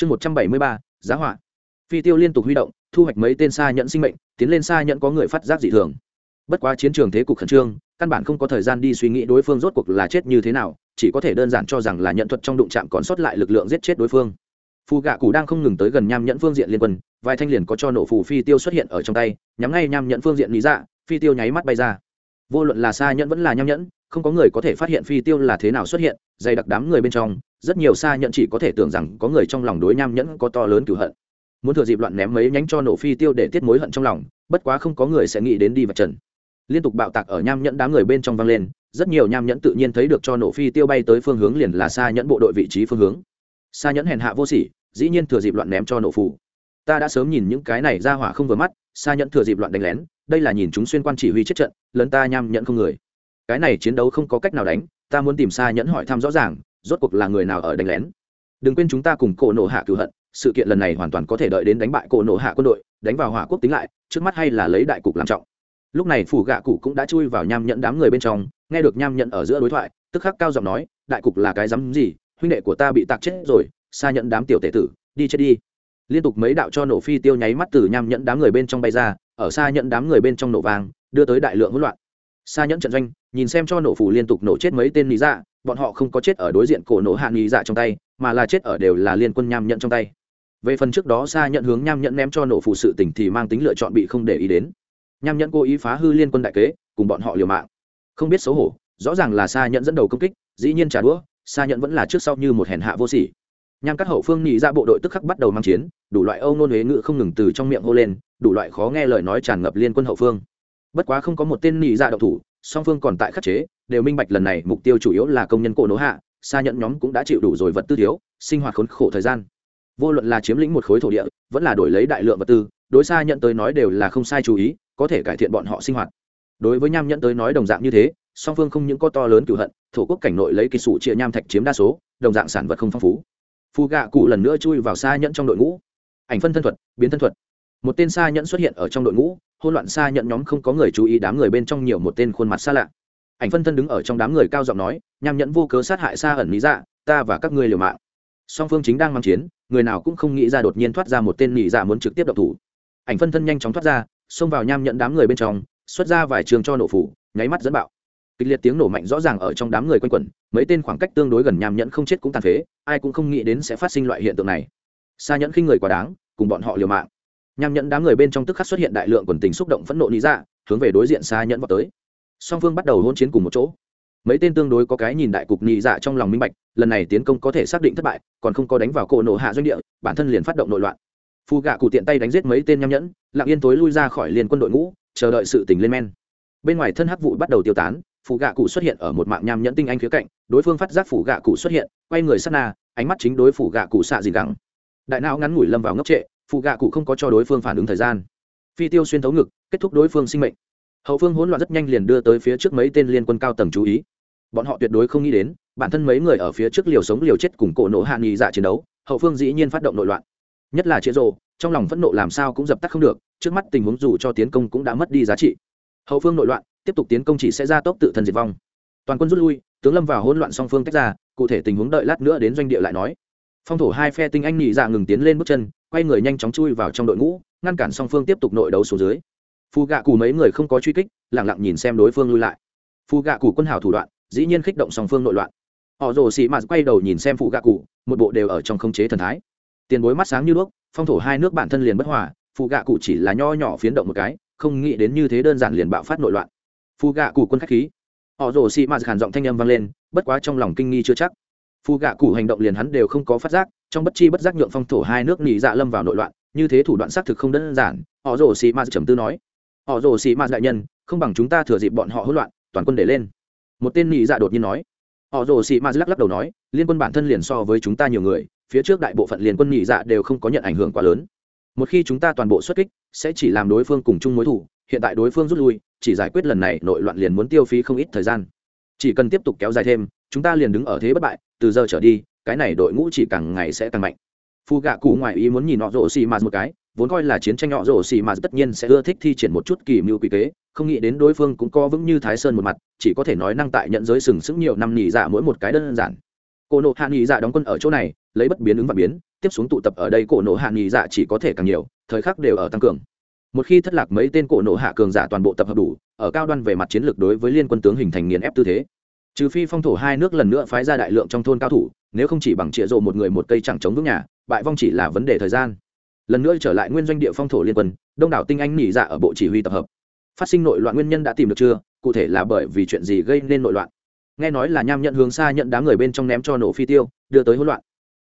chương một trăm bảy mươi ba, giá họa. Phi tiêu liên tục huy động, thu hoạch mấy tên xa nhận sinh mệnh, tiến lên xa nhận có người phát giác dị thường. Bất quá chiến trường thế cục khẩn trương, căn bản không có thời gian đi suy nghĩ đối phương rốt cuộc là chết như thế nào, chỉ có thể đơn giản cho rằng là nhận thuật trong đụng chạm còn sót lại lực lượng giết chết đối phương. Phù gạ cụ đang không ngừng tới gần nham nhẫn phương diện liên quân, vài thanh liền có cho nổ phù phi tiêu xuất hiện ở trong tay, nhắm ngay nham nhẫn phương diện lý dạ phi tiêu nháy mắt bay ra. Vô luận là xa nhẫn vẫn là nham nhẫn, không có người có thể phát hiện phi tiêu là thế nào xuất hiện, dày đặc đám người bên trong rất nhiều xa nhẫn chỉ có thể tưởng rằng có người trong lòng đối nham nhẫn có to lớn cửu hận. Muốn thừa dịp loạn ném mấy nhánh cho nổ phi tiêu để tiết mối hận trong lòng, bất quá không có người sẽ nghĩ đến đi vật trần. Liên tục bạo tạc ở nham nhẫn đám người bên trong vang lên, rất nhiều nham nhẫn tự nhiên thấy được cho nổ phi tiêu bay tới phương hướng liền là xa nhẫn bộ đội vị trí phương hướng. Xa nhẫn hèn hạ vô sỉ, dĩ nhiên thừa dịp loạn ném cho nổ phù. Ta đã sớm nhìn những cái này ra hỏa không vừa mắt, xa nhẫn thừa dịp loạn đánh lén, đây là nhìn chúng xuyên quan chỉ huy chết trận, lấn ta nham nhẫn không người. Cái này chiến đấu không có cách nào đánh, ta muốn tìm xa nhẫn hỏi thăm rõ ràng rốt cuộc là người nào ở đánh lén? Đừng quên chúng ta cùng cổ nổ hạ cửu hận, sự kiện lần này hoàn toàn có thể đợi đến đánh bại cổ nổ hạ quân đội, đánh vào hỏa quốc tính lại, trước mắt hay là lấy đại cục làm trọng. Lúc này phủ gạ cụ cũng đã chui vào nham nhẫn đám người bên trong, nghe được nham nhẫn ở giữa đối thoại, tức khắc cao giọng nói, đại cục là cái dám gì? Huynh đệ của ta bị tạc chết rồi, xa nhận đám tiểu tể tử, đi chết đi. Liên tục mấy đạo cho nổ phi tiêu nháy mắt từ nham nhẫn đám người bên trong bay ra, ở xa nhận đám người bên trong nổ vàng đưa tới đại lượng hỗn loạn. Xa nhẫn trận doanh nhìn xem cho nổ phủ liên tục nổ chết mấy tên lý dạ bọn họ không có chết ở đối diện cổ nổ hạ lý dạ trong tay, mà là chết ở đều là liên quân nham nhận trong tay. Về phần trước đó xa nhận hướng nham nhận ném cho nổ phủ sự tỉnh thì mang tính lựa chọn bị không để ý đến. Nham nhận cố ý phá hư liên quân đại kế, cùng bọn họ liều mạng. Không biết xấu hổ, rõ ràng là xa nhận dẫn đầu công kích, dĩ nhiên trả đũa, xa nhận vẫn là trước sau như một hèn hạ vô sỉ. Nham các hậu phương nhị ra dạ bộ đội tức khắc bắt đầu mang chiến, đủ loại âu nôn huế ngự không ngừng từ trong miệng hô lên, đủ loại khó nghe lời nói tràn ngập liên quân hậu phương. Bất quá không có một tên nhị ra dạ đậu thủ song phương còn tại khắc chế, đều minh bạch lần này mục tiêu chủ yếu là công nhân cổ nỗ hạ, xa nhận nhóm cũng đã chịu đủ rồi vật tư thiếu, sinh hoạt khốn khổ thời gian. Vô luận là chiếm lĩnh một khối thổ địa, vẫn là đổi lấy đại lượng vật tư, đối xa nhận tới nói đều là không sai chú ý, có thể cải thiện bọn họ sinh hoạt. Đối với nham nhận tới nói đồng dạng như thế, song phương không những có to lớn cựu hận, thổ quốc cảnh nội lấy kỳ sủ chia nham thạch chiếm đa số, đồng dạng sản vật không phong phú. Phù gạ cụ lần nữa chui vào xa nhẫn trong đội ngũ. Ảnh phân thân thuật, biến thân thuật một tên xa nhẫn xuất hiện ở trong đội ngũ hôn loạn xa nhẫn nhóm không có người chú ý đám người bên trong nhiều một tên khuôn mặt xa lạ. Ảnh phân thân đứng ở trong đám người cao giọng nói, nham nhẫn vô cớ sát hại xa ẩn lý dạ ta và các ngươi liều mạng. Song phương chính đang mang chiến, người nào cũng không nghĩ ra đột nhiên thoát ra một tên nỉ dạ muốn trực tiếp độc thủ. Ảnh phân thân nhanh chóng thoát ra, xông vào nham nhẫn đám người bên trong, xuất ra vài trường cho nổ phủ, nháy mắt dẫn bạo. Kịch liệt tiếng nổ mạnh rõ ràng ở trong đám người quanh quẩn, mấy tên khoảng cách tương đối gần nham nhẫn không chết cũng tàn phế, ai cũng không nghĩ đến sẽ phát sinh loại hiện tượng này. Xa nhẫn khi người quá đáng, cùng bọn họ liều mạng nham nhẫn đám người bên trong tức khắc xuất hiện đại lượng quần tình xúc động phẫn nộ lý ra dạ, hướng về đối diện xa nhẫn vào tới. Song phương bắt đầu hôn chiến cùng một chỗ. Mấy tên tương đối có cái nhìn đại cục nhị dạ trong lòng minh bạch, lần này tiến công có thể xác định thất bại, còn không có đánh vào cổ nổ hạ doanh địa, bản thân liền phát động nội loạn. Phù gạ cụ tiện tay đánh giết mấy tên nham nhẫn, lặng yên tối lui ra khỏi liên quân đội ngũ, chờ đợi sự tình lên men. Bên ngoài thân hắc vụ bắt đầu tiêu tán phù gạ cụ xuất hiện ở một mạng nham nhẫn tinh anh khía cạnh, đối phương phát giác phủ gạ cụ xuất hiện, quay người sát na, ánh mắt chính đối phủ gạ cụ xạ gì gắng đại não ngắn ngủi lâm vào ngốc trệ Phụ gạ cụ không có cho đối phương phản ứng thời gian. Phi tiêu xuyên thấu ngực, kết thúc đối phương sinh mệnh. Hậu phương hỗn loạn rất nhanh liền đưa tới phía trước mấy tên liên quân cao tầng chú ý. Bọn họ tuyệt đối không nghĩ đến, bản thân mấy người ở phía trước liều sống liều chết cùng cổ nổ hạ nghị dạ chiến đấu, hậu phương dĩ nhiên phát động nội loạn. Nhất là chế rộ trong lòng phẫn nộ làm sao cũng dập tắt không được, trước mắt tình huống dù cho tiến công cũng đã mất đi giá trị. Hậu phương nội loạn, tiếp tục tiến công chỉ sẽ ra tốc tự thân diệt vong. Toàn quân rút lui, tướng lâm vào hỗn loạn song phương tách ra, cụ thể tình huống đợi lát nữa đến doanh địa lại nói. Phong thổ hai phe tinh anh nhị dạ ngừng tiến lên bước chân quay người nhanh chóng chui vào trong đội ngũ, ngăn cản song phương tiếp tục nội đấu xuống dưới. Phù gạ cù mấy người không có truy kích lẳng lặng nhìn xem đối phương lui lại. Phù gạ cù quân hào thủ đoạn, dĩ nhiên kích động song phương nội loạn. Họ rồ xị mạt quay đầu nhìn xem phù gạ cụ một bộ đều ở trong không chế thần thái. Tiền bối mắt sáng như đuốc, phong thổ hai nước bản thân liền bất hòa phù gạ cụ chỉ là nho nhỏ phiến động một cái, không nghĩ đến như thế đơn giản liền bạo phát nội loạn. Phù gạ cụ quân khách khí. Họ rồ xị mạt khản giọng thanh âm vang lên, bất quá trong lòng kinh nghi chưa chắc. Phù gạ cụ hành động liền hắn đều không có phát giác trong bất chi bất giác nhượng phong thổ hai nước nỉ dạ lâm vào nội loạn, như thế thủ đoạn xác thực không đơn giản, họ rồ xì ma trầm tư nói. Họ rồ xì ma đại nhân, không bằng chúng ta thừa dịp bọn họ hỗn loạn, toàn quân để lên. Một tên nỉ dạ đột nhiên nói. Họ rồ xì ma lắc lắc đầu nói, liên quân bản thân liền so với chúng ta nhiều người, phía trước đại bộ phận liên quân nỉ dạ đều không có nhận ảnh hưởng quá lớn. Một khi chúng ta toàn bộ xuất kích, sẽ chỉ làm đối phương cùng chung mối thủ hiện tại đối phương rút lui, chỉ giải quyết lần này, nội loạn liền muốn tiêu phí không ít thời gian. Chỉ cần tiếp tục kéo dài thêm, chúng ta liền đứng ở thế bất bại, từ giờ trở đi cái này đội ngũ chỉ càng ngày sẽ càng mạnh. Phu gạ cụ ngoại ý muốn nhìn họ rồ xì mạt một cái, vốn coi là chiến tranh họ rồ xì mạt tất nhiên sẽ ưa thích thi triển một chút kỳ mưu quy kế, không nghĩ đến đối phương cũng co vững như thái sơn một mặt, chỉ có thể nói năng tại nhận giới sừng sững nhiều năm nhị dạ mỗi một cái đơn giản. Cổ nộ hạ nhị dạ đóng quân ở chỗ này, lấy bất biến ứng và biến, tiếp xuống tụ tập ở đây cổ nộ hạ nghỉ dạ chỉ có thể càng nhiều, thời khắc đều ở tăng cường. Một khi thất lạc mấy tên cổ nộ hạ cường giả toàn bộ tập hợp đủ, ở cao đoan về mặt chiến lược đối với liên quân tướng hình thành nghiền ép tư thế. Trừ phi phong thổ hai nước lần nữa phái ra đại lượng trong thôn cao thủ nếu không chỉ bằng trịa rộ một người một cây chẳng chống vững nhà, bại vong chỉ là vấn đề thời gian. Lần nữa trở lại nguyên doanh địa phong thổ liên quân, đông đảo tinh anh nghỉ dạ ở bộ chỉ huy tập hợp. Phát sinh nội loạn nguyên nhân đã tìm được chưa? Cụ thể là bởi vì chuyện gì gây nên nội loạn? Nghe nói là nham nhận hướng xa nhận đám người bên trong ném cho nổ phi tiêu, đưa tới hỗn loạn.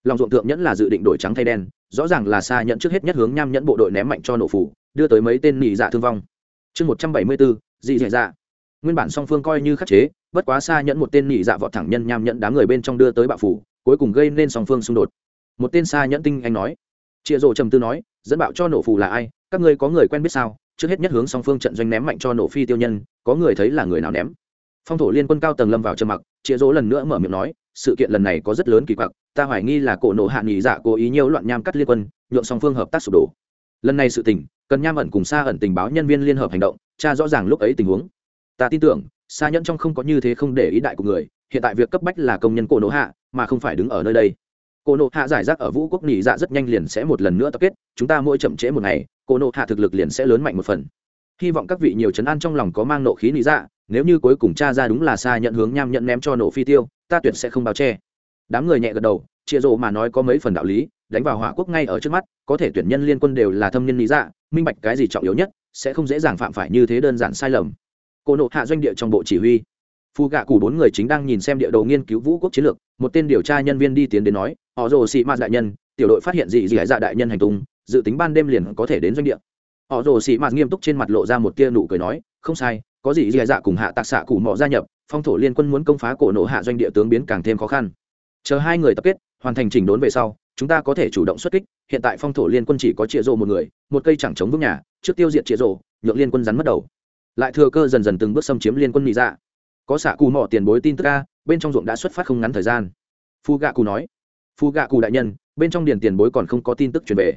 Lòng ruộng thượng nhẫn là dự định đổi trắng thay đen, rõ ràng là xa nhận trước hết nhất hướng nham nhẫn bộ đội ném mạnh cho nổ phủ, đưa tới mấy tên nghỉ dạ thương vong. Chương một trăm bảy mươi bốn dị dạ dạ. Nguyên bản song phương coi như khắc chế, bất quá xa nhẫn một tên nghỉ dạ vọt thẳng nhân nham nhẫn đám người bên trong đưa tới bạo phủ cuối cùng gây nên song phương xung đột. Một tên xa nhẫn tinh anh nói, chịa rộ trầm tư nói, dẫn bạo cho nổ phù là ai? Các ngươi có người quen biết sao? Trước hết nhất hướng song phương trận doanh ném mạnh cho nổ phi tiêu nhân, có người thấy là người nào ném? Phong thổ liên quân cao tầng lâm vào trầm mặc, chịa rỗ lần nữa mở miệng nói, sự kiện lần này có rất lớn kỳ quặc, ta hoài nghi là cổ nổ hạ nghỉ dạ cố ý nhiễu loạn nham cắt liên quân, nhượng song phương hợp tác sụp đổ. Lần này sự tình, cần nham ẩn cùng xa ẩn tình báo nhân viên liên hợp hành động, tra rõ ràng lúc ấy tình huống. Ta tin tưởng xa nhẫn trong không có như thế không để ý đại của người hiện tại việc cấp bách là công nhân cổ nổ hạ, mà không phải đứng ở nơi đây. Cổ nộ hạ giải rác ở vũ quốc nỉ dạ rất nhanh liền sẽ một lần nữa tập kết, chúng ta mỗi chậm trễ một ngày, cổ nộ hạ thực lực liền sẽ lớn mạnh một phần. Hy vọng các vị nhiều chấn an trong lòng có mang nộ khí nỉ dạ nếu như cuối cùng cha ra đúng là xa nhận hướng nham nhận ném cho nổ phi tiêu, ta tuyệt sẽ không bao che. Đám người nhẹ gật đầu, chia rộ mà nói có mấy phần đạo lý, đánh vào hỏa quốc ngay ở trước mắt, có thể tuyển nhân liên quân đều là thâm nhân lý dạ minh bạch cái gì trọng yếu nhất, sẽ không dễ dàng phạm phải như thế đơn giản sai lầm. Cô nộ hạ doanh địa trong bộ chỉ huy phu gạ cụ bốn người chính đang nhìn xem địa đồ nghiên cứu vũ quốc chiến lược, một tên điều tra nhân viên đi tiến đến nói, họ rồ xị mạt đại nhân, tiểu đội phát hiện gì dị dạ đại nhân hành tung, dự tính ban đêm liền có thể đến doanh địa. Họ rồ xị mạt nghiêm túc trên mặt lộ ra một tia nụ cười nói, không sai, có gì dị dạ cùng hạ tạc xạ cụ mọ gia nhập, phong thổ liên quân muốn công phá cổ nộ hạ doanh địa tướng biến càng thêm khó khăn. Chờ hai người tập kết, hoàn thành chỉnh đốn về sau, chúng ta có thể chủ động xuất kích, hiện tại phong thổ liên quân chỉ có chĩa rộ một người, một cây chẳng chống vững nhà, trước tiêu diệt chĩa rộ nhượng liên quân rắn mất đầu. Lại thừa cơ dần dần từng bước xâm chiếm liên quân nhị dạ có xạ cù mỏ tiền bối tin tức ca bên trong ruộng đã xuất phát không ngắn thời gian. Phu gạ cù nói. Phu gạ cù đại nhân, bên trong điền tiền bối còn không có tin tức truyền về.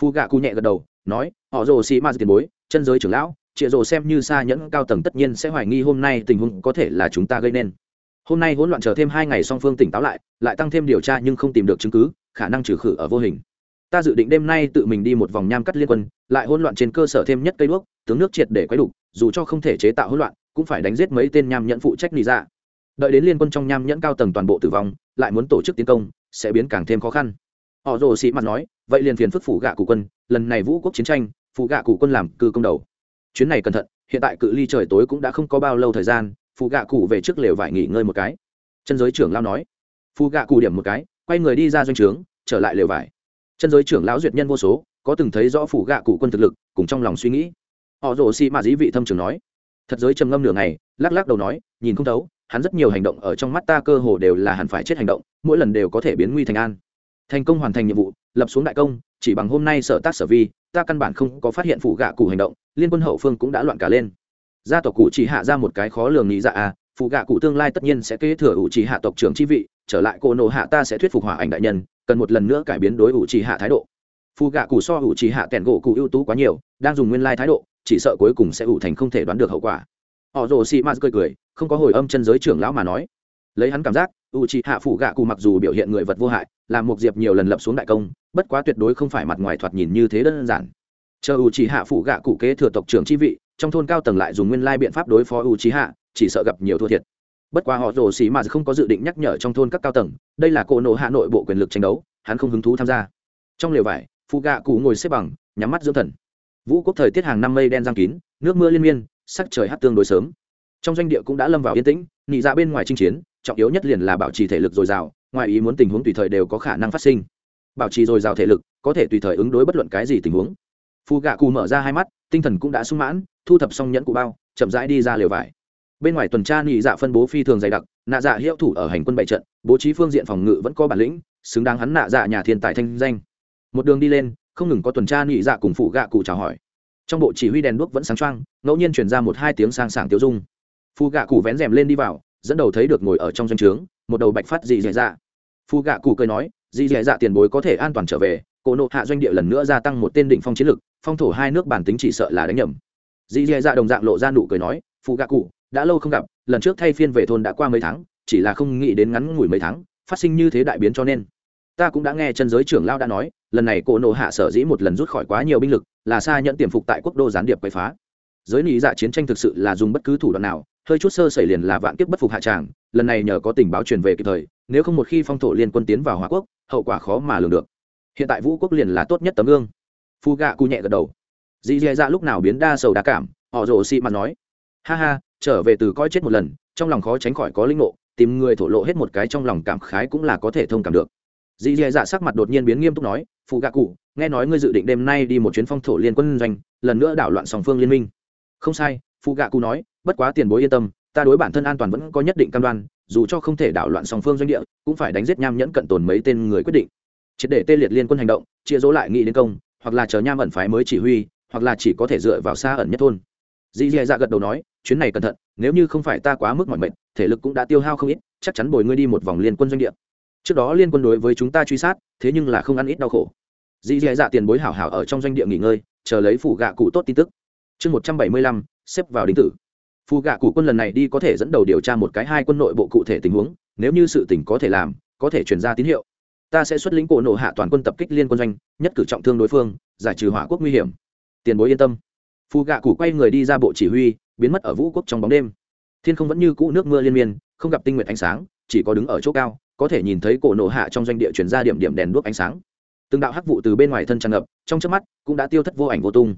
Phu gạ cù nhẹ gật đầu, nói, họ rồ xì ma tiền bối, chân giới trưởng lão chịa rồ xem như xa nhẫn cao tầng tất nhiên sẽ hoài nghi hôm nay tình huống có thể là chúng ta gây nên. Hôm nay hỗn loạn chờ thêm hai ngày song phương tỉnh táo lại lại tăng thêm điều tra nhưng không tìm được chứng cứ, khả năng trừ khử ở vô hình. Ta dự định đêm nay tự mình đi một vòng nham cắt liên quân, lại hỗn loạn trên cơ sở thêm nhất cây đuốc, tướng nước triệt để quấy đủ, dù cho không thể chế tạo hỗn loạn cũng phải đánh giết mấy tên nham nhẫn phụ trách lý dạ. đợi đến liên quân trong nham nhẫn cao tầng toàn bộ tử vong, lại muốn tổ chức tiến công, sẽ biến càng thêm khó khăn. Họ rồ sĩ mặt nói, vậy liền phiền phức phủ gạ cụ quân, lần này vũ quốc chiến tranh phụ gạ cụ quân làm cư công đầu. Chuyến này cẩn thận, hiện tại cự ly trời tối cũng đã không có bao lâu thời gian phụ gạ cụ về trước lều vải nghỉ ngơi một cái. Chân giới trưởng lao nói. Phụ gạ cụ điểm một cái, quay người đi ra doanh trướng, trở lại lều vải. Chân giới trưởng lão duyệt nhân vô số, có từng thấy rõ phủ gạ cụ quân thực lực, cùng trong lòng suy nghĩ. Họ rồ sĩ mạ dĩ vị thâm trường nói thật giới trầm ngâm nửa ngày, lắc lắc đầu nói, nhìn không thấu, hắn rất nhiều hành động ở trong mắt ta cơ hồ đều là hẳn phải chết hành động, mỗi lần đều có thể biến nguy thành an. Thành công hoàn thành nhiệm vụ, lập xuống đại công, chỉ bằng hôm nay sở tác sở vi, ta căn bản không có phát hiện phụ gạ cụ hành động, liên quân hậu phương cũng đã loạn cả lên. Gia tộc cụ chỉ hạ ra một cái khó lường nghĩ dạ à phụ gạ cụ tương lai tất nhiên sẽ kế thừa ủ chỉ hạ tộc trưởng chi vị, trở lại cô nộ hạ ta sẽ thuyết phục hỏa ảnh đại nhân, cần một lần nữa cải biến đối ủ chỉ hạ thái độ. Phụ gạ cụ so ủ chỉ hạ kẹn gỗ cụ ưu tú quá nhiều, đang dùng nguyên lai thái độ chỉ sợ cuối cùng sẽ ủ thành không thể đoán được hậu quả. Họ rồ xì ma cười cười, không có hồi âm chân giới trưởng lão mà nói. Lấy hắn cảm giác ủ chỉ hạ phụ gạ cụ mặc dù biểu hiện người vật vô hại, làm một diệp nhiều lần lập xuống đại công, bất quá tuyệt đối không phải mặt ngoài thoạt nhìn như thế đơn giản. Chờ ủ chỉ hạ phụ gạ cụ kế thừa tộc trưởng chi vị, trong thôn cao tầng lại dùng nguyên lai biện pháp đối phó ủ chỉ hạ, chỉ sợ gặp nhiều thua thiệt. Bất quá họ rồ xì mà không có dự định nhắc nhở trong thôn các cao tầng, đây là cỗ nộ hạ nội bộ quyền lực tranh đấu, hắn không hứng thú tham gia. Trong lều vải phụ gạ cụ ngồi xếp bằng, nhắm mắt dưỡng thần vũ quốc thời tiết hàng năm mây đen giang kín, nước mưa liên miên, sắc trời hát tương đối sớm. Trong doanh địa cũng đã lâm vào yên tĩnh, nị dạ bên ngoài chinh chiến, trọng yếu nhất liền là bảo trì thể lực dồi dào, ngoài ý muốn tình huống tùy thời đều có khả năng phát sinh. Bảo trì dồi dào thể lực, có thể tùy thời ứng đối bất luận cái gì tình huống. Phù gạ cù mở ra hai mắt, tinh thần cũng đã sung mãn, thu thập xong nhẫn cụ bao, chậm rãi đi ra lều vải. Bên ngoài tuần tra nị dạ phân bố phi thường dày đặc, nạ dạ hiệu thủ ở hành quân bảy trận, bố trí phương diện phòng ngự vẫn có bản lĩnh, xứng đáng hắn nạ dạ nhà thiên tài thanh danh. Một đường đi lên không ngừng có tuần tra nhị dạ cùng phụ gạ cụ chào hỏi. Trong bộ chỉ huy đèn đuốc vẫn sáng trăng ngẫu nhiên chuyển ra một hai tiếng sang sảng tiêu dung. Phụ gạ cụ vén rèm lên đi vào, dẫn đầu thấy được ngồi ở trong doanh trướng, một đầu bạch phát dị dẻ dạ. dạ. Phụ gạ cụ cười nói, dị dẻ dạ tiền bối có thể an toàn trở về, cổ nộ hạ doanh địa lần nữa gia tăng một tên đỉnh phong chiến lực, phong thổ hai nước bản tính chỉ sợ là đánh nhầm. Dị dẻ dạ đồng dạng lộ ra nụ cười nói phụ gạ cụ, đã lâu không gặp, lần trước thay phiên về thôn đã qua mấy tháng, chỉ là không nghĩ đến ngắn ngủi mấy tháng, phát sinh như thế đại biến cho nên ta cũng đã nghe chân giới trưởng lao đã nói, lần này cổ nộ hạ sở dĩ một lần rút khỏi quá nhiều binh lực, là xa nhận tiềm phục tại quốc đô gián điệp quậy phá. Giới lý dạ chiến tranh thực sự là dùng bất cứ thủ đoạn nào, hơi chút sơ xảy liền là vạn kiếp bất phục hạ tràng, lần này nhờ có tình báo truyền về kịp thời, nếu không một khi phong thổ liên quân tiến vào hòa quốc, hậu quả khó mà lường được. Hiện tại vũ quốc liền là tốt nhất tấm gương. Phu gạ cụ nhẹ gật đầu. Dì dè dạ lúc nào biến đa sầu đa cảm, họ rồ xị mặt nói. Ha ha, trở về từ coi chết một lần, trong lòng khó tránh khỏi có linh ngộ, tìm người thổ lộ hết một cái trong lòng cảm khái cũng là có thể thông cảm được dì dì dạ sắc mặt đột nhiên biến nghiêm túc nói phụ gạ cụ, nghe nói ngươi dự định đêm nay đi một chuyến phong thổ liên quân doanh, lần nữa đảo loạn song phương liên minh. Không sai phụ gạ cụ nói, bất quá tiền bối yên tâm, ta đối bản thân an toàn vẫn có nhất định cam đoan, dù cho không thể đảo loạn song phương doanh địa, cũng phải đánh giết nham nhẫn cận tồn mấy tên người quyết định. Triệt để tê liệt liên quân hành động, chia dỗ lại nghị đến công, hoặc là chờ nham ẩn phái mới chỉ huy, hoặc là chỉ có thể dựa vào xa ẩn nhất thôn. Dì dì dạ gật đầu nói, chuyến này cẩn thận, nếu như không phải ta quá mức mọi mệnh thể lực cũng đã tiêu hao không ít, chắc chắn bồi ngươi đi một vòng liên quân doanh địa trước đó liên quân đối với chúng ta truy sát, thế nhưng là không ăn ít đau khổ. Dì dì dạ tiền bối hảo hảo ở trong doanh địa nghỉ ngơi, chờ lấy phủ gạ cụ tốt tin tức. Chương một trăm bảy mươi lăm, xếp vào đính tử. Phù gạ cụ quân lần này đi có thể dẫn đầu điều tra một cái hai quân nội bộ cụ thể tình huống, nếu như sự tỉnh có thể làm, có thể chuyển ra tín hiệu. Ta sẽ xuất lĩnh cổ nộ hạ toàn quân tập kích liên quân doanh, nhất cử trọng thương đối phương, giải trừ hỏa quốc nguy hiểm. Tiền bối yên tâm. Phù gạ cụ quay người đi ra bộ chỉ huy, biến mất ở vũ quốc trong bóng đêm. Thiên không vẫn như cũ nước mưa liên miên, không gặp tinh nguyện ánh sáng, chỉ có đứng ở chỗ cao có thể nhìn thấy cổ nổ hạ trong doanh địa chuyển ra điểm điểm đèn đuốc ánh sáng. Từng đạo hắc vụ từ bên ngoài thân tràn ngập, trong trước mắt, cũng đã tiêu thất vô ảnh vô tung.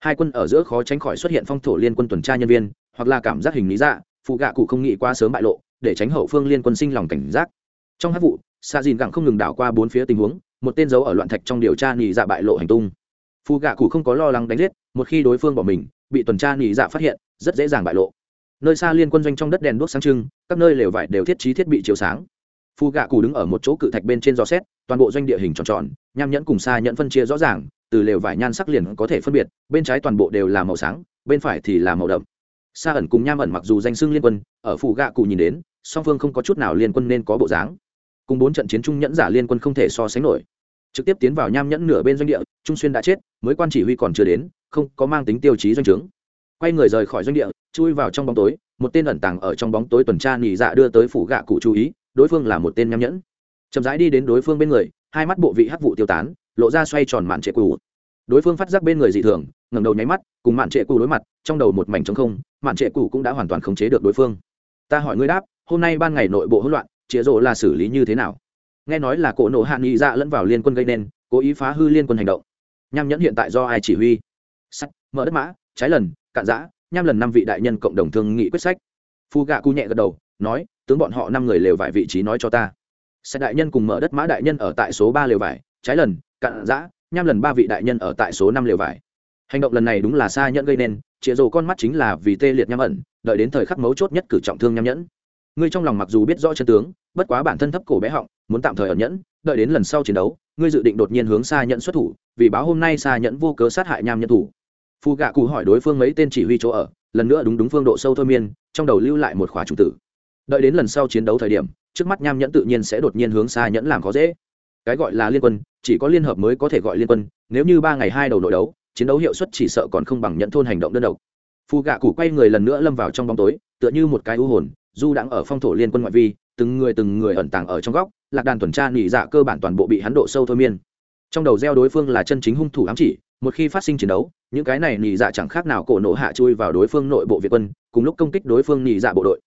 Hai quân ở giữa khó tránh khỏi xuất hiện phong thổ liên quân tuần tra nhân viên, hoặc là cảm giác hình lý dạ phụ gạ cụ không nghĩ quá sớm bại lộ, để tránh hậu phương liên quân sinh lòng cảnh giác. Trong hắc vụ xa dìn gặng không ngừng đảo qua bốn phía tình huống, một tên dấu ở loạn thạch trong điều tra nghỉ dạ bại lộ hành tung. Phụ gạ cụ không có lo lắng đánh giết, một khi đối phương bỏ mình, bị tuần tra nghỉ dạ phát hiện, rất dễ dàng bại lộ. Nơi xa liên quân doanh trong đất đèn đuốc sáng trưng, các nơi lều vải đều thiết trí thiết bị chiếu sáng. Phu gạ cụ đứng ở một chỗ cự thạch bên trên gió xét, toàn bộ doanh địa hình tròn tròn, nham nhẫn cùng xa nhẫn phân chia rõ ràng, từ lều vải nhan sắc liền có thể phân biệt, bên trái toàn bộ đều là màu sáng, bên phải thì là màu đậm. Xa ẩn cùng nham ẩn mặc dù danh xưng liên quân, ở phủ gạ cụ nhìn đến, song phương không có chút nào liên quân nên có bộ dáng. Cùng bốn trận chiến trung nhẫn giả liên quân không thể so sánh nổi. Trực tiếp tiến vào nham nhẫn nửa bên doanh địa, trung xuyên đã chết, mới quan chỉ huy còn chưa đến, không có mang tính tiêu chí doanh trướng. Quay người rời khỏi doanh địa, chui vào trong bóng tối, một tên ẩn tàng ở trong bóng tối tuần tra nhị dạ đưa tới phủ gạ cụ chú ý đối phương là một tên nham nhẫn. Chậm rãi đi đến đối phương bên người, hai mắt bộ vị hắc vụ tiêu tán, lộ ra xoay tròn mạn trệ cù. Đối phương phát giác bên người dị thường, ngẩng đầu nháy mắt, cùng mạn trệ cù đối mặt, trong đầu một mảnh trống không, mạn trệ cù cũng đã hoàn toàn khống chế được đối phương. Ta hỏi ngươi đáp, hôm nay ban ngày nội bộ hỗn loạn chĩa rộ là xử lý như thế nào? Nghe nói là cỗ nộ hạ nghị dạ lẫn vào liên quân gây nên, cố ý phá hư liên quân hành động. Nham nhẫn hiện tại do ai chỉ huy? Sắt, mở đất mã, trái lần, cạn giã nham lần năm vị đại nhân cộng đồng thương nghị quyết sách. Phu gạ cu nhẹ gật đầu nói, tướng bọn họ năm người lều vải vị trí nói cho ta. Xe đại nhân cùng mở đất mã đại nhân ở tại số ba lều vải, trái lần, cạn giã nham lần ba vị đại nhân ở tại số năm lều vải. Hành động lần này đúng là xa nhẫn gây nên chĩa rồ con mắt chính là vì tê liệt nham ẩn, đợi đến thời khắc mấu chốt nhất cử trọng thương nham nhẫn. Ngươi trong lòng mặc dù biết rõ chân tướng, bất quá bản thân thấp cổ bé họng, muốn tạm thời ẩn nhẫn, đợi đến lần sau chiến đấu, ngươi dự định đột nhiên hướng xa nhẫn xuất thủ, vì báo hôm nay xa nhẫn vô cớ sát hại nham nhẫn thủ. Phù gạ cụ hỏi đối phương mấy tên chỉ huy chỗ ở, lần nữa đúng đúng phương độ sâu thôi miên, trong đầu lưu lại một khóa chủ tử đợi đến lần sau chiến đấu thời điểm, trước mắt nham nhẫn tự nhiên sẽ đột nhiên hướng xa nhẫn làm khó dễ. Cái gọi là liên quân, chỉ có liên hợp mới có thể gọi liên quân, nếu như ba ngày hai đầu nội đấu, chiến đấu hiệu suất chỉ sợ còn không bằng nhận thôn hành động đơn độc. Phù gạ cụ quay người lần nữa lâm vào trong bóng tối, tựa như một cái u hồn, du đang ở phong thổ liên quân ngoại vi, từng người từng người ẩn tàng ở trong góc, lạc đàn tuần tra nỉ dạ cơ bản toàn bộ bị hắn độ sâu thôi miên. Trong đầu gieo đối phương là chân chính hung thủ ám chỉ, một khi phát sinh chiến đấu, những cái này nỉ dạ chẳng khác nào cổ nổ hạ chui vào đối phương nội bộ việt quân, cùng lúc công kích đối phương nỉ dạ bộ đội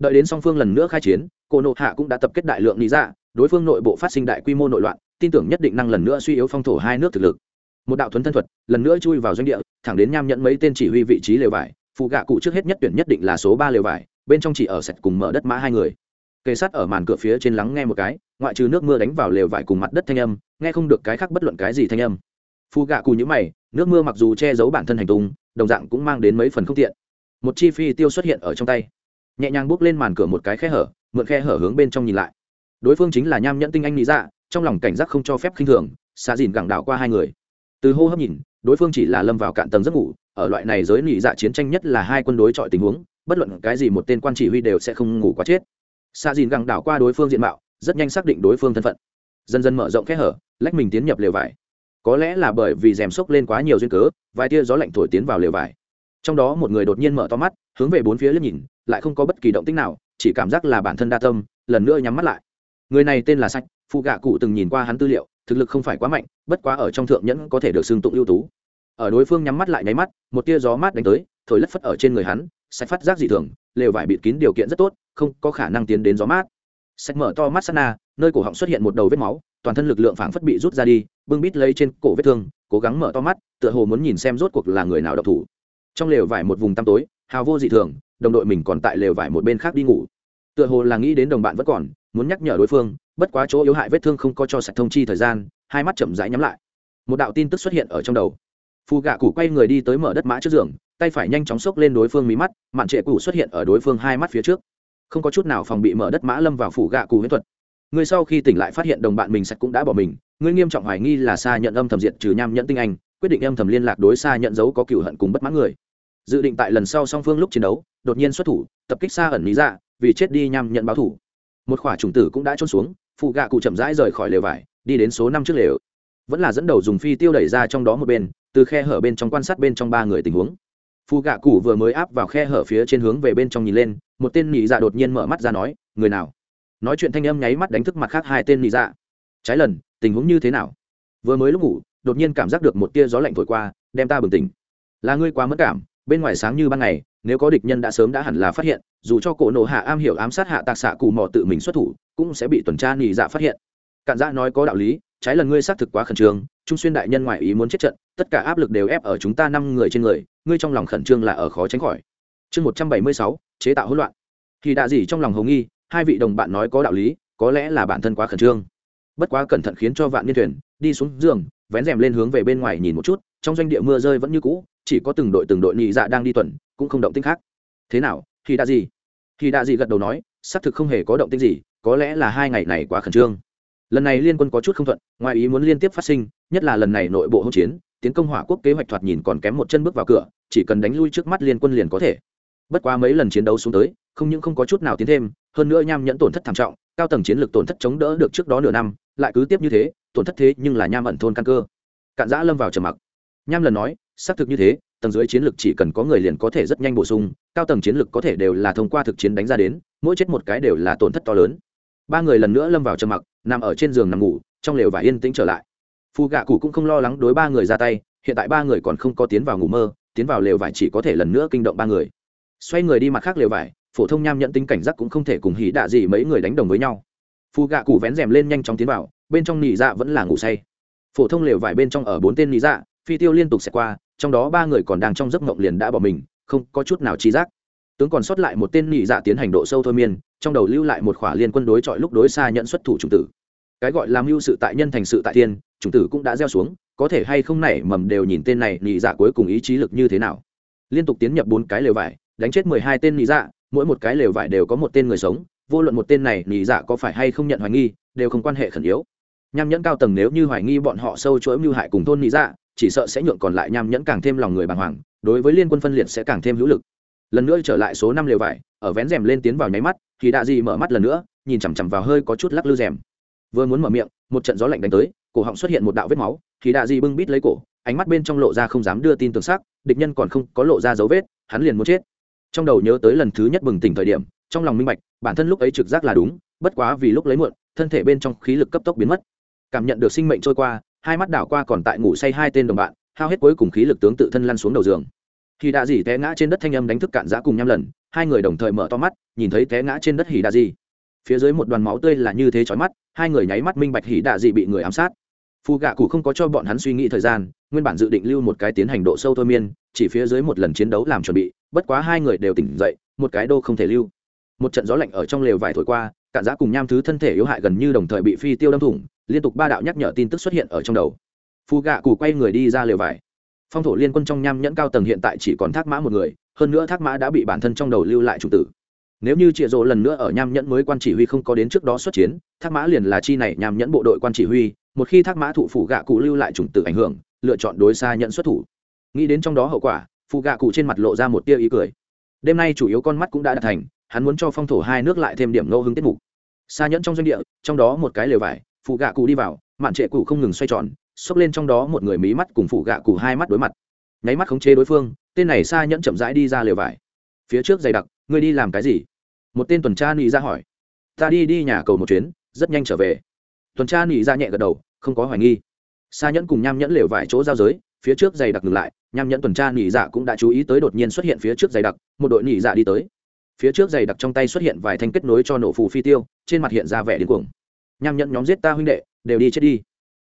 đợi đến song phương lần nữa khai chiến cổ nội hạ cũng đã tập kết đại lượng lý dạ đối phương nội bộ phát sinh đại quy mô nội loạn, tin tưởng nhất định năng lần nữa suy yếu phong thổ hai nước thực lực. Một đạo thuấn thân thuật, lần nữa chui vào doanh địa, thẳng đến nham nhận mấy tên chỉ huy vị trí lều vải, phụ gạ cụ trước hết nhất tuyển nhất định là số ba lều vải, bên trong chỉ ở sạch cùng mở đất mã hai người. Kề sát ở màn cửa phía trên lắng nghe một cái, ngoại trừ nước mưa đánh vào lều vải cùng mặt đất thanh âm, nghe không được cái khác bất luận cái gì thanh âm. Phụ gạ cụ nhữ mày, nước mưa mặc dù che giấu bản thân hành tung, đồng dạng cũng mang đến mấy phần không tiện. Một chi phi tiêu xuất hiện ở trong tay nhẹ nhàng bước lên màn cửa một cái khe hở, mượn khe hở hướng bên trong nhìn lại. Đối phương chính là nham nhẫn tinh anh lý dạ trong lòng cảnh giác không cho phép khinh thường xa dìn gẳng đạo qua hai người. Từ hô hấp nhìn, đối phương chỉ là lâm vào cạn tầng giấc ngủ, ở loại này giới nỉ dạ chiến tranh nhất là hai quân đối chọi tình huống, bất luận cái gì một tên quan chỉ huy đều sẽ không ngủ quá chết. Xa dìn gẳng đảo qua đối phương diện mạo, rất nhanh xác định đối phương thân phận. Dần dần mở rộng kẽ hở, lách mình tiến nhập lều vải. Có lẽ là bởi vì rèm sốc lên quá nhiều duyên cớ, vài tia gió lạnh thổi tiến vào lều vải trong đó một người đột nhiên mở to mắt, hướng về bốn phía liếc nhìn, lại không có bất kỳ động tích nào, chỉ cảm giác là bản thân đa tâm, lần nữa nhắm mắt lại. Người này tên là sách phụ gạ cụ từng nhìn qua hắn tư liệu, thực lực không phải quá mạnh, bất quá ở trong thượng nhẫn có thể được xưng tụng ưu tú. Ở đối phương nhắm mắt lại nháy mắt, một tia gió mát đánh tới, thổi lất phất ở trên người hắn, sạch phát giác dị thường, lều vải bịt kín điều kiện rất tốt, không có khả năng tiến đến gió mát. Sạch mở to mắt sana nơi cổ họng xuất hiện một đầu vết máu, toàn thân lực lượng phảng phất bị rút ra đi, bưng bít lấy trên cổ vết thương, cố gắng mở to mắt, tựa hồ muốn nhìn xem rốt cuộc là người nào độc thủ trong lều vải một vùng tăm tối, hào vô dị thường, đồng đội mình còn tại lều vải một bên khác đi ngủ. Tựa hồ là nghĩ đến đồng bạn vẫn còn, muốn nhắc nhở đối phương, bất quá chỗ yếu hại vết thương không có cho sạch thông chi thời gian, hai mắt chậm rãi nhắm lại. Một đạo tin tức xuất hiện ở trong đầu. Phù gạ cụ quay người đi tới mở đất mã trước giường, tay phải nhanh chóng xốc lên đối phương mí mắt, mạn trệ cụ xuất hiện ở đối phương hai mắt phía trước. Không có chút nào phòng bị mở đất mã lâm vào phủ gạ cụ huyễn thuật. Người sau khi tỉnh lại phát hiện đồng bạn mình sạch cũng đã bỏ mình ngươi nghiêm trọng hoài nghi là xa nhận âm thầm diệt trừ nham nhẫn tinh anh quyết định âm thầm liên lạc đối xa nhận dấu có cựu hận cùng bất mãn người. Dự định tại lần sau song phương lúc chiến đấu đột nhiên xuất thủ tập kích xa ẩn lý dạ, vì chết đi nham nhận báo thủ. Một khỏa trùng tử cũng đã trôn xuống phụ gạ cụ chậm rãi rời khỏi lều vải đi đến số năm trước lều. Vẫn là dẫn đầu dùng phi tiêu đẩy ra trong đó một bên từ khe hở bên trong quan sát bên trong ba người tình huống. Phù gạ cụ vừa mới áp vào khe hở phía trên hướng về bên trong nhìn lên một tên nhị dạ đột nhiên mở mắt ra nói người nào? Nói chuyện thanh âm nháy mắt đánh thức mặt khác hai tên nhị dạ. Trái lần tình huống như thế nào? Vừa mới lúc ngủ đột nhiên cảm giác được một tia gió lạnh thổi qua, đem ta bừng tỉnh. Là ngươi quá mất cảm, bên ngoài sáng như ban ngày, nếu có địch nhân đã sớm đã hẳn là phát hiện, dù cho cổ nộ hạ am hiểu ám sát hạ tạc xạ cù mò tự mình xuất thủ, cũng sẽ bị tuần tra nhị dạ phát hiện. Cạn dạ nói có đạo lý, trái lần ngươi xác thực quá khẩn trương, trung xuyên đại nhân ngoại ý muốn chết trận, tất cả áp lực đều ép ở chúng ta năm người trên người, ngươi trong lòng khẩn trương là ở khó tránh khỏi. Chương một trăm bảy mươi sáu, chế tạo hỗn loạn. Thì đạ gì trong lòng hồng nghi, hai vị đồng bạn nói có đạo lý, có lẽ là bản thân quá khẩn trương. Bất quá cẩn thận khiến cho vạn niên thuyền, đi xuống giường vén rèm lên hướng về bên ngoài nhìn một chút, trong doanh địa mưa rơi vẫn như cũ, chỉ có từng đội từng đội nhị dạ đang đi tuần, cũng không động tinh khác. Thế nào thì đã gì thì đã gì gật đầu nói, xác thực không hề có động tinh gì, có lẽ là hai ngày này quá khẩn trương. Lần này liên quân có chút không thuận, ngoài ý muốn liên tiếp phát sinh, nhất là lần này nội bộ hỗn chiến, tiến công hỏa quốc kế hoạch thoạt nhìn còn kém một chân bước vào cửa, chỉ cần đánh lui trước mắt liên quân liền có thể. Bất quá mấy lần chiến đấu xuống tới, không những không có chút nào tiến thêm, hơn nữa nham nhẫn tổn thất thảm trọng, cao tầng chiến lược tổn thất chống đỡ được trước đó nửa năm, lại cứ tiếp như thế tổn thất thế nhưng là nham ẩn thôn căn cơ. Cạn giã lâm vào trầm mặc. Nham lần nói, xác thực như thế, tầng dưới chiến lược chỉ cần có người liền có thể rất nhanh bổ sung, cao tầng chiến lược có thể đều là thông qua thực chiến đánh ra đến, mỗi chết một cái đều là tổn thất to lớn. Ba người lần nữa lâm vào trầm mặc, nằm ở trên giường nằm ngủ, trong lều và yên tĩnh trở lại. Phù gạ cụ cũng không lo lắng đối ba người ra tay, hiện tại ba người còn không có tiến vào ngủ mơ, tiến vào lều vải chỉ có thể lần nữa kinh động ba người. Xoay người đi mặt khác lều vải, phổ thông nham nhận tính cảnh giác cũng không thể cùng hỉ đạ gì mấy người đánh đồng với nhau. Phù gạ cụ vén rèm lên nhanh chóng tiến vào bên trong nỉ dạ vẫn là ngủ say. Phổ thông lều vải bên trong ở bốn tên nỉ dạ phi tiêu liên tục xẹt qua, trong đó ba người còn đang trong giấc mộng liền đã bỏ mình, không có chút nào trí giác. Tướng còn sót lại một tên nỉ dạ tiến hành độ sâu thôi miên, trong đầu lưu lại một khỏa liên quân đối chọi lúc đối xa nhận xuất thủ chủng tử. Cái gọi làm mưu sự tại nhân thành sự tại thiên, chủng tử cũng đã gieo xuống, có thể hay không nảy mầm đều nhìn tên này nỉ dạ cuối cùng ý chí lực như thế nào. Liên tục tiến nhập bốn cái lều vải, đánh chết mười hai tên nỉ dạ mỗi một cái lều vải đều có một tên người sống, vô luận một tên này nỉ dạ có phải hay không nhận hoài nghi, đều không quan hệ khẩn yếu nham nhẫn cao tầng nếu như hoài nghi bọn họ sâu chuỗi mưu hại cùng thôn nỉ dạ chỉ sợ sẽ nhượng còn lại nham nhẫn càng thêm lòng người bàng hoàng, đối với liên quân phân liệt sẽ càng thêm hữu lực. Lần nữa trở lại số năm lều vải, ở vén rèm lên tiến vào nháy mắt, thì đạ dị mở mắt lần nữa, nhìn chằm chằm vào hơi có chút lắc lư rèm. Vừa muốn mở miệng, một trận gió lạnh đánh tới, cổ họng xuất hiện một đạo vết máu, thì đạ dị bưng bít lấy cổ, ánh mắt bên trong lộ ra không dám đưa tin tưởng xác địch nhân còn không có lộ ra dấu vết, hắn liền muốn chết. Trong đầu nhớ tới lần thứ nhất bừng tỉnh thời điểm, trong lòng minh bạch, bản thân lúc ấy trực giác là đúng, bất quá vì lúc lấy muộn, thân thể bên trong khí lực cấp tốc biến mất cảm nhận được sinh mệnh trôi qua, hai mắt đảo qua còn tại ngủ say hai tên đồng bạn, hao hết cuối cùng khí lực tướng tự thân lăn xuống đầu giường. Khi đạ dì té ngã trên đất thanh âm đánh thức cạn giã cùng nhăm lần, hai người đồng thời mở to mắt, nhìn thấy té ngã trên đất hỉ đạ dì phía dưới một đoàn máu tươi là như thế chói mắt, hai người nháy mắt minh bạch hỉ đạ dì bị người ám sát. Phù gạ cụ không có cho bọn hắn suy nghĩ thời gian, nguyên bản dự định lưu một cái tiến hành độ sâu thôi miên, chỉ phía dưới một lần chiến đấu làm chuẩn bị, bất quá hai người đều tỉnh dậy, một cái đô không thể lưu. Một trận gió lạnh ở trong lều vải thổi qua, cạn giã cùng nham thứ thân thể yếu hại gần như đồng thời bị phi tiêu đâm thủng liên tục ba đạo nhắc nhở tin tức xuất hiện ở trong đầu. Phù gạ cụ quay người đi ra lều vải. Phong thổ liên quân trong nham nhẫn cao tầng hiện tại chỉ còn thác mã một người, hơn nữa thác mã đã bị bản thân trong đầu lưu lại chủ tử. Nếu như chịa rộ lần nữa ở nham nhẫn mới quan chỉ huy không có đến trước đó xuất chiến, thác mã liền là chi này nham nhẫn bộ đội quan chỉ huy, một khi thác mã thụ phủ gạ cụ lưu lại chủng tử ảnh hưởng, lựa chọn đối xa nhận xuất thủ. Nghĩ đến trong đó hậu quả phụ gạ cụ trên mặt lộ ra một tia ý cười. Đêm nay chủ yếu con mắt cũng đã đạt thành, hắn muốn cho phong thổ hai nước lại thêm điểm ngẫu hứng tiết mục. Xa nhẫn trong doanh địa, trong đó một cái lều vải phụ gạ cụ đi vào, mạn trệ cụ không ngừng xoay tròn, xốc lên trong đó một người mí mắt cùng phụ gạ cụ hai mắt đối mặt. Nháy mắt khống chế đối phương, tên này xa nhẫn chậm rãi đi ra lều vải. Phía trước dày đặc, ngươi đi làm cái gì? Một tên tuần tra nị ra hỏi. Ta đi đi nhà cầu một chuyến, rất nhanh trở về. Tuần tra nị ra nhẹ gật đầu, không có hoài nghi. Xa nhẫn cùng nham nhẫn lều vải chỗ giao giới, phía trước dày đặc ngừng lại, nham nhẫn tuần tra nị dạ cũng đã chú ý tới đột nhiên xuất hiện phía trước dày đặc, một đội nị dạ đi tới. Phía trước dày đặc trong tay xuất hiện vài thanh kết nối cho nổ phù phi tiêu, trên mặt hiện ra vẻ điên cuồng nham nhẫn nhóm giết ta huynh đệ, đều đi chết đi.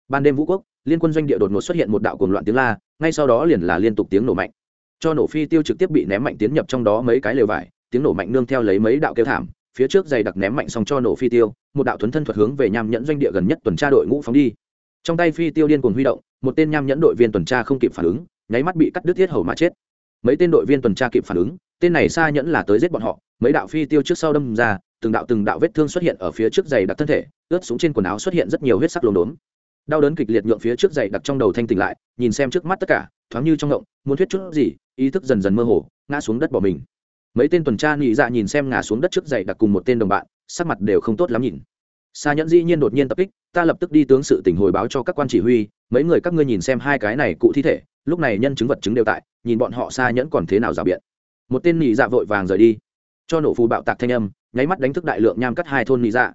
Ban đêm vũ quốc, liên quân doanh địa đột ngột xuất hiện một đạo cuồng loạn tiếng la, ngay sau đó liền là liên tục tiếng nổ mạnh. Cho nổ phi tiêu trực tiếp bị ném mạnh tiến nhập trong đó mấy cái lều vải, tiếng nổ mạnh nương theo lấy mấy đạo kêu thảm, phía trước dày đặc ném mạnh xong cho nổ phi tiêu, một đạo thuấn thân thuật hướng về nham nhẫn doanh địa gần nhất tuần tra đội ngũ phóng đi. Trong tay phi tiêu điên cuồng huy động, một tên nham nhẫn đội viên tuần tra không kịp phản ứng, nháy mắt bị cắt đứt thiết hầu mà chết. Mấy tên đội viên tuần tra kịp phản ứng, tên này xa nhẫn là tới giết bọn họ, mấy đạo phi tiêu trước sau đâm ra từng đạo từng đạo vết thương xuất hiện ở phía trước giày đặc thân thể, ướt xuống trên quần áo xuất hiện rất nhiều huyết sắc lốm đốm. Đau đớn kịch liệt nhượng phía trước giày đặc trong đầu thanh tỉnh lại, nhìn xem trước mắt tất cả, thoáng như trong động muốn thuyết chút gì, ý thức dần dần mơ hồ, ngã xuống đất bỏ mình. Mấy tên tuần tra nhị dạ nhìn xem ngã xuống đất trước giày đặc cùng một tên đồng bạn, sắc mặt đều không tốt lắm nhìn. Xa nhẫn dĩ nhiên đột nhiên tập kích, ta lập tức đi tướng sự tình hồi báo cho các quan chỉ huy, mấy người các ngươi nhìn xem hai cái này cụ thi thể, lúc này nhân chứng vật chứng đều tại, nhìn bọn họ xa nhẫn còn thế nào rào biện. Một tên nhị dạ vội vàng rời đi. Cho nổ phù bạo tạc thanh âm nháy mắt đánh thức đại lượng nham cắt hai thôn nị dạ.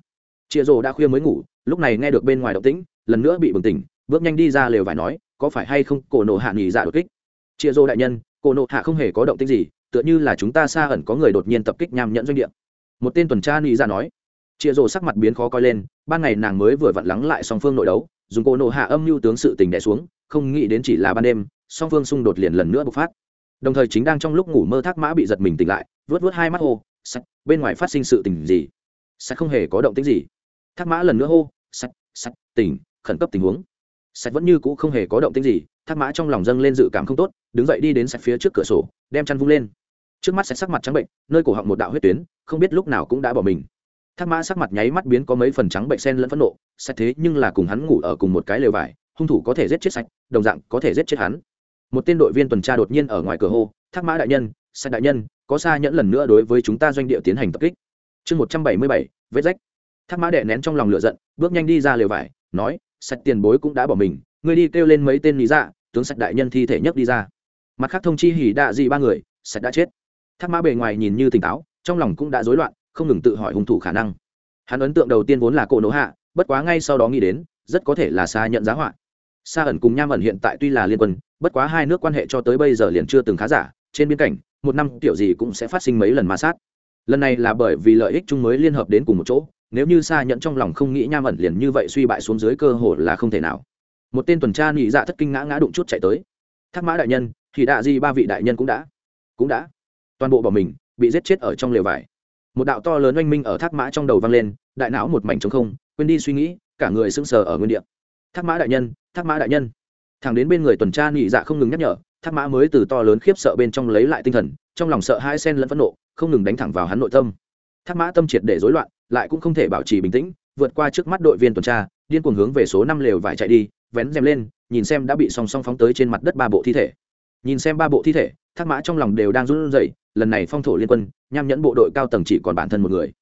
Chịa rồ đã khuya mới ngủ, lúc này nghe được bên ngoài động tĩnh, lần nữa bị bừng tỉnh, bước nhanh đi ra lều vải nói, có phải hay không cổ nộ hạ nị dạ đột kích? Chịa rồ đại nhân, cổ nộ hạ không hề có động tĩnh gì, tựa như là chúng ta xa ẩn có người đột nhiên tập kích nham nhẫn doanh địa. Một tên tuần tra nị dạ nói. Chịa rồ sắc mặt biến khó coi lên, ban ngày nàng mới vừa vặn lắng lại song phương nội đấu, dùng cổ nộ hạ âm mưu tướng sự tình đẻ xuống, không nghĩ đến chỉ là ban đêm, song phương xung đột liền lần nữa bộc phát. Đồng thời chính đang trong lúc ngủ mơ thác mã bị giật mình tỉnh lại vớt vớt hai mắt hô sạch, bên ngoài phát sinh sự tình gì? Sạch không hề có động tính gì. Thác mã lần nữa hô, sạch sạch, tỉnh, khẩn cấp tình huống. Sạch vẫn như cũ không hề có động tính gì, thác mã trong lòng dâng lên dự cảm không tốt, đứng dậy đi đến sạch phía trước cửa sổ, đem chăn vung lên. Trước mắt sạch sắc mặt trắng bệnh, nơi cổ họng một đạo huyết tuyến, không biết lúc nào cũng đã bỏ mình. Thác mã sắc mặt nháy mắt biến có mấy phần trắng bệnh sen lẫn phẫn nộ, sạch thế nhưng là cùng hắn ngủ ở cùng một cái lều vải, hung thủ có thể giết chết sạch, đồng dạng có thể giết chết hắn. Một tên đội viên tuần tra đột nhiên ở ngoài cửa hô, thác mã đại nhân, sạch đại nhân có xa nhẫn lần nữa đối với chúng ta doanh địa tiến hành tập kích. Chương một trăm bảy mươi bảy, vết rách. Thác mã đệ nén trong lòng lửa giận, bước nhanh đi ra lều vải, nói, sạch tiền bối cũng đã bỏ mình người đi kêu lên mấy tên lý dạ tướng sạch đại nhân thi thể nhấc đi ra. Mặt khác thông chi hỉ đạ dị ba người, sạch đã chết. Thác mã bề ngoài nhìn như tỉnh táo, trong lòng cũng đã rối loạn, không ngừng tự hỏi hung thủ khả năng. Hắn ấn tượng đầu tiên vốn là cổ nỗ hạ, bất quá ngay sau đó nghĩ đến, rất có thể là xa nhận giá họa. Xa ẩn cùng nham ẩn hiện tại tuy là liên quân, bất quá hai nước quan hệ cho tới bây giờ liền chưa từng khá giả trên biên cảnh, một năm tiểu gì cũng sẽ phát sinh mấy lần ma sát. Lần này là bởi vì lợi ích chung mới liên hợp đến cùng một chỗ, nếu như xa nhận trong lòng không nghĩ nham ẩn liền như vậy suy bại xuống dưới cơ hồ là không thể nào. Một tên tuần tra nhị dạ thất kinh ngã ngã đụng chút chạy tới. Thác mã đại nhân, thì đạ di ba vị đại nhân cũng đã cũng đã. Toàn bộ bỏ mình, bị giết chết ở trong lều vải. Một đạo to lớn oanh minh ở thác mã trong đầu vang lên, đại não một mảnh trống không, quên đi suy nghĩ, cả người sững sờ ở nguyên địa. Thác mã đại nhân, thác mã đại nhân. Thằng đến bên người tuần tra nhị dạ không ngừng nhắc nhở thác mã mới từ to lớn khiếp sợ bên trong lấy lại tinh thần, trong lòng sợ hai sen lẫn phẫn nộ, không ngừng đánh thẳng vào hắn nội tâm. Thác mã tâm triệt để rối loạn, lại cũng không thể bảo trì bình tĩnh, vượt qua trước mắt đội viên tuần tra, điên cuồng hướng về số năm lều vải chạy đi, vén rèm lên, nhìn xem đã bị song song phóng tới trên mặt đất ba bộ thi thể. Nhìn xem ba bộ thi thể, thác mã trong lòng đều đang run rẩy, lần này phong thổ liên quân, nham nhẫn bộ đội cao tầng chỉ còn bản thân một người.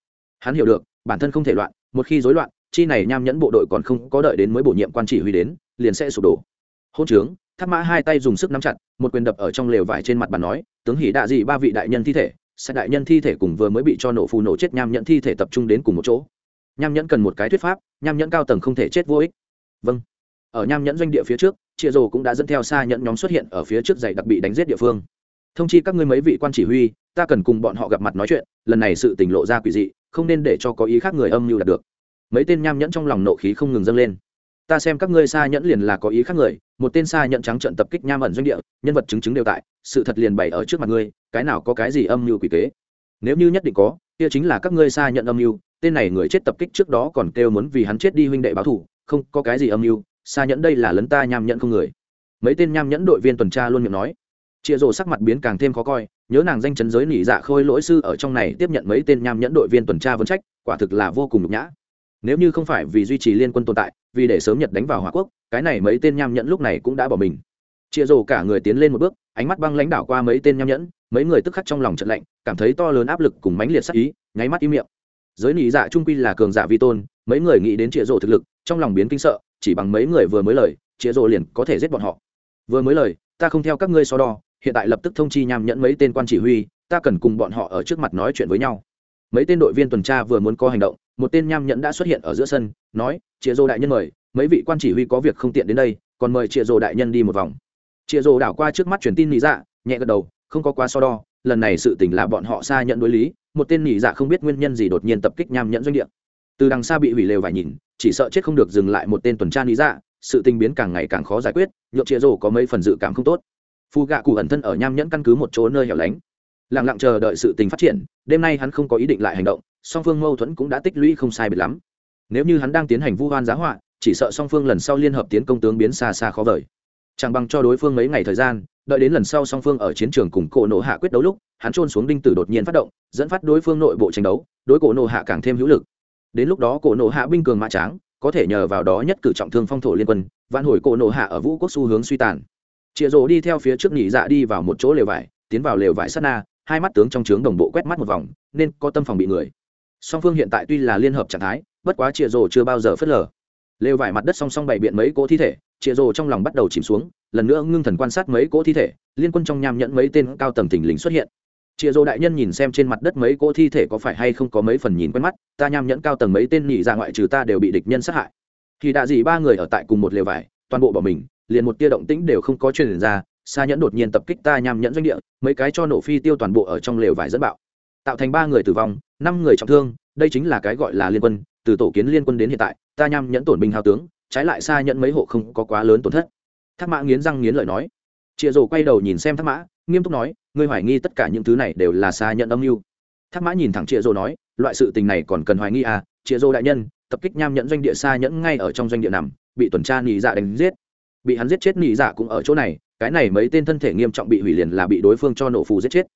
Hắn hiểu được, bản thân không thể loạn, một khi rối loạn, chi này nham nhẫn bộ đội còn không có đợi đến mới bổ nhiệm quan chỉ huy đến, liền sẽ sụp đổ. Hôn trướng thác mã hai tay dùng sức nắm chặt, một quyền đập ở trong lều vải trên mặt bàn nói, tướng hỉ đạ dị ba vị đại nhân thi thể sẽ đại nhân thi thể cùng vừa mới bị cho nổ phù nổ chết nham nhẫn thi thể tập trung đến cùng một chỗ. Nham nhẫn cần một cái thuyết pháp, nham nhẫn cao tầng không thể chết vô ích. Vâng. Ở nham nhẫn doanh địa phía trước, chia rồ cũng đã dẫn theo xa nhẫn nhóm xuất hiện ở phía trước giày đặc bị đánh giết địa phương. Thông chi các ngươi mấy vị quan chỉ huy, ta cần cùng bọn họ gặp mặt nói chuyện, lần này sự tỉnh lộ ra quỷ dị, không nên để cho có ý khác người âm mưu đạt được. Mấy tên nham nhẫn trong lòng nộ khí không ngừng dâng lên ta xem các ngươi xa nhẫn liền là có ý khác người, một tên xa nhẫn trắng trận tập kích nham ẩn doanh địa, nhân vật chứng chứng đều tại, sự thật liền bày ở trước mặt ngươi, cái nào có cái gì âm mưu quỷ kế. Nếu như nhất định có, kia chính là các ngươi xa nhận âm mưu, tên này người chết tập kích trước đó còn kêu muốn vì hắn chết đi huynh đệ báo thủ không, có cái gì âm mưu xa nhẫn đây là lấn ta nham nhẫn không người. Mấy tên nham nhẫn đội viên tuần tra luôn miệng nói. Chịa rổ sắc mặt biến càng thêm khó coi, nhớ nàng danh chấn giới nỉ dạ khôi lỗi sư ở trong này tiếp nhận mấy tên nham nhẫn đội viên tuần tra vấn trách, quả thực là vô cùng nhục nhã nếu như không phải vì duy trì liên quân tồn tại, vì để sớm nhật đánh vào hòa quốc, cái này mấy tên nham nhẫn lúc này cũng đã bỏ mình. Chịa rồ cả người tiến lên một bước, ánh mắt băng lãnh đạo qua mấy tên nham nhẫn, mấy người tức khắc trong lòng trận lạnh, cảm thấy to lớn áp lực cùng mãnh liệt sắc ý, nháy mắt im miệng. Giới nỉ dạ trung quy là cường giả vi tôn, mấy người nghĩ đến chịa rồ thực lực, trong lòng biến kinh sợ, chỉ bằng mấy người vừa mới lời chịa rồ liền có thể giết bọn họ. Vừa mới lời, ta không theo các ngươi so đo, hiện tại lập tức thông chi nham nhẫn mấy tên quan chỉ huy, ta cần cùng bọn họ ở trước mặt nói chuyện với nhau mấy tên đội viên tuần tra vừa muốn có hành động, một tên nham nhẫn đã xuất hiện ở giữa sân, nói chịa Dô đại nhân mời, mấy vị quan chỉ huy có việc không tiện đến đây, còn mời chịa Dô đại nhân đi một vòng. Chịa Dô đảo qua trước mắt truyền tin lý dạ nhẹ gật đầu, không có quá so đo, lần này sự tình là bọn họ xa nhận đối lý, một tên nhị dạ không biết nguyên nhân gì đột nhiên tập kích nham nhẫn doanh địa. Từ đằng xa bị hủy lều vải nhìn, chỉ sợ chết không được dừng lại một tên tuần tra nhị dạ sự tình biến càng ngày càng khó giải quyết nhộn chia rổ có mấy phần dự cảm không tốt. Phu gạ cụ ẩn thân ở nham nhẫn căn cứ một chỗ nơi hẻo lánh lặng lặng chờ đợi sự tình phát triển, đêm nay hắn không có ý định lại hành động, song phương mâu thuẫn cũng đã tích lũy không sai biệt lắm. Nếu như hắn đang tiến hành vu hoan giá họa, chỉ sợ song phương lần sau liên hợp tiến công tướng biến xa xa khó vời. Chẳng bằng cho đối phương mấy ngày thời gian, đợi đến lần sau song phương ở chiến trường cùng cổ nộ hạ quyết đấu lúc, hắn trôn xuống đinh tử đột nhiên phát động, dẫn phát đối phương nội bộ tranh đấu, đối cổ nộ hạ càng thêm hữu lực. Đến lúc đó cổ nộ hạ binh cường mã tráng, có thể nhờ vào đó nhất cử trọng thương phong thổ liên quân, vạn hồi cổ nộ hạ ở vũ quốc xu hướng suy tàn. Chịa rổ đi theo phía trước nhị dạ đi vào một chỗ lều vải, tiến vào lều vải sát na hai mắt tướng trong trướng đồng bộ quét mắt một vòng, nên có tâm phòng bị người. Song phương hiện tại tuy là liên hợp trạng thái, bất quá chịa rổ chưa bao giờ phớt lờ. Lều vải mặt đất song song bày biện mấy cỗ thi thể chịa rổ trong lòng bắt đầu chìm xuống, lần nữa ngưng thần quan sát mấy cỗ thi thể, liên quân trong nham nhẫn mấy tên cao tầng thình lình xuất hiện. Chịa rổ đại nhân nhìn xem trên mặt đất mấy cỗ thi thể có phải hay không có mấy phần nhìn quen mắt, ta nham nhẫn cao tầng mấy tên nhị ra ngoại trừ ta đều bị địch nhân sát hại. Thì đã gì ba người ở tại cùng một lều vải, toàn bộ bỏ mình, liền một tia động tĩnh đều không có truyền ra xa nhẫn đột nhiên tập kích ta nham nhẫn doanh địa, mấy cái cho nổ phi tiêu toàn bộ ở trong lều vải dẫn bạo. Tạo thành ba người tử vong, năm người trọng thương, đây chính là cái gọi là liên quân, từ tổ kiến liên quân đến hiện tại, ta nham nhẫn tổn binh hào tướng, trái lại xa nhẫn mấy hộ không có quá lớn tổn thất. Thác mã nghiến răng nghiến lợi nói. Chịa rồ quay đầu nhìn xem thác mã, nghiêm túc nói, ngươi hoài nghi tất cả những thứ này đều là xa nhẫn âm mưu. Thác mã nhìn thẳng chịa rồ nói, loại sự tình này còn cần hoài nghi à chịa rồ đại nhân, tập kích nham nhẫn doanh địa xa nhẫn ngay ở trong doanh địa nằm, bị tuần tra nị dạ đánh giết. Bị hắn giết chết nị dạ cũng ở chỗ này cái này mấy tên thân thể nghiêm trọng bị hủy liền là bị đối phương cho nổ phù giết chết.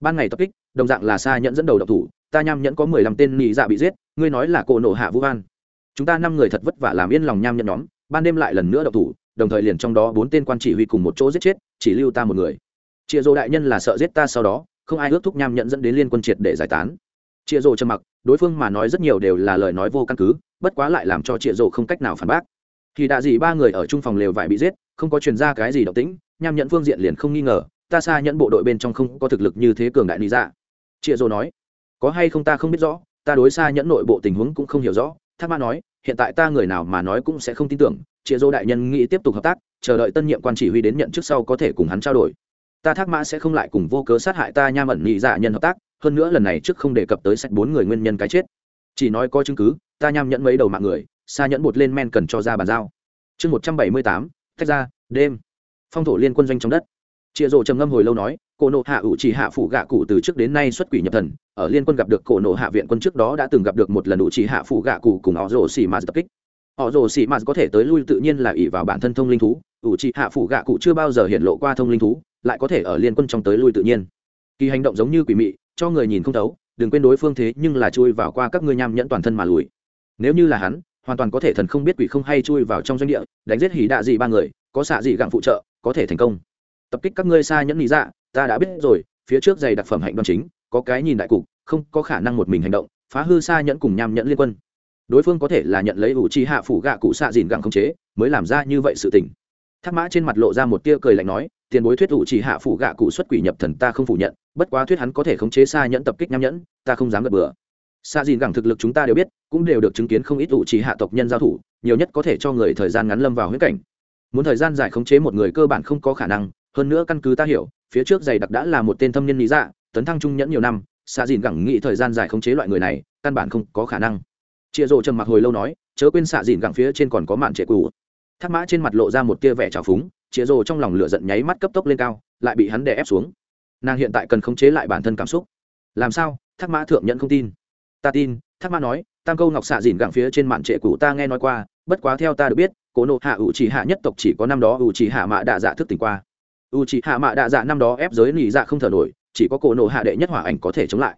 Ban ngày tập kích, đồng dạng là xa nhẫn dẫn đầu độc thủ, ta nham nhẫn có mười lăm tên nị dạ bị giết, ngươi nói là cổ nổ hạ vũ van chúng ta năm người thật vất vả làm yên lòng nham nhẫn nhóm, ban đêm lại lần nữa độc thủ, đồng thời liền trong đó bốn tên quan chỉ huy cùng một chỗ giết chết, chỉ lưu ta một người. Chịa rồ đại nhân là sợ giết ta sau đó, không ai ước thúc nham nhẫn dẫn đến liên quân triệt để giải tán. Chịa rồ trầm mặc, đối phương mà nói rất nhiều đều là lời nói vô căn cứ, bất quá lại làm cho chịa rồ không cách nào phản bác. Thì đạ gì ba người ở trung phòng lều vải bị giết, không có truyền ra cái gì động tĩnh nham nhận phương diện liền không nghi ngờ, ta xa nhận bộ đội bên trong không có thực lực như thế cường đại lý dạ. Chịa Dô nói, có hay không ta không biết rõ, ta đối xa nhẫn nội bộ tình huống cũng không hiểu rõ. Thác ma nói, hiện tại ta người nào mà nói cũng sẽ không tin tưởng. Chịa dô đại nhân nghĩ tiếp tục hợp tác, chờ đợi tân nhiệm quan chỉ huy đến nhận trước sau có thể cùng hắn trao đổi. Ta thác mã sẽ không lại cùng vô cớ sát hại ta nham ẩn nhị dạ nhân hợp tác, hơn nữa lần này trước không đề cập tới sạch bốn người nguyên nhân cái chết. Chỉ nói có chứng cứ, ta nham nhẫn mấy đầu mạng người xa nhẫn bột lên men cần cho ra bàn giao. Chương một trăm bảy mươi tám, tách ra, đêm phong thổ liên quân doanh trong đất. Chịa rộ trầm ngâm hồi lâu nói, cổ nộ hạ ủ chỉ hạ phủ gạ cụ từ trước đến nay xuất quỷ nhập thần, ở liên quân gặp được cổ nộ hạ viện quân trước đó đã từng gặp được một lần ủ chỉ hạ phủ gạ cụ cùng họ rồ xì mạt tập kích. Họ rồ xì mạt có thể tới lui tự nhiên là ỷ vào bản thân thông linh thú, ủ chỉ hạ phủ gạ cụ chưa bao giờ hiện lộ qua thông linh thú, lại có thể ở liên quân trong tới lui tự nhiên. Kỳ hành động giống như quỷ mị, cho người nhìn không thấu, đừng quên đối phương thế nhưng là chui vào qua các ngươi nham nhẫn toàn thân mà lùi. Nếu như là hắn, hoàn toàn có thể thần không biết quỷ không hay chui vào trong doanh địa, đánh giết hỉ đạ gì ba người, có xạ gì gặng phụ trợ có thể thành công. Tập kích các ngươi xa nhẫn lý dạ ta đã biết rồi, phía trước giày đặc phẩm hạnh đoan chính, có cái nhìn đại cục, không có khả năng một mình hành động, phá hư xa nhẫn cùng nham nhẫn liên quân. Đối phương có thể là nhận lấy ủ chi hạ phủ gạ cụ xạ dìn gặng không chế, mới làm ra như vậy sự tình. Thác mã trên mặt lộ ra một tia cười lạnh nói, tiền bối thuyết ủ chỉ hạ phủ gạ cụ xuất quỷ nhập thần ta không phủ nhận, bất quá thuyết hắn có thể khống chế xa nhẫn tập kích nham nhẫn, ta không dám gật bừa. Xa dìn gẳng thực lực chúng ta đều biết, cũng đều được chứng kiến không ít ủ chỉ hạ tộc nhân giao thủ, nhiều nhất có thể cho người thời gian ngắn lâm vào huyết cảnh muốn thời gian dài khống chế một người cơ bản không có khả năng, hơn nữa căn cứ ta hiểu, phía trước giày đặc đã là một tên thâm nhân lý dạ tấn thăng trung nhẫn nhiều năm xa dìn gẳng nghĩ thời gian dài khống chế loại người này, căn bản không có khả năng. Chịa rộ trầm mặc hồi lâu nói, chớ quên xạ dìn gẳng phía trên còn có mạn trệ cũ. Thác mã trên mặt lộ ra một tia vẻ trào phúng, chịa rộ trong lòng lửa giận nháy mắt cấp tốc lên cao, lại bị hắn đè ép xuống. Nàng hiện tại cần khống chế lại bản thân cảm xúc. Làm sao? Thác mã thượng nhận không tin. Ta tin, thác mã nói, tam câu ngọc xạ dìn gẳng phía trên mạn trệ cũ ta nghe nói qua, bất quá theo ta được biết cố nộ hạ ủ chỉ hạ nhất tộc chỉ có năm đó ủ chỉ hạ mạ đạ dạ thức tỉnh qua. Ủ chỉ hạ mạ đạ dạ năm đó ép giới nỉ dạ không thở nổi, chỉ có cổ nộ hạ đệ nhất hỏa ảnh có thể chống lại.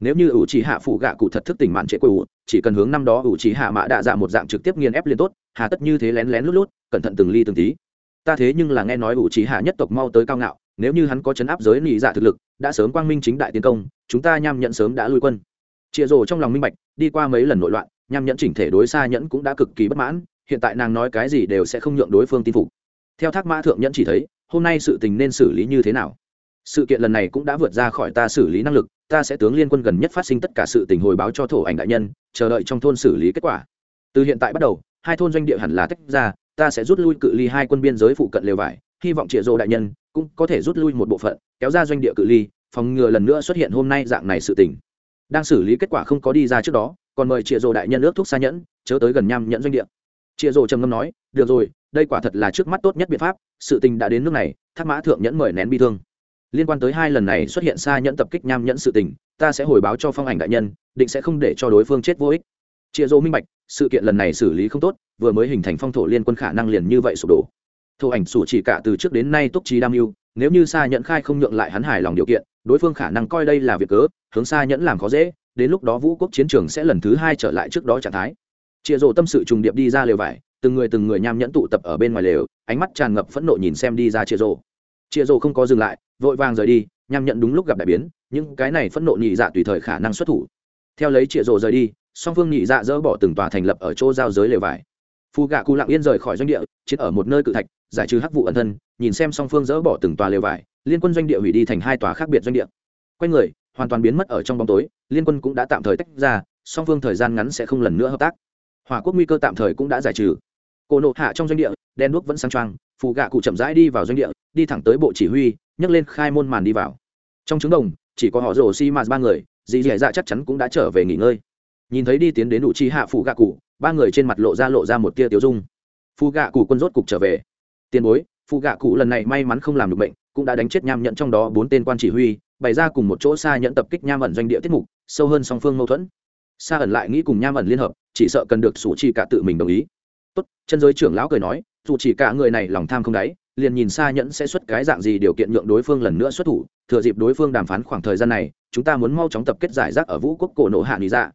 Nếu như ủ chỉ hạ phụ gạ cụ thật thức tỉnh mạn trệ quỷ chỉ cần hướng năm đó ủ chỉ hạ mạ đạ dạ một dạng trực tiếp nghiền ép liên tốt, hà tất như thế lén lén lút lút, cẩn thận từng ly từng tí. Ta thế nhưng là nghe nói ủ chỉ hạ nhất tộc mau tới cao ngạo, nếu như hắn có chấn áp giới nỉ dạ thực lực, đã sớm quang minh chính đại tiến công, chúng ta nham nhận sớm đã lui quân. Chịa rồ trong lòng minh bạch, đi qua mấy lần nội loạn, nham nhẫn chỉnh thể đối xa nhẫn cũng đã cực kỳ bất mãn hiện tại nàng nói cái gì đều sẽ không nhượng đối phương tin phục. Theo thác mã thượng nhẫn chỉ thấy, hôm nay sự tình nên xử lý như thế nào? Sự kiện lần này cũng đã vượt ra khỏi ta xử lý năng lực, ta sẽ tướng liên quân gần nhất phát sinh tất cả sự tình hồi báo cho thổ ảnh đại nhân, chờ đợi trong thôn xử lý kết quả. Từ hiện tại bắt đầu, hai thôn doanh địa hẳn là tách ra, ta sẽ rút lui cự ly hai quân biên giới phụ cận lều vải, hy vọng trịa rô đại nhân cũng có thể rút lui một bộ phận, kéo ra doanh địa cự ly, phòng ngừa lần nữa xuất hiện hôm nay dạng này sự tình. Đang xử lý kết quả không có đi ra trước đó, còn mời trịa rô đại nhân ước thuốc xa nhẫn, chớ tới gần nham nhẫn doanh địa chia rồ trầm ngâm nói, được rồi, đây quả thật là trước mắt tốt nhất biện pháp, sự tình đã đến nước này, thác mã thượng nhẫn mời nén bi thương. Liên quan tới hai lần này xuất hiện xa nhẫn tập kích nham nhẫn sự tình, ta sẽ hồi báo cho phong ảnh đại nhân, định sẽ không để cho đối phương chết vô ích. Chia dỗ minh bạch, sự kiện lần này xử lý không tốt, vừa mới hình thành phong thổ liên quân khả năng liền như vậy sụp đổ. Thổ ảnh sủ chỉ cả từ trước đến nay túc trí đam mưu, nếu như xa nhẫn khai không nhượng lại hắn hài lòng điều kiện, đối phương khả năng coi đây là việc cớ, hướng xa nhẫn làm khó dễ, đến lúc đó vũ quốc chiến trường sẽ lần thứ hai trở lại trước đó trạng thái chia rổ tâm sự trùng điệp đi ra lều vải, từng người từng người nham nhẫn tụ tập ở bên ngoài lều, ánh mắt tràn ngập phẫn nộ nhìn xem đi ra chia rổ. Chia rổ không có dừng lại, vội vàng rời đi, nham nhẫn đúng lúc gặp đại biến, những cái này phẫn nộ nhị dạ tùy thời khả năng xuất thủ. Theo lấy chia rổ rời đi, song phương nhị dạ dỡ bỏ từng tòa thành lập ở chỗ giao giới lều vải. Phù gạ cụ lặng yên rời khỏi doanh địa, chiến ở một nơi cự thạch, giải trừ hắc vụ ẩn thân, nhìn xem song phương dỡ bỏ từng tòa lều vải, liên quân doanh địa hủy đi thành hai tòa khác biệt doanh địa. Quanh người, hoàn toàn biến mất ở trong bóng tối, liên quân cũng đã tạm thời tách ra, song phương thời gian ngắn sẽ không lần nữa hợp tác hỏa quốc nguy cơ tạm thời cũng đã giải trừ. Cổ nộ hạ trong doanh địa đen đuốc vẫn sang trăng phù gạ cụ chậm rãi đi vào doanh địa, đi thẳng tới bộ chỉ huy, nhấc lên khai môn màn đi vào. Trong trứng đồng, chỉ có họ rồ xi mạt ba người, dì dì dạ chắc chắn cũng đã trở về nghỉ ngơi. Nhìn thấy đi tiến đến đủ chi hạ phù gạ cụ, ba người trên mặt lộ ra lộ ra một tia tiêu dung. Phù gạ cụ quân rốt cục trở về. Tiền bối, phù gạ cụ lần này may mắn không làm được bệnh, cũng đã đánh chết nham nhận trong đó bốn tên quan chỉ huy, bày ra cùng một chỗ xa nhận tập kích nham ẩn doanh địa tiết mục, sâu hơn song phương mâu thuẫn. Xa ẩn lại nghĩ cùng nham ẩn liên hợp chỉ sợ cần được sủ chỉ cả tự mình đồng ý. Tốt, chân giới trưởng lão cười nói, dù chỉ cả người này lòng tham không đáy, liền nhìn xa nhẫn sẽ xuất cái dạng gì điều kiện nhượng đối phương lần nữa xuất thủ, thừa dịp đối phương đàm phán khoảng thời gian này, chúng ta muốn mau chóng tập kết giải rác ở vũ quốc cổ nộ hạ lý ra dạ.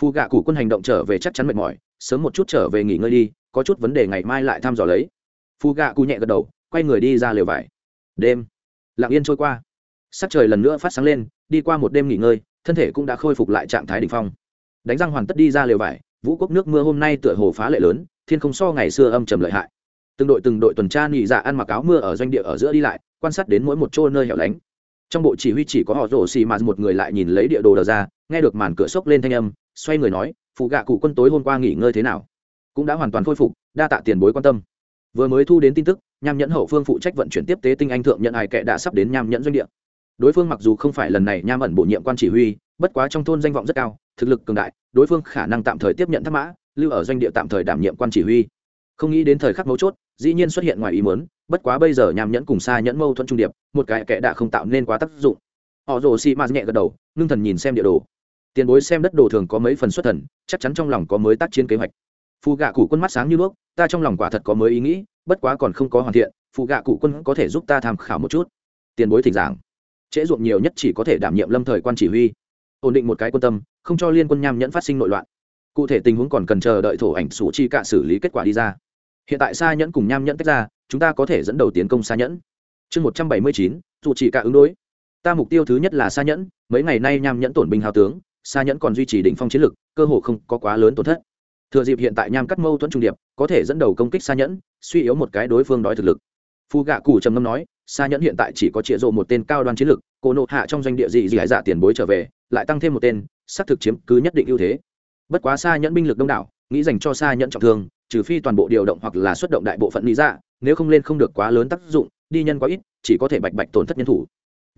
phu phù gạ cụ quân hành động trở về chắc chắn mệt mỏi, sớm một chút trở về nghỉ ngơi đi, có chút vấn đề ngày mai lại thăm dò lấy. Phù gạ cụ nhẹ gật đầu, quay người đi ra lều vải. Đêm, lặng yên trôi qua. Sắc trời lần nữa phát sáng lên, đi qua một đêm nghỉ ngơi, thân thể cũng đã khôi phục lại trạng thái đ ỉ n h phong. Đánh răng hoàn tất đi ra lều vải vũ quốc nước mưa hôm nay tựa hồ phá lệ lớn, thiên không so ngày xưa âm trầm lợi hại. Từng đội từng đội tuần tra nhị dạ ăn mặc áo mưa ở doanh địa ở giữa đi lại, quan sát đến mỗi một chỗ nơi hẻo lánh. Trong bộ chỉ huy chỉ có họ rổ xì mà một người lại nhìn lấy địa đồ đờ ra, nghe được màn cửa sốc lên thanh âm, xoay người nói, phụ gạ cụ quân tối hôm qua nghỉ ngơi thế nào? Cũng đã hoàn toàn khôi phục, đa tạ tiền bối quan tâm. Vừa mới thu đến tin tức, nham nhẫn hậu phương phụ trách vận chuyển tiếp tế tinh anh thượng nhận ai kệ đã sắp đến nham nhẫn doanh địa. Đối phương mặc dù không phải lần này nham ẩn bổ nhiệm quan chỉ huy bất quá trong thôn danh vọng rất cao, thực lực cường đại, đối phương khả năng tạm thời tiếp nhận thác mã, lưu ở doanh địa tạm thời đảm nhiệm quan chỉ huy. Không nghĩ đến thời khắc mấu chốt, dĩ nhiên xuất hiện ngoài ý muốn, bất quá bây giờ nham nhẫn cùng xa nhẫn mâu thuẫn trung điệp, một cái kẻ đã không tạo nên quá tác dụng. Họ rồ xì ma nhẹ gật đầu, ngưng thần nhìn xem địa đồ. Tiền bối xem đất đồ thường có mấy phần xuất thần, chắc chắn trong lòng có mới tác chiến kế hoạch. Phù gạ cụ quân mắt sáng như đuốc, ta trong lòng quả thật có mới ý nghĩ, bất quá còn không có hoàn thiện phù gạ cụ quân có thể giúp ta tham khảo một chút. Tiền bối thỉnh giảng. Trễ ruộng nhiều nhất chỉ có thể đảm nhiệm lâm thời quan chỉ huy ổn định một cái quân tâm, không cho liên quân nham nhẫn phát sinh nội loạn. Cụ thể tình huống còn cần chờ đợi thổ ảnh sủ chi cạ xử lý kết quả đi ra. Hiện tại xa nhẫn cùng nham nhẫn tách ra, chúng ta có thể dẫn đầu tiến công xa nhẫn. Chương một trăm bảy mươi chín, dù chỉ cạ ứng đối. Ta mục tiêu thứ nhất là xa nhẫn, mấy ngày nay nham nhẫn tổn binh hào tướng xa nhẫn còn duy trì đỉnh phong chiến lực, cơ hồ không có quá lớn tổn thất. Thừa dịp hiện tại nham cắt mâu thuẫn trung điệp, có thể dẫn đầu công kích xa nhẫn, suy yếu một cái đối phương đói thực lực. Phu gạ cù trầm ngâm nói xa nhẫn hiện tại chỉ có trịa rộ một tên cao đoan chiến lực cô nộ hạ trong doanh địa dị dị dạ tiền bối trở về lại tăng thêm một tên, xác thực chiếm cứ nhất định ưu thế. Bất quá xa nhẫn binh lực đông đảo, nghĩ dành cho xa nhẫn trọng thương, trừ phi toàn bộ điều động hoặc là xuất động đại bộ phận lý dạ nếu không lên không được quá lớn tác dụng, đi nhân quá ít, chỉ có thể bạch bạch tổn thất nhân thủ.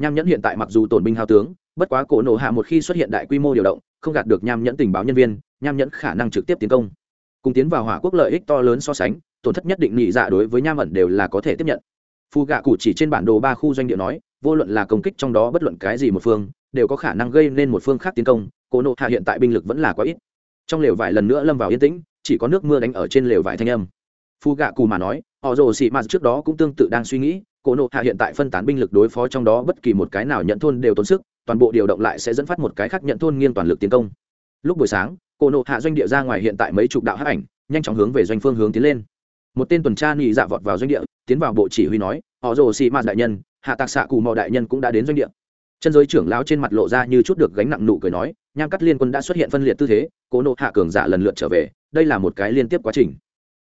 Nham nhẫn hiện tại mặc dù tổn binh hao tướng, bất quá cổ nổ hạ một khi xuất hiện đại quy mô điều động, không gạt được nham nhẫn tình báo nhân viên, nham nhẫn khả năng trực tiếp tiến công. Cùng tiến vào hỏa quốc lợi ích to lớn so sánh, tổn thất nhất định nhị dạ đối với nham ẩn đều là có thể tiếp nhận. Phù gạ cụ chỉ trên bản đồ ba khu doanh địa nói, vô luận là công kích trong đó bất luận cái gì một phương đều có khả năng gây nên một phương khác tiến công cổ nộ hạ hiện tại binh lực vẫn là quá ít. Trong lều vải lần nữa lâm vào yên tĩnh, chỉ có nước mưa đánh ở trên lều vải thanh âm. Phu gạ cù mà nói, họ rồ xị mạt trước đó cũng tương tự đang suy nghĩ cổ nộ hạ hiện tại phân tán binh lực đối phó trong đó bất kỳ một cái nào nhận thôn đều tốn sức, toàn bộ điều động lại sẽ dẫn phát một cái khác nhận thôn nghiêng toàn lực tiến công. Lúc buổi sáng cổ nộ hạ doanh địa ra ngoài hiện tại mấy chục đạo hắc ảnh, nhanh chóng hướng về doanh phương hướng tiến lên. Một tên tuần tra nhị dạ vọt vào doanh địa, tiến vào bộ chỉ huy nói, họ rồ xị mạt đại nhân, hạ tạc xạ cù mò đại nhân cũng đã đến doanh địa chân giới trưởng lão trên mặt lộ ra như chút được gánh nặng nụ cười nói, nham cắt liên quân đã xuất hiện phân liệt tư thế, cố nộ hạ cường giả lần lượt trở về, đây là một cái liên tiếp quá trình.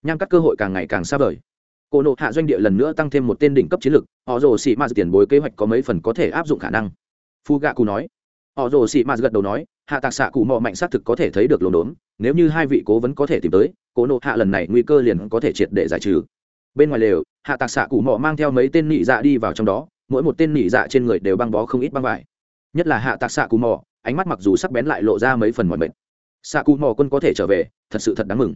Nham cắt cơ hội càng ngày càng xa vời. Cổ nộ hạ doanh địa lần nữa tăng thêm một tên đỉnh cấp chiến lược họ rồ sĩ m tiền bối kế hoạch có mấy phần có thể áp dụng khả năng. Phu gạ cụ nói, họ rồ sĩ m gật đầu nói, hạ tạc xạ cụ mò mạnh xác thực có thể thấy được lồn đốn, nếu như hai vị cố vấn có thể tìm tới cổ nộ hạ lần này nguy cơ liền có thể triệt để giải trừ. Bên ngoài lều, hạ tạc xạ cụ mò mang theo mấy tên nị dạ đi vào trong đó mỗi một tên nỉ dạ trên người đều băng bó không ít băng vải. Nhất là hạ tạc xạ cù mò ánh mắt mặc dù sắc bén lại lộ ra mấy phần mọi mệt. Xạ cù mò quân có thể trở về, thật sự thật đáng mừng.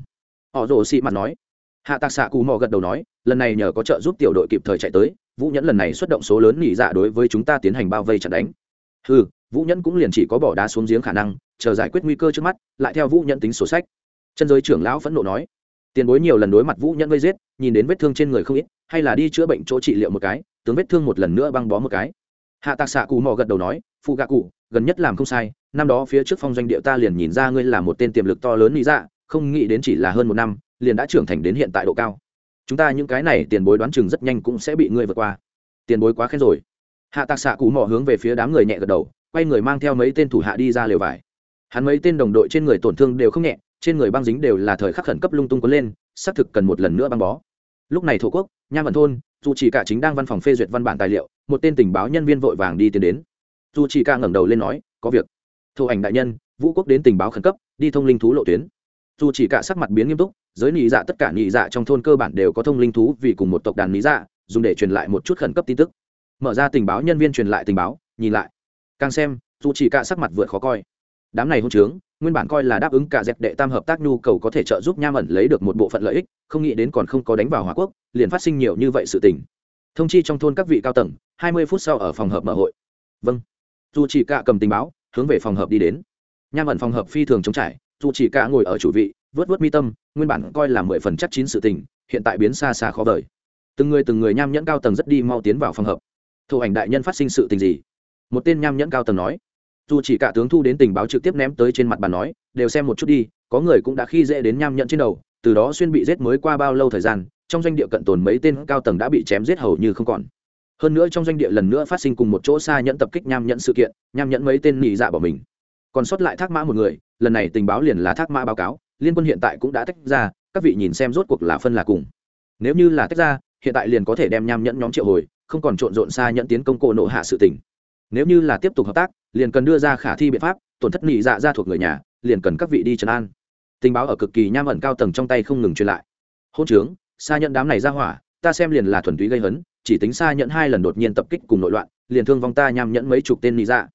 Họ rồ xị mặt nói. Hạ tạc xạ cù mò gật đầu nói, lần này nhờ có trợ giúp tiểu đội kịp thời chạy tới, vũ nhẫn lần này xuất động số lớn nỉ dạ đối với chúng ta tiến hành bao vây chặn đánh. Ừ vũ nhẫn cũng liền chỉ có bỏ đá xuống giếng khả năng, chờ giải quyết nguy cơ trước mắt, lại theo vũ nhẫn tính sổ sách. Chân giới trưởng lão phẫn nộ nói tiền bối nhiều lần đối mặt vũ nhẫn gây giết, nhìn đến vết thương trên người không ít, hay là đi chữa bệnh chỗ trị liệu một cái, tướng vết thương một lần nữa băng bó một cái. Hạ tạc xạ Cù mò gật đầu nói phụ gạ cụ gần nhất làm không sai, năm đó phía trước phong doanh địa ta liền nhìn ra ngươi là một tên tiềm lực to lớn lý dạ không nghĩ đến chỉ là hơn một năm, liền đã trưởng thành đến hiện tại độ cao. Chúng ta những cái này tiền bối đoán chừng rất nhanh cũng sẽ bị ngươi vượt qua. Tiền bối quá khen rồi. Hạ tạc xạ Cù mò hướng về phía đám người nhẹ gật đầu, quay người mang theo mấy tên thủ hạ đi ra lều vải. Hắn mấy tên đồng đội trên người tổn thương đều không nhẹ trên người băng dính đều là thời khắc khẩn cấp lung tung cuốn lên, xác thực cần một lần nữa băng bó. Lúc này thổ quốc, nha vận thôn, dù chỉ cả chính đang văn phòng phê duyệt văn bản tài liệu, một tên tình báo nhân viên vội vàng đi tiến đến. Dù chỉ cả ngẩng đầu lên nói, có việc. Thổ ảnh đại nhân, vũ quốc đến tình báo khẩn cấp, đi thông linh thú lộ tuyến. Dù chỉ cả sắc mặt biến nghiêm túc, giới nhị dạ tất cả nhị dạ trong thôn cơ bản đều có thông linh thú vì cùng một tộc đàn lý dạ dùng để truyền lại một chút khẩn cấp tin tức. Mở ra tình báo, nhân viên truyền lại tình báo, nhìn lại. Càng xem, dù chỉ cả sắc mặt vượt khó coi đám này hôn trướng, nguyên bản coi là đáp ứng cả dẹp đệ tam hợp tác nhu cầu có thể trợ giúp nham ẩn lấy được một bộ phận lợi ích, không nghĩ đến còn không có đánh vào hòa quốc, liền phát sinh nhiều như vậy sự tình. Thông chi trong thôn các vị cao tầng, hai mươi phút sau ở phòng hợp mở hội. Vâng. Dù chỉ cả cầm tình báo, hướng về phòng hợp đi đến. Nham ẩn phòng hợp phi thường chống trải dù chỉ cả ngồi ở chủ vị vớt vớt mi tâm, nguyên bản coi là mười phần chắc chín sự tình, hiện tại biến xa xa khó vời. Từng người từng người nham nhẫn cao tầng rất đi mau tiến vào phòng hợp thủ ảnh đại nhân phát sinh sự tình gì? Một tên nham nhẫn cao tầng nói dù chỉ cả tướng thu đến tình báo trực tiếp ném tới trên mặt bàn nói, đều xem một chút đi, có người cũng đã khi dễ đến nham nhận trên đầu, từ đó xuyên bị giết mới qua bao lâu thời gian, trong doanh địa cận tồn mấy tên cao tầng đã bị chém giết hầu như không còn. Hơn nữa trong doanh địa lần nữa phát sinh cùng một chỗ xa nhẫn tập kích nham nhận sự kiện, nham nhận mấy tên nỉ dạ bỏ mình. Còn sót lại thác mã một người, lần này tình báo liền là thác mã báo cáo, liên quân hiện tại cũng đã tách ra, các vị nhìn xem rốt cuộc là phân là cùng. Nếu như là tách ra, hiện tại liền có thể đem nham nhẫn nhóm triệu hồi, không còn trộn rộn xa nhẫn tiến công cổ nộ hạ sự tình. Nếu như là tiếp tục hợp tác liền cần đưa ra khả thi biện pháp, tổn thất nị dạ ra thuộc người nhà, liền cần các vị đi trấn an. Tình báo ở cực kỳ nham ẩn cao tầng trong tay không ngừng truyền lại. Hôn trướng xa nhận đám này ra hỏa, ta xem liền là thuần túy gây hấn, chỉ tính xa nhận hai lần đột nhiên tập kích cùng nội loạn, liền thương vong ta nham nhẫn mấy chục tên nị dạ.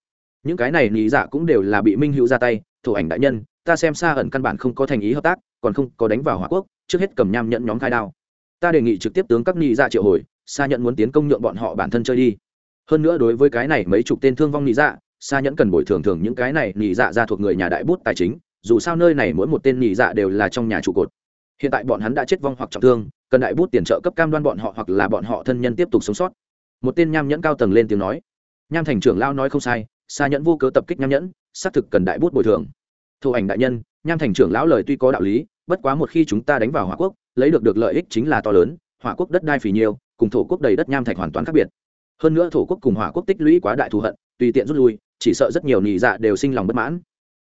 Những cái này nị dạ cũng đều là bị minh hữu ra tay, thủ ảnh đại nhân, ta xem xa ẩn căn bản không có thành ý hợp tác, còn không có đánh vào hỏa quốc, trước hết cầm nham nhẫn nhóm khai đao. Ta đề nghị trực tiếp tướng các nị dạ triệu hồi xa nhận muốn tiến công nhượng bọn họ bản thân chơi đi. Hơn nữa đối với cái này mấy chục tên thương vong nị dạ xa nhẫn cần bồi thường thường những cái này nhị dạ ra thuộc người nhà đại bút tài chính, dù sao nơi này mỗi một tên nhị dạ đều là trong nhà trụ cột. Hiện tại bọn hắn đã chết vong hoặc trọng thương, cần đại bút tiền trợ cấp cam đoan bọn họ hoặc là bọn họ thân nhân tiếp tục sống sót. Một tên nham nhẫn cao tầng lên tiếng nói. Nham thành trưởng lao nói không sai xa nhẫn vô cớ tập kích nham nhẫn, xác thực cần đại bút bồi thường. Thủ ảnh đại nhân, nham thành trưởng lão lời tuy có đạo lý, bất quá một khi chúng ta đánh vào hỏa quốc, lấy được được lợi ích chính là to lớn, hỏa quốc đất đai phì nhiều, cùng thổ quốc đầy đất nham thạch hoàn toàn khác biệt. Hơn nữa thổ quốc cùng hỏa quốc tích lũy quá đại thù hận, tùy tiện rút lui chỉ sợ rất nhiều nhị dạ đều sinh lòng bất mãn.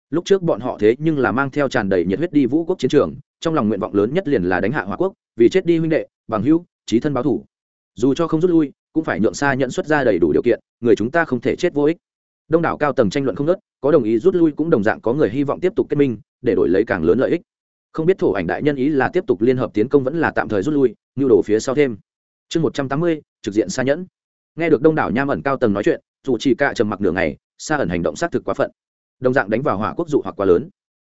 Lúc trước bọn họ thế nhưng là mang theo tràn đầy nhiệt huyết đi vũ quốc chiến trường, trong lòng nguyện vọng lớn nhất liền là đánh hạ hỏa quốc, vì chết đi huynh đệ, bằng hữu trí thân báo thủ. Dù cho không rút lui, cũng phải nhượng xa nhận xuất ra đầy đủ điều kiện, người chúng ta không thể chết vô ích. Đông đảo cao tầng tranh luận không nớt có đồng ý rút lui cũng đồng dạng có người hy vọng tiếp tục kết minh, để đổi lấy càng lớn lợi ích. Không biết thổ ảnh đại nhân ý là tiếp tục liên hợp tiến công vẫn là tạm thời rút lui như đổ phía sau thêm. Chương một trăm tám mươi, trực diện xa nhẫn. Nghe được đông đảo nham ẩn cao tầng nói chuyện, dù chỉ cạ trầm mặc nửa ngày xa ẩn hành động xác thực quá phận. Đồng dạng đánh vào hỏa quốc dụ hoặc quá lớn.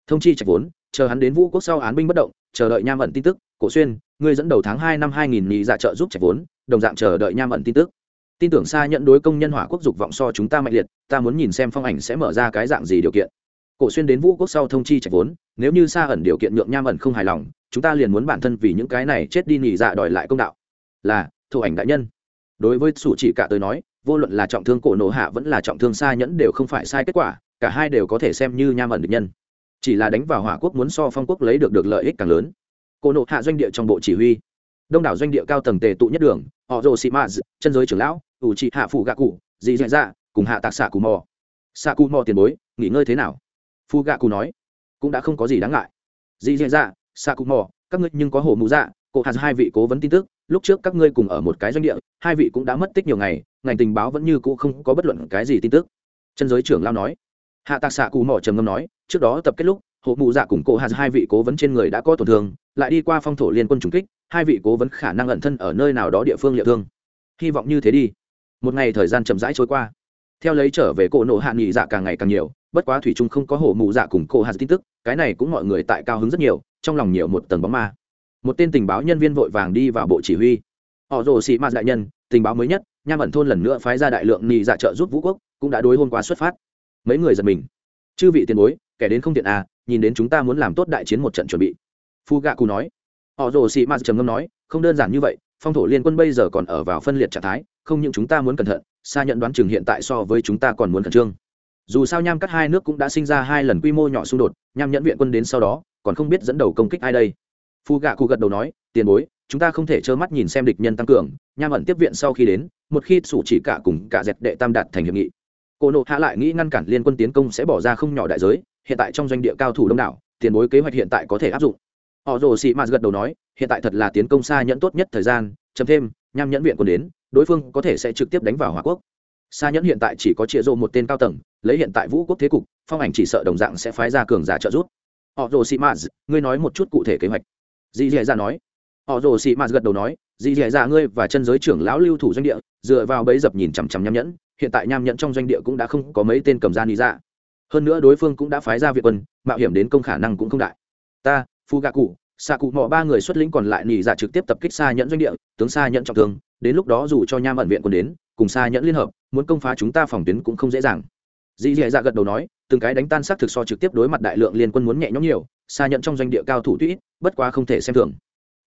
Thông chi trạch vốn, chờ hắn đến vũ quốc sau án binh bất động, chờ đợi nham ẩn tin tức, cổ xuyên, ngươi dẫn đầu tháng hai năm hai nghìn nhị dạ trợ giúp trạch vốn, đồng dạng chờ đợi nham ẩn tin tức. Tin tưởng xa nhận đối công nhân hỏa quốc dục vọng so chúng ta mạnh liệt, ta muốn nhìn xem phong ảnh sẽ mở ra cái dạng gì điều kiện. Cổ xuyên đến vũ quốc sau thông chi trạch vốn, nếu như xa ẩn điều kiện nhượng nham ẩn không hài lòng, chúng ta liền muốn bản thân vì những cái này chết đi nhị dạ đòi lại công đạo. Là thủ ảnh đại nhân. Đối với sủ chỉ cả tới nói vô luận là trọng thương cổ nổ hạ vẫn là trọng thương xa nhẫn đều không phải sai kết quả, cả hai đều có thể xem như nham ẩn được nhân. Chỉ là đánh vào hỏa quốc muốn so phong quốc lấy được được lợi ích càng lớn. Cổ nổ hạ doanh địa trong bộ chỉ huy. Đông đảo doanh địa cao tầng tề tụ nhất đường, họ rồ sĩ maz chân giới trưởng lão, ủ trị hạ phụ gạ cụ, dị dạy dạ cùng hạ tạc xạ cù mò. Xạ cù mò tiền bối, nghỉ ngơi thế nào? Phu gạ cụ nói. Cũng đã không có gì đáng ngại. Dị dạy dạ, dạ xạ cù mò, các ngươi nhưng có hổ mụ dạ cổ hạt hai vị cố vấn tin tức lúc trước các ngươi cùng ở một cái doanh địa, hai vị cũng đã mất tích nhiều ngày, ngành tình báo vẫn như cũ không có bất luận cái gì tin tức. Chân giới trưởng lao nói. Hạ tạc xạ cù mỏ trầm ngâm nói, trước đó tập kết lúc hộ mụ dạ cùng cổ hạt hai vị cố vấn trên người đã có tổn thương, lại đi qua phong thổ liên quân trùng kích, hai vị cố vấn khả năng ẩn thân ở nơi nào đó địa phương liệu thương. Hy vọng như thế đi. Một ngày thời gian chậm rãi trôi qua. Theo lấy trở về cổ nộ hạ nghỉ dạ càng ngày càng nhiều, bất quá thủy trung không có hổ mụ dạ cùng cổ hạt tin tức, cái này cũng mọi người tại cao hứng rất nhiều, trong lòng nhiều một tầng bóng ma một tên tình báo nhân viên vội vàng đi vào bộ chỉ huy. Họ rồ sĩ mạt đại nhân, tình báo mới nhất, nham ẩn thôn lần nữa phái ra đại lượng nghị dạ trợ giúp vũ quốc, cũng đã đối hôm qua xuất phát. Mấy người giật mình. Chư vị tiền bối, kẻ đến không tiện à nhìn đến chúng ta muốn làm tốt đại chiến một trận chuẩn bị. Phu gạ cù nói. Họ rồ sĩ mạt trầm ngâm nói, không đơn giản như vậy, phong thổ liên quân bây giờ còn ở vào phân liệt trạng thái, không những chúng ta muốn cẩn thận, xa nhận đoán chừng hiện tại so với chúng ta còn muốn khẩn trương. Dù sao nham cắt hai nước cũng đã sinh ra hai lần quy mô nhỏ xung đột, nham nhẫn viện quân đến sau đó, còn không biết dẫn đầu công kích ai đây phu gạ cụ gật đầu nói, tiền bối, chúng ta không thể trơ mắt nhìn xem địch nhân tăng cường. Nham ẩn tiếp viện sau khi đến, một khi sủ chỉ cả cùng cả dẹp đệ tam đạt thành hiệp nghị, cô nộ hạ lại nghĩ ngăn cản liên quân tiến công sẽ bỏ ra không nhỏ đại giới, hiện tại trong doanh địa cao thủ đông đảo, tiền bối kế hoạch hiện tại có thể áp dụng. Họ rồ sĩ mạt gật đầu nói, hiện tại thật là tiến công xa nhẫn tốt nhất thời gian chấm thêm, nham nhẫn viện quân đến, đối phương có thể sẽ trực tiếp đánh vào hòa quốc. Xa nhẫn hiện tại chỉ có chĩa rộ một tên cao tầng, lấy hiện tại vũ quốc thế cục, phong ảnh chỉ sợ đồng dạng sẽ phái ra cường giả trợ giúp. Họ rồ sĩ mạt, ngươi nói một chút cụ thể kế hoạch dì dì dạ nói. Họ rồ sĩ mạt gật đầu nói, dì dì dạ ngươi và chân giới trưởng lão lưu thủ doanh địa, dựa vào bấy dập nhìn chằm chằm nham nhẫn, hiện tại nham nhẫn trong doanh địa cũng đã không có mấy tên cầm gian lý dạ. Hơn nữa đối phương cũng đã phái ra việc quân, mạo hiểm đến công khả năng cũng không đại. Ta, phu gạ cụ xạ cụ mọ ba người xuất lĩnh còn lại nỉ dạ trực tiếp tập kích xa nhẫn doanh địa, tướng xa nhẫn trọng thương, đến lúc đó dù cho nham ẩn viện quân đến, cùng xa nhẫn liên hợp, muốn công phá chúng ta phòng tuyến cũng không dễ dàng. Dì dì dạ gật đầu nói, từng cái đánh tan xác thực so trực tiếp đối mặt đại lượng liên quân muốn nhẹ nhõm nhiều xa nhận trong doanh địa cao thủ tuy bất quá không thể xem thường.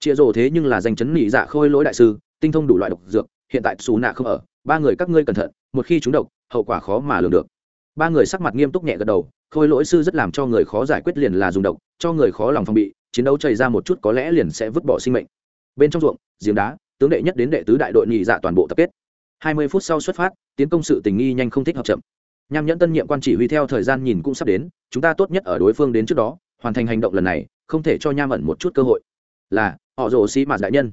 Chia rổ thế nhưng là danh chấn nỉ dạ khôi lỗi đại sư, tinh thông đủ loại độc dược, hiện tại xù nạ không ở, ba người các ngươi cẩn thận, một khi chúng độc, hậu quả khó mà lường được. Ba người sắc mặt nghiêm túc nhẹ gật đầu, khôi lỗi sư rất làm cho người khó giải quyết liền là dùng độc, cho người khó lòng phòng bị, chiến đấu chảy ra một chút có lẽ liền sẽ vứt bỏ sinh mệnh. Bên trong ruộng, giếng đá, tướng đệ nhất đến đệ tứ đại đội nhị dạ toàn bộ tập kết. Hai mươi phút sau xuất phát, tiến công sự tình nghi nhanh không thích hợp chậm. Nham nhẫn tân nhiệm quan chỉ huy theo thời gian nhìn cũng sắp đến, chúng ta tốt nhất ở đối phương đến trước đó hoàn thành hành động lần này, không thể cho nham ẩn một chút cơ hội. Là, họ rồ sĩ mạt đại nhân.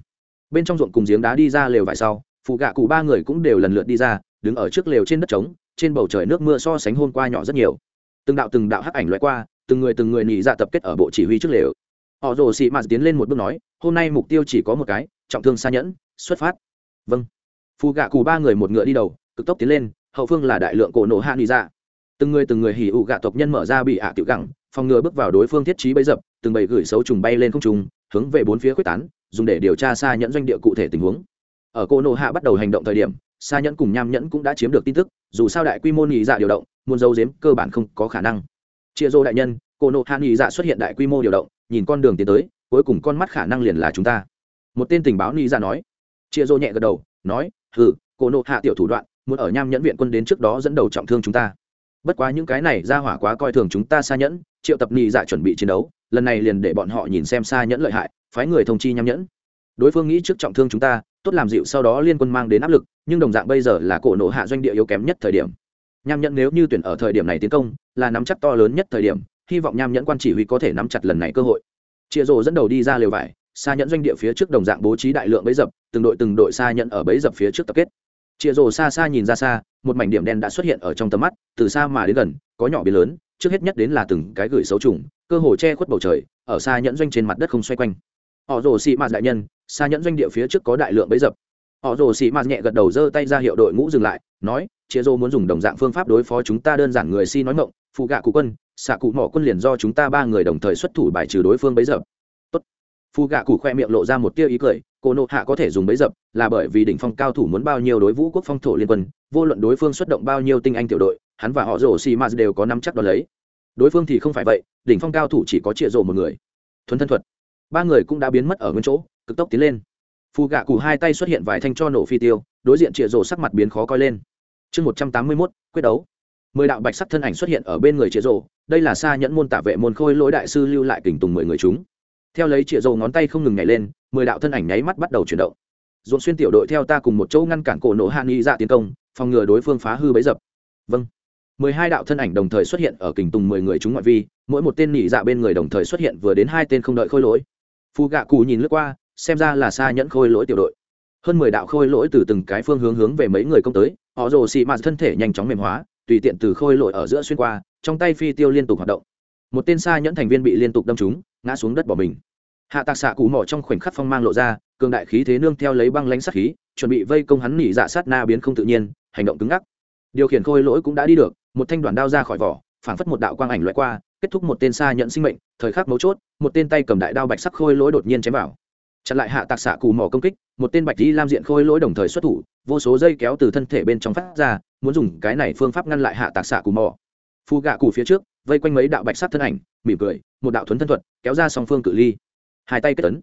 Bên trong ruộng cùng giếng đá đi ra lều vải sau phụ gạ cụ ba người cũng đều lần lượt đi ra, đứng ở trước lều trên đất trống, trên bầu trời nước mưa so sánh hôm qua nhỏ rất nhiều. Từng đạo từng đạo hắc ảnh loại qua, từng người từng người nhị dạ tập kết ở bộ chỉ huy trước lều. Họ rồ xị mạt tiến lên một bước nói, hôm nay mục tiêu chỉ có một cái, trọng thương xa nhẫn, xuất phát. Vâng. Phụ gạ cụ ba người một ngựa đi đầu, cực tốc tiến lên, hậu phương là đại lượng cổ nổ hạ nghị dạ. Từng người từng người hỉ ụ gạ tộc nhân mở ra bị ạ tiểu gẳng phòng ngừa bước vào đối phương thiết trí bấy dập, từng bầy gửi xấu trùng bay lên không trùng hướng về bốn phía quyết tán, dùng để điều tra xa nhẫn doanh địa cụ thể tình huống. Ở cô nô hạ bắt đầu hành động thời điểm xa nhẫn cùng nham nhẫn cũng đã chiếm được tin tức, dù sao đại quy mô nghị dạ điều động, muốn dấu dếm cơ bản không có khả năng. Chia rô đại nhân, cô nô hạ nghị dạ xuất hiện đại quy mô điều động, nhìn con đường tiến tới, cuối cùng con mắt khả năng liền là chúng ta. Một tên tình báo ni dạ nói. Chia rô nhẹ gật đầu, nói, hừ, cô nộ hạ tiểu thủ đoạn, muốn ở nham nhẫn viện quân đến trước đó dẫn đầu trọng thương chúng ta bất quá những cái này ra hỏa quá coi thường chúng ta xa nhẫn, triệu tập nhị dạ chuẩn bị chiến đấu, lần này liền để bọn họ nhìn xem xa nhẫn lợi hại, phái người thông chi nham nhẫn. Đối phương nghĩ trước trọng thương chúng ta, tốt làm dịu sau đó liên quân mang đến áp lực, nhưng đồng dạng bây giờ là cổ nộ hạ doanh địa yếu kém nhất thời điểm. Nham nhẫn nếu như tuyển ở thời điểm này tiến công, là nắm chắc to lớn nhất thời điểm, hy vọng nham nhẫn quan chỉ huy có thể nắm chặt lần này cơ hội. Chia rồ dẫn đầu đi ra lều vải xa nhẫn doanh địa phía trước đồng dạng bố trí đại lượng bấy dập, từng đội từng đội xa nhẫn ở bấy dập phía trước tập kết chịa rồ xa xa nhìn ra xa, một mảnh điểm đen đã xuất hiện ở trong tầm mắt, từ xa mà đến gần, có nhỏ biến lớn, trước hết nhất đến là từng cái gửi xấu trùng, cơ hồ che khuất bầu trời, ở xa nhẫn doanh trên mặt đất không xoay quanh. Họ rồ xị mạt đại nhân, xa nhẫn doanh địa phía trước có đại lượng bấy dập. Họ rồ xị mạt nhẹ gật đầu giơ tay ra hiệu đội ngũ dừng lại, nói chịa rồ muốn dùng đồng dạng phương pháp đối phó chúng ta đơn giản người si nói mộng phụ gạ cụ quân, xạ cụ mỏ quân liền do chúng ta ba người đồng thời xuất thủ bài trừ đối phương bấy dập. Phu gạ cụ khoe miệng lộ ra một tia ý cười cô nộ hạ có thể dùng bấy dập là bởi vì đỉnh phong cao thủ muốn bao nhiêu đối vũ quốc phong thổ liên quân vô luận đối phương xuất động bao nhiêu tinh anh tiểu đội hắn và họ rổ xì mạt đều có nắm chắc đ o lấy. Đối phương thì không phải vậy đỉnh phong cao thủ chỉ có trịa rổ một người. Thuần thân thuật. Ba người cũng đã biến mất ở nguyên chỗ cực tốc tiến lên. Phù gạ cụ hai tay xuất hiện vài thanh cho nổ phi tiêu đối diện trịa rổ sắc mặt biến khó coi lên. Chương một trăm tám mươi mốt quyết đấu. Mười đạo bạch sắc thân ảnh xuất hiện ở bên người trịa rổ, đây là xa nhẫn môn tả vệ môn khôi lỗi đại sư lưu lại kình tùng mười người chúng theo lấy chĩa dầu ngón tay không ngừng nhảy lên, mười đạo thân ảnh nháy mắt bắt đầu chuyển động. Dồn xuyên tiểu đội theo ta cùng một chỗ ngăn cản cổ nổ hạ nghi dạ tiến công, phòng ngừa đối phương phá hư bấy dập. Vâng. Mười hai đạo thân ảnh đồng thời xuất hiện ở kình tùng mười người chúng ngoại vi, mỗi một tên nỉ dạ bên người đồng thời xuất hiện vừa đến hai tên không đợi khôi lỗi. Phù gạ cù nhìn lướt qua, xem ra là xa nhẫn khôi lỗi tiểu đội. Hơn mười đạo khôi lỗi từ từng cái phương hướng hướng về mấy người công tới, họ rồ xì mạt thân thể nhanh chóng mềm hóa, tùy tiện từ khôi lỗi ở giữa xuyên qua, trong tay phi tiêu liên tục hoạt động. Một tên xa nhẫn thành viên bị liên tục đâm trúng ngã xuống đất bỏ mình. Hạ tạc xạ cụ mỏ trong khoảnh khắc phong mang lộ ra, cường đại khí thế nương theo lấy băng lánh sát khí, chuẩn bị vây công hắn nỉ dạ sát na biến không tự nhiên, hành động cứng ngắc. Điều khiển khôi lỗi cũng đã đi được, một thanh đoàn đao ra khỏi vỏ, phảng phất một đạo quang ảnh loại qua, kết thúc một tên xa nhận sinh mệnh, thời khắc mấu chốt, một tên tay cầm đại đao bạch sắc khôi lỗi đột nhiên chém vào. Chặn lại hạ tạc xạ cù mỏ công kích, một tên bạch di lam diện khôi lỗi đồng thời xuất thủ, vô số dây kéo từ thân thể bên trong phát ra, muốn dùng cái này phương pháp ngăn lại hạ tạc xạ cù mỏ. Phu gạ cù phía trước vây quanh mấy đạo bạch sắc thân ảnh, mỉm cười, một đạo thuấn thân thuật, kéo ra song phương cự ly. Hai tay kết tấn.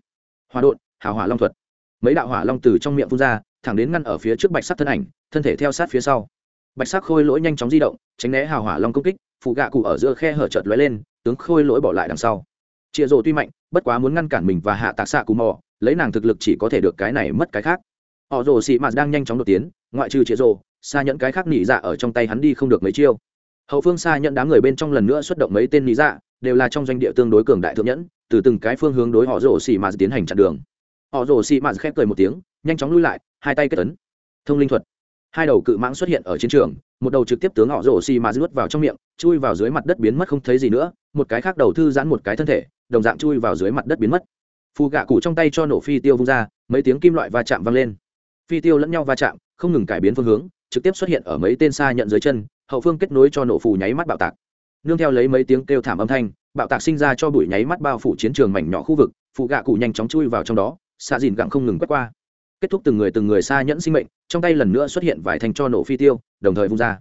Hòa đột hào hỏa long thuật. Mấy đạo hỏa long từ trong miệng phun ra, thẳng đến ngăn ở phía trước bạch sắc thân ảnh, thân thể theo sát phía sau. Bạch sắc khôi lỗi nhanh chóng di động, tránh né hào hỏa long công kích phụ gạ cụ ở giữa khe hở chợt lóe lên, tướng khôi lỗi bỏ lại đằng sau. Chịa rồ tuy mạnh, bất quá muốn ngăn cản mình và hạ tạc xạ cù mò, lấy nàng thực lực chỉ có thể được cái này mất cái khác. Họ rồ xị mạt đang nhanh chóng đột tiến, ngoại trừ chịa rồ, xa nhẫn cái khác nỉ dạ ở trong tay hắn đi không được mấy chiêu hậu phương xa nhận đám người bên trong lần nữa xuất động mấy tên lý dạ đều là trong doanh địa tương đối cường đại thượng nhẫn, từ từng cái phương hướng đối họ rổ xì mạt tiến hành chặn đường. Họ rổ xì mạt khép cười một tiếng, nhanh chóng lui lại, hai tay kết tấn thông linh thuật. Hai đầu cự mãng xuất hiện ở chiến trường, một đầu trực tiếp tướng họ rổ xì mạt nuốt vào trong miệng, chui vào dưới mặt đất biến mất không thấy gì nữa, một cái khác đầu thư giãn một cái thân thể, đồng dạng chui vào dưới mặt đất biến mất. Phù gạ cụ trong tay cho nổ phi tiêu vung ra, mấy tiếng kim loại va chạm vang lên. Phi tiêu lẫn nhau va chạm, không ngừng cải biến phương hướng, trực tiếp xuất hiện ở mấy tên xa nhận dưới chân hậu phương kết nối cho nổ phù nháy mắt bạo tạc. Nương theo lấy mấy tiếng kêu thảm âm thanh, bạo tạc sinh ra cho bụi nháy mắt bao phủ chiến trường mảnh nhỏ khu vực, phụ gạ cụ nhanh chóng chui vào trong đó, xạ dìn gặng không ngừng quét qua. Kết thúc từng người từng người xa nhẫn sinh mệnh, trong tay lần nữa xuất hiện vài thanh cho nổ phi tiêu, đồng thời vung ra.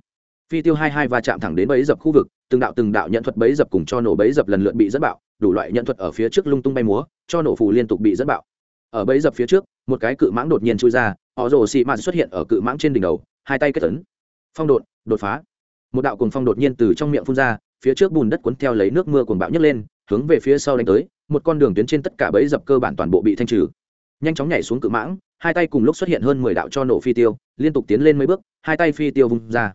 Phi tiêu hai hai va chạm thẳng đến bẫy dập khu vực, từng đạo từng đạo nhận thuật bẫy dập cùng cho nổ bẫy dập lần lượt bị dẫn bạo, đủ loại nhận thuật ở phía trước lung tung bay múa, cho nổ phù liên tục bị dẫn bạo. Ở bẫy dập phía trước, một cái cự mãng đột nhiên chui ra, họ rồ xị mạt xuất hiện ở cự mãng trên đỉnh đầu, hai tay kết tấn phong đột đột phá một đạo cuồng phong đột nhiên từ trong miệng phun ra, phía trước bùn đất cuốn theo lấy nước mưa cuồng bão nhấc lên, hướng về phía sau đánh tới, một con đường tuyến trên tất cả bẫy dập cơ bản toàn bộ bị thanh trừ. Nhanh chóng nhảy xuống cự mãng, hai tay cùng lúc xuất hiện hơn mười đạo cho nổ phi tiêu, liên tục tiến lên mấy bước, hai tay phi tiêu vung ra.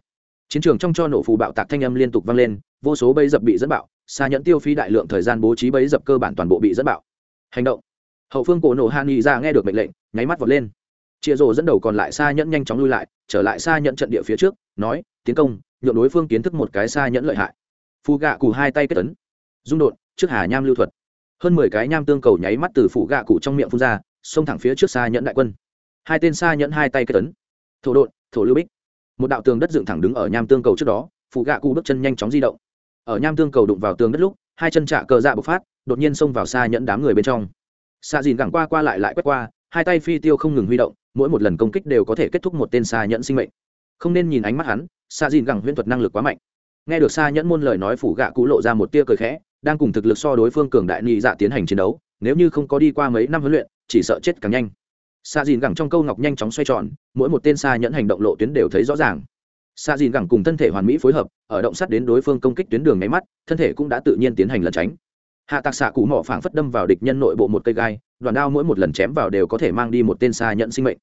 Chiến trường trong cho nổ phù bạo tạc thanh âm liên tục vang lên, vô số bẫy dập bị dẫn bạo, xa nhẫn tiêu phí đại lượng thời gian bố trí bẫy dập cơ bản toàn bộ bị dẫn bạo. Hành động. Hậu phương cổ nổ hạ nghị ra nghe được mệnh lệnh, nháy mắt vọt lên chia rồ dẫn đầu còn lại xa nhẫn nhanh chóng lui lại, trở lại xa nhẫn trận địa phía trước, nói, tiến công, nhượng đối phương kiến thức một cái xa nhẫn lợi hại. Phù gạ cụ hai tay kết tấn dung đột, trước hà nham lưu thuật. Hơn mười cái nham tương cầu nháy mắt từ phủ gạ cụ trong miệng phun ra, xông thẳng phía trước xa nhẫn đại quân. Hai tên xa nhẫn hai tay kết tấn thổ đột, thổ lưu bích. Một đạo tường đất dựng thẳng đứng ở nham tương cầu trước đó phụ gạ cụ bước chân nhanh chóng di động. Ở nham tương cầu đụng vào tường đất lúc, hai chân trả cờ dạ bộc phát, đột nhiên xông vào xa nhẫn đám người bên trong. Xa dìn gẳng qua qua lại lại quét qua, hai tay phi tiêu không ngừng huy động mỗi một lần công kích đều có thể kết thúc một tên xa nhẫn sinh mệnh. Không nên nhìn ánh mắt hắn xa dìn gẳng huyễn thuật năng lực quá mạnh. Nghe được xa nhẫn môn lời nói phủ gạ cụ lộ ra một tia cười khẽ, đang cùng thực lực so đối phương cường đại nghị dạ tiến hành chiến đấu, nếu như không có đi qua mấy năm huấn luyện, chỉ sợ chết càng nhanh. Xa dìn gẳng trong câu ngọc nhanh chóng xoay tròn, mỗi một tên xa nhẫn hành động lộ tuyến đều thấy rõ ràng. Xa dìn gẳng cùng thân thể hoàn mỹ phối hợp, ở động sắt đến đối phương công kích tuyến đường nháy mắt, thân thể cũng đã tự nhiên tiến hành lẩn tránh hạ tạc xạ cụ mỏ phảng phất đâm vào địch nhân nội bộ một cây gai, đoàn đao mỗi một lần chém vào đều có thể mang đi một tên xa nhận sinh mệnh.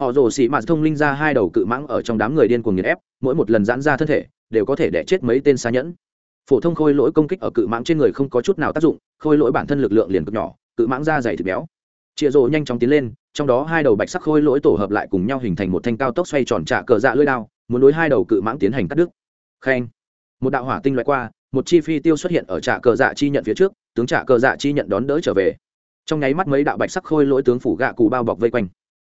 Họ rồ xị mạt thông linh ra hai đầu cự mãng ở trong đám người điên cuồng nghiền ép, mỗi một lần giãn ra thân thể, đều có thể đẻ chết mấy tên xa nhẫn. Phổ thông khôi lỗi công kích ở cự mãng trên người không có chút nào tác dụng, khôi lỗi bản thân lực lượng liền cực nhỏ, cự mãng da dày thịt béo. Chịa rồ nhanh chóng tiến lên, trong đó hai đầu bạch sắc khôi lỗi tổ hợp lại cùng nhau hình thành một thanh cao tốc xoay tròn trạ cờ dạ lưỡi đao, muốn đối hai đầu cự mãng tiến hành cắt đứt. Khen một đạo hỏa tinh loại qua, một chi phi tiêu xuất hiện ở trạ cờ dạ chi nhận phía trước, tướng trạ cờ dạ chi nhận đón đỡ trở về. Trong nháy mắt mấy đạo bạch sắc khôi lỗi tướng phủ gạ cụ bao bọc vây quanh.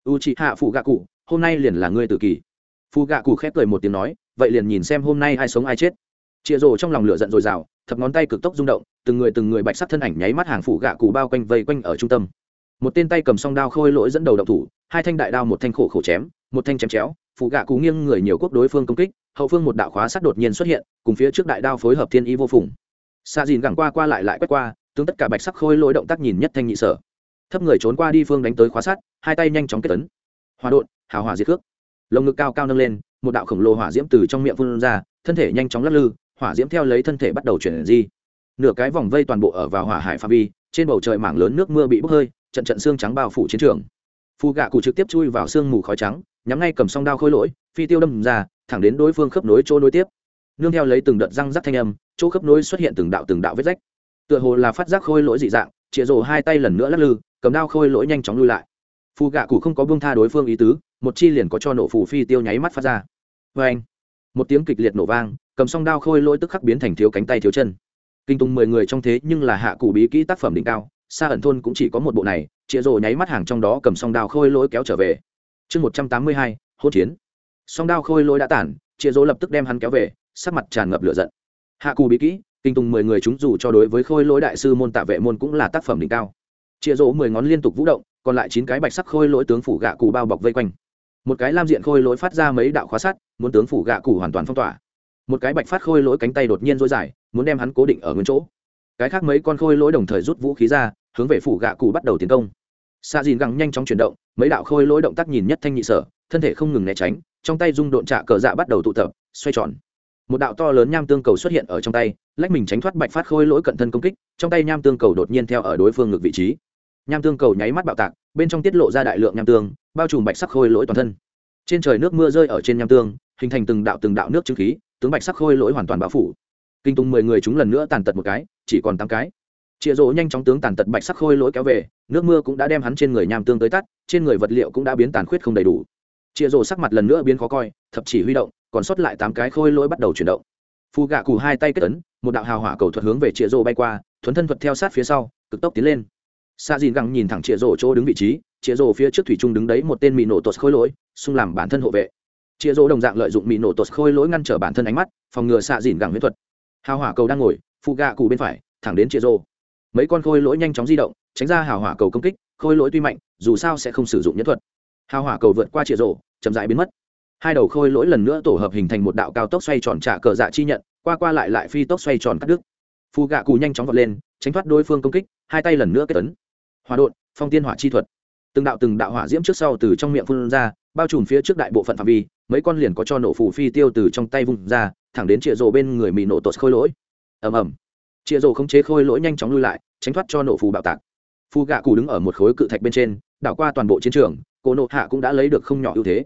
U chị hạ phủ gạ cụ, hôm nay liền là ngươi tự kỷ. Phù gạ cụ khép cười một tiếng nói, vậy liền nhìn xem hôm nay ai sống ai chết. Chịa rồ trong lòng lửa giận dồi dào thập ngón tay cực tốc rung động, từng người từng người bạch sắc thân ảnh nháy mắt hàng phủ gạ cụ bao quanh vây quanh ở trung tâm. Một tên tay cầm song đao khôi lỗi dẫn đầu động thủ, hai thanh đại đao một thanh khổ khổ chém, một thanh chém chéo phụ gạ cụ nghiêng người nhiều quốc đối phương công kích hậu phương một đạo khóa sắt đột nhiên xuất hiện, cùng phía trước đại đao phối hợp thiên ý vô phùng. Xa dìn gẳng qua qua lại lại quét qua, tướng tất cả bạch sắc khôi lỗi động tác nhìn nhất thanh nhị sở. Thấp người trốn qua đi phương đánh tới khóa sắt, hai tay nhanh chóng kết tấn hòa đột hào hỏa diệt cước. Lồng ngực cao cao nâng lên, một đạo khổng lồ hỏa diễm từ trong miệng phun ra, thân thể nhanh chóng lắc lư, hỏa diễm theo lấy thân thể bắt đầu chuyển di. Nửa cái vòng vây toàn bộ ở vào hỏa hải pha vi, trên bầu trời mảng lớn nước mưa bị bốc hơi, trận trận xương trắng bao phủ chiến trường. Phù gạ cụ trực tiếp chui vào sương mù khói trắng nhắm ngay cầm song đao khôi lỗi, phi tiêu đâm ra, thẳng đến đối phương khớp nối chỗ nối tiếp. Nương theo lấy từng đợt răng rắc thanh âm, chỗ khớp nối xuất hiện từng đạo từng đạo vết rách. Tựa hồ là phát giác khôi lỗi dị dạng, chĩa rồ hai tay lần nữa lắc lư, cầm đao khôi lỗi nhanh chóng lui lại. Phù gạ cụ không có buông tha đối phương ý tứ, một chi liền có cho nổ phù phi tiêu nháy mắt phát ra. Vê anh, một tiếng kịch liệt nổ vang, cầm song đao khôi lỗi tức khắc biến thành thiếu cánh tay thiếu chân. Kinh tùng mười người trong thế nhưng là hạ cụ bí kỹ tác phẩm đỉnh cao, xa ẩn thôn cũng chỉ có một bộ này, chĩa rồ nháy mắt hàng trong đó cầm song đao khôi lỗi kéo trở về chương một trăm tám mươi hai, hỗn chiến. Song đao khôi lỗi đã tản chia dỗ lập tức đem hắn kéo về, sắc mặt tràn ngập lửa giận. Hạ cù bí kỹ, kinh tùng mười người chúng dù cho đối với khôi lỗi đại sư môn tạ vệ môn cũng là tác phẩm đỉnh cao. Chia dỗ mười ngón liên tục vũ động, còn lại chín cái bạch sắc khôi lỗi tướng phủ gạ cụ bao bọc vây quanh. Một cái lam diện khôi lỗi phát ra mấy đạo khóa sắt, muốn tướng phủ gạ cụ hoàn toàn phong tỏa. Một cái bạch phát khôi lỗi cánh tay đột nhiên dối dài, muốn đem hắn cố định ở nguyên chỗ. Cái khác mấy con khôi lỗi đồng thời rút vũ khí ra, hướng về phủ gạ cụ bắt đầu tiến công xạ dìn găng nhanh chóng chuyển động, mấy đạo khôi lỗi động tác nhìn nhất thanh nhị sở, thân thể không ngừng né tránh, trong tay rung độn trạ cờ dạ bắt đầu tụ tập, xoay tròn. Một đạo to lớn nham tương cầu xuất hiện ở trong tay, lách mình tránh thoát bạch phát khôi lỗi cận thân công kích, trong tay nham tương cầu đột nhiên theo ở đối phương ngược vị trí. Nham tương cầu nháy mắt bạo tạc, bên trong tiết lộ ra đại lượng nham tương, bao trùm bạch sắc khôi lỗi toàn thân. Trên trời nước mưa rơi ở trên nham tương, hình thành từng đạo từng đạo nước trứng khí, tướng bạch sắc khôi lỗi hoàn toàn bao phủ. Kinh tùng mười người chúng lần nữa tàn tật một cái, chỉ còn tám cái chịa rỗ nhanh chóng tướng tàn tật bạch sắc khôi lỗi kéo về, nước mưa cũng đã đem hắn trên người nham tương tới tắt, trên người vật liệu cũng đã biến tàn khuyết không đầy đủ. Chịa rỗ sắc mặt lần nữa biến khó coi, thập chỉ huy động, còn sót lại tám cái khôi lỗi bắt đầu chuyển động. Phù gạ cù hai tay kết ấn, một đạo hào hỏa cầu thuật hướng về chịa rỗ bay qua, thuấn thân thuật theo sát phía sau, cực tốc tiến lên. Xa dìn găng nhìn thẳng chịa rổ chỗ đứng vị trí chịa rổ phía trước thủy trung đứng đấy một tên mỹ nổ tột khôi lỗi, xung làm bản thân hộ vệ. Chịa rổ đồng dạng lợi dụng mỹ nổ tột khôi lỗi ngăn trở bản thân ánh mắt, phòng ngừa xạ dìn găng huyết thuật. Hào hỏa cầu đang ngồi phụ gạ cụ bên phải, thẳng đến chịa rổ mấy con khôi lỗi nhanh chóng di động, tránh ra hào hỏa cầu công kích, khôi lỗi tuy mạnh, dù sao sẽ không sử dụng nhất thuật. Hào hỏa cầu vượt qua chĩa rổ, chậm dại biến mất. Hai đầu khôi lỗi lần nữa tổ hợp hình thành một đạo cao tốc xoay tròn trả cờ dạ chi nhận, qua qua lại lại phi tốc xoay tròn cắt đứt. Phù gạ cù nhanh chóng vọt lên, tránh thoát đối phương công kích, hai tay lần nữa kết tấn hòa đột phong tiên hỏa chi thuật. Từng đạo từng đạo hỏa diễm trước sau từ trong miệng phun ra, bao trùm phía trước đại bộ phận phạm vi, mấy con liền có cho nổ phủ phi tiêu từ trong tay vung ra, thẳng đến chĩa rổ bên người mì nổ tột khôi lỗi. Ầm ầm chịa rồ không chế khôi lỗi nhanh chóng lui lại, tránh thoát cho nổ phù bạo tạc. Phù gạ cù đứng ở một khối cự thạch bên trên, đảo qua toàn bộ chiến trường cổ nộ hạ cũng đã lấy được không nhỏ ưu thế.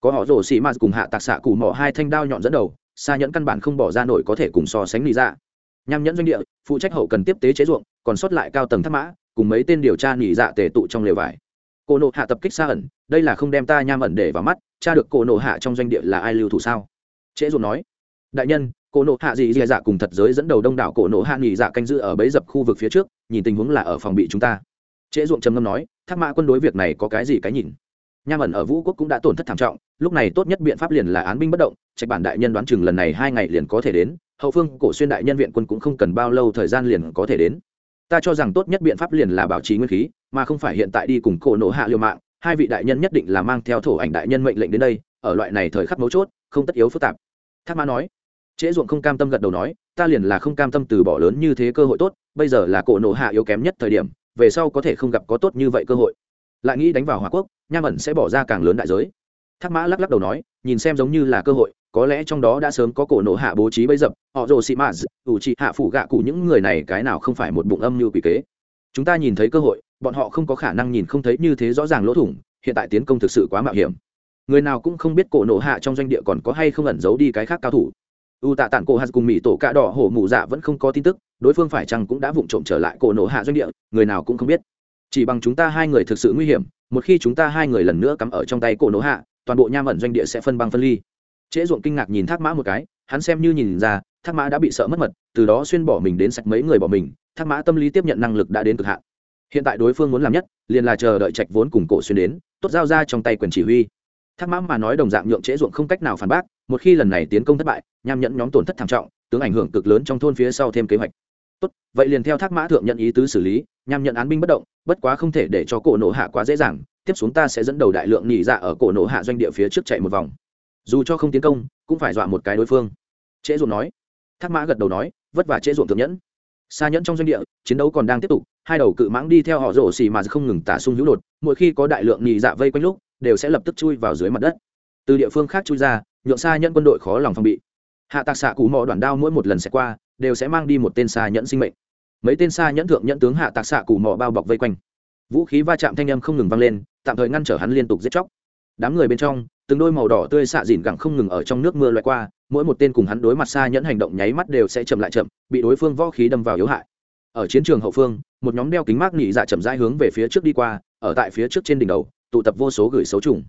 Có họ rồ xì m cùng hạ tạc xạ cù mỏ hai thanh đao nhọn dẫn đầu xa nhẫn căn bản không bỏ ra nổi có thể cùng so sánh lý ra dạ. nham nhẫn doanh địa, phụ trách hậu cần tiếp tế chế ruộng, còn sót lại cao tầng tháp mã, cùng mấy tên điều tra nghỉ dạ tề tụ trong lều vải. Cô nộ hạ tập kích xa ẩn, đây là không đem ta nham ẩn để vào mắt, cha được cô nộ hạ trong doanh địa là ai lưu thủ sao? Trễ ruộng nói. Đại nhân Cổ nộ hạ dị dị dạ cùng thật giới dẫn đầu đông đảo cổ nộ hạ nghỉ dạ canh giữ ở bấy dập khu vực phía trước, nhìn tình huống là ở phòng bị chúng ta. Trễ ruộng trầm ngâm nói, thác mã quân đối việc này có cái gì cái nhìn? Nham ẩn ở vũ quốc cũng đã tổn thất thảm trọng, lúc này tốt nhất biện pháp liền là án binh bất động, trạch bản đại nhân đoán chừng lần này hai ngày liền có thể đến, hậu phương, cổ xuyên đại nhân viện quân cũng không cần bao lâu thời gian liền có thể đến. Ta cho rằng tốt nhất biện pháp liền là bảo trì nguyên khí, mà không phải hiện tại đi cùng cổ nộ hạ liều mạng, hai vị đại nhân nhất định là mang theo thổ ảnh đại nhân mệnh lệnh đến đây, ở loại này thời khắc mấu chốt, không tất yếu phức tạp. Thác mã nói trễ ruộng không cam tâm gật đầu nói, ta liền là không cam tâm từ bỏ lớn như thế cơ hội tốt, bây giờ là cổ nổ hạ yếu kém nhất thời điểm, về sau có thể không gặp có tốt như vậy cơ hội. Lại nghĩ đánh vào hòa quốc, nham ẩn sẽ bỏ ra càng lớn đại giới. Thác mã lắc lắc đầu nói, nhìn xem giống như là cơ hội, có lẽ trong đó đã sớm có cổ nổ hạ bố trí bấy dập, họ rồ xị mã ủ trị hạ phủ gạ cụ những người này cái nào không phải một bụng âm như quỷ kế. Chúng ta nhìn thấy cơ hội, bọn họ không có khả năng nhìn không thấy như thế rõ ràng lỗ thủng, hiện tại tiến công thực sự quá mạo hiểm. Người nào cũng không biết cổ nổ hạ trong doanh địa còn có hay không ẩn giấu đi cái khác cao thủ u tạ tản cổ hạt cùng mỹ tổ cạ đỏ hổ mụ dạ vẫn không có tin tức, đối phương phải chăng cũng đã vụng trộm trở lại cổ nổ hạ doanh địa, người nào cũng không biết. Chỉ bằng chúng ta hai người thực sự nguy hiểm, một khi chúng ta hai người lần nữa cắm ở trong tay cổ nổ hạ, toàn bộ nham ẩn doanh địa sẽ phân băng phân ly. Trễ ruộng kinh ngạc nhìn thác mã một cái, hắn xem như nhìn ra, thác mã đã bị sợ mất mật, từ đó xuyên bỏ mình đến sạch mấy người bỏ mình, thác mã tâm lý tiếp nhận năng lực đã đến cực hạn. Hiện tại đối phương muốn làm nhất, liền là chờ đợi trạch vốn cùng cổ xuyên đến, tốt giao ra trong tay quyền chỉ huy. Thác mã mà nói đồng dạng nhượng trễ ruộng không cách nào phản bác một khi lần này tiến công thất bại, nham nhẫn nhóm tổn thất thảm trọng, tướng ảnh hưởng cực lớn trong thôn phía sau thêm kế hoạch. Tốt, vậy liền theo thác mã thượng nhận ý tứ xử lý, nham nhận án binh bất động, bất quá không thể để cho cổ nổ hạ quá dễ dàng, tiếp xuống ta sẽ dẫn đầu đại lượng nhị dạ ở cổ nổ hạ doanh địa phía trước chạy một vòng. Dù cho không tiến công, cũng phải dọa một cái đối phương. Trễ ruộng nói. Thác mã gật đầu nói, vất vả trễ ruộng thượng nhẫn. Xa nhẫn trong doanh địa, chiến đấu còn đang tiếp tục, hai đầu cự mãng đi theo họ rổ xì mà không ngừng tả sung hữu đột, mỗi khi có đại lượng nhị dạ vây quanh lúc, đều sẽ lập tức chui vào dưới mặt đất. Từ địa phương khác chui ra nhượng xa nhẫn quân đội khó lòng phòng bị. Hạ tạc xạ cụ mò đoàn đao mỗi một lần sẽ qua, đều sẽ mang đi một tên xa nhẫn sinh mệnh. Mấy tên xa nhẫn thượng nhẫn tướng hạ tạc xạ cụ mò bao bọc vây quanh. Vũ khí va chạm thanh âm không ngừng vang lên, tạm thời ngăn trở hắn liên tục giết chóc. Đám người bên trong, từng đôi màu đỏ tươi xạ dìn gẳng không ngừng ở trong nước mưa loại qua, mỗi một tên cùng hắn đối mặt xa nhẫn hành động nháy mắt đều sẽ chậm lại chậm, bị đối phương võ khí đâm vào yếu hại. Ở chiến trường hậu phương, một nhóm đeo kính mát nhị dạ chậm rãi hướng về phía trước đi qua, ở tại phía trước trên đỉnh đầu, tụ tập vô số gửi xấu trùng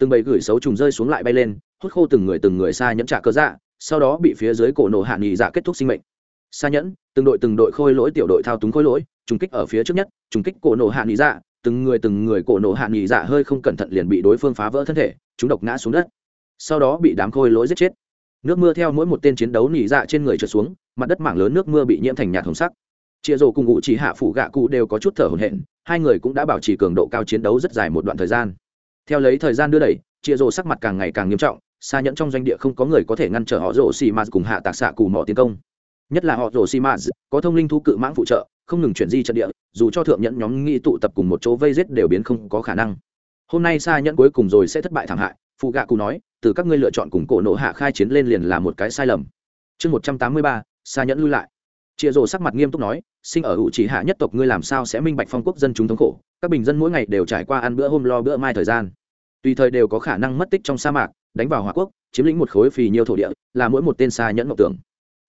từng bầy gửi xấu trùng rơi xuống lại bay lên, hút khô từng người từng người xa nhẫn trả cơ dạ sau đó bị phía dưới cổ nổ hạ nghỉ dạ kết thúc sinh mệnh. Xa nhẫn, từng đội từng đội khôi lỗi tiểu đội thao túng khôi lỗi, trùng kích ở phía trước nhất, trùng kích cổ nổ hạ nghỉ dạ từng người từng người cổ nổ hạ nghỉ dạ hơi không cẩn thận liền bị đối phương phá vỡ thân thể, chúng độc ngã xuống đất. Sau đó bị đám khôi lỗi giết chết. Nước mưa theo mỗi một tên chiến đấu nhị dạ trên người trượt xuống, mặt đất mảng lớn nước mưa bị nhiễm thành nhạt hồng sắc. Chia rổ cùng ngụ chỉ hạ phủ gạ cụ đều có chút thở hổn hển, hai người cũng đã bảo trì cường độ cao chiến đấu rất dài một đoạn thời gian theo lấy thời gian đưa đẩy chia rổ sắc mặt càng ngày càng nghiêm trọng, xa nhẫn trong doanh địa không có người có thể ngăn trở họ rổ xì mạt cùng hạ tạc xạ cù mỏ tiến công. Nhất là họ rổ xì mạt, có thông linh thu cự mãng phụ trợ, không ngừng chuyển di trận địa, dù cho thượng nhẫn nhóm nghĩ tụ tập cùng một chỗ vây giết đều biến không có khả năng. Hôm nay xa nhẫn cuối cùng rồi sẽ thất bại thảm hại phụ gạ cù nói, từ các ngươi lựa chọn cùng cổ nộ hạ khai chiến lên liền là một cái sai lầm. Chương một trăm tám mươi ba, xa nhẫn lui lại chia rồ sắc mặt nghiêm túc nói, sinh ở hữu chỉ hạ nhất tộc ngươi làm sao sẽ minh bạch phong quốc dân chúng thống khổ? Các bình dân mỗi ngày đều trải qua ăn bữa hôm lo bữa mai thời gian. Tùy thời đều có khả năng mất tích trong sa mạc, đánh vào hòa quốc, chiếm lĩnh một khối phì nhiều thổ địa, là mỗi một tên xa nhẫn mộng tưởng.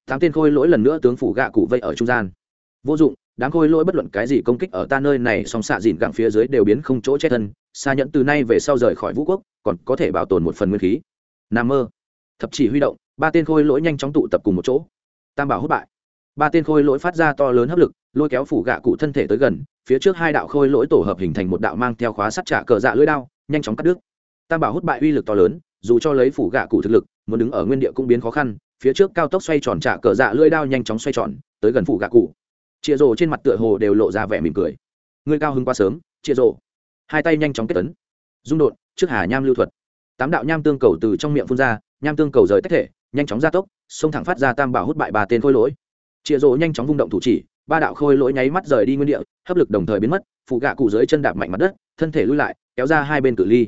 Tám tên khôi lỗi lần nữa tướng phủ gạ cụ vây ở trung gian. Vô dụng đáng khôi lỗi bất luận cái gì công kích ở ta nơi này song xạ dìn gặng phía dưới đều biến không chỗ chết thân xa nhẫn từ nay về sau rời khỏi vũ quốc, còn có thể bảo tồn một phần nguyên khí. Nam mơ. Thập chỉ huy động, ba tên khôi lỗi nhanh chóng tụ tập cùng một chỗ. Tam bảo hút bại ba tên khôi lỗi phát ra to lớn hấp lực, lôi kéo phủ gạ cụ thân thể tới gần, phía trước hai đạo khôi lỗi tổ hợp hình thành một đạo mang theo khóa sắt trả cờ dạ lưỡi đao, nhanh chóng cắt đứt. Tam bảo hút bại uy lực to lớn, dù cho lấy phủ gạ cụ thực lực, muốn đứng ở nguyên địa cũng biến khó khăn, phía trước cao tốc xoay tròn trả cờ dạ lưỡi đao nhanh chóng xoay tròn, tới gần phủ gạ cụ. Chịa rồ trên mặt tựa hồ đều lộ ra vẻ mỉm cười. Người cao hứng quá sớm chịa rồ. Hai tay nhanh chóng kết tấn dung đột, trước hà nham lưu thuật. Tám đạo nham tương cầu từ trong miệng phun ra, nham tương cầu rời tách thể, nhanh chóng gia tốc, xông thẳng phát ra tam bảo hút bại ba tên khôi lỗi chịa rỗ nhanh chóng vung động thủ chỉ, ba đạo khôi lỗi nháy mắt rời đi nguyên địa, hấp lực đồng thời biến mất, phụ gạ cụ dưới chân đạp mạnh mặt đất, thân thể lui lại, kéo ra hai bên cự ly.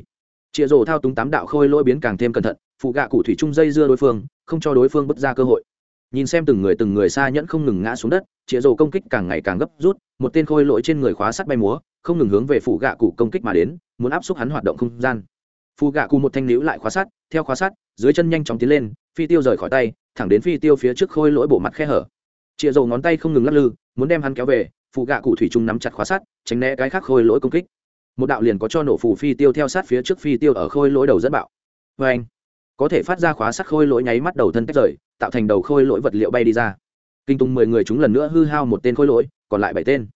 Chịa rỗ thao túng tám đạo khôi lỗi biến càng thêm cẩn thận, phụ gạ cụ thủy chung dây dưa đối phương, không cho đối phương bứt ra cơ hội. Nhìn xem từng người từng người xa nhẫn không ngừng ngã xuống đất chĩa rổ công kích càng ngày càng gấp rút, một tên khôi lỗi trên người khóa sắt bay múa, không ngừng hướng về phụ gạ cụ công kích mà đến, muốn áp xúc hắn hoạt động không gian. Phụ gạ cụ một thanh níu lại khóa sắt, theo khóa sắt, dưới chân nhanh chóng tiến lên, phi tiêu rời khỏi tay, thẳng đến phi tiêu phía trước khôi lỗi bộ mặt khe hở chịa dầu ngón tay không ngừng lắc lư, muốn đem hắn kéo về, phụ gạ cụ thủy chung nắm chặt khóa sắt, tránh né cái khác khôi lỗi công kích. Một đạo liền có cho nổ phù phi tiêu theo sát phía trước phi tiêu ở khôi lỗi đầu dẫn bạo. Vê anh, có thể phát ra khóa sắt khôi lỗi nháy mắt đầu thân tách rời, tạo thành đầu khôi lỗi vật liệu bay đi ra. Kinh tùng mười người chúng lần nữa hư hao một tên khôi lỗi, còn lại bảy tên.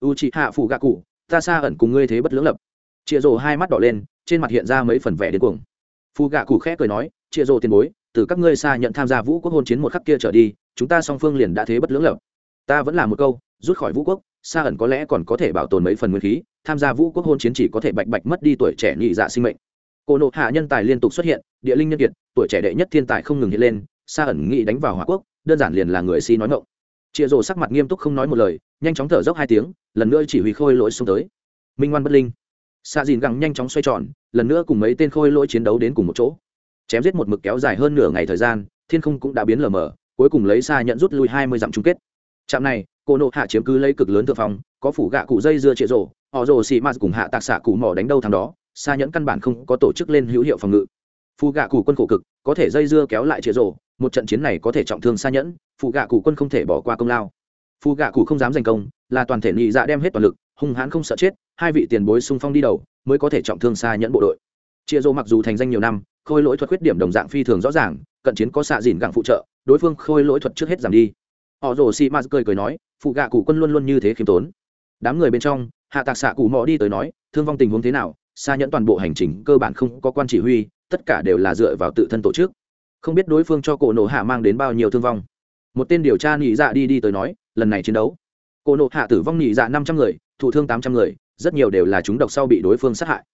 U chị hạ phụ gạ cụ, ta xa ẩn cùng ngươi thế bất lưỡng lập. Chịa rồ hai mắt đỏ lên, trên mặt hiện ra mấy phần vẻ đến cuồng. Phụ gạ cụ khẽ cười nói chịa rồ tiền bối từ các ngươi xa nhận tham gia vũ quốc hôn chiến một khắc kia trở đi, chúng ta song phương liền đã thế bất lưỡng lập. Ta vẫn là một câu, rút khỏi vũ quốc, xa ẩn có lẽ còn có thể bảo tồn mấy phần nguyên khí, tham gia vũ quốc hôn chiến chỉ có thể bạch bạch mất đi tuổi trẻ nhị dạ sinh mệnh. Cổ nộ hạ nhân tài liên tục xuất hiện, địa linh nhân kiệt, tuổi trẻ đệ nhất thiên tài không ngừng hiện lên, xa ẩn nghị đánh vào hòa quốc, đơn giản liền là người si nói ngộng chịa rồ sắc mặt nghiêm túc không nói một lời, nhanh chóng thở dốc hai tiếng, lần nữa chỉ huy khôi lỗi xuống tới. Minh ngoan bất linh. Xa dìn gẳng nhanh chóng xoay tròn, lần nữa cùng mấy tên khôi lỗi chiến đấu đến cùng một chỗ chém giết một mực kéo dài hơn nửa ngày thời gian, thiên không cũng đã biến lờ mờ, cuối cùng lấy xa nhận rút lui hai mươi dặm chung kết. Trạm này cô nộ hạ chiếm cứ lấy cực lớn thượng phong, có phủ gạ cụ dây dưa trịa rổ họ rồ xì m cùng hạ tạc xạ cụ mỏ đánh đâu thằng đó xa nhẫn căn bản không có tổ chức lên hữu hiệu phòng ngự. Phù gạ cụ quân khổ cực, có thể dây dưa kéo lại trịa rổ một trận chiến này có thể trọng thương xa nhẫn phù gạ cụ quân không thể bỏ qua công lao. Phù gạ cụ không dám giành công, là toàn thể nghị dạ đem hết toàn lực, hung hãn không sợ chết, hai vị tiền bối sung phong đi đầu, mới có thể trọng thương xa nhẫn bộ đội. Chia rô mặc dù thành danh nhiều năm khôi lỗi thuật khuyết điểm đồng dạng phi thường rõ ràng, cận chiến có xạ dìn gặng phụ trợ, đối phương khôi lỗi thuật trước hết giảm đi. Họ rồ xì m cười cười nói, phụ gạ cụ quân luôn luôn như thế khiêm tốn. Đám người bên trong, hạ tạc xạ cụ mò đi tới nói, thương vong tình huống thế nào, xa nhẫn toàn bộ hành trình cơ bản không có quan chỉ huy, tất cả đều là dựa vào tự thân tổ chức. Không biết đối phương cho cổ nổ hạ mang đến bao nhiêu thương vong. Một tên điều tra nhị dạ đi đi tới nói, lần này chiến đấu. Cổ nộ hạ tử vong nhị dạ năm trăm người, thụ thương tám trăm người, rất nhiều đều là chúng độc sau bị đối phương sát hại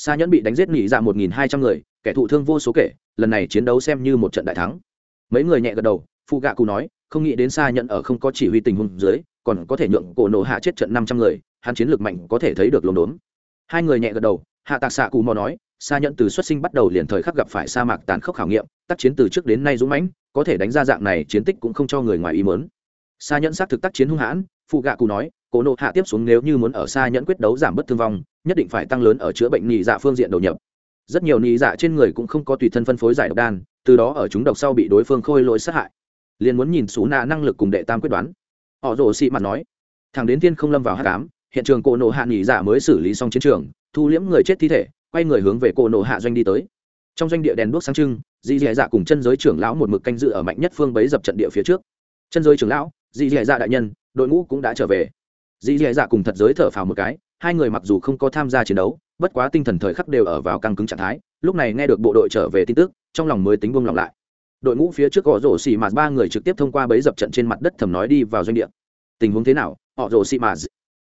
xa nhẫn bị đánh giết nhị dạ một nghìn hai trăm người, kẻ thụ thương vô số kể, lần này chiến đấu xem như một trận đại thắng. Mấy người nhẹ gật đầu phụ gạ cụ nói, không nghĩ đến xa Nhẫn ở không có chỉ huy tình huống dưới, còn có thể nhượng cổ nộ hạ chết trận năm trăm người, hắn chiến lược mạnh có thể thấy được lồn đốn hai người nhẹ gật đầu, hạ tạc xạ cụ mò nói xa Nhẫn từ xuất sinh bắt đầu liền thời khắc gặp phải sa mạc tàn khốc khảo nghiệm, tác chiến từ trước đến nay dũng mãnh, có thể đánh ra dạng này chiến tích cũng không cho người ngoài ý mớn xa nhẫn xác thực tác chiến hung hãn phụ gạ cụ nói, cổ nộ hạ tiếp xuống nếu như muốn ở xa nhẫn quyết đấu giảm bất thương vong nhất định phải tăng lớn ở chữa bệnh nhị dạ phương diện đầu nhập. Rất nhiều nhị dạ trên người cũng không có tùy thân phân phối giải độc đan, từ đó ở chúng độc sau bị đối phương khôi lỗi sát hại. Liền muốn nhìn xú nạ năng lực cùng đệ tam quyết đoán. Họ rồ xị mặt nói, thằng đến thiên không lâm vào hát cám hiện trường cổ nộ hạ nhị dạ mới xử lý xong chiến trường, thu liễm người chết thi thể, quay người hướng về cổ nộ hạ doanh đi tới. Trong doanh địa đèn đuốc sáng trưng dị dì dạ cùng chân giới trưởng lão một mực canh dự ở mạnh nhất phương bấy dập trận địa phía trước. Chân giới trưởng lão dị dì dạ đại nhân, đội ngũ cũng đã trở về. Dị dì dạ cùng thật giới thở phào một cái hai người mặc dù không có tham gia chiến đấu, bất quá tinh thần thời khắc đều ở vào căng cứng trạng thái, lúc này nghe được bộ đội trở về tin tức, trong lòng mới tính buông lỏng lại. Đội ngũ phía trước họ rổ xì mạt, ba người trực tiếp thông qua bấy dập trận trên mặt đất thầm nói đi vào doanh địa. Tình huống thế nào? Họ rổ xì mạt.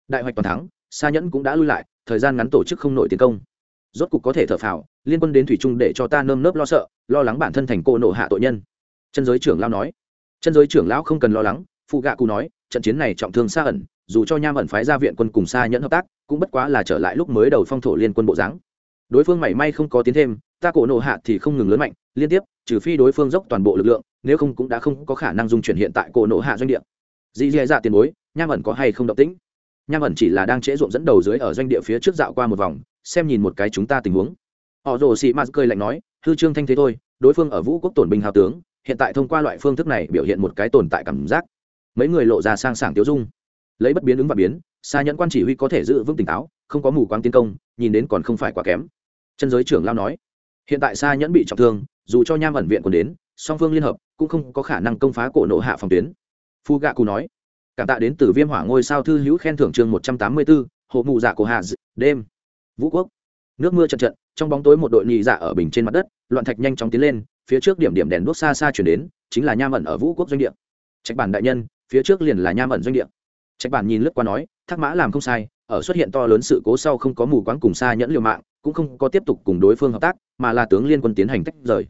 Đại hoạch toàn thắng xa nhẫn cũng đã lui lại, thời gian ngắn tổ chức không nổi tiến công. Rốt cục có thể thở phào, liên quân đến thủy trung để cho ta nơm nớp lo sợ, lo lắng bản thân thành cô nổ hạ tội nhân. Chân giới trưởng lao nói. Chân giới trưởng lão không cần lo lắng phụ gạ cụ nói, trận chiến này trọng thương xa ẩn, dù cho nham ẩn phái ra viện quân cùng xa nhẫn hợp tác cũng bất quá là trở lại lúc mới đầu phong thổ liên quân bộ dáng. Đối phương mảy may không có tiến thêm, ta cổ nộ hạ thì không ngừng lớn mạnh, liên tiếp, trừ phi đối phương dốc toàn bộ lực lượng, nếu không cũng đã không có khả năng dung chuyển hiện tại cổ nộ hạ doanh địa. Dì dì dạ tiền bối, nham ẩn có hay không động tĩnh? Nham ẩn chỉ là đang trễ ruộng dẫn đầu dưới ở doanh địa phía trước dạo qua một vòng, xem nhìn một cái chúng ta tình huống. Họ rồ xị mạt cười lạnh nói, hư trương thanh thế thôi, đối phương ở vũ quốc tổn binh hào tướng, hiện tại thông qua loại phương thức này biểu hiện một cái tồn tại cảm giác. Mấy người lộ ra sang sảng tiêu dung. Lấy bất biến ứng và biến xa nhẫn quan chỉ huy có thể giữ vững tỉnh táo, không có mù quáng tiến công, nhìn đến còn không phải quá kém. Chân giới trưởng lao nói, hiện tại xa nhẫn bị trọng thương, dù cho nham ẩn viện còn đến, song phương liên hợp, cũng không có khả năng công phá cổ nộ hạ phòng tuyến. Phu gạ cù nói, cảm tạ đến từ viêm hỏa ngôi sao thư hữu khen thưởng chương một trăm tám mươi bốn hộ mù dạ cổ hạ đêm, vũ quốc. Nước mưa trận trận, trong bóng tối một đội nhị dạ ở bình trên mặt đất, loạn thạch nhanh chóng tiến lên, phía trước điểm điểm đèn đuốc xa xa chuyển đến, chính là nham ẩn ở vũ quốc doanh địa. Trạch bản đại nhân, phía trước liền là nham ẩn doanh địa. Trạch bản nhìn lướt qua nói thác mã làm không sai, ở xuất hiện to lớn sự cố sau không có mù quáng cùng xa nhẫn liều mạng, cũng không có tiếp tục cùng đối phương hợp tác, mà là tướng liên quân tiến hành tách rời.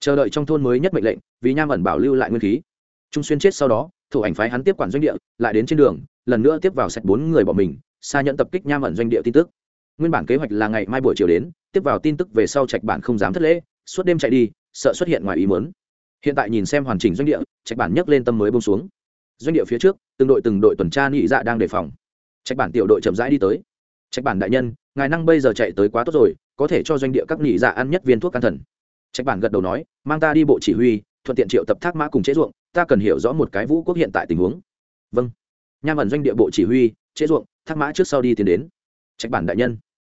Chờ đợi trong thôn mới nhất mệnh lệnh, vì nham ẩn bảo lưu lại nguyên khí. Trung xuyên chết sau đó, thủ ảnh phái hắn tiếp quản doanh địa, lại đến trên đường, lần nữa tiếp vào sạch bốn người bỏ mình, xa nhận tập kích nham ẩn doanh địa tin tức. Nguyên bản kế hoạch là ngày mai buổi chiều đến, tiếp vào tin tức về sau trạch bản không dám thất lễ, suốt đêm chạy đi, sợ xuất hiện ngoài ý muốn. Hiện tại nhìn xem hoàn chỉnh doanh địa, trạch bản nhấc lên tâm mới bông xuống. Doanh địa phía trước, từng đội từng đội tuần tra nhị dạ đang đề phòng trạch bản tiểu đội chậm rãi đi tới. Trạch bản đại nhân, ngài năng bây giờ chạy tới quá tốt rồi, có thể cho doanh địa các nghỉ dạ ăn nhất viên thuốc can thần. Trạch bản gật đầu nói, mang ta đi bộ chỉ huy, thuận tiện triệu tập thác mã cùng chế ruộng, ta cần hiểu rõ một cái vũ quốc hiện tại tình huống. Vâng. Nham ẩn doanh địa bộ chỉ huy, chế ruộng, thác mã trước sau đi tiến đến. Trạch bản đại nhân.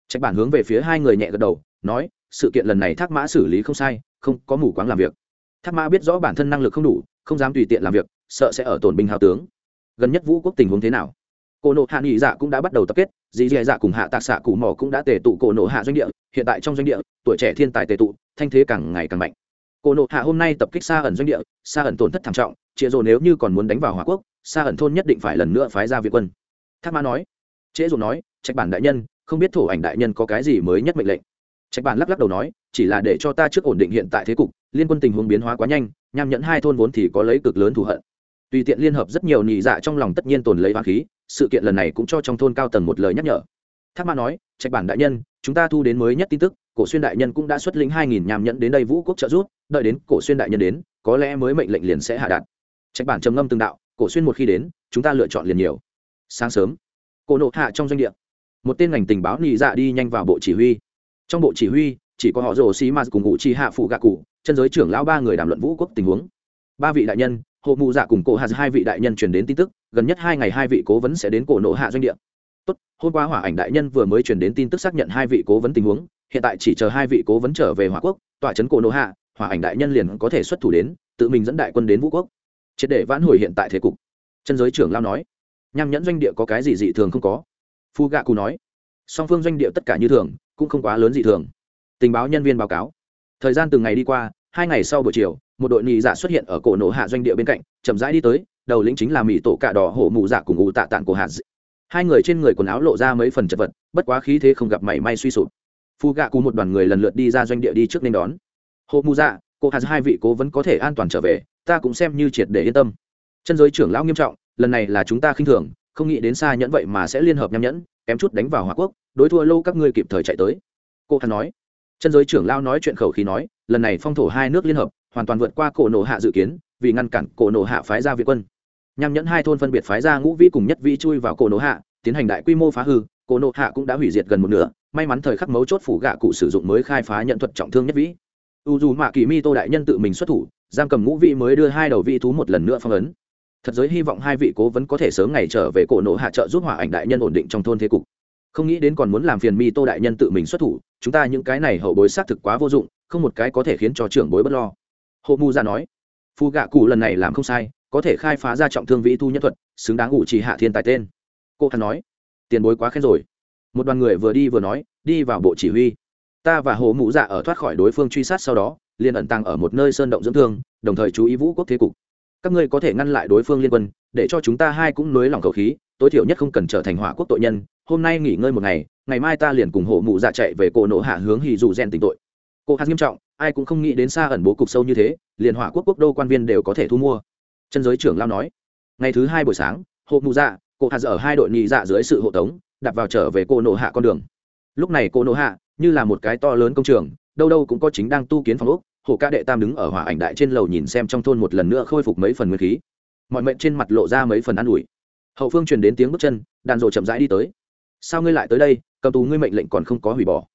Trạch bản hướng về phía hai người nhẹ gật đầu, nói, sự kiện lần này thác mã xử lý không sai, không có mù quáng làm việc. Thác mã biết rõ bản thân năng lực không đủ, không dám tùy tiện làm việc, sợ sẽ ở tổn binh hào tướng. Gần nhất vũ quốc tình huống thế nào? Cổ nộ hạ nghỉ dạ cũng đã bắt đầu tập kết, dì dì dạ cùng hạ tạc xạ cụ mỏ cũng đã tề tụ cổ nộ hạ doanh địa, hiện tại trong doanh địa, tuổi trẻ thiên tài tề tụ, thanh thế càng ngày càng mạnh. Cổ nộ hạ hôm nay tập kích xa ẩn doanh địa xa ẩn tổn thất thảm trọng chịa rồ nếu như còn muốn đánh vào hòa quốc xa ẩn thôn nhất định phải lần nữa phái ra việt quân. Thác ma nói trễ rồ nói, trạch bản đại nhân, không biết thổ ảnh đại nhân có cái gì mới nhất mệnh lệnh? Trạch bản lắc lắc đầu nói, chỉ là để cho ta trước ổn định hiện tại thế cục, liên quân tình huống biến hóa quá nhanh, nham nhẫn hai thôn vốn thì có lấy cực lớn thù hận. Tùy tiện liên hợp rất nhiều nhị dạ trong lòng tất nhiên tồn lấy hoa khí sự kiện lần này cũng cho trong thôn cao tầng một lời nhắc nhở. Thác ma nói, trạch bản đại nhân, chúng ta thu đến mới nhất tin tức, cổ xuyên đại nhân cũng đã xuất lĩnh hai nghìn nhàm nhẫn đến đây vũ quốc trợ giúp, đợi đến cổ xuyên đại nhân đến, có lẽ mới mệnh lệnh liền sẽ hạ đạt. Trạch bản trầm ngâm từng đạo, cổ xuyên một khi đến, chúng ta lựa chọn liền nhiều. Sáng sớm, cổ nộ hạ trong doanh địa, một tên ngành tình báo nị dạ đi nhanh vào bộ chỉ huy. Trong bộ chỉ huy, chỉ có họ rồ xí ma cùng ngụ chi hạ phụ gạ cụ, chân giới trưởng lão ba người đàm luận vũ quốc tình huống. Ba vị đại nhân hộ mụ dạ cùng cổ hạ hai vị đại nhân truyền đến tin tức, gần nhất hai ngày hai vị cố vấn sẽ đến cổ nộ hạ doanh địa. Tốt, hôm qua hỏa ảnh đại nhân vừa mới truyền đến tin tức xác nhận hai vị cố vấn tình huống, hiện tại chỉ chờ hai vị cố vấn trở về hỏa quốc, tọa trấn cổ nộ hạ, hỏa ảnh đại nhân liền có thể xuất thủ đến, tự mình dẫn đại quân đến vũ quốc. Triệt để vãn hồi hiện tại thế cục. Chân giới trưởng lao nói. Nham nhẫn doanh địa có cái gì dị thường không có? Phu gạ cù nói. Song phương doanh địa tất cả như thường, cũng không quá lớn dị thường. Tình báo nhân viên báo cáo. Thời gian từng ngày đi qua, hai ngày sau buổi chiều một đội nhị dạ xuất hiện ở cổ nổ hạ doanh địa bên cạnh, chậm rãi đi tới, đầu lĩnh chính là mỹ tổ cạ đỏ hổ mù dạ cùng ngụ tạ tạng cổ hạt hai người trên người quần áo lộ ra mấy phần chật vật, bất quá khí thế không gặp mảy may suy sụp. Phu gạ cùng một đoàn người lần lượt đi ra doanh địa đi trước nên đón. Hộ mù dạ cổ hạt hai vị cố vẫn có thể an toàn trở về, ta cũng xem như triệt để yên tâm. Chân giới trưởng lão nghiêm trọng, lần này là chúng ta khinh thường, không nghĩ đến xa nhẫn vậy mà sẽ liên hợp nham nhẫn, kém chút đánh vào hòa quốc, đối thua lâu các ngươi kịp thời chạy tới. Cô hạt nói. Chân giới trưởng lão nói chuyện khẩu khí nói, lần này phong thổ hai nước liên hợp hoàn toàn vượt qua cổ nổ hạ dự kiến, vì ngăn cản cổ nổ hạ phái ra việt quân. Nhằm nhẫn hai thôn phân biệt phái ra ngũ vĩ cùng nhất vĩ chui vào cổ nổ hạ, tiến hành đại quy mô phá hư, cổ nổ hạ cũng đã hủy diệt gần một nửa, may mắn thời khắc mấu chốt phủ gạ cụ sử dụng mới khai phá nhận thuật trọng thương nhất vĩ. U dù mạ kỳ mi tô đại nhân tự mình xuất thủ, giam cầm ngũ vĩ mới đưa hai đầu vĩ thú một lần nữa phong ấn. Thật giới hy vọng hai vị cố vấn có thể sớm ngày trở về cổ nổ hạ trợ giúp hỏa ảnh đại nhân ổn định trong thôn thế cục. Không nghĩ đến còn muốn làm phiền mi tô đại nhân tự mình xuất thủ, chúng ta những cái này hậu bối xác thực quá vô dụng, không một cái có thể khiến cho trưởng bối bất lo hộ mù ra dạ nói phù gạ cụ lần này làm không sai, có thể khai phá ra trọng thương vĩ thu nhân thuật, xứng đáng ủ trì hạ thiên tài tên. Cô hắn nói, tiền bối quá khen rồi. Một đoàn người vừa đi vừa nói, đi vào bộ chỉ huy. Ta và hồ mụ dạ ở thoát khỏi đối phương truy sát sau đó, liền ẩn tàng ở một nơi sơn động dưỡng thương, đồng thời chú ý vũ quốc thế cục. Các ngươi có thể ngăn lại đối phương liên quân, để cho chúng ta hai cũng nới lỏng khẩu khí, tối thiểu nhất không cần trở thành hỏa quốc tội nhân. Hôm nay nghỉ ngơi một ngày ngày mai ta liền cùng hồ mụ dạ chạy về cổ nộ hạ hướng hì dù rèn tình tội cô hát nghiêm trọng, ai cũng không nghĩ đến xa ẩn bố cục sâu như thế, liền hỏa quốc quốc đô quan viên đều có thể thu mua. Chân giới trưởng lao nói. Ngày thứ hai buổi sáng hộ mụ dạ cô hát ở hai đội nhị dạ dưới sự hộ tống đặt vào trở về cô nộ hạ con đường. Lúc này cô nộ hạ, như là một cái to lớn công trường, đâu đâu cũng có chính đang tu kiến phòng ốc, hồ ca đệ tam đứng ở hỏa ảnh đại trên lầu nhìn xem trong thôn một lần nữa khôi phục mấy phần nguyên khí. Mọi mệnh trên mặt lộ ra mấy phần ă n ủi. Hậu phương truyền đến tiếng bước chân, đàn rộ chậm rãi đi tới. Sao ngươi lại tới đây? Cầm tù ngươi mệnh lệnh còn không có hủy bỏ.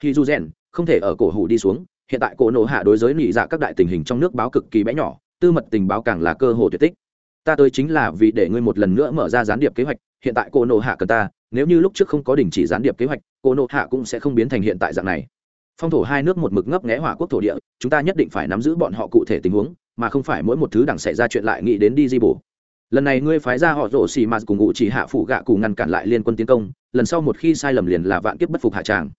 Khi du rèn không thể ở cổ hủ đi xuống, hiện tại cổ nổ hạ đối giới nị dạ các đại tình hình trong nước báo cực kỳ bé nhỏ, tư mật tình báo càng là cơ hồ tuyệt tích. Ta tới chính là vì để ngươi một lần nữa mở ra gián điệp kế hoạch, hiện tại cổ nổ hạ cần ta, nếu như lúc trước không có đình chỉ gián điệp kế hoạch, cổ nổ hạ cũng sẽ không biến thành hiện tại dạng này. Phong thổ hai nước một mực ngấp nghé hỏa quốc thổ địa, chúng ta nhất định phải nắm giữ bọn họ cụ thể tình huống, mà không phải mỗi một thứ đằng xảy ra chuyện lại nghĩ đến đi di bổ. Lần này ngươi phái ra họ rổ xì mạt cùng ngụ chỉ hạ phụ gạ cù ngăn cản lại liên quân tiến công, lần sau một khi sai lầm liền là vạn kiếp bất phục hạ tràng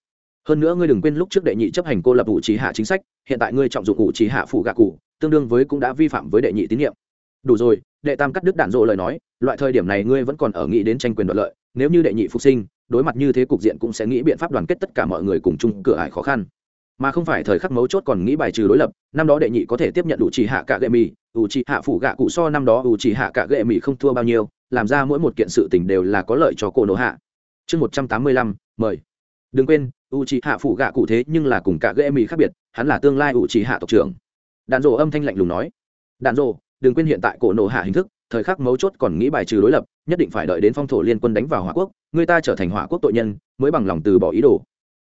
hơn nữa ngươi đừng quên lúc trước đệ nhị chấp hành cô lập ủ chỉ hạ chính sách, hiện tại ngươi trọng dụng ủ chỉ hạ phụ gạ cụ, tương đương với cũng đã vi phạm với đệ nhị tín nhiệm. Đủ rồi, đệ tam cắt đứt đạn dộ lời nói, loại thời điểm này ngươi vẫn còn ở nghĩ đến tranh quyền đoạt lợi, nếu như đệ nhị phục sinh, đối mặt như thế cục diện cũng sẽ nghĩ biện pháp đoàn kết tất cả mọi người cùng chung cửa ải khó khăn. Mà không phải thời khắc mấu chốt còn nghĩ bài trừ đối lập, năm đó đệ nhị có thể tiếp nhận đủ chỉ hạ cả gệ mì, ủ chỉ hạ phủ gạ cụ so năm đó ủ chỉ hạ cả gệ mì không thua bao nhiêu, làm ra mỗi một kiện sự tình đều là có lợi cho cô nỗ hạ. Chương một trăm tám mươi lăm, mời. Đừng quên u chỉ hạ phụ gạ cụ thế nhưng là cùng cả gệ mì khác biệt, hắn là tương lai U chỉ hạ tộc trưởng. Đạn rộ âm thanh lạnh lùng nói. Đạn rộ đừng quên hiện tại cổ nổ hạ hình thức, thời khắc mấu chốt còn nghĩ bài trừ đối lập, nhất định phải đợi đến phong thổ liên quân đánh vào hỏa quốc, người ta trở thành hỏa quốc tội nhân, mới bằng lòng từ bỏ ý đồ.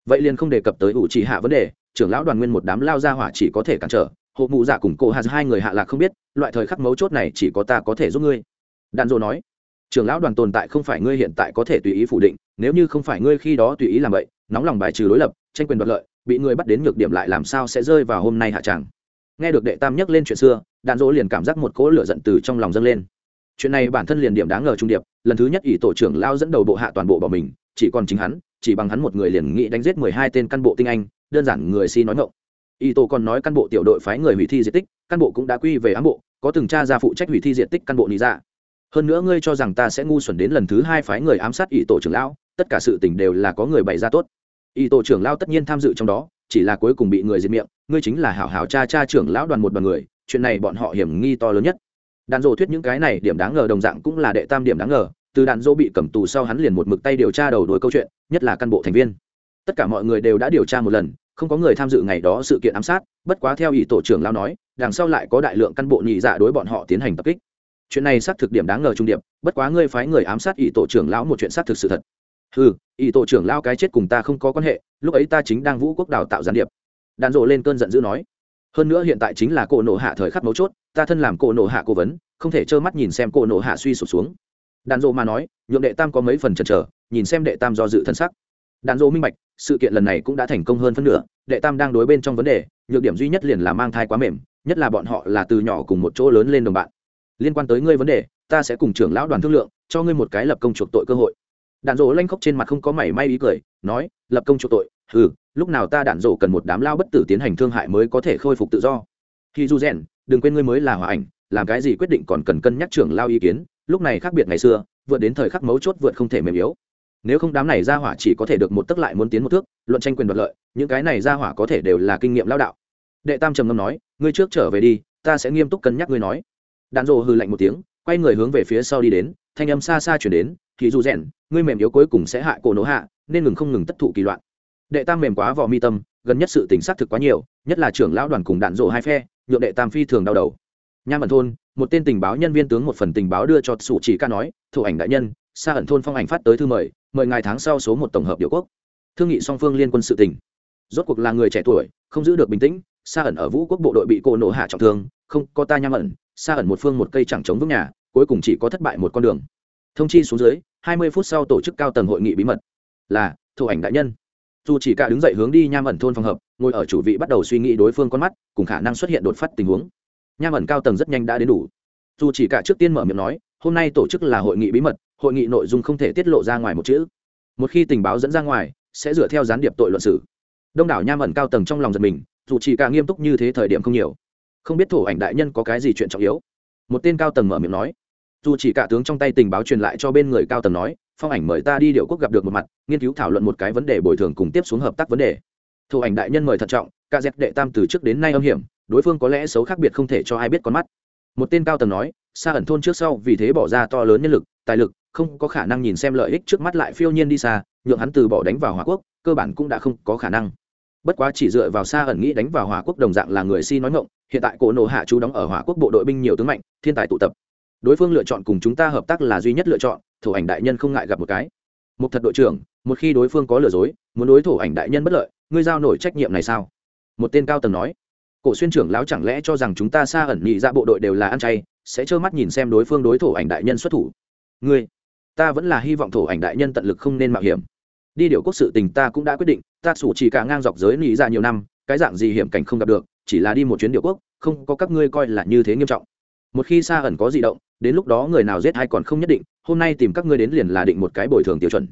Vậy liền không đề cập tới U chỉ hạ vấn đề, trưởng lão đoàn nguyên một đám lao ra hỏa chỉ có thể cản trở, hộ mụ dạ cùng cô hà hai người hạ lạc không biết, loại thời khắc mấu chốt này chỉ có ta có thể giúp ngươi. Đàn dô nói. Trưởng lão đoàn tồn tại không phải ngươi hiện tại có thể tùy ý phủ định, nếu như không phải ngươi khi đó tùy ý làm vậy nóng lòng bài trừ đối lập, tranh quyền đoạt lợi, bị người bắt đến nhược điểm lại làm sao sẽ rơi vào hôm nay hạ tràng. Nghe được đệ tam nhắc lên chuyện xưa, đạn dỗ liền cảm giác một cỗ lửa giận từ trong lòng dâng lên. Chuyện này bản thân liền điểm đáng ngờ trung điệp, lần thứ nhất ỷ tổ trưởng lao dẫn đầu bộ hạ toàn bộ bỏ mình, chỉ còn chính hắn, chỉ bằng hắn một người liền nghĩ đánh giết mười hai tên căn bộ tinh anh, đơn giản người si nói ngộng ỷ tổ còn nói căn bộ tiểu đội phái người hủy thi diện tích, căn bộ cũng đã quy về ám bộ, có từng tra ra phụ trách hủy thi diện tích căn bộ lý ra dạ. hơn nữa ngươi cho rằng ta sẽ ngu xuẩn đến lần thứ hai phái người ám sát ỷ tổ trưởng lão, tất cả sự tình đều là có người bày ra tốt y tổ trưởng lão tất nhiên tham dự trong đó, chỉ là cuối cùng bị người diệt miệng, ngươi chính là hảo hảo cha cha trưởng lão đoàn một đoàn người, chuyện này bọn họ hiểm nghi to lớn nhất. Đàn dỗ thuyết những cái này điểm đáng ngờ đồng dạng cũng là đệ tam điểm đáng ngờ, từ đàn dỗ bị cầm tù sau hắn liền một mực tay điều tra đầu đuôi câu chuyện, nhất là căn bộ thành viên. Tất cả mọi người đều đã điều tra một lần, không có người tham dự ngày đó sự kiện ám sát, bất quá theo ý tổ trưởng lao nói, đằng sau lại có đại lượng căn bộ nhị dạ đối bọn họ tiến hành tập kích. Chuyện này xác thực điểm đáng ngờ trung điệp bất quá ngươi phái người ám sát ý tổ trưởng lão một chuyện xác thực sự thật ừ ý tổ trưởng lao cái chết cùng ta không có quan hệ, lúc ấy ta chính đang vũ quốc đào tạo gián điệp. Đạn rộ lên cơn giận dữ nói. Hơn nữa hiện tại chính là cổ nổ hạ thời khắc mấu chốt, ta thân làm cổ nổ hạ cố vấn, không thể trơ mắt nhìn xem cổ nổ hạ suy sụp xuống. Đàn rộ mà nói, nhượng đệ tam có mấy phần chần chờ, nhìn xem đệ tam do dự thân sắc. Đàn rộ minh bạch, sự kiện lần này cũng đã thành công hơn phân nửa, đệ tam đang đối bên trong vấn đề, nhược điểm duy nhất liền là mang thai quá mềm, nhất là bọn họ là từ nhỏ cùng một chỗ lớn lên đồng bạn. Liên quan tới ngươi vấn đề, ta sẽ cùng trưởng lão đoàn thương lượng, cho ngươi một cái lập công chuộc tội cơ hội đạn dỗ lanh khóc trên mặt không có mảy may ý cười, nói, lập công chỗ tội ừ lúc nào ta đạn dỗ cần một đám lao bất tử tiến hành thương hại mới có thể khôi phục tự do? Khi du rèn, đừng quên ngươi mới là hòa ảnh, làm cái gì quyết định còn cần cân nhắc trưởng lao ý kiến, lúc này khác biệt ngày xưa, vượt đến thời khắc mấu chốt vượt không thể mềm yếu. Nếu không đám này ra hỏa chỉ có thể được một tức lại muốn tiến một thước, luận tranh quyền đoạt lợi, những cái này ra hỏa có thể đều là kinh nghiệm lao đạo. Đệ tam trầm ngâm nói, ngươi trước trở về đi, ta sẽ nghiêm túc cân nhắc ngươi nói. Đạn dỗ hư lạnh một tiếng, quay người hướng về phía sau đi đến, thanh âm xa xa chuyển đến thì dù rèn, ngươi mềm yếu cuối cùng sẽ hại cổ nổ hạ, nên ngừng không ngừng tất thụ kỳ loạn. Đệ tam mềm quá vỏ mi tâm, gần nhất sự tình xác thực quá nhiều, nhất là trưởng lão đoàn cùng đạn rộ hai phe, nhượng đệ tam phi thường đau đầu. Nham ẩn thôn, một tên tình báo nhân viên tướng một phần tình báo đưa cho sủ chỉ ca nói, thủ ảnh đại nhân xa ẩn thôn phong ảnh phát tới thư mời mời ngài tháng sau số một tổng hợp điều quốc. Thương nghị song phương liên quân sự tỉnh rốt cuộc là người trẻ tuổi, không giữ được bình tĩnh xa ẩn ở vũ quốc bộ đội bị cô nổ hạ trọng thương, không có ta nham ẩn xa ẩn một phương một cây chẳng chống vững nhà, cuối cùng chỉ có thất bại một con đường thông chi xuống dưới, hai mươi phút sau tổ chức cao tầng hội nghị bí mật. Là thủ ảnh đại nhân. Dù chỉ cả đứng dậy hướng đi nham ẩn thôn phòng hợp, ngồi ở chủ vị bắt đầu suy nghĩ đối phương con mắt, cùng khả năng xuất hiện đột phát tình huống. Nham ẩn cao tầng rất nhanh đã đến đủ. Dù chỉ cả trước tiên mở miệng nói, hôm nay tổ chức là hội nghị bí mật, hội nghị nội dung không thể tiết lộ ra ngoài một chữ. Một khi tình báo dẫn ra ngoài, sẽ dựa theo gián điệp tội luận xử. Đông đảo nham ẩn cao tầng trong lòng giật mình, dù chỉ cả nghiêm túc như thế thời điểm không nhiều. Không biết thổ ảnh đại nhân có cái gì chuyện trọng yếu. Một tên cao tầng mở miệng nói dù chỉ cả tướng trong tay tình báo truyền lại cho bên người cao tầng nói, phong ảnh mời ta đi điệu quốc gặp được một mặt, nghiên cứu thảo luận một cái vấn đề bồi thường cùng tiếp xuống hợp tác vấn đề. Thủ ảnh đại nhân mời thận trọng ca dẹp đệ tam từ trước đến nay âm hiểm, đối phương có lẽ xấu khác biệt không thể cho ai biết con mắt. Một tên cao tầng nói xa ẩn thôn trước sau vì thế bỏ ra to lớn nhân lực, tài lực, không có khả năng nhìn xem lợi ích trước mắt lại phiêu nhiên đi xa, nhượng hắn từ bỏ đánh vào hòa quốc, cơ bản cũng đã không có khả năng. Bất quá chỉ dựa vào xa ẩn nghĩ đánh vào hòa quốc đồng dạng là người si nói ngộng hiện tại cổ nổ hạ chú đóng ở hòa quốc bộ đội binh nhiều tướng mạnh, thiên tài tụ tập đối phương lựa chọn cùng chúng ta hợp tác là duy nhất lựa chọn thủ ảnh đại nhân không ngại gặp một cái. Một thật đội trưởng, một khi đối phương có lừa dối, muốn đối thủ ảnh đại nhân bất lợi, ngươi giao nổi trách nhiệm này sao? Một tên cao tầng nói. Cổ xuyên trưởng lão chẳng lẽ cho rằng chúng ta xa ẩn nhị ra bộ đội đều là ăn chay, sẽ trơ mắt nhìn xem đối phương đối thủ ảnh đại nhân xuất thủ. Ngươi, ta vẫn là hy vọng thổ ảnh đại nhân tận lực không nên mạo hiểm. Đi điều quốc sự tình ta cũng đã quyết định, ta sủ chỉ cả ngang dọc giới nhị ra nhiều năm, cái dạng gì hiểm cảnh không gặp được, chỉ là đi một chuyến điều quốc, không có các ngươi coi là như thế nghiêm trọng. Một khi xa ẩn có di động đến lúc đó người nào giết hay còn không nhất định, hôm nay tìm các ngươi đến liền là định một cái bồi thường tiêu chuẩn.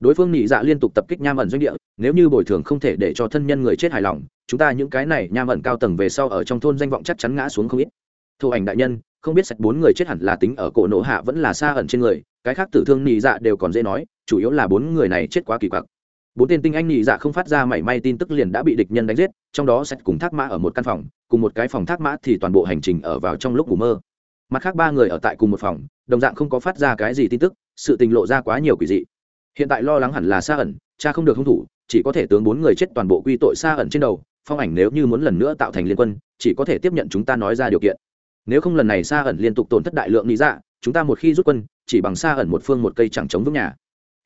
Đối phương nhị dạ liên tục tập kích nham ẩn doanh địa, nếu như bồi thường không thể để cho thân nhân người chết hài lòng, chúng ta những cái này nham ẩn cao tầng về sau ở trong thôn danh vọng chắc chắn ngã xuống không ít. Thổ ảnh đại nhân, không biết sạch bốn người chết hẳn là tính ở cổ nổ hạ vẫn là xa ẩn trên người, cái khác tử thương nhị dạ đều còn dễ nói, chủ yếu là bốn người này chết quá kỳ quặc. Bốn tên tinh anh nhị dạ không phát ra mảy may tin tức liền đã bị địch nhân đánh giết, trong đó sạch cùng thác mã ở một căn phòng, cùng một cái phòng thác mã thì toàn bộ hành trình ở vào trong lúc ngủ mơ mặt khác ba người ở tại cùng một phòng, đồng dạng không có phát ra cái gì tin tức, sự tình lộ ra quá nhiều quỷ dị. Hiện tại lo lắng hẳn là xa ẩn, cha không được hung thủ, chỉ có thể tướng bốn người chết toàn bộ quy tội xa ẩn trên đầu, phong ảnh nếu như muốn lần nữa tạo thành liên quân, chỉ có thể tiếp nhận chúng ta nói ra điều kiện. Nếu không lần này xa ẩn liên tục tổn thất đại lượng lý dạ chúng ta một khi rút quân, chỉ bằng xa ẩn một phương một cây chẳng chống vững nhà.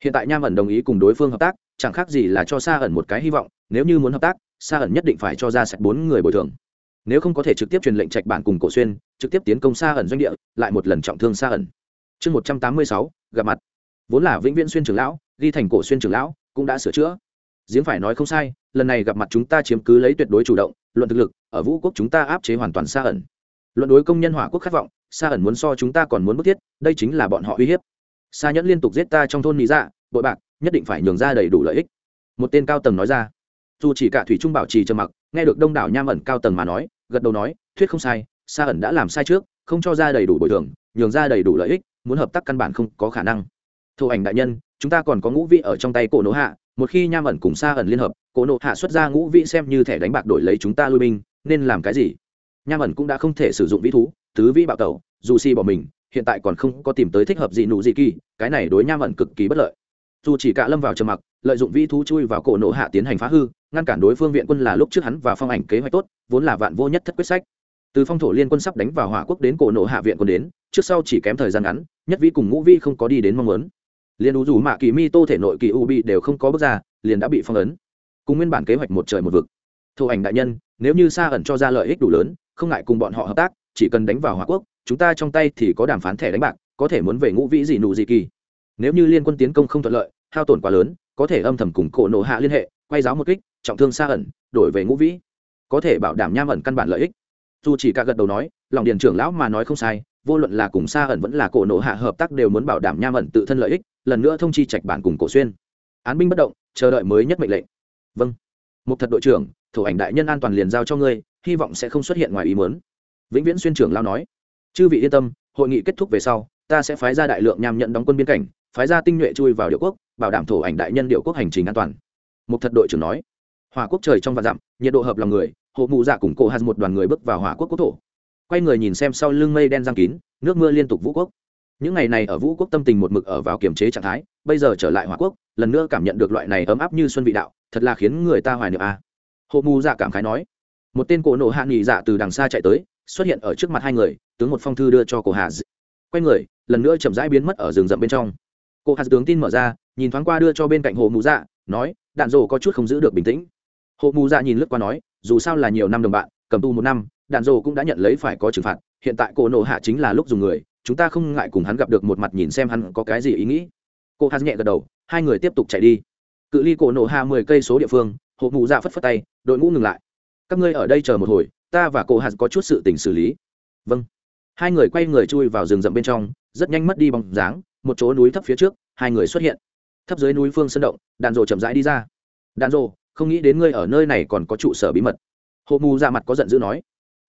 Hiện tại nham ẩn đồng ý cùng đối phương hợp tác, chẳng khác gì là cho xa ẩn một cái hy vọng, nếu như muốn hợp tác xa ẩn nhất định phải cho ra sạch bốn người bồi thường nếu không có thể trực tiếp truyền lệnh trạch bản cùng cổ xuyên, trực tiếp tiến công xa ẩn doanh địa, lại một lần trọng thương xa ẩn. Chương một trăm tám mươi sáu, gặp mặt. Vốn là vĩnh viễn xuyên trưởng lão ghi thành cổ xuyên trưởng lão, cũng đã sửa chữa. Giếng phải nói không sai, lần này gặp mặt chúng ta chiếm cứ lấy tuyệt đối chủ động, luận thực lực, ở vũ quốc chúng ta áp chế hoàn toàn xa ẩn. Luận đối công nhân hỏa quốc khát vọng xa ẩn muốn so chúng ta còn muốn bức thiết, đây chính là bọn họ uy hiếp. Xa nhẫn liên tục giết ta trong thôn lý dạ bội bạc, nhất định phải nhường ra đầy đủ lợi ích. Một tên cao tầng nói ra dù chỉ cả thủy trung bảo trì trầm mặc, nghe được đông đảo nham ẩn cao tầng mà nói, gật đầu nói, thuyết không sai, sa ẩn đã làm sai trước, không cho ra đầy đủ bồi thường, nhường ra đầy đủ lợi ích, muốn hợp tác căn bản không có khả năng. Thổ ảnh đại nhân, chúng ta còn có ngũ vị ở trong tay cổ nỗ hạ, một khi nham ẩn cùng sa ẩn liên hợp, cổ nộ hạ xuất ra ngũ vị xem như thẻ đánh bạc đổi lấy chúng ta lui binh, nên làm cái gì? Nham ẩn cũng đã không thể sử dụng vĩ thú, tứ vĩ bạo tẩu, dù si bỏ mình, hiện tại còn không có tìm tới thích hợp gì nụ gì kỳ, cái này đối nham ẩn cực kỳ bất lợi. Dù chỉ cả lâm vào trầm mặc, lợi dụng vĩ thú chui vào cổ nộ hạ tiến hành phá hư ngăn cản đối phương viện quân là lúc trước hắn và phong ảnh kế hoạch tốt, vốn là vạn vô nhất thất quyết sách. Từ phong thổ liên quân sắp đánh vào hỏa quốc đến cổ nộ hạ viện quân đến, trước sau chỉ kém thời gian ngắn, nhất vĩ cùng ngũ vi không có đi đến mong muốn. Liền đủ dù, mạ kỳ mi, tô thể nội, kỳ u bị đều không có bước ra, liền đã bị phong ấn. Cùng nguyên bản kế hoạch một trời một vực. Thổ ảnh đại nhân, nếu như xa ẩn cho ra lợi ích đủ lớn, không ngại cùng bọn họ hợp tác, chỉ cần đánh vào hỏa quốc, chúng ta trong tay thì có đàm phán thẻ đánh bạc, có thể muốn về ngũ vĩ gì nụ gì kỳ. Nếu như liên quân tiến công không thuận lợi, hao tổn quá lớn, có thể âm thầm cùng cổ nộ hạ liên hệ, quay giáo một kích trọng thương xa ẩn, đổi về ngũ vĩ. Có thể bảo đảm nham ẩn căn bản lợi ích. Dù chỉ cả gật đầu nói, lòng điền trưởng lão mà nói không sai, vô luận là cùng xa ẩn vẫn là cổ nộ hạ hợp tác đều muốn bảo đảm nham ẩn tự thân lợi ích, lần nữa thông chi trạch bản cùng cổ xuyên. Án binh bất động, chờ đợi mới nhất mệnh lệnh. Vâng. Một thật đội trưởng, thủ ảnh đại nhân an toàn liền giao cho ngươi, hy vọng sẽ không xuất hiện ngoài ý muốn. Vĩnh viễn xuyên trưởng lao nói. Chư vị yên tâm, hội nghị kết thúc về sau, ta sẽ phái ra đại lượng nham nhận đóng quân biên cảnh, phái ra tinh nhuệ chui vào điệu quốc, bảo đảm thổ ảnh đại nhân điệu quốc hành trình an toàn. Một thật đội trưởng nói hòa quốc trời trong vạn dặm, nhiệt độ hợp lòng người, hộ mụ dạ cùng cổ hạt một đoàn người bước vào hỏa quốc quốc thổ. Quay người nhìn xem sau lưng mây đen giang kín, nước mưa liên tục vũ quốc. Những ngày này ở vũ quốc tâm tình một mực ở vào kiềm chế trạng thái, bây giờ trở lại hỏa quốc, lần nữa cảm nhận được loại này ấm áp như xuân vị đạo, thật là khiến người ta hoài niệm a. À. hộ mù dạ cảm khái nói. Một tên cổ nộ hạ nghỉ dạ từ đằng xa chạy tới, xuất hiện ở trước mặt hai người, tướng một phong thư đưa cho cổ hà quay người, lần nữa chậm rãi biến mất ở rừng rậm bên trong. Cổ hà tướng tin mở ra, nhìn thoáng qua đưa cho bên cạnh hồ mù dạ nói, đạn rổ có chút không giữ được bình tĩnh. Hộ mù dạ nhìn lướt qua nói, dù sao là nhiều năm đồng bạn, cầm tu một năm, đạn dồ cũng đã nhận lấy phải có trừng phạt, hiện tại cổ nộ hạ chính là lúc dùng người, chúng ta không ngại cùng hắn gặp được một mặt nhìn xem hắn có cái gì ý nghĩ. Cô hát nhẹ gật đầu, hai người tiếp tục chạy đi. Cự ly cổ nộ hạ mười cây số địa phương hộ mù dạ phất phất tay, đội ngũ ngừng lại. Các ngươi ở đây chờ một hồi, ta và cô hạt có chút sự tình xử lý. Vâng. Hai người quay người chui vào rừng rậm bên trong, rất nhanh mất đi bóng dáng, một chỗ núi thấp phía trước, hai người xuất hiện. Thấp dưới núi phương sân động đàn rộ chậm rãi đi ra. Đàn rộ không nghĩ đến ngươi ở nơi này còn có trụ sở bí mật. Hộ mù ra mặt có giận dữ nói,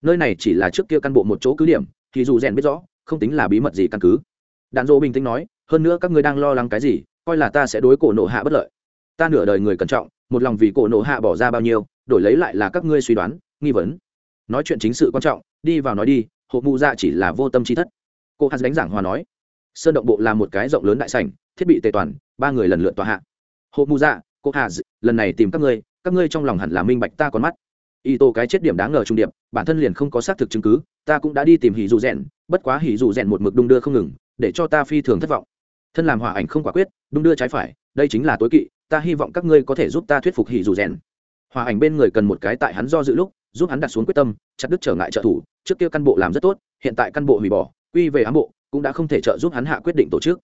nơi này chỉ là trước kia căn bộ một chỗ cứ điểm, thì dù rèn biết rõ, không tính là bí mật gì căn cứ. Đàn dỗ bình tĩnh nói, hơn nữa các ngươi đang lo lắng cái gì, coi là ta sẽ đối cổ nộ hạ bất lợi. Ta nửa đời người cẩn trọng, một lòng vì cổ nộ hạ bỏ ra bao nhiêu, đổi lấy lại là các ngươi suy đoán, nghi vấn. Nói chuyện chính sự quan trọng, đi vào nói đi hộ mù ra chỉ là vô tâm trí thất. Cô hát đánh giảng hòa nói, sơn động bộ là một cái rộng lớn đại sảnh, thiết bị tề toàn, ba người lần lượt tòa hạ. Hộ mù ra cô hà lần này tìm các ngươi các ngươi trong lòng hẳn là minh bạch ta còn mắt. Y tô cái chết điểm đáng ngờ trung điệp bản thân liền không có xác thực chứng cứ, ta cũng đã đi tìm hỉ dù rèn, bất quá hỉ dù rèn một mực đung đưa không ngừng, để cho ta phi thường thất vọng. Thân làm hòa ảnh không quả quyết, đung đưa trái phải, đây chính là tối kỵ, ta hy vọng các ngươi có thể giúp ta thuyết phục hỉ dù rèn. Hòa ảnh bên người cần một cái tại hắn do dự lúc, giúp hắn đặt xuống quyết tâm, chặt đứt trở ngại trợ thủ, trước kia căn bộ làm rất tốt, hiện tại căn bộ hủy bỏ, quy về ám bộ, cũng đã không thể trợ giúp hắn hạ quyết định tổ chức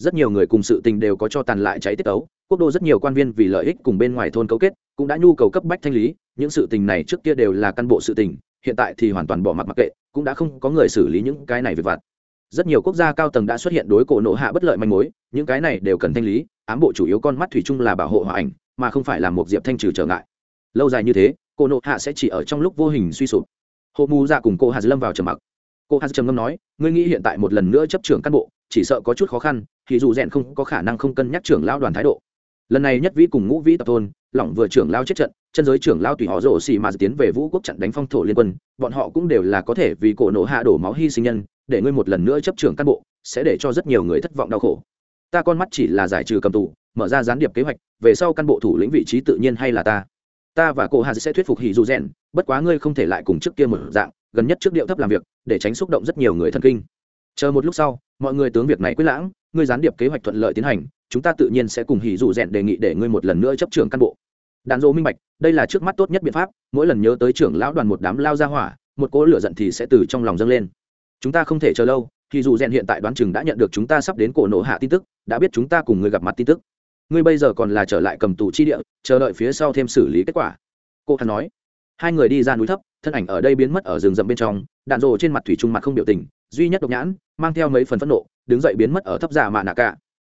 rất nhiều người cùng sự tình đều có cho tàn lại cháy tiết tấu. Quốc đô rất nhiều quan viên vì lợi ích cùng bên ngoài thôn cấu kết, cũng đã nhu cầu cấp bách thanh lý. Những sự tình này trước kia đều là căn bộ sự tình, hiện tại thì hoàn toàn bỏ mặt mặc kệ, cũng đã không có người xử lý những cái này về vặt. Rất nhiều quốc gia cao tầng đã xuất hiện đối cổ nộ hạ bất lợi manh mối, những cái này đều cần thanh lý, ám bộ chủ yếu con mắt thủy chung là bảo hộ hòa ảnh, mà không phải là một diệp thanh trừ trở ngại. Lâu dài như thế, cổ nộ hạ sẽ chỉ ở trong lúc vô hình suy sụp. Hộ mù ra cùng cô hà lâm vào trầm mặc cô hà trầm ngâm nói, ngươi nghĩ hiện tại một lần nữa chấp trưởng cán bộ, chỉ sợ có chút khó khăn, thì dù rèn không có khả năng không cân nhắc trưởng lao đoàn thái độ. Lần này nhất vĩ cùng ngũ vĩ tập thôn, lỏng vừa trưởng lao chết trận, chân giới trưởng lao tùy họ rổ xì mà tiến về vũ quốc trận đánh phong thổ liên quân, bọn họ cũng đều là có thể vì cổ nổ hạ đổ máu hy sinh nhân, để ngươi một lần nữa chấp trưởng cán bộ, sẽ để cho rất nhiều người thất vọng đau khổ. Ta con mắt chỉ là giải trừ cầm tù, mở ra gián điệp kế hoạch, về sau căn bộ thủ lĩnh vị trí tự nhiên hay là ta? Ta và cô hà sẽ thuyết phục hỉ dù rèn, bất quá ngươi không thể lại cùng trước kia một dạng, gần nhất trước điệu thấp làm việc, để tránh xúc động rất nhiều người thân kinh. Chờ một lúc sau, mọi người tướng việc này quyết lãng, ngươi gián điệp kế hoạch thuận lợi tiến hành, chúng ta tự nhiên sẽ cùng hỉ dù rèn đề nghị để ngươi một lần nữa chấp trưởng căn bộ. Đàn dỗ minh bạch, đây là trước mắt tốt nhất biện pháp, mỗi lần nhớ tới trưởng lão đoàn một đám lao ra hỏa, một cỗ lửa giận thì sẽ từ trong lòng dâng lên. Chúng ta không thể chờ lâu thì dù rèn hiện tại đoán chừng đã nhận được chúng ta sắp đến cổ nổ hạ tin tức, đã biết chúng ta cùng người gặp mặt tin tức ngươi bây giờ còn là trở lại cầm tù chi địa, chờ đợi phía sau thêm xử lý kết quả. Cô hắn nói. Hai người đi ra núi thấp, thân ảnh ở đây biến mất ở rừng rậm bên trong, đạn rồ trên mặt thủy trung mặt không biểu tình, duy nhất độc nhãn, mang theo mấy phần phẫn nộ, đứng dậy biến mất ở thấp giả mạ nạ cả.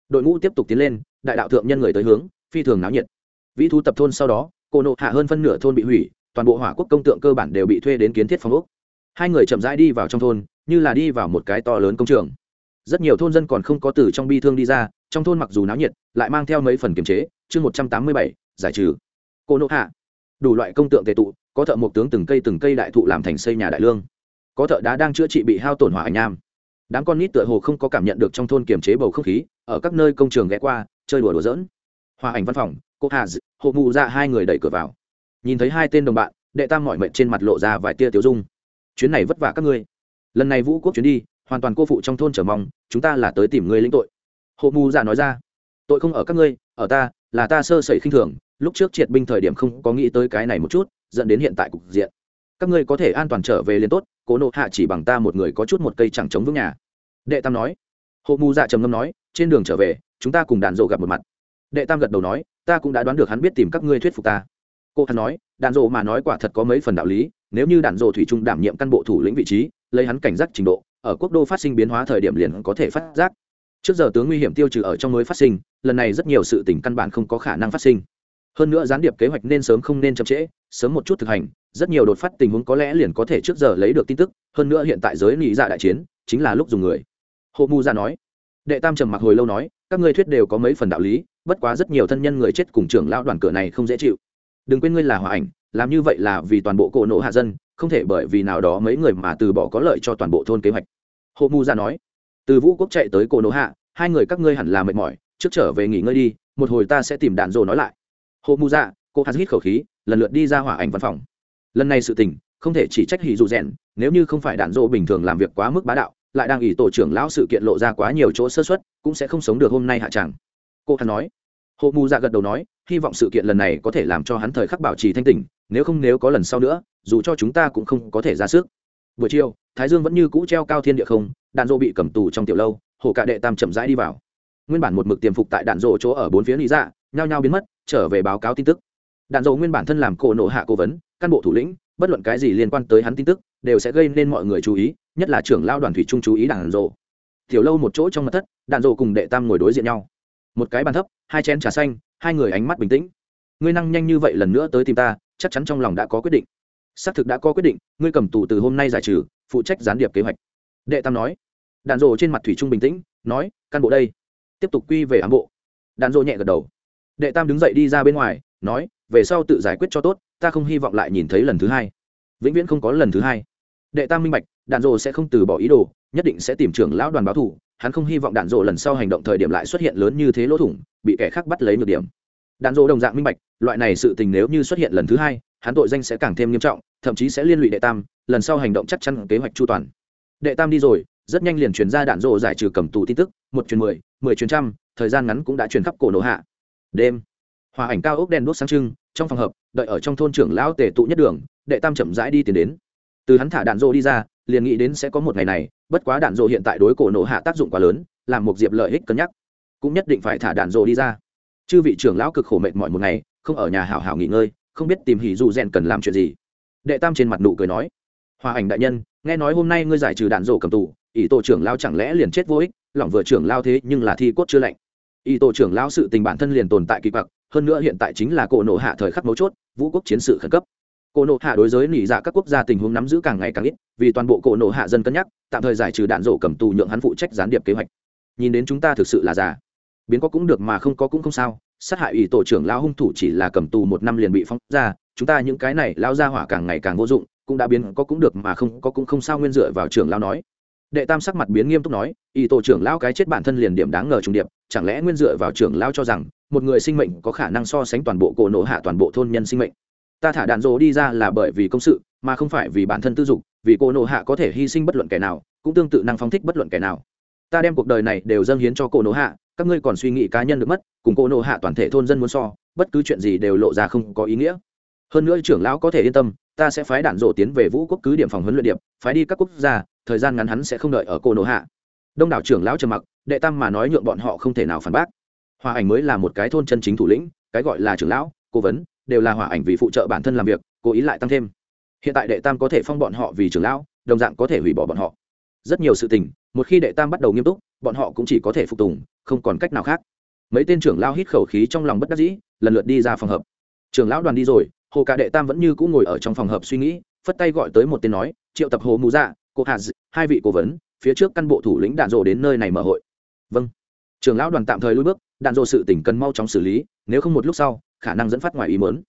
Đội ngũ tiếp tục tiến lên, đại đạo thượng nhân người tới hướng, phi thường náo nhiệt. Vĩ thu tập thôn sau đó, cô nộ hạ hơn phân nửa thôn bị hủy, toàn bộ hỏa quốc công tượng cơ bản đều bị thuê đến kiến thiết phòng ốc. Hai người chậm rãi đi vào trong thôn, như là đi vào một cái to lớn công trường. Rất nhiều thôn dân còn không có từ trong bi thương đi ra trong thôn mặc dù náo nhiệt, lại mang theo mấy phần kiềm chế, chương một trăm tám mươi bảy, giải trừ. Cô nộ hạ, đủ loại công tượng tệ tụ, có thợ một tướng từng cây từng cây đại thụ làm thành xây nhà đại lương. Có thợ đá đang chữa trị bị hao tổn hỏa ảnh nham. Đám con nít tựa hồ không có cảm nhận được trong thôn kiềm chế bầu không khí, ở các nơi công trường ghé qua, chơi đùa đùa dỡn hòa ảnh văn phòng, cô hà hộ mụ ra hai người đẩy cửa vào. Nhìn thấy hai tên đồng bạn, đệ tam mọi mệnh trên mặt lộ ra vài tia tiêu dung. Chuyến này vất vả các ngươi. Lần này vũ quốc chuyến đi, hoàn toàn cô phụ trong thôn trở mong, chúng ta là tới tìm ngươi lĩnh tội hộ mù dạ nói ra, tội không ở các ngươi, ở ta, là ta sơ sẩy khinh thường, lúc trước triệt binh thời điểm không có nghĩ tới cái này một chút, dẫn đến hiện tại cục diện. Các ngươi có thể an toàn trở về liền tốt, cố nộ hạ chỉ bằng ta một người có chút một cây chẳng chống vững nhà. Đệ tam nói. Hộ mù dạ trầm ngâm nói, trên đường trở về, chúng ta cùng đàn rộ gặp một mặt. Đệ tam gật đầu nói, ta cũng đã đoán được hắn biết tìm các ngươi thuyết phục ta. Cô hắn nói đàn rộ mà nói quả thật có mấy phần đạo lý, nếu như đàn rộ thủy trung đảm nhiệm căn bộ thủ lĩnh vị trí, lấy hắn cảnh giác trình độ, ở quốc đô phát sinh biến hóa thời điểm liền có thể phát giác trước giờ tướng nguy hiểm tiêu trừ ở trong mới phát sinh, lần này rất nhiều sự tình căn bản không có khả năng phát sinh. Hơn nữa gián điệp kế hoạch nên sớm không nên chậm trễ, sớm một chút thực hành, rất nhiều đột phát tình huống có lẽ liền có thể trước giờ lấy được tin tức, hơn nữa hiện tại giới lý dạ đại chiến, chính là lúc dùng người. Hộ mu ra nói. Đệ tam trầm mặc hồi lâu nói, các ngươi thuyết đều có mấy phần đạo lý, bất quá rất nhiều thân nhân người chết cùng trưởng lão đoàn cửa này không dễ chịu. Đừng quên ngươi là hòa ảnh, làm như vậy là vì toàn bộ cổ nộ hạ dân, không thể bởi vì nào đó mấy người mà từ bỏ có lợi cho toàn bộ thôn kế hoạch. Hộ mu ra nói từ vũ quốc chạy tới cổ nổ hạ, hai người các ngươi hẳn là mệt mỏi, trước trở về nghỉ ngơi đi, một hồi ta sẽ tìm đạn rồ nói lại. Hộ mu dạ cô hát hít khẩu khí, lần lượt đi ra hỏa ảnh văn phòng. Lần này sự tình, không thể chỉ trách hỉ dù rèn nếu như không phải đạn rộ bình thường làm việc quá mức bá đạo, lại đang ỷ tổ trưởng lão sự kiện lộ ra quá nhiều chỗ sơ xuất cũng sẽ không sống được hôm nay hạ tràng cô hắn nói. Hộ mù dạ gật đầu nói, hy vọng sự kiện lần này có thể làm cho hắn thời khắc bảo trì thanh tỉnh, nếu không nếu có lần sau nữa, dù cho chúng ta cũng không có thể ra sức. Buổi chiều thái dương vẫn như cũ treo cao thiên địa không, đạn dộ bị cầm tù trong tiểu lâu, hồ cả đệ tam chậm rãi đi vào. Nguyên bản một mực tiềm phục tại đạn dộ chỗ ở bốn phía lý dạ nhao nhao biến mất, trở về báo cáo tin tức. Đạn dộ nguyên bản thân làm cổ nộ hạ cố vấn, cán bộ thủ lĩnh, bất luận cái gì liên quan tới hắn tin tức, đều sẽ gây nên mọi người chú ý, nhất là trưởng lao đoàn thủy trung chú ý đạn dộ tiểu lâu một chỗ trong mặt thất, đạn dộ cùng đệ tam ngồi đối diện nhau. Một cái bàn thấp, hai chén trà xanh, hai người ánh mắt bình tĩnh. Ngươi năng nhanh như vậy lần nữa tới tìm ta, chắc chắn trong lòng đã có quyết định. Xác thực đã có quyết định, ngươi cầm tù từ hôm nay giải trừ phụ trách gián điệp kế hoạch. Đệ tam nói, đạn dộ trên mặt thủy trung bình tĩnh, nói căn bộ đây, tiếp tục quy về ám bộ. Đạn dộ nhẹ gật đầu. Đệ tam đứng dậy đi ra bên ngoài, nói, về sau tự giải quyết cho tốt, ta không hy vọng lại nhìn thấy lần thứ hai. Vĩnh viễn không có lần thứ hai. Đệ tam minh bạch, đạn dộ sẽ không từ bỏ ý đồ, nhất định sẽ tìm trưởng lão đoàn báo thủ, hắn không hy vọng đạn rộ lần sau hành động thời điểm lại xuất hiện lớn như thế lỗ thủng, bị kẻ khác bắt lấy nhược điểm đạn dộ đồng dạng minh bạch, loại này sự tình nếu như xuất hiện lần thứ hai, hắn tội danh sẽ càng thêm nghiêm trọng, thậm chí sẽ liên lụy đệ tam, lần sau hành động chắc chắn kế hoạch chu toàn. Đệ tam đi rồi, rất nhanh liền chuyển ra đạn rộ giải trừ cầm tù tin tức, một chuyến mười mười chuyến trăm, thời gian ngắn cũng đã chuyển khắp cổ nổ hạ. Đêm, hòa ảnh cao ốc đen đốt sáng trưng, trong phòng hợp, đợi ở trong thôn trưởng lão tề tụ nhất đường, đệ tam chậm rãi đi tiến đến. Từ hắn thả đạn rộ đi ra, liền nghĩ đến sẽ có một ngày này, bất quá đạn rộ hiện tại đối cổ nổ hạ tác dụng quá lớn, làm một diệp lợi ích cân nhắc, cũng nhất định phải thả đạn rộ đi ra chư vị trưởng lão cực khổ mệt mỏi một ngày, không ở nhà hảo hảo nghỉ ngơi, không biết tìm hỉ dù rèn cần làm chuyện gì. Đệ tam trên mặt nụ cười nói, hòa ảnh đại nhân, nghe nói hôm nay ngươi giải trừ đạn rổ cầm tù, ỷ tổ trưởng lao chẳng lẽ liền chết vô ích, lỏng vừa trưởng lao thế nhưng là thi cốt chưa lạnh. Ỷ tổ trưởng lao sự tình bản thân liền tồn tại kỳ bạc hơn nữa hiện tại chính là cổ nộ hạ thời khắc mấu chốt, vũ quốc chiến sự khẩn cấp. Cổ nộ hạ đối giới nỉ dạ các quốc gia tình huống nắm giữ càng ngày càng ít, vì toàn bộ cổ nộ hạ dân cân nhắc, tạm thời giải trừ đạn rổ cầm tù nhượng hắn phụ trách gián điệp kế hoạch. Nhìn đến chúng ta thực sự là già biến có cũng được mà không có cũng không sao, sát hại ủy tổ trưởng lao hung thủ chỉ là cầm tù một năm liền bị phóng ra, chúng ta những cái này lao ra hỏa càng ngày càng vô dụng, cũng đã biến có cũng được mà không có cũng không sao nguyên dựa vào trưởng lao nói. Đệ tam sắc mặt biến nghiêm túc nói ủy tổ trưởng lao cái chết bản thân liền điểm đáng ngờ trùng điệp, chẳng lẽ nguyên dựa vào trưởng lao cho rằng, một người sinh mệnh có khả năng so sánh toàn bộ cổ nổ hạ toàn bộ thôn nhân sinh mệnh? Ta thả đạn dỗ đi ra là bởi vì công sự, mà không phải vì bản thân tư dục, vì cổ nổ hạ có thể hy sinh bất luận kẻ nào, cũng tương tự năng phóng thích bất luận kẻ nào. Ta đem cuộc đời này đều dâng hiến cho cổ nổ hạ các ngươi còn suy nghĩ cá nhân được mất, cùng cô nộ hạ toàn thể thôn dân muốn so, bất cứ chuyện gì đều lộ ra không có ý nghĩa. Hơn nữa trưởng lão có thể yên tâm, ta sẽ phái đạn rộ tiến về vũ quốc cứ điểm phòng huấn luyện điệp, phái đi các quốc gia, thời gian ngắn hắn sẽ không đợi ở cô nổ hạ. Đông đảo trưởng lão trầm mặc, đệ tam mà nói nhượng bọn họ không thể nào phản bác. Hòa ảnh mới là một cái thôn chân chính thủ lĩnh, cái gọi là trưởng lão, cố vấn, đều là hòa ảnh vì phụ trợ bản thân làm việc, cố ý lại tăng thêm. Hiện tại đệ tam có thể phong bọn họ vì trưởng lão, đồng dạng có thể hủy bỏ bọn họ. Rất nhiều sự tình, một khi đệ tam bắt đầu nghiêm túc, bọn họ cũng chỉ có thể phục tùng không còn cách nào khác. Mấy tên trưởng lão hít khẩu khí trong lòng bất đắc dĩ, lần lượt đi ra phòng hợp trưởng lão đoàn đi rồi, hồ cả đệ tam vẫn như cũng ngồi ở trong phòng hợp suy nghĩ, phất tay gọi tới một tên nói, triệu tập hồ mù dạ cô hà hai vị cố vấn, phía trước căn bộ thủ lĩnh đạn rộ đến nơi này mở hội. Vâng. Trưởng lão đoàn tạm thời lui bước, đạn rộ sự tỉnh cần mau chóng xử lý, nếu không một lúc sau, khả năng dẫn phát ngoài ý mớn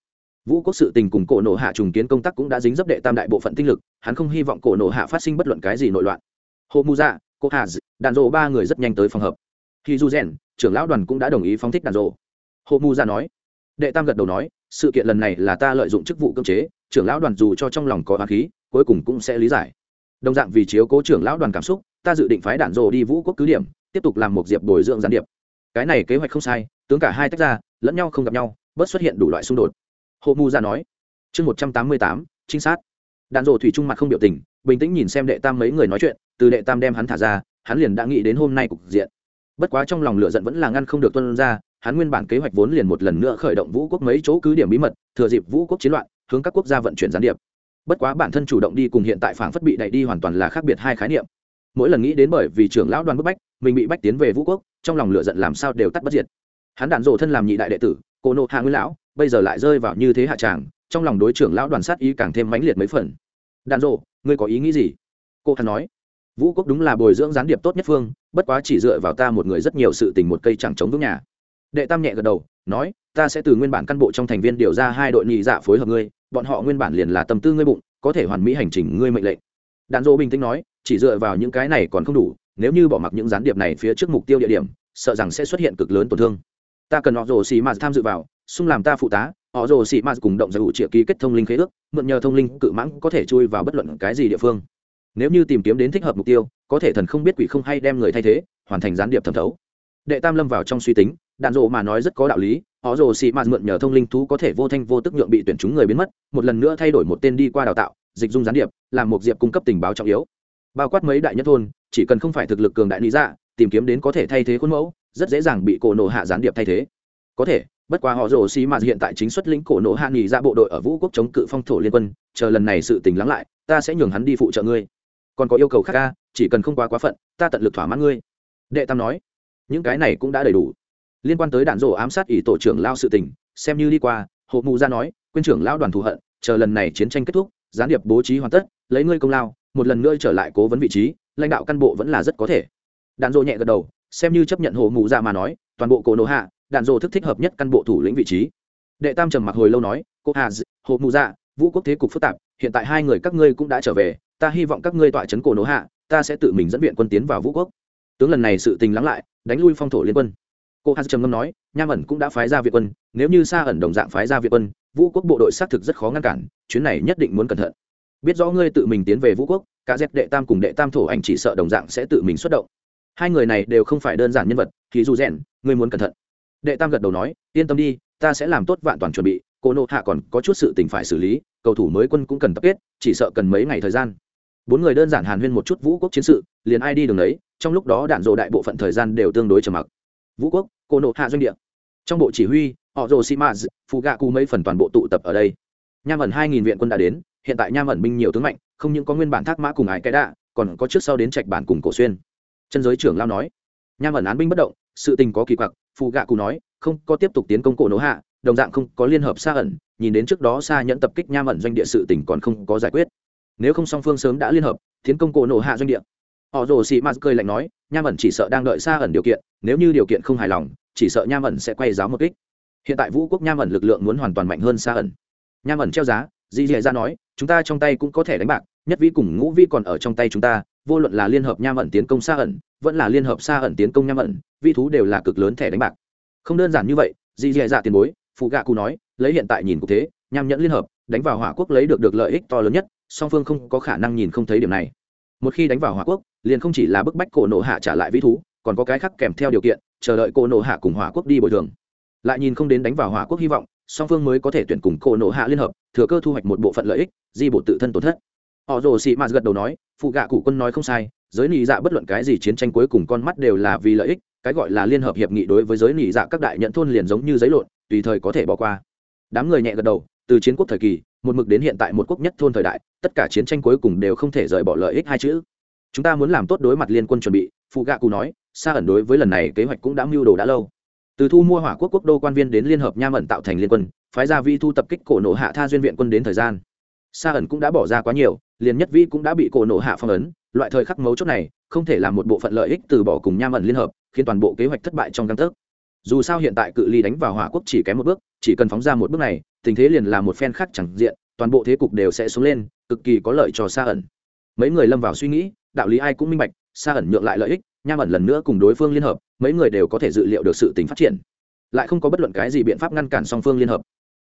vũ quốc sự tình cùng cổ nổ hạ trùng kiến công tác cũng đã dính dấp đệ tam đại bộ phận tinh lực, hắn không hy vọng cổ nổ hạ phát sinh bất luận cái gì nội loạn. Hồ mù dạ cô hà đạn rộ ba người rất nhanh tới phòng hợp khi du rèn trưởng lão đoàn cũng đã đồng ý phóng thích đàn rộ. Hộ mu ra nói, đệ tam gật đầu nói, sự kiện lần này là ta lợi dụng chức vụ cưỡng chế, trưởng lão đoàn dù cho trong lòng có á khí, cuối cùng cũng sẽ lý giải. Đồng dạng vì chiếu cố trưởng lão đoàn cảm xúc, ta dự định phái đạn rồ đi vũ quốc cứ điểm, tiếp tục làm một diệp bồi dưỡng gián điệp. Cái này kế hoạch không sai, tướng cả hai tách ra, lẫn nhau không gặp nhau, bớt xuất hiện đủ loại xung đột. Hộ mu ra nói, chương một trăm tám mươi tám, trinh sát. Đạn rồ thủy trung mặt không biểu tình, bình tĩnh nhìn xem đệ tam mấy người nói chuyện, từ đệ tam đem hắn thả ra, hắn liền đã nghĩ đến hôm nay cục diện bất quá trong lòng lửa giận vẫn là ngăn không được tuân ra, hắn nguyên bản kế hoạch vốn liền một lần nữa khởi động vũ quốc mấy chỗ cứ điểm bí mật, thừa dịp vũ quốc chiến loạn, hướng các quốc gia vận chuyển gián điệp. Bất quá bản thân chủ động đi cùng hiện tại phảng phất bị đẩy đi hoàn toàn là khác biệt hai khái niệm. Mỗi lần nghĩ đến bởi vì trưởng lão đoàn bức bách, mình bị bách tiến về vũ quốc, trong lòng lửa giận làm sao đều tắt bất diệt. Hắn đạn dộ thân làm nhị đại đệ tử, cô nộ hạ nguyên lão, bây giờ lại rơi vào như thế hạ tràng trong lòng đối trưởng lão đoàn sát ý càng thêm mãnh liệt mấy phần. Đạn dộ ngươi có ý nghĩ gì? Cô hắn nói vũ quốc đúng là bồi dưỡng gián điệp tốt nhất phương, bất quá chỉ dựa vào ta một người rất nhiều sự tình một cây chẳng chống vững nhà. Đệ tam nhẹ gật đầu, nói, ta sẽ từ nguyên bản căn bộ trong thành viên điều ra hai đội nhị dạ phối hợp ngươi, bọn họ nguyên bản liền là tâm tư ngươi bụng, có thể hoàn mỹ hành trình ngươi mệnh lệnh. Đạn dỗ bình tĩnh nói, chỉ dựa vào những cái này còn không đủ, nếu như bỏ mặc những gián điệp này phía trước mục tiêu địa điểm, sợ rằng sẽ xuất hiện cực lớn tổn thương. Ta cần họ rồ xì m tham dự vào, xung làm ta phụ tá, họ rồ xì m cùng động giải ủ triệu ký kết thông linh khế ước, mượn nhờ thông linh cự mãng có thể chui vào bất luận cái gì địa phương nếu như tìm kiếm đến thích hợp mục tiêu, có thể thần không biết quỷ không hay đem người thay thế, hoàn thành gián điệp thẩm thấu. Đệ tam lâm vào trong suy tính, đạn dộ mà nói rất có đạo lý, họ rồ xì mạt mượn nhờ thông linh thú có thể vô thanh vô tức nhượng bị tuyển chúng người biến mất, một lần nữa thay đổi một tên đi qua đào tạo, dịch dung gián điệp, làm một diệp cung cấp tình báo trọng yếu. Bao quát mấy đại nhất thôn, chỉ cần không phải thực lực cường đại lý dạ tìm kiếm đến có thể thay thế khuôn mẫu, rất dễ dàng bị cổ nổ hạ gián điệp thay thế. Có thể, bất quá họ rồ xì mà hiện tại chính xuất lĩnh cổ nổ hạ nghỉ ra bộ đội ở vũ quốc chống cự phong thổ liên quân, chờ lần này sự tình lắng lại, ta sẽ nhường hắn đi phụ trợ ngươi còn có yêu cầu khác ca chỉ cần không quá quá phận, ta tận lực thỏa mãn ngươi. Đệ tam nói. Những cái này cũng đã đầy đủ. Liên quan tới đạn rổ ám sát ỷ tổ trưởng lao sự tình, xem như đi qua hộ mù ra nói quyên trưởng lao đoàn thù hận, chờ lần này chiến tranh kết thúc, gián điệp bố trí hoàn tất, lấy ngươi công lao, một lần nữa trở lại cố vấn vị trí, lãnh đạo căn bộ vẫn là rất có thể. Đạn rổ nhẹ gật đầu, xem như chấp nhận hộ mù ra mà nói, toàn bộ cổ nổ hạ, đạn rổ thức thích hợp nhất căn bộ thủ lĩnh vị trí. Đệ tam trầm mặc hồi lâu nói, cô hà hộ mù ra vũ quốc thế cục phức tạp, hiện tại hai người các ngươi cũng đã trở về ta hy vọng các ngươi tọa chấn cổ nỗ hạ, ta sẽ tự mình dẫn viện quân tiến vào vũ quốc. Tướng lần này sự tình lắng lại, đánh lui phong thổ liên quân. Cô hát trầm ngâm nói, nham ẩn cũng đã phái ra viện quân, nếu như xa ẩn đồng dạng phái ra viện quân, vũ quốc bộ đội xác thực rất khó ngăn cản, chuyến này nhất định muốn cẩn thận. Biết rõ ngươi tự mình tiến về vũ quốc, cả dép đệ tam cùng đệ tam thổ ảnh chỉ sợ đồng dạng sẽ tự mình xuất động. Hai người này đều không phải đơn giản nhân vật, thì dù rèn, ngươi muốn cẩn thận. Đệ tam gật đầu nói, yên tâm đi, ta sẽ làm tốt vạn toàn chuẩn bị, cô nộ hạ còn có chút sự tình phải xử lý, cầu thủ mới quân cũng cần tập kết, chỉ sợ cần mấy ngày thời gian bốn người đơn giản hàn huyên một chút vũ quốc chiến sự, liền ai đi đường đấy trong lúc đó đạn dộ đại bộ phận thời gian đều tương đối trầm mặc. Vũ quốc, cô nộ hạ doanh địa. Trong bộ chỉ huy, họ rồ sĩ maz phụ gạ cụ mấy phần toàn bộ tụ tập ở đây. Nham ẩn hai nghìn viện quân đã đến, hiện tại nham ẩn binh nhiều tướng mạnh, không những có nguyên bản thác mã cùng ải cái đạ, còn có trước sau đến trạch bản cùng cổ xuyên. Chân giới trưởng lao nói. Nham ẩn án binh bất động, sự tình có kỳ quặc phụ gạ cụ nói, không có tiếp tục tiến công cổ nỗ hạ, đồng dạng không có liên hợp xa ẩn, nhìn đến trước đó xa nhẫn tập kích nham ẩn doanh địa sự tỉnh còn không có giải quyết nếu không song phương sớm đã liên hợp, tiến công cổ nổ hạ doanh địa. Họ rồ sĩ maz cười lạnh nói, nham ẩn chỉ sợ đang đợi xa ẩn điều kiện, nếu như điều kiện không hài lòng, chỉ sợ nham ẩn sẽ quay giáo một kích. Hiện tại vũ quốc nham ẩn lực lượng muốn hoàn toàn mạnh hơn xa ẩn. Nham ẩn treo giá, dì dì ra nói, chúng ta trong tay cũng có thể đánh bạc, nhất vi cùng ngũ vi còn ở trong tay chúng ta, vô luận là liên hợp nham ẩn tiến công xa ẩn, vẫn là liên hợp xa ẩn tiến công nham ẩn vi thú đều là cực lớn thẻ đánh bạc. Không đơn giản như vậy, dì dì dạ tiền bối, phụ gạ cụ nói, lấy hiện tại nhìn cục thế, nham nhẫn liên hợp, đánh vào hỏa quốc lấy được được lợi ích to lớn nhất song phương không có khả năng nhìn không thấy điểm này. Một khi đánh vào hỏa quốc, liền không chỉ là bức bách cổ nộ hạ trả lại vĩ thú, còn có cái khác kèm theo điều kiện, chờ đợi cổ nộ hạ cùng hỏa quốc đi bồi thường. Lại nhìn không đến đánh vào hỏa quốc hy vọng, song phương mới có thể tuyển cùng cổ nộ hạ liên hợp, thừa cơ thu hoạch một bộ phận lợi ích, di bộ tự thân tổn thất. Họ rồ sĩ mạt gật đầu nói, phụ gạ cụ quân nói không sai, giới nị dạ bất luận cái gì chiến tranh cuối cùng con mắt đều là vì lợi ích, cái gọi là liên hợp hiệp nghị đối với giới nị dạ các đại nhận thôn liền giống như giấy lộn, tùy thời có thể bỏ qua. Đám người nhẹ gật đầu, từ chiến quốc thời kỳ một mực đến hiện tại một quốc nhất thôn thời đại, tất cả chiến tranh cuối cùng đều không thể rời bỏ lợi ích hai chữ. Chúng ta muốn làm tốt đối mặt liên quân chuẩn bị, phụ gạ cụ nói xa ẩn đối với lần này kế hoạch cũng đã mưu đồ đã lâu. Từ thu mua hỏa quốc quốc đô quan viên đến liên hợp nham ẩn tạo thành liên quân, phái gia vi thu tập kích cổ nộ hạ tha duyên viện quân đến thời gian. Xa ẩn cũng đã bỏ ra quá nhiều, liền nhất vi cũng đã bị cổ nộ hạ phong ấn, loại thời khắc mấu chốt này, không thể làm một bộ phận lợi ích từ bỏ cùng nham ẩn liên hợp, khiến toàn bộ kế hoạch thất bại trong căng thức dù sao hiện tại cự ly đánh vào hỏa quốc chỉ kém một bước, chỉ cần phóng ra một bước này tình thế liền là một phen khác chẳng diện, toàn bộ thế cục đều sẽ xuống lên, cực kỳ có lợi cho xa ẩn. Mấy người lâm vào suy nghĩ, đạo lý ai cũng minh bạch xa ẩn nhượng lại lợi ích, nham ẩn lần nữa cùng đối phương liên hợp, mấy người đều có thể dự liệu được sự tình phát triển. Lại không có bất luận cái gì biện pháp ngăn cản song phương liên hợp.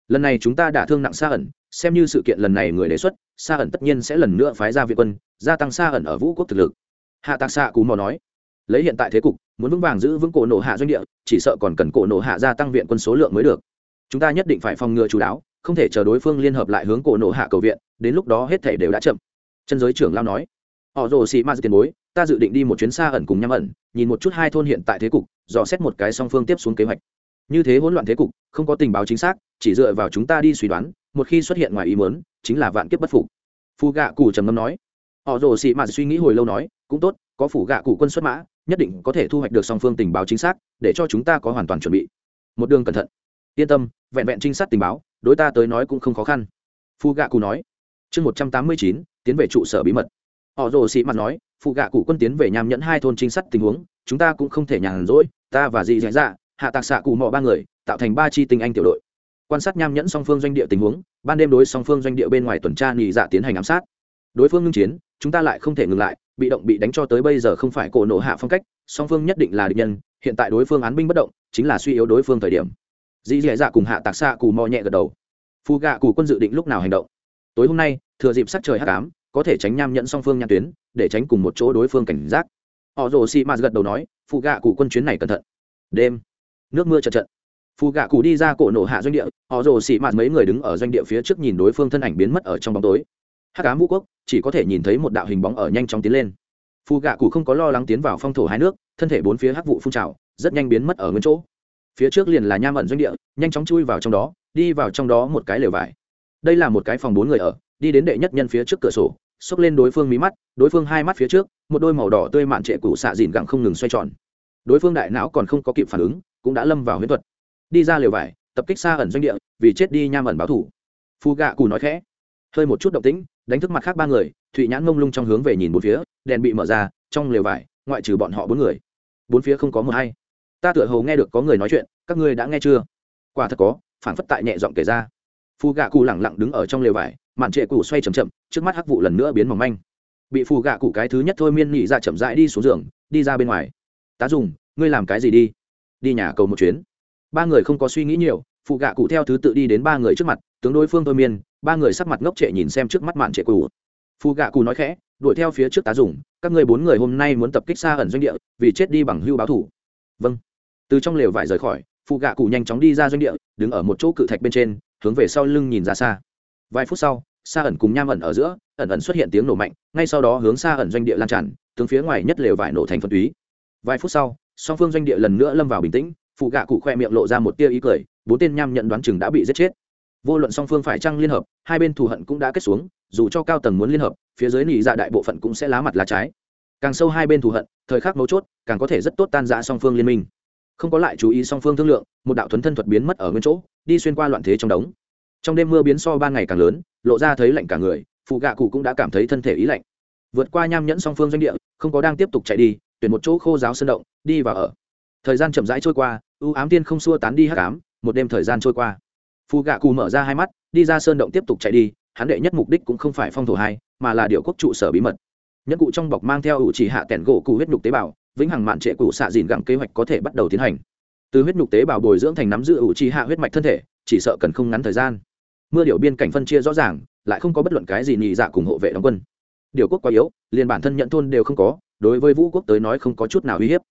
Lần này chúng ta đã thương nặng xa ẩn, xem như sự kiện lần này người đề xuất xa ẩn tất nhiên sẽ lần nữa phái ra viện quân, gia tăng xa ẩn ở vũ quốc thực lực. Hạ tạc xạ cú mò nói, lấy hiện tại thế cục, muốn vững vàng giữ vững cổ nổ hạ doanh địa, chỉ sợ còn cần cổ nổ hạ gia tăng viện quân số lượng mới được chúng ta nhất định phải phòng ngừa chú đáo, không thể chờ đối phương liên hợp lại hướng cổ nổ hạ cầu viện, đến lúc đó hết thể đều đã chậm. Chân giới trưởng lao nói. Họ rồ xì ma tiền bối, ta dự định đi một chuyến xa ẩn cùng nhắm ẩn, nhìn một chút hai thôn hiện tại thế cục, dò xét một cái song phương tiếp xuống kế hoạch. Như thế hỗn loạn thế cục, không có tình báo chính xác, chỉ dựa vào chúng ta đi suy đoán, một khi xuất hiện ngoài ý muốn, chính là vạn kiếp bất phục. Phù gạ cụ trầm ngâm nói. Họ rồ xì ma suy nghĩ hồi lâu nói, cũng tốt, có phủ gạ cụ quân xuất mã, nhất định có thể thu hoạch được song phương tình báo chính xác, để cho chúng ta có hoàn toàn chuẩn bị. Một đường cẩn thận yên tâm, vẹn vẹn trinh sát tình báo, đối ta tới nói cũng không khó khăn. Phu gạ cụ nói. Chương một trăm tám mươi chín, tiến về trụ sở bí mật. Họ rồ sĩ mặt nói phụ gạ cụ quân tiến về nham nhẫn hai thôn trinh sát tình huống, chúng ta cũng không thể nhàn rỗi, ta và dì dạy dạ hạ tạc xạ cụ mò ba người, tạo thành ba chi tinh anh tiểu đội. Quan sát nham nhẫn song phương doanh địa tình huống, ban đêm đối song phương doanh địa bên ngoài tuần tra nghỉ dạ tiến hành ám sát. Đối phương ngưng chiến, chúng ta lại không thể ngừng lại, bị động bị đánh cho tới bây giờ không phải cổ nộ hạ phong cách, song phương nhất định là địch nhân, hiện tại đối phương án binh bất động, chính là suy yếu đối phương thời điểm dì dì dạ cùng hạ tạc xạ cù mò nhẹ gật đầu. Phù gạ cù quân dự định lúc nào hành động? Tối hôm nay, thừa dịp sắc trời hắc ám, có thể tránh nham nhận song phương nhan tuyến, để tránh cùng một chỗ đối phương cảnh giác. Họ rồ xì mạt gật đầu nói phù gạ cù quân chuyến này cẩn thận. Đêm, nước mưa chật trận. Phù gạ cù đi ra cổ nổ hạ doanh địa, họ rồ xì mạt mấy người đứng ở doanh địa phía trước nhìn đối phương thân ảnh biến mất ở trong bóng tối. Hắc ám vũ quốc, chỉ có thể nhìn thấy một đạo hình bóng ở nhanh chóng tiến lên. Phù gạ cụ không có lo lắng tiến vào phong thổ hai nước, thân thể bốn phía hắc vụ phun trào, rất nhanh biến mất ở nguyên chỗ phía trước liền là nham ẩn doanh địa, nhanh chóng chui vào trong đó, đi vào trong đó một cái lều vải. Đây là một cái phòng bốn người ở, đi đến đệ nhất nhân phía trước cửa sổ, xốc lên đối phương mí mắt, đối phương hai mắt phía trước, một đôi màu đỏ tươi mạn trệ cụ xạ dìn gặng không ngừng xoay tròn. Đối phương đại não còn không có kịp phản ứng, cũng đã lâm vào huyễn thuật. Đi ra lều vải, tập kích xa ẩn doanh địa, vì chết đi nham ẩn báo thủ phu gạ cù nói khẽ. Hơi một chút động tĩnh, đánh thức mặt khác ba người, thụy nhãn mông lung trong hướng về nhìn bốn phía, đèn bị mở ra, trong lều vải, ngoại trừ bọn họ bốn người. Bốn phía không có mờ hay ta tựa hồ nghe được có người nói chuyện, các ngươi đã nghe chưa? Quả thật có phản phất tại nhẹ giọng kể ra. Phù gạ cụ lẳng lặng đứng ở trong lều vải, mạn trệ cụ xoay c h ậ m chậm, trước mắt hắc vụ lần nữa biến mỏng manh. Bị phù gạ cụ cái thứ nhất thôi miên nhị ra chậm rãi đi xuống giường, đi ra bên ngoài. Tá dùng ngươi làm cái gì đi? Đi nhà cầu một chuyến. Ba người không có suy nghĩ nhiều phụ gạ cụ theo thứ tự đi đến ba người trước mặt, tướng đối phương thôi miên, ba người sắc mặt ngốc trệ nhìn xem trước mắt mạn trệ cụ. Phụ gạ cụ nói khẽ, đuổi theo phía trước tá dùng các người bốn người hôm nay muốn tập kích xa ẩn doanh địa, vì chết đi bằng hưu báo thủ. Vâng từ trong lều vải rời khỏi phụ gạ cụ nhanh chóng đi ra doanh địa, đứng ở một chỗ cự thạch bên trên, hướng về sau lưng nhìn ra xa. Vài phút sau xa ẩn cùng nham ẩn ở giữa, ẩn ẩn xuất hiện tiếng nổ mạnh, ngay sau đó hướng xa ẩn doanh địa lan tràn tướng phía ngoài nhất lều vải nổ thành phân túy. Vài phút sau, song phương doanh địa lần nữa lâm vào bình tĩnh phụ gạ cụ khoe miệng lộ ra một tia ý cười, bốn tên nham nhận đoán chừng đã bị giết chết. Vô luận song phương phải trăng liên hợp, hai bên thù hận cũng đã kết xuống, dù cho cao tầng muốn liên hợp, phía dưới nỉ dạ đại bộ phận cũng sẽ lá mặt lá trái. Càng sâu hai bên thù hận, thời khắc mấu chốt, càng có thể rất tốt tan rã song phương liên minh không có lại chú ý song phương thương lượng, một đạo thuấn thân thuật biến mất ở nguyên chỗ, đi xuyên qua loạn thế trong đống. Trong đêm mưa biến so ba ngày càng lớn, lộ ra thấy lạnh cả người, phụ gạ cụ cũng đã cảm thấy thân thể ý lạnh. Vượt qua nham nhẫn song phương doanh địa, không có đang tiếp tục chạy đi, tuyển một chỗ khô giáo sơn động, đi và ở. Thời gian chậm rãi trôi qua ưu ám tiên không xua tán đi hắc ám, một đêm thời gian trôi qua. Phụ gạ cụ mở ra hai mắt, đi ra sơn động tiếp tục chạy đi, hắn đệ nhất mục đích cũng không phải phong thổ hai, mà là điều quốc trụ sở bí mật. Nhẫn cụ trong bọc mang theo ủ chỉ hạ tẻn gỗ cụ huyết nhục tế bào vĩnh hằng mạn trệ cụ xạ dìn gặng kế hoạch có thể bắt đầu tiến hành. Từ huyết nhục tế bào bồi dưỡng thành nắm giữ ủ chỉ hạ huyết mạch thân thể, chỉ sợ cần không ngắn thời gian. Mưa điều biên cảnh phân chia rõ ràng, lại không có bất luận cái gì nhị dạ cùng hộ vệ đóng quân. Điều quốc quá yếu, liền bản thân nhận thôn đều không có, đối với vũ quốc tới nói không có chút nào uy hiếp.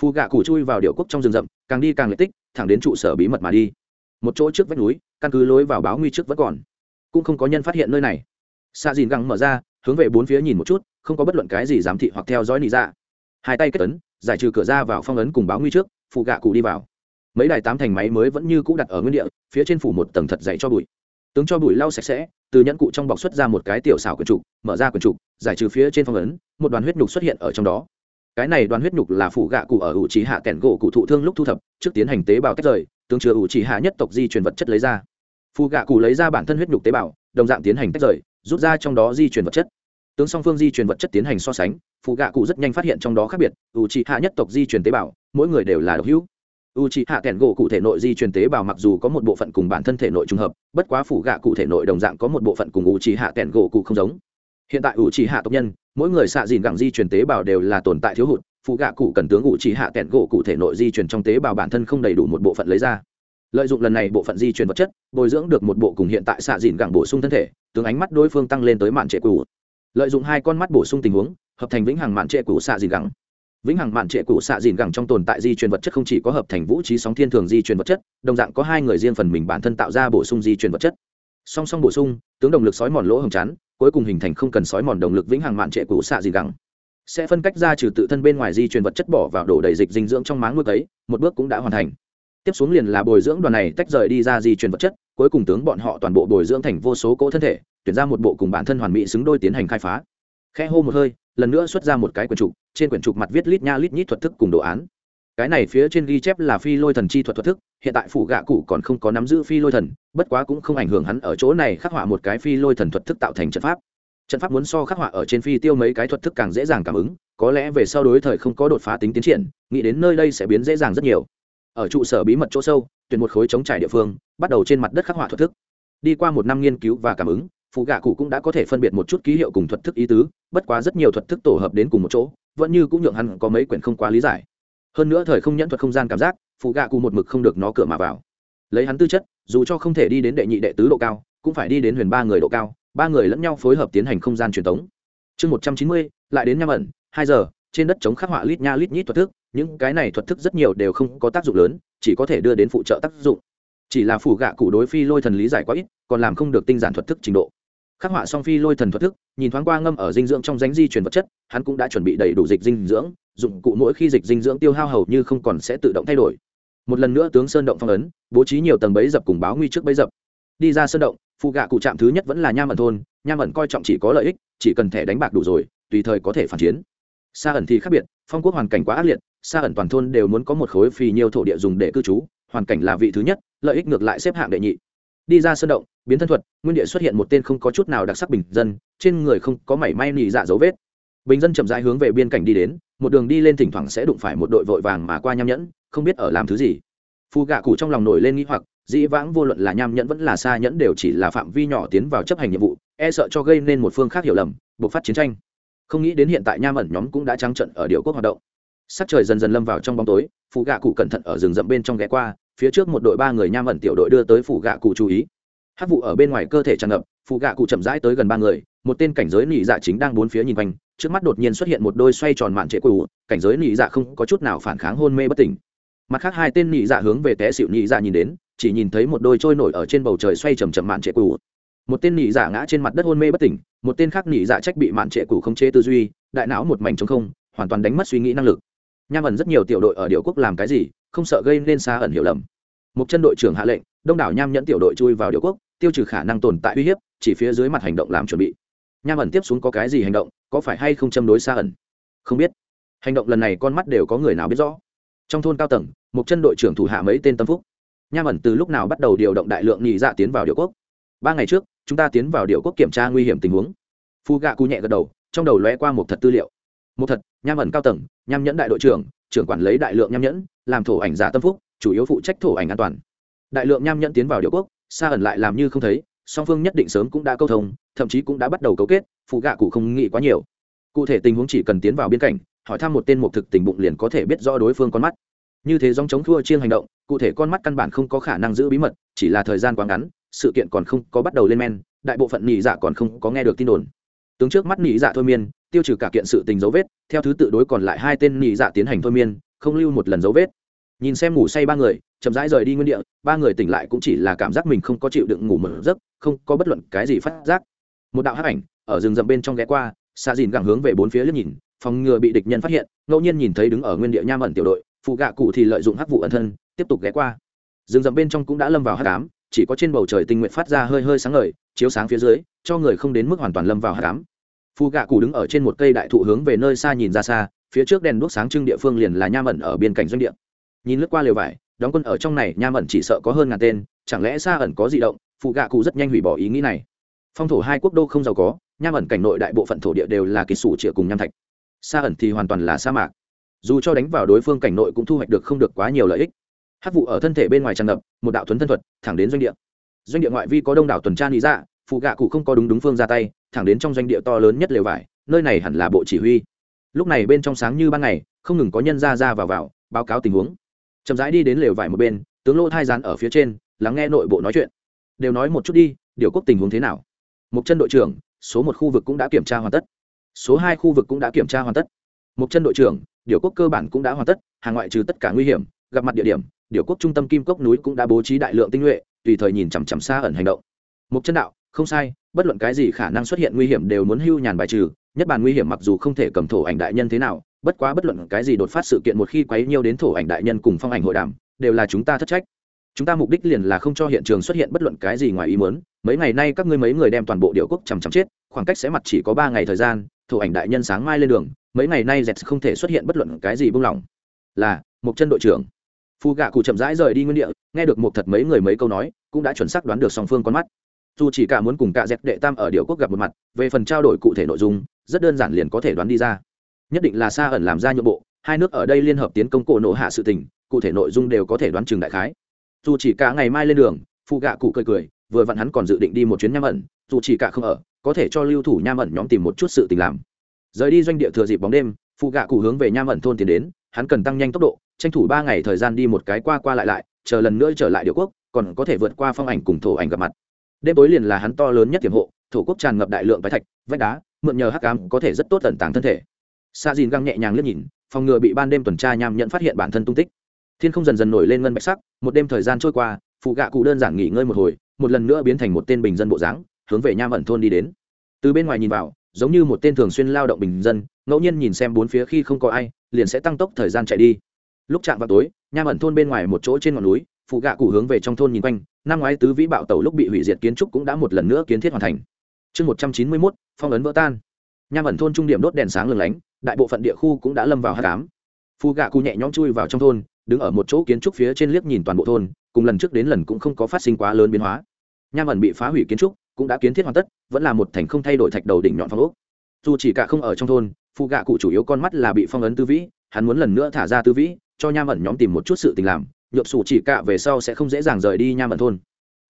Phù gạ củ chui vào điệu quốc trong rừng rậm, càng đi càng lệ tích, thẳng đến trụ sở bí mật mà đi. Một chỗ trước vách núi, căn cứ lối vào báo nguy trước vẫn còn. Cũng không có nhân phát hiện nơi này. Xa dìn găng mở ra, hướng về bốn phía nhìn một chút, không có bất luận cái gì giám thị hoặc theo dõi nị dạ hai tay kết ấn, giải trừ cửa ra vào phong ấn cùng báo nguy trước, phụ gạ cụ đi vào. Mấy đài tám thành máy mới vẫn như cũ đặt ở nguyên địa, phía trên phủ một tầng thật dày cho bụi. Tướng cho bụi lau sạch sẽ, từ nhẫn cụ trong bọc xuất ra một cái tiểu xảo quần trục, mở ra quần trục, giải trừ phía trên phong ấn, một đoàn huyết nhục xuất hiện ở trong đó. Cái này đoàn huyết nhục là phụ gạ cụ ở ủ trí hạ kẻn gỗ cụ thụ thương lúc thu thập, trước tiến hành tế bào tách rời, tướng chứa ủ trí hạ nhất tộc di truyền vật chất lấy ra. Phụ gạ cụ lấy ra bản thân huyết nhục tế bào, đồng dạng tiến hành tách rời, rút ra trong đó di truyền vật chất. Tướng song phương di truyền vật chất tiến hành so sánh phụ gạ cụ rất nhanh phát hiện trong đó khác biệt U trí hạ nhất tộc di truyền tế bào, mỗi người đều là độc hữu. U c h hạ kèn gỗ cụ thể nội di truyền tế bào mặc dù có một bộ phận cùng bản thân thể nội trùng hợp, bất quá phủ gạ cụ thể nội đồng dạng có một bộ phận cùng u c h hạ kèn gỗ cụ không giống. Hiện tại u c h hạ tộc nhân, mỗi người xạ dìn gẳng di truyền tế bào đều là tồn tại thiếu hụt phụ gạ cụ cần tướng u c h hạ kèn gỗ cụ thể nội di truyền trong tế bào bản thân không đầy đủ một bộ phận lấy ra. Lợi dụng lần này bộ phận di truyền vật chất, bồi dưỡng được một bộ cùng hiện tại xạ dìn gẳng bổ sung thân thể, tướng ánh mắt đối phương tăng lên tới mạn trệ cụ lợi dụng hai con mắt bổ sung tình huống hợp thành vĩnh hằng mạn trệ cũ xạ dìn gẳng. Vĩnh hằng mạn trệ cũ xạ dìn gẳng trong tồn tại di truyền vật chất không chỉ có hợp thành vũ trí sóng thiên thường di truyền vật chất, đồng dạng có hai người riêng phần mình bản thân tạo ra bổ sung di truyền vật chất. Song song bổ sung, tướng động lực sói mòn lỗ hồng chắn, cuối cùng hình thành không cần sói mòn động lực vĩnh hằng mạn trệ cũ xạ dìn gẳng. Sẽ phân cách ra trừ tự thân bên ngoài di truyền vật chất bỏ vào đổ đầy dịch dinh dưỡng trong máng nuôi ấy, một bước cũng đã hoàn thành. Tiếp xuống liền là bồi dưỡng đoàn này tách rời đi ra di truyền vật chất, cuối cùng tướng bọn họ toàn bộ bồi dưỡng thành vô số cỗ thân thể, tuyển ra một bộ cùng bản thân hoàn mỹ xứng đôi tiến hành khai phá. Khe hô một hơi lần nữa xuất ra một cái quyển trục, trên quyển trục mặt viết lít nha lít nhít thuật thức cùng đồ án. Cái này phía trên ghi chép là phi lôi thần chi thuật thuật thức, hiện tại phủ gạ cụ còn không có nắm giữ phi lôi thần, bất quá cũng không ảnh hưởng hắn ở chỗ này khắc họa một cái phi lôi thần thuật thức tạo thành trận pháp. Trận pháp muốn so khắc họa ở trên phi tiêu mấy cái thuật thức càng dễ dàng cảm ứng, có lẽ về sau đối thời không có đột phá tính tiến triển, nghĩ đến nơi đây sẽ biến dễ dàng rất nhiều. Ở trụ sở bí mật chỗ sâu, tuyển một khối chống trải địa phương, bắt đầu trên mặt đất khắc họa thuật thức. Đi qua một năm nghiên cứu và cảm ứng phụ gạ cụ cũng đã có thể phân biệt một chút ký hiệu cùng thuật thức ý tứ bất quá rất nhiều thuật thức tổ hợp đến cùng một chỗ, vẫn như cũng nhượng hắn có mấy quyển không quá lý giải. Hơn nữa thời không nhẫn thuật không gian cảm giác, phụ gạ cụ một mực không được nó cửa mà vào. Lấy hắn tư chất, dù cho không thể đi đến đệ nhị đệ tứ độ cao, cũng phải đi đến huyền ba người độ cao, ba người lẫn nhau phối hợp tiến hành không gian truyền thống chương một trăm chín mươi, lại đến nham ẩn, hai giờ, trên đất chống khắc họa lít nha lít nhít thuật thức, những cái này thuật thức rất nhiều đều không có tác dụng lớn, chỉ có thể đưa đến phụ trợ tác dụng. Chỉ là phủ gạ cụ đối phi lôi thần lý giải quá ít, còn làm không được tinh giản thuật thức trình độ khắc họa song phi lôi thần thuật thức, nhìn thoáng qua ngâm ở dinh dưỡng trong ránh di chuyển vật chất, hắn cũng đã chuẩn bị đầy đủ dịch dinh dưỡng, dụng cụ mỗi khi dịch dinh dưỡng tiêu hao hầu như không còn sẽ tự động thay đổi. Một lần nữa tướng sơn động phong ấn, bố trí nhiều tầng bẫy dập cùng báo nguy trước bẫy dập. Đi ra sơn động, phụ gạ cụ trạm thứ nhất vẫn là nham ẩn thôn nham ẩn coi trọng chỉ có lợi ích, chỉ cần thẻ đánh bạc đủ rồi, tùy thời có thể phản chiến. Xa ẩn thì khác biệt, phong quốc hoàn cảnh quá ác liệt xa ẩn toàn thôn đều muốn có một khối phì nhiều thổ địa dùng để cư trú, hoàn cảnh là vị thứ nhất, lợi ích ngược lại xếp hạng đệ nhị. Đi ra sơn động biến thân thuật, nguyên địa xuất hiện một tên không có chút nào đặc sắc bình dân, trên người không có mảy may nỉ dạ dấu vết. Bình dân chậm rãi hướng về biên cảnh đi đến, một đường đi lên thỉnh thoảng sẽ đụng phải một đội vội vàng mà qua nham nhẫn, không biết ở làm thứ gì. Phù gạ cụ trong lòng nổi lên nghĩ hoặc, dĩ vãng vô luận là nham nhẫn vẫn là xa nhẫn đều chỉ là phạm vi nhỏ tiến vào chấp hành nhiệm vụ e sợ cho gây nên một phương khác hiểu lầm buộc phát chiến tranh. Không nghĩ đến hiện tại nham ẩn nhóm cũng đã trắng trận ở điệu quốc hoạt động. Sắc trời dần dần lâm vào trong bóng tối, phù gạ cụ cẩn thận ở rừng rậm bên trong ghé qua, phía trước một đội ba người nham ẩn tiểu đội đưa tới phù gạ cụ chú ý hát vụ ở bên ngoài cơ thể tràn ngập phụ gạ cụ chậm rãi tới gần ba người, một tên cảnh giới nỉ dạ chính đang bốn phía nhìn quanh, trước mắt đột nhiên xuất hiện một đôi xoay tròn mạn trệ cụ cảnh giới nỉ dạ không có chút nào phản kháng hôn mê bất tỉnh. Mặt khác hai tên nỉ dạ hướng về té xịu nỉ dạ nhìn đến, chỉ nhìn thấy một đôi trôi nổi ở trên bầu trời xoay chầm chậm mạn trệ cụ một tên nỉ dạ ngã trên mặt đất hôn mê bất tỉnh, một tên khác nỉ dạ trách bị mạn trệ cụ không chế tư duy, đại não một mảnh trống không, hoàn toàn đánh mất suy nghĩ năng lực. Nham ẩn rất nhiều tiểu đội ở điệu quốc làm cái gì, không sợ gây nên xa ẩn hiểu lầm. Một chân đội trưởng hạ lệnh, đông đảo nham nhẫn tiểu đội chui vào điệu quốc tiêu trừ khả năng tồn tại uy hiếp, chỉ phía dưới mặt hành động làm chuẩn bị. Nham ẩn tiếp xuống có cái gì hành động, có phải hay không châm đối xa ẩn? Không biết. Hành động lần này con mắt đều có người nào biết rõ. Trong thôn cao tầng, một chân đội trưởng thủ hạ mấy tên tâm phúc. Nham ẩn từ lúc nào bắt đầu điều động đại lượng nhị dạ tiến vào điệu quốc? Ba ngày trước, chúng ta tiến vào điệu quốc kiểm tra nguy hiểm tình huống. Phu gạ cụ nhẹ gật đầu, trong đầu lóe qua một thật tư liệu. Một thật, nham ẩn cao tầng, nham nhẫn đại đội trưởng trưởng quản lấy đại lượng nham nhẫn, làm thổ ảnh giả tâm phúc, chủ yếu phụ trách thổ ảnh an toàn. Đại lượng nham nhẫn tiến vào điệu quốc xa ẩn lại làm như không thấy, song phương nhất định sớm cũng đã câu thông, thậm chí cũng đã bắt đầu cấu kết, phụ gạ cụ không nghĩ quá nhiều. Cụ thể tình huống chỉ cần tiến vào biên cảnh, hỏi thăm một tên mục thực tình bụng liền có thể biết rõ đối phương con mắt. Như thế dòng chống thua chiêng hành động, cụ thể con mắt căn bản không có khả năng giữ bí mật, chỉ là thời gian quá ngắn, sự kiện còn không có bắt đầu lên men, đại bộ phận nhị dạ còn không có nghe được tin đồn. Tướng trước mắt nhị dạ thôi miên, tiêu trừ cả kiện sự tình dấu vết, theo thứ tự đối còn lại hai tên nhị dạ tiến hành thôi miên, không lưu một lần dấu vết nhìn xem ngủ say ba người, chậm rãi rời đi nguyên địa, ba người tỉnh lại cũng chỉ là cảm giác mình không có chịu đựng ngủ mở giấc, không có bất luận cái gì phát giác. Một đạo hắc ảnh ở rừng rậm bên trong ghé qua xa dìn gẳng hướng về bốn phía liếc nhìn, phòng ngừa bị địch nhân phát hiện, ngẫu nhiên nhìn thấy đứng ở nguyên địa nham ẩn tiểu đội, phụ gạ cụ thì lợi dụng hắc vụ ẩn thân, tiếp tục ghé qua. Rừng rậm bên trong cũng đã lâm vào hắc ám, chỉ có trên bầu trời tinh nguyện phát ra hơi hơi sáng ngời, chiếu sáng phía dưới, cho người không đến mức hoàn toàn lâm vào hắc ám. Phụ gạ cụ đứng ở trên một cây đại thụ hướng về nơi xa nhìn ra xa, phía trước đèn đuốc sáng trưng địa phương liền là nham ẩn ở biên cảnh doanh địa nhìn lướt qua lều vải, đóng quân ở trong này, nham ẩn chỉ sợ có hơn ngàn tên, chẳng lẽ xa ẩn có di động? Phụ gạ cụ rất nhanh hủy bỏ ý nghĩ này. Phong thổ hai quốc đô không giàu có, nham ẩn cảnh nội đại bộ phận thổ địa đều là kỳ sủ chĩa cùng nham thạch. Xa ẩn thì hoàn toàn là sa mạc. Dù cho đánh vào đối phương cảnh nội cũng thu hoạch được không được quá nhiều lợi ích. Hát vụ ở thân thể bên ngoài tràn ngập, một đạo thuấn thân thuật, thẳng đến doanh địa. Doanh địa ngoại vi có đông đảo tuần tra lý dạ phụ gạ cụ không có đúng đúng phương ra tay, thẳng đến trong doanh địa to lớn nhất lều vải, nơi này hẳn là bộ chỉ huy. Lúc này bên trong sáng như ban ngày, không ngừng có nhân ra ra vào vào, báo cáo tình huống chậm rãi đi đến lều vải một bên, tướng lô thai rán ở phía trên, lắng nghe nội bộ nói chuyện. Đều nói một chút đi, điều quốc tình huống thế nào? Một chân đội trưởng, số một khu vực cũng đã kiểm tra hoàn tất. Số hai khu vực cũng đã kiểm tra hoàn tất. Một chân đội trưởng, điều quốc cơ bản cũng đã hoàn tất, hàng ngoại trừ tất cả nguy hiểm, gặp mặt địa điểm, điều quốc trung tâm kim cốc núi cũng đã bố trí đại lượng tinh nhuệ, tùy thời nhìn chằm chằm xa ẩn hành động. Một chân đạo, không sai, bất luận cái gì khả năng xuất hiện nguy hiểm đều muốn hưu nhàn bài trừ, nhất bản nguy hiểm mặc dù không thể cầm thổ ảnh đại nhân thế nào bất quá bất luận cái gì đột phát sự kiện một khi quấy nhiêu đến thổ ảnh đại nhân cùng phong ảnh hội đàm, đều là chúng ta thất trách. Chúng ta mục đích liền là không cho hiện trường xuất hiện bất luận cái gì ngoài ý muốn. Mấy ngày nay các ngươi mấy người đem toàn bộ điệu quốc chằm chằm chết, khoảng cách sẽ mặt chỉ có ba ngày thời gian thủ ảnh đại nhân sáng mai lên đường, mấy ngày nay dẹt không thể xuất hiện bất luận cái gì buông lỏng. Là một chân đội trưởng. Phù gạ cụ chậm rãi rời đi nguyên địa, nghe được một thật mấy người mấy câu nói, cũng đã chuẩn xác đoán được song phương con mắt. Dù chỉ cả muốn cùng cả dẹt đệ tam ở điệu quốc gặp một mặt, về phần trao đổi cụ thể nội dung, rất đơn giản liền có thể đoán đi ra nhất định là xa ẩn làm ra nhượng bộ, hai nước ở đây liên hợp tiến công cổ nộ hạ sự tình, cụ thể nội dung đều có thể đoán chừng đại khái. Dù chỉ cả ngày mai lên đường phụ gạ cụ cười cười, vừa vặn hắn còn dự định đi một chuyến nham ẩn, dù chỉ cả không ở, có thể cho lưu thủ nham ẩn nhóm tìm một chút sự tình làm. Rời đi doanh địa thừa dịp bóng đêm phụ gạ cụ hướng về nham ẩn thôn tiến đến, hắn cần tăng nhanh tốc độ, tranh thủ ba ngày thời gian đi một cái qua qua lại lại, chờ lần nữa trở lại địa quốc, còn có thể vượt qua phong ảnh cùng thổ ảnh gặp mặt. Đêm tối liền là hắn to lớn nhất tiềm hộ, thổ quốc tràn ngập đại lượng vách thạch, vách đá, mượn nhờ hắc cám có thể rất tốt tận tàng thân thể sa dìn găng nhẹ nhàng liếc nhìn, phòng ngừa bị ban đêm tuần tra nham nhận phát hiện bản thân tung tích. Thiên không dần dần nổi lên ngân bạch sắc, một đêm thời gian trôi qua, phụ gạ cụ đơn giản nghỉ ngơi một hồi, một lần nữa biến thành một tên bình dân bộ dáng, hướng về nham ẩn thôn đi đến. Từ bên ngoài nhìn vào, giống như một tên thường xuyên lao động bình dân, ngẫu nhiên nhìn xem bốn phía khi không có ai, liền sẽ tăng tốc thời gian chạy đi. Lúc chạm vào tối, nham ẩn thôn bên ngoài một chỗ trên ngọn núi, phụ gạ cụ hướng về trong thôn nhìn quanh, năm ngoái tứ vĩ bạo tẩu lúc bị hủy diệt kiến trúc cũng đã một lần nữa kiến thiết hoàn thành. Chương một trăm chín mươi mốt, phong ấn vỡ tan. Nham ẩn thôn trung điểm đốt đèn sáng lừng lánh đại bộ phận địa khu cũng đã lâm vào hát cám phù gạ cụ nhẹ nhõm chui vào trong thôn, đứng ở một chỗ kiến trúc phía trên liếc nhìn toàn bộ thôn, cùng lần trước đến lần cũng không có phát sinh quá lớn biến hóa. Nham ẩn bị phá hủy kiến trúc, cũng đã kiến thiết hoàn tất, vẫn là một thành không thay đổi thạch đầu đỉnh nhọn phong ốc. Dù chỉ cả không ở trong thôn phù gạ cụ chủ yếu con mắt là bị phong ấn tư vĩ, hắn muốn lần nữa thả ra tư vĩ, cho nham ẩn nhóm tìm một chút sự tình làm nhộn xù chỉ cả về sau sẽ không dễ dàng rời đi nham ẩn thôn.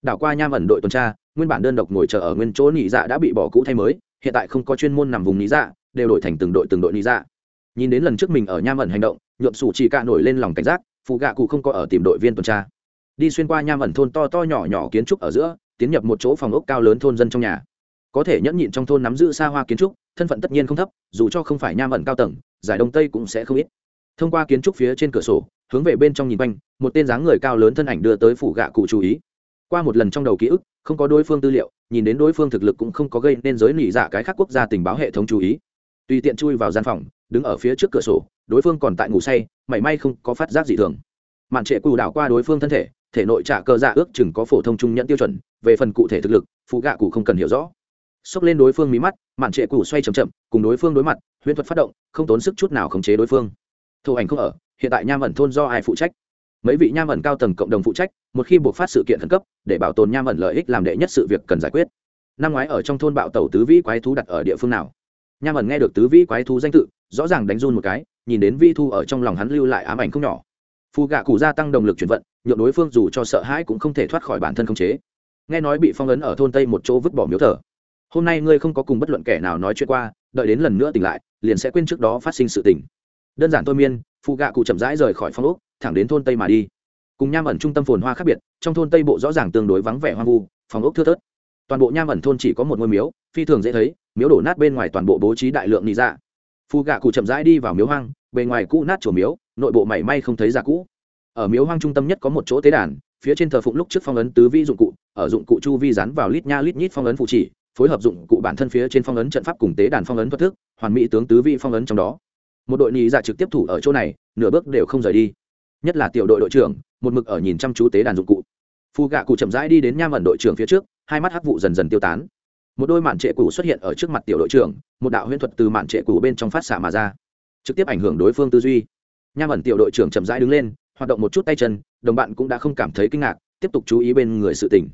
Đảo qua nham ẩn đội tuần tra, nguyên bản đơn độc ngồi chờ ở nguyên chỗ nỉ dạ đã bị bỏ cũ thay mới, hiện tại không có chuyên môn nằm vùng nỉ dạ đều đổi thành từng đội từng đội nỉ dạ. Nhìn đến lần trước mình ở nham ẩn hành động nhuộm sủ chỉ cả nổi lên lòng cảnh giác phụ gạ cụ không có ở tìm đội viên tuần tra. Đi xuyên qua nham ẩn thôn to to nhỏ nhỏ kiến trúc ở giữa, tiến nhập một chỗ phòng ốc cao lớn thôn dân trong nhà. Có thể nhẫn nhịn trong thôn nắm giữ xa hoa kiến trúc, thân phận tất nhiên không thấp, dù cho không phải nham ẩn cao tầng, giải đông tây cũng sẽ không ít. Thông qua kiến trúc phía trên cửa sổ, hướng về bên trong nhìn quanh, một tên dáng người cao lớn thân ảnh đưa tới phủ gạ cụ chú ý. Qua một lần trong đầu ký ức, không có đối phương tư liệu, nhìn đến đối phương thực lực cũng không có gây nên giới nỉ dạ cái khác quốc gia tình báo hệ thống chú ý tùy tiện chui vào gian phòng, đứng ở phía trước cửa sổ, đối phương còn tại ngủ say, mảy may không có phát giác gì thường. Mạn trệ cù đảo qua đối phương thân thể thể nội trả cơ dạ ước chừng có phổ thông trung nhận tiêu chuẩn, về phần cụ thể thực lực, phụ gạ cụ không cần hiểu rõ. Xốc lên đối phương mí mắt, mạn trệ cù xoay c h ậ m chậm, cùng đối phương đối mặt, huyễn thuật phát động, không tốn sức chút nào khống chế đối phương. Thủ ảnh không ở, hiện tại nham ẩn thôn do ai phụ trách? Mấy vị nham ẩn cao tầng cộng đồng phụ trách, một khi buộc phát sự kiện khẩn cấp, để bảo tồn nham ẩn lợi ích làm đệ nhất sự việc cần giải quyết. Năm ngoái ở trong thôn bạo tàu tứ vĩ quái thú đặt ở địa phương nào? Nham ẩn nghe được tứ vĩ quái thú danh tự, rõ ràng đánh run một cái, nhìn đến vi thu ở trong lòng hắn lưu lại ám ảnh không nhỏ. Phù gạ cụ gia tăng động lực chuyển vận, nhượng đối phương dù cho sợ hãi cũng không thể thoát khỏi bản thân khống chế. Nghe nói bị phong ấn ở thôn tây một chỗ vứt bỏ miếu thờ. Hôm nay ngươi không có cùng bất luận kẻ nào nói chuyện qua, đợi đến lần nữa tỉnh lại, liền sẽ quên trước đó phát sinh sự tình. đơn giản thôi miên phụ gạ cụ chậm rãi rời khỏi phong ốc, thẳng đến thôn tây mà đi. Cùng nham ẩn trung tâm phồn hoa khác biệt, trong thôn tây bộ rõ ràng tương đối vắng vẻ hoang vu phòng ốc thưa thớt. Toàn bộ nham ẩn thôn chỉ có một ngôi miếu, phi thường dễ thấy miếu đổ nát bên ngoài toàn bộ bố trí đại lượng nị dạ. Phù gạ cụ chậm rãi đi vào miếu hoang, bề ngoài cũ nát chùa miếu, nội bộ mảy may không thấy già cũ. Ở miếu hoang trung tâm nhất có một chỗ tế đàn, phía trên thờ phụng lúc trước phong ấn tứ vi dụng cụ, ở dụng cụ chu vi rắn vào lít nha lít nhít phong ấn phụ chỉ, phối hợp dụng cụ bản thân phía trên phong ấn trận pháp cùng tế đàn phong ấn thoát thức, hoàn mỹ tướng tứ vi phong ấn trong đó. Một đội nhị dạ trực tiếp thủ ở chỗ này, nửa bước đều không rời đi. Nhất là tiểu đội đội trưởng, một mực ở nhìn chăm chú tế đàn dụng cụ. Phù gạ cụ chậm rãi đi đến nham ẩn đội trưởng phía trước, hai mắt hắc vụ dần dần tiêu tán một đôi mạn trệ cũ xuất hiện ở trước mặt tiểu đội trưởng, một đạo huyễn thuật từ mạn trệ cũ bên trong phát xạ mà ra, trực tiếp ảnh hưởng đối phương tư duy. Nham ẩn tiểu đội trưởng chậm rãi đứng lên, hoạt động một chút tay chân, đồng bạn cũng đã không cảm thấy kinh ngạc, tiếp tục chú ý bên người sự tình.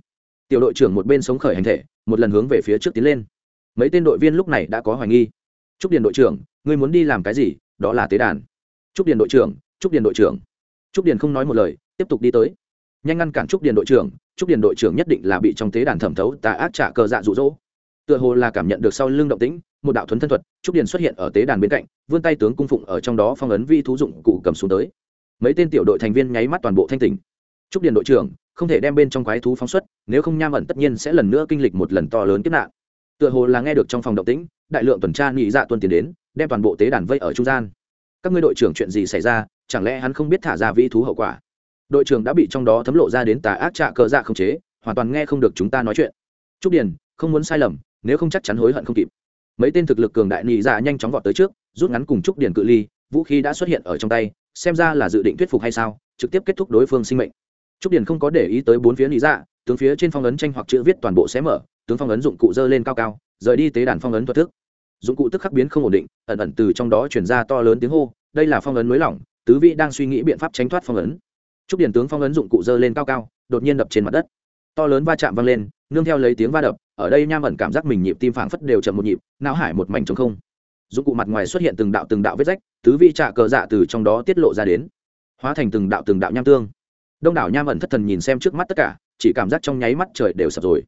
Tiểu đội trưởng một bên sống khởi hành thể, một lần hướng về phía trước tiến lên. Mấy tên đội viên lúc này đã có hoài nghi. Trúc điền đội trưởng, ngươi muốn đi làm cái gì? Đó là tế đàn. Trúc điền đội trưởng, trúc điền đội trưởng. Trúc điền không nói một lời, tiếp tục đi tới. Nhanh ngăn cản trúc điền đội trưởng, trúc điền đội trưởng nhất định là bị trong tế đàn thẩm thấu tà ác trả cờ dạ rụ rỗ tựa hồ là cảm nhận được sau lưng động tĩnh, một đạo thuấn thân thuật, trúc điền xuất hiện ở tế đàn bên cạnh, vươn tay tướng cung phụng ở trong đó phong ấn vi thú dụng cụ cầm xuống tới. Mấy tên tiểu đội thành viên nháy mắt toàn bộ thanh tỉnh. Trúc điền đội trưởng, không thể đem bên trong quái thú phóng xuất, nếu không nham ẩn tất nhiên sẽ lần nữa kinh lịch một lần to lớn kiếp nạn. Tựa hồ là nghe được trong phòng động tĩnh, đại lượng tuần tra nghị dạ tuần tiền đến, đem toàn bộ tế đàn vây ở trung gian. Các ngươi đội trưởng chuyện gì xảy ra, chẳng lẽ hắn không biết thả ra vĩ thú hậu quả? Đội trưởng đã bị trong đó thấm lộ ra đến tà ác trạ cờ dạ không chế, hoàn toàn nghe không được chúng ta nói chuyện. Trúc điền, không muốn sai lầm nếu không chắc chắn hối hận không kịp. Mấy tên thực lực cường đại nị dạ nhanh chóng vọt tới trước, rút ngắn cùng trúc điền cự ly, vũ khí đã xuất hiện ở trong tay, xem ra là dự định thuyết phục hay sao, trực tiếp kết thúc đối phương sinh mệnh. Trúc điền không có để ý tới bốn phía nị dạ tướng phía trên phong ấn tranh hoặc chữ viết toàn bộ xé mở, tướng phong ấn dụng cụ dơ lên cao cao, rời đi tế đàn phong ấn thuật thức. Dụng cụ tức khắc biến không ổn định, ẩn ẩn từ trong đó chuyển ra to lớn tiếng hô, đây là phong ấn mới lỏng, tứ vị đang suy nghĩ biện pháp tránh thoát phong ấn. Trúc điển tướng phong ấn dụng cụ dơ lên cao cao, đột nhiên đập trên mặt đất. To lớn va chạm vang lên, nương theo lấy tiếng va đập ở đây nham ẩn cảm giác mình nhịp tim phảng phất đều chậm một nhịp, não hải một mảnh trống không. Dụng cụ mặt ngoài xuất hiện từng đạo từng đạo vết rách, tứ vị trạ cờ dạ từ trong đó tiết lộ ra đến, hóa thành từng đạo từng đạo nham tương. Đông đảo nham ẩn thất thần nhìn xem trước mắt tất cả, chỉ cảm giác trong nháy mắt trời đều sập rồi.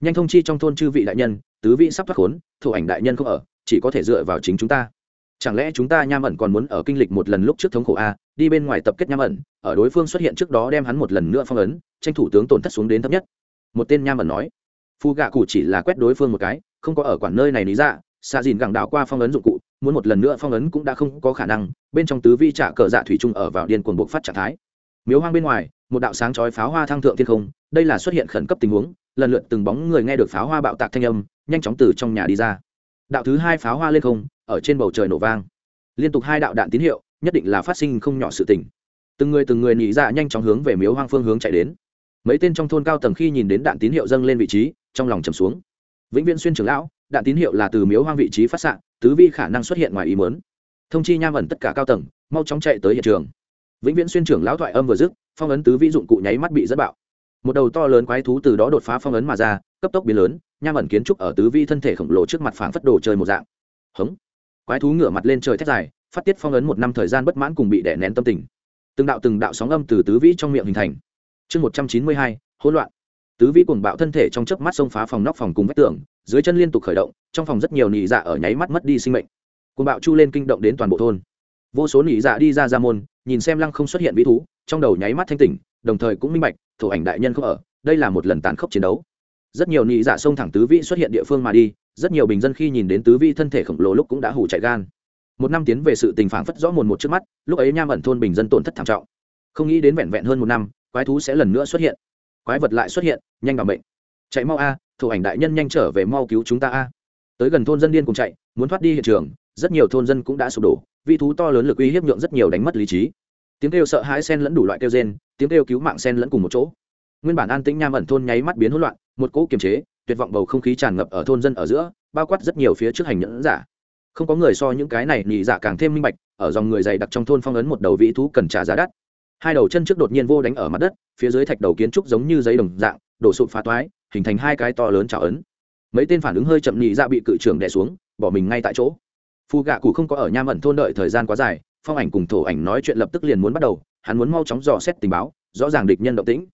Nhanh thông chi trong thôn chư vị đại nhân, tứ vị sắp thoát khốn thủ ảnh đại nhân không ở, chỉ có thể dựa vào chính chúng ta. Chẳng lẽ chúng ta nham ẩn còn muốn ở kinh lịch một lần lúc trước thống khổ a, đi bên ngoài tập kết nham ẩn, ở đối phương xuất hiện trước đó đem hắn một lần nữa phong ấn, tranh thủ tướng tổn thất xuống đến thấp nhất. Một tên nham ẩn nói phu gạ cụ chỉ là quét đối phương một cái, không có ở quản nơi này lý dạ. ra xa dìn gẳng đạo qua phong ấn dụng cụ, muốn một lần nữa phong ấn cũng đã không có khả năng. Bên trong tứ vi trả cờ dạ thủy trung ở vào điên cuồng buộc phát trạng thái. Miếu hoang bên ngoài, một đạo sáng chói pháo hoa thăng thượng thiên không, đây là xuất hiện khẩn cấp tình huống. Lần lượt từng bóng người nghe được pháo hoa bạo tạc thanh âm, nhanh chóng từ trong nhà đi ra. Đạo thứ hai pháo hoa lên không, ở trên bầu trời nổ vang. Liên tục hai đạo đạn tín hiệu, nhất định là phát sinh không nhỏ sự tình. Từng người từng người nhị dạ nhanh chóng hướng về miếu hoang phương hướng chạy đến mấy tên trong thôn cao tầng khi nhìn đến đạn tín hiệu dâng lên vị trí, trong lòng trầm xuống. Vĩnh viễn xuyên trưởng lão, đạn tín hiệu là từ miếu hoang vị trí phát xạ, tứ vi khả năng xuất hiện ngoài ý mớn thông chi nham ẩn tất cả cao tầng, mau chóng chạy tới hiện trường. Vĩnh viễn xuyên trưởng lão thoại âm vừa dứt, phong ấn tứ vi dụng cụ nháy mắt bị dẫn bạo. Một đầu to lớn quái thú từ đó đột phá phong ấn mà ra, cấp tốc biến lớn, nham ẩn kiến trúc ở tứ vi thân thể khổng lồ trước mặt phảng phất đồ chơi một dạng. Hống! Quái thú ngửa mặt lên trời thét dài, phát tiết phong ấn một năm thời gian bất mãn cùng bị đè nén tâm tình. Từng đạo từng đạo sóng âm từ tứ vĩ trong miệng hình thành chương một trăm chín mươi hai, hỗn loạn. Tứ vĩ cuồng bạo thân thể trong chớp mắt xông phá phòng nóc phòng cùng vách tường, dưới chân liên tục khởi động, trong phòng rất nhiều nỉ dạ ở nháy mắt mất đi sinh mệnh. Cuồng bạo chu lên kinh động đến toàn bộ thôn. Vô số nỉ dạ đi ra ra môn, nhìn xem lăng không xuất hiện vĩ thú, trong đầu nháy mắt thanh tỉnh, đồng thời cũng minh bạch thủ ảnh đại nhân không ở, đây là một lần tàn khốc chiến đấu. Rất nhiều nị dạ xông thẳng tứ vĩ xuất hiện địa phương mà đi, rất nhiều bình dân khi nhìn đến tứ vĩ thân thể khổng lồ lúc cũng đã hủ chạy gan. Một năm tiến về sự tình phản phất rõ mồn một trước mắt, lúc ấy nham ẩn thôn bình dân tổn thất thảm trọng. Không nghĩ đến vẹn vẹn hơn một năm quái thú sẽ lần nữa xuất hiện. Quái vật lại xuất hiện, nhanh vào bệnh chạy mau a thủ ảnh đại nhân nhanh trở về mau cứu chúng ta a. Tới gần thôn dân điên cùng chạy, muốn thoát đi hiện trường, rất nhiều thôn dân cũng đã sụp đổ, vị thú to lớn lực uy hiếp nhượng rất nhiều đánh mất lý trí. Tiếng kêu sợ hãi sen lẫn đủ loại kêu gen tiếng kêu cứu mạng sen lẫn cùng một chỗ. Nguyên bản an tĩnh nham ẩn thôn nháy mắt biến hỗn loạn, một cỗ kiềm chế, tuyệt vọng bầu không khí tràn ngập ở thôn dân ở giữa, bao quát rất nhiều phía trước hành nhẫn giả. Không có người so những cái này nhị dạ càng thêm minh bạch, ở dòng người dày đặc trong thôn phong ấn một đầu vĩ thú cần trả giá đắt hai đầu chân trước đột nhiên vô đánh ở mặt đất, phía dưới thạch đầu kiến trúc giống như giấy đồng dạng, đổ sụp phá toái, hình thành hai cái to lớn trào ấn. Mấy tên phản ứng hơi chậm nhị ra bị cự trưởng đè xuống, bỏ mình ngay tại chỗ. Phu gạ cụ không có ở nham ẩn thôn đợi thời gian quá dài, phong ảnh cùng thổ ảnh nói chuyện lập tức liền muốn bắt đầu, hắn muốn mau chóng dò xét tình báo, rõ ràng địch nhân động tĩnh.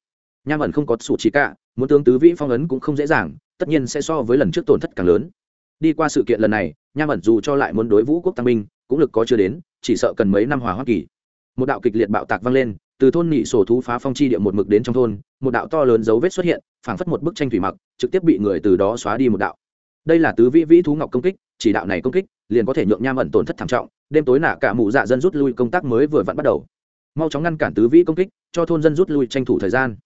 Nham ẩn không có sụt trí cả, muốn tướng tứ vĩ phong ấn cũng không dễ dàng, tất nhiên sẽ so với lần trước tổn thất càng lớn. Đi qua sự kiện lần này, nham ẩn dù cho lại muốn đối vũ quốc tăng binh, cũng lực có chưa đến, chỉ sợ cần mấy năm hòa hoa kỳ một đạo kịch liệt bạo tạc vang lên, từ thôn nị sổ thú phá phong chi địa một mực đến trong thôn, một đạo to lớn dấu vết xuất hiện, phảng phất một bức tranh thủy mặc, trực tiếp bị người từ đó xóa đi một đạo. Đây là tứ vĩ vĩ thú ngọc công kích, chỉ đạo này công kích, liền có thể nhượng nham ẩn tổn thất thảm trọng, đêm tối nạ cả mụ dạ dân rút lui công tác mới vừa vặn bắt đầu. Mau chóng ngăn cản tứ vĩ công kích, cho thôn dân rút lui tranh thủ thời gian.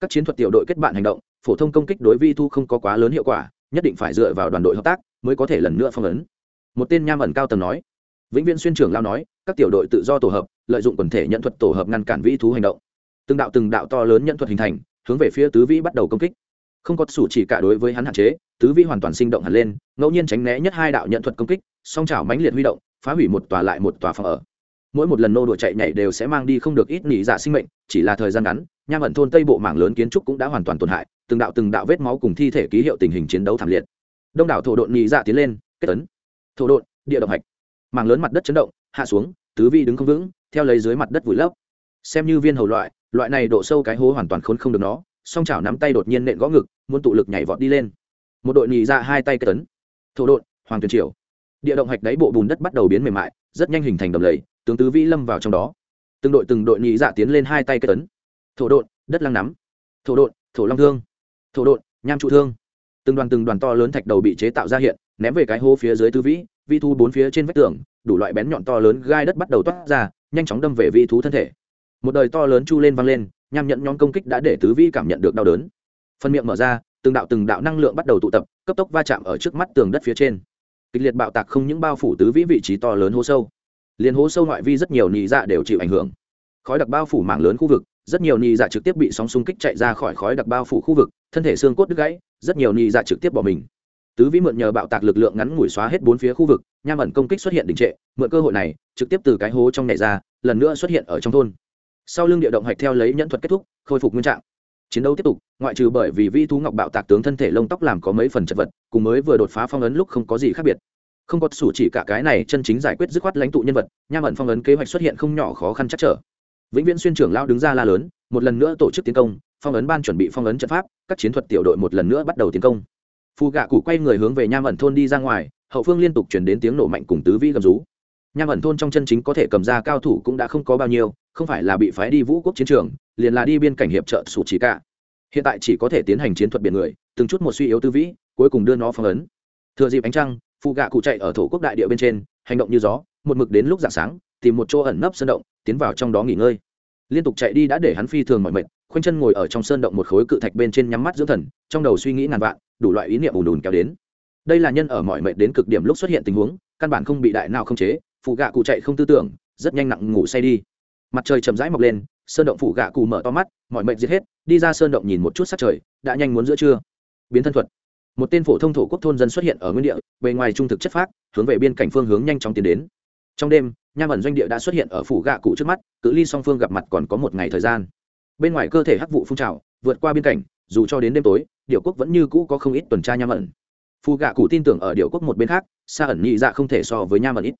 Các chiến thuật tiểu đội kết bạn hành động, phổ thông công kích đối vi thu không có quá lớn hiệu quả, nhất định phải dựa vào đoàn đội hợp tác mới có thể lần nữa phong ấn. Một tên nham ẩn cao tầng nói vĩnh viễn xuyên trưởng lao nói, các tiểu đội tự do tổ hợp, lợi dụng quần thể nhận thuật tổ hợp ngăn cản vĩ thú hành động. Từng đạo từng đạo to lớn nhận thuật hình thành, hướng về phía tứ vĩ bắt đầu công kích. Không có sủ chỉ cả đối với hắn hạn chế, tứ vĩ hoàn toàn sinh động hẳn lên, ngẫu nhiên tránh né nhất hai đạo nhận thuật công kích, song chảo mãnh liệt huy động, phá hủy một tòa lại một tòa phòng ở. Mỗi một lần nô đùa chạy nhảy đều sẽ mang đi không được ít nỉ dạ sinh mệnh, chỉ là thời gian ngắn, nham ẩn thôn tây bộ mảng lớn kiến trúc cũng đã hoàn toàn tổn hại, từng đạo từng đạo vết máu cùng thi thể ký hiệu tình hình chiến đấu thảm liệt. Đông đảo thổ độn nỉ dạ tiến lên, kết tấn. Thổ độn, địa động hạch mảng lớn mặt đất chấn động hạ xuống tứ vi đứng không vững theo lấy dưới mặt đất vùi lấp. Xem như viên hầu loại loại này độ sâu cái hố hoàn toàn khốn không được nó song chảo nắm tay đột nhiên nện gõ ngực muốn tụ lực nhảy vọt đi lên. Một đội nhì dạ hai tay kết tấn. Thổ đội, hoàng tuyền triều. Địa động hạch đáy bộ bùn đất bắt đầu biến mềm mại rất nhanh hình thành đầm lầy tướng tứ vĩ lâm vào trong đó. Từng đội từng đội nhị dạ tiến lên hai tay cây tấn. Thổ đội, đất lăng nắm. Thổ đội, thổ long thương. Thổ đội, nham trụ thương. Từng đoàn từng đoàn to lớn thạch đầu bị chế tạo ra hiện ném về cái hố phía dưới tứ vĩ vi thú bốn phía trên vách tường, đủ loại bén nhọn to lớn gai đất bắt đầu toát ra, nhanh chóng đâm về vi thú thân thể. Một đời to lớn chu lên văng lên, nham nhận nhóm công kích đã để tứ vi cảm nhận được đau đớn. Phân miệng mở ra, từng đạo từng đạo năng lượng bắt đầu tụ tập, cấp tốc va chạm ở trước mắt tường đất phía trên. Kịch liệt bạo tạc không những bao phủ tứ vĩ vị trí to lớn hố sâu, liền hố sâu ngoại vi rất nhiều nị dạ đều chịu ảnh hưởng. Khói đặc bao phủ mảng lớn khu vực, rất nhiều nị dạ trực tiếp bị sóng xung kích chạy ra khỏi khói đặc bao phủ khu vực, thân thể xương cốt đứt gãy, rất nhiều nị dạ trực tiếp bỏ mình tứ vĩ mượn nhờ bạo tạc lực lượng ngắn ngủi xóa hết bốn phía khu vực, nham ẩn công kích xuất hiện đình trệ, mượn cơ hội này, trực tiếp từ cái hố trong này ra, lần nữa xuất hiện ở trong thôn. Sau lưng địa động hạch theo lấy nhẫn thuật kết thúc, khôi phục nguyên trạng. Chiến đấu tiếp tục, ngoại trừ bởi vì vi thú ngọc bạo tạc tướng thân thể lông tóc làm có mấy phần chật vật, cùng mới vừa đột phá phong ấn lúc không có gì khác biệt. Không có sủ chỉ cả cái này chân chính giải quyết dứt khoát lãnh tụ nhân vật, nham ẩn phong ấn kế hoạch xuất hiện không nhỏ khó khăn chắc trở. Vĩnh viễn xuyên trưởng lao đứng ra la lớn, một lần nữa tổ chức tiến công, phong ấn ban chuẩn bị phong ấn trận pháp, các chiến thuật tiểu đội một lần nữa bắt đầu tiến công phù gạ cụ quay người hướng về nham ẩn thôn đi ra ngoài, hậu phương liên tục chuyển đến tiếng nổ mạnh cùng tứ vi gầm rú. Nham ẩn thôn trong chân chính có thể cầm ra cao thủ cũng đã không có bao nhiêu, không phải là bị phái đi vũ quốc chiến trường, liền là đi biên cảnh hiệp trợ sủ trí cả. Hiện tại chỉ có thể tiến hành chiến thuật biển người, từng chút một suy yếu tư vĩ, cuối cùng đưa nó phong ấn. Thừa dịp ánh trăng phụ gạ cụ chạy ở thổ quốc đại địa bên trên, hành động như gió, một mực đến lúc dạng sáng, tìm một chỗ ẩn nấp sơn động, tiến vào trong đó nghỉ ngơi. Liên tục chạy đi đã để hắn phi thường mọi mệt, khoanh chân ngồi ở trong sơn động một khối cự thạch bên trên nhắm mắt dưỡng thần, trong đầu suy nghĩ ngàn vạn đủ loại ý niệm ùn ùn kéo đến. Đây là nhân ở mọi mệnh đến cực điểm lúc xuất hiện tình huống, căn bản không bị đại nào không chế, phụ gạ cụ chạy không tư tưởng, rất nhanh nặng ngủ say đi. Mặt trời chậm rãi mọc lên, sơn động phụ gạ cụ mở to mắt, mọi mệnh giết hết, đi ra sơn động nhìn một chút sắc trời, đã nhanh muốn giữa trưa. Biến thân thuật. Một tên phổ thông thổ quốc thôn dân xuất hiện ở nguyên địa, bề ngoài trung thực chất phác, hướng về biên cảnh phương hướng nhanh chóng tiến đến. Trong đêm, nham ẩn doanh địa đã xuất hiện ở phủ gạ cụ trước mắt, cự ly song phương gặp mặt còn có một ngày thời gian. Bên ngoài cơ thể hắc vụ phun trào, vượt qua biên cảnh, dù cho đến đêm tối điệu quốc vẫn như cũ có không ít tuần tra nham ẩn. Phù gạ cụ tin tưởng ở điệu quốc một bên khác xa ẩn nhị dạ không thể so với nham ẩn ít.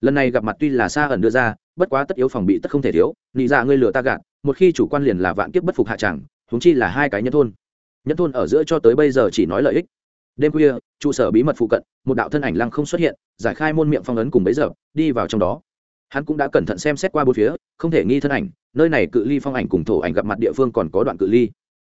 Lần này gặp mặt tuy là xa ẩn đưa ra, bất quá tất yếu phòng bị tất không thể thiếu, nhị dạ ngươi lừa ta gạt, một khi chủ quan liền là vạn kiếp bất phục hạ tràng húng chi là hai cái nhân thôn. Nhân thôn ở giữa cho tới bây giờ chỉ nói lợi ích. Đêm khuya, trụ sở bí mật phụ cận, một đạo thân ảnh lăng không xuất hiện, giải khai môn miệng phong ấn cùng bấy giờ, đi vào trong đó. Hắn cũng đã cẩn thận xem xét qua bốn phía, không thể nghi thân ảnh, nơi này cự ly phong ảnh cùng thổ ảnh gặp mặt địa phương còn có đoạn cự ly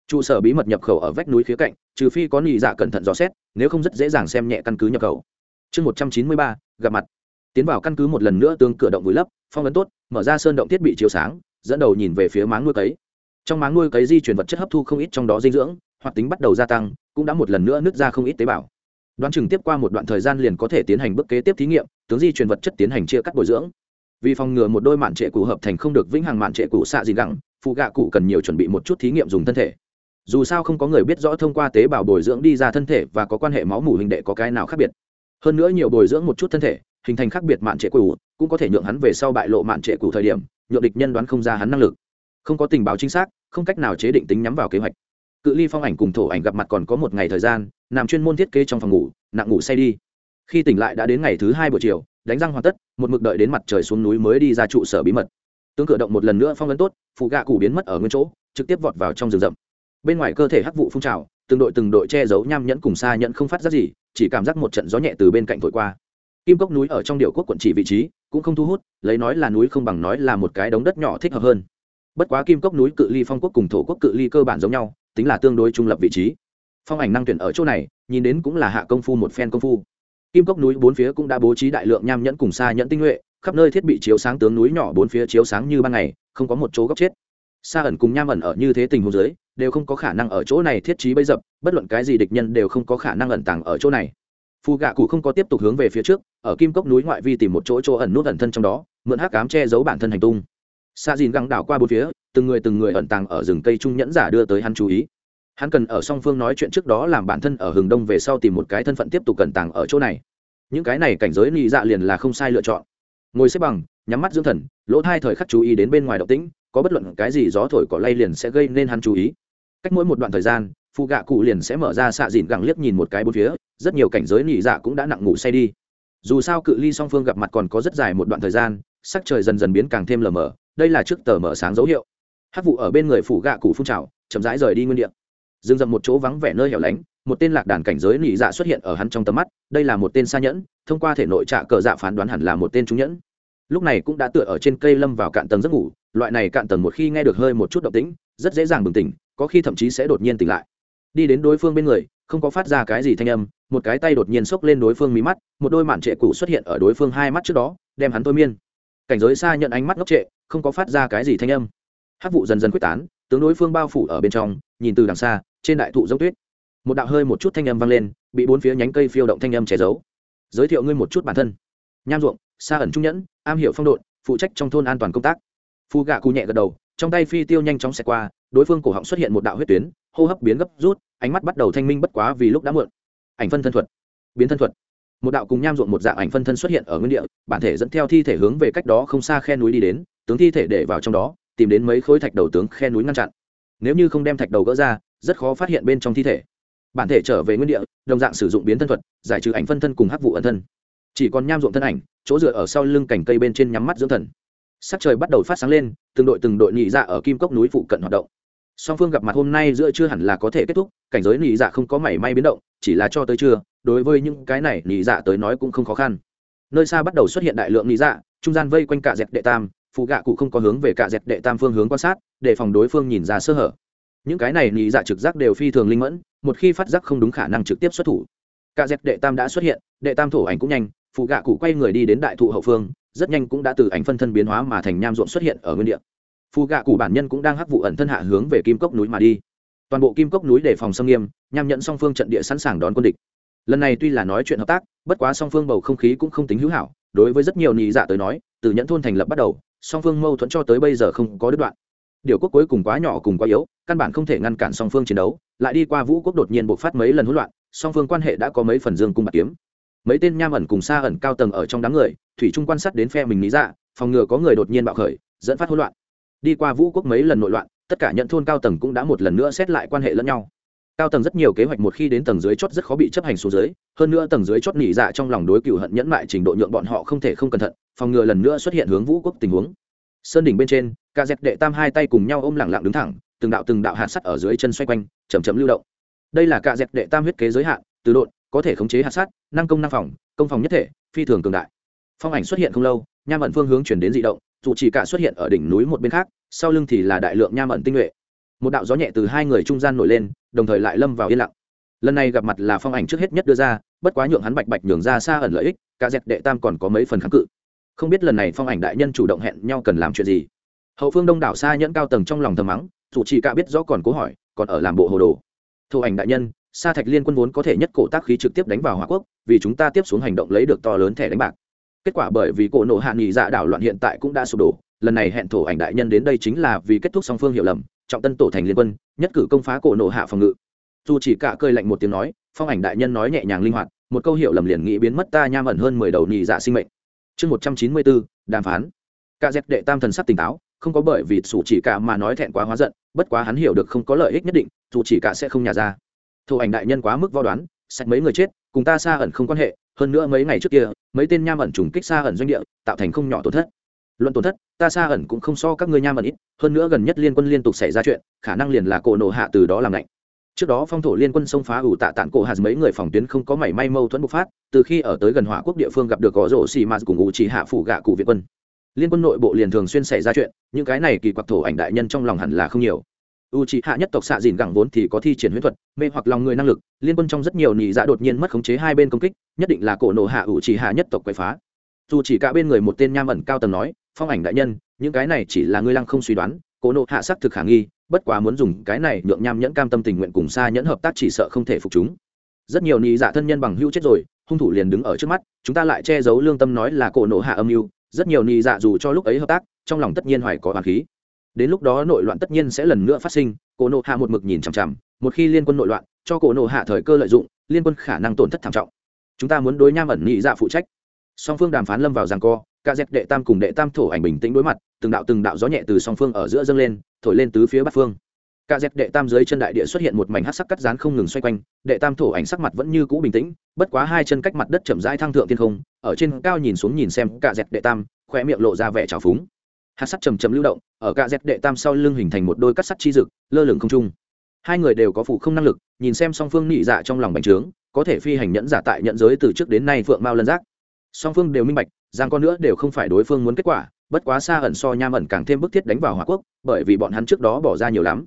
trụ sở bí mật nhập khẩu ở vách núi phía cạnh, trừ phi có nhị dạ cẩn thận dò xét, nếu không rất dễ dàng xem nhẹ căn cứ nhập khẩu. Chương một trăm chín mươi ba, gặp mặt. Tiến vào căn cứ một lần nữa tương cửa động vùi lấp, phong ấn tốt, mở ra sơn động thiết bị chiếu sáng, dẫn đầu nhìn về phía máng nuôi cấy. Trong máng nuôi cấy di chuyển vật chất hấp thu không ít trong đó dinh dưỡng, hoạt tính bắt đầu gia tăng, cũng đã một lần nữa nứt ra không ít tế bào. Đoán chừng tiếp qua một đoạn thời gian liền có thể tiến hành bước kế tiếp thí nghiệm, tướng di truyền vật chất tiến hành chia cắt bồi dưỡng. Vì phòng ngừa một đôi mạn trệ cụ hợp thành không được vĩnh hằng mạn trệ cụ xạ gì gẳng, phụ gạ cụ cần nhiều chuẩn bị một chút thí nghiệm dùng thân thể dù sao không có người biết rõ thông qua tế bào bồi dưỡng đi ra thân thể và có quan hệ máu mủ hình đệ có cái nào khác biệt. Hơn nữa nhiều bồi dưỡng một chút thân thể, hình thành khác biệt mạn trệ cũ cũng có thể nhượng hắn về sau bại lộ mạn trệ cũ thời điểm, nhượng địch nhân đoán không ra hắn năng lực. Không có tình báo chính xác, không cách nào chế định tính nhắm vào kế hoạch. Cự ly phong ảnh cùng thổ ảnh gặp mặt còn có một ngày thời gian, nằm chuyên môn thiết kế trong phòng ngủ, nặng ngủ say đi. Khi tỉnh lại đã đến ngày thứ hai buổi chiều, đánh răng hoàn tất, một mực đợi đến mặt trời xuống núi mới đi ra trụ sở bí mật. Tướng cửa động một lần nữa phong ấn tốt, phụ gạ cụ biến mất ở nguyên chỗ, trực tiếp vọt vào trong rừng rậm bên ngoài cơ thể hắc vụ phun trào, từng đội từng đội che giấu nham nhẫn cùng xa nhẫn không phát ra gì, chỉ cảm giác một trận gió nhẹ từ bên cạnh thổi qua. Kim cốc núi ở trong điệu quốc quận chỉ vị trí, cũng không thu hút, lấy nói là núi không bằng nói là một cái đống đất nhỏ thích hợp hơn. Bất quá kim cốc núi cự ly phong quốc cùng thổ quốc cự ly cơ bản giống nhau, tính là tương đối trung lập vị trí. Phong ảnh năng tuyển ở chỗ này, nhìn đến cũng là hạ công phu một phen công phu. Kim cốc núi bốn phía cũng đã bố trí đại lượng nham nhẫn cùng xa nhẫn tinh nhuệ, khắp nơi thiết bị chiếu sáng tướng núi nhỏ bốn phía chiếu sáng như ban ngày, không có một chỗ góc chết. Sa ẩn cùng nham ẩn ở như thế tình huống dưới, đều không có khả năng ở chỗ này thiết trí bấy dập, bất luận cái gì địch nhân đều không có khả năng ẩn tàng ở chỗ này. Phù gạ cụ không có tiếp tục hướng về phía trước, ở kim cốc núi ngoại vi tìm một chỗ chỗ ẩn nút ẩn thân trong đó, mượn hắc cám che giấu bản thân hành tung. Xa dìn găng đảo qua bốn phía, từng người từng người ẩn tàng ở rừng cây trung nhẫn giả đưa tới hắn chú ý. Hắn cần ở song phương nói chuyện trước đó làm bản thân ở hừng đông về sau tìm một cái thân phận tiếp tục cẩn tàng ở chỗ này. Những cái này cảnh giới nhị dạ liền là không sai lựa chọn. Ngồi xếp bằng, nhắm mắt dưỡng thần, lỗ thai thời khắc chú ý đến bên ngoài động tĩnh có bất luận cái gì gió thổi cỏ lay liền sẽ gây nên hắn chú ý. Cách mỗi một đoạn thời gian phụ gạ cụ liền sẽ mở ra xạ dìn gẳng liếc nhìn một cái bốn phía, rất nhiều cảnh giới nhị dạ cũng đã nặng ngủ say đi. Dù sao cự ly song phương gặp mặt còn có rất dài một đoạn thời gian, sắc trời dần dần biến càng thêm lờ mờ, đây là trước tờ mở sáng dấu hiệu. Hát vụ ở bên người phủ gạ cụ phun trào, chậm rãi rời đi nguyên đ i ệ dừng dầm một chỗ vắng vẻ nơi hẻo lánh, một tên lạc đàn cảnh giới nị dạ xuất hiện ở hắn trong tầm mắt, đây là một tên xa nhẫn, thông qua thể nội trạ cờ dạ phán đoán hẳn là một tên trung nhẫn lúc này cũng đã tựa ở trên cây lâm vào cạn tầng giấc ngủ, loại này cạn tầng một khi nghe được hơi một chút động tĩnh, rất dễ dàng bừng tỉnh, có khi thậm chí sẽ đột nhiên tỉnh lại. Đi đến đối phương bên người, không có phát ra cái gì thanh âm, một cái tay đột nhiên xốc lên đối phương mí mắt, một đôi mạn trệ cũ xuất hiện ở đối phương hai mắt trước đó, đem hắn thôi miên. Cảnh giới xa nhận ánh mắt ngốc trệ, không có phát ra cái gì thanh âm. Hát vụ dần dần quyết tán, tướng đối phương bao phủ ở bên trong, nhìn từ đằng xa, trên đại thụ giống tuyết. Một đạo hơi một chút thanh âm vang lên, bị bốn phía nhánh cây phiêu động thanh âm che giấu. Giới thiệu ngươi một chút bản thân. Nham ruộng xa ẩn trung nhẫn am hiểu phong độn, phụ trách trong thôn an toàn công tác. Phu gạ cụ nhẹ gật đầu, trong tay phi tiêu nhanh chóng xẹt qua, đối phương cổ họng xuất hiện một đạo huyết tuyến, hô hấp biến gấp rút, ánh mắt bắt đầu thanh minh bất quá vì lúc đã muộn. Ảnh phân thân thuật. Biến thân thuật. Một đạo cùng nham ruộng một dạng ảnh phân thân xuất hiện ở nguyên địa, bản thể dẫn theo thi thể hướng về cách đó không xa khe núi đi đến, tướng thi thể để vào trong đó, tìm đến mấy khối thạch đầu tướng khe núi ngăn chặn. Nếu như không đem thạch đầu gỡ ra, rất khó phát hiện bên trong thi thể. Bản thể trở về nguyên địa, đồng dạng sử dụng biến thân thuật, giải trừ ảnh phân thân cùng hắc vụ ẩn thân chỉ còn nham ruộng thân ảnh, chỗ dựa ở sau lưng cành cây bên trên nhắm mắt dưỡng thần. Sắc trời bắt đầu phát sáng lên, từng đội từng đội nhị dạ ở kim cốc núi phụ cận hoạt động. Song phương gặp mặt hôm nay giữa chưa hẳn là có thể kết thúc, cảnh giới nhị dạ không có mảy may biến động, chỉ là cho tới trưa, đối với những cái này nhị dạ tới nói cũng không khó khăn. Nơi xa bắt đầu xuất hiện đại lượng nhị dạ trung gian vây quanh cả dẹp đệ tam, phụ gạ cụ không có hướng về cả dẹp đệ tam phương hướng quan sát, để phòng đối phương nhìn ra sơ hở. Những cái này nhị dạ trực giác đều phi thường linh mẫn, một khi phát giác không đúng khả năng trực tiếp xuất thủ. Cả dẹp đệ tam đã xuất hiện, đệ tam thổ ảnh cũng nhanh phụ gạ cụ quay người đi đến đại thụ hậu phương, rất nhanh cũng đã từ ảnh phân thân biến hóa mà thành nham ruộng xuất hiện ở nguyên địa. Phù gạ cụ bản nhân cũng đang hắc vụ ẩn thân hạ hướng về kim cốc núi mà đi. Toàn bộ kim cốc núi để phòng xâm nghiêm, nham nhận song phương trận địa sẵn sàng đón quân địch. Lần này tuy là nói chuyện hợp tác, bất quá song phương bầu không khí cũng không tính hữu hảo, đối với rất nhiều nị dạ tới nói, từ nhẫn thôn thành lập bắt đầu, song phương mâu thuẫn cho tới bây giờ không có đứt đoạn. Điều quốc cuối cùng quá nhỏ cùng quá yếu, căn bản không thể ngăn cản song phương chiến đấu, lại đi qua vũ quốc đột nhiên bộc phát mấy lần hỗn loạn, song phương quan hệ đã có mấy phần dương cung bạc kiếm mấy tên nham ẩn cùng xa ẩn cao tầng ở trong đám người, thủy trung quan sát đến phe mình lý dạ phòng ngừa có người đột nhiên bạo khởi, dẫn phát hỗn loạn. Đi qua vũ quốc mấy lần nội loạn, tất cả nhận thôn cao tầng cũng đã một lần nữa xét lại quan hệ lẫn nhau. Cao tầng rất nhiều kế hoạch một khi đến tầng dưới chót rất khó bị chấp hành xuống dưới, hơn nữa tầng dưới chót nỉ dạ trong lòng đối cựu hận nhẫn mại trình độ nhượng bọn họ không thể không cẩn thận, phòng ngừa lần nữa xuất hiện hướng vũ quốc tình huống. Sơn đỉnh bên trên, ca dẹp đệ tam hai tay cùng nhau ôm lẳng lặng đứng thẳng, từng đạo từng đạo hạt sắt ở dưới chân xoay quanh chầm chậm lưu động. Đây là ca dẹp đệ tam huyết kế giới hạn, từ độn có thể khống chế hạt sát, năng công năng phòng công phòng nhất thể phi thường cường đại. Phong ảnh xuất hiện không lâu nham ẩn phương hướng chuyển đến dị động dù chỉ cả xuất hiện ở đỉnh núi một bên khác sau lưng thì là đại lượng nham ẩn tinh nhuệ. Một đạo gió nhẹ từ hai người trung gian nổi lên đồng thời lại lâm vào yên lặng. Lần này gặp mặt là phong ảnh trước hết nhất đưa ra bất quá nhượng hắn bạch bạch nhường ra xa ẩn lợi ích cả dẹp đệ tam còn có mấy phần kháng cự. Không biết lần này phong ảnh đại nhân chủ động hẹn nhau cần làm chuyện gì. Hậu phương đông đảo xa nhẫn cao tầng trong lòng thầm mắng dù chỉ cả biết rõ còn cố hỏi còn ở làm bộ hồ đồ. Thổ ảnh đại nhân sa thạch liên quân vốn có thể nhất cổ tác khí trực tiếp đánh vào hỏa quốc, vì chúng ta tiếp xuống hành động lấy được to lớn thẻ đánh bạc. Kết quả bởi vì cổ nổ hạ nghị dạ đảo loạn hiện tại cũng đã sụp đổ, lần này hẹn thổ ảnh đại nhân đến đây chính là vì kết thúc song phương hiểu lầm, trọng tân tổ thành liên quân, nhất cử công phá cổ nổ hạ phòng ngự. Dù chỉ cả cơi lạnh một tiếng nói, phong ảnh đại nhân nói nhẹ nhàng linh hoạt, một câu hiểu lầm liền nghĩ biến mất ta nham ẩn hơn mười đầu nhị dạ sinh mệnh. Chương một trăm chín mươi bốn, đàm phán. Cả dẹp đệ tam thần sắc tỉnh táo, không có bởi vì sủ chỉ cả mà nói thẹn quá hóa giận, bất quá hắn hiểu được không có lợi ích nhất định, dù chỉ cả sẽ không nhả ra thổ ảnh đại nhân quá mức vo đoán, sạch mấy người chết, cùng ta xa ẩn không quan hệ, hơn nữa mấy ngày trước kia, mấy tên nham ẩn trùng kích xa ẩn doanh địa, tạo thành không nhỏ tổn thất. Luận tổn thất, ta xa ẩn cũng không so các ngươi nham ẩn ít, hơn nữa gần nhất liên quân liên tục xảy ra chuyện, khả năng liền là cổ nổ hạ từ đó làm lạnh. Trước đó phong thổ liên quân xông phá ủ tạ tản cổ hạt mấy người phòng tuyến không có mảy may mâu thuẫn bộc phát, từ khi ở tới gần hỏa quốc địa phương gặp được gõ rổ xì mà cùng ủ chỉ hạ phủ gạ cụ việt quân. Liên quân nội bộ liền thường xuyên xảy ra chuyện, những cái này kỳ quặc thổ ảnh đại nhân trong lòng hẳn là không nhiều u c hạ nhất tộc xạ dìn gẳng vốn thì có thi triển huyễn thuật, mê hoặc lòng người năng lực, liên quân trong rất nhiều nị dạ đột nhiên mất khống chế hai bên công kích, nhất định là cổ nổ hạ u c hạ nhất tộc quậy phá. Dù chỉ cả bên người một tên nham ẩn cao tầng nói, phong ảnh đại nhân, những cái này chỉ là ngươi lăng không suy đoán, cổ nộ hạ xác thực khả nghi, bất quá muốn dùng cái này nhượng nham nhẫn cam tâm tình nguyện cùng xa nhẫn hợp tác chỉ sợ không thể phục chúng. Rất nhiều nị dạ thân nhân bằng hữu chết rồi, hung thủ liền đứng ở trước mắt, chúng ta lại che giấu lương tâm nói là cổ nộ hạ âm mưu, rất nhiều nị dạ dù cho lúc ấy hợp tác, trong lòng tất nhiên hoài có hoàng khí đến lúc đó nội loạn tất nhiên sẽ lần nữa phát sinh, cổ nộ hạ một mực nhìn chằm chằm, một khi liên quân nội loạn, cho cổ nộ hạ thời cơ lợi dụng, liên quân khả năng tổn thất thảm trọng. Chúng ta muốn đối nham ẩn nhị dạ phụ trách. Song phương đàm phán lâm vào giằng co ca dẹp đệ tam cùng đệ tam thổ ảnh bình tĩnh đối mặt, từng đạo từng đạo gió nhẹ từ song phương ở giữa dâng lên, thổi lên tứ phía bắc phương. Ca dẹp đệ tam dưới chân đại địa xuất hiện một mảnh hát sắc cắt rán không ngừng xoay quanh, đệ tam thổ ảnh sắc mặt vẫn như cũ bình tĩnh, bất quá hai chân cách mặt đất chậm rãi thăng thượng thiên không, ở trên cao nhìn xuống nhìn xem ca dẹp đệ tam khoe miệng lộ ra vẻ trào phúng hạt sắt chầm chầm lưu động, ở cạ dẹp đệ tam sau lưng hình thành một đôi cắt sắt chi dực, lơ lửng không trung. Hai người đều có phụ không năng lực, nhìn xem song phương nị dạ trong lòng bành trướng, có thể phi hành nhẫn giả tại nhận giới từ trước đến nay phượng mao lân giác. Song phương đều minh bạch giang con nữa đều không phải đối phương muốn kết quả, bất quá xa ẩn so nham ẩn càng thêm bức thiết đánh vào hòa quốc, bởi vì bọn hắn trước đó bỏ ra nhiều lắm.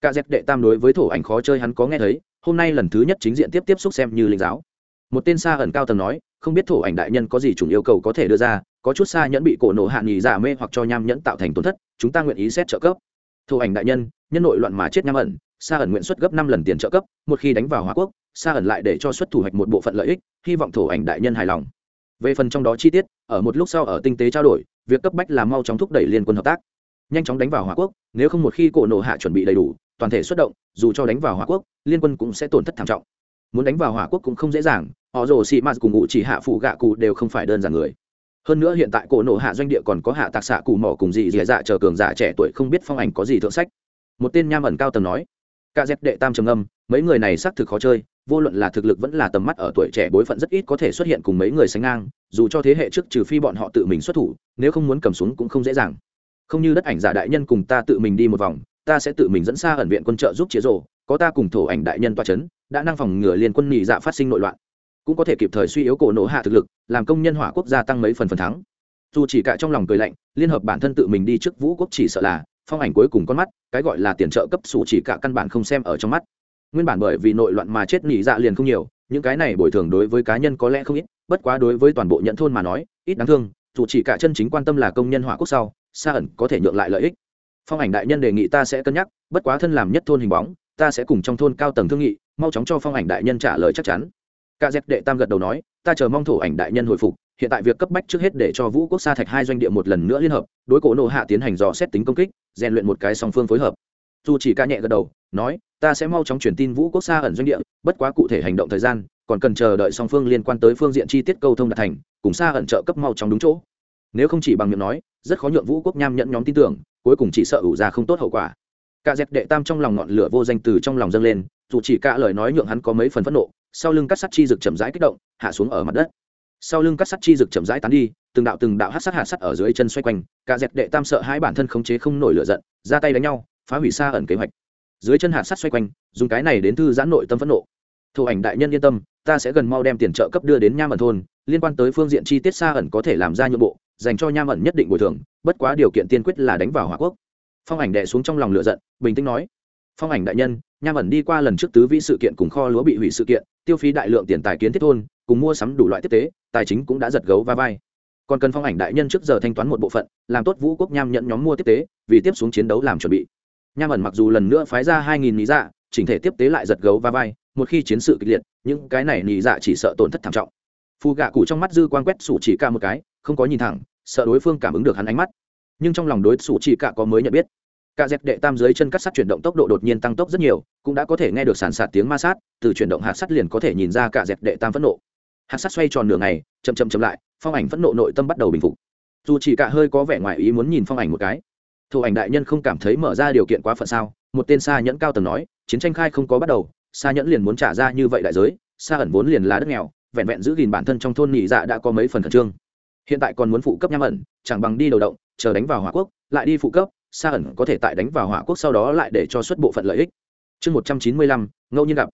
Cả dẹp đệ tam đối với thổ ảnh khó chơi hắn có nghe thấy, hôm nay lần thứ nhất chính diện tiếp tiếp xúc xem như linh giáo. Một tên xa ẩn cao tầng nói, không biết thổ ảnh đại nhân có gì chủng yêu cầu có thể đưa ra có chút xa nhẫn bị cổ nổ hạ nghỉ giả mê hoặc cho nham nhẫn tạo thành tổn thất, chúng ta nguyện ý xét trợ cấp. Thủ ảnh đại nhân nhân nội loạn mà chết nham ẩn xa ẩn nguyện xuất gấp năm lần tiền trợ cấp, một khi đánh vào hòa quốc xa ẩn lại để cho xuất thủ hoạch một bộ phận lợi ích, hy vọng thủ ảnh đại nhân hài lòng. Về phần trong đó chi tiết, ở một lúc sau ở tinh tế trao đổi, việc cấp bách là mau chóng thúc đẩy liên quân hợp tác. Nhanh chóng đánh vào hòa quốc, nếu không một khi cổ nổ hạ chuẩn bị đầy đủ, toàn thể xuất động, dù cho đánh vào hòa quốc, liên quân cũng sẽ tổn thất thảm trọng. Muốn đánh vào hòa quốc cũng không dễ dàng, họ rồ sĩ mạt cùng ngụ chỉ hạ phụ gạ cụ đều không phải đơn giản người hơn nữa hiện tại cổ nộ hạ doanh địa còn có hạ tạc xạ cù mỏ cùng dị dì dạ chờ cường giả trẻ tuổi không biết phong ảnh có gì thượng sách. Một tên nham ẩn cao tầng nói ca dép đệ tam trầm âm mấy người này xác thực khó chơi, vô luận là thực lực vẫn là tầm mắt ở tuổi trẻ bối phận rất ít có thể xuất hiện cùng mấy người sánh ngang, dù cho thế hệ trước trừ phi bọn họ tự mình xuất thủ, nếu không muốn cầm súng cũng không dễ dàng. Không như đất ảnh giả đại nhân cùng ta tự mình đi một vòng, ta sẽ tự mình dẫn xa ẩn viện quân trợ giúp chế rổ có ta cùng thổ ảnh đại nhân toa c h ấ n đã năng phòng ngừa liên quân nhị dạ phát sinh nội loạn cũng có thể kịp thời suy yếu cổ nổ hạ thực lực, làm công nhân hỏa quốc gia tăng mấy phần phần thắng. Dù chỉ cả trong lòng cười lạnh, liên hợp bản thân tự mình đi trước vũ quốc chỉ sợ là phong ảnh cuối cùng con mắt, cái gọi là tiền trợ cấp xù chỉ cả căn bản không xem ở trong mắt. Nguyên bản bởi vì nội loạn mà chết nỉ dạ liền không nhiều, những cái này bồi thường đối với cá nhân có lẽ không ít, bất quá đối với toàn bộ nhận thôn mà nói, ít đáng thương, dù chỉ cả chân chính quan tâm là công nhân hỏa quốc sau, xa ẩn có thể nhượng lại lợi ích. Phong ảnh đại nhân đề nghị ta sẽ cân nhắc, bất quá thân làm nhất thôn hình bóng, ta sẽ cùng trong thôn cao tầng thương nghị, mau chóng cho phong ảnh đại nhân trả lời chắc chắn. Cả dép đệ tam gật đầu nói, ta chờ mong thổ ảnh đại nhân hồi phục, hiện tại việc cấp bách trước hết để cho vũ quốc sa thạch hai doanh địa một lần nữa liên hợp, đối cổ nổ hạ tiến hành dò xét tính công kích, rèn luyện một cái song phương phối hợp. Dù chỉ ca nhẹ gật đầu, nói, ta sẽ mau chóng truyền tin vũ quốc sa ẩn doanh địa, bất quá cụ thể hành động thời gian, còn cần chờ đợi song phương liên quan tới phương diện chi tiết câu thông đạt thành, cùng sa ẩn trợ cấp mau chóng đúng chỗ. Nếu không chỉ bằng miệng nói, rất khó nhượng vũ quốc nham nhận nhóm tin tưởng, cuối cùng chỉ sợ ủ ra không tốt hậu quả. Cả dẹp đệ tam trong lòng ngọn lửa vô danh từ trong lòng dâng lên, dù chỉ cả lời nói nhượng hắn có mấy phần phẫn nộ sau lưng cắt sắt chi rực chậm rãi kích động, hạ xuống ở mặt đất. Sau lưng cắt sắt chi rực chậm rãi tán đi, từng đạo từng đạo hát sắt hạ sắt ở dưới chân xoay quanh, cả dẹp đệ tam sợ hai bản thân khống chế không nổi lửa giận, ra tay đánh nhau, phá hủy xa ẩn kế hoạch. Dưới chân hạt sắt xoay quanh, dùng cái này đến thư giãn nội tâm phẫn nộ. Thủ ảnh đại nhân yên tâm, ta sẽ gần mau đem tiền trợ cấp đưa đến nham ẩn thôn, liên quan tới phương diện chi tiết xa ẩn có thể làm ra nhượng bộ, dành cho nham ẩn nhất định bồi thường, bất quá điều kiện tiên quyết là đánh vào hỏa quốc. Phong ảnh đệ xuống trong lòng lửa giận, bình tĩnh nói. Phong ảnh đại nhân, nham ẩn đi qua lần trước tứ vĩ sự kiện cùng kho lúa bị hủy sự kiện tiêu phí đại lượng tiền tài kiến thiết thôn, cùng mua sắm đủ loại tiếp tế, tài chính cũng đã giật gấu va vai. Còn cần phong ảnh đại nhân trước giờ thanh toán một bộ phận, làm tốt vũ quốc nham nhận nhóm mua tiếp tế, vì tiếp xuống chiến đấu làm chuẩn bị. Nham ẩn mặc dù lần nữa phái ra hai nghìn lý dạ chỉnh thể tiếp tế lại giật gấu va vai, một khi chiến sự kịch liệt, những cái này lý dạ chỉ sợ tổn thất thảm trọng. Phù gạ cụ trong mắt dư quan quét sủ chỉ ca một cái, không có nhìn thẳng, sợ đối phương cảm ứng được hắn ánh mắt. Nhưng trong lòng đối sủ chỉ ca có mới nhận biết cả dẹp đệ tam dưới chân cắt sắt chuyển động tốc độ đột nhiên tăng tốc rất nhiều, cũng đã có thể nghe được sàn sạt tiếng ma sát, từ chuyển động hạt sắt liền có thể nhìn ra cả dẹp đệ tam phẫn nộ. Hạt sắt xoay tròn nửa ngày, chậm chậm chậm lại, phong ảnh phẫn nộ nội tâm bắt đầu bình phục. Dù chỉ cả hơi có vẻ ngoài ý muốn nhìn phong ảnh một cái. Thủ ảnh đại nhân không cảm thấy mở ra điều kiện quá phận sao? Một tên xa nhẫn cao tầng nói, chiến tranh khai không có bắt đầu xa nhẫn liền muốn trả ra như vậy đại giới xa ẩn vốn liền là đất nghèo, vẹn vẹn giữ gìn bản thân trong thôn nhị dạ đã có mấy phần khẩn trương. Hiện tại còn muốn phụ cấp nham ẩn, chẳng bằng đi đầu động, chờ đánh vào hỏa quốc, lại đi phụ cấp xa ẩn có thể tại đánh vào hỏa quốc sau đó lại để cho xuất bộ phận lợi ích. Chương một trăm chín mươi lăm, ngẫu nhiên gặp.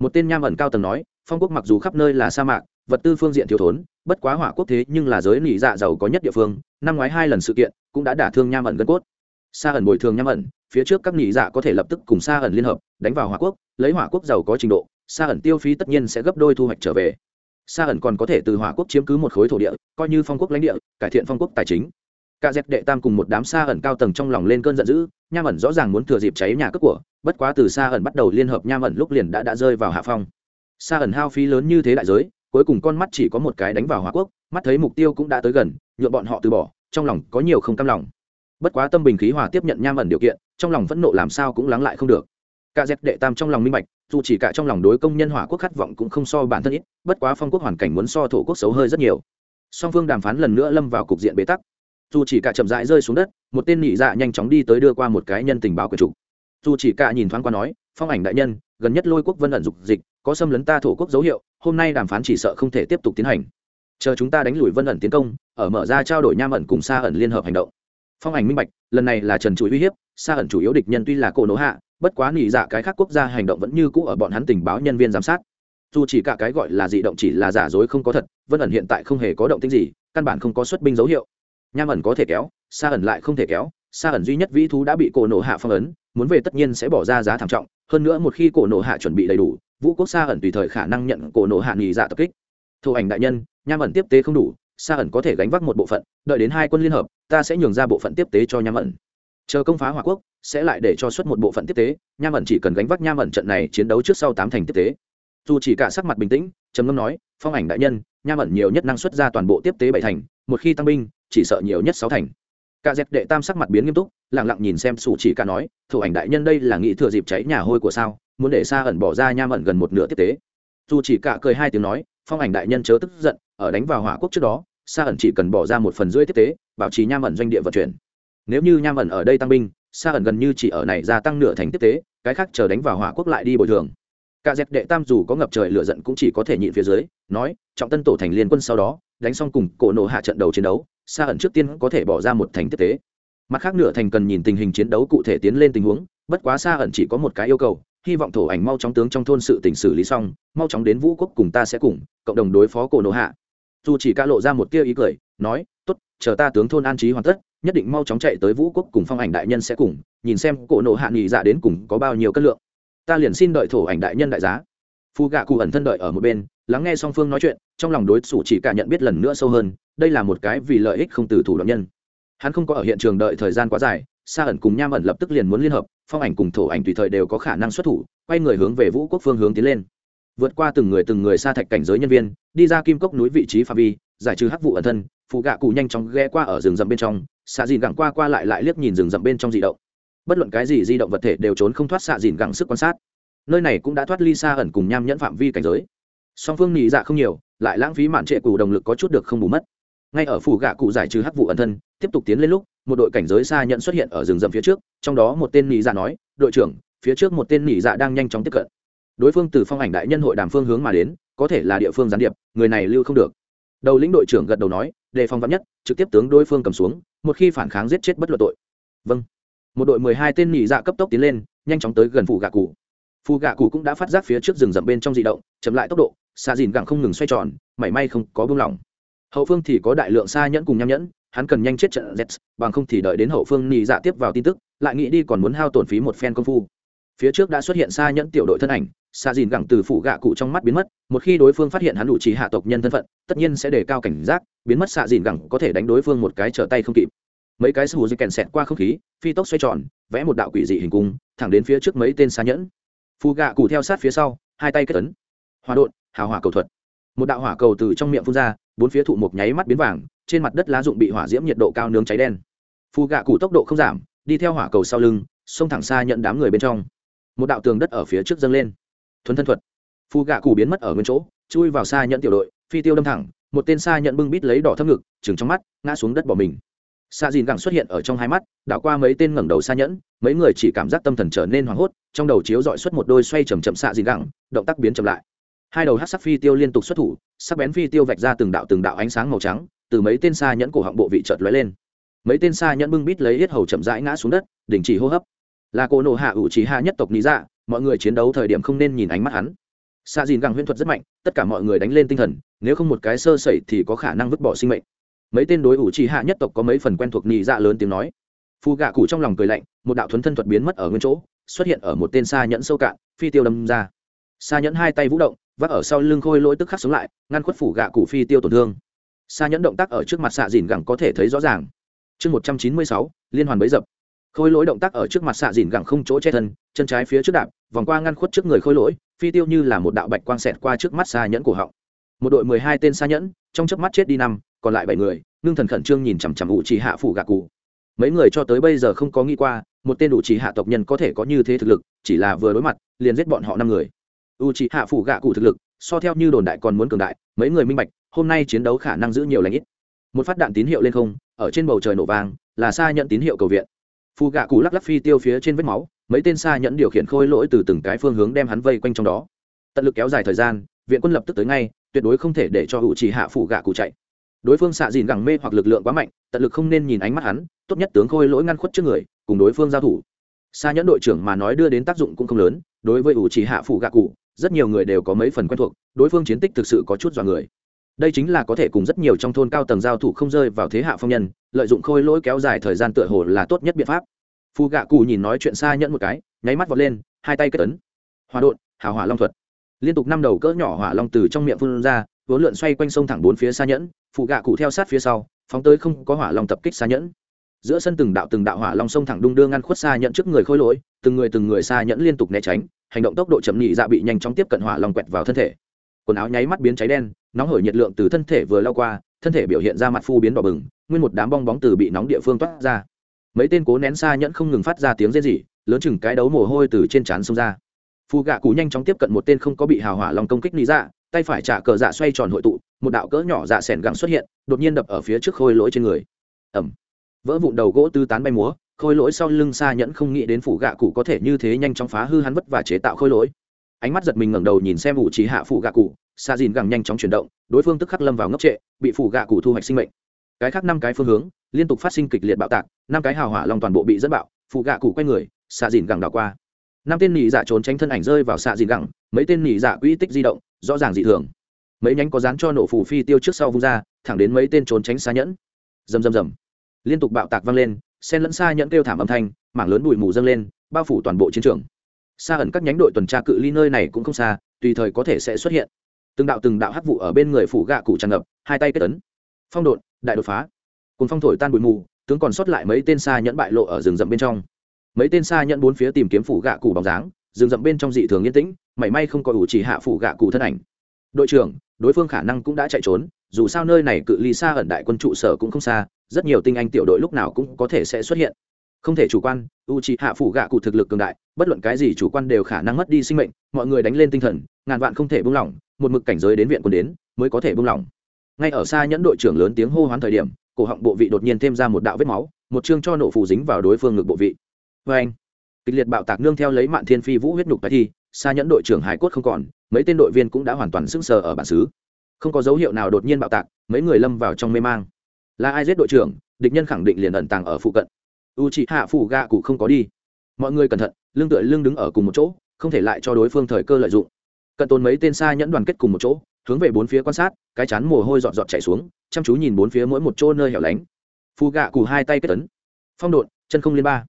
Một tên nham ẩn cao tầng nói, phong quốc mặc dù khắp nơi là sa mạc, vật tư phương diện thiếu thốn, bất quá hỏa quốc thế nhưng là giới nỉ dạ giàu có nhất địa phương, năm ngoái hai lần sự kiện cũng đã đả thương nham ẩn gân cốt. Sa ẩn bồi thường nham ẩn, phía trước các nỉ dạ có thể lập tức cùng sa ẩn liên hợp, đánh vào hỏa quốc, lấy hỏa quốc giàu có trình độ, sa ẩn tiêu phí tất nhiên sẽ gấp đôi thu hoạch trở về. Sa ẩn còn có thể từ hỏa quốc chiếm cứ một khối thổ địa, coi như phong quốc lãnh địa, cải thiện phong quốc tài chính cả dẹp đệ tam cùng một đám sa ẩn cao tầng trong lòng lên cơn giận dữ, nham ẩn rõ ràng muốn thừa dịp cháy nhà cướp của, bất quá từ sa ẩn bắt đầu liên hợp nham ẩn lúc liền đã đã rơi vào hạ phong. Sa ẩn hao phí lớn như thế đại giới, cuối cùng con mắt chỉ có một cái đánh vào hỏa quốc, mắt thấy mục tiêu cũng đã tới gần nhựa bọn họ từ bỏ, trong lòng có nhiều không cam lòng. Bất quá tâm bình khí hòa tiếp nhận nham ẩn điều kiện, trong lòng phẫn nộ làm sao cũng lắng lại không được. Cả dẹp đệ tam trong lòng minh bạch, dù chỉ cả trong lòng đối công nhân hỏa quốc khát vọng cũng không so bản thân ít, bất quá phong quốc hoàn cảnh muốn so thổ quốc xấu hơi rất nhiều. Song phương đàm phán lần nữa lâm vào cục diện bế tắc dù chỉ cả chậm rãi rơi xuống đất, một tên nhị dạ nhanh chóng đi tới đưa qua một cái nhân tình báo quyền trục dù chỉ cả nhìn thoáng qua nói, phong ảnh đại nhân, gần nhất lôi quốc vân ẩn dục dịch, có xâm lấn ta thổ quốc dấu hiệu, hôm nay đàm phán chỉ sợ không thể tiếp tục tiến hành. Chờ chúng ta đánh lùi vân ẩn tiến công, ở mở ra trao đổi nham ẩn cùng xa ẩn liên hợp hành động. Phong ảnh minh bạch, lần này là trần chủ uy hiếp xa ẩn chủ yếu địch nhân tuy là cổ nỗ hạ, bất quá nghỉ dạ cái khác quốc gia hành động vẫn như cũ ở bọn hắn tình báo nhân viên giám sát. Dù chỉ cả cái gọi là dị động chỉ là giả dối không có thật, vân ẩn hiện tại không hề có động tích gì, căn bản không có xuất binh dấu hiệu nham ẩn có thể kéo xa ẩn lại không thể kéo xa ẩn duy nhất vĩ thú đã bị cổ nổ hạ phong ấn, muốn về tất nhiên sẽ bỏ ra giá thảm trọng, hơn nữa một khi cổ nổ hạ chuẩn bị đầy đủ, vũ quốc xa ẩn tùy thời khả năng nhận cổ nổ hạ nghỉ dạ tập kích. Thổ ảnh đại nhân, nham ẩn tiếp tế không đủ xa ẩn có thể gánh vác một bộ phận, đợi đến hai quân liên hợp, ta sẽ nhường ra bộ phận tiếp tế cho nham ẩn. Chờ công phá hòa quốc, sẽ lại để cho xuất một bộ phận tiếp tế, nham ẩn chỉ cần gánh vác nham ẩn trận này chiến đấu trước sau tám thành tiếp tế. Dù chỉ cả sắc mặt bình tĩnh, trầm ngâm nói, phong ảnh đại nhân, nham ẩn nhiều nhất năng xuất ra toàn bộ tiếp tế bảy thành, một khi tăng binh chỉ sợ nhiều nhất sáu thành. Cả dẹp đệ tam sắc mặt biến nghiêm túc lẳng lặng nhìn xem sủ chỉ cả nói, thủ ảnh đại nhân đây là nghĩ thừa dịp cháy nhà hôi của sao, muốn để xa ẩn bỏ ra nham ẩn gần một nửa tiếp tế. Dù chỉ cả cười hai tiếng nói, phong ảnh đại nhân chớ tức giận, ở đánh vào hỏa quốc trước đó xa ẩn chỉ cần bỏ ra một phần rưỡi tiếp tế, bảo trì nham ẩn doanh địa vận chuyển. Nếu như nham ẩn ở đây tăng binh xa ẩn gần như chỉ ở này gia tăng nửa thành tiếp tế, cái khác chờ đánh vào hỏa quốc lại đi bồi thường. Cả dẹp đệ tam dù có ngập trời lửa giận cũng chỉ có thể nhịn phía dưới, nói, trọng tân tổ thành liên quân sau đó, đánh xong cùng cổ nổ hạ trận đầu chiến đấu xa ẩn trước tiên có thể bỏ ra một thành tiếp tế. Mặt khác nửa thành cần nhìn tình hình chiến đấu cụ thể tiến lên tình huống, bất quá xa ẩn chỉ có một cái yêu cầu, hy vọng thổ ảnh mau chóng tướng trong thôn sự tỉnh xử lý xong, mau chóng đến vũ quốc cùng ta sẽ cùng, cộng đồng đối phó cổ nổ hạ. Dù chỉ ca lộ ra một tia ý cười, nói, tốt, chờ ta tướng thôn an trí hoàn tất, nhất định mau chóng chạy tới vũ quốc cùng phong ảnh đại nhân sẽ cùng, nhìn xem cổ nổ hạ nghỉ dạ đến cùng có bao nhiêu cân lượng. Ta liền xin đợi thổ ảnh đại nhân đại giá. Phu gạ cụ ẩn thân đợi ở một bên lắng nghe song phương nói chuyện, trong lòng đối thủ chỉ cả nhận biết lần nữa sâu hơn, đây là một cái vì lợi ích không từ thủ đoạn nhân. Hắn không có ở hiện trường đợi thời gian quá dài, sa ẩn cùng nham ẩn lập tức liền muốn liên hợp, phong ảnh cùng thổ ảnh tùy thời đều có khả năng xuất thủ, quay người hướng về vũ quốc phương hướng tiến lên. Vượt qua từng người từng người xa thạch cảnh giới nhân viên, đi ra kim cốc núi vị trí phạm vi, giải trừ hắc vụ ẩn thân, phụ gạ cụ nhanh chóng ghé qua ở rừng rậm bên trong xạ dìn gẳng qua qua lại lại liếc nhìn rừng rậm bên trong di động. Bất luận cái gì di động vật thể đều trốn không thoát xạ dìn gẳng sức quan sát. Nơi này cũng đã thoát ly xa ẩn cùng nham nhẫn phạm vi cảnh giới song phương nhị dạ không nhiều, lại lãng phí mạn trệ cụ đồng lực có chút được không bù mất. Ngay ở phủ gạ cụ giải trừ hắc vụ ẩn thân, tiếp tục tiến lên lúc, một đội cảnh giới xa nhận xuất hiện ở rừng rậm phía trước, trong đó một tên nhị dạ nói, đội trưởng, phía trước một tên nhị dạ đang nhanh chóng tiếp cận. Đối phương từ phong ảnh đại nhân hội đàm phương hướng mà đến, có thể là địa phương gián điệp, người này lưu không được. Đầu lĩnh đội trưởng gật đầu nói, đề phòng vắn nhất, trực tiếp tướng đối phương cầm xuống, một khi phản kháng giết chết bất luận tội. Vâng. Một đội mười hai tên nhị dạ cấp tốc tiến lên, nhanh chóng tới gần phủ gạ cụ. Phù gạ cụ cũng đã phát giác phía trước rừng rậm bên trong di động, chậm lại tốc độ xa dìn gặng không ngừng xoay tròn, mảy may không có buông lỏng. Hậu phương thì có đại lượng xa nhẫn cùng nham nhẫn, hắn cần nhanh chết trận z bằng không thì đợi đến hậu phương nhì dạ tiếp vào tin tức, lại nghĩ đi còn muốn hao tổn phí một phen công phu. Phía trước đã xuất hiện xa nhẫn tiểu đội thân ảnh xa dìn gẳng từ phủ gạ cụ trong mắt biến mất, một khi đối phương phát hiện hắn đủ trí hạ tộc nhân thân phận, tất nhiên sẽ đề cao cảnh giác, biến mất xạ dìn gẳng có thể đánh đối phương một cái trở tay không kịp. Mấy cái sư hù di kèn xẹt qua không khí, phi tốc xoay tròn, vẽ một đạo quỷ dị hình cung, thẳng đến phía trước mấy tên xa nhẫn. Phù gạ cụ theo sát phía sau, hai tay kết ấn. Hòa đột hào hỏa cầu thuật. Một đạo hỏa cầu từ trong miệng phun ra, bốn phía thụ một nháy mắt biến vàng, trên mặt đất lá dụng bị hỏa diễm nhiệt độ cao nướng cháy đen. Phù gạ cụ tốc độ không giảm, đi theo hỏa cầu sau lưng, xông thẳng xa nhận đám người bên trong. Một đạo tường đất ở phía trước dâng lên. Thuấn thân thuật. Phù gạ cụ biến mất ở nguyên chỗ, chui vào xa nhận tiểu đội, phi tiêu đâm thẳng, một tên xa nhận bưng bít lấy đỏ thấp ngực chừng trong mắt, ngã xuống đất bỏ mình. Xa dìn gẳng xuất hiện ở trong hai mắt, đảo qua mấy tên ngẩng đầu xa nhẫn, mấy người chỉ cảm giác tâm thần trở nên hoảng hốt, trong đầu chiếu dọi xuất một đôi xoay chầm chậm xạ dìn gẳng, động tác biến chậm lại hai đầu hát sắc phi tiêu liên tục xuất thủ, sắc bén phi tiêu vạch ra từng đạo từng đạo ánh sáng màu trắng, từ mấy tên xa nhẫn cổ họng bộ vị chợt lóe lên. Mấy tên xa nhẫn bưng bít lấy hết hầu chậm rãi ngã xuống đất, đình chỉ hô hấp. Là cô nổ hạ ủ trí hạ nhất tộc lý dạ mọi người chiến đấu thời điểm không nên nhìn ánh mắt hắn. Xa dìn găng huyễn thuật rất mạnh, tất cả mọi người đánh lên tinh thần, nếu không một cái sơ sẩy thì có khả năng vứt bỏ sinh mệnh. Mấy tên đối ủ trì hạ nhất tộc có mấy phần quen thuộc nhị dạ lớn tiếng nói. Phù gạ cụ trong lòng cười lạnh, một đạo thuấn thân thuật biến mất ở nguyên chỗ, xuất hiện ở một tên xa nhẫn sâu cạn, phi tiêu đâm ra. Xa nhẫn hai tay vũ động vác ở sau lưng khôi lỗi tức khắc sống lại, ngăn khuất phủ gạ cụ phi tiêu tổn thương. Xa nhẫn động tác ở trước mặt xạ dìn gẳng có thể thấy rõ ràng. Chương một trăm chín mươi sáu, liên hoàn bấy dập. Khôi lỗi động tác ở trước mặt xạ dìn gẳng không chỗ che thân, chân trái phía trước đạp, vòng qua ngăn khuất trước người khôi lỗi, phi tiêu như là một đạo bạch quang xẹt qua trước mắt xa nhẫn cổ họng. Một đội mười hai tên xa nhẫn, trong chớp mắt chết đi năm, còn lại bảy người, ngưng thần khẩn trương nhìn chằm chằm ủ trì hạ phủ gạ cụ mấy người cho tới bây giờ không có nghĩ qua, một tên ủ trì hạ tộc nhân có thể có như thế thực lực, chỉ là vừa đối mặt, liền giết bọn họ năm người u trì hạ phủ gạ cụ thực lực, so theo như đồn đại còn muốn cường đại, mấy người minh bạch, hôm nay chiến đấu khả năng giữ nhiều lãnh ít. Một phát đạn tín hiệu lên không, ở trên bầu trời nổ vang, là xa nhận tín hiệu cầu viện. Phù gạ cụ lắc lắc phi tiêu phía trên vết máu, mấy tên xa nhẫn điều khiển khôi lỗi từ từng cái phương hướng đem hắn vây quanh trong đó. Tận lực kéo dài thời gian, viện quân lập tức tới ngay, tuyệt đối không thể để cho hữu chỉ hạ phủ gạ cụ chạy. Đối phương xạ dìn gẳng mê hoặc lực lượng quá mạnh, tận lực không nên nhìn ánh mắt hắn, tốt nhất tướng khôi lỗi ngăn khuất trước người, cùng đối phương giao thủ. Xa nhẫn đội trưởng mà nói đưa đến tác dụng cũng không lớn, đối với ủ chỉ hạ phủ gạ cụ rất nhiều người đều có mấy phần quen thuộc, đối phương chiến tích thực sự có chút dọa người. Đây chính là có thể cùng rất nhiều trong thôn cao tầng giao thủ không rơi vào thế hạ phong nhân, lợi dụng khôi lỗi kéo dài thời gian tựa hồ là tốt nhất biện pháp. Phù gạ cụ nhìn nói chuyện xa nhẫn một cái, nháy mắt vọt lên, hai tay kết tấn hòa đột hào hỏa long thuật. Liên tục năm đầu cỡ nhỏ hỏa long từ trong miệng phun ra, vốn lượn xoay quanh sông thẳng bốn phía xa nhẫn phù gạ cụ theo sát phía sau, phóng tới không có hỏa long tập kích xa nhẫn. Giữa sân từng đạo từng đạo hỏa long sông thẳng đung đưa ngăn khuất xa nhẫn trước người khôi lỗi, từng người từng người xa nhẫn liên tục né tránh hành động tốc độ chậm nhị dạ bị nhanh chóng tiếp cận hỏa long quẹt vào thân thể. Quần áo nháy mắt biến cháy đen, nóng hởi nhiệt lượng từ thân thể vừa lao qua, thân thể biểu hiện ra mặt phu biến đỏ bừng, nguyên một đám bong bóng từ bị nóng địa phương toát ra. Mấy tên cố nén xa nhẫn không ngừng phát ra tiếng rên rỉ, lớn chừng cái đấu mồ hôi từ trên trán xông ra. Phù gạ cụ nhanh chóng tiếp cận một tên không có bị hào hỏa long công kích lý dạ tay phải trả cờ dạ xoay tròn hội tụ, một đạo cỡ nhỏ dạ s ẻ gẳng xuất hiện, đột nhiên đập ở phía trước khôi lỗi trên người. Ẩm vỡ vụn đầu gỗ tư tán bay múa khôi lỗi sau lưng xa nhẫn không nghĩ đến phủ gạ cụ có thể như thế nhanh chóng phá hư hắn vất và chế tạo khôi lỗi. Ánh mắt giật mình ngẩng đầu nhìn xem ủ trí hạ phủ gạ cụ xa dìn gẳng nhanh chóng chuyển động, đối phương tức khắc lâm vào ngốc trệ, bị phủ gạ cụ thu hoạch sinh mệnh. Cái khác năm cái phương hướng, liên tục phát sinh kịch liệt bạo tạc, năm cái hào hỏa lòng toàn bộ bị dẫn bạo, phủ gạ cụ quay người xa dìn gẳng đảo qua. Năm tên nỉ dạ trốn tránh thân ảnh rơi vào xạ dìn gẳng, mấy tên nỉ dạ quỹ tích di động, rõ ràng dị thường. Mấy nhánh có dán cho nổ phủ phi tiêu trước sau vung ra, thẳng đến mấy tên trốn tránh xa nhẫn. Rầm rầm rầm. Liên tục bạo tạc vang lên sen lẫn xa nhẫn kêu thảm âm thanh, mảng lớn bụi mù dâng lên, bao phủ toàn bộ chiến trường. Xa ẩn các nhánh đội tuần tra cự ly nơi này cũng không xa, tùy thời có thể sẽ xuất hiện. Từng đạo từng đạo hắc vụ ở bên người phủ gạ cụ tràn ngập, hai tay kết tấn phong độn, đại đột phá. Cùng phong thổi tan bụi mù, tướng còn sót lại mấy tên xa nhẫn bại lộ ở rừng rậm bên trong. Mấy tên xa nhẫn bốn phía tìm kiếm phủ gạ cụ bóng dáng, rừng rậm bên trong dị thường yên tĩnh, mảy may không có ủ chỉ hạ phủ gạ cụ thân ảnh. Đội trưởng, đối phương khả năng cũng đã chạy trốn, dù sao nơi này cự ly xa ẩn đại quân trụ sở cũng không xa rất nhiều tinh anh tiểu đội lúc nào cũng có thể sẽ xuất hiện. Không thể chủ quan u c hạ phủ gạ cụ thực lực cường đại, bất luận cái gì chủ quan đều khả năng mất đi sinh mệnh, mọi người đánh lên tinh thần, ngàn vạn không thể buông lỏng, một mực cảnh giới đến viện quân đến, mới có thể buông lỏng. Ngay ở xa nhẫn đội trưởng lớn tiếng hô hoán thời điểm, cổ họng bộ vị đột nhiên thêm ra một đạo vết máu, một chương cho nổ phù dính vào đối phương ngực bộ vị. Vê anh, kịch liệt bạo tạc nương theo lấy mạn thiên phi vũ huyết nhục tại thi, xa nhẫn đội trưởng hải cốt không còn, mấy tên đội viên cũng đã hoàn toàn sững sờ ở bản xứ. Không có dấu hiệu nào đột nhiên bạo tạc, mấy người lâm vào trong mê mang là ai giết đội trưởng, địch nhân khẳng định liền ẩn tàng ở phụ cận. U chị hạ phủ gạ cụ không có đi. Mọi người cẩn thận lương tựa lương đứng ở cùng một chỗ, không thể lại cho đối phương thời cơ lợi dụng. Cận tồn mấy tên xa nhẫn đoàn kết cùng một chỗ, hướng về bốn phía quan sát, cái chán mồ hôi dọn dọn chảy xuống, chăm chú nhìn bốn phía mỗi một chỗ nơi hẻo lánh. Phù gạ cụ hai tay kết tấn phong độn, chân không liên ba.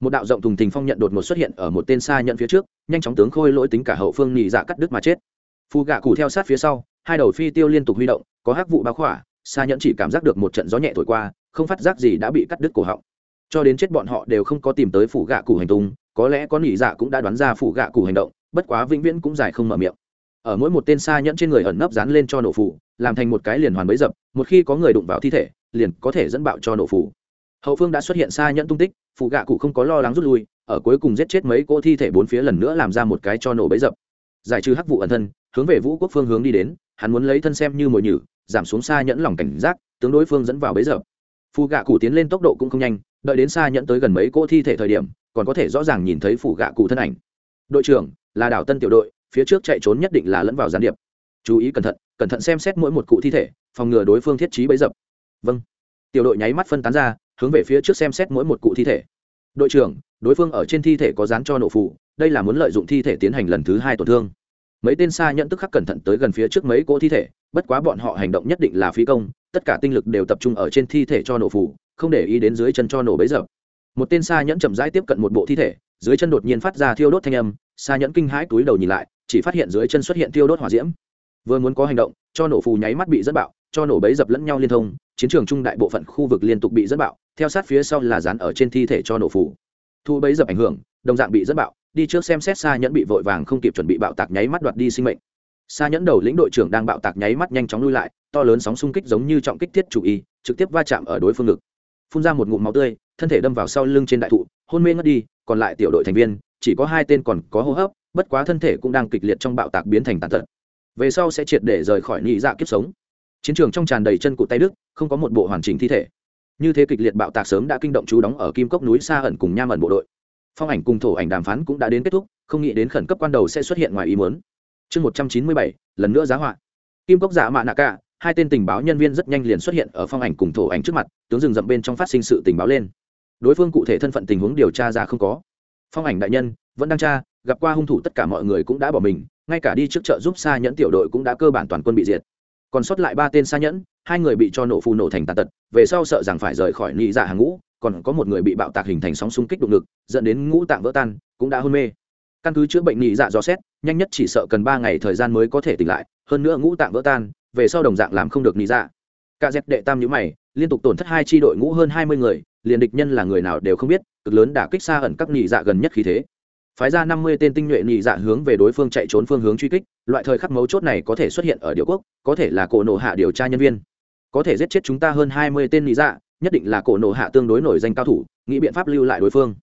Một đạo rộng thùng thình phong nhận đột ngột xuất hiện ở một tên xa nhận phía trước, nhanh chóng tướng khôi lỗi tính cả hậu phương nhị dạ cắt đứt mà chết. Phù gạ cụ theo sát phía sau, hai đầu phi tiêu liên tục huy động, có hắc vụ báo khỏa xa nhẫn chỉ cảm giác được một trận gió nhẹ thổi qua, không phát giác gì đã bị cắt đứt cổ họng. Cho đến chết bọn họ đều không có tìm tới phủ gạ cụ hành tung, có lẽ có nhị dạ cũng đã đoán ra phủ gạ cụ hành động, bất quá vĩnh viễn cũng dài không mở miệng. Ở mỗi một tên xa nhẫn trên người ẩn nấp dán lên cho nổ phủ, làm thành một cái liền hoàn bấy dập, một khi có người đụng vào thi thể, liền có thể dẫn bạo cho nổ phủ. Hậu phương đã xuất hiện xa nhẫn tung tích phụ gạ cụ không có lo lắng rút lui, ở cuối cùng giết chết mấy cỗ thi thể bốn phía lần nữa làm ra một cái cho nổ bấy dập. Giải trừ hắc vụ ẩn thân, hướng về vũ quốc phương hướng đi đến, hắn muốn lấy thân xem như mồi nhử giảm xuống xa nhẫn lòng cảnh giác, tướng đối phương dẫn vào bấy dập phù gạ cụ tiến lên tốc độ cũng không nhanh, đợi đến xa nhẫn tới gần mấy cỗ thi thể thời điểm, còn có thể rõ ràng nhìn thấy phù gạ cụ thân ảnh. Đội trưởng, là đảo tân tiểu đội, phía trước chạy trốn nhất định là lẫn vào gián điệp. Chú ý cẩn thận cẩn thận xem xét mỗi một cụ thi thể, phòng ngừa đối phương thiết trí bấy dập. Vâng. Tiểu đội nháy mắt phân tán ra, hướng về phía trước xem xét mỗi một cụ thi thể. Đội trưởng, đối phương ở trên thi thể có dán cho nổ phụ đây là muốn lợi dụng thi thể tiến hành lần thứ hai tổn thương. Mấy tên xa nhận tức khắc cẩn thận tới gần phía trước mấy cỗ thi thể bất quá bọn họ hành động nhất định là phí công, tất cả tinh lực đều tập trung ở trên thi thể cho nổ phủ không để ý đến dưới chân cho nổ bấy giờ. Một tên xa nhẫn chậm rãi tiếp cận một bộ thi thể, dưới chân đột nhiên phát ra thiêu đốt thanh âm xa nhẫn kinh hãi túi đầu nhìn lại, chỉ phát hiện dưới chân xuất hiện thiêu đốt hỏa diễm. Vừa muốn có hành động, cho nổ phù nháy mắt bị dẫn bạo, cho nổ bấy dập lẫn nhau liên thông, chiến trường trung đại bộ phận khu vực liên tục bị dẫn bạo, theo sát phía sau là dán ở trên thi thể cho nổ phù. Thu bấy dập ảnh hưởng, đồng dạng bị dẫn bạo, đi trước xem xét xa nhẫn bị vội vàng không kịp chuẩn bị bạo tạc nháy mắt đoạt đi sinh mệnh xa nhẫn đầu lĩnh đội trưởng đang bạo tạc nháy mắt nhanh chóng lui lại, to lớn sóng xung kích giống như trọng kích thiết chủ y, trực tiếp va chạm ở đối phương ngực. Phun ra một ngụm máu tươi, thân thể đâm vào sau lưng trên đại thụ, hôn mê ngất đi, còn lại tiểu đội thành viên, chỉ có hai tên còn có hô hấp, bất quá thân thể cũng đang kịch liệt trong bạo tạc biến thành tàn tật. Về sau sẽ triệt để rời khỏi nhị dạ kiếp sống. Chiến trường trong tràn đầy chân cụt tay đức, không có một bộ hoàn chỉnh thi thể. Như thế kịch liệt bạo tạc sớm đã kinh động chú đóng ở kim cốc núi xa ẩn cùng nham ẩn bộ đội. Phong ảnh cùng thổ ảnh đàm phán cũng đã đến kết thúc, không nghĩ đến khẩn cấp quan đầu sẽ xuất hiện ngoài ý muốn chương một trăm chín mươi bảy, lần nữa giá họa. Kim cốc giả mạ nạ cả, hai tên tình báo nhân viên rất nhanh liền xuất hiện ở phong ảnh cùng thổ ảnh trước mặt, tướng rừng rậm bên trong phát sinh sự tình báo lên. Đối phương cụ thể thân phận tình huống điều tra ra không có. Phong ảnh đại nhân, vẫn đang tra, gặp qua hung thủ tất cả mọi người cũng đã bỏ mình, ngay cả đi trước chợ giúp xa nhẫn tiểu đội cũng đã cơ bản toàn quân bị diệt. Còn sót lại ba tên xa nhẫn, hai người bị cho nổ phù nổ thành tàn tật, về sau sợ rằng phải rời khỏi nị dạ hàng ngũ, còn có một người bị bạo tạc hình thành sóng xung kích đụng ngực, dẫn đến ngũ tạng vỡ tan, cũng đã hôn mê. Căn cứ chữa bệnh nị dạ dò xét nhanh nhất chỉ sợ cần ba ngày thời gian mới có thể tỉnh lại, hơn nữa ngũ tạng vỡ tan, về sau đồng dạng làm không được nị dạ. Cả dẹp đệ tam nhữ mày, liên tục tổn thất hai tri đội ngũ hơn hai mươi người, liền địch nhân là người nào đều không biết, cực lớn đả kích xa ẩn các nị dạ gần nhất khí thế. Phái ra năm mươi tên tinh nhuệ nhị dạ hướng về đối phương chạy trốn phương hướng truy kích, loại thời khắc mấu chốt này có thể xuất hiện ở điệu quốc, có thể là cổ nổ hạ điều tra nhân viên. Có thể giết chết chúng ta hơn hai mươi tên nhị dạ nhất định là cổ nổ hạ tương đối nổi danh cao thủ, nghĩ biện pháp lưu lại đối phương.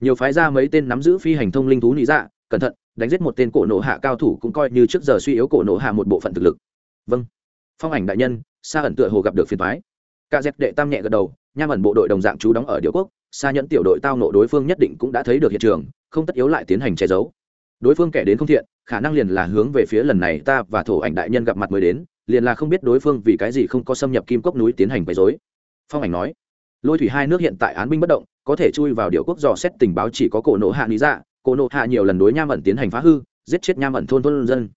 Nhiều phái ra mấy tên nắm giữ phi hành thông linh thú nhị dạ cẩn thận đánh giết một tên cổ nổ hạ cao thủ cũng coi như trước giờ suy yếu cổ nổ hạ một bộ phận thực lực. Vâng. Phong ảnh đại nhân xa ẩn tựa hồ gặp được phiền thoái ca dẹp đệ tam nhẹ gật đầu, nham ẩn bộ đội đồng dạng trú đóng ở điệu quốc xa nhẫn tiểu đội tao nộ đối phương nhất định cũng đã thấy được hiện trường, không tất yếu lại tiến hành che giấu. Đối phương kẻ đến không thiện, khả năng liền là hướng về phía lần này ta và thổ ảnh đại nhân gặp mặt mới đến, liền là không biết đối phương vì cái gì không có xâm nhập kim cốc núi tiến hành bày dối phong ảnh nói, lôi thủy hai nước hiện tại án binh bất động, có thể chui vào điệu quốc dò xét tình báo chỉ có cổ nộ hạ lý dạ cổ nộ hạ nhiều lần đối nham ẩn tiến hành phá hư, giết chết nham ẩn thôn thôn dân.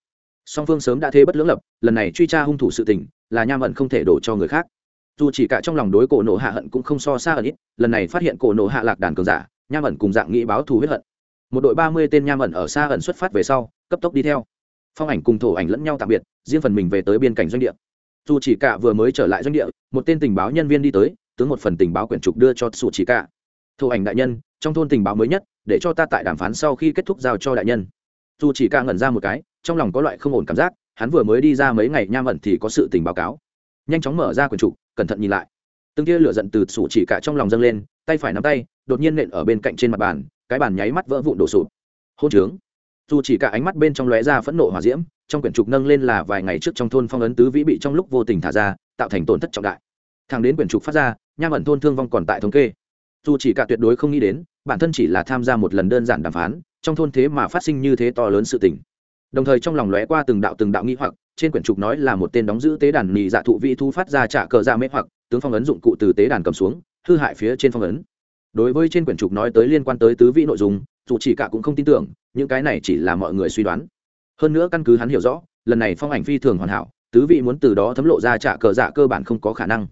Song phương sớm đã thế bất lưỡng lập, lần này truy tra hung thủ sự tình, là nham ẩn không thể đổ cho người khác. Dù chỉ cả trong lòng đối cổ nộ hạ hận cũng không so xa ẩn ít, lần này phát hiện cổ nộ hạ lạc đàn cường giả, nham ẩn cùng dạng nghĩ báo thù huyết hận. Một đội ba mươi tên nham ẩn ở xa ẩn xuất phát về sau, cấp tốc đi theo. Phong ảnh cùng thổ ảnh lẫn nhau tạm biệt, riêng phần mình về tới biên cảnh doanh địa. Dù chỉ cả vừa mới trở lại doanh địa, một tên tình báo nhân viên đi tới, tướng một phần tình báo quyển trục đưa cho dù chỉ cả. Thủ ảnh đại nhân, trong thôn tình báo mới nhất để cho ta tại đàm phán sau khi kết thúc giao cho đại nhân. Dù chỉ ca ngẩn ra một cái, trong lòng có loại không ổn cảm giác, hắn vừa mới đi ra mấy ngày nham ẩn thì có sự tình báo cáo. Nhanh chóng mở ra quyển trục, cẩn thận nhìn lại. Từng tia lửa giận từ sủ chỉ cả trong lòng dâng lên, tay phải nắm tay, đột nhiên nện ở bên cạnh trên mặt bàn, cái bàn nháy mắt vỡ vụn đổ sụp. Hôn trướng. Dù chỉ cả ánh mắt bên trong lóe ra phẫn nộ hòa diễm, trong quyển trục nâng lên là vài ngày trước trong thôn phong ấn tứ vĩ bị trong lúc vô tình thả ra, tạo thành tổn thất trọng đại. Thằng đến quyển trục phát ra, nham ẩn thôn thương vong còn tại thống kê. Dù chỉ cả tuyệt đối không nghĩ đến bản thân chỉ là tham gia một lần đơn giản đàm phán, trong thôn thế mà phát sinh như thế to lớn sự tình. Đồng thời trong lòng lóe qua từng đạo từng đạo nghi hoặc, trên quyển trục nói là một tên đóng giữ tế đàn nhị dạ thụ vị thu phát ra trả cờ ra dạ mê hoặc, tướng phong ấn dụng cụ từ tế đàn cầm xuống, hư hại phía trên phong ấn. Đối với trên quyển trục nói tới liên quan tới tứ vị nội dung, dù chỉ cả cũng không tin tưởng, những cái này chỉ là mọi người suy đoán. Hơn nữa căn cứ hắn hiểu rõ, lần này phong ảnh phi thường hoàn hảo, tứ vị muốn từ đó thấm lộ ra trả cờ dạ cơ bản không có khả năng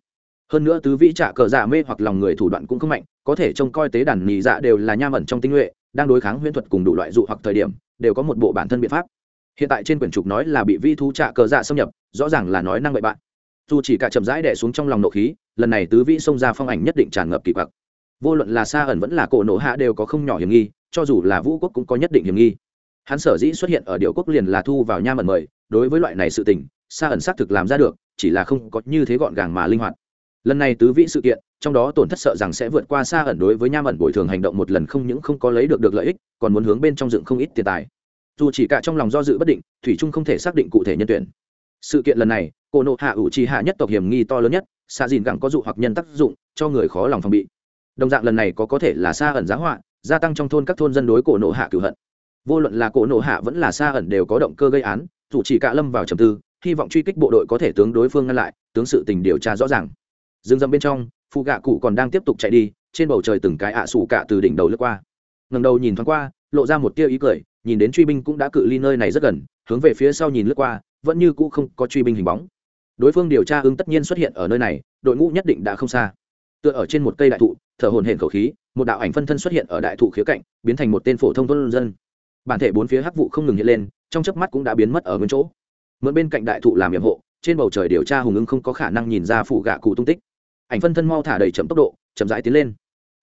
hơn nữa tứ vĩ trả cờ dạ mê hoặc lòng người thủ đoạn cũng không mạnh, có thể trông coi tế đàn nhị dạ đều là nha ẩn trong tinh nhuệ, đang đối kháng huyễn thuật cùng đủ loại dụ hoặc thời điểm, đều có một bộ bản thân biện pháp. Hiện tại trên quyển trục nói là bị vi thú trả cờ dạ xâm nhập, rõ ràng là nói năng bậy bạn. Dù chỉ cả chậm rãi đẻ xuống trong lòng nộ khí, lần này tứ vĩ xông ra phong ảnh nhất định tràn ngập kỳ quặc. Vô luận là xa ẩn vẫn là cổ nổ hạ đều có không nhỏ hiểm nghi, cho dù là vũ quốc cũng có nhất định hiểm nghi. Hắn sở dĩ xuất hiện ở điệu quốc liền là thu vào nha ẩn mời, đối với loại này sự tình xa ẩn xác thực làm ra được, chỉ là không có như thế gọn gàng mà linh hoạt lần này tứ vĩ sự kiện, trong đó tổn thất sợ rằng sẽ vượt qua xa ẩn đối với nha ẩn bồi thường hành động một lần không những không có lấy được được lợi ích, còn muốn hướng bên trong dựng không ít tiền tài. Dù chỉ cả trong lòng do dự bất định, thủy trung không thể xác định cụ thể nhân tuyển. Sự kiện lần này, cô nộ hạ ủ trì hạ nhất tộc hiểm nghi to lớn nhất xa dìn gẳng có dụ hoặc nhân tác dụng, cho người khó lòng phòng bị. Đồng dạng lần này có có thể là xa ẩn giá họa, gia tăng trong thôn các thôn dân đối cổ nộ hạ cửu hận. Vô luận là cổ nộ hạ vẫn là xa ẩn đều có động cơ gây án, dù chỉ cả lâm vào trầm tư, hy vọng truy kích bộ đội có thể tướng đối phương ngăn lại, tướng sự tình điều tra rõ ràng dương dâm bên trong phụ gạ cụ còn đang tiếp tục chạy đi, trên bầu trời từng cái ạ à sủ cả từ đỉnh đầu lướt qua. Ngầm đầu nhìn thoáng qua, lộ ra một tia ý cười, nhìn đến truy binh cũng đã cự ly nơi này rất gần, hướng về phía sau nhìn lướt qua, vẫn như cũ không có truy binh hình bóng. Đối phương điều tra ứng tất nhiên xuất hiện ở nơi này, đội ngũ nhất định đã không xa. Tựa ở trên một cây đại thụ, thở hồn hển khẩu khí, một đạo ảnh phân thân xuất hiện ở đại thụ khía cạnh, biến thành một tên phổ thông thôn dân. Bản thể bốn phía hắc vụ không ngừng hiện lên, trong chớp mắt cũng đã biến mất ở nguyên chỗ. Mượn bên cạnh đại thụ làm nhiệm hộ trên bầu trời điều tra hùng ưng không có khả năng nhìn ra phụ gạ cụ tung tích ảnh phân thân mau thả đầy chậm tốc độ, chậm rãi tiến lên.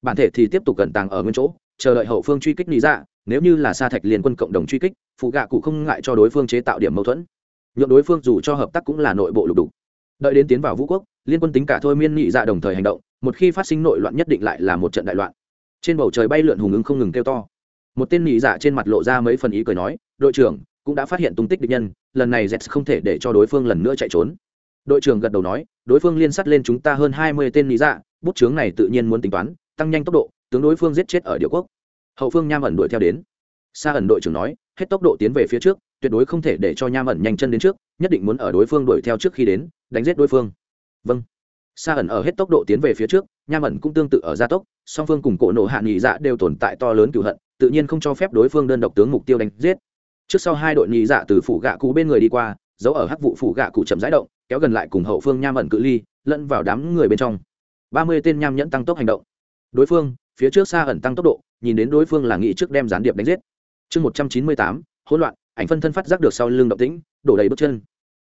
Bản thể thì tiếp tục cẩn tàng ở nguyên chỗ, chờ đợi hậu phương truy kích lý Dạ. nếu như là sa thạch liên quân cộng đồng truy kích, phụ gạ cụ không ngại cho đối phương chế tạo điểm mâu thuẫn. Nhượng đối phương dù cho hợp tác cũng là nội bộ lục đục. Đợi đến tiến vào vũ quốc, liên quân tính cả thôi miên nhị dạ đồng thời hành động, một khi phát sinh nội loạn nhất định lại là một trận đại loạn. Trên bầu trời bay lượn hùng ứng không ngừng kêu to. Một tên nhị dạ trên mặt lộ ra mấy phần ý cười nói, đội trưởng, cũng đã phát hiện tung tích địch nhân, lần này z không thể để cho đối phương lần nữa chạy trốn đội trưởng gật đầu nói, đối phương liên sát lên chúng ta hơn hai mươi tên lý dạ bút chướng này tự nhiên muốn tính toán, tăng nhanh tốc độ, tướng đối phương giết chết ở địa quốc. Hậu phương nham ẩn đuổi theo đến. Sa ẩn đội trưởng nói, hết tốc độ tiến về phía trước, tuyệt đối không thể để cho nham ẩn nhanh chân đến trước, nhất định muốn ở đối phương đuổi theo trước khi đến, đánh giết đối phương. Vâng. Sa ẩn ở hết tốc độ tiến về phía trước, nham ẩn cũng tương tự ở gia tốc, song phương cùng cổ nộ hạ nghị dạ đều tồn tại to lớn cựu hận, tự nhiên không cho phép đối phương đơn độc tướng mục tiêu đánh giết. Trước sau hai đội nhị dạ từ phủ gạ cụ bên người đi qua giấu ở hắc vụ phủ gạ cụ chậm rãi động kéo gần lại cùng hậu phương nham ẩn cự ly, lẫn vào đám người bên trong. Ba mươi tên nham nhẫn tăng tốc hành động. Đối phương, phía trước xa ẩn tăng tốc độ, nhìn đến đối phương là nghị trước đem gián điệp đánh giết. Chương một trăm chín mươi tám, hỗn loạn, ảnh phân thân phát giác được sau lưng động tĩnh, đổ đầy bước chân.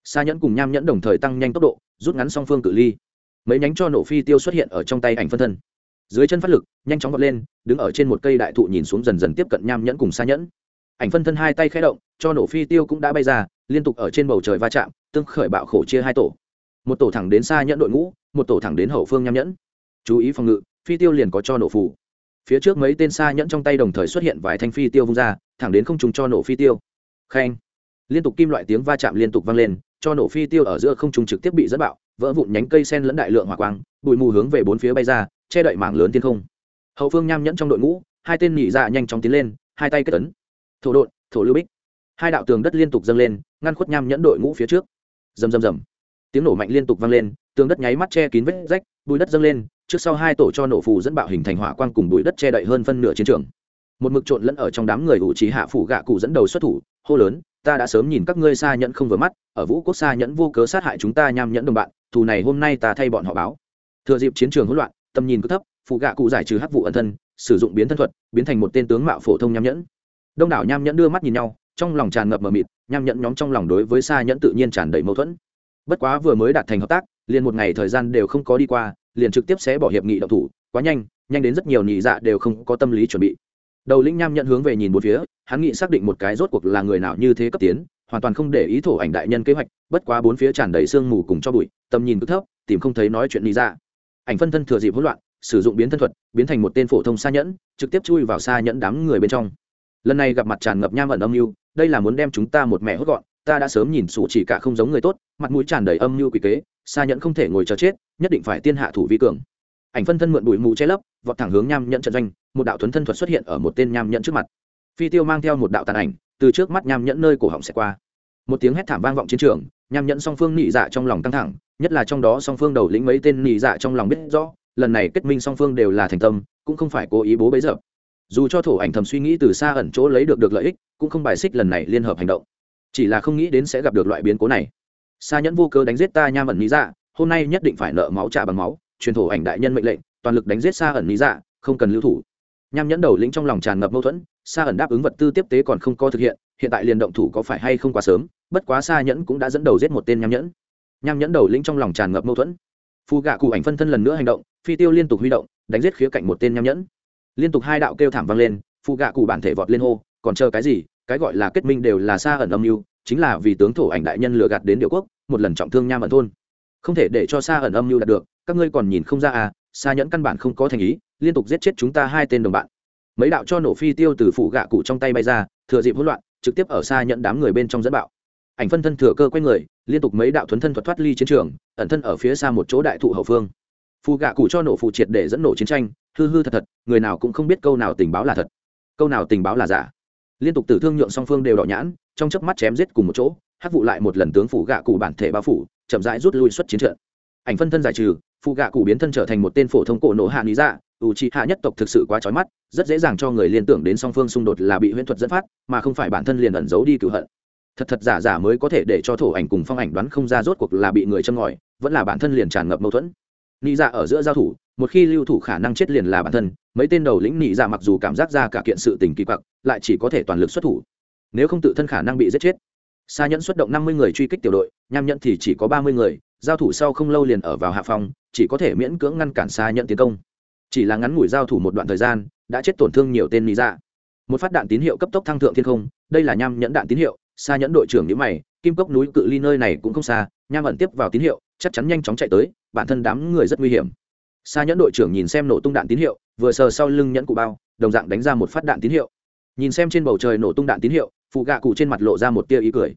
Xa nhẫn cùng nham nhẫn đồng thời tăng nhanh tốc độ, rút ngắn song phương cự ly. Mấy nhánh cho nổ phi tiêu xuất hiện ở trong tay ảnh phân thân. Dưới chân phát lực, nhanh chóng vọt lên, đứng ở trên một cây đại thụ nhìn xuống dần dần tiếp cận nham nhẫn cùng xa nhẫn. Ảnh phân thân hai tay khẽ động, cho nổ phi tiêu cũng đã bay ra liên tục ở trên bầu trời va chạm, tương khởi bạo khổ chia hai tổ. Một tổ thẳng đến xa nhẫn đội ngũ, một tổ thẳng đến hậu phương nham nhẫn. Chú ý phòng ngự, phi tiêu liền có cho nổ phủ phía trước mấy tên xa nhẫn trong tay đồng thời xuất hiện vài thanh phi tiêu vung ra, thẳng đến không trùng cho nổ phi tiêu. Khen. Liên tục kim loại tiếng va chạm liên tục vang lên, cho nổ phi tiêu ở giữa không trùng trực tiếp bị dẫn bạo, vỡ vụn nhánh cây sen lẫn đại lượng hỏa quang, bụi mù hướng về bốn phía bay ra, che đậy mảng lớn thiên không. Hậu phương nham nhẫn trong đội ngũ, hai tên nhị dạ nhanh chóng tiến lên, hai tay kết tấn thổ đột thổ lưu bích hai đạo tường đất liên tục dâng lên, ngăn khuất nham nhẫn đội ngũ phía trước. Rầm rầm rầm. Tiếng nổ mạnh liên tục vang lên, tường đất nháy mắt che kín vết rách bùi đất dâng lên, trước sau hai tổ cho nổ phù dẫn bạo hình thành hỏa quang cùng bụi đất che đậy hơn phân nửa chiến trường. Một mực trộn lẫn ở trong đám người ủ trí hạ phủ gạ cụ dẫn đầu xuất thủ, hô lớn, ta đã sớm nhìn các ngươi xa nhẫn không vừa mắt, ở vũ quốc xa nhẫn vô cớ sát hại chúng ta nham nhẫn đồng bạn, thù này hôm nay ta thay bọn họ báo. Thừa dịp chiến trường hỗn loạn, tầm nhìn cứ thấp phụ gạ cụ giải trừ hắc vụ ẩn thân, sử dụng biến thân thuật, biến thành một tên tướng mạo phổ thông nham nhẫn. Đông đảo nham nhẫn đưa mắt nhìn nhau trong lòng tràn ngập mờ mịt nham nhẫn nhóm trong lòng đối với xa nhẫn tự nhiên tràn đầy mâu thuẫn. Bất quá vừa mới đạt thành hợp tác, liền một ngày thời gian đều không có đi qua, liền trực tiếp sẽ bỏ hiệp nghị động thủ, quá nhanh nhanh đến rất nhiều nhị dạ đều không có tâm lý chuẩn bị. Đầu lĩnh nham nhận hướng về nhìn một phía, hắn nghị xác định một cái rốt cuộc là người nào như thế cấp tiến, hoàn toàn không để ý thổ ảnh đại nhân kế hoạch, bất quá bốn phía tràn đầy sương mù cùng cho bụi, tầm nhìn cứ thấp, tìm không thấy nói chuyện lý ra dạ. ảnh phân thân thừa dịp hỗn loạn, sử dụng biến thân thuật, biến thành một tên phổ thông xa nhẫn, trực tiếp chui vào xa nhẫn đám người bên trong. Lần này gặp mặt tràn ngập nham ẩn âm mưu đây là muốn đem chúng ta một mẹ hốt gọn, ta đã sớm nhìn sủ chỉ cả không giống người tốt, mặt mũi tràn đầy âm mưu quỷ kế, xa nhẫn không thể ngồi chờ chết, nhất định phải tiên hạ thủ vi cường. Ảnh phân thân mượn bụi mù che lấp, vọt thẳng hướng nham nhẫn trận doanh, một đạo thuấn thân thuật xuất hiện ở một tên nham nhẫn trước mặt. Phi tiêu mang theo một đạo tàn ảnh, từ trước mắt nham nhẫn nơi cổ họng sẽ qua. Một tiếng hét thảm vang vọng chiến trường, nham nhẫn song phương nị dạ trong lòng căng thẳng, nhất là trong đó song phương đầu lĩnh mấy tên nị dạ trong lòng biết rõ, lần này kết minh song phương đều là thành tâm, cũng không phải cố ý bố bấy giờ. Dù cho thổ ảnh thầm suy nghĩ từ xa ẩn chỗ lấy được được lợi ích cũng không bài xích lần này liên hợp hành động. Chỉ là không nghĩ đến sẽ gặp được loại biến cố này. Xa nhẫn vô cơ đánh giết ta nham ẩn lý dạ hôm nay nhất định phải nợ máu trả bằng máu, truyền thổ ảnh đại nhân mệnh lệnh, toàn lực đánh giết xa ẩn lý dạ không cần lưu thủ. Nham nhẫn đầu lĩnh trong lòng tràn ngập mâu thuẫn xa ẩn đáp ứng vật tư tiếp tế còn không có thực hiện hiện tại liền động thủ có phải hay không quá sớm, bất quá xa nhẫn cũng đã dẫn đầu giết một tên nham nhẫn. Nham nhẫn đầu lĩnh trong lòng tràn ngập mâu thuẫn. Phù gạ cụ ảnh phân thân lần nữa hành động, phi tiêu liên tục huy động, đánh giết khía cạnh một tên nham nhẫn. Liên tục hai đạo kêu thảm vang lên phù gạ cụ bản thể vọt lên hô còn chờ cái gì, cái gọi là kết minh đều là xa ẩn âm mưu, chính là vì tướng thổ ảnh đại nhân lừa gạt đến điệu quốc, một lần trọng thương nham ẩn thôn. Không thể để cho xa ẩn âm mưu đạt được, các ngươi còn nhìn không ra à xa nhẫn căn bản không có thành ý, liên tục giết chết chúng ta hai tên đồng bạn. Mấy đạo cho nổ phi tiêu từ phụ gạ cụ trong tay bay ra, thừa dịp hỗn loạn, trực tiếp ở xa nhận đám người bên trong dẫn bạo. Ảnh phân thân thừa cơ quay người, liên tục mấy đạo thuấn thân thuật thoát ly chiến trường, ẩn thân ở phía xa một chỗ đại thụ hậu phương. Phụ gạ cụ cho nổ phụ triệt để dẫn nổ chiến tranh, hư hư thật thật, người nào cũng không biết câu nào tình báo là thật. Câu nào tình báo là giả liên tục tử thương nhượng song phương đều đỏ nhãn, trong chớp mắt chém giết cùng một chỗ, hắc vụ lại một lần tướng phủ gạ cụ bản thể bao phủ, chậm rãi rút lui xuất chiến trận. Ảnh phân thân giải trừ, phụ gạ cụ biến thân trở thành một tên phổ thông cổ nổ hạ lý dạ ủ trị hạ nhất tộc thực sự quá trói mắt, rất dễ dàng cho người liên tưởng đến song phương xung đột là bị huyễn thuật dẫn phát, mà không phải bản thân liền ẩn giấu đi cựu hận. Thật thật giả giả mới có thể để cho thổ ảnh cùng phong ảnh đoán không ra rốt cuộc là bị người châm ngòi, vẫn là bản thân liền tràn ngập mâu thuẫn. Lý dạ ở giữa giao thủ một khi lưu thủ khả năng chết liền là bản thân, mấy tên đầu lĩnh nị dạ mặc dù cảm giác ra cả kiện sự tình kỳ quặc, lại chỉ có thể toàn lực xuất thủ. Nếu không tự thân khả năng bị giết chết. Xa nhẫn xuất động năm mươi người truy kích tiểu đội, nham nhẫn thì chỉ có ba mươi người, giao thủ sau không lâu liền ở vào hạ phòng chỉ có thể miễn cưỡng ngăn cản xa nhẫn tiến công. Chỉ là ngắn ngủi giao thủ một đoạn thời gian, đã chết tổn thương nhiều tên nị dạ. Một phát đạn tín hiệu cấp tốc thăng thượng thiên không, đây là nham nhẫn đạn tín hiệu xa nhẫn đội trưởng nhữ mày, kim cốc núi cự ly nơi này cũng không xa, nham ẩn tiếp vào tín hiệu, chắc chắn nhanh chóng chạy tới, bản thân đám người rất nguy hiểm xa nhẫn đội trưởng nhìn xem nổ tung đạn tín hiệu, vừa sờ sau lưng nhẫn cụ bao, đồng dạng đánh ra một phát đạn tín hiệu. Nhìn xem trên bầu trời nổ tung đạn tín hiệu, phụ gạ cụ trên mặt lộ ra một tia ý cười.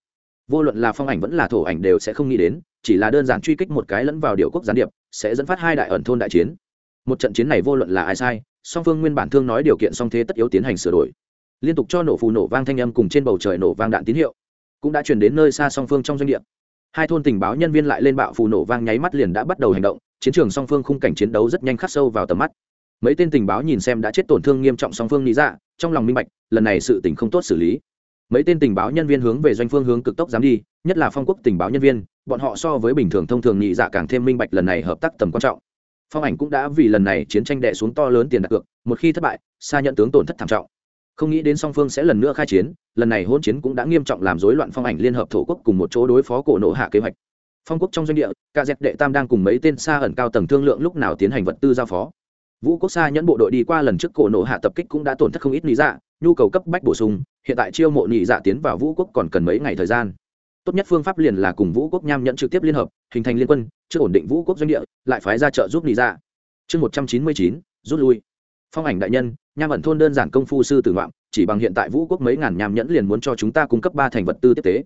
Vô luận là phong ảnh vẫn là thổ ảnh đều sẽ không nghĩ đến, chỉ là đơn giản truy kích một cái lẫn vào điều quốc gián điệp, sẽ dẫn phát hai đại ẩn thôn đại chiến. Một trận chiến này vô luận là ai sai, song phương nguyên bản thương nói điều kiện song thế tất yếu tiến hành sửa đổi. Liên tục cho nổ phù nổ vang thanh âm cùng trên bầu trời nổ vang đạn tín hiệu cũng đã chuyển đến nơi xa song phương trong doanh địa. Hai thôn tình báo nhân viên lại lên bạo phù nổ vang nháy mắt liền đã bắt đầu hành động chiến trường song phương khung cảnh chiến đấu rất nhanh khắc sâu vào tầm mắt. Mấy tên tình báo nhìn xem đã chết tổn thương nghiêm trọng song phương lý dạ trong lòng minh bạch, lần này sự tình không tốt xử lý. Mấy tên tình báo nhân viên hướng về doanh phương hướng cực tốc dám đi, nhất là phong quốc tình báo nhân viên, bọn họ so với bình thường thông thường nhị dạ càng thêm minh bạch lần này hợp tác tầm quan trọng. Phong ảnh cũng đã vì lần này chiến tranh đệ xuống to lớn tiền đặt cược, một khi thất bại, xa nhận tướng tổn thất thảm trọng. Không nghĩ đến song phương sẽ lần nữa khai chiến, lần này hôn chiến cũng đã nghiêm trọng làm rối loạn phong ảnh liên hợp thổ quốc cùng một chỗ đối phó cổ nộ hạ kế hoạch phong quốc trong doanh địa ca dẹp đệ tam đang cùng mấy tên xa ẩn cao tầng thương lượng lúc nào tiến hành vật tư giao phó. Vũ quốc xa nhẫn bộ đội đi qua lần trước cổ nổ hạ tập kích cũng đã tổn thất không ít lý dạ nhu cầu cấp bách bổ sung, hiện tại chiêu mộ nhị dạ tiến vào vũ quốc còn cần mấy ngày thời gian. Tốt nhất phương pháp liền là cùng vũ quốc nham nhẫn trực tiếp liên hợp, hình thành liên quân, chưa ổn định vũ quốc doanh địa, lại phái ra trợ giúp nhị dạ. Chương một trăm chín mươi chín, rút lui. Phong ảnh đại nhân, nham ẩn thôn đơn giản công phu sư tử ngoạm, chỉ bằng hiện tại vũ quốc mấy ngàn nham nhẫn liền muốn cho chúng ta cung cấp ba thành vật tư tiếp tế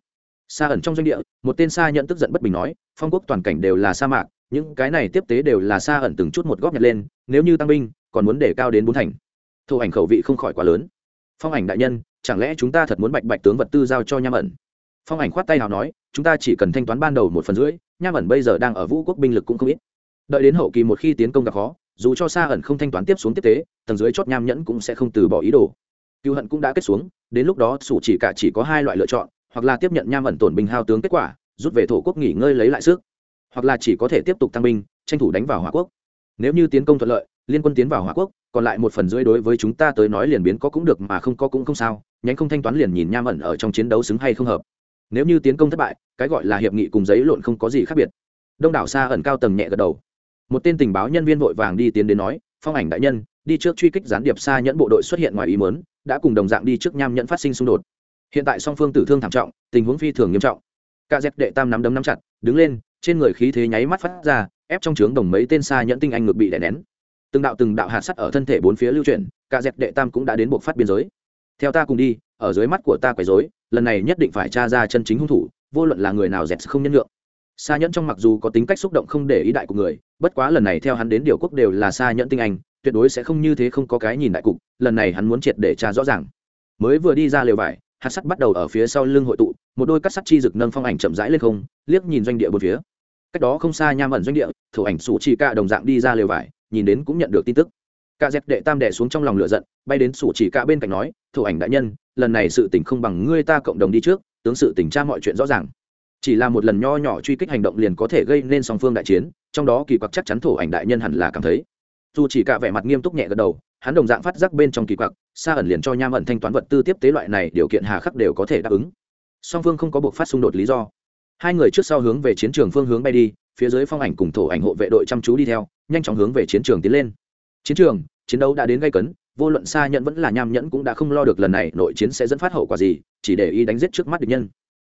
xa ẩn trong doanh địa, một tên xa nhận tức giận bất bình nói, phong quốc toàn cảnh đều là sa mạc, những cái này tiếp tế đều là xa ẩn từng chút một góp nhặt lên, nếu như tăng binh, còn muốn để cao đến bốn thành. Thổ ảnh khẩu vị không khỏi quá lớn. Phong ảnh đại nhân, chẳng lẽ chúng ta thật muốn bạch bạch tướng vật tư giao cho nham ẩn? Phong ảnh khoát tay nào nói, chúng ta chỉ cần thanh toán ban đầu một phần rưỡi, nham ẩn bây giờ đang ở vũ quốc binh lực cũng không ít. Đợi đến hậu kỳ một khi tiến công gặp khó, dù cho xa ẩn không thanh toán tiếp xuống tiếp tế, tầng dưới chót nham nhẫn cũng sẽ không từ bỏ ý đồ. Cựu hận cũng đã kết xuống, đến lúc đó sủ chỉ cả chỉ có hai loại lựa chọn hoặc là tiếp nhận nham ẩn tổn binh hao tướng kết quả, rút về thổ quốc nghỉ ngơi lấy lại sức. Hoặc là chỉ có thể tiếp tục tăng binh, tranh thủ đánh vào hỏa quốc. Nếu như tiến công thuận lợi, liên quân tiến vào hỏa quốc, còn lại một phần rưỡi đối với chúng ta tới nói liền biến có cũng được mà không có cũng không sao, nhánh không thanh toán liền nhìn nham ẩn ở trong chiến đấu xứng hay không hợp. Nếu như tiến công thất bại, cái gọi là hiệp nghị cùng giấy lộn không có gì khác biệt. Đông đảo xa ẩn cao tầng nhẹ gật đầu. Một tên tình báo nhân viên vội vàng đi tiến đến nói, phong ảnh đại nhân, đi trước truy kích gián điệp xa nhẫn bộ đội xuất hiện ngoài ý mớn đã cùng đồng dạng đi trước nham nhẫn phát sinh xung đột hiện tại song phương tử thương thảm trọng, tình huống phi thường nghiêm trọng. Cả dẹp đệ tam nắm đấm nắm chặt, đứng lên, trên người khí thế nháy mắt phát ra, ép trong trướng đồng mấy tên xa nhẫn tinh anh ngược bị đè nén. Từng đạo từng đạo hạt sắt ở thân thể bốn phía lưu chuyển, cả dẹp đệ tam cũng đã đến buộc phát biên giới. Theo ta cùng đi, ở dưới mắt của ta quấy rối, lần này nhất định phải tra ra chân chính hung thủ, vô luận là người nào dẹp không nhân lượng xa nhẫn trong mặc dù có tính cách xúc động không để ý đại của người, bất quá lần này theo hắn đến điều quốc đều là xa nhẫn tinh anh, tuyệt đối sẽ không như thế không có cái nhìn đại cục, lần này hắn muốn triệt để tra rõ ràng. Mới vừa đi ra lều vải hạt sắt bắt đầu ở phía sau lưng hội tụ, một đôi cắt sắt chi rực nâng phong ảnh chậm rãi lên không, liếc nhìn doanh địa bốn phía. Cách đó không xa nham ẩn doanh địa, thủ ảnh sủ chỉ ca đồng dạng đi ra lều vải, nhìn đến cũng nhận được tin tức. Ca dẹp đệ tam đẻ xuống trong lòng lửa giận, bay đến sủ chỉ ca bên cạnh nói, thủ ảnh đại nhân, lần này sự tình không bằng ngươi ta cộng đồng đi trước, tướng sự tình tra mọi chuyện rõ ràng. Chỉ là một lần nho nhỏ truy kích hành động liền có thể gây nên song phương đại chiến, trong đó kỳ quặc chắc chắn thổ ảnh đại nhân hẳn là cảm thấy. Dù chỉ cả vẻ mặt nghiêm túc nhẹ gật đầu hắn đồng dạng phát giác bên trong kỳ quặc, xa ẩn liền cho nham ẩn thanh toán vật tư tiếp tế loại này điều kiện hà khắc đều có thể đáp ứng. Song phương không có buộc phát xung đột lý do. Hai người trước sau hướng về chiến trường phương hướng bay đi, phía dưới phong ảnh cùng thổ ảnh hộ vệ đội chăm chú đi theo, nhanh chóng hướng về chiến trường tiến lên. Chiến trường, chiến đấu đã đến gây cấn, vô luận xa nhận vẫn là nham nhẫn cũng đã không lo được lần này nội chiến sẽ dẫn phát hậu quả gì, chỉ để y đánh giết trước mắt địch nhân.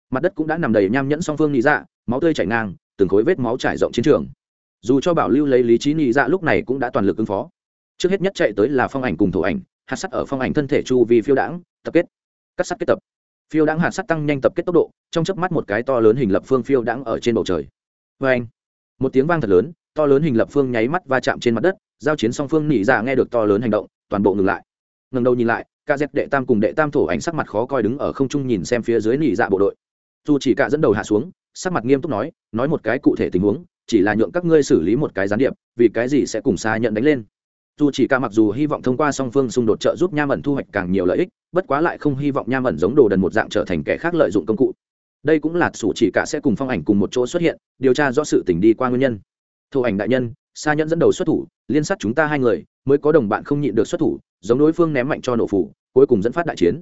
Mặt đất cũng đã nằm đầy nham nhẫn song phương nhị dạ máu tươi chảy ngang, từng khối vết máu trải rộng chiến trường. Dù cho bảo lưu lấy lý trí nhị dạ lúc này cũng đã toàn lực ứng phó trước hết nhất chạy tới là phong ảnh cùng thổ ảnh, hạt sắt ở phong ảnh thân thể chu vì phiêu đãng, tập kết. Cắt sắt kết tập. Phiêu đãng hạt sắt tăng nhanh tập kết tốc độ, trong chớp mắt một cái to lớn hình lập phương phiêu đãng ở trên bầu trời. Vê anh, một tiếng vang thật lớn, to lớn hình lập phương nháy mắt va chạm trên mặt đất, giao chiến song phương nỉ dạ nghe được to lớn hành động, toàn bộ ngừng lại. Ngần đầu nhìn lại ca dép đệ tam cùng đệ tam thổ ảnh sắc mặt khó coi đứng ở không trung nhìn xem phía dưới nỉ dạ bộ đội. Dù chỉ cả dẫn đầu hạ xuống, sắc mặt nghiêm túc nói nói một cái cụ thể tình huống, chỉ là nhượng các ngươi xử lý một cái gián điệp, vì cái gì sẽ cùng xa nhận đánh lên dù chỉ cả mặc dù hy vọng thông qua song phương xung đột trợ giúp nham ẩn thu hoạch càng nhiều lợi ích, bất quá lại không hy vọng nham ẩn giống đồ đần một dạng trở thành kẻ khác lợi dụng công cụ. Đây cũng là sủ chỉ cả sẽ cùng phong ảnh cùng một chỗ xuất hiện, điều tra rõ sự tình đi qua nguyên nhân. Thổ ảnh đại nhân xa nhẫn dẫn đầu xuất thủ, liên sát chúng ta hai người, mới có đồng bạn không nhịn được xuất thủ, giống đối phương ném mạnh cho nổ phủ, cuối cùng dẫn phát đại chiến.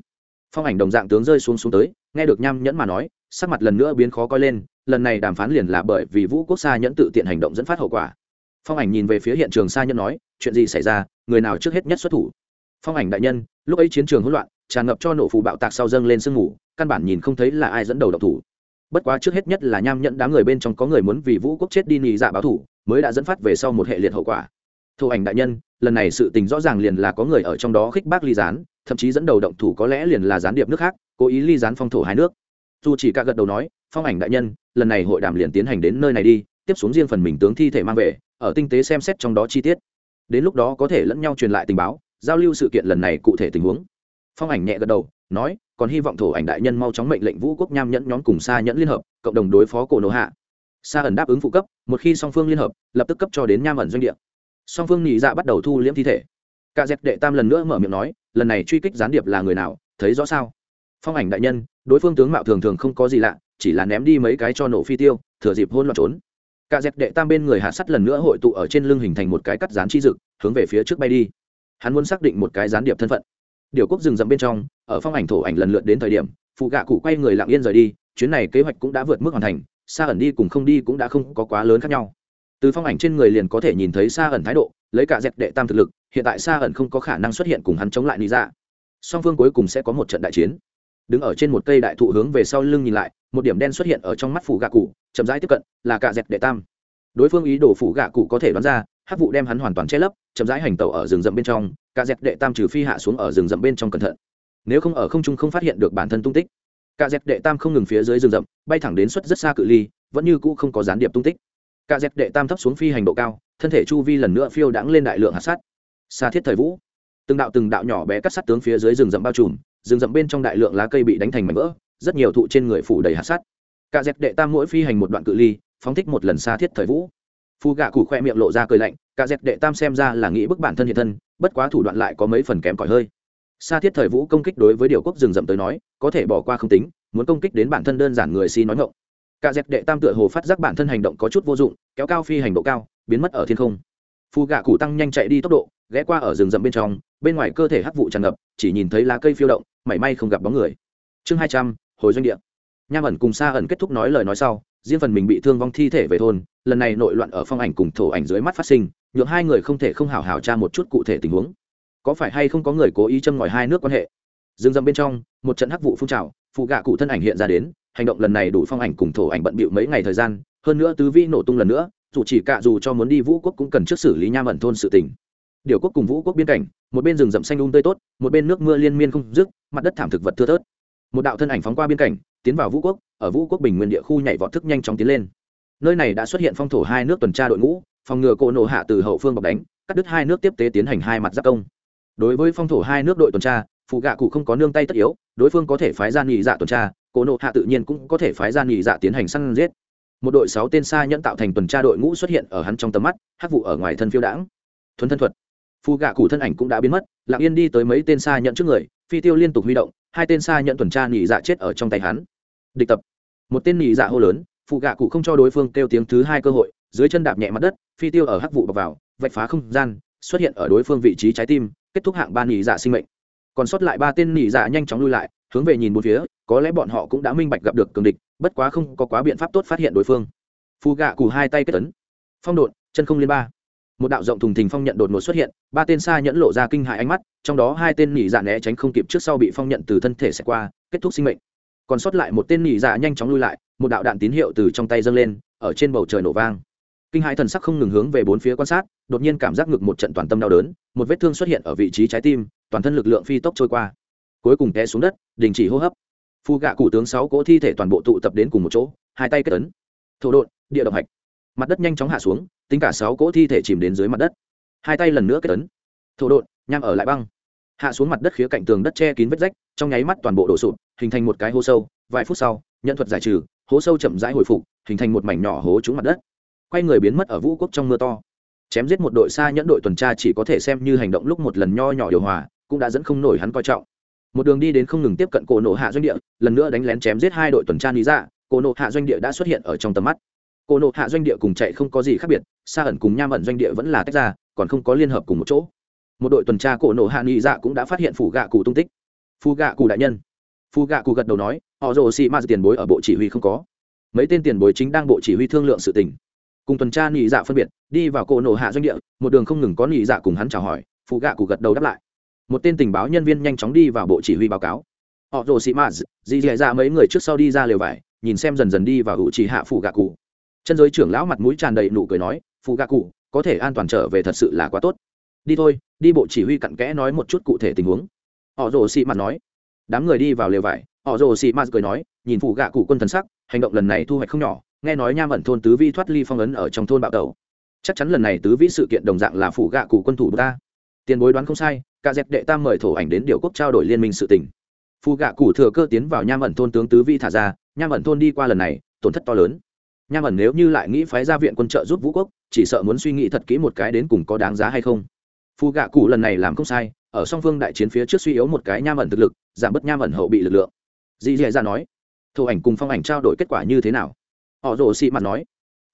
Phong ảnh đồng dạng tướng rơi xuống xuống tới, nghe được nham nhẫn mà nói, sắc mặt lần nữa biến khó coi lên, lần này đàm phán liền là bởi vì vũ quốc xa nhẫn tự tiện hành động dẫn phát hậu quả phong ảnh nhìn về phía hiện trường xa nhân nói, chuyện gì xảy ra? Người nào trước hết nhất xuất thủ? Phong ảnh đại nhân, lúc ấy chiến trường hỗn loạn, tràn ngập cho nổ phù bạo tạc sau dâng lên sương mù, căn bản nhìn không thấy là ai dẫn đầu độc thủ. Bất quá trước hết nhất là nham nhẫn đám người bên trong có người muốn vì vũ quốc chết đi nị dạ báo thủ, mới đã dẫn phát về sau một hệ liệt hậu quả. Thủ ảnh đại nhân, lần này sự tình rõ ràng liền là có người ở trong đó khích bác ly gián, thậm chí dẫn đầu động thủ có lẽ liền là gián điệp nước khác, cố ý ly gián phong thổ hai nước. Dù chỉ cả gật đầu nói, phong ảnh đại nhân, lần này hội đàm liền tiến hành đến nơi này đi, tiếp xuống riêng phần mình tướng thi thể mang về ở tinh tế xem xét trong đó chi tiết. Đến lúc đó có thể lẫn nhau truyền lại tình báo, giao lưu sự kiện lần này cụ thể tình huống. Phong ảnh nhẹ gật đầu, nói, còn hy vọng thổ ảnh đại nhân mau chóng mệnh lệnh vũ quốc nham nhẫn nhóm cùng xa nhẫn liên hợp, cộng đồng đối phó cổ nổ hạ. Xa ẩn đáp ứng phụ cấp, một khi song phương liên hợp, lập tức cấp cho đến nham ẩn doanh địa. Song phương nhị dạ bắt đầu thu liễm thi thể. Cả dẹp đệ tam lần nữa mở miệng nói, lần này truy kích gián điệp là người nào, thấy rõ sao? Phong ảnh đại nhân, đối phương tướng mạo thường thường không có gì lạ, chỉ là ném đi mấy cái cho nổ phi tiêu, thừa dịp hôn loạn trốn cả dẹp đệ tam bên người hạ sắt lần nữa hội tụ ở trên lưng hình thành một cái cắt dán chi dực hướng về phía trước bay đi. Hắn muốn xác định một cái gián điệp thân phận. Điều quốc rừng rậm bên trong, ở phong ảnh thổ ảnh lần lượt đến thời điểm, phụ gạ cụ quay người lặng yên rời đi, chuyến này kế hoạch cũng đã vượt mức hoàn thành xa ẩn đi cùng không đi cũng đã không có quá lớn khác nhau. Từ phong ảnh trên người liền có thể nhìn thấy xa ẩn thái độ, lấy cả dẹp đệ tam thực lực, hiện tại xa ẩn không có khả năng xuất hiện cùng hắn chống lại lý ra dạ. song phương cuối cùng sẽ có một trận đại chiến đứng ở trên một cây đại thụ hướng về sau lưng nhìn lại, một điểm đen xuất hiện ở trong mắt phủ gạ cụ, chậm rãi tiếp cận, là cạ dẹp đệ tam. Đối phương ý đồ phủ gạ cụ có thể đoán ra, hắc vụ đem hắn hoàn toàn che lấp, chậm rãi hành tẩu ở rừng rậm bên trong cạ dẹp đệ tam trừ phi hạ xuống ở rừng rậm bên trong cẩn thận. Nếu không ở không trung không phát hiện được bản thân tung tích cạ dẹp đệ tam không ngừng phía dưới rừng rậm, bay thẳng đến suất rất xa cự ly, vẫn như cũ không có gián điệp tung tích. Cạ dẹp đệ tam thấp xuống phi hành độ cao, thân thể chu vi lần nữa phiêu đãng lên đại lượng hạt sát. xa thiết thời vũ. Từng đạo từng đạo nhỏ bé cắt sắt tướng phía dưới rừng rậm bao trùm rừng rậm bên trong đại lượng lá cây bị đánh thành mảnh vỡ, rất nhiều thụ trên người phủ đầy hạt sắt. Cả dẹp đệ tam mỗi phi hành một đoạn cự ly, phóng thích một lần xa thiết thời vũ. Phù gạ cụ khoe miệng lộ ra cười lạnh, cả dẹp đệ tam xem ra là nghĩ bức bản thân hiện thân, bất quá thủ đoạn lại có mấy phần kém cỏi hơi. Xa thiết thời vũ công kích đối với điều quốc rừng rậm tới nói, có thể bỏ qua không tính, muốn công kích đến bản thân đơn giản người si nói ngộng cả dẹp đệ tam tựa hồ phát giác bản thân hành động có chút vô dụng, kéo cao phi hành độ cao, biến mất ở thiên không. Phù gạ cụ tăng nhanh chạy đi tốc độ, ghé qua ở rừng rậm bên trong bên ngoài cơ thể hắc vụ tràn ngập, chỉ nhìn thấy lá cây phiêu động, mảy may không gặp bóng người. Chương hai trăm, hồi doanh địa. Nham ẩn cùng xa ẩn kết thúc nói lời nói sau, riêng phần mình bị thương vong thi thể về thôn, lần này nội loạn ở phong ảnh cùng thổ ảnh dưới mắt phát sinh, nhượng hai người không thể không hào hào tra một chút cụ thể tình huống. Có phải hay không có người cố ý châm ngòi hai nước quan hệ? Dương dầm bên trong, một trận hắc vụ phun trào, phụ gạ cụ thân ảnh hiện ra đến, hành động lần này đủ phong ảnh cùng thổ ảnh bận bịu mấy ngày thời gian, hơn nữa tứ vi nổ tung lần nữa, dù chỉ cạ dù cho muốn đi vũ quốc cũng cần trước xử lý nham ẩn thôn sự tình điều quốc cùng vũ quốc biên cảnh, một bên rừng rậm xanh um tươi tốt, một bên nước mưa liên miên không dứt, mặt đất thảm thực vật thưa thớt. Một đạo thân ảnh phóng qua biên cảnh, tiến vào vũ quốc, ở vũ quốc bình nguyên địa khu nhảy vọt thức nhanh chóng tiến lên. Nơi này đã xuất hiện phong thổ hai nước tuần tra đội ngũ, phòng ngừa cỗ nổ hạ từ hậu phương bọc đánh, cắt đứt hai nước tiếp tế tiến hành hai mặt giáp công. Đối với phong thổ hai nước đội tuần tra, phụ gạ cụ không có nương tay tất yếu, đối phương có thể phái ra nghỉ dạ tuần tra cỗ nộ hạ tự nhiên cũng có thể phái ra nghỉ dạ tiến hành săn giết. Một đội sáu tên xa nhẫn tạo thành tuần tra đội ngũ xuất hiện ở hắn trong tầm mắt hát vụ ở ngoài thân phiêu đãng. Thuần thân thuật phù gạ cụ thân ảnh cũng đã biến mất, lặng yên đi tới mấy tên xa nhận trước người, phi tiêu liên tục huy động, hai tên xa nhận tuần tra nỉ dạ chết ở trong tay hắn. Địch tập. Một tên nỉ dạ hô lớn phụ gạ cụ không cho đối phương kêu tiếng thứ hai cơ hội, dưới chân đạp nhẹ mặt đất, phi tiêu ở hắc vụ bọc vào, vạch phá không gian, xuất hiện ở đối phương vị trí trái tim, kết thúc hạng ba nỉ dạ sinh mệnh. Còn sót lại ba tên nỉ dạ nhanh chóng lui lại, hướng về nhìn một phía, có lẽ bọn họ cũng đã minh bạch gặp được cường địch, bất quá không có quá biện pháp tốt phát hiện đối phương. Phù gạ cụ hai tay kết tấn phong độn, chân không liên ba một đạo rộng thùng thình phong nhận đột ngột xuất hiện, ba tên xa nhẫn lộ ra kinh hại ánh mắt, trong đó hai tên nỉ dạ né tránh không kịp trước sau bị phong nhận từ thân thể xẹt qua, kết thúc sinh mệnh. Còn sót lại một tên nỉ dạ nhanh chóng lui lại, một đạo đạn tín hiệu từ trong tay dâng lên, ở trên bầu trời nổ vang. Kinh hãi thần sắc không ngừng hướng về bốn phía quan sát, đột nhiên cảm giác ngực một trận toàn tâm đau đớn, một vết thương xuất hiện ở vị trí trái tim, toàn thân lực lượng phi tốc trôi qua. Cuối cùng té xuống đất, đình chỉ hô hấp. Phu gạ cụ tướng sáu cỗ thi thể toàn bộ tụ tập đến cùng một chỗ, hai tay kết tấn thổ đột địa động hạch mặt đất nhanh chóng hạ xuống, tính cả sáu cỗ thi thể chìm đến dưới mặt đất. Hai tay lần nữa kết tấn thổ đột nham ở lại băng. Hạ xuống mặt đất khía cạnh tường đất che kín vết rách, trong nháy mắt toàn bộ đổ sụp, hình thành một cái hố sâu. Vài phút sau nhận thuật giải trừ, hố sâu chậm rãi hồi phục, hình thành một mảnh nhỏ hố trúng mặt đất. Quay người biến mất ở vũ quốc trong mưa to. Chém giết một đội xa nhẫn đội tuần tra chỉ có thể xem như hành động lúc một lần nho nhỏ điều hòa, cũng đã dẫn không nổi hắn coi trọng. Một đường đi đến không ngừng tiếp cận cổ nổ hạ doanh địa, lần nữa đánh lén chém giết hai đội tuần tra lý dạ cổ nổ hạ doanh địa đã xuất hiện ở trong tầm mắt cổ nổ hạ doanh địa cùng chạy không có gì khác biệt xa ẩn cùng nham ẩn doanh địa vẫn là tách ra còn không có liên hợp cùng một chỗ một đội tuần tra cổ nổ hạ nghị dạ cũng đã phát hiện phủ gạ cụ tung tích phu gạ cụ đại nhân phu gạ cụ gật đầu nói họ rồ xì ma tiền bối ở bộ chỉ huy không có mấy tên tiền bối chính đang bộ chỉ huy thương lượng sự tình cùng tuần tra nghị dạ phân biệt đi vào cổ nổ hạ doanh địa một đường không ngừng có nghị dạ cùng hắn chào hỏi phu gạ cụ gật đầu đáp lại một tên tình báo nhân viên nhanh chóng đi vào bộ chỉ huy báo cáo họ rồ xì ma dì dì dạ mấy người trước sau đi ra lều vải nhìn xem dần dần đi vào hữu chỉ hạ phủ gạ cụ chân giới trưởng lão mặt mũi tràn đầy nụ cười nói phụ gạ cụ, có thể an toàn trở về thật sự là quá tốt. Đi thôi, đi bộ chỉ huy cặn kẽ nói một chút cụ thể tình huống. Họ rồ xị mặt nói. Đám người đi vào lều vải, họ rồ xị mặt cười nói, nhìn phụ gạ cụ quân thần sắc, hành động lần này thu hoạch không nhỏ, nghe nói nham ẩn thôn tứ vi thoát ly phong ấn ở trong thôn bạo tàu chắc chắn lần này tứ vĩ sự kiện đồng dạng là phụ gạ cụ quân thủ ta. Tiền bối đoán không sai, cả dẹp đệ tam mời thổ ảnh đến điều quốc trao đổi liên minh sự tình. Phụ gạ cụ thừa cơ tiến vào nham ẩn thôn tướng tứ vi thả ra, nham ẩn thôn đi qua lần này, tổn thất to lớn nham ẩn nếu như lại nghĩ phái ra viện quân trợ giúp vũ quốc, chỉ sợ muốn suy nghĩ thật kỹ một cái đến cùng có đáng giá hay không. Phù gạ cụ lần này làm không sai, ở song phương đại chiến phía trước suy yếu một cái nham ẩn thực lực, giảm bớt nham ẩn hậu bị lực lượng. Dì dì ra nói, thổ ảnh cùng phong ảnh trao đổi kết quả như thế nào? Họ rồ xị mặt nói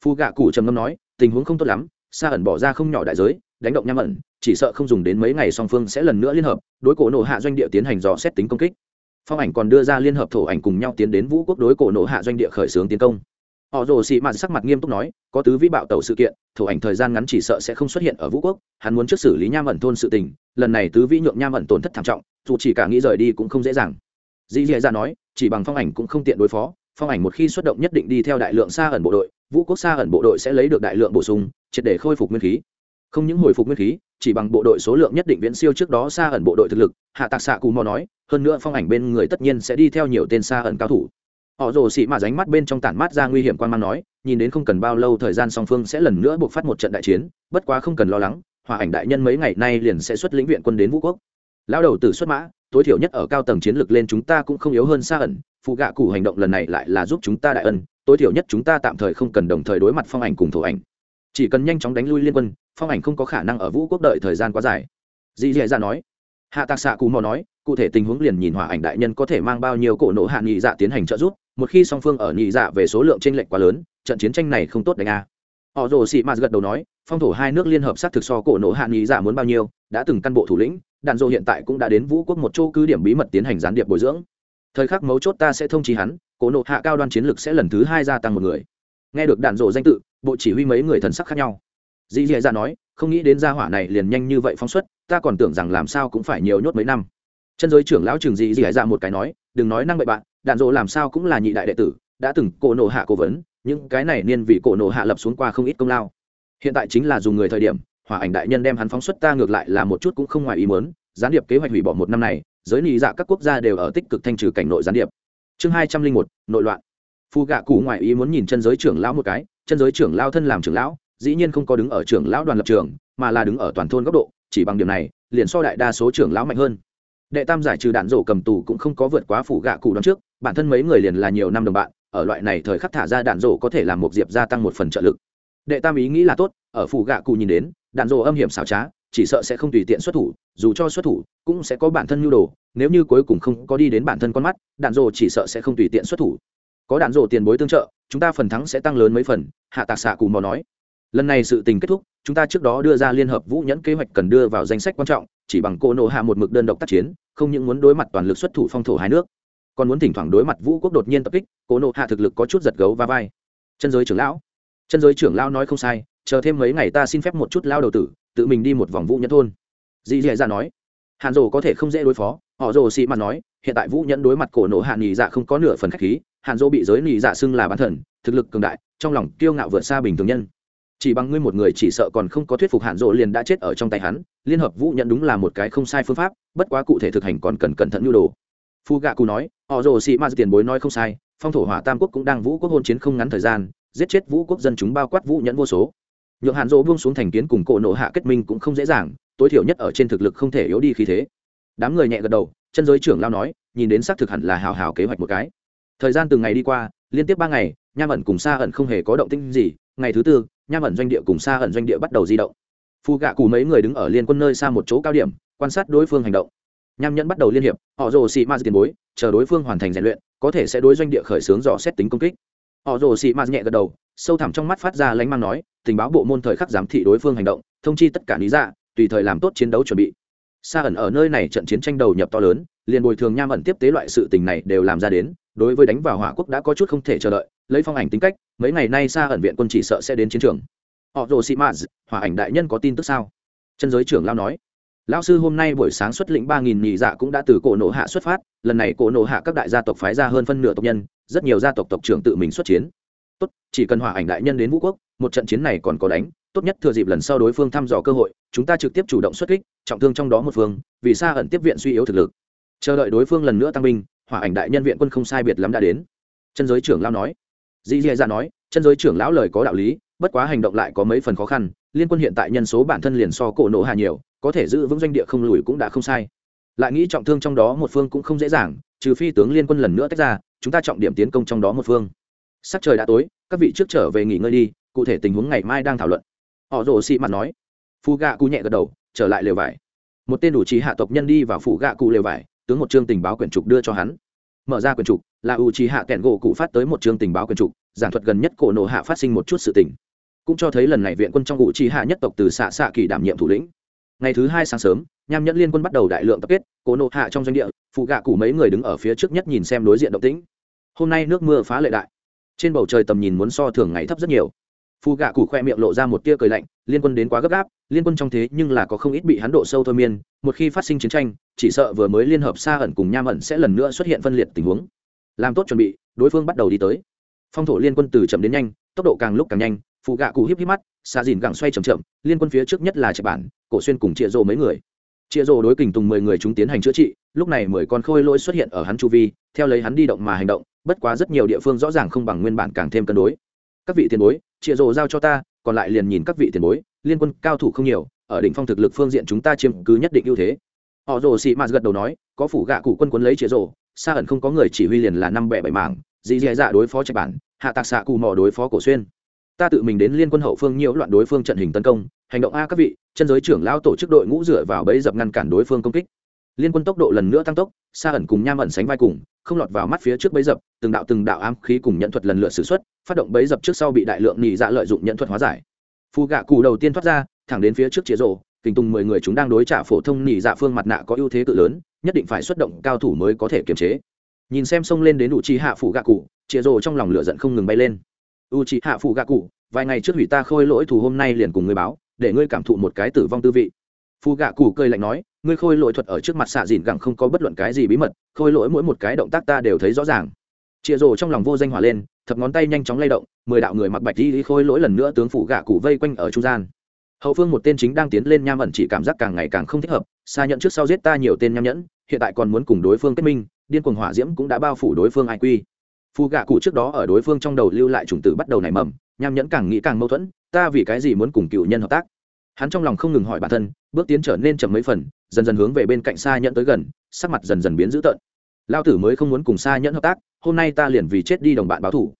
phù gạ cụ trầm ngâm nói, tình huống không tốt lắm xa ẩn bỏ ra không nhỏ đại giới, đánh động nham ẩn chỉ sợ không dùng đến mấy ngày song phương sẽ lần nữa liên hợp, đối cổ nổ hạ doanh địa tiến hành dò xét tính công kích. Phong ảnh còn đưa ra liên hợp thổ ảnh cùng nhau tiến đến vũ quốc đối cổ nổ hạ doanh địa khởi xướng tiến công họ rồ xị mạn sắc mặt nghiêm túc nói, có tứ vĩ bạo tàu sự kiện thủ ảnh thời gian ngắn chỉ sợ sẽ không xuất hiện ở vũ quốc, hắn muốn trước xử lý nham ẩn thôn sự tình, lần này tứ vĩ nhượng nham ẩn tổn thất thảm trọng, dù chỉ cả nghĩ rời đi cũng không dễ dàng. Dĩ dì ra dạ nói, chỉ bằng phong ảnh cũng không tiện đối phó, phong ảnh một khi xuất động nhất định đi theo đại lượng xa ẩn bộ đội, vũ quốc xa ẩn bộ đội sẽ lấy được đại lượng bổ sung, triệt để khôi phục nguyên khí. Không những hồi phục nguyên khí, chỉ bằng bộ đội số lượng nhất định viễn siêu trước đó xa ẩn bộ đội thực lực. Hạ tạc xạ cù mò nói, hơn nữa phong ảnh bên người tất nhiên sẽ đi theo nhiều tên xa ẩn cao thủ họ rồ xị mà ránh mắt bên trong tản mát ra nguy hiểm quan mang nói, nhìn đến không cần bao lâu thời gian song phương sẽ lần nữa buộc phát một trận đại chiến, bất quá không cần lo lắng, hòa ảnh đại nhân mấy ngày nay liền sẽ xuất lĩnh viện quân đến vũ quốc. Lao đầu từ xuất mã, tối thiểu nhất ở cao tầng chiến lược lên chúng ta cũng không yếu hơn xa ẩn, phụ gạ cụ hành động lần này lại là giúp chúng ta đại ân, tối thiểu nhất chúng ta tạm thời không cần đồng thời đối mặt phong ảnh cùng thổ ảnh. Chỉ cần nhanh chóng đánh lui liên quân, phong ảnh không có khả năng ở vũ quốc đợi thời gian quá dài. Dì dì ra nói. Hạ tạc xạ cù mò nói, cụ thể tình huống liền nhìn hòa ảnh đại nhân có thể mang bao nhiêu cổ nộ hạ nghị dạ tiến hành trợ giúp một khi song phương ở nhị dạ về số lượng tranh lệch quá lớn, trận chiến tranh này không tốt đánh a. Họ rồ sĩ mạt gật đầu nói, phong thổ hai nước liên hợp sát thực so cổ nổ hạ nhị dạ muốn bao nhiêu, đã từng căn bộ thủ lĩnh, đạn dô hiện tại cũng đã đến vũ quốc một chỗ cứ điểm bí mật tiến hành gián điệp bồi dưỡng. Thời khắc mấu chốt ta sẽ thông trí hắn, cổ nộ hạ cao đoan chiến lực sẽ lần thứ hai gia tăng một người. Nghe được đạn dộ danh tự, bộ chỉ huy mấy người thần sắc khác nhau. Dì dì dạ nói, không nghĩ đến gia hỏa này liền nhanh như vậy phóng xuất, ta còn tưởng rằng làm sao cũng phải nhiều nhốt mấy năm. Chân giới trưởng lão trường dì dì dạ một cái nói, đừng nói năng bậy bạn đạn rộ làm sao cũng là nhị đại đệ tử, đã từng cổ nộ hạ cố vấn, những cái này niên vì cổ nộ hạ lập xuống qua không ít công lao. Hiện tại chính là dùng người thời điểm, hỏa ảnh đại nhân đem hắn phóng xuất ta ngược lại là một chút cũng không ngoài ý mớn gián điệp kế hoạch hủy bỏ một năm này, giới nị dạ các quốc gia đều ở tích cực thanh trừ cảnh nội gián điệp. Chương hai trăm linh một, nội loạn. Phu gạ cụ ngoài ý muốn nhìn chân giới trưởng lão một cái, chân giới trưởng lao thân làm trưởng lão, dĩ nhiên không có đứng ở trưởng lão đoàn lập trường, mà là đứng ở toàn thôn góc độ, chỉ bằng điểm này, liền so đại đa số trưởng lão mạnh hơn. Đệ tam giải trừ đạn rổ cầm tù cũng không có vượt quá phủ gạ cụ đón trước bản thân mấy người liền là nhiều năm đồng bạn, ở loại này thời khắc thả ra đạn rổ có thể làm một diệp gia tăng một phần trợ lực. Đệ tam ý nghĩ là tốt, ở phủ gạ cụ nhìn đến, đạn rổ âm hiểm xảo trá, chỉ sợ sẽ không tùy tiện xuất thủ, dù cho xuất thủ, cũng sẽ có bản thân nhu đồ, nếu như cuối cùng không có đi đến bản thân con mắt, đạn rổ chỉ sợ sẽ không tùy tiện xuất thủ. Có đạn rổ tiền bối tương trợ, chúng ta phần thắng sẽ tăng lớn mấy phần, hạ tạc xạ cù mò nói. Lần này sự tình kết thúc, chúng ta trước đó đưa ra liên hợp vũ nhẫn kế hoạch cần đưa vào danh sách quan trọng, chỉ bằng cô nộ hạ một mực đơn độc tác chiến, không những muốn đối mặt toàn lực xuất thủ phong thổ hai nước còn muốn thỉnh thoảng đối mặt vũ quốc đột nhiên tập kích, cố nộ hạ thực lực có chút giật gấu và vai. Chân giới trưởng lão. Chân giới trưởng lão nói không sai, chờ thêm mấy ngày ta xin phép một chút lao đầu tử, tự mình đi một vòng vũ nhẫn thôn. Dì dì dạ nói. Hàn rồ có thể không dễ đối phó, họ rồ xị mặt nói, hiện tại vũ nhẫn đối mặt cổ nộ hạ nghỉ dạ không có nửa phần khách khí, hàn rồ bị giới nghỉ dạ xưng là bán thần, thực lực cường đại, trong lòng kiêu ngạo vượt xa bình thường nhân. Chỉ bằng ngươi một người chỉ sợ còn không có thuyết phục hàn rộ liền đã chết ở trong tay hắn, liên hợp vũ nhận đúng là một cái không sai phương pháp, bất quá cụ thể thực hành còn cần cẩn thận nhu đồ. Phu gạ cụ nói họ rồ sĩ ma tiền bối nói không sai, phong thổ hỏa tam quốc cũng đang vũ quốc hôn chiến không ngắn thời gian, giết chết vũ quốc dân chúng bao quát vũ nhẫn vô số. Nhượng hàn dỗ buông xuống thành kiến cùng cổ nộ hạ kết minh cũng không dễ dàng, tối thiểu nhất ở trên thực lực không thể yếu đi khí thế. Đám người nhẹ gật đầu, chân giới trưởng lao nói, nhìn đến xác thực hẳn là hào hào kế hoạch một cái. Thời gian từng ngày đi qua, liên tiếp ba ngày, nham ẩn cùng xa ẩn không hề có động tinh gì. Ngày thứ tư, nham ẩn doanh địa cùng xa ẩn doanh địa bắt đầu di động. Phu gạ cù mấy người đứng ở liên quân nơi xa một chỗ cao điểm, quan sát đối phương hành động. Nham nhẫn bắt đầu liên hiệp, họ rồ xị ma tiền bối chờ đối phương hoàn thành rèn luyện, có thể sẽ đối doanh địa khởi xướng dò xét tính công kích. Họ rồ xị mạt nhẹ gật đầu, sâu thẳm trong mắt phát ra lánh mang nói, tình báo bộ môn thời khắc giám thị đối phương hành động, thông chi tất cả lý dạ tùy thời làm tốt chiến đấu chuẩn bị. Xa ẩn ở nơi này trận chiến tranh đầu nhập to lớn, liền bồi thường nham ẩn tiếp tế loại sự tình này đều làm ra đến, đối với đánh vào hỏa quốc đã có chút không thể chờ đợi, lấy phong ảnh tính cách, mấy ngày nay xa ẩn viện quân chỉ sợ sẽ đến chiến trường. Họ rồ sĩ maz hỏa ảnh đại nhân có tin tức sao? Chân giới trưởng lao nói lão sư hôm nay buổi sáng xuất lĩnh ba nghìn nhị dạ cũng đã từ cổ nộ hạ xuất phát, lần này cổ nộ hạ các đại gia tộc phái ra hơn phân nửa tộc nhân, rất nhiều gia tộc tộc trưởng tự mình xuất chiến. Tốt, chỉ cần hỏa ảnh đại nhân đến vũ quốc, một trận chiến này còn có đánh, tốt nhất thừa dịp lần sau đối phương thăm dò cơ hội, chúng ta trực tiếp chủ động xuất kích, trọng thương trong đó một phương, vì xa ẩn tiếp viện suy yếu thực lực. Chờ đợi đối phương lần nữa tăng binh, hỏa ảnh đại nhân viện quân không sai biệt lắm đã đến. Chân giới trưởng lao nói. Dĩ dì ra dạ nói, chân giới trưởng lão lời có đạo lý, bất quá hành động lại có mấy phần khó khăn, liên quân hiện tại nhân số bản thân liền so cổ nộ hạ nhiều có thể giữ vững doanh địa không lùi cũng đã không sai. Lại nghĩ trọng thương trong đó một phương cũng không dễ dàng, trừ phi tướng liên quân lần nữa tách ra, chúng ta trọng điểm tiến công trong đó một phương. Sắc trời đã tối, các vị trước trở về nghỉ ngơi đi, cụ thể tình huống ngày mai đang thảo luận. Họ rồ xị mặt nói. Phu gạ cụ nhẹ gật đầu, trở lại lều vải. Một tên đủ trí hạ tộc nhân đi vào phủ gạ cụ lều vải, tướng một chương tình báo quyển trục đưa cho hắn. Mở ra quyển trục, là u trí hạ kẹn gỗ cụ phát tới một chương tình báo quyển trục, giảng thuật gần nhất cổ nộ hạ phát sinh một chút sự tình. Cũng cho thấy lần này viện quân trong u trí hạ nhất tộc từ xạ xạ kỳ đảm nhiệm thủ lĩnh ngày thứ hai sáng sớm, nham nhẫn liên quân bắt đầu đại lượng tập kết, cố nộ hạ trong doanh địa, phụ gạ cụ mấy người đứng ở phía trước nhất nhìn xem đối diện động tĩnh. Hôm nay nước mưa phá lệ đại. Trên bầu trời tầm nhìn muốn so thường ngày thấp rất nhiều. Phụ gạ cụ khoe miệng lộ ra một tia cười lạnh, liên quân đến quá gấp gáp, liên quân trong thế nhưng là có không ít bị hắn độ sâu thôi miên, một khi phát sinh chiến tranh, chỉ sợ vừa mới liên hợp xa ẩn cùng nham ẩn sẽ lần nữa xuất hiện phân liệt tình huống. Làm tốt chuẩn bị, đối phương bắt đầu đi tới. Phong thổ liên quân từ chậm đến nhanh, tốc độ càng lúc càng nhanh phụ gạ cụ híp híp mắt xa dìn gẳng xoay chậm chậm, liên quân phía trước nhất là trạch bản, cổ xuyên cùng chịa rồ mấy người. Chịa rồ đối kình tùng mười người chúng tiến hành chữa trị, lúc này mười con khôi lỗi xuất hiện ở hắn chu vi, theo lấy hắn đi động mà hành động, bất quá rất nhiều địa phương rõ ràng không bằng nguyên bản càng thêm cân đối. Các vị tiền bối chịa rồ giao cho ta, còn lại liền nhìn các vị tiền bối, liên quân cao thủ không nhiều, ở đỉnh phong thực lực phương diện chúng ta chiếm cứ nhất định ưu thế. Họ rồ xị mạt gật đầu nói, có phủ gạ cụ quân quân lấy chĩa rồ xa ẩn không có người chỉ huy liền là năm bẻ bảy mảng, dì dì dạ đối phó trạch bản, hạ tạc xạ cù mò đối phó cổ xuyên ta tự mình đến liên quân hậu phương nhiễu loạn đối phương trận hình tấn công, hành động a các vị, chân giới trưởng lao tổ chức đội ngũ dựa vào bẫy dập ngăn cản đối phương công kích. Liên quân tốc độ lần nữa tăng tốc xa ẩn cùng nham ẩn sánh vai cùng, không lọt vào mắt phía trước bẫy dập, từng đạo từng đạo ám khí cùng nhận thuật lần lượt xử xuất, phát động bẫy dập trước sau bị đại lượng nhị dạ lợi dụng nhận thuật hóa giải. Phù gạ cù đầu tiên thoát ra, thẳng đến phía trước chĩa rộ kình tùng mười người chúng đang đối trả phổ thông nhị dạ phương mặt nạ có ưu thế cự lớn, nhất định phải xuất động cao thủ mới có thể kiềm chế. Nhìn xem xông lên đến đủ chi hạ phủ gạ cụ chĩa rồ trong lòng lửa giận không ngừng bay lên u chị hạ phụ gạ cụ vài ngày trước hủy ta khôi lỗi thù hôm nay liền cùng ngươi báo, để ngươi cảm thụ một cái tử vong tư vị. Phụ gạ cụ cơi lạnh nói, ngươi khôi lỗi thuật ở trước mặt xạ dìn gẳng không có bất luận cái gì bí mật, khôi lỗi mỗi một cái động tác ta đều thấy rõ ràng. Chịa rồ trong lòng vô danh hỏa lên, thập ngón tay nhanh chóng lay động, mười đạo người mặc bạch đi khôi lỗi lần nữa tướng phụ gạ cụ vây quanh ở trung gian. Hậu phương một tên chính đang tiến lên nham ẩn chỉ cảm giác càng ngày càng không thích hợp, xa nhận trước sau giết ta nhiều tên nham nhẫn, hiện tại còn muốn cùng đối phương kết minh, điên cuồng hỏa diễm cũng đã bao phủ đối phương ai quy phù gạ cụ trước đó ở đối phương trong đầu lưu lại chủng tử bắt đầu nảy mầm, nham nhẫn càng nghĩ càng mâu thuẫn, ta vì cái gì muốn cùng cựu nhân hợp tác? Hắn trong lòng không ngừng hỏi bản thân, bước tiến trở nên chậm mấy phần, dần dần hướng về bên cạnh xa nhẫn tới gần, sắc mặt dần dần biến dữ tợn. Lao tử mới không muốn cùng xa nhẫn hợp tác, hôm nay ta liền vì chết đi đồng bạn báo thủ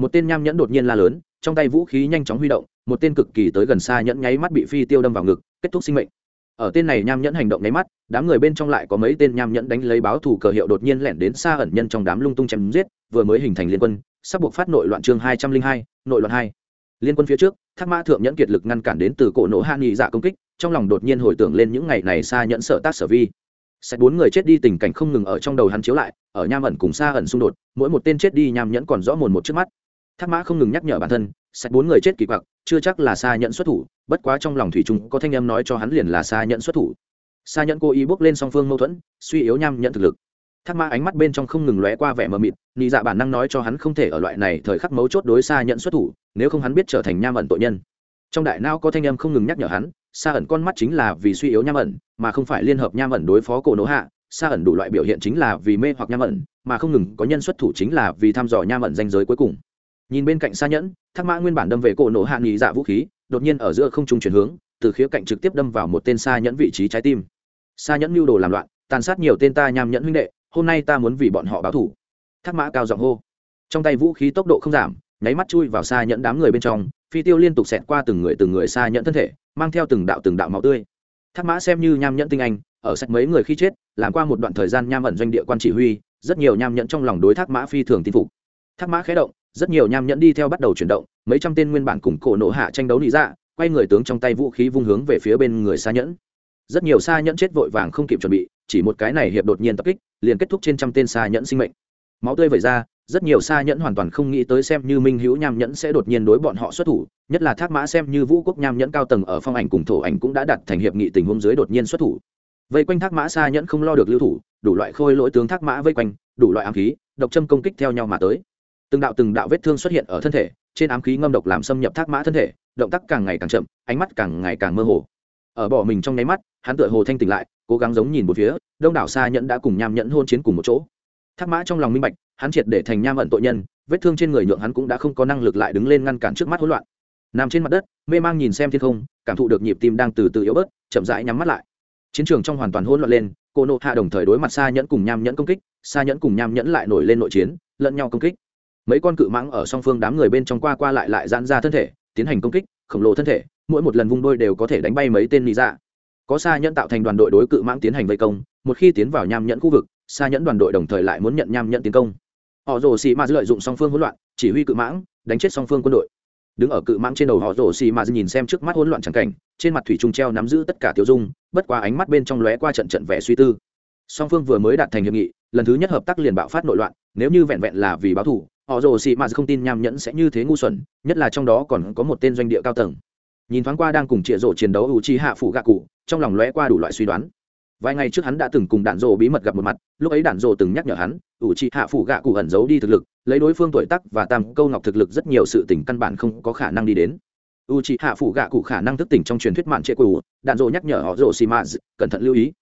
một tên nham nhẫn đột nhiên la lớn, trong tay vũ khí nhanh chóng huy động, một tên cực kỳ tới gần xa nhẫn nháy mắt bị phi tiêu đâm vào ngực, kết thúc sinh mệnh ở tên này nham nhẫn hành động nháy mắt, đám người bên trong lại có mấy tên nham nhẫn đánh lấy báo thủ cờ hiệu đột nhiên lẻn đến xa ẩn nhân trong đám lung tung chém giết, vừa mới hình thành liên quân, sắp buộc phát nội loạn chương hai trăm linh hai, nội loạn hai. Liên quân phía trước, thác mã thượng nhẫn kiệt lực ngăn cản đến từ cổ nổ hạ nghị dạ công kích, trong lòng đột nhiên hồi tưởng lên những ngày này xa nhẫn sợ tác sở vi. Sẽ bốn người chết đi tình cảnh không ngừng ở trong đầu hắn chiếu lại, ở nham ẩn cùng xa ẩn xung đột, mỗi một tên chết đi nham nhẫn còn rõ mồn một trước mắt. Thác mã không ngừng nhắc nhở bản thân sạch bốn người chết kỳ quặc, chưa chắc là xa nhận xuất thủ, bất quá trong lòng thủy trung có thanh em nói cho hắn liền là xa nhận xuất thủ. Xa nhận cố ý bước lên song phương mâu thuẫn, suy yếu nham nhận thực lực. Thác mã ánh mắt bên trong không ngừng lóe qua vẻ mờ mịt, nị dạ bản năng nói cho hắn không thể ở loại này thời khắc mấu chốt đối xa nhận xuất thủ, nếu không hắn biết trở thành nham ẩn tội nhân. Trong đại não có thanh âm không ngừng nhắc nhở hắn xa ẩn con mắt chính là vì suy yếu nham ẩn, mà không phải liên hợp nham ẩn đối phó cổ nỗ hạ. Xa ẩn đủ loại biểu hiện chính là vì mê hoặc nham ẩn, mà không ngừng có nhân xuất thủ chính là vì thăm dò nham ẩn danh giới cuối cùng nhìn bên cạnh xa nhẫn, thác mã nguyên bản đâm về cổ nổ hạ nghỉ dạ vũ khí, đột nhiên ở giữa không trung chuyển hướng, từ khía cạnh trực tiếp đâm vào một tên xa nhẫn vị trí trái tim. Xa nhẫn mưu đồ làm loạn, tàn sát nhiều tên ta nham nhẫn huynh đệ, hôm nay ta muốn vì bọn họ báo thủ. Thác mã cao giọng hô. Trong tay vũ khí tốc độ không giảm, nháy mắt chui vào xa nhẫn đám người bên trong, phi tiêu liên tục xẹt qua từng người từng người xa nhẫn thân thể, mang theo từng đạo từng đạo máu tươi. Thác mã xem như nham nhẫn tinh anh, ở sạch mấy người khi chết, làm qua một đoạn thời gian nham ẩn doanh địa quan chỉ huy, rất nhiều nham nhẫn trong lòng đối thác mã phi thường tin phục. Thác mã khé động rất nhiều nham nhẫn đi theo bắt đầu chuyển động, mấy trăm tên nguyên bản cùng cổ nổ hạ tranh đấu lý ra dạ, quay người tướng trong tay vũ khí vung hướng về phía bên người xa nhẫn. Rất nhiều xa nhẫn chết vội vàng không kịp chuẩn bị, chỉ một cái này hiệp đột nhiên tập kích, liền kết thúc trên trăm tên xa nhẫn sinh mệnh. Máu tươi vẩy ra, rất nhiều xa nhẫn hoàn toàn không nghĩ tới xem như minh hữu nham nhẫn sẽ đột nhiên đối bọn họ xuất thủ, nhất là thác mã xem như vũ quốc nham nhẫn cao tầng ở phong ảnh cùng thổ ảnh cũng đã đặt thành hiệp nghị tình huống dưới đột nhiên xuất thủ. Vây quanh thác mã xa nhẫn không lo được lưu thủ, đủ loại khôi lỗi tướng thác mã vây quanh, đủ loại ám khí, độc châm công kích theo nhau mà tới từng đạo từng đạo vết thương xuất hiện ở thân thể, trên ám khí ngâm độc làm xâm nhập thác mã thân thể, động tác càng ngày càng chậm, ánh mắt càng ngày càng mơ hồ. Ở bỏ mình trong nháy mắt, hắn tựa hồ thanh tỉnh lại, cố gắng giống nhìn một phía, đông đảo xa nhẫn đã cùng nham nhẫn hôn chiến cùng một chỗ. Thác mã trong lòng minh bạch, hắn triệt để thành nham ẩn tội nhân, vết thương trên người nhượng hắn cũng đã không có năng lực lại đứng lên ngăn cản trước mắt hỗn loạn. Nằm trên mặt đất, mê mang nhìn xem thiên không, cảm thụ được nhịp tim đang từ từ yếu bớt, chậm rãi nhắm mắt lại. Chiến trường trong hoàn toàn hỗn loạn lên, cô nộ hạ đồng thời đối mặt xa nhẫn cùng nham nhẫn công kích xa nhẫn cùng nham nhẫn lại nổi lên nội chiến, lẫn nhau công kích mấy con cự mãng ở song phương đám người bên trong qua qua lại lại giãn ra thân thể, tiến hành công kích, khổng lồ thân thể, mỗi một lần vung đôi đều có thể đánh bay mấy tên nị dạ. Có xa nhẫn tạo thành đoàn đội đối cự mãng tiến hành vây công, một khi tiến vào nham nhẫn khu vực xa nhẫn đoàn đội đồng thời lại muốn nhận nham nhẫn tiến công. Họ rồ xì ma lợi dụng song phương hỗn loạn, chỉ huy cự mãng, đánh chết song phương quân đội. Đứng ở cự mãng trên đầu họ rồ xì ma nhìn xem trước mắt hỗn loạn chẳng cảnh, trên mặt thủy trung treo nắm giữ tất cả tiêu dung, bất qua ánh mắt bên trong lóe qua trận trận vẻ suy tư. Song phương vừa mới đạt thành hiệp nghị, lần thứ nhất hợp tác liền bạo phát nội loạn, nếu như vẹn vẹn là vì báo thù họ rồ xì mạt không tin nham nhẫn sẽ như thế ngu xuẩn, nhất là trong đó còn có một tên doanh địa cao tầng. Nhìn thoáng qua đang cùng chĩa rộ chiến đấu ủ chi hạ phủ gạ cụ, trong lòng lóe qua đủ loại suy đoán. Vài ngày trước hắn đã từng cùng đạn rộ bí mật gặp một mặt, lúc ấy đạn rộ từng nhắc nhở hắn, ủ chi hạ phủ gạ cụ ẩn giấu đi thực lực, lấy đối phương tuổi tắc và tam câu ngọc thực lực rất nhiều sự tình căn bản không có khả năng đi đến. U chi hạ phủ gạ cụ khả năng thức tỉnh trong truyền thuyết mạn trệ cụ đạn rộ nhắc nhở họ rồ xì mạt cẩn thận lưu ý.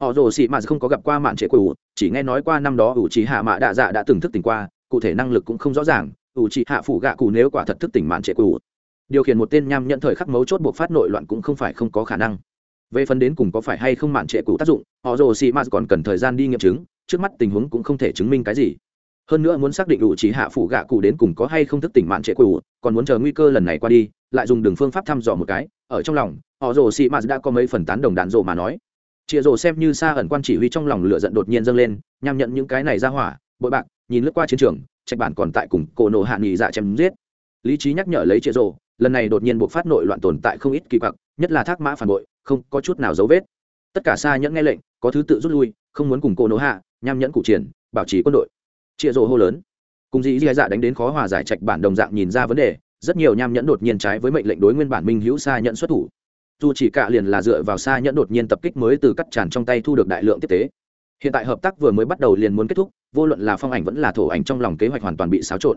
Họ rồ xì mạt không có gặp qua mạn trệ cụ chỉ nghe nói qua năm đó ủ chi hạ mạ đạ dạ đã từng thức tỉnh qua cụ thể năng lực cũng không rõ ràng, ủ trị hạ phủ gạ cụ nếu quả thật thức tỉnh mạn trệ cụ. Điều khiển một tên nham nhận thời khắc mấu chốt buộc phát nội loạn cũng không phải không có khả năng. Về phần đến cùng có phải hay không mạn trệ cụ tác dụng, họ rồ xì mạt còn cần thời gian đi nghiệm chứng, trước mắt tình huống cũng không thể chứng minh cái gì. Hơn nữa muốn xác định ủ trí hạ phủ gạ cụ đến cùng có hay không thức tỉnh mạn trệ cụ, còn muốn chờ nguy cơ lần này qua đi, lại dùng đường phương pháp thăm dò một cái, ở trong lòng, họ rồ xì mạt đã có mấy phần tán đồng đạn rộ mà nói. Chịa rồ xem như xa ẩn quan chỉ huy trong lòng lửa giận đột nhiên dâng lên nhằm nhận những cái này ra hỏa, bội bạc nhìn lướt qua chiến trường, trạch bản còn tại cùng cổ nổ hạ nghỉ dạ chém giết. Lý trí nhắc nhở lấy chịa rồ lần này đột nhiên buộc phát nội loạn tồn tại không ít kỳ quặc, nhất là thác mã phản bội, không có chút nào dấu vết. Tất cả xa nhẫn nghe lệnh, có thứ tự rút lui, không muốn cùng cô nỗ hạ nham nhẫn cụ triển, bảo trì quân đội. Chịa rồ hô lớn. Cùng dĩ dạ dạ đánh đến khó hòa giải trạch bản đồng dạng nhìn ra vấn đề, rất nhiều nham nhẫn đột nhiên trái với mệnh lệnh đối nguyên bản minh hữu xa nhẫn xuất thủ. Dù chỉ cả liền là dựa vào xa nhẫn đột nhiên tập kích mới từ cắt tràn trong tay thu được đại lượng tiếp tế hiện tại hợp tác vừa mới bắt đầu liền muốn kết thúc, vô luận là phong ảnh vẫn là thổ ảnh trong lòng kế hoạch hoàn toàn bị xáo trộn.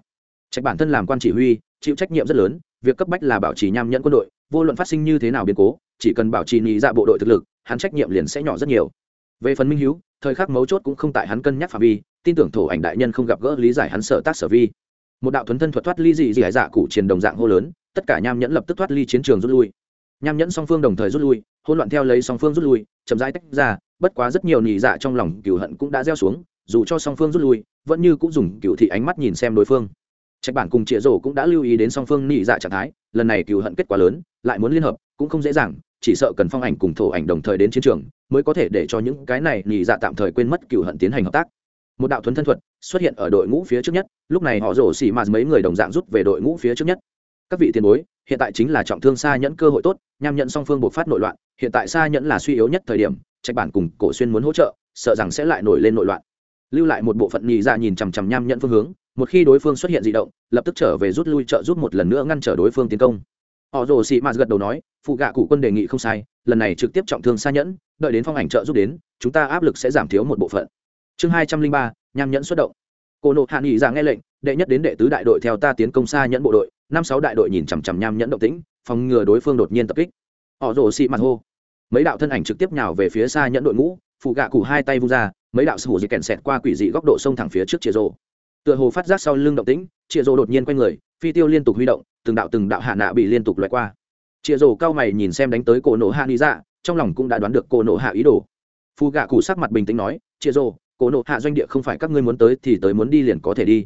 Trách bản thân làm quan chỉ huy, chịu trách nhiệm rất lớn, việc cấp bách là bảo trì nham nhẫn quân đội, vô luận phát sinh như thế nào biến cố, chỉ cần bảo trì nhị dạ bộ đội thực lực, hắn trách nhiệm liền sẽ nhỏ rất nhiều. Về phần minh hữu thời khắc mấu chốt cũng không tại hắn cân nhắc phạm vi, tin tưởng thổ ảnh đại nhân không gặp gỡ lý giải hắn sở tác sở vi. Một đạo thuấn thân thuật thoát ly dị dị hải dạ cụ chiến đồng dạng hô lớn, tất cả nham nhẫn lập tức thoát ly chiến trường rút lui. Nham nhẫn song phương đồng thời rút lui, hỗn loạn theo lấy song phương rút lui, chậm rãi tách ra bất quá rất nhiều nhị dạ trong lòng cựu hận cũng đã gieo xuống, dù cho song phương rút lui, vẫn như cũng dùng cựu thị ánh mắt nhìn xem đối phương. Trạch bản cùng chĩa rổ cũng đã lưu ý đến song phương nhị dạ trạng thái, lần này cựu hận kết quả lớn, lại muốn liên hợp, cũng không dễ dàng, chỉ sợ cần phong ảnh cùng thổ ảnh đồng thời đến chiến trường, mới có thể để cho những cái này nhị dạ tạm thời quên mất cựu hận tiến hành hợp tác. Một đạo thuấn thân thuật xuất hiện ở đội ngũ phía trước nhất, lúc này họ rổ xỉ mà mấy người đồng dạng rút về đội ngũ phía trước nhất. Các vị tiền bối, hiện tại chính là trọng thương xa nhẫn cơ hội tốt nham nhận song phương buộc phát nội loạn, hiện tại xa nhẫn là suy yếu nhất thời điểm trạch bản cùng cổ xuyên muốn hỗ trợ, sợ rằng sẽ lại nổi lên nội loạn. Lưu lại một bộ phận nhì ra dạ nhìn chằm chằm nham nhận phương hướng, một khi đối phương xuất hiện di động, lập tức trở về rút lui trợ giúp một lần nữa ngăn trở đối phương tiến công. Họ rồ sĩ mạt gật đầu nói, phụ gạ cụ quân đề nghị không sai, lần này trực tiếp trọng thương xa nhẫn, đợi đến phong ảnh trợ giúp đến, chúng ta áp lực sẽ giảm thiếu một bộ phận. Chương hai trăm linh ba, nham nhẫn xuất động. Cô nộp hạ nghị ra dạ nghe lệnh, đệ nhất đến đệ tứ đại đội theo ta tiến công xa nhẫn bộ đội, năm sáu đại đội nhìn chằm chằm nham nhẫn động tĩnh, phòng ngừa đối phương đột nhiên tập kích. Họ rồ sĩ mặt hô mấy đạo thân ảnh trực tiếp nhào về phía xa nhẫn đội ngũ, phụ gạ cụ hai tay vung ra, mấy đạo sư hủ dị kèn xẹt qua quỷ dị góc độ sông thẳng phía trước chia rô tựa hồ phát giác sau lưng động tĩnh chia rô đột nhiên quay người, phi tiêu liên tục huy động, từng đạo từng đạo hạ nạ bị liên tục loại qua. Chia rô cao mày nhìn xem đánh tới cổ nổ hạ lý dạ trong lòng cũng đã đoán được cổ nổ hạ ý đồ. Phụ gạ cụ sắc mặt bình tĩnh nói chia rô cổ nổ hạ doanh địa không phải các ngươi muốn tới thì tới muốn đi liền có thể đi.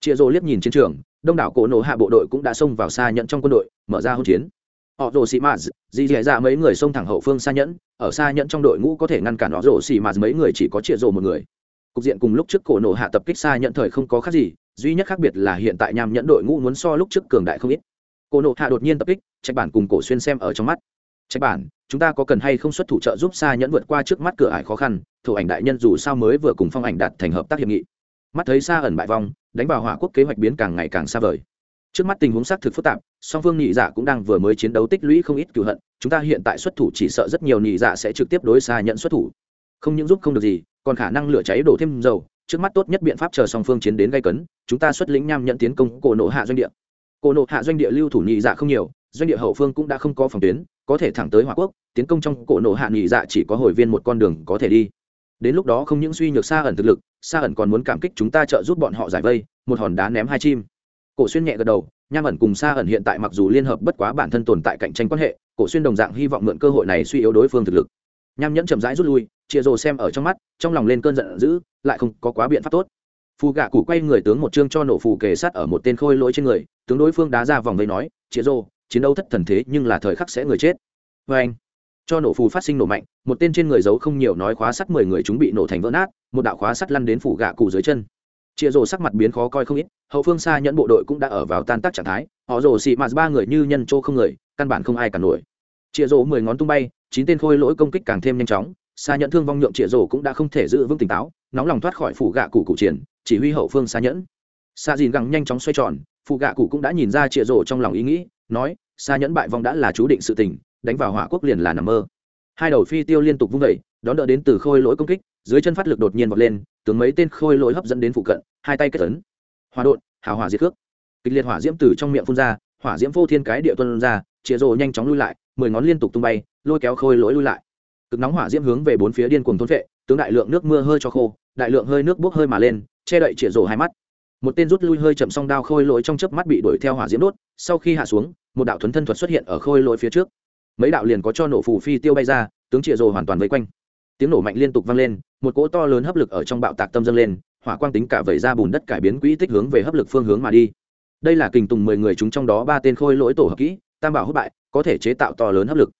Chia rô liếc nhìn chiến trường, đông đảo cổ nổ hạ bộ đội cũng đã xông vào xa nhận trong quân đội, mở ra hỗn chiến họ rồ xì mạt, dì dì dạ mấy người xông thẳng hậu phương xa nhẫn. Ở xa nhẫn trong đội ngũ có thể ngăn cản họ rồ xì mạt, mấy người chỉ có chia rồ một người. Cục diện cùng lúc trước cổ nổ hạ tập kích xa nhẫn thời không có khác gì, duy nhất khác biệt là hiện tại nham nhẫn đội ngũ muốn so lúc trước cường đại không ít. Cổ nổ hạ đột nhiên tập kích, trạch bản cùng cổ xuyên xem ở trong mắt. Trạch bản, chúng ta có cần hay không xuất thủ trợ giúp xa nhẫn vượt qua trước mắt cửa ải khó khăn? Thủ ảnh đại nhân dù sao mới vừa cùng phong ảnh đạt thành hợp tác hiệp nghị. Mắt thấy xa ẩn bại vong, đánh vào hỏa quốc kế hoạch biến càng ngày càng xa vời. Trước mắt tình huống xác thực phức tạp song phương nhị dạ cũng đang vừa mới chiến đấu tích lũy không ít cựu hận, chúng ta hiện tại xuất thủ chỉ sợ rất nhiều nhị dạ sẽ trực tiếp đối xa nhận xuất thủ. Không những giúp không được gì, còn khả năng lửa cháy đổ thêm dầu, trước mắt tốt nhất biện pháp chờ song phương chiến đến gây cấn, chúng ta xuất lĩnh nham nhận tiến công cổ nộ hạ doanh địa. Cổ nộ hạ doanh địa lưu thủ nhị dạ không nhiều, doanh địa hậu phương cũng đã không có phòng tuyến, có thể thẳng tới hòa quốc, tiến công trong cổ nộ hạ nhị dạ chỉ có hồi viên một con đường có thể đi. Đến lúc đó không những suy nhược xa ẩn thực lực xa ẩn còn muốn cảm kích chúng ta trợ giúp bọn họ giải vây, một hòn đá ném hai chim. Cổ xuyên nhẹ gật đầu nham ẩn cùng xa ẩn hiện tại mặc dù liên hợp bất quá bản thân tồn tại cạnh tranh quan hệ, cổ xuyên đồng dạng hy vọng mượn cơ hội này suy yếu đối phương thực lực. Nham nhẫn chậm rãi rút lui, chia rồ xem ở trong mắt, trong lòng lên cơn giận dữ, lại không có quá biện pháp tốt. Phù gạ cụ quay người tướng một chương cho nổ phù kề sát ở một tên khôi lỗi trên người, tướng đối phương đá ra vòng vây nói, chia rồ chiến đấu thất thần thế nhưng là thời khắc sẽ người chết. Vê anh, cho nổ phù phát sinh nổ mạnh, một tên trên người giấu không nhiều nói khóa sắt mười người chúng bị nổ thành vỡ nát, một đạo khóa sắt lăn đến phủ gạ cụ dưới chân chia rồ sắc mặt biến khó coi không ít, hậu phương xa nhẫn bộ đội cũng đã ở vào tan tác trạng thái, họ rồ xị mạt ba người như nhân chỗ không người, căn bản không ai cả nổi. Chia rồ mười ngón tung bay, chín tên khôi lỗi công kích càng thêm nhanh chóng, xa nhẫn thương vong nhượng chia rồ cũng đã không thể giữ vững tỉnh táo, nóng lòng thoát khỏi phủ gạ cụ cụ triển, chỉ huy hậu phương xa nhẫn. Xa dìn găng nhanh chóng xoay tròn phụ gạ cụ cũng đã nhìn ra chia rồ trong lòng ý nghĩ, nói xa nhẫn bại vong đã là chú định sự tình, đánh vào hỏa quốc liền là nằm mơ. Hai đầu phi tiêu liên tục vung vẩy đón đỡ đến từ khôi lỗi công kích, dưới chân phát lực đột nhiên vọt lên, tướng mấy tên khôi lỗi hấp dẫn đến phụ cận, hai tay kết tấn hòa đột hào hỏa diệt cước kịch liệt hỏa diễm từ trong miệng phun ra, hỏa diễm vô thiên cái địa tuân ra, chĩa rồ nhanh chóng lui lại, mười ngón liên tục tung bay, lôi kéo khôi lỗi lui lại. Cực nóng hỏa diễm hướng về bốn phía điên cuồng thôn vệ tướng đại lượng nước mưa hơi cho khô, đại lượng hơi nước bốc hơi mà lên, che đậy chĩa rồ hai mắt. Một tên rút lui hơi chậm song đao khôi lỗi trong chớp mắt bị đuổi theo hỏa diễm đốt, sau khi hạ xuống, một đạo thuấn thân thuật xuất hiện ở khôi lỗi phía trước. Mấy đạo liền có cho nổ phù phi tiêu bay ra, tướng chĩa rồ hoàn toàn vây quanh tiếng nổ mạnh liên tục vang lên, một cỗ to lớn hấp lực ở trong bạo tạc tâm dâng lên, hỏa quang tính cả vẩy ra bùn đất cải biến quỹ tích hướng về hấp lực phương hướng mà đi. Đây là kình tùng mười người chúng trong đó ba tên khôi lỗi tổ hợp kỹ, tam bảo hút bại, có thể chế tạo to lớn hấp lực.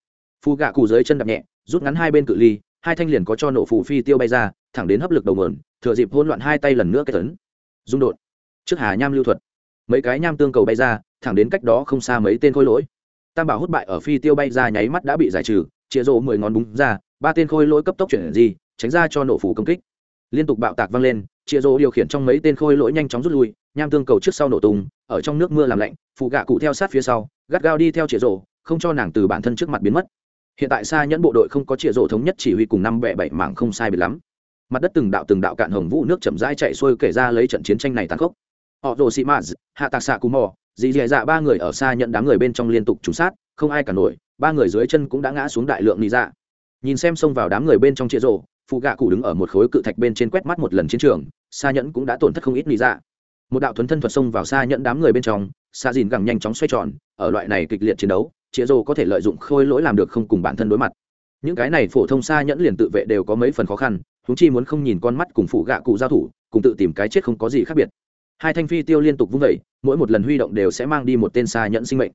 Phù gạ cụ dưới chân đập nhẹ, rút ngắn hai bên cự ly, hai thanh liền có cho nổ phù phi tiêu bay ra, thẳng đến hấp lực đầu mườn thừa dịp hôn loạn hai tay lần nữa kết tấn dung đột. Trước hà nham lưu thuật. Mấy cái nham tương cầu bay ra, thẳng đến cách đó không xa mấy tên khôi lỗi. Tam bảo hút bại ở phi tiêu bay ra nháy mắt đã bị giải trừ chia rỗ mười ngón búng ra ba tên khôi lỗi cấp tốc chuyển gì tránh ra cho nổ phủ công kích. Liên tục bạo tạc vang lên, chia rô điều khiển trong mấy tên khôi lỗi nhanh chóng rút lui, nham tương cầu trước sau nổ tung, ở trong nước mưa làm lạnh, phụ gạ cụ theo sát phía sau, gắt gao đi theo chia rổ không cho nàng từ bản thân trước mặt biến mất. Hiện tại xa nhẫn bộ đội không có chia rổ thống nhất chỉ huy cùng năm bẹ bảy mảng không sai biệt lắm. Mặt đất từng đạo từng đạo cạn hồng vũ nước chậm rãi chạy xuôi kể ra lấy trận chiến tranh này tàn khốc. Họ rồ xị maz hạ tạc xạ cù mò, dì dì dạ ba người ở xa nhận đám người bên trong liên tục trúng sát, không ai cả nổi, ba người dưới chân cũng đã ngã xuống đại lượng nị dạ nhìn xem xông vào đám người bên trong chia rộ phụ gạ cụ đứng ở một khối cự thạch bên trên quét mắt một lần chiến trường xa nhẫn cũng đã tổn thất không ít lý ra dạ. một đạo thuấn thân thuật xông vào xa nhẫn đám người bên trong xa dìn gẳng nhanh chóng xoay tròn, ở loại này kịch liệt chiến đấu chia rộ có thể lợi dụng khôi lỗi làm được không cùng bản thân đối mặt. Những cái này phổ thông xa nhẫn liền tự vệ đều có mấy phần khó khăn chúng chi muốn không nhìn con mắt cùng phụ gạ cụ giao thủ, cùng tự tìm cái chết không có gì khác biệt. Hai thanh phi tiêu liên tục vung vẩy mỗi một lần huy động đều sẽ mang đi một tên xa nhẫn sinh mệnh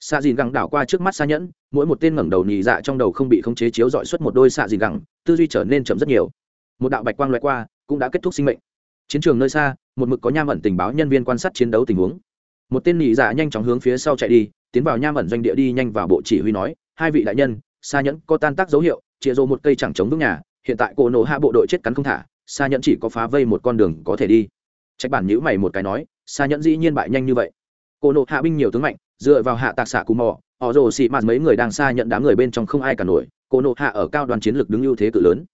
xạ dìn gẳng đảo qua trước mắt xa nhẫn, mỗi một tên ngẩng đầu nhì dạ trong đầu không bị khống chế chiếu dọi xuất một đôi xạ dìn gẳng, tư duy trở nên chậm rất nhiều. Một đạo bạch quang loại qua, cũng đã kết thúc sinh mệnh. Chiến trường nơi xa, một mực có nham ẩn tình báo nhân viên quan sát chiến đấu tình huống. Một tên nhì dạ nhanh chóng hướng phía sau chạy đi, tiến vào nham ẩn doanh địa đi nhanh vào bộ chỉ huy nói, hai vị đại nhân xa nhẫn có tan tác dấu hiệu chĩa rộ một cây chẳng chống vững nhà, hiện tại cổ nổ hạ bộ đội chết cắn không thả xa nhẫn chỉ có phá vây một con đường có thể đi. Trách bản nhữ mày một cái nói xa nhẫn dĩ nhiên bại nhanh như vậy cổ nộ hạ binh nhiều tướng mạnh, dựa vào hạ tạc xạ cù mò, họ rồ xị mạt mấy người đang xa nhận đám người bên trong không ai cả nổi cổ nộ hạ ở cao đoàn chiến lược đứng ưu thế cự lớn.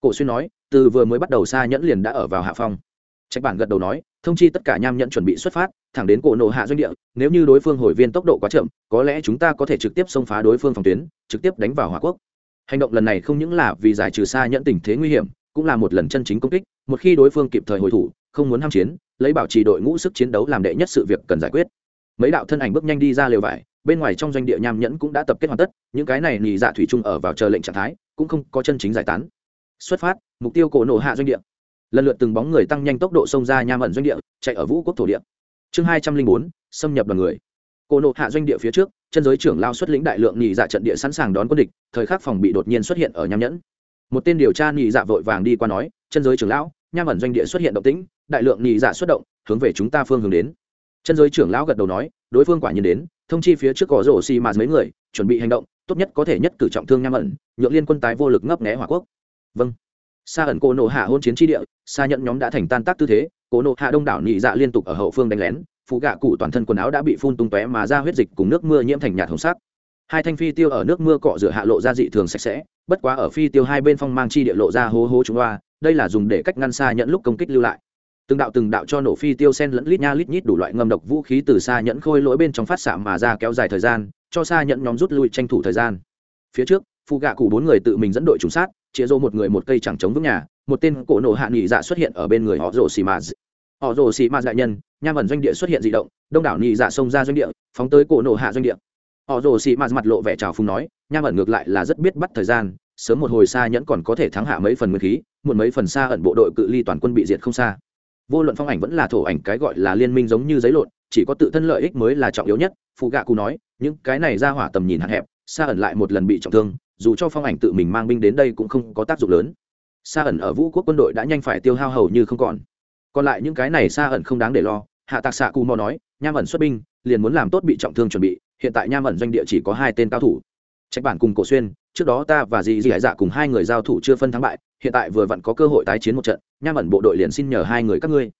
Cổ xuyên nói, từ vừa mới bắt đầu xa nhẫn liền đã ở vào hạ phong. Trách bản gật đầu nói, thông chi tất cả nham nhẫn chuẩn bị xuất phát, thẳng đến cổ nộ hạ doanh địa, nếu như đối phương hồi viên tốc độ quá chậm, có lẽ chúng ta có thể trực tiếp xông phá đối phương phòng tuyến, trực tiếp đánh vào hòa quốc. Hành động lần này không những là vì giải trừ xa nhẫn tình thế nguy hiểm, cũng là một lần chân chính công kích, một khi đối phương kịp thời hồi thủ, không muốn ham chiến, lấy bảo trì đội ngũ sức chiến đấu làm đệ nhất sự việc cần giải quyết mấy đạo thân ảnh bước nhanh đi ra lều vải, bên ngoài trong doanh địa nham nhẫn cũng đã tập kết hoàn tất, những cái này nhì dạ thủy chung ở vào chờ lệnh trạng thái, cũng không có chân chính giải tán. Xuất phát, mục tiêu cổ nổ hạ doanh địa. Lần lượt từng bóng người tăng nhanh tốc độ xông ra nham ẩn doanh địa, chạy ở vũ quốc thổ địa. Chương hai trăm linh bốn, xâm nhập đoàn người. Cổ nổ hạ doanh địa phía trước, chân giới trưởng lao xuất lĩnh đại lượng nhị dạ trận địa sẵn sàng đón quân địch, thời khắc phòng bị đột nhiên xuất hiện ở nham nhẫn. Một tên điều tra nhị dạ vội vàng đi qua nói, chân giới trưởng lão, nham ẩn doanh địa xuất hiện động tĩnh, đại lượng nhị dạ xuất động, hướng về chúng ta phương hướng đến chân giới trưởng lão gật đầu nói, đối phương quả nhiên đến, thông chi phía trước có rổ xì mà mấy người, chuẩn bị hành động, tốt nhất có thể nhất cử trọng thương nham ẩn, nhượng liên quân tái vô lực ngấp nghé hỏa quốc. Vâng. Xa ẩn cô nộ hạ hôn chiến tri địa xa nhận nhóm đã thành tan tác tư thế cô nộ hạ đông đảo nhị dạ liên tục ở hậu phương đánh lén phụ gạ cụ toàn thân quần áo đã bị phun tung tóe mà ra huyết dịch cùng nước mưa nhiễm thành nhạt hồng sắc. Hai thanh phi tiêu ở nước mưa cọ rửa hạ lộ ra dị thường sạch sẽ, bất quá ở phi tiêu hai bên phong mang chi địa lộ ra hố hố chúng hoa, đây là dùng để cách ngăn xa nhận lúc công kích lưu lại từng đạo từng đạo cho nổ phi tiêu sen lẫn lít nha lít nhít đủ loại ngâm độc vũ khí từ xa nhẫn khôi lỗi bên trong phát xạ mà ra kéo dài thời gian, cho xa nhẫn nhóm rút lui tranh thủ thời gian. Phía trước phụ gạ cụ bốn người tự mình dẫn đội trùng sát, chĩa rô một người một cây chẳng chống vững nhà, một tên cổ nổ hạ nghị dạ xuất hiện ở bên người họ rồ xì mà họ rồ xì mà đại nhân, nham ẩn doanh địa xuất hiện dị động, đông đảo nghị dạ xông ra doanh địa, phóng tới cổ nổ hạ doanh địa. Họ rồ xì mà mặt lộ vẻ trào phung nói, nham ẩn ngược lại là rất biết bắt thời gian, sớm một hồi xa nhẫn còn có thể thắng hạ mấy phần nguyên khí một mấy phần xa ẩn bộ đội cự ly toàn quân bị diệt không xa vô luận phong ảnh vẫn là thổ ảnh, cái gọi là liên minh giống như giấy lộn, chỉ có tự thân lợi ích mới là trọng yếu nhất phụ gạ cụ nói, những cái này ra hỏa tầm nhìn hạn hẹp xa ẩn lại một lần bị trọng thương, dù cho phong ảnh tự mình mang binh đến đây cũng không có tác dụng lớn. Xa ẩn ở vũ quốc quân đội đã nhanh phải tiêu hao hầu như không còn. Còn lại những cái này xa ẩn không đáng để lo, hạ tạc xạ cù mò nói, nham ẩn xuất binh, liền muốn làm tốt bị trọng thương chuẩn bị, hiện tại nham ẩn doanh địa chỉ có hai tên cao thủ. Trách bản cùng cổ xuyên trước đó ta và dì dì hải dạ cùng hai người giao thủ chưa phân thắng bại, hiện tại vừa vặn có cơ hội tái chiến một trận, nham ẩn bộ đội liền xin nhờ hai người các ngươi.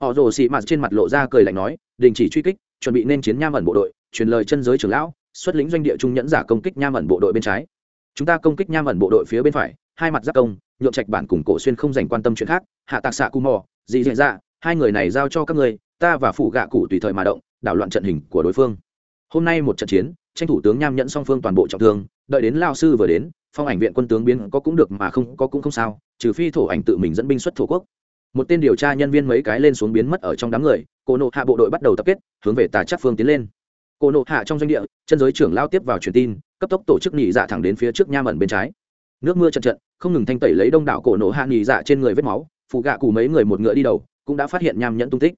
Họ rồ xị mạt trên mặt lộ ra cười lạnh nói, đình chỉ truy kích, chuẩn bị nên chiến nham ẩn bộ đội, truyền lời chân giới trưởng lão, xuất lĩnh doanh địa trung nhẫn giả công kích nham ẩn bộ đội bên trái. Chúng ta công kích nham ẩn bộ đội phía bên phải, hai mặt giáp công nhộn trạch bản cùng cổ xuyên không dành quan tâm chuyện khác, hạ tạc xạ cù mò, dì dì dạ hai người này giao cho các ngươi, ta và phủ gạ cụ tùy thời mà động, đảo loạn trận hình của đối phương. Hôm nay một trận chiến, tranh thủ tướng nham nhẫn song phương toàn bộ trọng thương đợi đến lao sư vừa đến, phong ảnh viện quân tướng biến có cũng được mà không có cũng không sao, trừ phi thổ ảnh tự mình dẫn binh xuất thổ quốc. Một tên điều tra nhân viên mấy cái lên xuống biến mất ở trong đám người cô nộ hạ bộ đội bắt đầu tập kết, hướng về tà chắc phương tiến lên. Cô nộ hạ trong doanh địa, chân giới trưởng lao tiếp vào truyền tin, cấp tốc tổ chức nhị dạ thẳng đến phía trước nham ẩn bên trái. Nước mưa trận trận, không ngừng thanh tẩy lấy đông đảo cổ nộ hạ nhị dạ trên người vết máu, phụ gạ cù mấy người một ngựa đi đầu, cũng đã phát hiện nham nhẫn tung tích.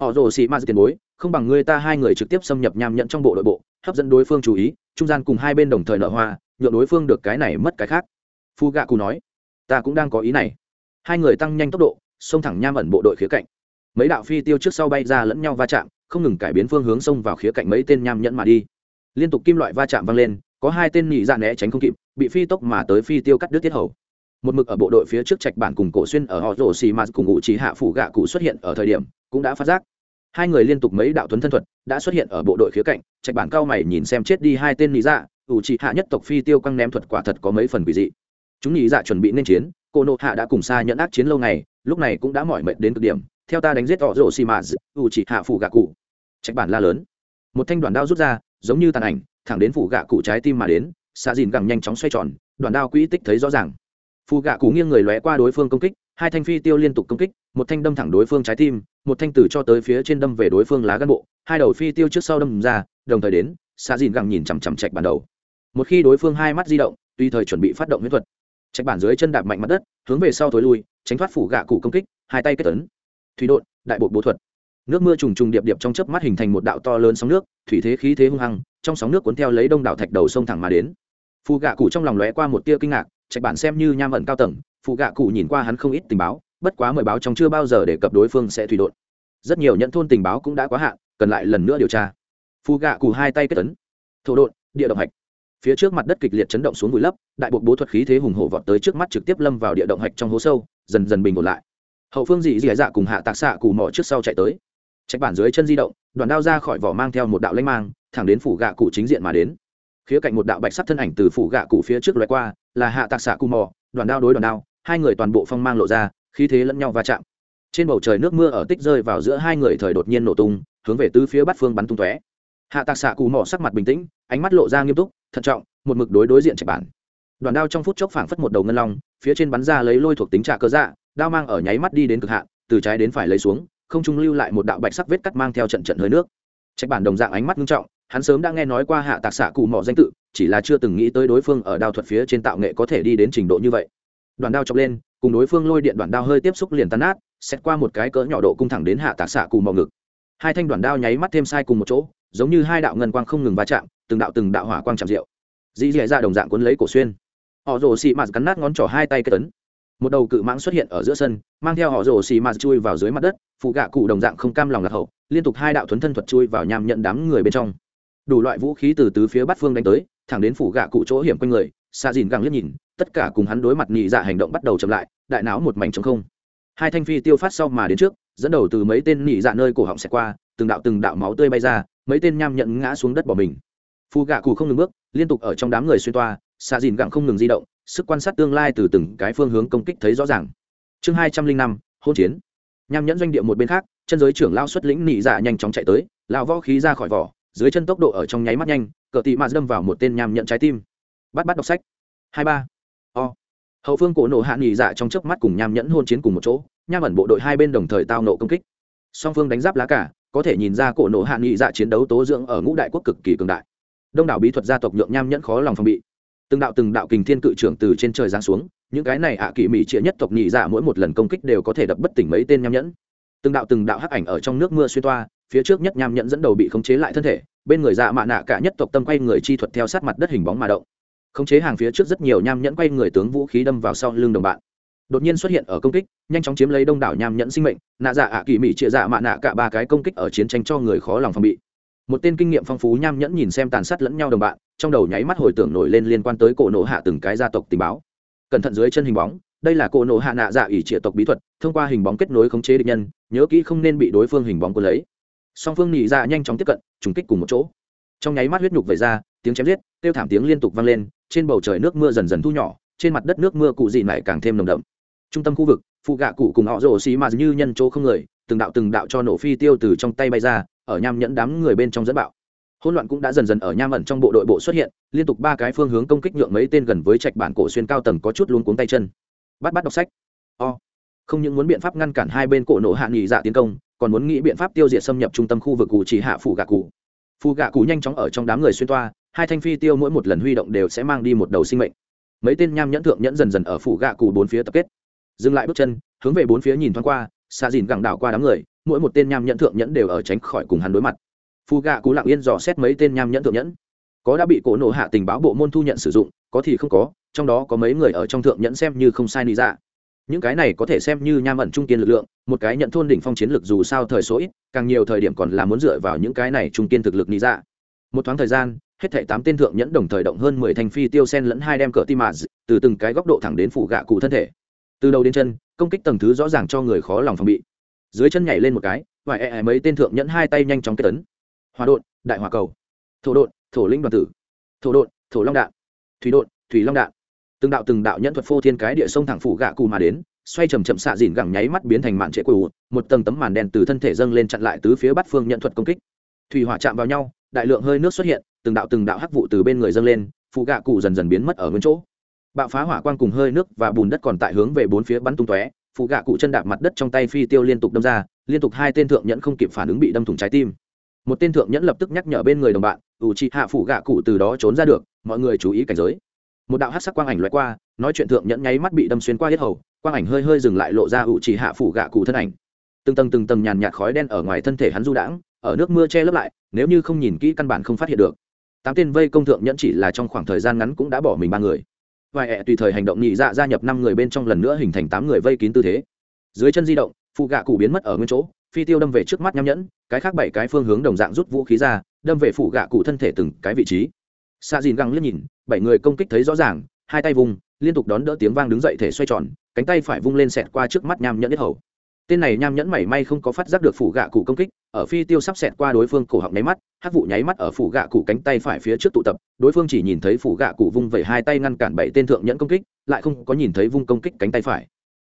Họ rồ xì ma tiền bối, không bằng người ta hai người trực tiếp xâm nhập nham nhẫn trong bộ đội bộ, hấp dẫn đối phương chú ý trung gian cùng hai bên đồng thời nợ hoa, nhượng đối phương được cái này mất cái khác. Phu gạ cụ nói, ta cũng đang có ý này. Hai người tăng nhanh tốc độ, xông thẳng nham ẩn bộ đội khía cạnh. Mấy đạo phi tiêu trước sau bay ra lẫn nhau va chạm, không ngừng cải biến phương hướng xông vào khía cạnh mấy tên nham nhẫn mà đi. Liên tục kim loại va chạm vang lên, có hai tên nhị dạ né tránh không kịp, bị phi tốc mà tới phi tiêu cắt đứt tiết hầu. Một mực ở bộ đội phía trước trạch bản cùng cổ xuyên ở họ rổ xì mà cùng ngụ trí hạ phủ gạ cụ xuất hiện ở thời điểm, cũng đã phát giác hai người liên tục mấy đạo tuấn thân thuật đã xuất hiện ở bộ đội khía cạnh trạch bản cao mày nhìn xem chết đi hai tên lý dạ ủ trị hạ nhất tộc phi tiêu căng ném thuật quả thật có mấy phần quỷ dị. Chúng lý dạ chuẩn bị nên chiến cô nộ hạ đã cùng xa nhận ác chiến lâu ngày lúc này cũng đã mỏi mệt đến cực điểm theo ta đánh giết họ rổ xì mạ, ủ trị hạ phủ gạ cụ. Trạch bản la lớn. Một thanh đoàn đao rút ra giống như tàn ảnh thẳng đến phủ gạ cụ trái tim mà đến xa dìn gẳng nhanh chóng xoay tròn đoàn đao quỹ tích thấy rõ ràng. Phù gạ cụ nghiêng người lóe qua đối phương công kích hai thanh phi tiêu liên tục công kích, một thanh đâm thẳng đối phương trái tim, một thanh tử cho tới phía trên đâm về đối phương lá gân bộ, hai đầu phi tiêu trước sau đâm ra, đồng thời đến xạ dìn gẳng nhìn chằm chằm chạch bản đầu. Một khi đối phương hai mắt di động, tùy thời chuẩn bị phát động huyết thuật. Chạch bản dưới chân đạp mạnh mặt đất, hướng về sau thối lui, tránh thoát phủ gạ cụ công kích, hai tay kết tấn thủy đột đại bộ bố thuật. Nước mưa trùng trùng điệp điệp trong chớp mắt hình thành một đạo to lớn sóng nước, thủy thế khí thế hung hăng, trong sóng nước cuốn theo lấy đông đảo thạch đầu sông thẳng mà đến. Phù gạ cụ trong lòng lóe qua một tia kinh ngạc, trạch bản xem như nham ẩn cao tầng Phụ gạ cụ nhìn qua hắn không ít tình báo, bất quá mời báo trong chưa bao giờ để cập đối phương sẽ thủy đột. Rất nhiều nhận thôn tình báo cũng đã quá hạn, cần lại lần nữa điều tra. Phù gạ cụ hai tay kết tấn thổ đột, địa động hạch. Phía trước mặt đất kịch liệt chấn động xuống vùi lấp, đại bộ bố thuật khí thế hùng hổ vọt tới trước mắt trực tiếp lâm vào địa động hạch trong hố sâu, dần dần bình ổn lại. Hậu phương dị dị dạ cùng hạ tạc xạ cù mỏ trước sau chạy tới. Trạch bản dưới chân di động, đoàn đao ra khỏi vỏ mang theo một đạo lanh mang, thẳng đến phủ gạ cụ chính diện mà đến. Khía cạnh một đạo bạch sắc thân ảnh từ phủ gạ cụ phía trước loại qua, là hạ tạc xạ cù mỏ, đoàn đao đối đoàn đao hai người toàn bộ phong mang lộ ra, khí thế lẫn nhau va chạm. Trên bầu trời nước mưa ở tích rơi vào giữa hai người thời đột nhiên nổ tung, hướng về tứ phía bắt phương bắn tung tóe. Hạ tạc xạ cù mỏ sắc mặt bình tĩnh, ánh mắt lộ ra nghiêm túc, thận trọng, một mực đối đối diện trạch bản. Đoàn đao trong phút chốc phảng phất một đầu ngân long, phía trên bắn ra lấy lôi thuộc tính trạ cơ dạ đao mang ở nháy mắt đi đến cực hạn, từ trái đến phải lấy xuống, không trung lưu lại một đạo bạch sắc vết cắt mang theo trận trận hơi nước. Trạch bản đồng dạng ánh mắt nghiêm trọng, hắn sớm đã nghe nói qua hạ tạc xạ cụ mỏ danh tự, chỉ là chưa từng nghĩ tới đối phương ở đao thuật phía trên tạo nghệ có thể đi đến trình độ như vậy đoàn đao chọc lên, cùng đối phương lôi điện đoàn đao hơi tiếp xúc liền tan nát xét qua một cái cỡ nhỏ độ cung thẳng đến hạ tạc xạ cù mỏ ngực. Hai thanh đoàn đao nháy mắt thêm sai cùng một chỗ, giống như hai đạo ngân quang không ngừng va chạm, từng đạo từng đạo hỏa quang chạm rượu. Dĩ dẻ ra đồng dạng cuốn lấy cổ xuyên. Họ rồ xì mạt cắn nát ngón trỏ hai tay kết tấn. Một đầu cự mãng xuất hiện ở giữa sân, mang theo họ rồ xì mạt chui vào dưới mặt đất, phụ gạ cụ đồng dạng không cam lòng lạc hậu, liên tục hai đạo thuấn thân thuật chui vào nham nhận đám người bên trong. Đủ loại vũ khí từ tứ phía bắt phương đánh tới, thẳng đến phủ gạ cụ chỗ hiểm quanh người xa dìn găng liếc nhìn, tất cả cùng hắn đối mặt nhị dạ hành động bắt đầu chậm lại, đại não một mảnh trống không. Hai thanh phi tiêu phát sau mà đến trước, dẫn đầu từ mấy tên nhị dạ nơi cổ họng xẹt qua, từng đạo từng đạo máu tươi bay ra, mấy tên nham nhận ngã xuống đất bỏ mình. Phù gạ cụ không ngừng bước, liên tục ở trong đám người xuyên toa xạ dìn gặng không ngừng di động, sức quan sát tương lai từ từng cái phương hướng công kích thấy rõ ràng. Chương hai trăm linh năm hôn chiến. Nham nhẫn doanh địa một bên khác, chân giới trưởng lao xuất lĩnh nị dạ nhanh chóng chạy tới lao võ khí ra khỏi vỏ, dưới chân tốc độ ở trong nháy mắt nhanh, cờ tị mạt đâm vào một tên nham nhẫn trái tim bắt bắt đọc sách. Hai ba. O. Hậu phương cổ nổ hạ nghỉ dạ trong chớp mắt cùng nham nhẫn hôn chiến cùng một chỗ, nham ẩn bộ đội hai bên đồng thời tao nộ công kích. Song phương đánh giáp lá cả, có thể nhìn ra cổ nổ hạ nghị dạ chiến đấu tố dưỡng ở ngũ đại quốc cực kỳ cường đại. Đông đảo bí thuật gia tộc nhượng nham nhẫn khó lòng phòng bị. Từng đạo từng đạo kình thiên cự trưởng từ trên trời giáng xuống, những cái này ạ à kỳ mỹ trịa nhất tộc nhị dạ mỗi một lần công kích đều có thể đập bất tỉnh mấy tên nham nhẫn. Từng đạo từng đạo hắc ảnh ở trong nước mưa xuyên toa, phía trước nhất nham nhẫn dẫn đầu bị khống chế lại thân thể, bên người dạ mạ nạ cả nhất tộc tâm quay người chi thuật theo sát mặt đất hình bóng mà động khống chế hàng phía trước rất nhiều nham nhẫn quay người tướng vũ khí đâm vào sau lưng đồng bạn. Đột nhiên xuất hiện ở công kích, nhanh chóng chiếm lấy đông đảo nham nhẫn sinh mệnh, nạ dạ ạ kỳ mỹ trịa dạ mạ nạ cả ba cái công kích ở chiến tranh cho người khó lòng phòng bị. Một tên kinh nghiệm phong phú nham nhẫn nhìn xem tàn sát lẫn nhau đồng bạn, trong đầu nháy mắt hồi tưởng nổi lên liên quan tới cổ nổ hạ từng cái gia tộc tình báo. Cẩn thận dưới chân hình bóng, đây là cổ nổ hạ nạ dạ ỷ trịa tộc bí thuật, thông qua hình bóng kết nối khống chế địch nhân, nhớ kỹ không nên bị đối phương hình bóng quân lấy. Song phương nhị ra nhanh chóng tiếp cận, trùng kích cùng một chỗ. Trong nháy mắt huyết nhục về ra, tiếng chém giết, kêu thảm tiếng liên tục vang lên trên bầu trời nước mưa dần dần thu nhỏ, trên mặt đất nước mưa cụ dị này càng thêm nồng đậm. Trung tâm khu vực, phụ gạ cụ cùng họ rổ xì mà như nhân chỗ không người, từng đạo từng đạo cho nổ phi tiêu từ trong tay bay ra, ở nham nhẫn đám người bên trong dẫn bạo. Hỗn loạn cũng đã dần dần ở nham ẩn trong bộ đội bộ xuất hiện, liên tục ba cái phương hướng công kích nhượng mấy tên gần với trạch bản cổ xuyên cao tầng có chút luống cuống tay chân. Bắt bắt đọc sách. O. Không những muốn biện pháp ngăn cản hai bên cổ nổ hạ nghỉ dạ tiến công, còn muốn nghĩ biện pháp tiêu diệt xâm nhập trung tâm khu vực cụ chỉ hạ phụ gạ cụ. Phụ gạ cụ nhanh chóng ở trong đám người xuyên toa hai thanh phi tiêu mỗi một lần huy động đều sẽ mang đi một đầu sinh mệnh. Mấy tên nham nhẫn thượng nhẫn dần dần ở phủ gạ cụ bốn phía tập kết. Dừng lại bước chân, hướng về bốn phía nhìn thoáng qua xa dìn gẳng đảo qua đám người, mỗi một tên nham nhẫn thượng nhẫn đều ở tránh khỏi cùng hắn đối mặt. Phù gạ cú lặng yên dò xét mấy tên nham nhẫn thượng nhẫn. Có đã bị cổ nổ hạ tình báo bộ môn thu nhận sử dụng, có thì không có, trong đó có mấy người ở trong thượng nhẫn xem như không sai lý ra dạ. những cái này có thể xem như nham ẩn trung kiên lực lượng, một cái nhận thôn đỉnh phong chiến lực dù sao thời số ít, càng nhiều thời điểm còn là muốn dựa vào những cái này trung kiên thực lực lý ra dạ. một thoáng thời gian hết thảy tám tên thượng nhẫn đồng thời động hơn mười thanh phi tiêu sen lẫn hai đem cỡ tim mà từ từng cái góc độ thẳng đến phủ gạ cụ thân thể. Từ đầu đến chân, công kích tầng thứ rõ ràng cho người khó lòng phòng bị. Dưới chân nhảy lên một cái, vài e e mấy tên thượng nhẫn hai tay nhanh chóng kết tấn. Hòa đột đại hòa cầu. Thổ đột thổ linh đoàn tử. Thổ đột thổ long đạn. Thủy đột thủy long đạn. Từng đạo từng đạo nhẫn thuật phô thiên cái địa sông thẳng phủ gạ cù mà đến, xoay chầm chậm xạ dìn gẳng nháy mắt biến thành màn trệ cù một tầng tấm màn đen từ thân thể dâng lên chặn lại tứ phía bắt phương nhận thuật công kích. Thủy hỏa chạm vào nhau, đại lượng hơi nước xuất hiện từng đạo từng đạo hắc vụ từ bên người dâng lên, phụ gạ cụ dần dần biến mất ở nguyên chỗ. Bạo phá hỏa quang cùng hơi nước và bùn đất còn tại hướng về bốn phía bắn tung tóe, phụ gạ cụ chân đạp mặt đất trong tay phi tiêu liên tục đâm ra, liên tục hai tên thượng nhẫn không kịp phản ứng bị đâm thủng trái tim. Một tên thượng nhẫn lập tức nhắc nhở bên người đồng bạn, ủ trị hạ phụ gạ cụ từ đó trốn ra được, mọi người chú ý cảnh giới. Một đạo hát sắc quang ảnh loại qua, nói chuyện thượng nhẫn nháy mắt bị đâm xuyên qua hết hầu, quang ảnh hơi hơi dừng lại lộ ra ủ trị hạ phụ gạ cụ thân ảnh. Từng tầng từng tầng nhàn nhạt khói đen ở ngoài thân thể hắn du đãng, ở nước mưa che lấp lại, nếu như không nhìn kỹ căn bản không phát hiện được tám tên vây công thượng nhẫn chỉ là trong khoảng thời gian ngắn cũng đã bỏ mình ba người. Vài ẹ tùy thời hành động nhị dạ gia nhập năm người bên trong lần nữa hình thành tám người vây kín tư thế. Dưới chân di động, phụ gạ cụ biến mất ở nguyên chỗ, phi tiêu đâm về trước mắt nham nhẫn, cái khác bảy cái phương hướng đồng dạng rút vũ khí ra, đâm về phụ gạ cụ thân thể từng cái vị trí. Xa dìn găng liếc nhìn, bảy người công kích thấy rõ ràng, hai tay vùng, liên tục đón đỡ tiếng vang đứng dậy thể xoay tròn, cánh tay phải vung lên xẹt qua trước mắt nham nhẫn nhất hầu tên này nham nhẫn mảy may không có phát giác được phủ gạ cụ công kích, ở phi tiêu sắp xẹt qua đối phương cổ họng nháy mắt, hát vụ nháy mắt ở phủ gạ cụ cánh tay phải phía trước tụ tập, đối phương chỉ nhìn thấy phủ gạ cụ vung vẩy hai tay ngăn cản bảy tên thượng nhẫn công kích, lại không có nhìn thấy vung công kích cánh tay phải.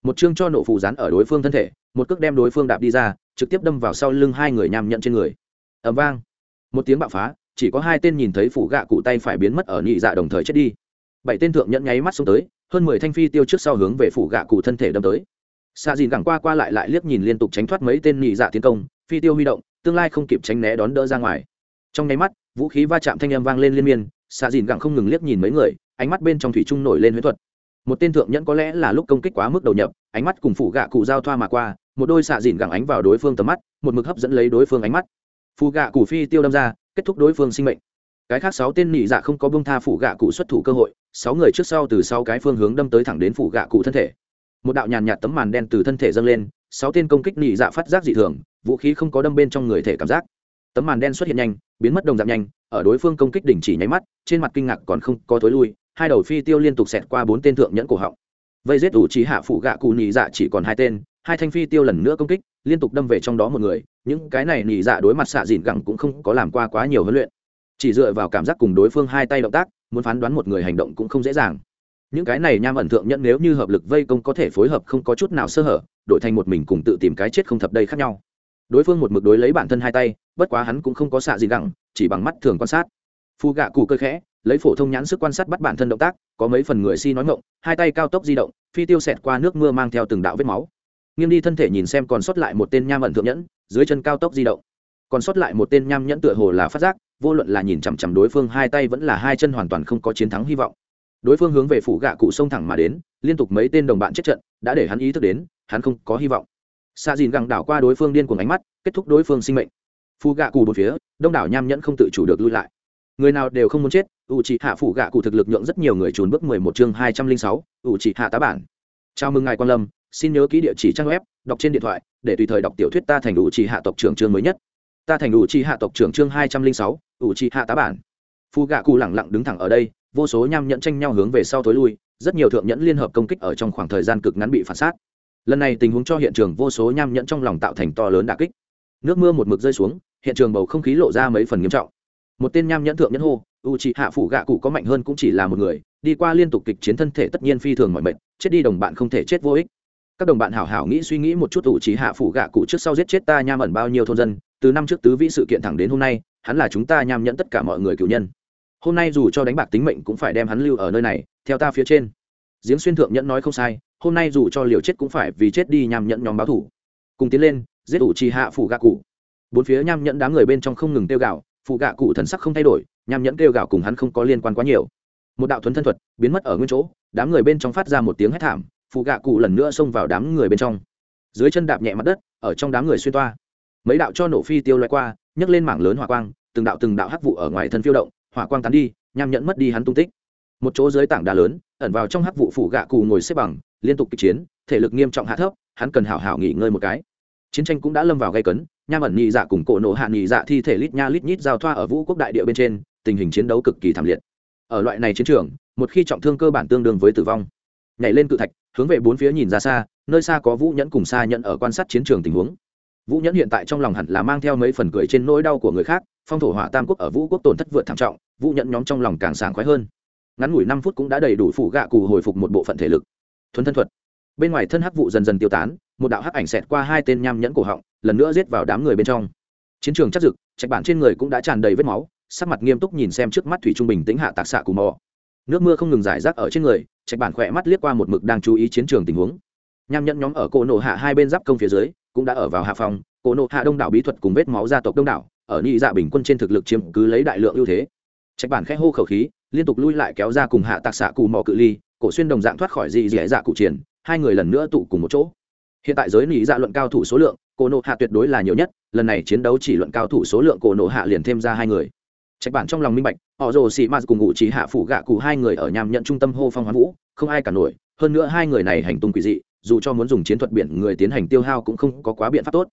Một chương cho nổ phụ rán ở đối phương thân thể, một cước đem đối phương đạp đi ra, trực tiếp đâm vào sau lưng hai người nham nhẫn trên người. Ẩm vang. Một tiếng bạo phá, chỉ có hai tên nhìn thấy phủ gạ cụ tay phải biến mất ở nhị dạ đồng thời chết đi. Bảy tên thượng nhẫn nháy mắt xuống tới, hơn mười thanh phi tiêu trước sau hướng về phủ gạ cụ thân thể đâm tới xạ dìn gẳng qua qua lại lại liếc nhìn liên tục tránh thoát mấy tên nhị dạ tiến công, phi tiêu huy động, tương lai không kịp tránh né đón đỡ ra ngoài. Trong nháy mắt, vũ khí va chạm thanh âm vang lên liên miên, xạ dìn gẳng không ngừng liếc nhìn mấy người, ánh mắt bên trong thủy trung nổi lên huyễn thuật. Một tên thượng nhẫn có lẽ là lúc công kích quá mức đầu nhập, ánh mắt cùng phủ gạ cụ giao thoa mà qua, một đôi xạ dìn gẳng ánh vào đối phương tầm mắt, một mực hấp dẫn lấy đối phương ánh mắt. Phù gạ cụ phi tiêu đâm ra, kết thúc đối phương sinh mệnh. Cái khác sáu tên nhị dạ không có bông tha phủ gạ cụ xuất thủ cơ hội, sáu người trước sau từ sau cái phương hướng đâm tới thẳng đến phủ gạ cụ thân thể một đạo nhàn nhạt tấm màn đen từ thân thể dâng lên, sáu tên công kích nhị dạ phát giác dị thường, vũ khí không có đâm bên trong người thể cảm giác. Tấm màn đen xuất hiện nhanh, biến mất đồng dạng nhanh, ở đối phương công kích đỉnh chỉ nháy mắt, trên mặt kinh ngạc còn không có thối lui, hai đầu phi tiêu liên tục xẹt qua bốn tên thượng nhẫn cổ họng. Vây giết ủ trí hạ phụ gạ cụ nhị dạ chỉ còn hai tên, hai thanh phi tiêu lần nữa công kích, liên tục đâm về trong đó một người, những cái này nhị dạ đối mặt xạ dịn gẳng cũng không có làm qua quá nhiều huấn luyện. Chỉ dựa vào cảm giác cùng đối phương hai tay động tác, muốn phán đoán một người hành động cũng không dễ dàng những cái này nham ẩn thượng nhẫn nếu như hợp lực vây công có thể phối hợp không có chút nào sơ hở, đổi thành một mình cùng tự tìm cái chết không thập đây khác nhau. Đối phương một mực đối lấy bản thân hai tay, bất quá hắn cũng không có xạ gì gẳng, chỉ bằng mắt thường quan sát. Phu gạ cụ cơ khẽ, lấy phổ thông nhãn sức quan sát bắt bản thân động tác, có mấy phần người si nói ngộng hai tay cao tốc di động, phi tiêu xẹt qua nước mưa mang theo từng đạo vết máu. Nghiêng đi thân thể nhìn xem còn sót lại một tên nham ẩn thượng nhẫn, dưới chân cao tốc di động. Còn sót lại một tên nham nhẫn tựa hồ là phát giác, vô luận là nhìn chằm chằm đối phương hai tay vẫn là hai chân hoàn toàn không có chiến thắng hy vọng đối phương hướng về phủ gạ cụ sông thẳng mà đến, liên tục mấy tên đồng bạn chết trận, đã để hắn ý thức đến, hắn không có hy vọng. Xa dìn gẳng đảo qua đối phương điên cuồng ánh mắt, kết thúc đối phương sinh mệnh. Phù gạ cụ một phía, đông đảo nham nhẫn không tự chủ được lui lại. Người nào đều không muốn chết ủ trị hạ phủ gạ cụ thực lực nhượng rất nhiều người trốn bước mười một chương hai trăm linh sáu ủ trị hạ tá bản. Chào mừng ngài quan lâm, xin nhớ ký địa chỉ trang web, đọc trên điện thoại, để tùy thời đọc tiểu thuyết ta thành ủ trị hạ tộc trưởng chương mới nhất. Ta thành ủ trị hạ tộc trưởng chương hai trăm linh sáu ủ trị hạ tá bản. Phù gạ cụ lẳng lặng đứng thẳng ở đây vô số nham nhẫn tranh nhau hướng về sau tối lui, rất nhiều thượng nhẫn liên hợp công kích ở trong khoảng thời gian cực ngắn bị phản sát. Lần này tình huống cho hiện trường vô số nham nhẫn trong lòng tạo thành to lớn đà kích. Nước mưa một mực rơi xuống, hiện trường bầu không khí lộ ra mấy phần nghiêm trọng. Một tên nham nhẫn thượng nhẫn hô u chị hạ phủ gạ cụ có mạnh hơn cũng chỉ là một người, đi qua liên tục kịch chiến thân thể tất nhiên phi thường mọi mệnh chết đi đồng bạn không thể chết vô ích. Các đồng bạn hảo hảo nghĩ suy nghĩ một chút u chị hạ phủ gạ cụ trước sau giết chết ta nham ẩn bao nhiêu thôn dân, từ năm trước tứ vĩ sự kiện thẳng đến hôm nay, hắn là chúng ta nham nhẫn tất cả mọi người cựu nhân hôm nay dù cho đánh bạc tính mệnh cũng phải đem hắn lưu ở nơi này, theo ta phía trên. Giếng xuyên thượng nhẫn nói không sai, hôm nay dù cho liều chết cũng phải vì chết đi nhằm nhận nhóm báo thủ. Cùng tiến lên, giết ủ trì hạ phủ gạ cụ. Bốn phía nham nhẫn đám người bên trong không ngừng tiêu gạo phụ gạ cụ thần sắc không thay đổi, nham nhẫn tiêu gạo cùng hắn không có liên quan quá nhiều. Một đạo thuấn thân thuật biến mất ở nguyên chỗ, đám người bên trong phát ra một tiếng hét thảm phụ gạ cụ lần nữa xông vào đám người bên trong. Dưới chân đạp nhẹ mặt đất, ở trong đám người xuyên toa. Mấy đạo cho nổ phi tiêu loại qua, nhấc lên mảng lớn hỏa quang, từng đạo từng đạo hắc vụ ở ngoài thân phiêu động hỏa quang tán đi, nham nhẫn mất đi hắn tung tích. Một chỗ dưới tảng đá lớn, ẩn vào trong hắc vụ phủ gạ cụ ngồi xếp bằng, liên tục kịch chiến, thể lực nghiêm trọng hạ thấp, hắn cần hảo hảo nghỉ ngơi một cái. Chiến tranh cũng đã lâm vào gây cấn, nham ẩn nhị dạ cùng cổ nổ hạ nhị dạ thi thể lít nha lít nhít giao thoa ở vũ quốc đại địa bên trên, tình hình chiến đấu cực kỳ thảm liệt. Ở loại này chiến trường, một khi trọng thương cơ bản tương đương với tử vong. Nhảy lên cự thạch, hướng về bốn phía nhìn ra xa, nơi xa có vũ nhẫn cùng xa nhận ở quan sát chiến trường tình huống vũ nhẫn hiện tại trong lòng hẳn là mang theo mấy phần cười trên nỗi đau của người khác, phong thổ hỏa tam quốc ở vũ quốc tổn thất vượt thảm trọng, vũ nhẫn nhóm trong lòng càng sảng khoái hơn. Ngắn ngủi năm phút cũng đã đầy đủ phụ gạ cụ hồi phục một bộ phận thể lực. Thuấn thân thuật. Bên ngoài thân hắc vụ dần dần tiêu tán, một đạo hắc ảnh xẹt qua hai tên nham nhẫn cổ họng, lần nữa giết vào đám người bên trong. Chiến trường chắc dực, trạch bản trên người cũng đã tràn đầy vết máu, sắc mặt nghiêm túc nhìn xem trước mắt thủy trung bình tĩnh hạ tạc xạ cù mò. Nước mưa không ngừng giải rác ở trên người, trạch bản khỏe mắt liếc qua một mực đang chú ý chiến trường tình huống. Nham nhẫn nhóm ở cổ nổ hạ hai bên giáp công phía dưới cũng đã ở vào hạ phòng cổ nộ hạ đông đảo bí thuật cùng vết máu gia tộc đông đảo, ở nhị dạ bình quân trên thực lực chiếm cứ lấy đại lượng ưu thế. Trạch bản khẽ hô khẩu khí, liên tục lui lại kéo ra cùng hạ tạc xạ cù mò cự ly, cổ xuyên đồng dạng thoát khỏi dị dẻ dạ cụ triển, hai người lần nữa tụ cùng một chỗ. Hiện tại giới nhị dạ luận cao thủ số lượng, cổ nộ hạ tuyệt đối là nhiều nhất, lần này chiến đấu chỉ luận cao thủ số lượng cổ nộ hạ liền thêm ra hai người. Trạch bản trong lòng minh bạch, họ rồ xì mạt cùng ngụ trí hạ phủ gạ cụ hai người ở nham nhận trung tâm hô phong hoán vũ, không ai cả nổi, hơn nữa hai người này hành tung quỷ dị dù cho muốn dùng chiến thuật biển người tiến hành tiêu hao cũng không có quá biện pháp tốt.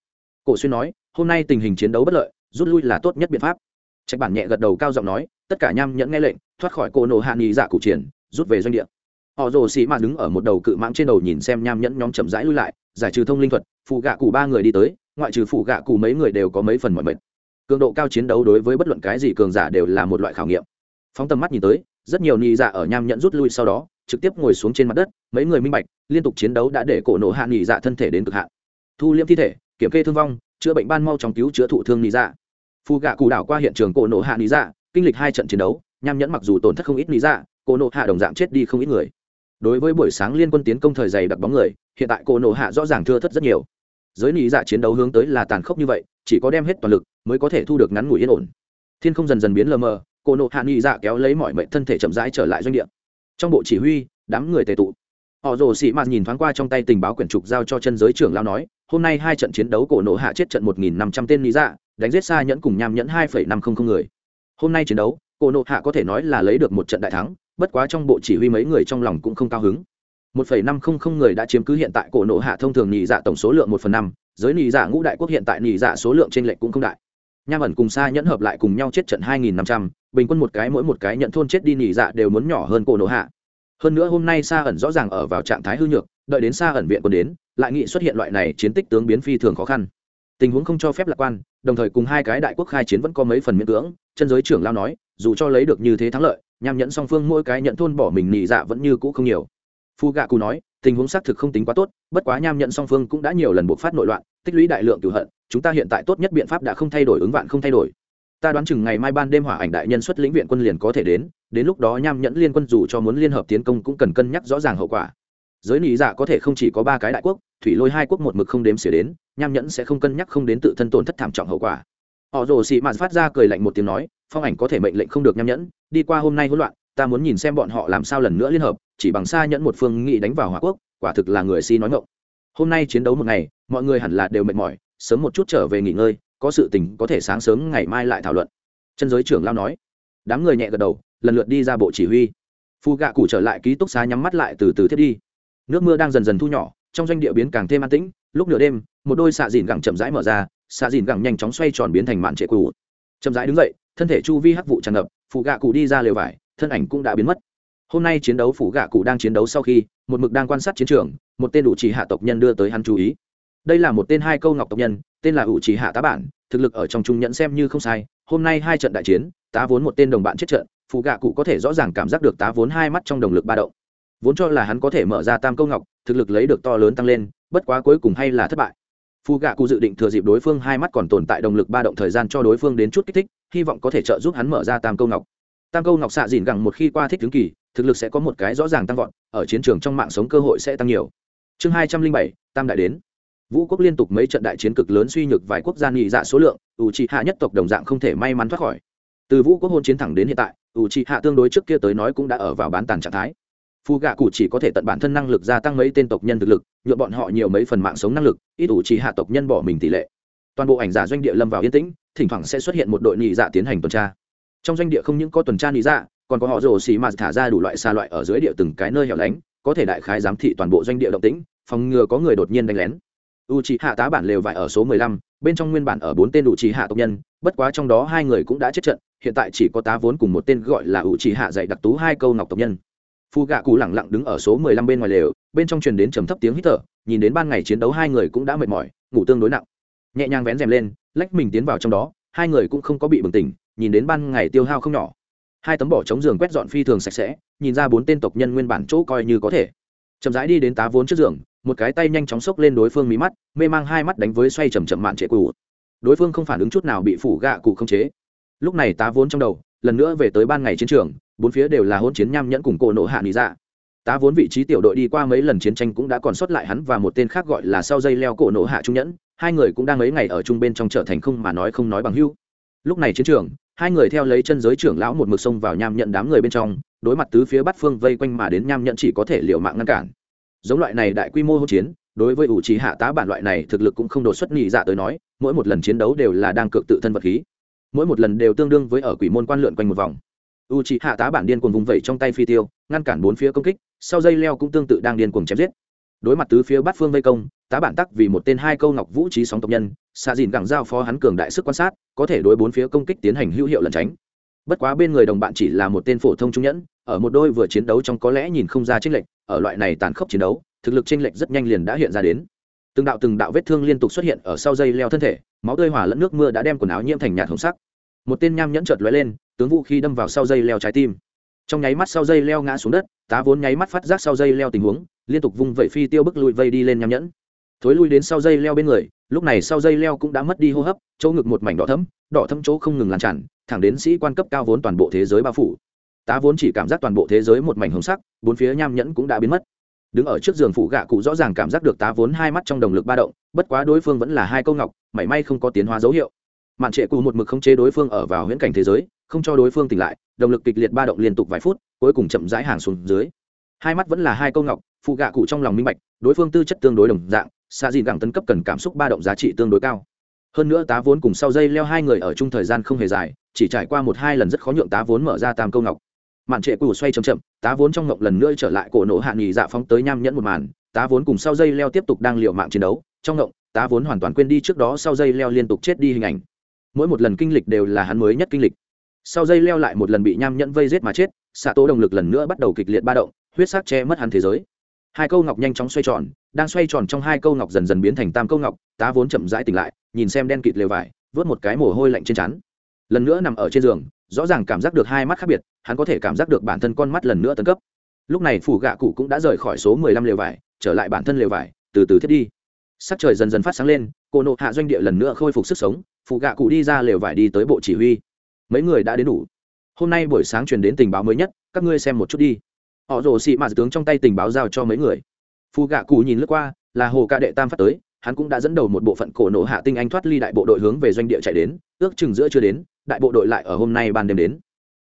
Cổ xuyên nói, hôm nay tình hình chiến đấu bất lợi, rút lui là tốt nhất biện pháp. Trạch bản nhẹ gật đầu cao giọng nói, tất cả nham nhẫn nghe lệnh, thoát khỏi cổ nổ hạ nghị dạ cụ triển, rút về doanh địa. Họ rồ xì mạt đứng ở một đầu cự mãng trên đầu nhìn xem nham nhẫn nhóm chậm rãi lui lại, giải trừ thông linh thuật, phụ gạ cụ ba người đi tới, ngoại trừ phụ gạ cụ mấy người đều có mấy phần mọi mệt. Cường độ cao chiến đấu đối với bất luận cái gì cường giả đều là một loại khảo nghiệm. Phóng tầm mắt nhìn tới, rất nhiều nị dạ ở nham nhẫn rút lui sau đó trực tiếp ngồi xuống trên mặt đất, mấy người minh bạch, liên tục chiến đấu đã để cổ nộ hạ nghỉ dạ thân thể đến cực hạn. Thu liễm thi thể, kiểm kê thương vong, chữa bệnh ban mau trong cứu chữa thụ thương nghỉ dạ. Phù gạ cụ đảo qua hiện trường cổ nộ hạ nghỉ dạ kinh lịch hai trận chiến đấu, nham nhẫn mặc dù tổn thất không ít nghỉ dạ cổ nộ hạ đồng dạng chết đi không ít người. Đối với buổi sáng liên quân tiến công thời dày đặc bóng người, hiện tại cổ nộ hạ rõ ràng thưa thất rất nhiều. Giới nghỉ dạ chiến đấu hướng tới là tàn khốc như vậy, chỉ có đem hết toàn lực mới có thể thu được ngắn ngủi yên ổn. Thiên không dần dần biến lờ mờ, cổ nộ hạ nghỉ dạ kéo lấy mọi mệnh thân thể chậm rãi trở lại doanh địa trong bộ chỉ huy, đám người tề tụ. Họ rồ sĩ mạt nhìn thoáng qua trong tay tình báo quyển trục giao cho chân giới trưởng lao nói, hôm nay hai trận chiến đấu cổ nổ hạ chết trận một nghìn năm trăm tên lý dạ đánh giết xa nhẫn cùng nham nhẫn hai phẩy năm không không người. Hôm nay chiến đấu, cổ nổ hạ có thể nói là lấy được một trận đại thắng, bất quá trong bộ chỉ huy mấy người trong lòng cũng không cao hứng. một phẩy năm không không người đã chiếm cứ hiện tại cổ nổ hạ thông thường nhị dạ tổng số lượng một phần năm, giới nhị dạ ngũ đại quốc hiện tại nhị dạ số lượng trên lệnh cũng không đại. Nham ẩn cùng xa nhẫn hợp lại cùng nhau chết trận hai nghìn năm trăm bình quân một cái mỗi một cái nhận thôn chết đi nỉ dạ đều muốn nhỏ hơn cổ nổ hạ. Hơn nữa hôm nay Sa ẩn rõ ràng ở vào trạng thái hư nhược, đợi đến Sa ẩn viện quân đến, lại nghị xuất hiện loại này chiến tích tướng biến phi thường khó khăn. Tình huống không cho phép lạc quan, đồng thời cùng hai cái đại quốc khai chiến vẫn có mấy phần miễn cưỡng, chân giới trưởng lao nói, dù cho lấy được như thế thắng lợi nhằm nhẫn song phương mỗi cái nhận thôn bỏ mình nỉ dạ vẫn như cũ không nhiều. Phu gạ cù nói, tình huống xác thực không tính quá tốt, bất quá nham nhận song phương cũng đã nhiều lần buộc phát nội loạn, tích lũy đại lượng cửu hận, chúng ta hiện tại tốt nhất biện pháp đã không thay đổi, ứng vạn không thay đổi ta đoán chừng ngày mai ban đêm hỏa ảnh đại nhân xuất lĩnh viện quân liền có thể đến đến lúc đó nham nhẫn liên quân dù cho muốn liên hợp tiến công cũng cần cân nhắc rõ ràng hậu quả. Giới lý giả dạ có thể không chỉ có ba cái đại quốc, thủy lôi hai quốc một mực không đếm xỉa đến, nham nhẫn sẽ không cân nhắc không đến tự thân tổn thất thảm trọng hậu quả. Họ rồ xị mạt phát ra cười lạnh một tiếng nói, phong ảnh có thể mệnh lệnh không được nham nhẫn, đi qua hôm nay hỗn loạn, ta muốn nhìn xem bọn họ làm sao lần nữa liên hợp, chỉ bằng xa nhẫn một phương nghị đánh vào hỏa quốc, quả thực là người si nói ngộng hôm nay chiến đấu một ngày, mọi người hẳn là đều mệt mỏi, sớm một chút trở về nghỉ ngơi có sự tình có thể sáng sớm ngày mai lại thảo luận. Chân giới trưởng lao nói. Đám người nhẹ gật đầu, lần lượt đi ra bộ chỉ huy. Phù gạ cụ trở lại ký túc xá nhắm mắt lại từ từ thiết đi. Nước mưa đang dần dần thu nhỏ, trong doanh địa biến càng thêm an tĩnh. Lúc nửa đêm, một đôi xạ dìn gẳng chậm rãi mở ra, xạ dìn gẳng nhanh chóng xoay tròn biến thành mạn trệ cụ. Chậm rãi đứng dậy, thân thể chu vi hắc vụ tràn ngập phù gạ cụ đi ra lều vải, thân ảnh cũng đã biến mất. Hôm nay chiến đấu phủ gạ cụ đang chiến đấu sau khi, một mực đang quan sát chiến trường, một tên ủ chỉ hạ tộc nhân đưa tới hắn chú ý. Đây là một tên hai câu ngọc tộc nhân, tên là ủ chỉ hạ tá bản thực lực ở trong trung nhẫn xem như không sai, hôm nay hai trận đại chiến, tá vốn một tên đồng bạn chết trận phụ gạ cụ có thể rõ ràng cảm giác được tá vốn hai mắt trong đồng lực ba động. Vốn cho là hắn có thể mở ra tam câu ngọc, thực lực lấy được to lớn tăng lên, bất quá cuối cùng hay là thất bại. Phụ gạ cụ dự định thừa dịp đối phương hai mắt còn tồn tại động lực ba động thời gian cho đối phương đến chút kích thích, hy vọng có thể trợ giúp hắn mở ra tam câu ngọc. Tam câu ngọc xạ dìn gẳng một khi qua thích tướng kỳ, thực lực sẽ có một cái rõ ràng tăng vọt, ở chiến trường trong mạng sống cơ hội sẽ tăng nhiều. Chương hai trăm linh bảy, tam đại đến vũ quốc liên tục mấy trận đại chiến cực lớn suy nhược vài quốc gia nghị dạ số lượng, ủ trị hạ nhất tộc đồng dạng không thể may mắn thoát khỏi. Từ vũ quốc hôn chiến thẳng đến hiện tại, ủ trị hạ tương đối trước kia tới nói cũng đã ở vào bán tàn trạng thái. Phu gạ cụ chỉ có thể tận bản thân năng lực gia tăng mấy tên tộc nhân thực lực, nhuộm bọn họ nhiều mấy phần mạng sống năng lực, ít ủ trị hạ tộc nhân bỏ mình tỷ lệ. Toàn bộ ảnh giả doanh địa lâm vào yên tĩnh, thỉnh thoảng sẽ xuất hiện một đội nhị dạ tiến hành tuần tra. Trong doanh địa không những có tuần tra nhị dạ còn có họ rồ xì mà thả ra đủ loại xa loại ở dưới địa từng cái nơi hẻo lánh, có thể đại khái giám thị toàn bộ doanh địa động tĩnh, phòng ngừa có người đột nhiên đánh lén u c hạ tá bản lều vải ở số mười lăm, bên trong nguyên bản ở bốn tên u c hạ tộc nhân, bất quá trong đó hai người cũng đã chết trận, hiện tại chỉ có tá vốn cùng một tên gọi là u c hạ dạy đặc tú hai câu ngọc tộc nhân. Phu gạ cụ lẳng lặng đứng ở số mười lăm bên ngoài lều, bên trong truyền đến trầm thấp tiếng hít thở, nhìn đến ban ngày chiến đấu hai người cũng đã mệt mỏi, ngủ tương đối nặng. Nhẹ nhàng vén rèm lên, lách mình tiến vào trong đó, hai người cũng không có bị bừng tỉnh, nhìn đến ban ngày tiêu hao không nhỏ. Hai tấm bỏ chống giường quét dọn phi thường sạch sẽ, nhìn ra bốn tên tộc nhân nguyên bản chỗ coi như có thể. Chậm rãi đi đến tá vốn trước giường một cái tay nhanh chóng xốc lên đối phương mí mắt, mê mang hai mắt đánh với xoay chầm chậm mạn trệ cụ đối phương không phản ứng chút nào bị phủ gạ cụ không chế. Lúc này tá vốn trong đầu, lần nữa về tới ban ngày chiến trường, bốn phía đều là hôn chiến nham nhẫn cùng cổ nộ hạ nị dạ. Tá vốn vị trí tiểu đội đi qua mấy lần chiến tranh cũng đã còn sót lại hắn và một tên khác gọi là sau dây leo cổ nộ hạ trung nhẫn, hai người cũng đang mấy ngày ở chung bên trong trở thành không mà nói không nói bằng hưu lúc này chiến trường, hai người theo lấy chân giới trưởng lão một mực sông vào nham nhận đám người bên trong, đối mặt tứ phía bắt phương vây quanh mà đến nham nhận chỉ có thể liều mạng ngăn cản giống loại này đại quy mô hỗn chiến, đối với ủ trì hạ tá bản loại này thực lực cũng không đột xuất nhị dạ tới nói, mỗi một lần chiến đấu đều là đang cực tự thân vật khí. Mỗi một lần đều tương đương với ở quỷ môn quan lượn quanh một vòng. U trì hạ tá bản điên cuồng vùng vẩy trong tay phi tiêu, ngăn cản bốn phía công kích, sau dây leo cũng tương tự đang điên cuồng chém giết. Đối mặt tứ phía bát phương vây công, tá bản tắc vì một tên hai câu ngọc vũ trí sóng tộc nhân, xạ dìn gẳng giao phó hắn cường đại sức quan sát, có thể đối bốn phía công kích tiến hành hữu hiệu lẩn tránh. Bất quá bên người đồng bạn chỉ là một tên phổ thông trung nhẫn ở một đôi vừa chiến đấu trong có lẽ nhìn không ra chênh lệch, ở loại này tàn khốc chiến đấu, thực lực chênh lệch rất nhanh liền đã hiện ra đến. Từng đạo từng đạo vết thương liên tục xuất hiện ở sau dây leo thân thể, máu tươi hòa lẫn nước mưa đã đem quần áo nhiễm thành nhạt hồng sắc. Một tên nham nhẫn chợt lóe lên, tướng vũ khí đâm vào sau dây leo trái tim. Trong nháy mắt sau dây leo ngã xuống đất, tá vốn nháy mắt phát giác sau dây leo tình huống, liên tục vung vẩy phi tiêu bức lùi vây đi lên nham nhẫn. Thối lui đến sau dây leo bên người, lúc này sau dây leo cũng đã mất đi hô hấp, chỗ ngực một mảnh đỏ thẫm đỏ thẫm chỗ không ngừng lan tràn, thẳng đến sĩ quan cấp cao vốn toàn bộ thế giới bao phủ tá vốn chỉ cảm giác toàn bộ thế giới một mảnh hồng sắc, bốn phía nham nhẫn cũng đã biến mất. Đứng ở trước giường phụ gạ cụ rõ ràng cảm giác được tá vốn hai mắt trong đồng lực ba động, bất quá đối phương vẫn là hai câu ngọc, mảy may không có tiến hóa dấu hiệu. Mạn trệ cụ một mực khống chế đối phương ở vào huyễn cảnh thế giới, không cho đối phương tỉnh lại động lực kịch liệt ba động liên tục vài phút, cuối cùng chậm rãi hàng xuống dưới. Hai mắt vẫn là hai câu ngọc phụ gạ cụ trong lòng minh bạch, đối phương tư chất tương đối đồng dạng xa dìn gẳng tân cấp cần cảm xúc ba động giá trị tương đối cao. Hơn nữa tá vốn cùng sau dây leo hai người ở chung thời gian không hề dài, chỉ trải qua một hai lần rất khó nhượng tá vốn mở ra tam câu ngọc mạn trệ cù xoay chậm chậm, tá vốn trong ngộng lần nữa trở lại cổ nổ hạ nghỉ dạ phóng tới nham nhẫn một màn, tá vốn cùng sau dây leo tiếp tục đang liệu mạng chiến đấu, trong ngộng, tá vốn hoàn toàn quên đi trước đó sau dây leo liên tục chết đi hình ảnh. Mỗi một lần kinh lịch đều là hắn mới nhất kinh lịch. Sau dây leo lại một lần bị nham nhẫn vây giết mà chết, xạ tố động lực lần nữa bắt đầu kịch liệt ba động, huyết sắc che mất hắn thế giới. Hai câu ngọc nhanh chóng xoay tròn, đang xoay tròn trong hai câu ngọc dần dần biến thành tam câu ngọc, tá vốn chậm rãi tỉnh lại, nhìn xem đen kịt lều vải, vớt một cái mồ hôi lạnh trên chắn lần nữa nằm ở trên giường rõ ràng cảm giác được hai mắt khác biệt, hắn có thể cảm giác được bản thân con mắt lần nữa tấn cấp. Lúc này phủ gạ cụ cũng đã rời khỏi số mười lăm lều vải, trở lại bản thân lều vải, từ từ thiết đi. Sắc trời dần dần phát sáng lên, cô nộ hạ doanh địa lần nữa khôi phục sức sống phụ gạ cụ đi ra lều vải đi tới bộ chỉ huy. Mấy người đã đến đủ. Hôm nay buổi sáng truyền đến tình báo mới nhất, các ngươi xem một chút đi. Họ rồ xị mạt tướng trong tay tình báo giao cho mấy người. Phủ gạ cụ nhìn lướt qua, là hồ ca đệ tam phát tới, hắn cũng đã dẫn đầu một bộ phận cổ nộ hạ tinh anh thoát ly đại bộ đội hướng về doanh địa chạy đến, ước chừng giữa chưa đến đại bộ đội lại ở hôm nay ban đêm đến.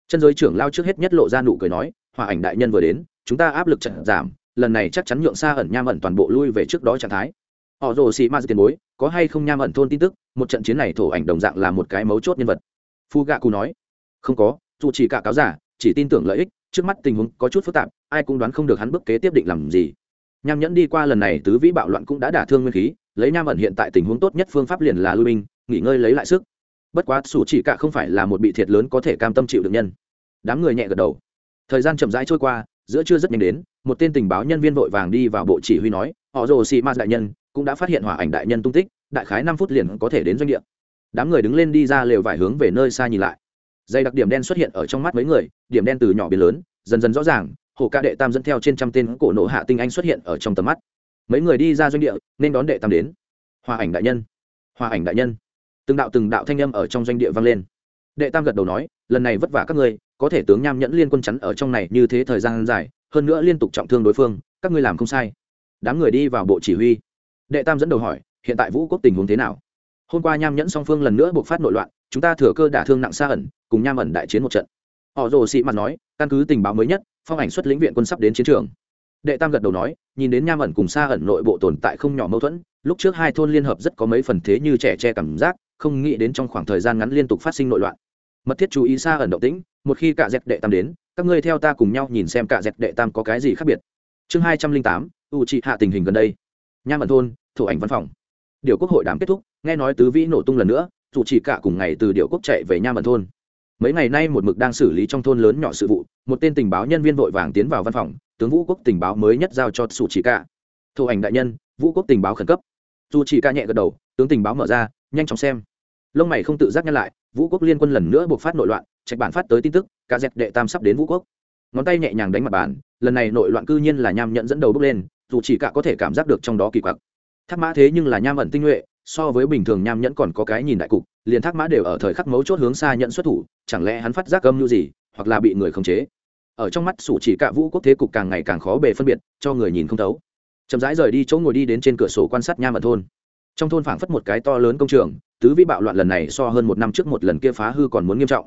Chân giới trưởng lao trước hết nhất lộ ra nụ cười nói, hòa ảnh đại nhân vừa đến, chúng ta áp lực trận giảm, lần này chắc chắn nhượng xa ẩn nham ẩn toàn bộ lui về trước đó trạng thái. Họ rồ xị ma tiền bối, có hay không nham ẩn thôn tin tức? Một trận chiến này thổ ảnh đồng dạng là một cái mấu chốt nhân vật. Phu gạ cù nói, không có, dù chỉ cả cáo giả, chỉ tin tưởng lợi ích, trước mắt tình huống có chút phức tạp, ai cũng đoán không được hắn bước kế tiếp định làm gì. Nham nhẫn đi qua lần này, tứ vĩ bạo loạn cũng đã đả thương nguyên khí, lấy nham ẩn hiện tại tình huống tốt nhất phương pháp liền là lui binh, nghỉ ngơi lấy lại sức bất quá xù chỉ cả không phải là một bị thiệt lớn có thể cam tâm chịu được nhân. Đám người nhẹ gật đầu. Thời gian chậm rãi trôi qua, giữa trưa rất nhanh đến, một tên tình báo nhân viên vội vàng đi vào bộ chỉ huy nói, họ rồ xì ma đại nhân cũng đã phát hiện hỏa ảnh đại nhân tung tích, đại khái năm phút liền có thể đến doanh địa. Đám người đứng lên đi ra lều vải hướng về nơi xa nhìn lại. Dây đặc điểm đen xuất hiện ở trong mắt mấy người, điểm đen từ nhỏ biến lớn, dần dần rõ ràng, hồ ca đệ tam dẫn theo trên trăm tên cổ nộ hạ tinh anh xuất hiện ở trong tầm mắt. Mấy người đi ra doanh địa, nên đón đệ tam đến. Hòa ảnh đại nhân hòa ảnh đại nhân từng đạo từng đạo thanh â m ở trong doanh địa vang lên. Đệ tam gật đầu nói, lần này vất vả các ngươi, có thể tướng nham nhẫn liên quân chắn ở trong này như thế thời gian dài, hơn nữa liên tục trọng thương đối phương, các ngươi làm không sai. Đám người đi vào bộ chỉ huy. Đệ tam dẫn đầu hỏi, hiện tại vũ quốc tình huống thế nào? Hôm qua nham nhẫn song phương lần nữa buộc phát nội loạn, chúng ta thừa cơ đả thương nặng xa ẩn, cùng nham ẩn đại chiến một trận. Họ rồ sĩ mặt nói, căn cứ tình báo mới nhất, phong ảnh xuất lĩnh viện quân sắp đến chiến trường. Đệ tam gật đầu nói, nhìn đến nham ẩn cùng xa ẩn nội bộ tồn tại không nhỏ mâu thuẫn, lúc trước hai thôn liên hợp rất có mấy phần thế như trẻ che cảm giác không nghĩ đến trong khoảng thời gian ngắn liên tục phát sinh nội loạn. Mật thiết chú ý xa ẩn động tĩnh, một khi cả dẹp đệ tam đến, các ngươi theo ta cùng nhau nhìn xem cả dẹp đệ tam có cái gì khác biệt. Chương hai trăm linh tám u trị hạ tình hình gần đây. Nham ẩn thôn thủ ảnh văn phòng. Điều quốc hội đàm kết thúc, nghe nói tứ vĩ nổ tung lần nữa, dù chỉ cả cùng ngày từ điều quốc chạy về nham ẩn thôn. Mấy ngày nay một mực đang xử lý trong thôn lớn nhỏ sự vụ, một tên tình báo nhân viên vội vàng tiến vào văn phòng, tướng vũ quốc tình báo mới nhất giao cho sủ chỉ cả. Thủ ảnh đại nhân, vũ quốc tình báo khẩn cấp. Dù chỉ ca nhẹ gật đầu, tướng tình báo mở ra, nhanh chóng xem lông mày không tự giác nhăn lại, vũ quốc liên quân lần nữa buộc phát nội loạn, trạch bản phát tới tin tức cả dẹp đệ tam sắp đến vũ quốc. Ngón tay nhẹ nhàng đánh mặt bàn, lần này nội loạn cư nhiên là nham nhận dẫn đầu bước lên, dù chỉ cả có thể cảm giác được trong đó kỳ quặc. Thác mã thế nhưng là nham ẩn tinh nhuệ, so với bình thường nham nhẫn còn có cái nhìn đại cục, liền thác mã đều ở thời khắc mấu chốt hướng xa nhận xuất thủ, chẳng lẽ hắn phát giác âm như gì, hoặc là bị người khống chế? Ở trong mắt sủ chỉ cả vũ quốc thế cục càng ngày càng khó bề phân biệt, cho người nhìn không thấu. Chậm rãi rời đi chỗ ngồi đi đến trên cửa sổ quan sát nham ẩn thôn trong thôn phảng phất một cái to lớn công trường, tứ vĩ bạo loạn lần này so hơn một năm trước một lần kia phá hư còn muốn nghiêm trọng.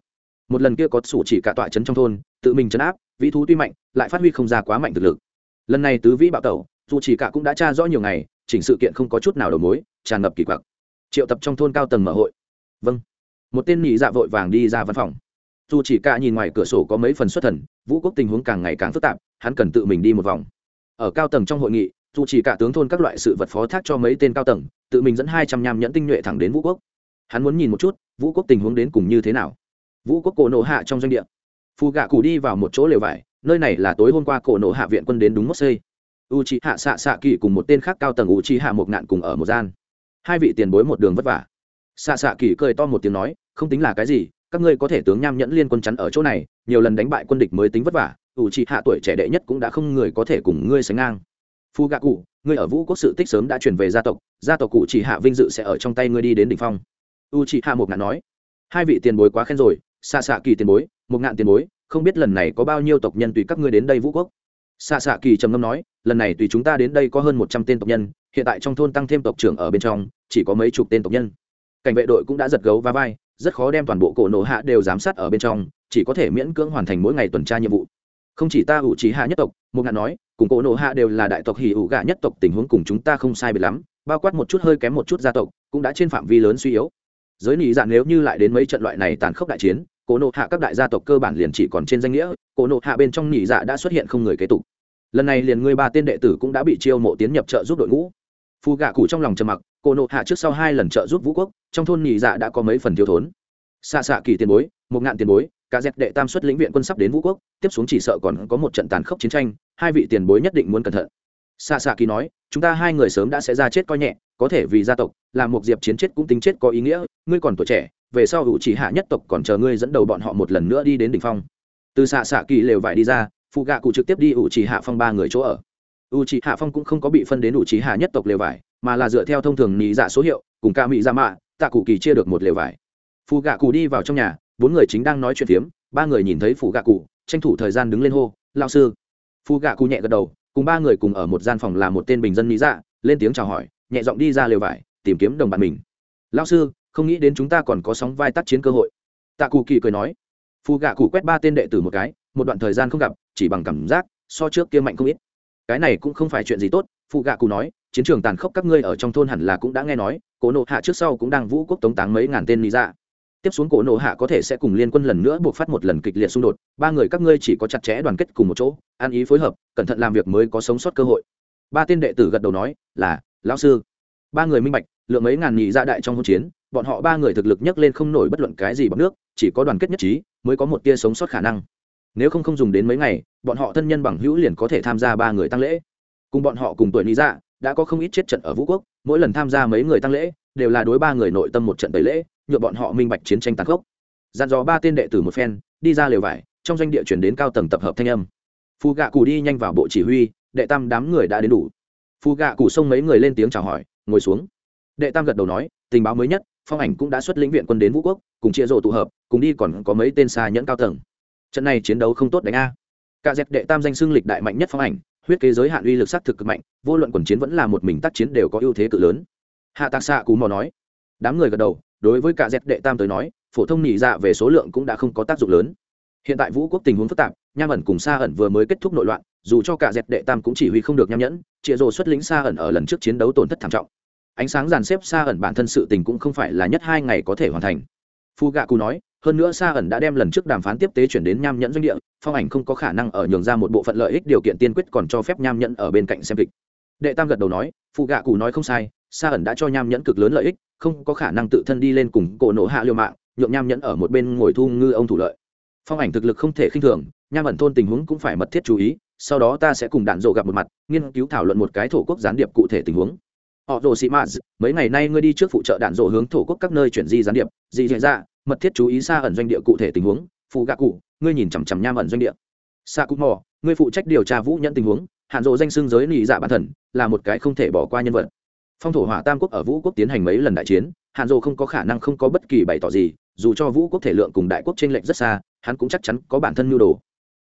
Một lần kia có sủ chỉ cả tọa trấn trong thôn, tự mình chấn áp, vĩ thú tuy mạnh, lại phát huy không ra quá mạnh thực lực. Lần này tứ vĩ bạo tẩu, dù chỉ cả cũng đã tra rõ nhiều ngày, chỉnh sự kiện không có chút nào đầu mối, tràn ngập kỳ quặc. Triệu tập trong thôn cao tầng mở hội. Vâng. Một tên nhị dạ vội vàng đi ra văn phòng. Dù chỉ cả nhìn ngoài cửa sổ có mấy phần xuất thần, vũ quốc tình huống càng ngày càng phức tạp, hắn cần tự mình đi một vòng. Ở cao tầng trong hội nghị dù chỉ cả tướng thôn các loại sự vật phó thác cho mấy tên cao tầng, tự mình dẫn hai trăm nham nhẫn tinh nhuệ thẳng đến vũ quốc. Hắn muốn nhìn một chút, vũ quốc tình huống đến cùng như thế nào. Vũ quốc cổ nộ hạ trong doanh địa. Phù gạ cụ đi vào một chỗ lều vải, nơi này là tối hôm qua cổ nộ hạ viện quân đến đúng mốt xây u c hạ xạ xạ kỳ cùng một tên khác cao tầng u c hạ một ngạn cùng ở một gian. Hai vị tiền bối một đường vất vả. Xạ xạ kỳ cười to một tiếng nói, không tính là cái gì, các ngươi có thể tướng nham nhẫn liên quân chắn ở chỗ này, nhiều lần đánh bại quân địch mới tính vất vả u c hạ tuổi trẻ đệ nhất cũng đã không người có thể cùng ngươi sánh ngang phu gạ cụ, ngươi ở vũ quốc sự tích sớm đã chuyển về gia tộc gia tộc cụ chỉ hạ vinh dự sẽ ở trong tay ngươi đi đến đ ỉ n h phong. U chỉ hạ một ngạn nói, hai vị tiền bối quá khen rồi xa xạ kỳ tiền bối, một ngạn tiền bối, không biết lần này có bao nhiêu tộc nhân tùy các ngươi đến đây vũ quốc. Xa xạ kỳ trầm ngâm nói, lần này tùy chúng ta đến đây có hơn một trăm tên tộc nhân, hiện tại trong thôn tăng thêm tộc trưởng ở bên trong, chỉ có mấy chục tên tộc nhân. Cảnh vệ đội cũng đã giật gấu và vai, rất khó đem toàn bộ cổ nổ hạ đều giám sát ở bên trong, chỉ có thể miễn cưỡng hoàn thành mỗi ngày tuần tra nhiệm vụ không chỉ ta ủ trí hạ nhất tộc, một ngạn nói, cùng cổ nộ hạ đều là đại tộc hỉ ủ gạ nhất tộc, tình huống cùng chúng ta không sai biệt lắm, bao quát một chút hơi kém một chút gia tộc, cũng đã trên phạm vi lớn suy yếu. Giới nỉ dạng nếu như lại đến mấy trận loại này tàn khốc đại chiến, cổ nộ hạ các đại gia tộc cơ bản liền chỉ còn trên danh nghĩa, cổ nộ hạ bên trong nỉ dạ đã xuất hiện không người kế tục. Lần này liền ngươi ba tên đệ tử cũng đã bị chiêu mộ tiến nhập trợ giúp đội ngũ. Phù gạ cụ trong lòng trầm mặc, cổ nộ hạ trước sau hai lần trợ giúp vũ quốc, trong thôn nỉ dạ đã có mấy phần thiếu thốn. Xa xạ kỳ tiền bối một ngạn tiền bối, cả dẹp đệ tam xuất lĩnh viện quân sắp đến vũ quốc, tiếp xuống chỉ sợ còn có một trận tàn khốc chiến tranh, hai vị tiền bối nhất định muốn cẩn thận. Xa xa kỳ nói, chúng ta hai người sớm đã sẽ ra chết coi nhẹ, có thể vì gia tộc là một diệp chiến chết cũng tính chết có ý nghĩa, ngươi còn tuổi trẻ, về sau hữu chỉ hạ nhất tộc còn chờ ngươi dẫn đầu bọn họ một lần nữa đi đến đỉnh phong. Từ xạ xạ kỳ lều vải đi ra phụ gạ cụ trực tiếp đi hữu chỉ hạ phong ba người chỗ ở. Ủ chỉ hạ phong cũng không có bị phân đến hữu chỉ hạ nhất tộc lều vải, mà là dựa theo thông thường nhị dạ số hiệu, cùng ca mỹ ra mạ, tạ cụ kỳ chia được một lều vải. Phụ gạ cụ đi vào trong nhà bốn người chính đang nói chuyện phiếm, ba người nhìn thấy phụ gạ cụ, tranh thủ thời gian đứng lên hô lao sư. Phụ gạ cụ nhẹ gật đầu, cùng ba người cùng ở một gian phòng là một tên bình dân lý dạ lên tiếng chào hỏi, nhẹ giọng đi ra lều vải, tìm kiếm đồng bạn mình. Lao sư, không nghĩ đến chúng ta còn có sóng vai tác chiến cơ hội. Tạ cụ kỳ cười nói. Phù gạ cụ quét ba tên đệ tử một cái, một đoạn thời gian không gặp, chỉ bằng cảm giác so trước kia mạnh không ít. Cái này cũng không phải chuyện gì tốt phụ gạ cụ nói, chiến trường tàn khốc các ngươi ở trong thôn hẳn là cũng đã nghe nói, cố nộ hạ trước sau cũng đang vũ quốc tống táng mấy ngàn tên lý dạ tiếp xuống cổ nộ hạ có thể sẽ cùng liên quân lần nữa buộc phát một lần kịch liệt xung đột, ba người các ngươi chỉ có chặt chẽ đoàn kết cùng một chỗ ăn ý phối hợp, cẩn thận làm việc mới có sống sót cơ hội. Ba tên đệ tử gật đầu nói, là, lão sư. Ba người minh bạch, lượng mấy ngàn nhị gia đại trong hỗn chiến, bọn họ ba người thực lực nhấc lên không nổi bất luận cái gì bằng nước, chỉ có đoàn kết nhất trí, mới có một tia sống sót khả năng. Nếu không không dùng đến mấy ngày, bọn họ thân nhân bằng hữu liền có thể tham gia ba người tăng lễ. Cùng bọn họ cùng tuổi lý dạ đã có không ít chết trận ở vũ quốc, mỗi lần tham gia mấy người tăng lễ, đều là đối ba người nội tâm một trận tẩy lễ nhựa bọn họ minh bạch chiến tranh tàn khốc. Dàn dò ba tên đệ tử một phen, đi ra lều vải, trong doanh địa chuyển đến cao tầng tập hợp thanh âm. Phù gạ cù đi nhanh vào bộ chỉ huy, đệ tam đám người đã đến đủ. Phù gạ cù xông mấy người lên tiếng chào hỏi, ngồi xuống. Đệ tam gật đầu nói, tình báo mới nhất, phong ảnh cũng đã xuất lĩnh viện quân đến vũ quốc, cùng chia rộ tụ hợp, cùng đi còn có mấy tên xa nhẫn cao tầng. Trận này chiến đấu không tốt đánh a. Cả dẹp đệ tam danh xưng lịch đại mạnh nhất phong ảnh, huyết kế giới hạn uy lực s á c thực cực mạnh, vô luận quần chiến vẫn là một mình tác chiến đều có ưu thế cự lớn. Hạ tạc xạ cú mò nói. Đám người gật đầu đối với cả dẹp đệ tam tới nói, phổ thông nỉ dạ về số lượng cũng đã không có tác dụng lớn. Hiện tại vũ quốc tình huống phức tạp, nham ẩn cùng xa ẩn vừa mới kết thúc nội loạn, dù cho cả dẹp đệ tam cũng chỉ huy không được nham nhẫn chịa rồ xuất lính xa ẩn ở lần trước chiến đấu tổn thất thảm trọng. Ánh sáng dàn xếp xa ẩn bản thân sự tình cũng không phải là nhất hai ngày có thể hoàn thành. Phu gạ cù nói, hơn nữa xa ẩn đã đem lần trước đàm phán tiếp tế chuyển đến nham nhẫn doanh địa, phong ảnh không có khả năng ở nhường ra một bộ phận lợi ích điều kiện tiên quyết còn cho phép nham nhẫn ở bên cạnh xem kịch. Đệ tam gật đầu nói phụ gạ cù nói không sai Sa ẩn đã cho nham nhẫn cực lớn lợi ích, không có khả năng tự thân đi lên cùng cổ nổ hạ liêu mạng, nhượng nham nhẫn ở một bên ngồi thu ngư ông thủ lợi. Phong ảnh thực lực không thể khinh thường, nham ẩn thôn tình huống cũng phải mật thiết chú ý, sau đó ta sẽ cùng đạn dộ gặp một mặt, nghiên cứu thảo luận một cái thổ quốc gián điệp cụ thể tình huống. Họ rồ sĩ mãs mấy ngày nay ngươi đi trước phụ trợ đạn Dộ hướng thổ quốc các nơi chuyển di gián điệp, dị dạ ra mật thiết chú ý xa ẩn doanh địa cụ thể tình huống phụ gạ cụ, ngươi nhìn chằm chằm nham ẩn doanh địa. Xa cụ mò, ngươi phụ trách điều tra vũ nhẫn tình huống hạn Dộ danh xương giới nị dạ bản thần, là một cái không thể bỏ qua nhân vật phong thổ hỏa tam quốc ở vũ quốc tiến hành mấy lần đại chiến, hàn dô không có khả năng không có bất kỳ bày tỏ gì, dù cho vũ quốc thể lượng cùng đại quốc t r ê n lệch rất xa, hắn cũng chắc chắn có bản thân nhu đồ.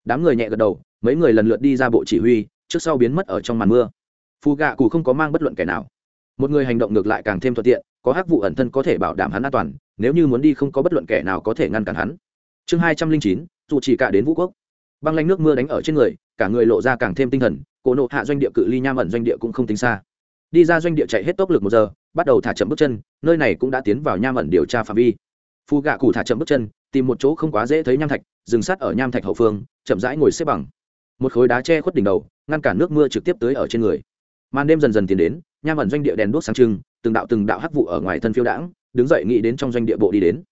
Đám người nhẹ gật đầu, mấy người lần lượt đi ra bộ chỉ huy, trước sau biến mất ở trong màn mưa. Phù gạ cụ không có mang bất luận kẻ nào. Một người hành động ngược lại càng thêm thuận tiện, có hắc vụ ẩn thân có thể bảo đảm hắn an toàn, nếu như muốn đi không có bất luận kẻ nào có thể ngăn cản hắn. Chương hai trăm linh chín, dù chỉ cả đến vũ quốc. Băng lanh nước mưa đánh ở trên người, cả người lộ ra càng thêm tinh thần, cổ nộ hạ doanh địa cự ly nham ẩn doanh địa cũng không tính xa đi ra doanh địa chạy hết tốc lực một giờ, bắt đầu thả chậm bước chân, nơi này cũng đã tiến vào nham ẩn điều tra phạm vi. Phu gạ cụ thả chậm bước chân, tìm một chỗ không quá dễ thấy nham thạch, dừng sát ở nham thạch hậu phương, chậm rãi ngồi xếp bằng. Một khối đá che khuất đỉnh đầu, ngăn cản nước mưa trực tiếp tới ở trên người. Màn đêm dần dần tiến đến, nham ẩn doanh địa đèn đuốc sáng trưng, từng đạo từng đạo hắc vụ ở ngoài thân phiêu đãng, đứng dậy nghĩ đến trong doanh địa bộ đi đến.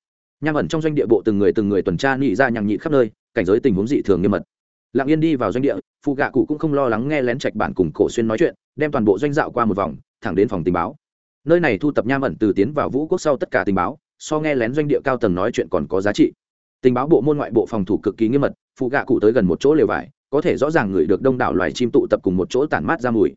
Nham ẩn trong doanh địa bộ từng người từng người tuần tra nhị ra nhằng nhị khắp nơi, cảnh giới tình huống dị thường nghiêm mật lặng yên đi vào doanh địa phụ gạ cụ cũng không lo lắng nghe lén trạch bản cùng cổ xuyên nói chuyện, đem toàn bộ doanh dạo qua một vòng, thẳng đến phòng tình báo. Nơi này thu tập nham ẩn từ tiến vào vũ quốc sau tất cả tình báo, so nghe lén doanh địa cao tầng nói chuyện còn có giá trị. Tình báo bộ môn ngoại bộ phòng thủ cực kỳ nghiêm mật phụ gạ cụ tới gần một chỗ lều vải, có thể rõ ràng người được đông đảo loài chim tụ tập cùng một chỗ tản mát ra mùi.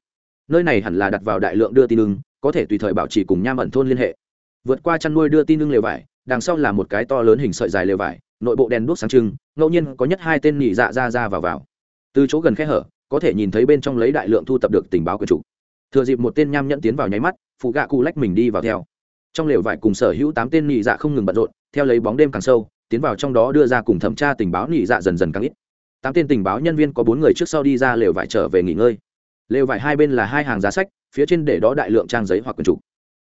Nơi này hẳn là đặt vào đại lượng đưa tin ưng, có thể tùy thời bảo trì cùng nham ẩn thôn liên hệ. Vượt qua chăn nuôi đưa tin ưng lều vải, đằng sau là một cái to lớn hình sợi dài lều vải nội bộ đèn đuốc sáng trưng, ngẫu nhiên có nhất hai tên nhị dạ ra ra vào vào. Từ chỗ gần khe hở, có thể nhìn thấy bên trong lấy đại lượng thu tập được tình báo của chủ. Thừa dịp một tên nham nhẫn tiến vào nháy mắt phụ gạ cụ lách mình đi vào theo. Trong lều vải cùng sở hữu tám tên nhị dạ không ngừng bận rộn, theo lấy bóng đêm càng sâu, tiến vào trong đó đưa ra cùng thẩm tra tình báo nhị dạ dần dần càng ít. Tám tên tình báo nhân viên có bốn người trước sau đi ra lều vải trở về nghỉ ngơi. Lều vải hai bên là hai hàng giá sách, phía trên để đó đại lượng trang giấy hoặc quyền chủ.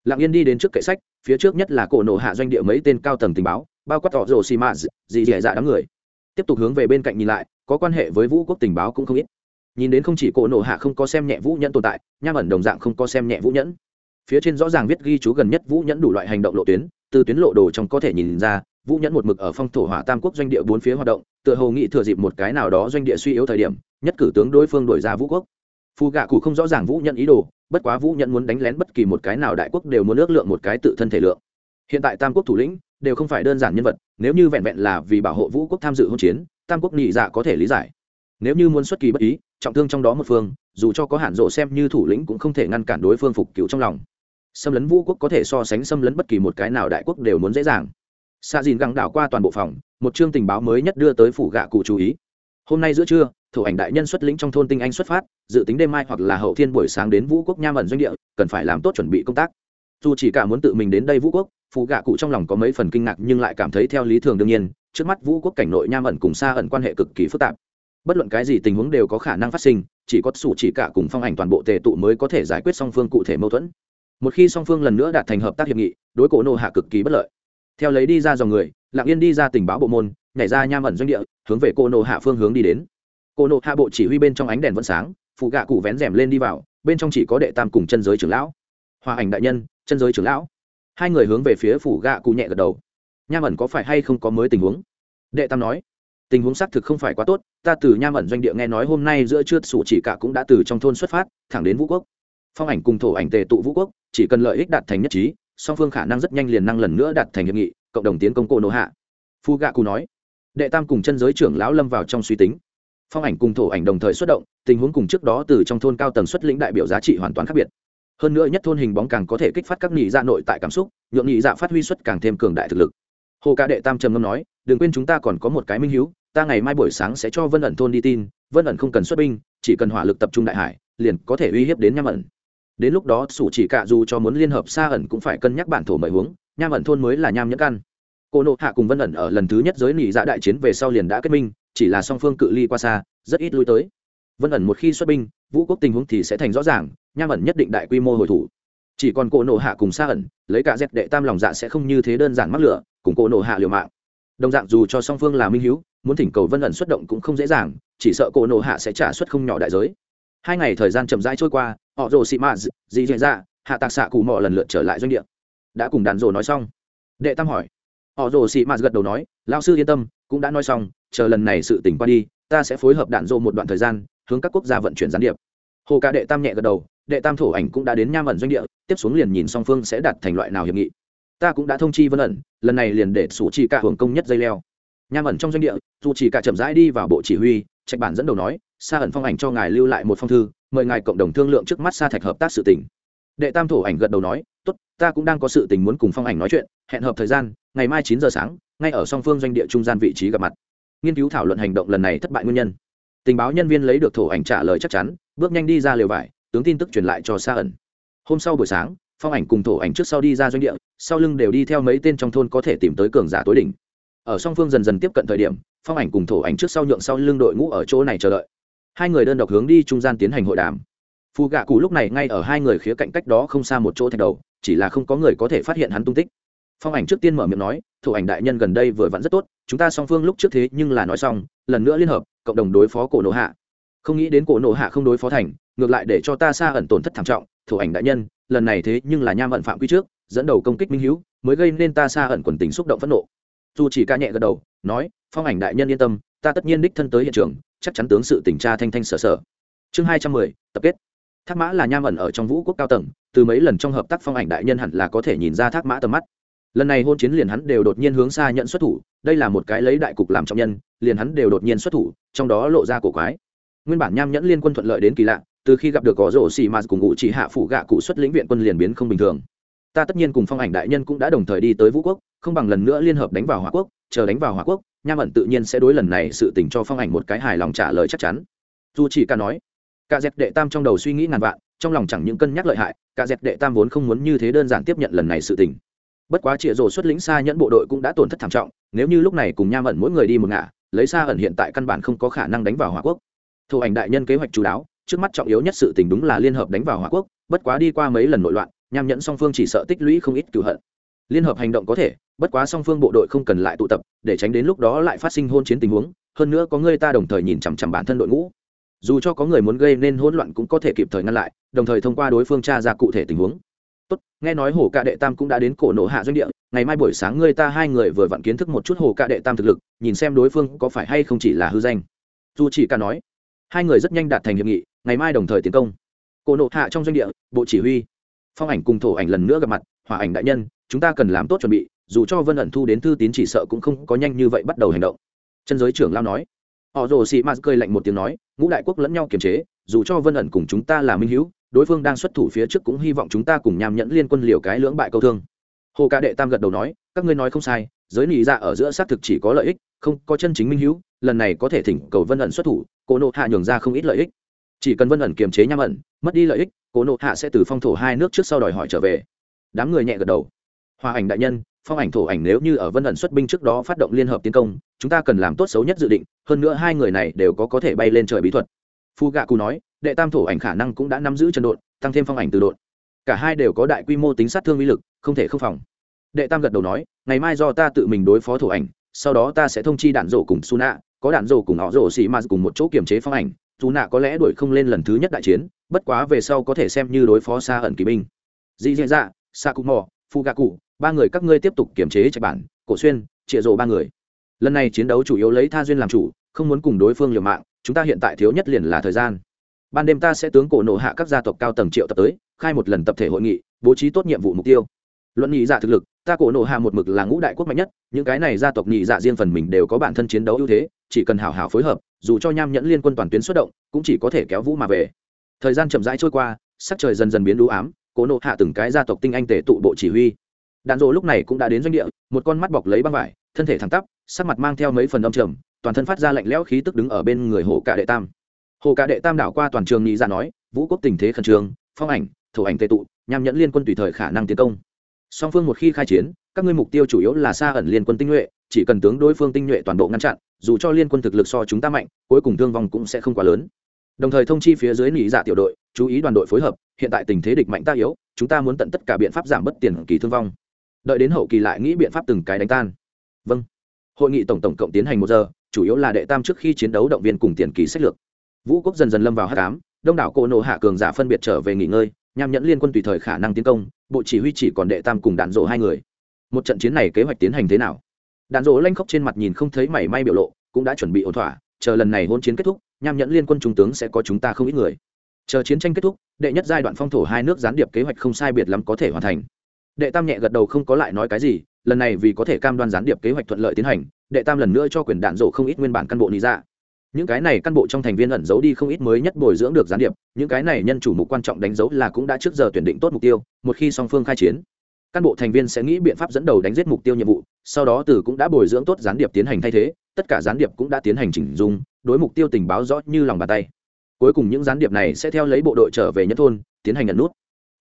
Lặng yên đi đến trước kệ sách, phía trước nhất là cổ nổ hạ doanh địa mấy tên cao tầng tình báo bao quát tỏ rồ xì mã, dì dì dạ đám người. Tiếp tục hướng về bên cạnh nhìn lại, có quan hệ với vũ quốc tình báo cũng không ít. Nhìn đến không chỉ cổ nổ hạ không có xem nhẹ vũ nhẫn tồn tại, nham ẩn đồng dạng không có xem nhẹ vũ nhẫn. Phía trên rõ ràng viết ghi chú gần nhất vũ nhẫn đủ loại hành động lộ tuyến, từ tuyến lộ đồ trong có thể nhìn ra, vũ nhẫn một mực ở phong thổ hỏa tam quốc doanh địa bốn phía hoạt động, tựa hồ nghĩ thừa dịp một cái nào đó doanh địa suy yếu thời điểm, nhất cử tướng đối phương đổi ra vũ quốc. Phù gạ cụ không rõ ràng vũ nhẫn ý đồ, bất quá vũ nhẫn muốn đánh lén bất kỳ một cái nào đại quốc đều muốn ước lượng một cái tự thân thể lượng. Hiện tại tam quốc thủ lĩnh đều không phải đơn giản nhân vật, nếu như vẹn vẹn là vì bảo hộ vũ quốc tham dự hỗn chiến, tam quốc nhị dạ có thể lý giải. Nếu như muốn xuất kỳ bất ý, trọng thương trong đó một phương, dù cho có hạn rộ xem như thủ lĩnh cũng không thể ngăn cản đối phương phục cựu trong lòng. Xâm lấn vũ quốc có thể so sánh xâm lấn bất kỳ một cái nào đại quốc đều muốn dễ dàng. Xa dìn găng đảo qua toàn bộ phòng, một chương tình báo mới nhất đưa tới phủ gạ cụ chú ý. Hôm nay giữa trưa, thủ ảnh đại nhân xuất lĩnh trong thôn tinh anh xuất phát, dự tính đêm mai hoặc là hậu thiên buổi sáng đến vũ quốc nha mận doanh địa, cần phải làm tốt chuẩn bị công tác. Dù chỉ cả muốn tự mình đến đây vũ quốc phụ gạ cụ trong lòng có mấy phần kinh ngạc nhưng lại cảm thấy theo lý thường đương nhiên, trước mắt vũ quốc cảnh nội nham ẩn cùng xa ẩn quan hệ cực kỳ phức tạp. Bất luận cái gì tình huống đều có khả năng phát sinh, chỉ có sủ chỉ cả cùng phong ảnh toàn bộ tề tụ mới có thể giải quyết song phương cụ thể mâu thuẫn. Một khi song phương lần nữa đạt thành hợp tác hiệp nghị, đối cổ nộ hạ cực kỳ bất lợi. Theo lấy đi ra dòng người, lạng yên đi ra tình báo bộ môn, nhảy ra nham ẩn doanh địa, hướng về cổ nộ hạ phương hướng đi đến. Cổ nộ hạ bộ chỉ huy bên trong ánh đèn vẫn sáng phụ gạ cụ vén rèm lên đi vào, bên trong chỉ có đệ tam cùng chân giới trưởng lão. Hòa ảnh đại nhân, chân giới trưởng lão hai người hướng về phía phủ gạ cụ nhẹ gật đầu. Nham ẩn có phải hay không có mới tình huống? Đệ tam nói, tình huống xác thực không phải quá tốt, ta từ nham ẩn doanh địa nghe nói hôm nay giữa trưa sủ chỉ cả cũng đã từ trong thôn xuất phát, thẳng đến vũ quốc. Phong ảnh cùng thổ ảnh tề tụ vũ quốc, chỉ cần lợi ích đạt thành nhất trí, song phương khả năng rất nhanh liền năng lần nữa đạt thành hiệp nghị, cộng đồng tiến công cô nô hạ. Phu gạ cụ nói, đệ tam cùng chân giới trưởng lão lâm vào trong suy tính. Phong ảnh cùng thổ ảnh đồng thời xuất động, tình huống cùng trước đó từ trong thôn cao tầng xuất lĩnh đại biểu giá trị hoàn toàn khác biệt hơn nữa nhất thôn hình bóng càng có thể kích phát các nhị dạ nội tại cảm xúc, nhượng nhị dạ phát huy xuất càng thêm cường đại thực lực. Hồ ca đệ tam trầm ngâm nói, đừng quên chúng ta còn có một cái minh hữu, ta ngày mai buổi sáng sẽ cho vân ẩn thôn đi tin, vân ẩn không cần xuất binh, chỉ cần hỏa lực tập trung đại hải, liền có thể uy hiếp đến nham ẩn. Đến lúc đó, sủ chỉ cả dù cho muốn liên hợp xa ẩn cũng phải cân nhắc bản thổ mời hướng nham ẩn thôn mới là nham nhẫn căn. Cô nộ hạ cùng vân ẩn ở lần thứ nhất giới nỉ dạ đại chiến về sau liền đã kết minh, chỉ là song phương cự ly qua xa, rất ít lui tới vân ẩn một khi xuất binh, vũ quốc tình huống thì sẽ thành rõ ràng, nham ẩn nhất định đại quy mô hồi thủ. Chỉ còn cổ nộ hạ cùng xa ẩn, lấy cả dẹp đệ tam lòng dạ sẽ không như thế đơn giản mắc lửa, cùng cổ nộ hạ liều mạng. Đồng dạng dù cho song phương là minh hữu muốn thỉnh cầu vân ẩn xuất động cũng không dễ dàng, chỉ sợ cổ nộ hạ sẽ trả suất không nhỏ đại giới. Hai ngày thời gian chậm rãi trôi qua, họ rồ xị mạ dị dạy ra hạ tạc xạ cụ mò lần lượt trở lại doanh địa. Đã cùng đàn rồ nói xong. Đệ tam hỏi. Họ rồ xị mạ gật đầu nói lao sư yên tâm, cũng đã nói xong, chờ lần này sự tỉnh qua đi, ta sẽ phối hợp đạn rồ một đoạn thời gian hướng các quốc gia vận chuyển gián điệp. Hồ ca đệ tam nhẹ gật đầu, đệ tam thổ ảnh cũng đã đến nham ẩn doanh địa, tiếp xuống liền nhìn song phương sẽ đạt thành loại nào hiệp nghị. Ta cũng đã thông chi vân ẩn, lần này liền để sủ chỉ cả hưởng công nhất dây leo. Nham ẩn trong doanh địa, dù chỉ cả chậm rãi đi vào bộ chỉ huy, trạch bản dẫn đầu nói xa ẩn phong ảnh cho ngài lưu lại một phong thư, mời ngài cộng đồng thương lượng trước mắt xa thạch hợp tác sự tình. Đệ tam thổ ảnh gật đầu nói, tốt, ta cũng đang có sự tình muốn cùng phong ảnh nói chuyện, hẹn hợp thời gian, ngày mai chín giờ sáng, ngay ở song phương doanh địa trung gian vị trí gặp mặt. Nghiên cứu thảo luận hành động lần này thất bại nguyên nhân tình báo nhân viên lấy được thổ ảnh trả lời chắc chắn, bước nhanh đi ra lều vải, tướng tin tức truyền lại cho xa ẩn. Hôm sau buổi sáng, phong ảnh cùng thổ ảnh trước sau đi ra doanh địa, sau lưng đều đi theo mấy tên trong thôn có thể tìm tới cường giả tối đỉnh. Ở song phương dần dần tiếp cận thời điểm, phong ảnh cùng thổ ảnh trước sau nhượng sau lưng đội ngũ ở chỗ này chờ đợi. Hai người đơn độc hướng đi trung gian tiến hành hội đàm. Phù gạ cụ lúc này ngay ở hai người khía cạnh cách đó không xa một chỗ thạch đầu, chỉ là không có người có thể phát hiện hắn tung tích. Phong ảnh trước tiên mở miệng nói thủ ảnh đại nhân gần đây vừa vặn rất tốt, chúng ta song phương lúc trước thế nhưng là nói xong, lần nữa liên hợp, cộng đồng đối phó cổ nộ hạ. Không nghĩ đến cổ nộ hạ không đối phó thành, ngược lại để cho ta xa ẩn tổn thất thảm trọng, thủ ảnh đại nhân, lần này thế nhưng là nham ẩn phạm quy trước, dẫn đầu công kích minh hữu mới gây nên ta xa ẩn quần tình xúc động phẫn nộ. Dù chỉ ca nhẹ gật đầu, nói, phong ảnh đại nhân yên tâm, ta tất nhiên đích thân tới hiện trường, chắc chắn tướng sự tình tra thanh thanh sở sở. Chương hai trăm mười, tập kết. Thác mã là nham ẩn ở trong vũ quốc cao tầng, từ mấy lần trong hợp tác phong ảnh đại nhân hẳn là có thể nhìn ra thác mã tầm mắt lần này hôn chiến liền hắn đều đột nhiên hướng xa nhận xuất thủ, đây là một cái lấy đại cục làm trọng nhân, liền hắn đều đột nhiên xuất thủ, trong đó lộ ra cổ quái. Nguyên bản nham nhẫn liên quân thuận lợi đến kỳ lạ, từ khi gặp được có rổ xì mà cùng ngụ chỉ hạ phủ gạ cụ xuất lĩnh viện quân liền biến không bình thường. Ta tất nhiên cùng phong ảnh đại nhân cũng đã đồng thời đi tới vũ quốc, không bằng lần nữa liên hợp đánh vào hòa quốc, chờ đánh vào hòa quốc, nham ẩn tự nhiên sẽ đối lần này sự tình cho phong ảnh một cái hài lòng trả lời chắc chắn. Dù chỉ ca nói, cả dẹp đệ tam trong đầu suy nghĩ ngàn vạn, trong lòng chẳng những cân nhắc lợi hại, cả dẹp đệ tam vốn không muốn như thế đơn giản tiếp nhận lần này sự tình bất quá chĩa rồ xuất lĩnh xa nhẫn bộ đội cũng đã tổn thất thảm trọng, nếu như lúc này cùng nham ẩn mỗi người đi một ngả, lấy xa ẩn hiện tại căn bản không có khả năng đánh vào hòa quốc. Thủ ảnh đại nhân kế hoạch chú đáo, trước mắt trọng yếu nhất sự tình đúng là liên hợp đánh vào hòa quốc, bất quá đi qua mấy lần nội loạn, nham nhẫn song phương chỉ sợ tích lũy không ít cựu hận. Liên hợp hành động có thể, bất quá song phương bộ đội không cần lại tụ tập, để tránh đến lúc đó lại phát sinh hôn chiến tình huống, hơn nữa có người ta đồng thời nhìn chằm chằm bản thân đội ngũ. Dù cho có người muốn gây nên hỗn loạn cũng có thể kịp thời ngăn lại, đồng thời thông qua đối phương tra ra cụ thể tình huống tốt, nghe nói hồ cạ đệ tam cũng đã đến cổ nổ hạ doanh địa, ngày mai buổi sáng ngươi ta hai người vừa vặn kiến thức một chút hồ cạ đệ tam thực lực, nhìn xem đối phương có phải hay không chỉ là hư danh. Dù chỉ ca nói, hai người rất nhanh đạt thành hiệp nghị, ngày mai đồng thời tiến công. Cổ nổ hạ trong doanh địa, bộ chỉ huy, phong ảnh cùng thổ ảnh lần nữa gặp mặt hòa ảnh đại nhân, chúng ta cần làm tốt chuẩn bị, dù cho vân ẩn thu đến thư tín chỉ sợ cũng không có nhanh như vậy bắt đầu hành động. Chân giới trưởng lao nói. Họ rồ sĩ m cười lạnh một tiếng nói, ngũ đại quốc lẫn nhau kiềm chế, dù cho vân ẩn cùng chúng ta là minh hữu đối phương đang xuất thủ phía trước cũng hy vọng chúng ta cùng nham nhẫn liên quân liều cái lưỡng bại câu thương. Hồ ca đệ tam gật đầu nói, các ngươi nói không sai, giới nị dạ ở giữa xác thực chỉ có lợi ích, không có chân chính minh hữu, lần này có thể thỉnh cầu vân ẩn xuất thủ cô nộ hạ nhường ra không ít lợi ích. Chỉ cần vân ẩn kiềm chế nham ẩn, mất đi lợi ích cô nộ hạ sẽ từ phong thổ hai nước trước sau đòi hỏi trở về. Đám người nhẹ gật đầu. Hòa ảnh đại nhân, phong ảnh thổ ảnh nếu như ở vân ẩn xuất binh trước đó phát động liên hợp tiến công, chúng ta cần làm tốt xấu nhất dự định, hơn nữa hai người này đều có có thể bay lên trời bí thuật. Phu gạ cù nói đệ tam thổ ảnh khả năng cũng đã nắm giữ chân độn, tăng thêm phong ảnh từ độn. Cả hai đều có đại quy mô tính sát thương uy lực, không thể không phòng. Đệ tam gật đầu nói, ngày mai do ta tự mình đối phó thổ ảnh, sau đó ta sẽ thông chi đạn rổ cùng su nạ có đạn rổ cùng họ rổ xì ma cùng một chỗ kiểm chế phong ảnh dù nạ có lẽ đuổi không lên lần thứ nhất đại chiến, bất quá về sau có thể xem như đối phó xa ẩn kỳ binh. Dị dạ dạ sa cụ mò phu Gà cụ ba người các ngươi tiếp tục kiểm chế trạch bản, cổ xuyên, trịa rộ ba người. Lần này chiến đấu chủ yếu lấy tha duyên làm chủ, không muốn cùng đối phương liều mạng, chúng ta hiện tại thiếu nhất liền là thời gian ban đêm ta sẽ tướng cổ nộ hạ các gia tộc cao tầng triệu tập tới, khai một lần tập thể hội nghị, bố trí tốt nhiệm vụ mục tiêu. Luận nhị dạ thực lực, ta cổ nộ hạ một mực là ngũ đại quốc mạnh nhất, những cái này gia tộc nhị dạ riêng phần mình đều có bản thân chiến đấu ưu thế, chỉ cần hảo hảo phối hợp, dù cho nham nhẫn liên quân toàn tuyến xuất động, cũng chỉ có thể kéo vũ mà về. Thời gian chậm rãi trôi qua, sắc trời dần dần biến đũ ám, cổ nộ hạ từng cái gia tộc tinh anh tể tụ bộ chỉ huy. Đạn dỗ lúc này cũng đã đến doanh địa, một con mắt bọc lấy băng vải, thân thể thẳng tắp, sắc mặt mang theo mấy phần âm trầm, toàn thân phát ra lạnh lẽo khí tức đứng ở bên người hổ cả đệ tam hồ cả đệ tam đảo qua toàn trường nghĩ ra dạ nói, vũ quốc tình thế khẩn trương, phong ảnh thủ ảnh tệ tụ, nhằm nhẫn liên quân tùy thời khả năng tiến công. Song phương một khi khai chiến, các ngươi mục tiêu chủ yếu là xa ẩn liên quân tinh nhuệ, chỉ cần tướng đối phương tinh nhuệ toàn bộ ngăn chặn, dù cho liên quân thực lực so chúng ta mạnh, cuối cùng thương vong cũng sẽ không quá lớn. Đồng thời thông chi phía dưới nỉ dạ tiểu đội, chú ý đoàn đội phối hợp, hiện tại tình thế địch mạnh ta yếu, chúng ta muốn tận tất cả biện pháp giảm bất tiền kỳ thương vong. Đợi đến hậu kỳ lại nghĩ biện pháp từng cái đánh tan. Vâng. Hội nghị tổng tổng cộng tiến hành một giờ, chủ yếu là đệ tam trước khi chiến đấu động viên cùng tiền kỳ sách lược vũ quốc dần dần lâm vào h tám đông đảo cô nộ hạ cường giả phân biệt trở về nghỉ ngơi nhằm nhẫn liên quân tùy thời khả năng tiến công, bộ chỉ huy chỉ còn đệ tam cùng đạn dỗ hai người. Một trận chiến này kế hoạch tiến hành thế nào? Đạn dỗ lanh khóc trên mặt nhìn không thấy mảy may biểu lộ, cũng đã chuẩn bị ổn thỏa, chờ lần này hôn chiến kết thúc, nham nhẫn liên quân trung tướng sẽ có chúng ta không ít người. Chờ chiến tranh kết thúc, đệ nhất giai đoạn phong thổ hai nước gián điệp kế hoạch không sai biệt lắm có thể hoàn thành. Đệ tam nhẹ gật đầu không có lại nói cái gì, lần này vì có thể cam đoan gián điệp kế hoạch thuận lợi tiến hành, đệ tam lần nữa cho quyền đạn rộ không ít nguyên bản căn bộ lý ra dạ những cái này căn bộ trong thành viên ẩn giấu đi không ít mới nhất bồi dưỡng được gián điệp, những cái này nhân chủ mục quan trọng đánh dấu là cũng đã trước giờ tuyển định tốt mục tiêu, một khi song phương khai chiến, căn bộ thành viên sẽ nghĩ biện pháp dẫn đầu đánh giết mục tiêu nhiệm vụ, sau đó từ cũng đã bồi dưỡng tốt gián điệp tiến hành thay thế, tất cả gián điệp cũng đã tiến hành chỉnh dung, đối mục tiêu tình báo rõ như lòng bàn tay. Cuối cùng những gián điệp này sẽ theo lấy bộ đội trở về nhất thôn, tiến hành nhận nút.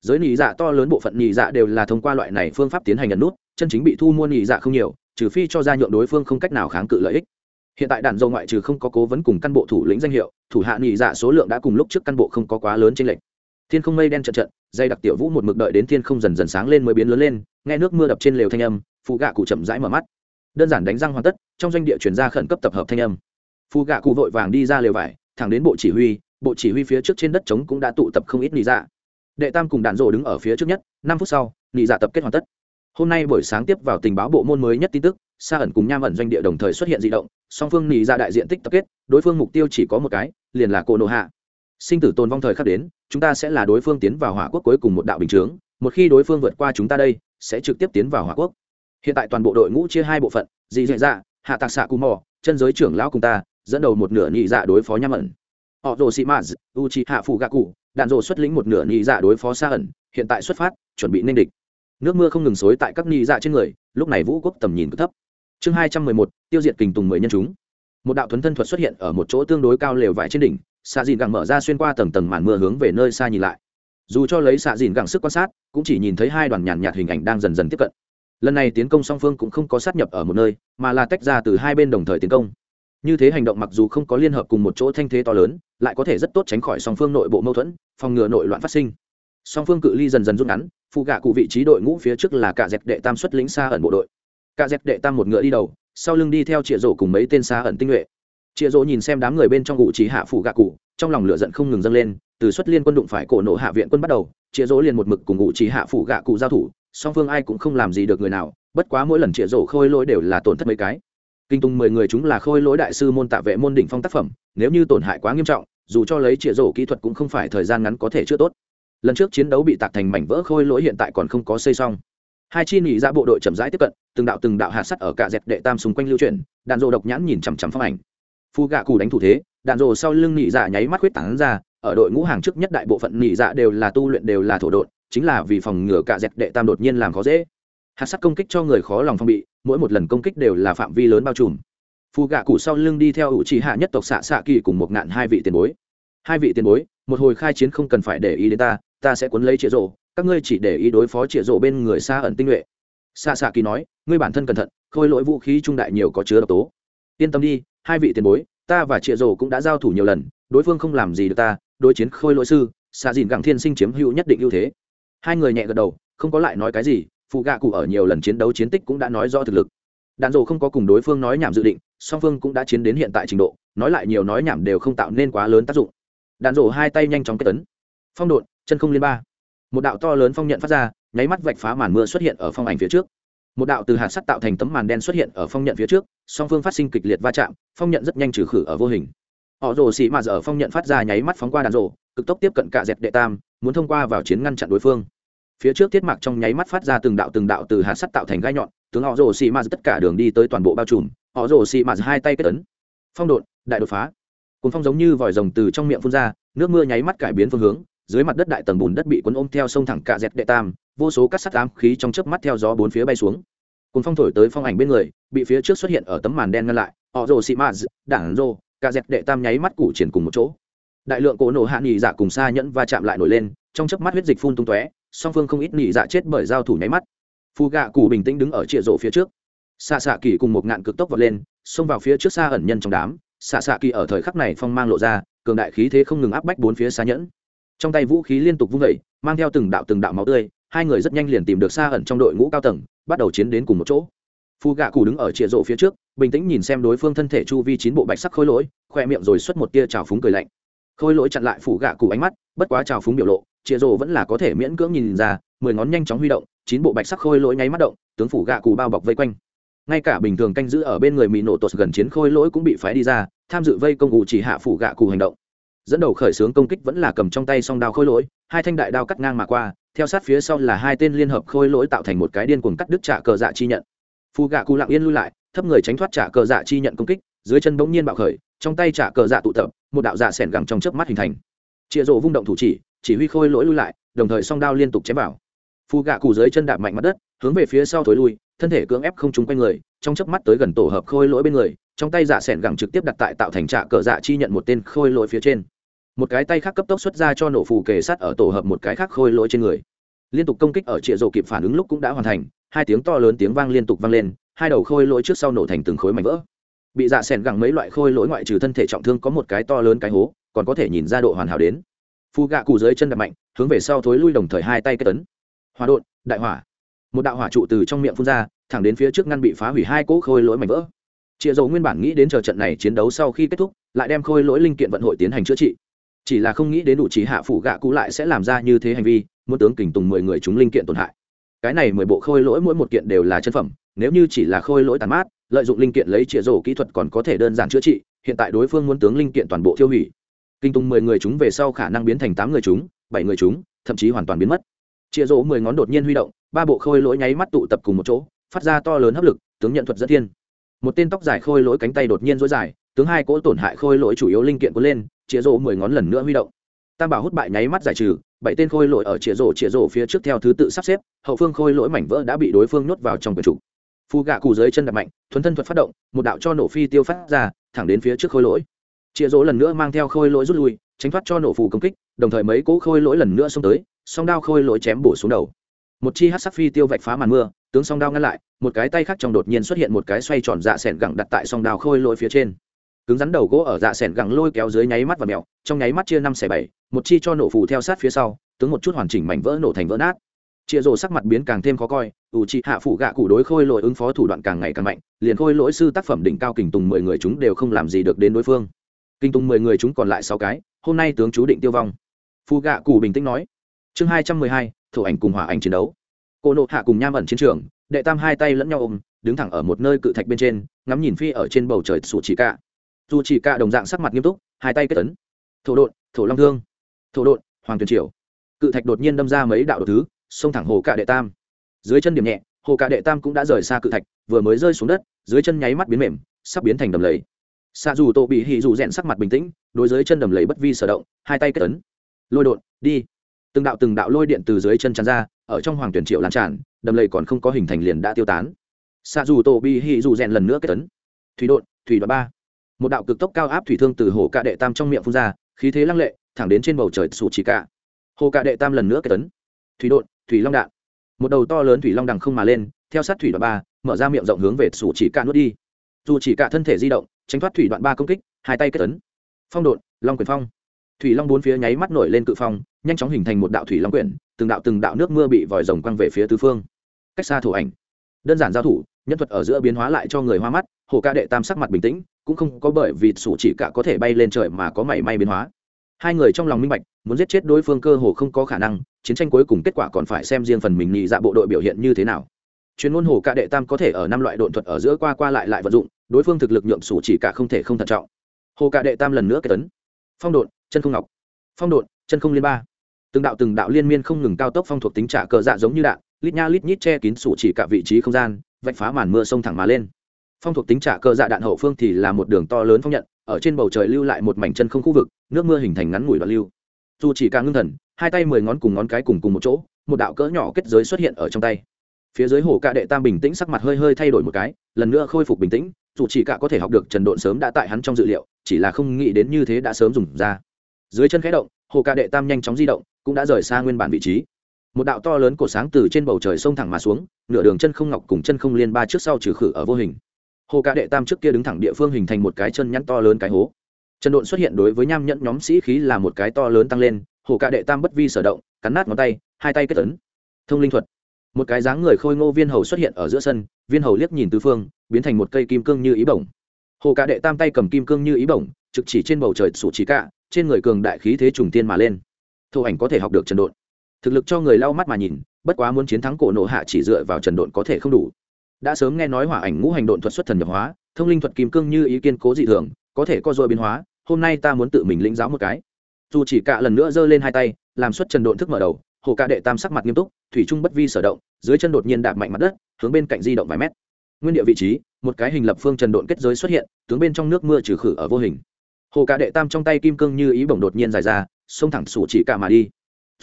Giới nhị dạ to lớn bộ phận nhị dạ đều là thông qua loại này phương pháp tiến hành nhận nút, chân chính bị thu mua nhị dạ không nhiều, trừ phi cho ra nhượng đối phương không cách nào kháng cự lợi ích hiện tại đạn dầu ngoại trừ không có cố vấn cùng căn bộ thủ lĩnh danh hiệu, thủ hạ nị dạ số lượng đã cùng lúc trước căn bộ không có quá lớn trên lệnh thiên không mây đen trận trận, dây đặc tiểu vũ một mực đợi đến thiên không dần dần sáng lên mới biến lớn lên, nghe nước mưa đập trên lều thanh âm phụ gạ cụ chậm rãi mở mắt. Đơn giản đánh răng hoàn tất, trong doanh địa chuyển ra khẩn cấp tập hợp thanh âm. Phụ gạ cụ vội vàng đi ra lều vải, thẳng đến bộ chỉ huy, bộ chỉ huy phía trước trên đất trống cũng đã tụ tập không ít nị dạ. Đệ tam cùng đạn dỗ đứng ở phía trước nhất, năm phút sau nị dạ tập kết hoàn tất hôm nay buổi sáng tiếp vào tình báo bộ môn mới nhất tin tức, sa ẩn cùng nham ẩn doanh địa đồng thời xuất hiện di động, song phương nghỉ ra đại diện tích tập kết, đối phương mục tiêu chỉ có một cái, liền là Cổ nộ hạ. Sinh tử tồn vong thời khắc đến, chúng ta sẽ là đối phương tiến vào hỏa quốc cuối cùng một đạo bình chướng, một khi đối phương vượt qua chúng ta đây, sẽ trực tiếp tiến vào hỏa quốc. Hiện tại toàn bộ đội ngũ chia hai bộ phận, dị dạ dạ hạ tạc xạ cù mò, chân giới trưởng lão cùng ta, dẫn đầu một nửa nhị dạ đối phó nham ẩn. Họ rồ sĩ maz u chi hạ phụ gạ cụ đạn rồ xuất lĩnh một nửa nhị dạ đối phó xa ẩn, hiện tại xuất phát, chuẩn bị nên địch nước mưa không ngừng xối tại các ni dạ trên người, lúc này vũ quốc tầm nhìn cực thấp. Chương hai trăm mười một, tiêu diệt kình tùng mười nhân chúng. Một đạo thuấn thân thuật xuất hiện ở một chỗ tương đối cao lều vải trên đỉnh xạ dìn gẳng mở ra xuyên qua tầng tầng màn mưa hướng về nơi xa nhìn lại. Dù cho lấy xạ dìn gẳng sức quan sát, cũng chỉ nhìn thấy hai đoàn nhàn nhạt hình ảnh đang dần dần tiếp cận. Lần này tiến công song phương cũng không có sát nhập ở một nơi, mà là tách ra từ hai bên đồng thời tiến công. Như thế hành động mặc dù không có liên hợp cùng một chỗ thanh thế to lớn, lại có thể rất tốt tránh khỏi song phương nội bộ mâu thuẫn, phòng ngừa nội loạn phát sinh. Song phương cự ly dần dần rút ngắn phụ gạ cụ vị trí đội ngũ phía trước là cả dẹp đệ tam xuất lính xa ẩn bộ đội. Cả dẹp đệ tam một ngựa đi đầu, sau lưng đi theo chĩa rổ cùng mấy tên xa ẩn tinh nhuệ. Chĩa rổ nhìn xem đám người bên trong ngụ trí hạ phụ gạ cụ, trong lòng lửa giận không ngừng dâng lên, từ xuất liên quân đụng phải cổ nộ hạ viện quân bắt đầu chĩa rổ liền một mực cùng ngụ trí hạ phụ gạ cụ giao thủ, song phương ai cũng không làm gì được người nào, bất quá mỗi lần chĩa rổ khôi lỗi đều là tổn thất mấy cái. Kinh tùng mười người chúng là khôi lỗi đại sư môn tạ vệ môn đỉnh phong tác phẩm, nếu như tổn hại quá nghiêm trọng, dù cho lấy chĩa rổ kỹ thuật cũng không phải thời gian ngắn có thể chữa tốt lần trước chiến đấu bị tạc thành mảnh vỡ khôi lỗi hiện tại còn không có xây xong. Hai chi nỉ ra bộ đội chậm rãi tiếp cận, từng đạo từng đạo hạt sắt ở cả dẹp đệ tam xung quanh lưu chuyển, đạn rộ độc nhãn nhìn chằm chằm phong ảnh. Phu gạ cù đánh thủ thế, đạn rộ sau lưng nỉ dạ nháy mắt huyết tán ra, ở đội ngũ hàng trước nhất đại bộ phận nỉ dạ đều là tu luyện đều là thổ đội chính là vì phòng ngừa cả dẹp đệ tam đột nhiên làm khó dễ. Hạt sắt công kích cho người khó lòng phong bị, mỗi một lần công kích đều là phạm vi lớn bao trùm. Phù gạ cụ sau lưng đi theo ủ trì hạ nhất tộc xạ xạ kỳ cùng một ngạn hai vị tiền bối. Hai vị tiền bối, một hồi khai chiến không cần phải để ý đến ta ta sẽ cuốn lấy chĩa rổ, các ngươi chỉ để ý đối phó chĩa rổ bên người xa ẩn tinh nhuệ. Xa xa kỳ nói, ngươi bản thân cẩn thận, khôi lỗi vũ khí trung đại nhiều có chứa độc tố. Yên tâm đi, hai vị tiền bối, ta và chĩa rổ cũng đã giao thủ nhiều lần, đối phương không làm gì được ta, đối chiến khôi lỗi sư xa dìn gặng thiên sinh chiếm hữu nhất định ưu thế. Hai người nhẹ gật đầu, không có lại nói cái gì, phụ gạ cụ ở nhiều lần chiến đấu chiến tích cũng đã nói rõ thực lực. Đạn dộ không có cùng đối phương nói nhảm dự định, song phương cũng đã chiến đến hiện tại trình độ, nói lại nhiều nói nhảm đều không tạo nên quá lớn tác dụng. Đạn dộ hai tay nhanh chóng kết tấn. Phong độn chân không liên ba. Một đạo to lớn phong nhận phát ra nháy mắt vạch phá màn mưa xuất hiện ở phong ảnh phía trước. Một đạo từ hạt sắt tạo thành tấm màn đen xuất hiện ở phong nhận phía trước song phương phát sinh kịch liệt va chạm phong nhận rất nhanh trừ khử ở vô hình. Họ rồ xị mà giờ phong nhận phát ra nháy mắt phóng qua đàn rồ, cực tốc tiếp cận cả dẹp đệ tam muốn thông qua vào chiến ngăn chặn đối phương. Phía trước thiết mạc trong nháy mắt phát ra từng đạo từng đạo từ hạt sắt tạo thành gai nhọn tướng họ rồ xì m tất cả đường đi tới toàn bộ bao trùm họ rồ xì m hai tay kết tấn phong độn đại đột phá. Cùng phong giống như vòi rồng từ trong miệng phun ra nước mưa nháy mắt cải biến phương hướng dưới mặt đất đại tầng bùn đất bị cuốn ôm theo sông thẳng cạ dẹt đệ tam, vô số cắt sắt ám khí trong chớp mắt theo gió bốn phía bay xuống. Cùng phong thổi tới phong ảnh bên người, bị phía trước xuất hiện ở tấm màn đen ngăn lại. Họ rồ xị m đảng rô cạ dẹt đệ tam nháy mắt củ triển cùng một chỗ. Đại lượng cổ nổ hạ nghỉ dạ cùng xa nhẫn va chạm lại nổi lên, trong chớp mắt huyết dịch phun tung tóe, song phương không ít nghỉ dạ chết bởi giao thủ nháy mắt. Phù gạ cù bình tĩnh đứng ở trịa rộ phía trước. Xạ xạ kỳ cùng một ngạn cực tốc vọt lên, xông vào phía trước xa ẩn nhân trong đám. Xạ xạ kỳ ở thời khắc này phong mang lộ ra, cường đại khí thế không ngừng áp bách bốn phía xa nhẫn trong tay vũ khí liên tục vung vẩy mang theo từng đạo từng đạo máu tươi, hai người rất nhanh liền tìm được xa ẩn trong đội ngũ cao tầng, bắt đầu chiến đến cùng một chỗ. Phù gạ cụ đứng ở chĩa rộ phía trước, bình tĩnh nhìn xem đối phương thân thể chu vi chín bộ bạch sắc khôi lỗi khoe miệng rồi xuất một tia trào phúng cười lạnh. Khôi lỗi chặn lại phủ gạ cụ ánh mắt, bất quá trào phúng biểu lộ chĩa rộ vẫn là có thể miễn cưỡng nhìn ra, mười ngón nhanh chóng huy động, chín bộ bạch sắc khôi lỗi nháy mắt động, tướng phủ gạ cụ bao bọc vây quanh. Ngay cả bình thường canh giữ ở bên người mỹ nổ tột gần chiến khôi lỗi cũng bị phái đi ra, tham dự vây công cụ chỉ hạ phủ gạ cụ hành động dẫn đầu khởi xướng công kích vẫn là cầm trong tay song đao khôi lỗi, hai thanh đại đao cắt ngang mà qua, theo sát phía sau là hai tên liên hợp khôi lỗi tạo thành một cái điên cuồng cắt đứt trả cờ dạ chi nhận. Phù gạ cụ lặng yên lui lại, thấp người tránh thoát trả cờ dạ chi nhận công kích, dưới chân bỗng nhiên bạo khởi, trong tay trả cờ dạ tụ tập, một đạo dạ sẻn gẳng trong chớp mắt hình thành. Chịa rộ vung động thủ chỉ chỉ huy khôi lỗi lui lại, đồng thời song đao liên tục chém vào. Phù gạ cụ dưới chân đạp mạnh mặt đất, hướng về phía sau thối lui, thân thể cưỡng ép không trúng quanh người, trong chớp mắt tới gần tổ hợp khôi lỗi bên người, trong tay dạ sẻn gẳng trực tiếp đặt tại tạo thành trạ cờ dạ chi nhận một tên khôi lỗi phía trên một cái tay khác cấp tốc xuất ra cho nổ phù kề sát ở tổ hợp một cái khác khôi lỗi trên người. Liên tục công kích ở trịa rổ kịp phản ứng lúc cũng đã hoàn thành, hai tiếng to lớn tiếng vang liên tục vang lên, hai đầu khôi lỗi trước sau nổ thành từng khối mảnh vỡ. Bị dạ sẻn gẳng mấy loại khôi lỗi ngoại trừ thân thể trọng thương có một cái to lớn cái hố, còn có thể nhìn ra độ hoàn hảo đến. Phù gạ cụ dưới chân đập mạnh, hướng về sau thối lui đồng thời hai tay kết tấn. Hòa đột đại hỏa. Một đạo hỏa trụ từ trong miệng phun ra, thẳng đến phía trước ngăn bị phá hủy hai cỗ khôi lỗi mảnh vỡ. Chịa dầu nguyên bản nghĩ đến chờ trận này chiến đấu sau khi kết thúc, lại đem khôi lỗi linh kiện vận hội tiến hành chữa trị chỉ là không nghĩ đến đủ trí hạ phủ gạ cụ lại sẽ làm ra như thế hành vi, muốn tướng kình tùng mười người chúng linh kiện tổn hại. Cái này mười bộ khôi lỗi mỗi một kiện đều là chân phẩm, nếu như chỉ là khôi lỗi tàn mát, lợi dụng linh kiện lấy chĩa rổ kỹ thuật còn có thể đơn giản chữa trị, hiện tại đối phương muốn tướng linh kiện toàn bộ tiêu hủy. Kinh tùng mười người chúng về sau khả năng biến thành tám người chúng, bảy người chúng, thậm chí hoàn toàn biến mất. Chĩa rổ mười ngón đột nhiên huy động, ba bộ khôi lỗi nháy mắt tụ tập cùng một chỗ, phát ra to lớn hấp lực, tướng nhận thuật dẫn thiên. Một tên tóc dài khôi lỗi cánh tay đột nhiên dối dài, tướng hai cỗ tổn hại khôi lỗi chủ yếu linh kiện cuốn lên chĩa rổ mười ngón lần nữa huy động. Tam bảo hút bại nháy mắt giải trừ, bảy tên khôi lỗi ở chĩa rổ chĩa rổ phía trước theo thứ tự sắp xếp, hậu phương khôi lỗi mảnh vỡ đã bị đối phương nhốt vào trong quyển trục. Phu gạ cù dưới chân đập mạnh, thuấn thân thuật phát động, một đạo cho nổ phi tiêu phát ra, thẳng đến phía trước khôi lỗi. Chĩa rỗ lần nữa mang theo khôi lỗi rút lui, tránh thoát cho nổ phù công kích, đồng thời mấy cỗ khôi lỗi lần nữa xông tới, song đao khôi lỗi chém bổ xuống đầu. Một chi hát sắc phi tiêu vạch phá màn mưa, tướng song đao ngăn lại, một cái tay khác trong đột nhiên xuất hiện một cái xoay tròn dạ s ẻ n gẳng đặt tại song đao khôi lỗi phía trên cứng rắn đầu gỗ ở dạ sẻn gẳng lôi kéo dưới nháy mắt và mèo trong nháy mắt chia năm xẻ bảy, một chi cho nổ phù theo sát phía sau, tướng một chút hoàn chỉnh mảnh vỡ nổ thành vỡ nát. Chia rồ sắc mặt biến càng thêm khó coi, ủ trị hạ phủ gạ cụ đối khôi lỗi ứng phó thủ đoạn càng ngày càng mạnh, liền khôi lỗi sư tác phẩm đỉnh cao kình tùng mười người chúng đều không làm gì được đến đối phương. Kinh tùng mười người chúng còn lại sáu cái, hôm nay tướng chú định tiêu vong. Phù gạ cụ bình tĩnh nói. Chương hai trăm mười hai thủ ảnh cùng hỏa ảnh chiến đấu. Cô nộ hạ cùng nham ẩn chiến trường, đệ tam hai tay lẫn nhau ôm, đứng thẳng ở một nơi cự thạch bên trên, ngắm nhìn phi ở trên bầu trời sủ chỉ cả dù chỉ cả đồng dạng sắc mặt nghiêm túc, hai tay kết tấn thổ đột thổ long thương. Thổ đột hoàng tuyền triều. Cự thạch đột nhiên đâm ra mấy đạo thứ, xông thẳng hồ cạ đệ tam. Dưới chân điểm nhẹ, hồ cạ đệ tam cũng đã rời xa cự thạch, vừa mới rơi xuống đất, dưới chân nháy mắt biến mềm, sắp biến thành đầm lầy. Xa dù tổ bị hì dù rẽn sắc mặt bình tĩnh, đối dưới chân đầm lầy bất vi sở động, hai tay kết tấn lôi đột đi. Từng đạo từng đạo lôi điện từ dưới chân tràn ra, ở trong hoàng tuyển triệu lan tràn, đầm lầy còn không có hình thành liền đã tiêu tán. Xa dù tổ bị hì dù rẽn lần nữa kết tấn thủy đột thủy đoạn ba một đạo cực tốc cao áp thủy thương từ hồ cạ đệ tam trong miệng phun ra, khí thế lăng lệ, thẳng đến trên bầu trời sủ chỉ cả hồ cạ đệ tam lần nữa kết tấn. Thủy đột thủy long đạn. Một đầu to lớn thủy long đằng không mà lên, theo sát thủy đoạn ba, mở ra miệng rộng hướng về sủ chỉ cả nuốt đi. Dù chỉ cả thân thể di động, tránh thoát thủy đoạn ba công kích, hai tay kết tấn. Phong đột long quyền phong. Thủy long bốn phía nháy mắt nổi lên cự phong, nhanh chóng hình thành một đạo thủy long quyển, từng đạo từng đạo nước mưa bị vòi rồng quăng về phía tứ phương. Cách xa thủ ảnh. Đơn giản giao thủ, nhân thuật ở giữa biến hóa lại cho người hoa mắt hồ ca đệ tam sắc mặt bình tĩnh, cũng không có bởi vì sủ chỉ cả có thể bay lên trời mà có mảy may biến hóa. Hai người trong lòng minh bạch, muốn giết chết đối phương cơ hồ không có khả năng, chiến tranh cuối cùng kết quả còn phải xem riêng phần mình nhị dạ bộ đội biểu hiện như thế nào. Chuyên môn hồ ca đệ tam có thể ở năm loại độn thuật ở giữa qua qua lại lại vận dụng, đối phương thực lực nhượng sủ chỉ cả không thể không thận trọng. Hồ ca đệ tam lần nữa kết tấn phong độn, chân không ngọc. Phong độn, chân không liên ba. Từng đạo từng đạo liên miên không ngừng cao tốc phong thuộc tính trả cờ dạ giống như đạn, lít nha lít nhít che kín sủ chỉ cả vị trí không gian, vạch phá màn mưa sông thẳng mà lên phong thuộc tính trả cờ dạ đạn hậu phương thì là một đường to lớn phong nhận, ở trên bầu trời lưu lại một mảnh chân không khu vực, nước mưa hình thành ngắn ngủi đoạn lưu. Dù chỉ càng ngưng thần, hai tay mười ngón cùng ngón cái cùng cùng một chỗ, một đạo cỡ nhỏ kết giới xuất hiện ở trong tay. Phía dưới hồ cạ đệ tam bình tĩnh sắc mặt hơi hơi thay đổi một cái, lần nữa khôi phục bình tĩnh, dù chỉ cả có thể học được trần độn sớm đã tại hắn trong dự liệu, chỉ là không nghĩ đến như thế đã sớm dùng ra. Dưới chân khẽ động, hồ cạ đệ tam nhanh chóng di động, cũng đã rời xa nguyên bản vị trí. Một đạo to lớn cổ sáng từ trên bầu trời sông thẳng mà xuống, nửa đường chân không ngọc cùng chân không liên ba trước sau trừ khử ở vô hình hồ Cả đệ tam trước kia đứng thẳng địa phương hình thành một cái chân nhắn to lớn cái hố. Trần độn xuất hiện đối với nham nhẫn nhóm sĩ khí là một cái to lớn tăng lên, hồ Cả đệ tam bất vi sở động, cắn nát ngón tay, hai tay kết tấn thông linh thuật. Một cái dáng người khôi ngô viên hầu xuất hiện ở giữa sân, viên hầu liếc nhìn tứ phương, biến thành một cây kim cương như ý bổng. Hồ Cả đệ tam tay cầm kim cương như ý bổng, trực chỉ trên bầu trời sủ chỉ cạ trên người cường đại khí thế trùng tiên mà lên. Thổ ảnh có thể học được trần độn. Thực lực cho người lau mắt mà nhìn, bất quá muốn chiến thắng cổ nộ hạ chỉ dựa vào trần độn có thể không đủ đã sớm nghe nói hỏa ảnh ngũ hành độn thuật xuất thần nhập hóa, thông linh thuật kim cương như ý kiên cố dị thường, có thể co dội biến hóa, hôm nay ta muốn tự mình lĩnh giáo một cái. Dù chỉ cả lần nữa giơ lên hai tay, làm xuất trần độn thức mở đầu, hồ ca đệ tam sắc mặt nghiêm túc, thủy trung bất vi sở động, dưới chân đột nhiên đạp mạnh mặt đất, hướng bên cạnh di động vài mét. Nguyên địa vị trí, một cái hình lập phương trần độn kết giới xuất hiện tướng bên trong nước mưa trừ khử ở vô hình. Hồ ca đệ tam trong tay kim cương như ý bổng đột nhiên dài ra, xông thẳng sủ chỉ cả mà đi.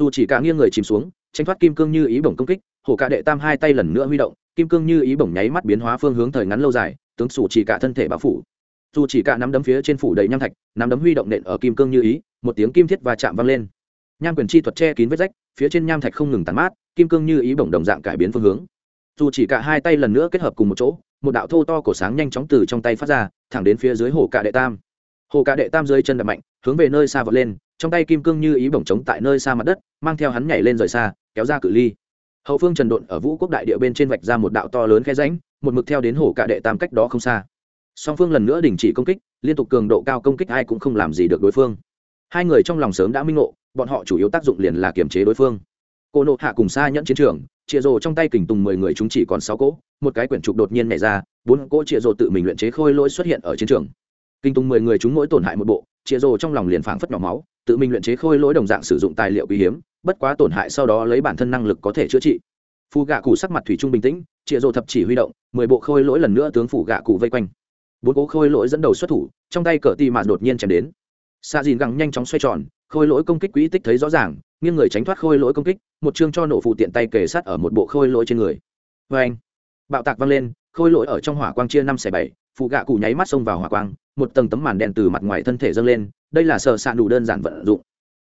Dù chỉ cả nghiêng người chìm xuống tranh thoát kim cương như ý bổng công kích, hồ ca đệ tam hai tay lần nữa huy động kim cương như ý bổng nháy mắt biến hóa phương hướng thời ngắn lâu dài, tướng sủ chỉ cả thân thể bao phủ. Dù chỉ cả nắm đấm phía trên phủ đầy nham thạch, nắm đấm huy động nện ở kim cương như ý, một tiếng kim thiết và chạm vang lên. Nham quyền chi thuật che kín vết rách, phía trên nham thạch không ngừng tàn mát, kim cương như ý bổng đồng dạng cải biến phương hướng. Dù chỉ cả hai tay lần nữa kết hợp cùng một chỗ, một đạo thô to cổ sáng nhanh chóng từ trong tay phát ra, thẳng đến phía dưới hồ cạ đệ tam. Hồ cạ đệ tam dưới chân đập mạnh, hướng về nơi xa vọt lên, trong tay kim cương như ý bổng trống tại nơi xa mặt đất, mang theo hắn nhảy lên rời xa, kéo ra cự ly hậu phương trần độn ở vũ quốc đại địa bên trên vạch ra một đạo to lớn khe ránh một mực theo đến hồ Cả đệ tam cách đó không xa. Song phương lần nữa đình chỉ công kích, liên tục cường độ cao công kích ai cũng không làm gì được đối phương. Hai người trong lòng sớm đã minh ngộ, bọn họ chủ yếu tác dụng liền là kiềm chế đối phương. Cô nộ hạ cùng xa nhẫn chiến trường, chịa rồ trong tay kình tùng mười người chúng chỉ còn sáu cỗ, một cái quyển trục đột nhiên nhảy ra, bốn cỗ chịa rồ tự mình luyện chế khôi lỗi xuất hiện ở chiến trường. Kinh tùng mười người chúng mỗi tổn hại một bộ chịa rồ trong lòng liền phảng phất nhỏ máu, tự mình luyện chế khôi lỗi đồng dạng sử dụng tài liệu quý hiếm, bất quá tổn hại sau đó lấy bản thân năng lực có thể chữa trị. Phù gạ cụ sắc mặt thủy trung bình tĩnh chịa rồ thập chỉ huy động, mười bộ khôi lỗi lần nữa tướng phủ gạ cụ vây quanh. Bốn cố khôi lỗi dẫn đầu xuất thủ, trong tay cờ tì mạt đột nhiên chém đến. Xa dìn găng nhanh chóng xoay tròn, khôi lỗi công kích quỹ tích thấy rõ ràng, nghiêng người tránh thoát khôi lỗi công kích, một chương cho nổ phụ tiện tay kề sát ở một bộ khôi lỗi trên người. Vê anh bạo tạc văng lên, khôi lỗi ở trong hỏa quang chia năm xẻ bảy phụ gạ cụ nháy mắt xông vào hỏa quang, một tầng tấm màn đen từ mặt ngoài thân thể dâng lên, đây là sợ sạn đủ đơn giản vận dụng.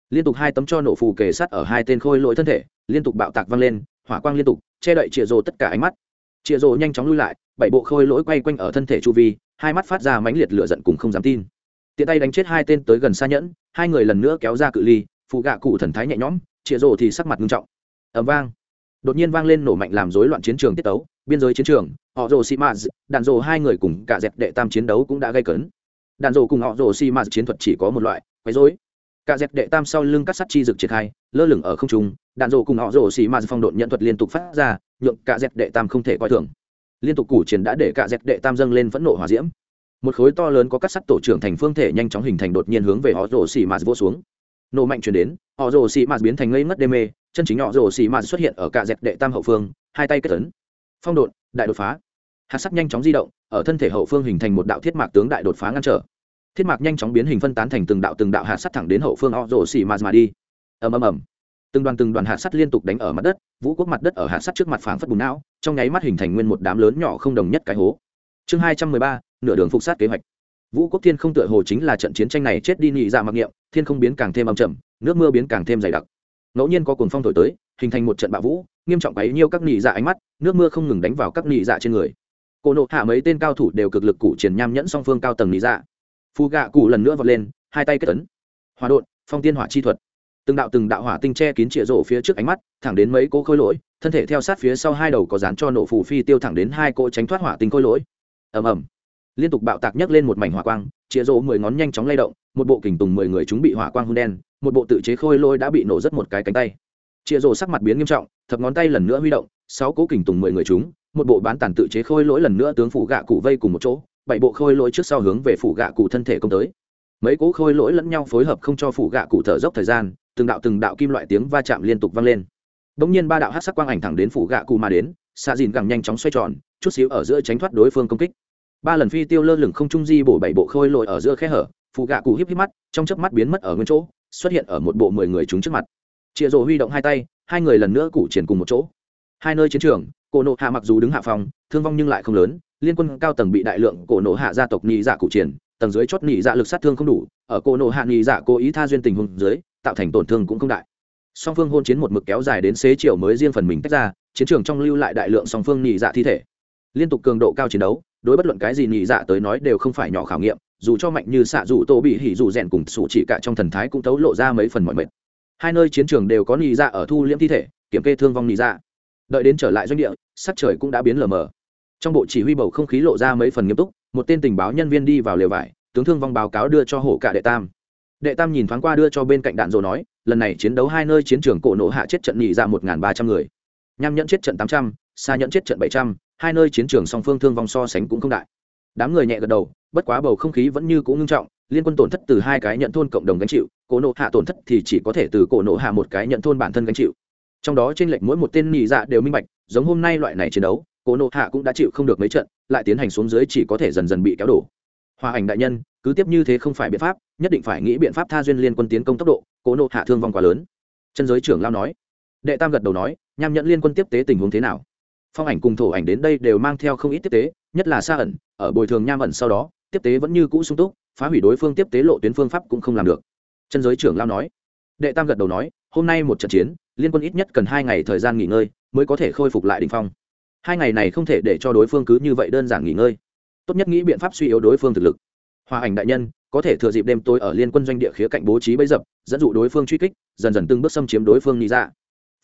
Liên tục hai tấm cho nổ phù kề sắt ở hai tên khôi lỗi thân thể, liên tục bạo tạc văng lên, hỏa quang liên tục, che đậy chĩa rồ tất cả ánh mắt. Chĩa rồ nhanh chóng lui lại, bảy bộ khôi lỗi quay quanh ở thân thể chu vi, hai mắt phát ra mãnh liệt lửa giận cùng không dám tin. Tiện tay đánh chết hai tên tới gần xa nhẫn, hai người lần nữa kéo ra cự ly, phụ gạ cụ thần thái nhẹ nhõm chĩa rồ thì sắc mặt nghiêm trọng. Ẩm vang. Đột nhiên vang lên nổ mạnh làm rối loạn chiến trường tiết tấu biên giới chiến trường họ rồ xì maz đạn rồ hai người cùng cả dẹp đệ tam chiến đấu cũng đã gây cấn. Đạn rồ cùng họ rồ xì maz chiến thuật chỉ có một loại quấy dối, cả dẹp đệ tam sau lưng cắt sắt chi dực triển khai lơ lửng ở không trung đạn rồ cùng họ rồ xì maz phong độn nhận thuật liên tục phát ra nhượng cả dẹp đệ tam không thể coi thường. Liên tục củ chiến đã để cả dẹp đệ tam dâng lên phẫn nộ hỏa diễm. Một khối to lớn có cắt sắt tổ trưởng thành phương thể nhanh chóng hình thành đột nhiên hướng về họ rồ xì mạt vô xuống. Nổ mạnh chuyển đến họ rồ xì mạt biến thành ngây ngất đê mê chân chính họ rồ xì mạt xuất hiện ở cả dẹp đệ tam hậu phương hai tay kết tấn phong độn, đại đột phá. Hạt sắt nhanh chóng di động, ở thân thể hậu phương hình thành một đạo thiết mạc tướng đại đột phá ngăn trở. Thiết mạc nhanh chóng biến hình phân tán thành từng đạo từng đạo hạt sắt thẳng đến hậu phương o rồ xì mà đi. Ầm ầm ầm. Từng đoàn từng đoàn hạt sắt liên tục đánh ở mặt đất, vũ quốc mặt đất ở hạt sắt trước mặt phảng phất bùn não, trong nháy mắt hình thành nguyên một đám lớn nhỏ không đồng nhất cái hố. Chương hai trăm mười ba, nửa đường phục sát kế hoạch. Vũ quốc thiên không tựa hồ chính là trận chiến tranh này chết đi nhị dạ mặc niệm, thiên không biến càng thêm âm trầm, nước mưa biến càng thêm dày đặc. Ngẫu nhiên có cuồng phong thổi tới hình thành một trận bạo vũ, nghiêm trọng bấy nhiêu các nị dạ ánh mắt, nước mưa không ngừng đánh vào các nị dạ trên người. Cô nộ hạ mấy tên cao thủ đều cực lực cụ triển nham nhẫn song phương cao tầng nị dạ. Phù gạ cụ lần nữa vọt lên, hai tay kết tấn hòa đột phong tiên hỏa chi thuật. Từng đạo từng đạo hỏa tinh che kín chĩa rổ phía trước ánh mắt, thẳng đến mấy cỗ khôi lỗi, thân thể theo sát phía sau hai đầu có dán cho nổ phù phi tiêu thẳng đến hai cỗ tránh thoát hỏa tinh khôi lỗi. Ầm ầm. Liên tục bạo tạc nhấc lên một mảnh hỏa quang chĩa rổ mười ngón nhanh chóng lay động, một bộ kình tùng mười người chúng bị hỏa quang hôn đen, một bộ tự chế khôi lỗi đã bị nổ rất một cái cánh tay chịa rồ sắc mặt biến nghiêm trọng, thập ngón tay lần nữa huy động, sáu cố kình tùng mười người chúng, một bộ bán tàn tự chế khôi lỗi lần nữa tướng phủ gạ cụ vây cùng một chỗ, bảy bộ khôi lỗi trước sau hướng về phủ gạ cụ thân thể công tới. Mấy cố khôi lỗi lẫn nhau phối hợp không cho phủ gạ cụ thở dốc thời gian, từng đạo từng đạo kim loại tiếng va chạm liên tục vang lên. Bỗng nhiên ba đạo hát sắc quang ảnh thẳng đến phủ gạ cụ mà đến xạ dìn gẳng nhanh chóng xoay tròn, chút xíu ở giữa tránh thoát đối phương công kích. Ba lần phi tiêu lơ lửng không trung di bổ bảy bộ khôi lỗi ở giữa khe hở, phủ gạ cụ híp híp mắt, trong chớp mắt biến mất ở nguyên chỗ, xuất hiện ở một bộ mười người chúng trước mặt chịa rồ huy động hai tay, hai người lần nữa cụ triển cùng một chỗ. Hai nơi chiến trường, cổ nộ hạ mặc dù đứng hạ phòng, thương vong nhưng lại không lớn, liên quân cao tầng bị đại lượng cổ nộ hạ gia tộc nhị dạ cụ triển, tầng dưới chót nhị dạ lực sát thương không đủ, ở cổ nộ hạ nhị dạ cố ý tha duyên tình hùng dưới, tạo thành tổn thương cũng không đại. Song phương hôn chiến một mực kéo dài đến xế chiều mới riêng phần mình tách ra, chiến trường trong lưu lại đại lượng song phương nhị dạ thi thể. Liên tục cường độ cao chiến đấu, đối bất luận cái gì nhị dạ tới nói đều không phải nhỏ khảo nghiệm, dù cho mạnh như xạ dù tô bị hỉ dù rèn cùng sủ chỉ cả trong thần thái cũng tấu lộ ra mấy phần mọi mệt hai nơi chiến trường đều có nhị dạ ở thu liễm thi thể, kiểm kê thương vong nhị dạ. Đợi đến trở lại doanh địa, sắc trời cũng đã biến lờ mờ. Trong bộ chỉ huy bầu không khí lộ ra mấy phần nghiêm túc, một tên tình báo nhân viên đi vào lều vải, tướng thương vong báo cáo đưa cho hổ cả đệ tam. Đệ tam nhìn thoáng qua đưa cho bên cạnh đạn rồi nói, lần này chiến đấu hai nơi chiến trường cổ nổ hạ chết trận nhị ra dạ một ba trăm người. Nham nhẫn chết trận tám trăm xa nhẫn chết trận bảy trăm, hai nơi chiến trường song phương thương vong so sánh cũng không đại. Đám người nhẹ gật đầu, bất quá bầu không khí vẫn như cũng ngưng trọng, liên quân tổn thất từ hai cái nhận thôn cộng đồng gánh chịu cổ nộ hạ tổn thất thì chỉ có thể từ cổ nộ hạ một cái nhận thôn bản thân gánh chịu. Trong đó trên lệnh mỗi một tên nhị dạ đều minh bạch, giống hôm nay loại này chiến đấu, cổ nộ hạ cũng đã chịu không được mấy trận, lại tiến hành xuống dưới chỉ có thể dần dần bị kéo đổ. Hòa ảnh đại nhân, cứ tiếp như thế không phải biện pháp, nhất định phải nghĩ biện pháp tha duyên liên quân tiến công tốc độ, cổ nộ hạ thương vong quá lớn. Chân giới trưởng lao nói. Đệ tam gật đầu nói, nham nhận liên quân tiếp tế tình huống thế nào? Phong ảnh cùng thổ ảnh đến đây đều mang theo không ít tiếp tế, nhất là xa ẩn, ở bồi thường nham ẩn sau đó, tiếp tế vẫn như cũ sung túc, phá hủy đối phương tiếp tế lộ tuyến phương pháp cũng không làm được chân giới trưởng lao nói. Đệ tam gật đầu nói, hôm nay một trận chiến, liên quân ít nhất cần hai ngày thời gian nghỉ ngơi mới có thể khôi phục lại đ ỉ n h phong. Hai ngày này không thể để cho đối phương cứ như vậy đơn giản nghỉ ngơi. Tốt nhất nghĩ biện pháp suy yếu đối phương thực lực. Hòa ảnh đại nhân, có thể thừa dịp đêm tối ở liên quân doanh địa khía cạnh bố trí bấy dập, dẫn dụ đối phương truy kích, dần dần từng bước xâm chiếm đối phương nghĩ ra dạ.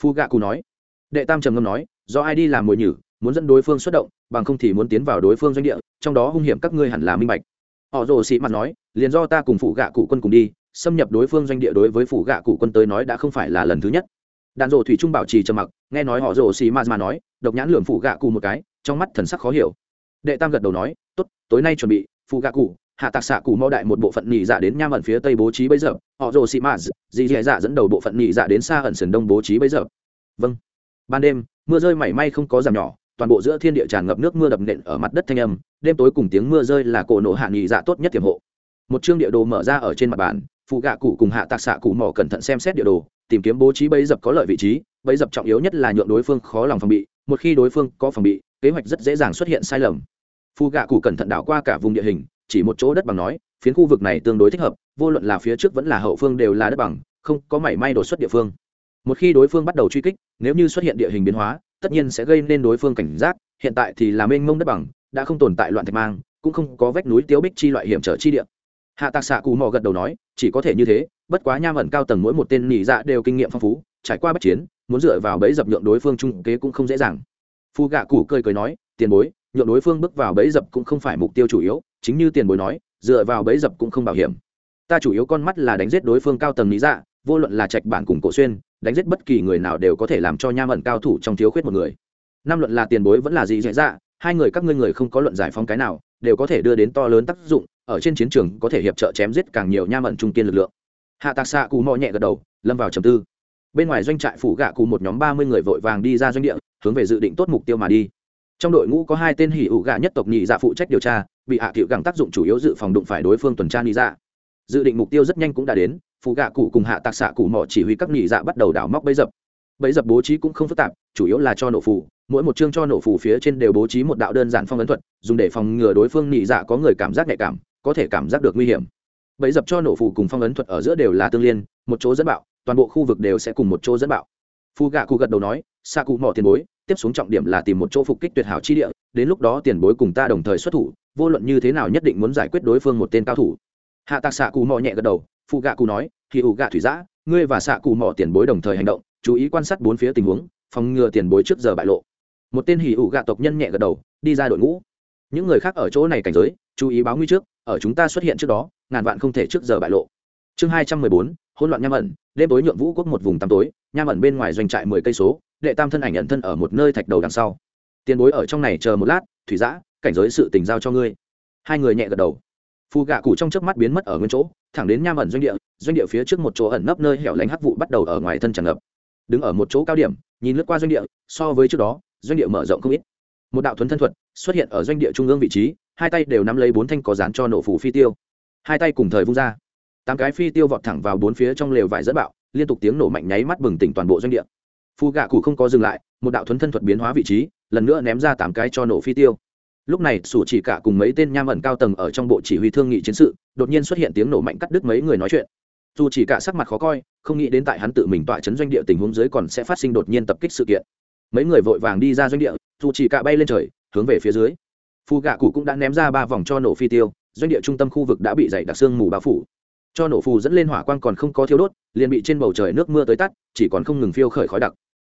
phu gạ cù nói. Đệ tam trầm ngâm nói, do ai đi làm mồi nhử, muốn dẫn đối phương xuất động, bằng không thì muốn tiến vào đối phương doanh địa, trong đó hung hiểm các ngươi hẳn là minh bạch. Họ rồ sĩ mặt nói, liền do ta cùng phụ gạ cụ quân cùng đi xâm nhập đối phương doanh địa đối với phủ gạ cụ quân tới nói đã không phải là lần thứ nhất. Đàn rộ thủy trung bảo trì trầm mặc, nghe nói họ rồ xì ma mà nói, độc nhãn lường phủ gạ cụ một cái, trong mắt thần sắc khó hiểu. Đệ tam gật đầu nói, tốt, tối nay chuẩn bị phụ gạ cụ, hạ tạc xạ cụ mau đại một bộ phận nhị dạ đến nham ẩn phía tây bố trí bây giờ, họ rồ xì ma dì dì dạ dẫn đầu bộ phận nhị dạ đến xa ẩn sườn đông bố trí bây giờ. Vâng. Ban đêm, mưa rơi mảy may không có giảm nhỏ, toàn bộ giữa thiên địa tràn ngập nước mưa đập nện ở mặt đất thanh âm, đêm tối cùng tiếng mưa rơi là cổ nổ hạ nhị dạ tốt nhất tiềm hộ. Một chương địa đồ mở ra ở trên mặt bàn phụ gạ cụ cùng hạ tạc xạ cụ mỏ cẩn thận xem xét địa đồ, tìm kiếm bố trí bẫy dập có lợi vị trí, bẫy dập trọng yếu nhất là nhượng đối phương khó lòng phòng bị, một khi đối phương có phòng bị, kế hoạch rất dễ dàng xuất hiện sai lầm. Phụ gạ cụ cẩn thận đảo qua cả vùng địa hình, chỉ một chỗ đất bằng nói, phiến khu vực này tương đối thích hợp, vô luận là phía trước vẫn là hậu phương đều là đất bằng, không có mảy may đột xuất địa phương. Một khi đối phương bắt đầu truy kích, nếu như xuất hiện địa hình biến hóa, tất nhiên sẽ gây nên đối phương cảnh giác, hiện tại thì là mênh mông đất bằng, đã không tồn tại loạn thạch mang, cũng không có vách núi tiếu bích chi loại hiểm trở chi địa hạ tạc xạ cù mò gật đầu nói, chỉ có thể như thế, bất quá nham ẩn cao tầng mỗi một tên nhị dạ đều kinh nghiệm phong phú, trải qua bất chiến, muốn dựa vào bẫy dập nhượng đối phương trung kế cũng không dễ dàng. Phu gạ cụ cười cười nói, tiền bối, nhượng đối phương bước vào bẫy dập cũng không phải mục tiêu chủ yếu, chính như tiền bối nói, dựa vào bẫy dập cũng không bảo hiểm. Ta chủ yếu con mắt là đánh giết đối phương cao tầng lý dạ vô luận là trạch bản cùng cổ xuyên, đánh giết bất kỳ người nào đều có thể làm cho nham ẩn cao thủ trong thiếu khuyết một người. Năm luận là tiền bối vẫn là gì dễ dạ hai người các ngươi người không có luận giải phóng cái nào đều có thể đưa đến to lớn tác dụng, ở trên chiến trường có thể hiệp trợ chém giết càng nhiều nham ẩn trung kiên lực lượng. Hạ tạc xạ cù mò nhẹ gật đầu, lâm vào trầm tư. Bên ngoài doanh trại phủ gạ cụ một nhóm ba mươi người vội vàng đi ra doanh địa, hướng về dự định tốt mục tiêu mà đi. Trong đội ngũ có hai tên hỉ ủ gạ nhất tộc nhị dạ phụ trách điều tra, bị hạ cựu gẳng tác dụng chủ yếu dự phòng đụng phải đối phương tuần tra nhị dạ. Dự định mục tiêu rất nhanh cũng đã đến phụ gạ cụ cùng hạ tạc xạ cụ mỏ chỉ huy các nhị dạ bắt đầu đảo móc bấy dập bẫy dập bố trí cũng không phức tạp, chủ yếu là cho nổ phủ. mỗi một chương cho nổ phủ phía trên đều bố trí một đạo đơn giản phong ấn thuật, dùng để phòng ngừa đối phương nhị dạ có người cảm giác nhạy cảm, có thể cảm giác được nguy hiểm. Bẫy dập cho nổ phủ cùng phong ấn thuật ở giữa đều là tương liên, một chỗ dẫn bạo, toàn bộ khu vực đều sẽ cùng một chỗ dẫn bạo. Phu gạ cụ gật đầu nói xa cụ mỏ tiền bối, tiếp xuống trọng điểm là tìm một chỗ phục kích tuyệt hảo chi địa, đến lúc đó tiền bối cùng ta đồng thời xuất thủ, vô luận như thế nào nhất định muốn giải quyết đối phương một tên cao thủ. Hạ tạc xạ cụ mò nhẹ gật đầu phụ gạ cụ nói thì ủ gạ thủy giã, ngươi và xạ cụ mò tiền bối đồng thời hành động chú ý quan sát bốn phía tình huống, phòng ngừa tiền bối trước giờ bại lộ. Một tên hỉ ủ gạ tộc nhân nhẹ gật đầu, đi ra đội ngũ. Những người khác ở chỗ này cảnh giới, chú ý báo nguy trước, ở chúng ta xuất hiện trước đó, ngàn vạn không thể trước giờ bại lộ. Chương hai trăm mười bốn, hỗn loạn nham ẩn, đêm tối nhượng vũ quốc một vùng tăm tối, nham ẩn bên ngoài doanh trại mười cây số, đệ tam thân ảnh nhận thân ở một nơi thạch đầu đằng sau. Tiền bối ở trong này chờ một lát, thủy giã, cảnh giới sự tình giao cho ngươi. Hai người nhẹ gật đầu. Phù gạ cụ trong chớp mắt biến mất ở nguyên chỗ, thẳng đến nham ẩn doanh địa doanh địa phía trước một chỗ ẩn nấp nơi hẻo lánh hắc vụ bắt đầu ở ngoài thân tràn ngập đứng ở một chỗ cao điểm, nhìn lướt qua doanh địa, so với trước đó, doanh địa mở rộng không ít. Một đạo thuấn thân thuật xuất hiện ở doanh địa trung ương vị trí, hai tay đều nắm lấy bốn thanh có dán cho nổ phủ phi tiêu. Hai tay cùng thời vung ra. Tám cái phi tiêu vọt thẳng vào bốn phía trong lều vải dẫn bạo, liên tục tiếng nổ mạnh nháy mắt bừng tỉnh toàn bộ doanh địa. Phu gạ cụ không có dừng lại, một đạo thuấn thân thuật biến hóa vị trí, lần nữa ném ra tám cái cho nổ phi tiêu. Lúc này, sủ chỉ cả cùng mấy tên nham ẩn cao tầng ở trong bộ chỉ huy thương nghị chiến sự, đột nhiên xuất hiện tiếng nổ mạnh cắt đứt mấy người nói chuyện dù chỉ cả sắc mặt khó coi, không nghĩ đến tại hắn tự mình tọa chấn doanh địa tình huống dưới còn sẽ phát sinh đột nhiên tập kích sự kiện. Mấy người vội vàng đi ra doanh địa, dù chỉ cả bay lên trời, hướng về phía dưới. Phù gạ cụ cũng đã ném ra ba vòng cho nổ phi tiêu, doanh địa trung tâm khu vực đã bị dày đặc xương mù bao phủ. Cho nổ phù dẫn lên hỏa quang còn không có thiếu đốt, liền bị trên bầu trời nước mưa tới tắt, chỉ còn không ngừng phiêu khởi khói đặc.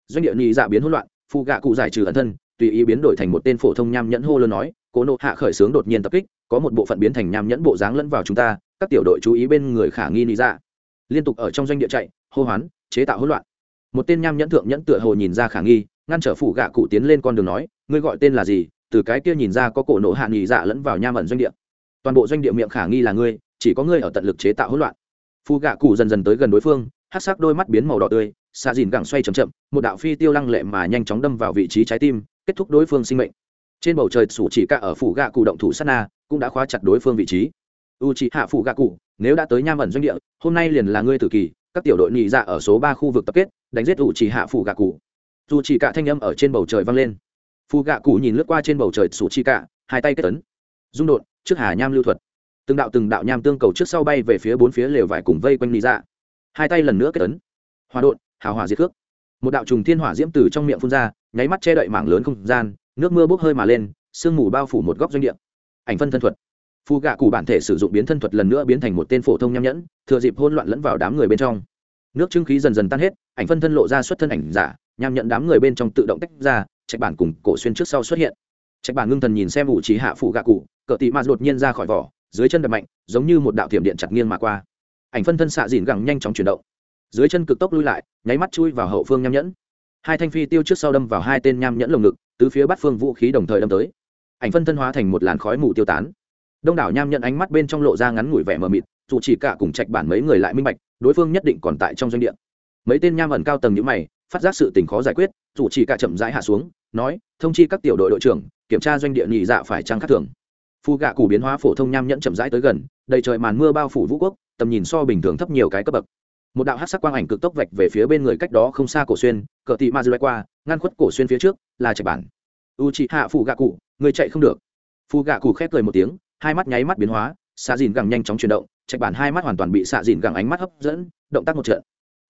Doanh địa nhị dạ biến hỗn loạn phù gạ cụ giải trừ ẩn thân, tùy ý biến đổi thành một tên phổ thông nham nhẫn hô lớn nói, cố nộ hạ khởi xướng đột nhiên tập kích có một bộ phận biến thành nham nhẫn bộ dáng lẫn vào chúng ta, các tiểu đội chú ý bên người khả nghi lý ra dạ. liên tục ở trong doanh địa chạy, hô hoán, chế tạo hỗn loạn. Một tên nham nhẫn thượng nhẫn tựa hồ nhìn ra khả nghi, ngăn trở phủ gạ cụ tiến lên con đường nói, ngươi gọi tên là gì? Từ cái kia nhìn ra có cổ nổ hạ nghỉ dạ lẫn vào nham ẩn doanh địa. Toàn bộ doanh địa miệng khả nghi là ngươi, chỉ có ngươi ở tận lực chế tạo hỗn loạn. Phù gạ cụ dần dần tới gần đối phương hát sắc đôi mắt biến màu đỏ tươi, xạ dìn gẳng xoay c h ậ m chậm, một đạo phi tiêu lăng lệ mà nhanh chóng đâm vào vị trí trái tim, kết thúc đối phương sinh mệnh. Trên bầu trời sủ chỉ cả ở phủ gạ cụ động thủ sát na cũng đã khóa chặt đối phương vị trí. U chỉ hạ phủ gạ cụ nếu đã tới nham ẩn doanh địa, hôm nay liền là ngươi tử kỳ, các tiểu đội nhị dạ ở số ba khu vực tập kết, đánh giết u chỉ hạ phủ gạ cụ dù chỉ cả thanh âm ở trên bầu trời vang lên. Phù gạ cụ nhìn lướt qua trên bầu trời sủ chi cả hai tay kết tấn dung đột, trước hà nham lưu thuật. Từng đạo từng đạo nham tương cầu trước sau bay về phía bốn phía lều vải cùng vây quanh nhị dạ. Hai tay lần nữa kết tấn hòa đột, hào hòa diệt cước. Một đạo trùng thiên hỏa diễm từ trong miệng phun ra, nháy mắt che đậy mảng lớn không gian, nước mưa bốc hơi mà lên, sương mù bao phủ một góc doanh địa ảnh phân thân thuật. Phù gạ cụ bản thể sử dụng biến thân thuật lần nữa biến thành một tên phổ thông nham nhẫn, thừa dịp hôn loạn lẫn vào đám người bên trong. Nước trưng khí dần dần tan hết, ảnh phân thân lộ ra xuất thân ảnh giả, nham nhẫn đám người bên trong tự động tách ra, trạch bản cùng cổ xuyên trước sau xuất hiện. Trạch bản ngưng thần nhìn xem ủ trí hạ phụ gạ cụ cỡ tị ma đột nhiên ra khỏi vỏ, dưới chân đập mạnh, giống như một đạo thiểm điện chặt nghiêng mà qua. Ảnh phân thân xạ dìn gẳng nhanh chóng chuyển động. Dưới chân cực tốc lui lại, nháy mắt chui vào hậu phương nham nhẫn. Hai thanh phi tiêu trước sau đâm vào hai tên nham nhẫn lồng ngực, tứ phía bắt phương vũ khí đồng thời đâm tới ảnh phân thân hóa thành một làn khói mù tiêu tán. Đông đảo nham nhẫn ánh mắt bên trong lộ ra ngắn ngủi vẻ mờ mịt, dù chỉ cả cùng trạch bản mấy người lại minh bạch, đối phương nhất định còn tại trong doanh địa. Mấy tên nham ẩn cao tầng như mày, phát giác sự tình khó giải quyết, dù chỉ cả chậm rãi hạ xuống, nói, thông chi các tiểu đội đội trưởng, kiểm tra doanh địa nhị dạ phải trăng khắc thường. Phu gạ củ biến hóa phổ thông nham nhẫn chậm rãi tới gần, đầy trời màn mưa bao phủ vũ quốc, tầm nhìn so bình thường thấp nhiều cái cấp bậc. Một đạo hát sắc quang ảnh cực tốc vạch về phía bên người cách đó không xa cổ xuyên, cờ tị ma dư qua, ngăn khuất cổ xuyên phía trước, là trạch bản u chị hạ phụ gạ cụ, người chạy không được. Phụ gạ cụ khép cười một tiếng, hai mắt nháy mắt biến hóa xạ dìn gẳng nhanh chóng chuyển động, trạch bản hai mắt hoàn toàn bị xạ dìn gẳng ánh mắt hấp dẫn, động tác một trận.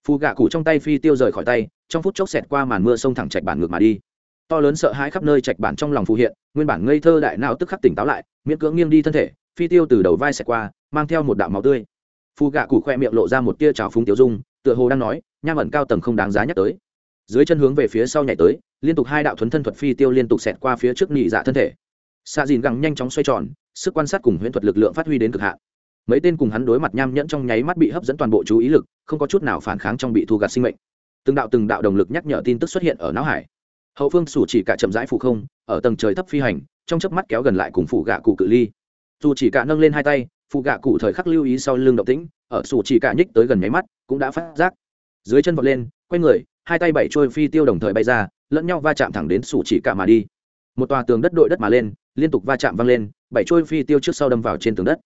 Phụ gạ cụ trong tay phi tiêu rời khỏi tay, trong phút chốc xẹt qua màn mưa sông thẳng trạch bản ngược mà đi. To lớn sợ hãi khắp nơi trạch bản trong lòng phù hiện, nguyên bản ngây thơ đại não tức khắc tỉnh táo lại, miễn cưỡng nghiêng đi thân thể, phi tiêu từ đầu vai xẹt qua, mang theo một đạo máu tươi. Phụ gạ cụ khoe miệng lộ ra một tia trào phúng tiêu dung, tựa hồ đang nói, nham ẩn cao tầng không đáng giá nhắc tới. Dưới chân hướng về phía sau nhảy tới liên tục hai đạo thuấn thân thuật phi tiêu liên tục xẹt qua phía trước nhị dạ thân thể. Xạ dìn găng nhanh chóng xoay tròn, sức quan sát cùng huyễn thuật lực lượng phát huy đến cực hạn. Mấy tên cùng hắn đối mặt nham nhẫn trong nháy mắt bị hấp dẫn toàn bộ chú ý lực, không có chút nào phản kháng trong bị thu gạt sinh mệnh. Từng đạo từng đạo đồng lực nhắc nhở tin tức xuất hiện ở não hải. Hậu phương sủ chỉ cả chậm rãi phủ không, ở tầng trời thấp phi hành, trong chớp mắt kéo gần lại cùng phủ gạ cụ cự ly. Dù chỉ cả nâng lên hai tay phụ gạ cụ thời khắc lưu ý sau lưng động tĩnh, ở sủ chỉ cả nhích tới gần nháy mắt, cũng đã phát giác. Dưới chân vọt lên, quay người, hai tay bảy trôi phi tiêu đồng thời bay ra lẫn nhau va chạm thẳng đến sủ chỉ cả mà đi. Một tòa tường đất đội đất mà lên, liên tục va chạm văng lên, bảy trôi phi tiêu trước sau đâm vào trên tường đất.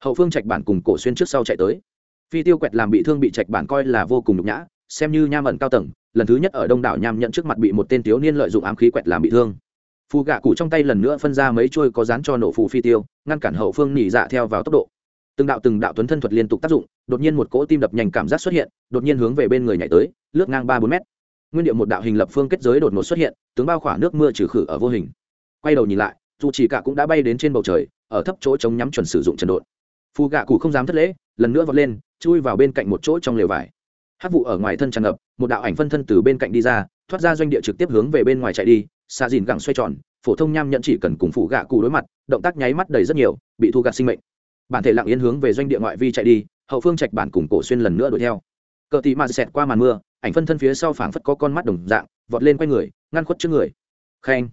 Hậu phương trạch bản cùng cổ xuyên trước sau chạy tới. Phi tiêu quẹt làm bị thương bị trạch bản coi là vô cùng nhục nhã, xem như nham ẩn cao tầng, lần thứ nhất ở đông đảo nham nhận trước mặt bị một tên thiếu niên lợi dụng ám khí quẹt làm bị thương. Phù gạ cụ trong tay lần nữa phân ra mấy trôi có dán cho nổ phù phi tiêu, ngăn cản hậu phương nỉ dạ theo vào tốc độ. Từng đạo từng đạo tuấn thân thuật liên tục tác dụng, đột nhiên một cỗ tim đập nhanh cảm giác xuất hiện, đột nhiên hướng về bên người nhảy tới, lướt ngang ba bốn mét nguyên điệu một đạo hình lập phương kết giới đột ngột xuất hiện, tướng bao khỏa nước mưa trừ khử ở vô hình. Quay đầu nhìn lại, dù chỉ cả cũng đã bay đến trên bầu trời, ở thấp chỗ chống nhắm chuẩn sử dụng trần đột phù gạ cụ không dám thất lễ, lần nữa vọt lên, chui vào bên cạnh một chỗ trong lều vải. Hát vụ ở ngoài thân tràn ngập, một đạo ảnh phân thân từ bên cạnh đi ra, thoát ra doanh địa trực tiếp hướng về bên ngoài chạy đi xa dìn gẳng xoay tròn, phổ thông nham nhận chỉ cần cùng phụ gạ cụ đối mặt, động tác nháy mắt đầy rất nhiều, bị thu gạt sinh mệnh. Bản thể lặng yên hướng về doanh địa ngoại vi chạy đi, hậu phương trạch bản cùng cổ xuyên lần nữa đuổi theo. Cờ tị mạt xẹt qua màn mưa ảnh phân thân phía sau phảng phất có con mắt đồng dạng, vọt lên quay người, ngăn khuất trước người. Khen.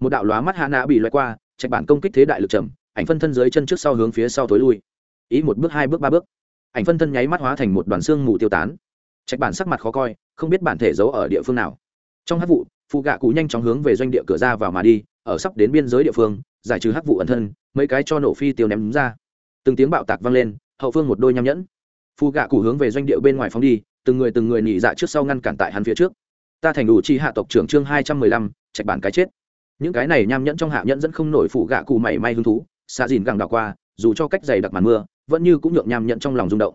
Một đạo lóa mắt hạ nã bị loại qua, trạch bản công kích thế đại lực trầm, ảnh phân thân dưới chân trước sau hướng phía sau tối lui. Ý một bước, hai bước, ba bước. Ảnh phân thân nháy mắt hóa thành một đoàn xương mù tiêu tán. Trạch bản sắc mặt khó coi, không biết bản thể giấu ở địa phương nào. Trong hát vụ phụ gạ cụ nhanh chóng hướng về doanh địa cửa ra vào mà đi, ở sắp đến biên giới địa phương, giải trừ hắc vụ ẩn thân, mấy cái cho nổ phi tiêu ném ra. Từng tiếng bạo tạc vang lên, hậu phương một đôi nham nhẫn. Phụ gạ cụ hướng về doanh địa bên ngoài phóng đi từng người từng người nhị dạ trước sau ngăn cản tại hắn phía trước. Ta thành đủ chi hạ tộc trưởng chương hai trăm mười lăm, trạch bản cái chết. Những cái này nham nhẫn trong hạ nhẫn dẫn không nổi phụ gạ cụ mảy may hứng thú, xạ dìn gẳng đảo qua, dù cho cách dày đặc màn mưa, vẫn như cũng nhượng nham nhẫn trong lòng rung động.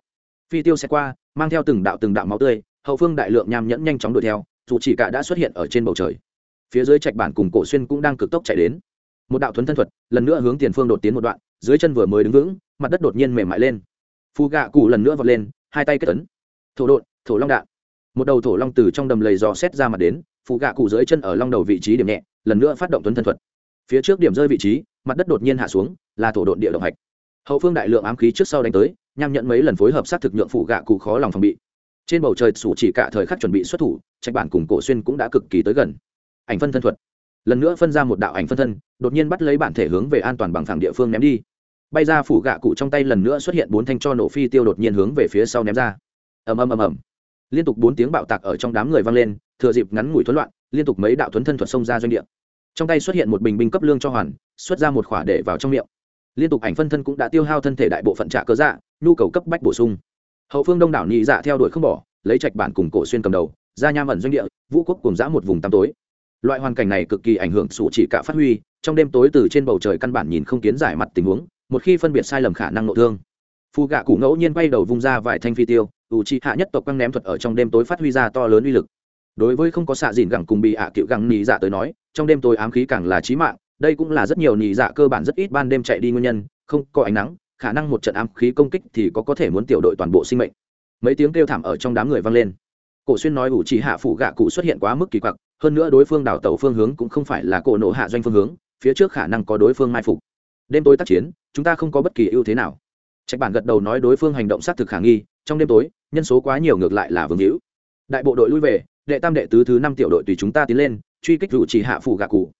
Phi tiêu xe qua, mang theo từng đạo từng đạo máu tươi, hậu phương đại lượng nham nhẫn nhanh chóng đuổi theo, dù chỉ cả đã xuất hiện ở trên bầu trời. Phía dưới trạch bản cùng cổ xuyên cũng đang cực tốc chạy đến. Một đạo thuấn thân thuật, lần nữa hướng tiền phương đột tiến một đoạn, dưới chân vừa mới đứng vững, mặt đất đột nhiên mềm mại lên. Phù gạ cụ lần nữa vọt lên, hai tay kết tấn thổ đột thổ long đạn. Một đầu thổ long từ trong đầm lầy dò xét ra mặt đến phụ gạ cụ dưới chân ở long đầu vị trí điểm nhẹ, lần nữa phát động tuấn thân thuật. Phía trước điểm rơi vị trí, mặt đất đột nhiên hạ xuống, là thổ đột địa động hạch. Hậu phương đại lượng ám khí trước sau đánh tới nhằm nhận mấy lần phối hợp sát thực nhượng phụ gạ cụ khó lòng phòng bị. Trên bầu trời sủ chỉ cả thời khắc chuẩn bị xuất thủ, trạch bản cùng cổ xuyên cũng đã cực kỳ tới gần. Ảnh phân thân thuật. Lần nữa phân ra một đạo ảnh phân thân, đột nhiên bắt lấy bản thể hướng về an toàn bằng thẳng địa phương ném đi. Bay ra phủ gạ cụ trong tay lần nữa xuất hiện bốn thanh cho nổ phi tiêu đột nhiên hướng về phía sau ném ra. Ầm ầm ầm ầm liên tục bốn tiếng bạo tạc ở trong đám người vang lên, thừa dịp ngắn ngủi thuấn loạn, liên tục mấy đạo thuấn thân thuật xông ra doanh địa. Trong tay xuất hiện một bình binh cấp lương cho hoàn, xuất ra một khỏa để vào trong miệng. Liên tục ảnh phân thân cũng đã tiêu hao thân thể đại bộ phận trả cơ dạ nhu cầu cấp bách bổ sung. Hậu phương đông đảo nhị dạ theo đuổi không bỏ, lấy trạch bản cùng cổ xuyên cầm đầu ra nham ẩn doanh địa, vũ quốc cùng giã một vùng tăm tối. Loại hoàn cảnh này cực kỳ ảnh hưởng sủ chỉ cả phát huy, trong đêm tối từ trên bầu trời căn bản nhìn không kiến giải mặt tình huống, một khi phân biệt sai lầm khả năng nội thương. Phù gạ cụ ngẫu nhiên bay đầu vung ra vài thanh phi tiêu ủ trị hạ nhất tộc quăng ném thuật ở trong đêm tối phát huy ra to lớn uy lực. Đối với không có xạ dìn gẳng cùng bị hạ à cựu gẳng nỉ dạ tới nói, trong đêm tối ám khí càng là trí mạng, đây cũng là rất nhiều nỉ dạ cơ bản rất ít ban đêm chạy đi nguyên nhân, không có ánh nắng, khả năng một trận ám khí công kích thì có có thể muốn tiểu đội toàn bộ sinh mệnh. Mấy tiếng kêu thảm ở trong đám người vang lên. Cổ xuyên nói ủ trì hạ phủ gạ cụ xuất hiện quá mức kỳ quặc, hơn nữa đối phương đảo tàu phương hướng cũng không phải là cổ nộ hạ doanh phương hướng, phía trước khả năng có đối phương mai phục. Đêm tối tác chiến, chúng ta không có bất kỳ ưu thế nào. Trạch bản gật đầu nói đối phương hành động xác thực khả nghi, trong đêm tối nhân số quá nhiều ngược lại là vương hữu. Đại bộ đội lui về, đệ tam đệ tứ thứ năm tiểu đội tùy chúng ta tiến lên, truy kích rủ chỉ hạ phủ gạ cụ.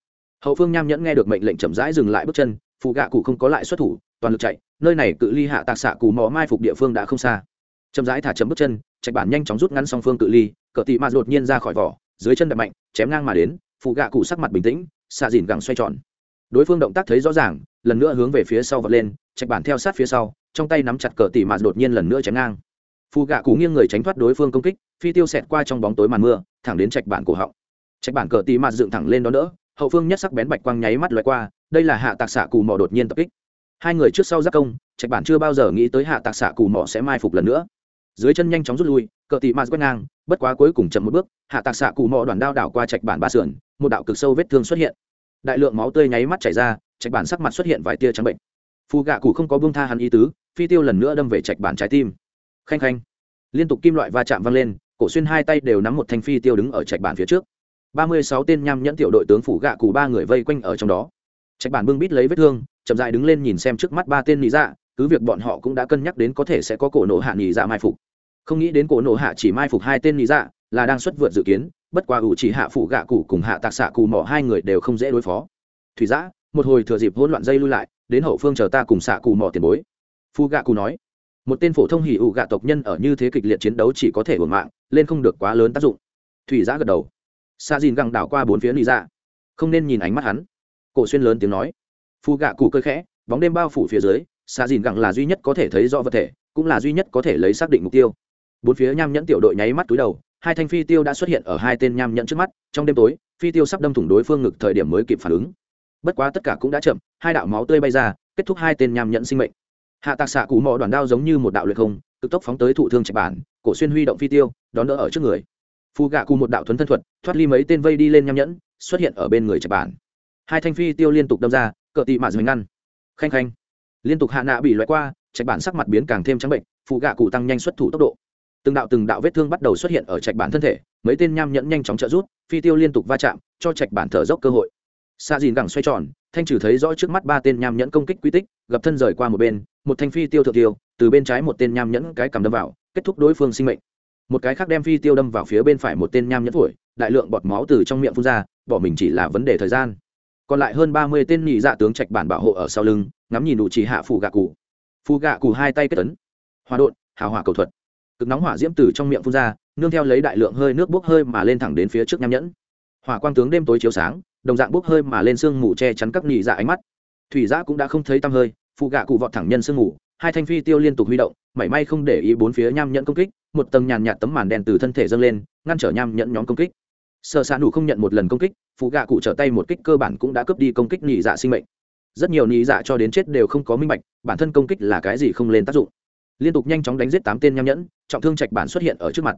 Hậu phương nham nhẫn nghe được mệnh lệnh chậm rãi dừng lại bước chân phụ gạ cụ không có lại xuất thủ, toàn lực chạy, nơi này cự ly hạ tạc xạ cù mò mai phục địa phương đã không xa. Chậm rãi thả chậm bước chân, trạch bản nhanh chóng rút ngắn song phương cự ly, cờ tị mạt đột nhiên ra khỏi vỏ, dưới chân đập mạnh, chém ngang mà đến phụ gạ cụ sắc mặt bình tĩnh, xạ dìn gẳng xoay tròn. Đối phương động tác thấy rõ ràng, lần nữa hướng về phía sau vật lên, trạch bản theo sát phía sau, trong tay nắm chặt cờ tị mạt đột nhiên lần nữa chém ngang phù gạ cụ nghiêng người tránh thoát đối phương công kích, phi tiêu xẹt qua trong bóng tối màn mưa, thẳng đến trạch bản cổ họng. Trạch bản cờ tí mạt dựng thẳng lên đó đỡ, hậu phương nhất sắc bén bạch quang nháy mắt loại qua, đây là hạ tạc xạ cù mò đột nhiên tập kích. Hai người trước sau giác công, trạch bản chưa bao giờ nghĩ tới hạ tạc xạ cù mò sẽ mai phục lần nữa. Dưới chân nhanh chóng rút lui, cờ tỉ mạt quét ngang, bất quá cuối cùng chậm một bước, hạ tạc xạ cù mò đoàn đao đảo qua trạch bản ba sườn, một đạo cực sâu vết thương xuất hiện. Đại lượng máu tươi nháy mắt chảy ra, trạch bản sắc mặt xuất hiện vài tia trắng bệnh. Phù gạ cụ không có buông tha hắn ý tứ, phi tiêu lần nữa đâm về trạch bản trái tim khanh khanh. Liên tục kim loại va chạm văng lên, cổ xuyên hai tay đều nắm một thanh phi tiêu đứng ở trạch bản phía trước. Ba mươi sáu tên nham nhẫn tiểu đội tướng phủ gạ cụ ba người vây quanh ở trong đó. Trạch bản bưng bít lấy vết thương, chậm dại đứng lên nhìn xem trước mắt ba tên nị dạ cứ việc bọn họ cũng đã cân nhắc đến có thể sẽ có cổ nổ hạ nị dạ mai phục. Không nghĩ đến cổ nổ hạ chỉ mai phục hai tên nị dạ là đang xuất vượt dự kiến, bất qua ủ chỉ hạ phủ gạ cụ cùng hạ tạc xạ cụ mỏ hai người đều không dễ đối phó. Thủy giã, một hồi thừa dịp hỗn loạn dây lui lại, đến hậu phương chờ ta cùng xạ cụ mỏ tiền bối. Phu gạ cụ nói một tên phổ thông hỉ ủ gạ tộc nhân ở như thế kịch liệt chiến đấu chỉ có thể hưởng mạng, lên không được quá lớn tác dụng. Thủy giã gật đầu. Xa dìn găng đảo qua bốn phía lý ra dạ. không nên nhìn ánh mắt hắn. Cổ xuyên lớn tiếng nói. Phu gạ cụ cơ khẽ, bóng đêm bao phủ phía dưới xa dìn găng là duy nhất có thể thấy rõ vật thể, cũng là duy nhất có thể lấy xác định mục tiêu. Bốn phía nham nhẫn tiểu đội nháy mắt túi đầu, hai thanh phi tiêu đã xuất hiện ở hai tên nham nhẫn trước mắt, trong đêm tối, phi tiêu sắp đâm thủng đối phương ngực thời điểm mới kịp phản ứng. Bất quá tất cả cũng đã chậm, hai đạo máu tươi bay ra, kết thúc hai tên nham nhẫn sinh mệnh hạ tạc xạ cụ mò đoàn đao giống như một đạo luyện không, cực tốc phóng tới thụ thương trạch bản, cổ xuyên huy động phi tiêu, đón đỡ ở trước người. Phù gạ cụ một đạo thuấn thân thuật, thoát ly mấy tên vây đi lên nham nhẫn, xuất hiện ở bên người trạch bản. Hai thanh phi tiêu liên tục đâm ra, cờ tị mạ dừng ngăn. Khanh khanh. Liên tục hạ nạ bị loại qua, trạch bản sắc mặt biến càng thêm trắng bệnh, phù gạ cụ tăng nhanh xuất thủ tốc độ. Từng đạo từng đạo vết thương bắt đầu xuất hiện ở trạch bản thân thể, mấy tên nham nhẫn nhanh chóng trợ rút phi tiêu liên tục va chạm, cho trạch bản thở dốc cơ hội. Xa dìn gẳng xoay tròn, thanh trừ thấy rõ trước mắt ba tên nham nhẫn công kích quy tích gập thân rời qua một bên một thanh phi tiêu thượng tiêu, từ bên trái một tên nham nhẫn cái cầm đâm vào, kết thúc đối phương sinh mệnh. Một cái khác đem phi tiêu đâm vào phía bên phải một tên nham nhẫn phổi đại lượng bọt máu từ trong miệng phun ra, bỏ mình chỉ là vấn đề thời gian. Còn lại hơn ba mươi tên nhị dạ tướng trạch bản bảo hộ ở sau lưng, ngắm nhìn đủ chỉ hạ phủ gạ cụ. Phù gạ cụ hai tay kết tấn hòa đột hào hỏa cầu thuật. Cực nóng hỏa diễm từ trong miệng phun ra, nương theo lấy đại lượng hơi nước bốc hơi mà lên thẳng đến phía trước nham nhẫn. Hỏa quang tướng đêm tối chiếu sáng, đồng dạng bốc hơi mà lên sương mù che chắn các nhị dạ ánh mắt. Thủy giã cũng đã không thấy tăm hơi phụ gạ cụ vọt thẳng nhân sương ngủ, hai thanh phi tiêu liên tục huy động mảy may không để ý bốn phía nham nhẫn công kích một tầng nhàn nhạt tấm màn đèn từ thân thể dâng lên ngăn trở nham nhẫn nhóm công kích. Sợ xạ đủ không nhận một lần công kích phụ gạ cụ trở tay một kích cơ bản cũng đã cướp đi công kích nhị dạ sinh mệnh. Rất nhiều nhị dạ cho đến chết đều không có minh bạch bản thân công kích là cái gì không lên tác dụng. Liên tục nhanh chóng đánh giết tám tên nham nhẫn trọng thương trạch bản xuất hiện ở trước mặt.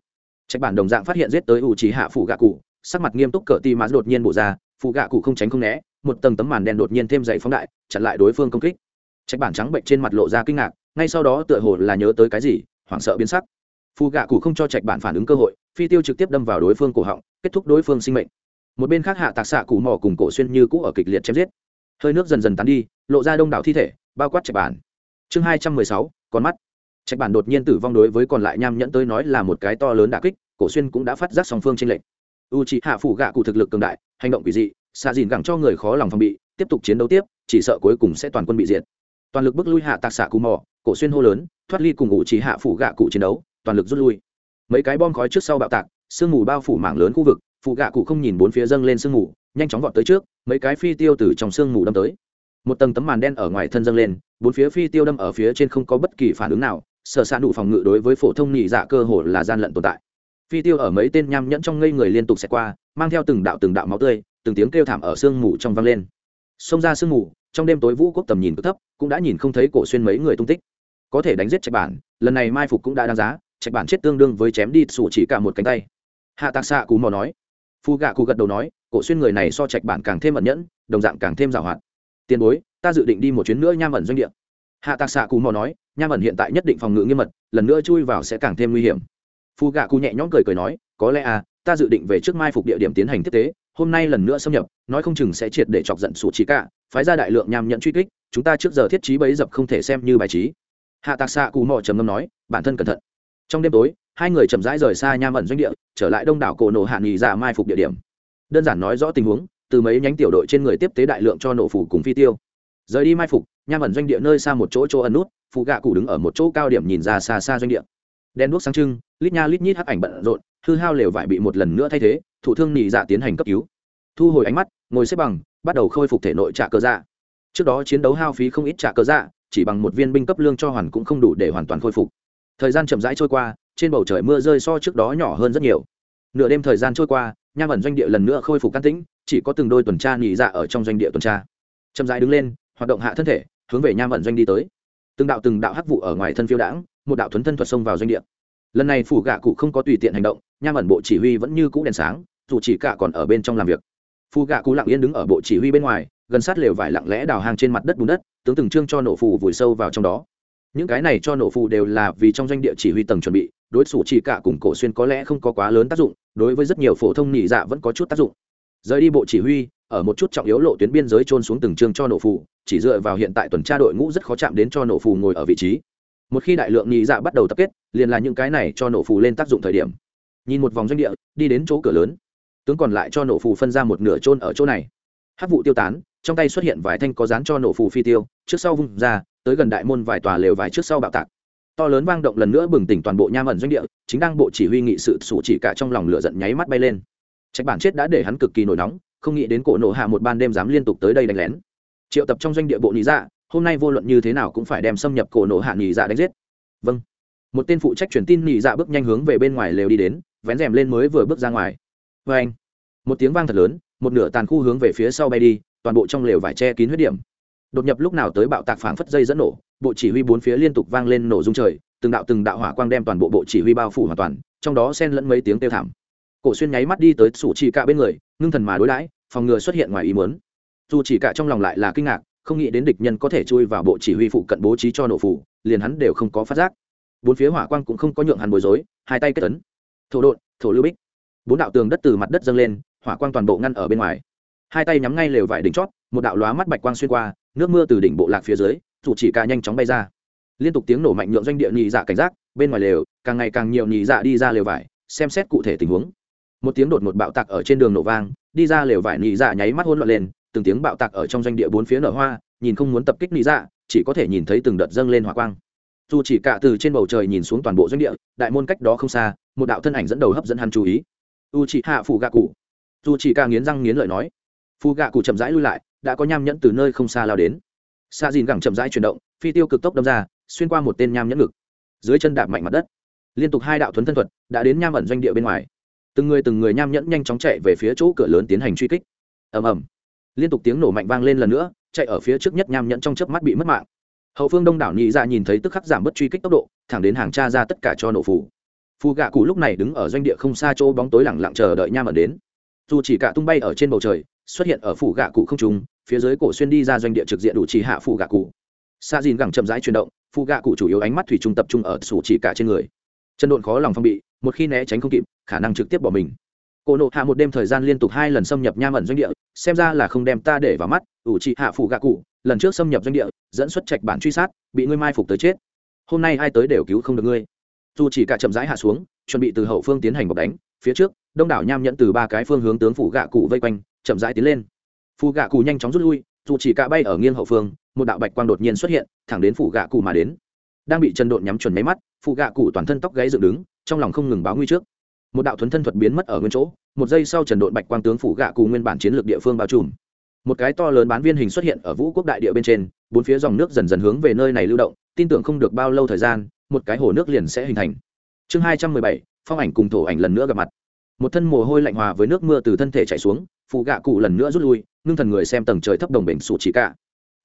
Trạch bản đồng dạng phát hiện giết tới ủ trí hạ phụ gạ cụ sắc mặt nghiêm túc cỡ ti mã đột nhiên bổ ra phụ gạ cụ không tránh không né một tầng tấm màn đen đột nhiên thêm dày phóng đại chặn lại đối phương công kích trạch bản trắng bệnh trên mặt lộ ra kinh ngạc, ngay sau đó tựa hồ là nhớ tới cái gì, hoảng sợ biến sắc. Phù gạ cụ không cho trạch bản phản ứng cơ hội, phi tiêu trực tiếp đâm vào đối phương cổ họng, kết thúc đối phương sinh mệnh. Một bên khác hạ tạc xạ cụ mò cùng cổ xuyên như cũ ở kịch liệt chém giết. Hơi nước dần dần tán đi, lộ ra đông đảo thi thể, bao quát trạch bản. Chương hai trăm mười sáu, con mắt. Trạch bản đột nhiên tử vong đối với còn lại nham nhẫn tới nói là một cái to lớn đà kích, cổ xuyên cũng đã phát giác song phương tranh lệch. U c hạ phủ gạ cụ thực lực cường đại, hành động quỷ dị xạ dìn gẳng cho người khó lòng phòng bị, tiếp tục chiến đấu tiếp, chỉ sợ cuối cùng sẽ toàn quân bị diệt toàn lực bước lui hạ tạc xạ cù mò, cổ xuyên hô lớn, thoát ly cùng ủ chỉ hạ phủ gạ cụ chiến đấu, toàn lực rút lui. Mấy cái bom khói trước sau bạo tạc, sương mù bao phủ mảng lớn khu vực phụ gạ cụ không nhìn bốn phía dâng lên sương mù, nhanh chóng vọt tới trước, mấy cái phi tiêu từ trong sương mù đâm tới. Một tầng tấm màn đen ở ngoài thân dâng lên, bốn phía phi tiêu đâm ở phía trên không có bất kỳ phản ứng nào, sở s ạ phòng ngự đối với phổ thông nhị dạ cơ hồ là gian lận tồn tại. Phi tiêu ở mấy tên nham nhẫn trong ngây người liên tục xẹt qua, mang theo từng đạo từng đạo máu tươi, từng tiếng kêu thảm ở sương mù trong vang lên. Xông ra sương mù, trong đêm tối vũ quốc tầm nhìn cực thấp cũng đã nhìn không thấy cổ xuyên mấy người tung tích. Có thể đánh giết trạch bản, lần này mai phục cũng đã đáng giá, trạch bản chết tương đương với chém đi sủ chỉ cả một cánh tay. Hạ tạc xạ cú mò nói. Phu gạ cụ gật đầu nói, cổ xuyên người này so trạch bản càng thêm ẩn nhẫn, đồng dạng càng thêm giàu hoạt tiền bối, ta dự định đi một chuyến nữa nham ẩn doanh địa. Hạ tạc xạ cù mò nói, nham ẩn hiện tại nhất định phòng ngự nghiêm mật, lần nữa chui vào sẽ càng thêm nguy hiểm. Phu gạ cụ nhẹ nhõm cười cười nói, có lẽ à ta dự định về trước mai phục địa điểm tiến hành tiếp tế, hôm nay lần nữa xâm nhập, nói không chừng sẽ triệt để chọc giận sủ trí cả, phái ra đại lượng nham nhận truy kích chúng ta trước giờ thiết trí bấy dập không thể xem như bài trí. Hạ tạc xạ cù mò trầm ngâm nói, bản thân cẩn thận. Trong đêm tối, hai người chậm rãi rời xa nham ẩn doanh địa, trở lại đông đảo cổ nổ hạ nghỉ ra dạ mai phục địa điểm. Đơn giản nói rõ tình huống, từ mấy nhánh tiểu đội trên người tiếp tế đại lượng cho nổ phủ cùng phi tiêu. Rời đi mai phục nham ẩn doanh địa nơi xa một chỗ chỗ ẩn nút phụ gạ cụ đứng ở một chỗ cao điểm nhìn ra xa xa doanh địa. Đen đuốc sáng trưng, lít nha lít nhít hắc ảnh bận rộn, hư hao lều vải bị một lần nữa thay thế, thủ thương nhị dạ tiến hành cấp cứu. Thu hồi ánh mắt, ngồi xếp bằng, bắt đầu khôi phục thể nội trả cơ dạ trước đó chiến đấu hao phí không ít trả cơ dạ chỉ bằng một viên binh cấp lương cho hoàn cũng không đủ để hoàn toàn khôi phục. Thời gian chậm rãi trôi qua, trên bầu trời mưa rơi so trước đó nhỏ hơn rất nhiều. Nửa đêm thời gian trôi qua, nham ẩn doanh địa lần nữa khôi phục can tĩnh, chỉ có từng đôi tuần tra nhị dạ ở trong doanh địa tuần tra. Chậm rãi đứng lên, hoạt động hạ thân thể, hướng về nham ẩn doanh đi tới. Từng đạo từng đạo hắc vụ ở ngoài thân phiêu đãng, một đạo thuấn thân thuật xông vào doanh địa. Lần này phủ gạ cụ không có tùy tiện hành động, nham ẩn bộ chỉ huy vẫn như cũ đèn sáng, dù chỉ cả còn ở bên trong làm việc. Phù gạ cụ lặng yên đứng ở bộ chỉ huy bên ngoài gần sát lều vải lặng lẽ đào hang trên mặt đất bùn đất, tướng từng trương cho nổ phù vùi sâu vào trong đó. Những cái này cho nổ phù đều là vì trong doanh địa chỉ huy tầng chuẩn bị, đối xử chỉ cả cùng cổ xuyên có lẽ không có quá lớn tác dụng, đối với rất nhiều phổ thông nhị dạ vẫn có chút tác dụng. Rời đi bộ chỉ huy, ở một chút trọng yếu lộ tuyến biên giới trôn xuống từng chương cho nổ phù, chỉ dựa vào hiện tại tuần tra đội ngũ rất khó chạm đến cho nổ phù ngồi ở vị trí. Một khi đại lượng nhị dạ bắt đầu tập kết, liền là những cái này cho nổ phù lên tác dụng thời điểm. Nhìn một vòng doanh địa, đi đến chỗ cửa lớn. Tướng còn lại cho nổ phù phân ra một nửa trôn ở chỗ này hát vụ tiêu tán, trong tay xuất hiện vài thanh có dán cho nổ phù phi tiêu, trước sau vung ra, tới gần đại môn vài tòa lều vài trước sau bạo tạc. To lớn vang động lần nữa bừng tỉnh toàn bộ nham ẩn doanh địa, chính đang bộ chỉ huy nghị sự sủ chỉ cả trong lòng lửa giận nháy mắt bay lên. Trạch bản chết đã để hắn cực kỳ nổi nóng, không nghĩ đến cổ nổ hạ một ban đêm dám liên tục tới đây đánh lén. Triệu tập trong doanh địa bộ nhị dạ hôm nay vô luận như thế nào cũng phải đem xâm nhập cổ nổ hạ nhị dạ đánh giết. Vâng. Một tên phụ trách truyền tin nhị dạ bước nhanh hướng về bên ngoài lều đi đến, vén rèm lên mới vừa bước ra ngoài. Vê anh một tiếng vang thật lớn một nửa tàn khu hướng về phía sau bay đi, toàn bộ trong lều vải che kín huyết điểm. Đột nhập lúc nào tới bạo tạc phảng phất dây dẫn nổ, bộ chỉ huy bốn phía liên tục vang lên nổ rung trời, từng đạo từng đạo hỏa quang đem toàn bộ bộ chỉ huy bao phủ hoàn toàn, trong đó xen lẫn mấy tiếng kêu thảm. Cổ xuyên nháy mắt đi tới sủ chỉ cả bên người, ngưng thần mà đối đãi, phòng ngừa xuất hiện ngoài ý muốn. Dù chỉ cả trong lòng lại là kinh ngạc, không nghĩ đến địch nhân có thể chui vào bộ chỉ huy phụ cận bố trí cho nổ phủ, liền hắn đều không có phát giác. Bốn phía hỏa quang cũng không có nhượng hắn bối rối, hai tay kết tấn. Thổ đột thổ lưu bích. Bốn đạo tường đất từ mặt đất dâng lên hỏa quang toàn bộ ngăn ở bên ngoài. Hai tay nhắm ngay lều vải đỉnh chót, một đạo lóa mắt bạch quang xuyên qua, nước mưa từ đỉnh bộ lạc phía dưới, dù chỉ cả nhanh chóng bay ra. Liên tục tiếng nổ mạnh nhượng doanh địa nhị dạ cảnh giác, bên ngoài lều, càng ngày càng nhiều nhị dạ đi ra lều vải, xem xét cụ thể tình huống. Một tiếng đột một bạo tạc ở trên đường nổ vang, đi ra lều vải nhị dạ nháy mắt hỗn loạn lên, từng tiếng bạo tạc ở trong doanh địa bốn phía nở hoa, nhìn không muốn tập kích nhị dạ chỉ có thể nhìn thấy từng đợt dâng lên hỏa quang. Dù chỉ cả từ trên bầu trời nhìn xuống toàn bộ doanh địa, đại môn cách đó không xa, một đạo thân ảnh dẫn đầu hấp dẫn hắn chú ý. U chỉ hạ phụ gạ cụ dù chỉ ca nghiến răng nghiến lợi nói phù gạ cụ chậm rãi lui lại, đã có nham nhẫn từ nơi không xa lao đến. Xa dìn gẳng chậm rãi chuyển động, phi tiêu cực tốc đâm ra, xuyên qua một tên nham nhẫn ngực. Dưới chân đạp mạnh mặt đất. Liên tục hai đạo thuấn thân thuật đã đến nham ẩn doanh địa bên ngoài. Từng người từng người nham nhẫn nhanh chóng chạy về phía chỗ cửa lớn tiến hành truy kích. Ầm ầm. Liên tục tiếng nổ mạnh vang lên lần nữa, chạy ở phía trước nhất nham nhẫn trong chớp mắt bị mất mạng. Hậu phương đông đảo nhị ra nhìn thấy tức khắc giảm bớt truy kích tốc độ, thẳng đến hàng cha ra tất cả cho nổ phủ phù gạ cụ lúc này đứng ở doanh địa không xa chỗ bóng tối lẳng lặng chờ đợi nham ẩn đến dù chỉ cả tung bay ở trên bầu trời, xuất hiện ở phủ gạ cụ không trùng phía dưới cổ xuyên đi ra doanh địa trực diện đủ chỉ hạ phủ gạ cụ. Sa dìn gẳng chậm rãi chuyển động phụ gạ cụ chủ yếu ánh mắt thủy trung tập trung ở sủ chỉ cả trên người. Chân độn khó lòng phong bị, một khi né tránh không kịp, khả năng trực tiếp bỏ mình. Cổ nộ hạ một đêm thời gian liên tục hai lần xâm nhập nham ẩn doanh địa, xem ra là không đem ta để vào mắt, ủ trị hạ phụ gạ cụ, lần trước xâm nhập doanh địa, dẫn xuất trạch bản truy sát, bị ngươi mai phục tới chết. Hôm nay ai tới đều cứu không được ngươi. Dù chỉ cả chậm rãi hạ xuống, chuẩn bị từ hậu phương tiến hành bọc đánh, phía trước đông đảo nham nhẫn từ ba cái phương hướng tướng phủ gạ cụ vây quanh, chậm rãi tiến lên. Phù gạ cụ nhanh chóng rút lui, dù chỉ cả bay ở nghiêng hậu phương, một đạo bạch quang đột nhiên xuất hiện, thẳng đến phủ gạ cụ mà đến. Đang bị trần độn nhắm chuẩn máy mắt phụ gạ cụ toàn thân tóc gáy dựng đứng, trong lòng không ngừng báo nguy trước. Một đạo thuấn thân thuật biến mất ở nguyên chỗ, một giây sau trần độn bạch quang tướng phủ gạ cụ nguyên bản chiến lược địa phương bao trùm. Một cái to lớn bán viên hình xuất hiện ở vũ quốc đại địa bên trên, bốn phía dòng nước dần dần hướng về nơi này lưu động, tin tưởng không được bao lâu thời gian, một cái hồ nước liền sẽ hình thành. Chương hai trăm mười bảy, phong ảnh cùng thổ ảnh lần nữa gặp mặt một thân mồ hôi lạnh hòa với nước mưa từ thân thể chảy xuống phụ gạ cụ lần nữa rút lui, ngưng thần người xem tầng trời thấp đồng bình sụ chỉ cả.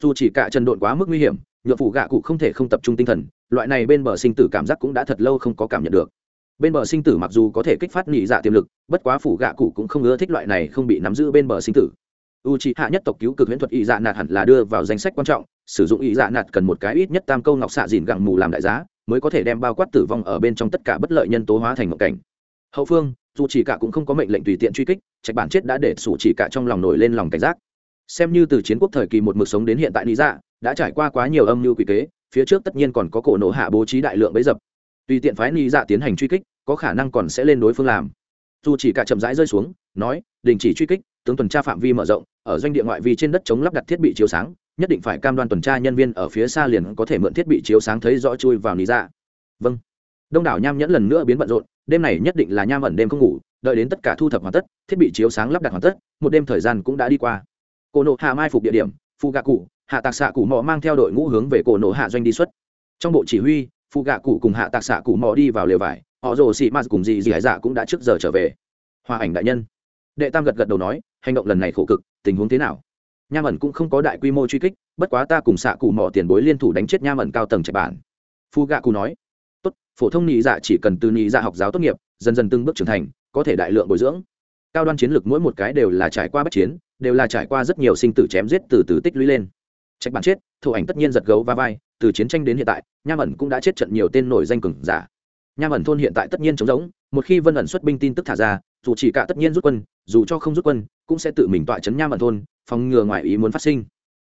Dù chỉ cả trần độn quá mức nguy hiểm, nhựa phụ gạ cụ không thể không tập trung tinh thần, loại này bên bờ sinh tử cảm giác cũng đã thật lâu không có cảm nhận được. Bên bờ sinh tử mặc dù có thể kích phát nhị dạ tiềm lực, bất quá phủ gạ cụ cũng không ưa thích loại này không bị nắm giữ bên bờ sinh tử. U c hạ nhất tộc cứu cực huyễn thuật y dạ nạt hẳn là đưa vào danh sách quan trọng, sử dụng y dạ nạt cần một cái ít nhất tam câu ngọc xạ dìn gặng mù làm đại giá, mới có thể đem bao quát tử vong ở bên trong tất cả bất lợi nhân tố hóa thành ngộng cảnh. Hậu phương dù chỉ cả cũng không có mệnh lệnh tùy tiện truy kích, trạch bản chết đã để sủ chỉ cả trong lòng nổi lên lòng cảnh giác. Xem như từ chiến quốc thời kỳ một mực sống đến hiện tại lý dạ đã trải qua quá nhiều âm mưu quỷ kế, phía trước tất nhiên còn có cổ nổ hạ bố trí đại lượng bấy dập. Tùy tiện phái lý dạ tiến hành truy kích, có khả năng còn sẽ lên đối phương làm. Dù chỉ cả chậm rãi rơi xuống, nói, đình chỉ truy kích, tướng tuần tra phạm vi mở rộng, ở doanh địa ngoại vi trên đất chống lắp đặt thiết bị chiếu sáng, nhất định phải cam đoan tuần tra nhân viên ở phía xa liền có thể mượn thiết bị chiếu sáng thấy rõ chui vào lý dạ. Vâng. Đông đảo nham nhẫn lần nữa biến bận rộn đêm này nhất định là nham ẩn đêm không ngủ, đợi đến tất cả thu thập hoàn tất, thiết bị chiếu sáng lắp đặt hoàn tất, một đêm thời gian cũng đã đi qua. Cổ nộ hạ mai phục địa điểm phụ gạ cụ hạ tạc xạ cụ mò mang theo đội ngũ hướng về cổ nộ hạ doanh đi xuất. Trong bộ chỉ huy phụ gạ cụ cùng hạ tạc xạ cụ mò đi vào lều vải, họ rồ xị m cùng dì dì hải dạ cũng đã trước giờ trở về. Hòa ảnh đại nhân. Đệ tam gật gật đầu nói, hành động lần này khổ cực, tình huống thế nào? Nham ẩn cũng không có đại quy mô truy kích, bất quá ta cùng xạ cụ mò tiền bối liên thủ đánh chết nham ẩn cao tầng trạch bản. Phu gạ cụ nói tốt, phổ thông nhị dạ chỉ cần từ nhị dạ học giáo tốt nghiệp, dần dần từng bước trưởng thành, có thể đại lượng bồi dưỡng. Cao đoan chiến lược mỗi một cái đều là trải qua bất chiến, đều là trải qua rất nhiều sinh tử chém giết từ từ tích lũy lên. Trách bản chết thủ ảnh tất nhiên giật gấu va vai, từ chiến tranh đến hiện tại, nham ẩn cũng đã chết trận nhiều tên nổi danh cường giả. Nham ẩn thôn hiện tại tất nhiên chống rỗng, một khi vân ẩn xuất binh tin tức thả ra, dù chỉ cả tất nhiên rút quân, dù cho không rút quân, cũng sẽ tự mình tọa chấn nham ẩn thôn, phòng ngừa ngoài ý muốn phát sinh.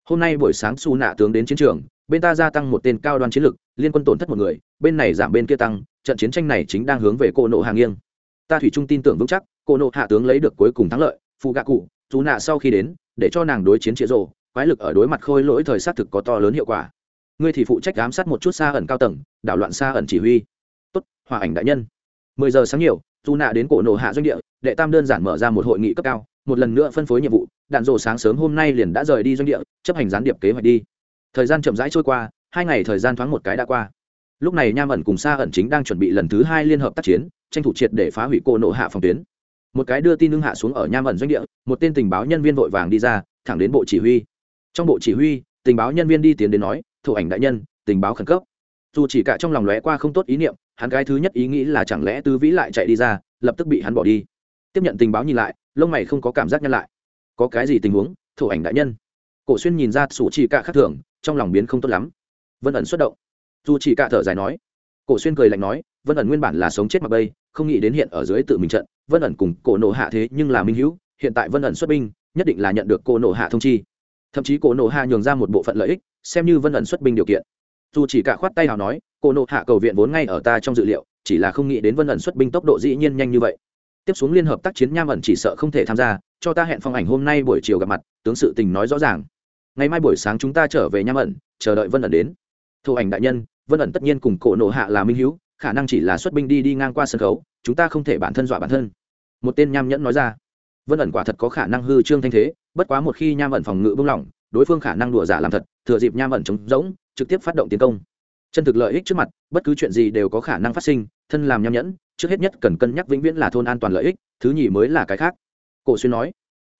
Hôm nay buổi sáng su nạ tướng đến chiến trường, bên ta gia tăng một tên cao đoan chiến lược liên quân tổn thất một người, bên này giảm bên kia tăng, trận chiến tranh này chính đang hướng về cô nộ hàng nghiêng. Ta thủy trung tin tưởng vững chắc cô nộ hạ tướng lấy được cuối cùng thắng lợi phụ gạ cụ dù nạ sau khi đến, để cho nàng đối chiến chĩa rồ, quái lực ở đối mặt khôi lỗi thời xác thực có to lớn hiệu quả. Ngươi thì phụ trách giám sát một chút xa ẩn cao tầng, đảo loạn xa ẩn chỉ huy. Tốt, hòa ảnh đại nhân. Mười giờ sáng nhiều dù nạ đến cổ nổ hạ doanh địa, đệ tam đơn giản mở ra một hội nghị cấp cao, một lần nữa phân phối nhiệm vụ, đạn rồ sáng sớm hôm nay liền đã rời đi doanh địa, chấp hành gián điệp kế hoạch đi. Thời gian chậm rãi trôi qua hai ngày thời gian thoáng một cái đã qua. Lúc này nham ẩn cùng xa ẩn chính đang chuẩn bị lần thứ hai liên hợp tác chiến, tranh thủ triệt để phá hủy cô nộ hạ phòng tuyến. Một cái đưa tin lưng hạ xuống ở nham ẩn doanh địa, một tên tình báo nhân viên vội vàng đi ra, thẳng đến bộ chỉ huy. Trong bộ chỉ huy, tình báo nhân viên đi tiến đến nói thủ ảnh đại nhân, tình báo khẩn cấp. Dù chỉ cả trong lòng lóe qua không tốt ý niệm, hắn cái thứ nhất ý nghĩ là chẳng lẽ tư vĩ lại chạy đi ra, lập tức bị hắn bỏ đi. Tiếp nhận tình báo nhìn lại, lông mày không có cảm giác nhân lại. Có cái gì tình huống thủ ảnh đại nhân? Cổ xuyên nhìn ra sủ chỉ cả khác thường, trong lòng biến không tốt lắm vân ẩn xuất động dù chỉ cả thở dài nói cổ xuyên cười lạnh nói vân ẩn nguyên bản là sống chết mặc bây không nghĩ đến hiện ở dưới tự mình trận vân ẩn cùng cổ nổ hạ thế nhưng là minh hữu hiện tại vân ẩn xuất binh nhất định là nhận được cổ nổ hạ thông chi thậm chí cổ nổ hạ nhường ra một bộ phận lợi ích xem như vân ẩn xuất binh điều kiện dù chỉ cả khoát tay nào nói cổ nổ hạ cầu viện vốn ngay ở ta trong dự liệu chỉ là không nghĩ đến vân ẩn xuất binh tốc độ dĩ nhiên nhanh như vậy tiếp xuống liên hợp tác chiến nham ẩn chỉ sợ không thể tham gia cho ta hẹn phong ảnh hôm nay buổi chiều gặp mặt tướng sự tình nói rõ ràng ngày mai buổi sáng chúng ta trở về nham ẩn chờ đợi vân ẩn đến thủ ảnh đại nhân, vân ẩn tất nhiên cùng cổ nổ hạ là minh hữu khả năng chỉ là xuất binh đi đi ngang qua sân khấu, chúng ta không thể bản thân dọa bản thân. Một tên nham nhẫn nói ra. Vân ẩn quả thật có khả năng hư trương thanh thế, bất quá một khi nham ẩn phòng ngự bung lỏng, đối phương khả năng đùa giả làm thật, thừa dịp nham ẩn chống rỗng, trực tiếp phát động tiến công. Chân thực lợi ích trước mặt, bất cứ chuyện gì đều có khả năng phát sinh, thân làm nham nhẫn, trước hết nhất cần cân nhắc vĩnh viễn là thôn an toàn lợi ích, thứ nhì mới là cái khác. Cổ xuyên nói.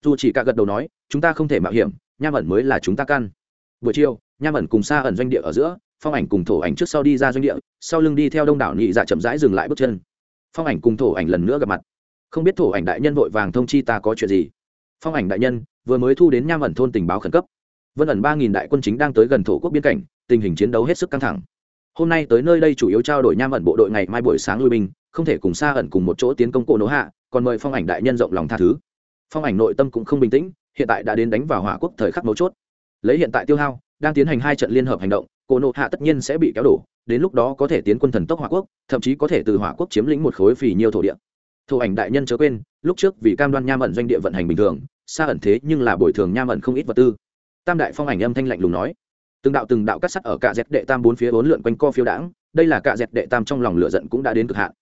Dù chỉ cả gật đầu nói, chúng ta không thể mạo hiểm, nham ẩn mới là chúng ta căn. Buổi chiều, nham ẩn cùng xa ẩn doanh địa ở giữa phong ảnh cùng thổ ảnh trước sau đi ra doanh địa, sau lưng đi theo đông đảo nhị dạ chậm rãi dừng lại bước chân. Phong ảnh cùng thổ ảnh lần nữa gặp mặt. Không biết thổ ảnh đại nhân vội vàng thông chi ta có chuyện gì? Phong ảnh đại nhân, vừa mới thu đến nham ẩn thôn tình báo khẩn cấp. Vân ẩn ba nghìn đại quân chính đang tới gần thổ quốc biên cảnh, tình hình chiến đấu hết sức căng thẳng. Hôm nay tới nơi đây chủ yếu trao đổi nham ẩn bộ đội ngày mai buổi sáng lui binh, không thể cùng xa ẩn cùng một chỗ tiến công cổ nỗ hạ, còn mời phong ảnh đại nhân rộng lòng tha thứ. Phong ảnh nội tâm cũng không bình tĩnh, hiện tại đã đến đánh vào hỏa quốc thời khắc mấu chốt. Lấy hiện tại tiêu hao, đang tiến hành hai trận liên hợp hành động cổ nộ hạ tất nhiên sẽ bị kéo đổ, đến lúc đó có thể tiến quân thần tốc hỏa quốc, thậm chí có thể từ hỏa quốc chiếm lĩnh một khối phì nhiều thổ địa. Thổ ảnh đại nhân chớ quên, lúc trước vì cam đoan nham ẩn doanh địa vận hành bình thường, xa ẩn thế nhưng là bồi thường nham ẩn không ít vật tư. Tam đại phong ảnh âm thanh lạnh lùng nói, từng đạo từng đạo cắt sắt ở cạ dẹt đệ tam bốn phía bốn lượn quanh co phiếu đãng, đây là cạ dẹt đệ tam trong lòng lửa giận cũng đã đến cực hạn.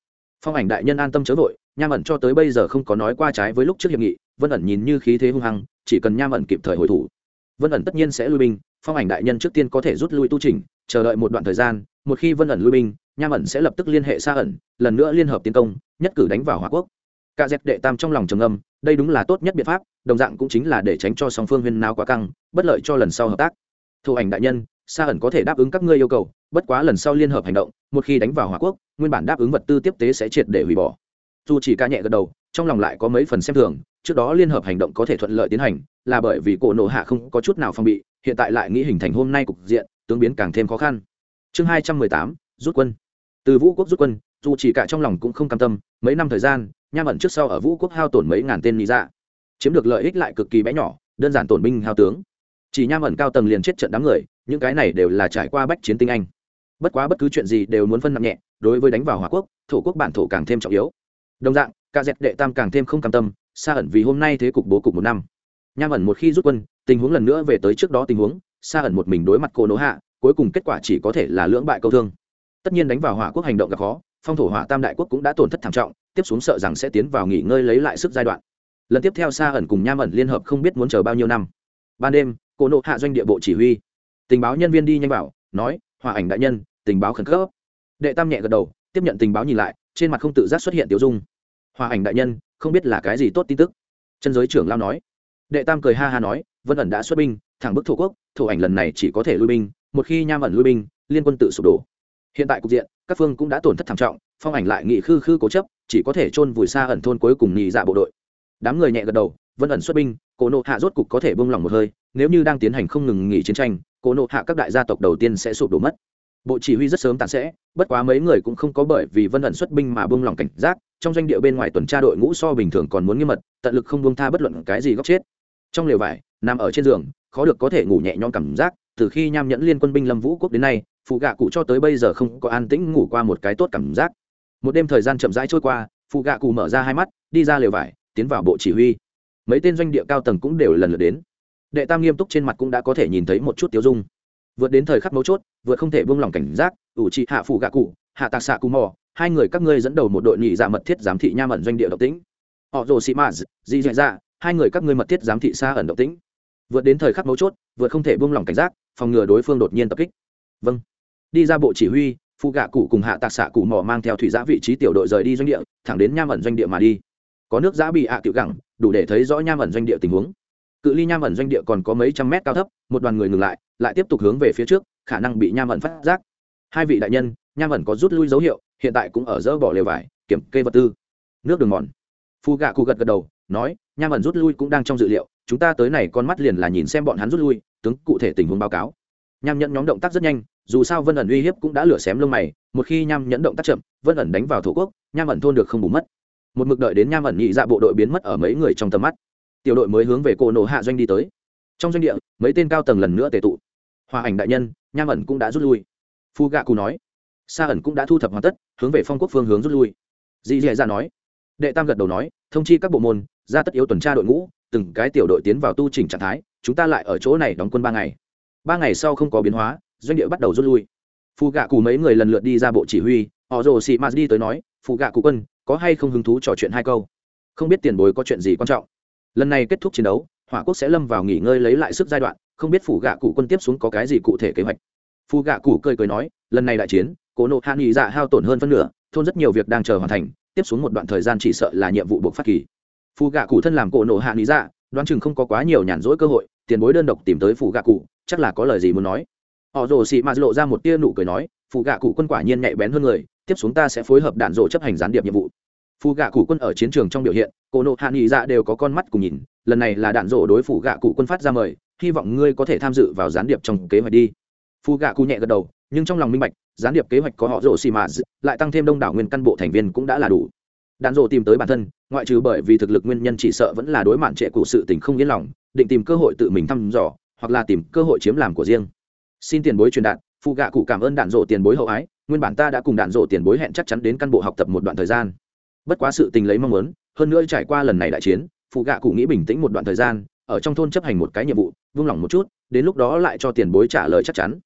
Phong ảnh đại nhân an tâm chớ vội, nham ẩn cho tới bây giờ không có nói qua trái với lúc trước hiệp nghị, vân ẩn nhìn như khí thế hung hăng, chỉ cần nham ẩn kịp thời hồi thủ, vân ẩn tất nhiên sẽ lui binh phong ảnh đại nhân trước tiên có thể rút lui tu trình chờ đợi một đoạn thời gian, một khi vân ẩn lui binh, nham ẩn sẽ lập tức liên hệ xa ẩn, lần nữa liên hợp tiến công, nhất cử đánh vào hòa quốc. Cả dẹp đệ tam trong lòng trầm âm đây đúng là tốt nhất biện pháp, đồng dạng cũng chính là để tránh cho song phương huyên nao quá căng, bất lợi cho lần sau hợp tác. Thủ ảnh đại nhân, xa ẩn có thể đáp ứng các ngươi yêu cầu, bất quá lần sau liên hợp hành động, một khi đánh vào hòa quốc, nguyên bản đáp ứng vật tư tiếp tế sẽ triệt để hủy bỏ. Dù chỉ ca nhẹ gật đầu, trong lòng lại có mấy phần xem thường, trước đó liên hợp hành động có thể thuận lợi tiến hành, là bởi vì cổ nộ hạ không có chút nào phong bị hiện tại lại nghĩ hình thành hôm nay cục diện, tướng biến càng thêm khó khăn. Chương hai trăm mười tám, rút quân. Từ vũ quốc rút quân, dù chỉ cả trong lòng cũng không cam tâm, mấy năm thời gian, nham ẩn trước sau ở vũ quốc hao tổn mấy ngàn tên lý dạ. Chiếm được lợi ích lại cực kỳ bé nhỏ, đơn giản tổn binh hao tướng. Chỉ nham ẩn cao tầng liền chết trận đám người, những cái này đều là trải qua bách chiến tinh anh. Bất quá bất cứ chuyện gì đều muốn phân nặng nhẹ, đối với đánh vào hòa quốc, thổ quốc bản thổ càng thêm trọng yếu. Đồng dạng ca dẹp đệ tam càng thêm không cam tâm, xa ẩn vì hôm nay thế cục bố cục một năm. Nham ẩn một khi rút quân tình huống lần nữa về tới trước đó tình huống xa ẩn một mình đối mặt cô nỗ hạ, cuối cùng kết quả chỉ có thể là lưỡng bại câu thương. Tất nhiên đánh vào hỏa quốc hành động gặp khó, phong thổ hỏa tam đại quốc cũng đã tổn thất thảm trọng, tiếp xuống sợ rằng sẽ tiến vào nghỉ ngơi lấy lại sức giai đoạn. Lần tiếp theo xa ẩn cùng nham ẩn liên hợp không biết muốn chờ bao nhiêu năm. Ban đêm, cô nộ hạ doanh địa bộ chỉ huy. Tình báo nhân viên đi nhanh bảo, nói hòa ảnh đại nhân, tình báo khẩn cấp. Đệ tam nhẹ gật đầu, tiếp nhận tình báo nhìn lại, trên mặt không tự giác xuất hiện tiểu dung. Hòa ảnh đại nhân, không biết là cái gì tốt tin tức? Chân giới trưởng lao nói đệ tam cười ha ha nói, vân ẩn đã xuất binh, thẳng bức thổ quốc, thổ ảnh lần này chỉ có thể lui binh, một khi nham ẩn lui binh, liên quân tự sụp đổ. Hiện tại cục diện, các phương cũng đã tổn thất thảm trọng, phong ảnh lại nghị khư khư cố chấp, chỉ có thể chôn vùi xa ẩn thôn cuối cùng nhị dạ bộ đội. Đám người nhẹ gật đầu, vân ẩn xuất binh cổ nộ hạ rốt cục có thể bông lòng một hơi, nếu như đang tiến hành không ngừng nghỉ chiến tranh cổ nộ hạ các đại gia tộc đầu tiên sẽ sụp đổ mất. Bộ chỉ huy rất sớm tàn sẽ, bất quá mấy người cũng không có bởi vì vân ẩn xuất binh mà bông lòng cảnh giác, trong doanh địa bên ngoài tuần tra đội ngũ so bình thường còn muốn nghiêm mật, tận lực không bông tha bất luận cái gì góc chết trong lều vải, nằm ở trên giường, khó được có thể ngủ nhẹ nhõm cảm giác, từ khi nham nhẫn liên quân binh lâm vũ quốc đến nay, phụ gạ cụ cho tới bây giờ không có an tĩnh ngủ qua một cái tốt cảm giác. Một đêm thời gian chậm rãi trôi qua, phụ gạ cụ mở ra hai mắt, đi ra lều vải, tiến vào bộ chỉ huy. Mấy tên doanh địa cao tầng cũng đều lần lượt đến. Đệ tam nghiêm túc trên mặt cũng đã có thể nhìn thấy một chút tiêu dung. Vượt đến thời khắc mấu chốt, vượt không thể buông lỏng cảnh giác, ủ trị hạ phụ gạ cụ, hạ tạc xạ cù mò, hai người các ngươi dẫn đầu một đội nhị dạ mật thiết giám thị nha mận doanh địa độc tĩnh họ rồ sĩ mã di dạ dạ hai người các ngươi mật thiết giám thị xa ẩn động tĩnh. Vượt đến thời khắc mấu chốt, vượt không thể buông lỏng cảnh giác, phòng ngừa đối phương đột nhiên tập kích. Vâng. Đi ra bộ chỉ huy phụ gạ cụ cùng hạ tạc xạ cụ mò mang theo thủy giã vị trí tiểu đội rời đi doanh địa, thẳng đến nham ẩn doanh địa mà đi. Có nước giã bị hạ à tiểu gẳng, đủ để thấy rõ nham ẩn doanh địa tình huống. Cự ly nham ẩn doanh địa còn có mấy trăm mét cao thấp, một đoàn người ngừng lại lại tiếp tục hướng về phía trước, khả năng bị nham ẩn phát giác. Hai vị đại nhân, nham ẩn có rút lui dấu hiệu, hiện tại cũng ở dỡ bỏ lều vải, kiểm kê vật tư. Nước đường mòn. Phụ gạ cụ gật gật đầu nói, nham ẩn rút lui cũng đang trong dự liệu, chúng ta tới này con mắt liền là nhìn xem bọn hắn rút lui, tướng cụ thể tình huống báo cáo. Nham nhẫn nhóm động tác rất nhanh, dù sao vân ẩn uy hiếp cũng đã lửa xém lông mày, một khi nham nhẫn động tác chậm, vân ẩn đánh vào thổ quốc, nham ẩn thôn được không bù mất. Một mực đợi đến nham ẩn nhị dạ bộ đội biến mất ở mấy người trong tầm mắt, tiểu đội mới hướng về cổ nổ hạ doanh đi tới. Trong doanh địa, mấy tên cao tầng lần nữa tề tụ. Hòa ảnh đại nhân, nham ẩn cũng đã rút lui. Phu gạ cù nói, sa ẩn cũng đã thu thập hoàn tất, hướng về phong quốc phương hướng rút lui. Dì dì ra dạ nói đệ tam gật đầu nói, thông chi các bộ môn, ra tất yếu tuần tra đội ngũ, từng cái tiểu đội tiến vào tu trình trạng thái, chúng ta lại ở chỗ này đóng quân ba ngày. Ba ngày sau không có biến hóa, doanh địa bắt đầu rút lui. Phù gạ cụ mấy người lần lượt đi ra bộ chỉ huy, họ rồ xị mạt đi tới nói, phù gạ cụ quân, có hay không hứng thú trò chuyện hai câu? Không biết tiền bối có chuyện gì quan trọng. Lần này kết thúc chiến đấu, hỏa quốc sẽ lâm vào nghỉ ngơi lấy lại sức giai đoạn, không biết phủ gạ cụ quân tiếp xuống có cái gì cụ thể kế hoạch. Phù gạ cụ cười cười nói, lần này đại chiến, cố nộ hạ nghị dạ hao tổn hơn phân nửa, thôn rất nhiều việc đang chờ hoàn thành tiếp xuống một đoạn thời gian chỉ sợ là nhiệm vụ buộc phát kỳ. Phù gạ cụ thân làm cổ nổ hạ lý dạ đoán chừng không có quá nhiều nhàn rỗi cơ hội, tiền bối đơn độc tìm tới phù gạ cụ, chắc là có lời gì muốn nói. Họ rồ xị mạt lộ ra một tia nụ cười nói, phù gạ cụ quân quả nhiên nhạy bén hơn người, tiếp xuống ta sẽ phối hợp đạn rộ chấp hành gián điệp nhiệm vụ. Phù gạ cụ quân ở chiến trường trong biểu hiện, cổ nộ hạ nghị dạ đều có con mắt cùng nhìn, lần này là đạn rộ đối phủ gạ cụ quân phát ra mời, hy vọng ngươi có thể tham dự vào gián điệp trong kế hoạch đi. Phù gạ cụ nhẹ gật đầu, nhưng trong lòng minh bạch gián điệp kế hoạch có họ rộ xì mạt lại tăng thêm đông đảo nguyên căn bộ thành viên cũng đã là đủ. Đạn rộ tìm tới bản thân ngoại trừ bởi vì thực lực nguyên nhân chỉ sợ vẫn là đối mạn trệ cụ sự tình không yên lòng định tìm cơ hội tự mình thăm dò hoặc là tìm cơ hội chiếm làm của riêng. Xin tiền bối truyền đạt, phụ gạ cụ cảm ơn đạn rộ tiền bối hậu ái nguyên bản ta đã cùng đạn rộ tiền bối hẹn chắc chắn đến căn bộ học tập một đoạn thời gian. Bất quá sự tình lấy mong muốn hơn nữa trải qua lần này đại chiến phụ gạ cụ nghĩ bình tĩnh một đoạn thời gian ở trong thôn chấp hành một cái nhiệm vụ vung lòng một chút đến lúc đó lại cho tiền bối trả lời chắc chắn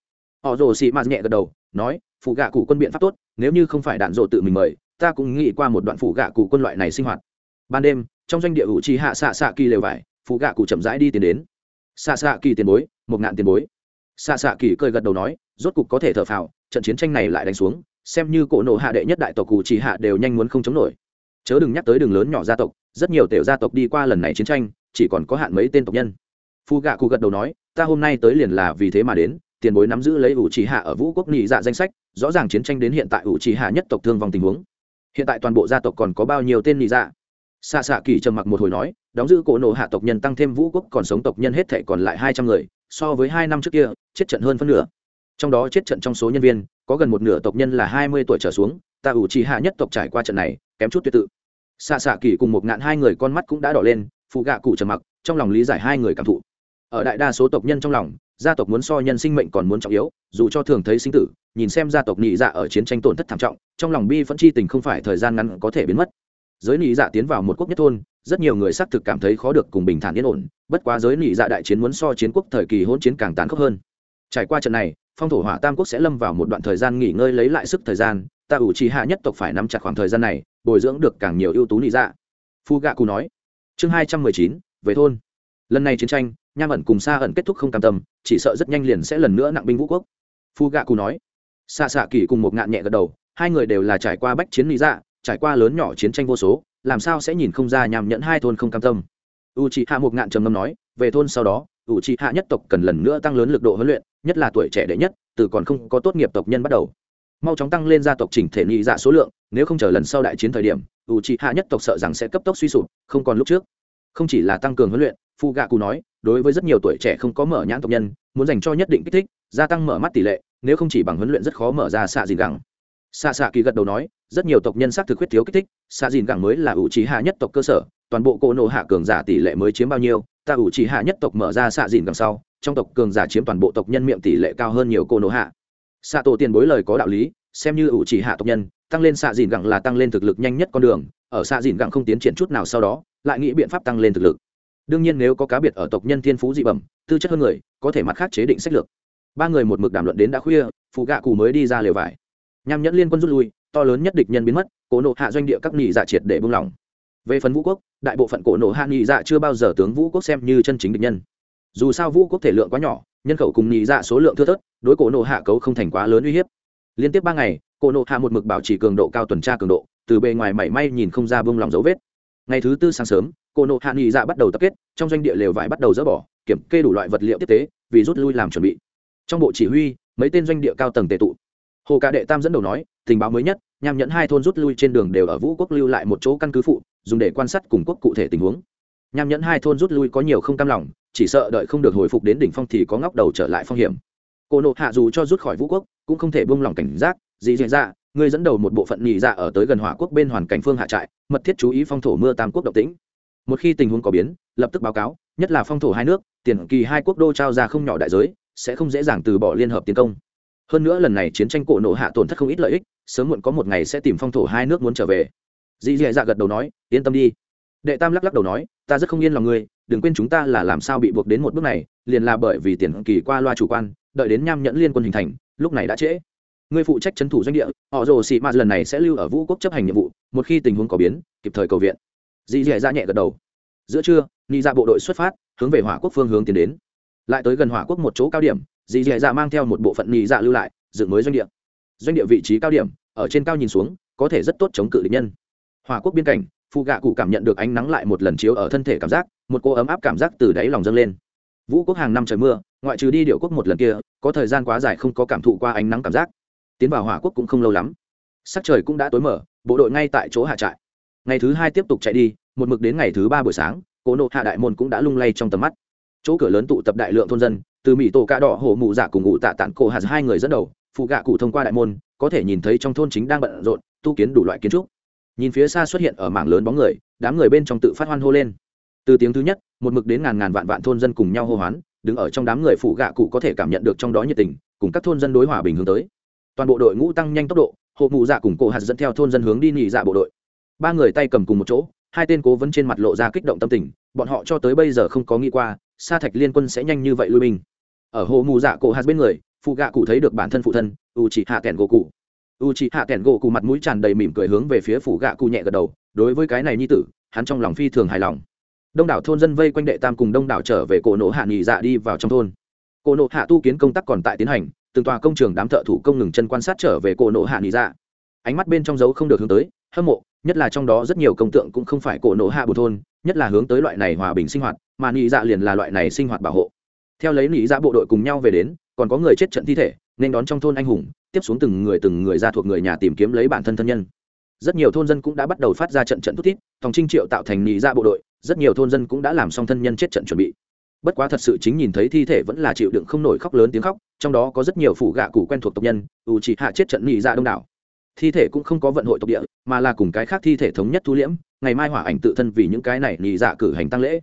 họ rồ xị mạt nhẹ gật đầu, nói phụ gạ cụ quân biện pháp tốt, nếu như không phải đạn dộ tự mình mời, ta cũng nghĩ qua một đoạn phụ gạ cụ quân loại này sinh hoạt. Ban đêm, trong doanh địa hữu trì hạ xạ xạ kỳ lều vải phụ gạ cụ chậm rãi đi tiến đến. Xạ xạ kỳ tiền bối, một ngạn tiền bối. Xạ xạ kỳ cười gật đầu nói, rốt cục có thể thở phào, trận chiến tranh này lại đánh xuống, xem như cổ nộ hạ đệ nhất đại tộc cụ chỉ hạ đều nhanh muốn không chống nổi. Chớ đừng nhắc tới đường lớn nhỏ gia tộc, rất nhiều tiểu gia tộc đi qua lần này chiến tranh, chỉ còn có hạn mấy tên tộc nhân. Phu gạ cụ gật đầu nói, ta hôm nay tới liền là vì thế mà đến tiền bối nắm giữ lấy ủ trì hạ ở vũ quốc nghị dạ danh sách, rõ ràng chiến tranh đến hiện tại ủ trì hạ nhất tộc thương vong tình huống. Hiện tại toàn bộ gia tộc còn có bao nhiêu tên nghị dạ? Xạ xạ kỳ trầm mặc một hồi nói, đóng giữ cổ nộ hạ tộc nhân tăng thêm vũ quốc còn sống tộc nhân hết thể còn lại hai trăm người, so với hai năm trước kia, chết trận hơn phân nửa. Trong đó chết trận trong số nhân viên, có gần một nửa tộc nhân là hai mươi tuổi trở xuống, ta ủ trì hạ nhất tộc trải qua trận này, kém chút tuyệt tự. Xạ xạ kỳ cùng một ngạn hai người con mắt cũng đã đỏ lên, phụ gạ cụ trầm mặc, trong lòng lý giải hai người cảm thụ. Ở đại đa số tộc nhân trong lòng gia tộc muốn so nhân sinh mệnh còn muốn trọng yếu, dù cho thường thấy sinh tử, nhìn xem gia tộc nhị dạ ở chiến tranh tổn thất thảm trọng, trong lòng bi phẫn chi tình không phải thời gian ngắn có thể biến mất. Giới nhị dạ tiến vào một quốc nhất thôn, rất nhiều người xác thực cảm thấy khó được cùng bình thản yên ổn, bất quá giới nhị dạ đại chiến muốn so chiến quốc thời kỳ hỗn chiến càng tán khốc hơn. Trải qua trận này, phong thổ hỏa tam quốc sẽ lâm vào một đoạn thời gian nghỉ ngơi lấy lại sức thời gian, ta ủ trì hạ nhất tộc phải nắm chặt khoảng thời gian này, bồi dưỡng được càng nhiều ưu tú nhị dạ. Phu gạ cù nói, chương hai trăm mười chín, về thôn. Lần này chiến tranh nham ẩn cùng xa ẩn kết thúc không cam tâm, chỉ sợ rất nhanh liền sẽ lần nữa nặng binh vũ quốc. Phu gạ cù nói. Xa xạ kỳ cùng một ngạn nhẹ gật đầu, hai người đều là trải qua bách chiến lý dạ trải qua lớn nhỏ chiến tranh vô số, làm sao sẽ nhìn không ra nhằm nhẫn hai thôn không cam tâm. U c hạ một ngạn trầm ngâm nói, về thôn sau đó u c hạ nhất tộc cần lần nữa tăng lớn lực độ huấn luyện, nhất là tuổi trẻ đệ nhất, từ còn không có tốt nghiệp tộc nhân bắt đầu. Mau chóng tăng lên gia tộc chỉnh thể nghị dạ số lượng, nếu không chờ lần sau đại chiến thời điểm u c hạ nhất tộc sợ rằng sẽ cấp tốc suy sụp, không còn lúc trước. Không chỉ là tăng cường huấn luyện, phu gạ cù nói đối với rất nhiều tuổi trẻ không có mở nhãn tộc nhân, muốn dành cho nhất định kích thích, gia tăng mở mắt tỷ lệ, nếu không chỉ bằng huấn luyện rất khó mở ra xạ dìn gẳng. Xạ xạ kỳ gật đầu nói, rất nhiều tộc nhân xác thực huyết thiếu kích thích, xạ dìn gẳng mới là ủ trí hạ nhất tộc cơ sở, toàn bộ cỗ nộ hạ cường giả tỷ lệ mới chiếm bao nhiêu, ta ủ trí hạ nhất tộc mở ra xạ dìn gẳng sau, trong tộc cường giả chiếm toàn bộ tộc nhân miệng tỷ lệ cao hơn nhiều cỗ nộ hạ. Xạ tổ tiền bối lời có đạo lý, xem như ủ trí hạ tộc nhân, tăng lên xạ dìn gẳng là tăng lên thực lực nhanh nhất con đường, ở xạ dìn gẳng không tiến triển chút nào sau đó, lại nghĩ biện pháp tăng lên thực lực đương nhiên nếu có cá biệt ở tộc nhân thiên phú dị bẩm, tư chất hơn người, có thể mặt khác chế định sách lược. Ba người một mực đàm luận đến đã khuya phụ gạ cù mới đi ra lều vải. Nham nhẫn liên quân rút lui, to lớn nhất địch nhân biến mất, cổ nộ hạ doanh địa các nghỉ dạ triệt để buông lỏng. Về phần vũ quốc, đại bộ phận cổ nộ hạ nghỉ dạ chưa bao giờ tướng vũ quốc xem như chân chính địch nhân. Dù sao vũ quốc thể lượng quá nhỏ, nhân khẩu cùng nghỉ dạ số lượng thưa thớt, đối cổ nộ hạ cấu không thành quá lớn uy hiếp. Liên tiếp ba ngày, cổ nộ hạ một mực bảo trì cường độ cao tuần tra cường độ, từ bề ngoài mảy may nhìn không ra buông lỏng dấu vết. Ngày thứ tư sáng sớm Cô nộ hạ nghỉ dạ bắt đầu tập kết trong doanh địa lều vải bắt đầu dỡ bỏ kiểm kê đủ loại vật liệu tiếp tế vì rút lui làm chuẩn bị. Trong bộ chỉ huy mấy tên doanh địa cao tầng tệ tụ. Hồ ca đệ tam dẫn đầu nói tình báo mới nhất nhằm nhẫn hai thôn rút lui trên đường đều ở vũ quốc lưu lại một chỗ căn cứ phụ dùng để quan sát cùng quốc cụ thể tình huống. Nhằm nhẫn hai thôn rút lui có nhiều không cam lòng chỉ sợ đợi không được hồi phục đến đỉnh phong thì có ngóc đầu trở lại phong hiểm. Cô nộ hạ dù cho rút khỏi vũ quốc cũng không thể buông lỏng cảnh giác gì diễn dạ, người dẫn đầu một bộ phận nhị dạ ở tới gần hỏa quốc bên hoàn cảnh phương hạ trại mật thiết chú ý phong thổ mưa tam quốc động tĩnh một khi tình huống có biến, lập tức báo cáo, nhất là phong thổ hai nước, tiền kỳ hai quốc đô trao ra không nhỏ đại giới, sẽ không dễ dàng từ bỏ liên hợp tiến công. Hơn nữa lần này chiến tranh cổ nộ hạ tổn thất không ít lợi ích, sớm muộn có một ngày sẽ tìm phong thổ hai nước muốn trở về. Dì dì dạ gật đầu nói, yên tâm đi. Đệ tam lắc lắc đầu nói, ta rất không yên lòng ngươi, đừng quên chúng ta là làm sao bị buộc đến một bước này, liền là bởi vì tiền kỳ qua loa chủ quan, đợi đến nham nhẫn liên quân hình thành, lúc này đã trễ. Ngươi phụ trách trấn thủ doanh địa, họ rồ sĩ mạt lần này sẽ lưu ở vũ quốc chấp hành nhiệm vụ, một khi tình huống có biến, kịp thời cầu viện dì dì dạ nhẹ gật đầu. Giữa trưa ni ra dạ bộ đội xuất phát, hướng về hỏa quốc phương hướng tiến đến. Lại tới gần hỏa quốc một chỗ cao điểm, dì dì dạ mang theo một bộ phận nhị dạ lưu lại, dựng mới doanh địa. Doanh địa vị trí cao điểm, ở trên cao nhìn xuống, có thể rất tốt chống cự địch nhân. Hỏa quốc biên cảnh phụ gạ cụ cảm nhận được ánh nắng lại một lần chiếu ở thân thể cảm giác, một cô ấm áp cảm giác từ đáy lòng dâng lên. Vũ quốc hàng năm trời mưa, ngoại trừ đi điệu quốc một lần kia, có thời gian quá dài không có cảm thụ qua ánh nắng cảm giác. Tiến vào hỏa quốc cũng không lâu lắm. Sắc trời cũng đã tối mở bộ đội ngay tại chỗ hạ trại ngày thứ hai tiếp tục chạy đi, một mực đến ngày thứ ba buổi sáng cỗ nộ hạ đại môn cũng đã lung lay trong tầm mắt. Chỗ cửa lớn tụ tập đại lượng thôn dân, từ mỹ tổ cạ đỏ hổ mụ dạ cùng ngụ tạ tản cổ hạt hai người dẫn đầu phụ gạ cụ thông qua đại môn, có thể nhìn thấy trong thôn chính đang bận rộn, tu kiến đủ loại kiến trúc. Nhìn phía xa xuất hiện ở mảng lớn bóng người, đám người bên trong tự phát hoan hô lên. Từ tiếng thứ nhất, một mực đến ngàn ngàn vạn vạn thôn dân cùng nhau hô hoán, đứng ở trong đám người phụ gạ cụ có thể cảm nhận được trong đó nhiệt tình, cùng các thôn dân đối hòa bình hướng tới. Toàn bộ đội ngũ tăng nhanh tốc độ hộ mụ dạ cùng cổ hạt dẫn theo thôn dân hướng đi nghỉ dạ bộ đội ba người tay cầm cùng một chỗ, hai tên cố vấn trên mặt lộ ra kích động tâm tình, bọn họ cho tới bây giờ không có nghĩ qua, sa thạch liên quân sẽ nhanh như vậy lui binh. Ở hồ mù dạ cổ hạt bên người phụ gạ cụ thấy được bản thân phụ thân u chỉ hạ kẻn gỗ cụ u chỉ hạ kẻn gỗ cụ mặt mũi tràn đầy mỉm cười hướng về phía phủ gạ cụ nhẹ gật đầu, đối với cái này nhi tử, hắn trong lòng phi thường hài lòng. Đông đảo thôn dân vây quanh đệ tam cùng đông đảo trở về cổ nộ hạ nghỉ dạ đi vào trong thôn. Cổ nộ hạ tu kiến công tác còn tại tiến hành, từng tòa công trường đám thợ thủ công ngừng chân quan sát trở về cổ nộ hạ nghỉ dạ. Ánh mắt bên trong dấu không được hướng tới hâm mộ, nhất là trong đó rất nhiều công tượng cũng không phải cổ nổ hạ bồ thôn, nhất là hướng tới loại này hòa bình sinh hoạt, mà nghỉ dạ liền là loại này sinh hoạt bảo hộ. Theo lấy nghỉ dạ bộ đội cùng nhau về đến, còn có người chết trận thi thể, nên đón trong thôn anh hùng, tiếp xuống từng người từng người ra thuộc người nhà tìm kiếm lấy bản thân thân nhân. Rất nhiều thôn dân cũng đã bắt đầu phát ra trận trận thút thít thòng trinh triệu tạo thành nghỉ dạ bộ đội, rất nhiều thôn dân cũng đã làm xong thân nhân chết trận chuẩn bị. Bất quá thật sự chính nhìn thấy thi thể vẫn là chịu đựng không nổi khóc lớn tiếng khóc, trong đó có rất nhiều phủ gạ cụ quen thuộc tộc nhân ủ chỉ hạ chết trận nghỉ dạ đông đảo thi thể cũng không có vận hội tộc địa, mà là cùng cái khác thi thể thống nhất thu liễm, ngày mai hỏa ảnh tự thân vì những cái này nhị dạ cử hành tăng lễ.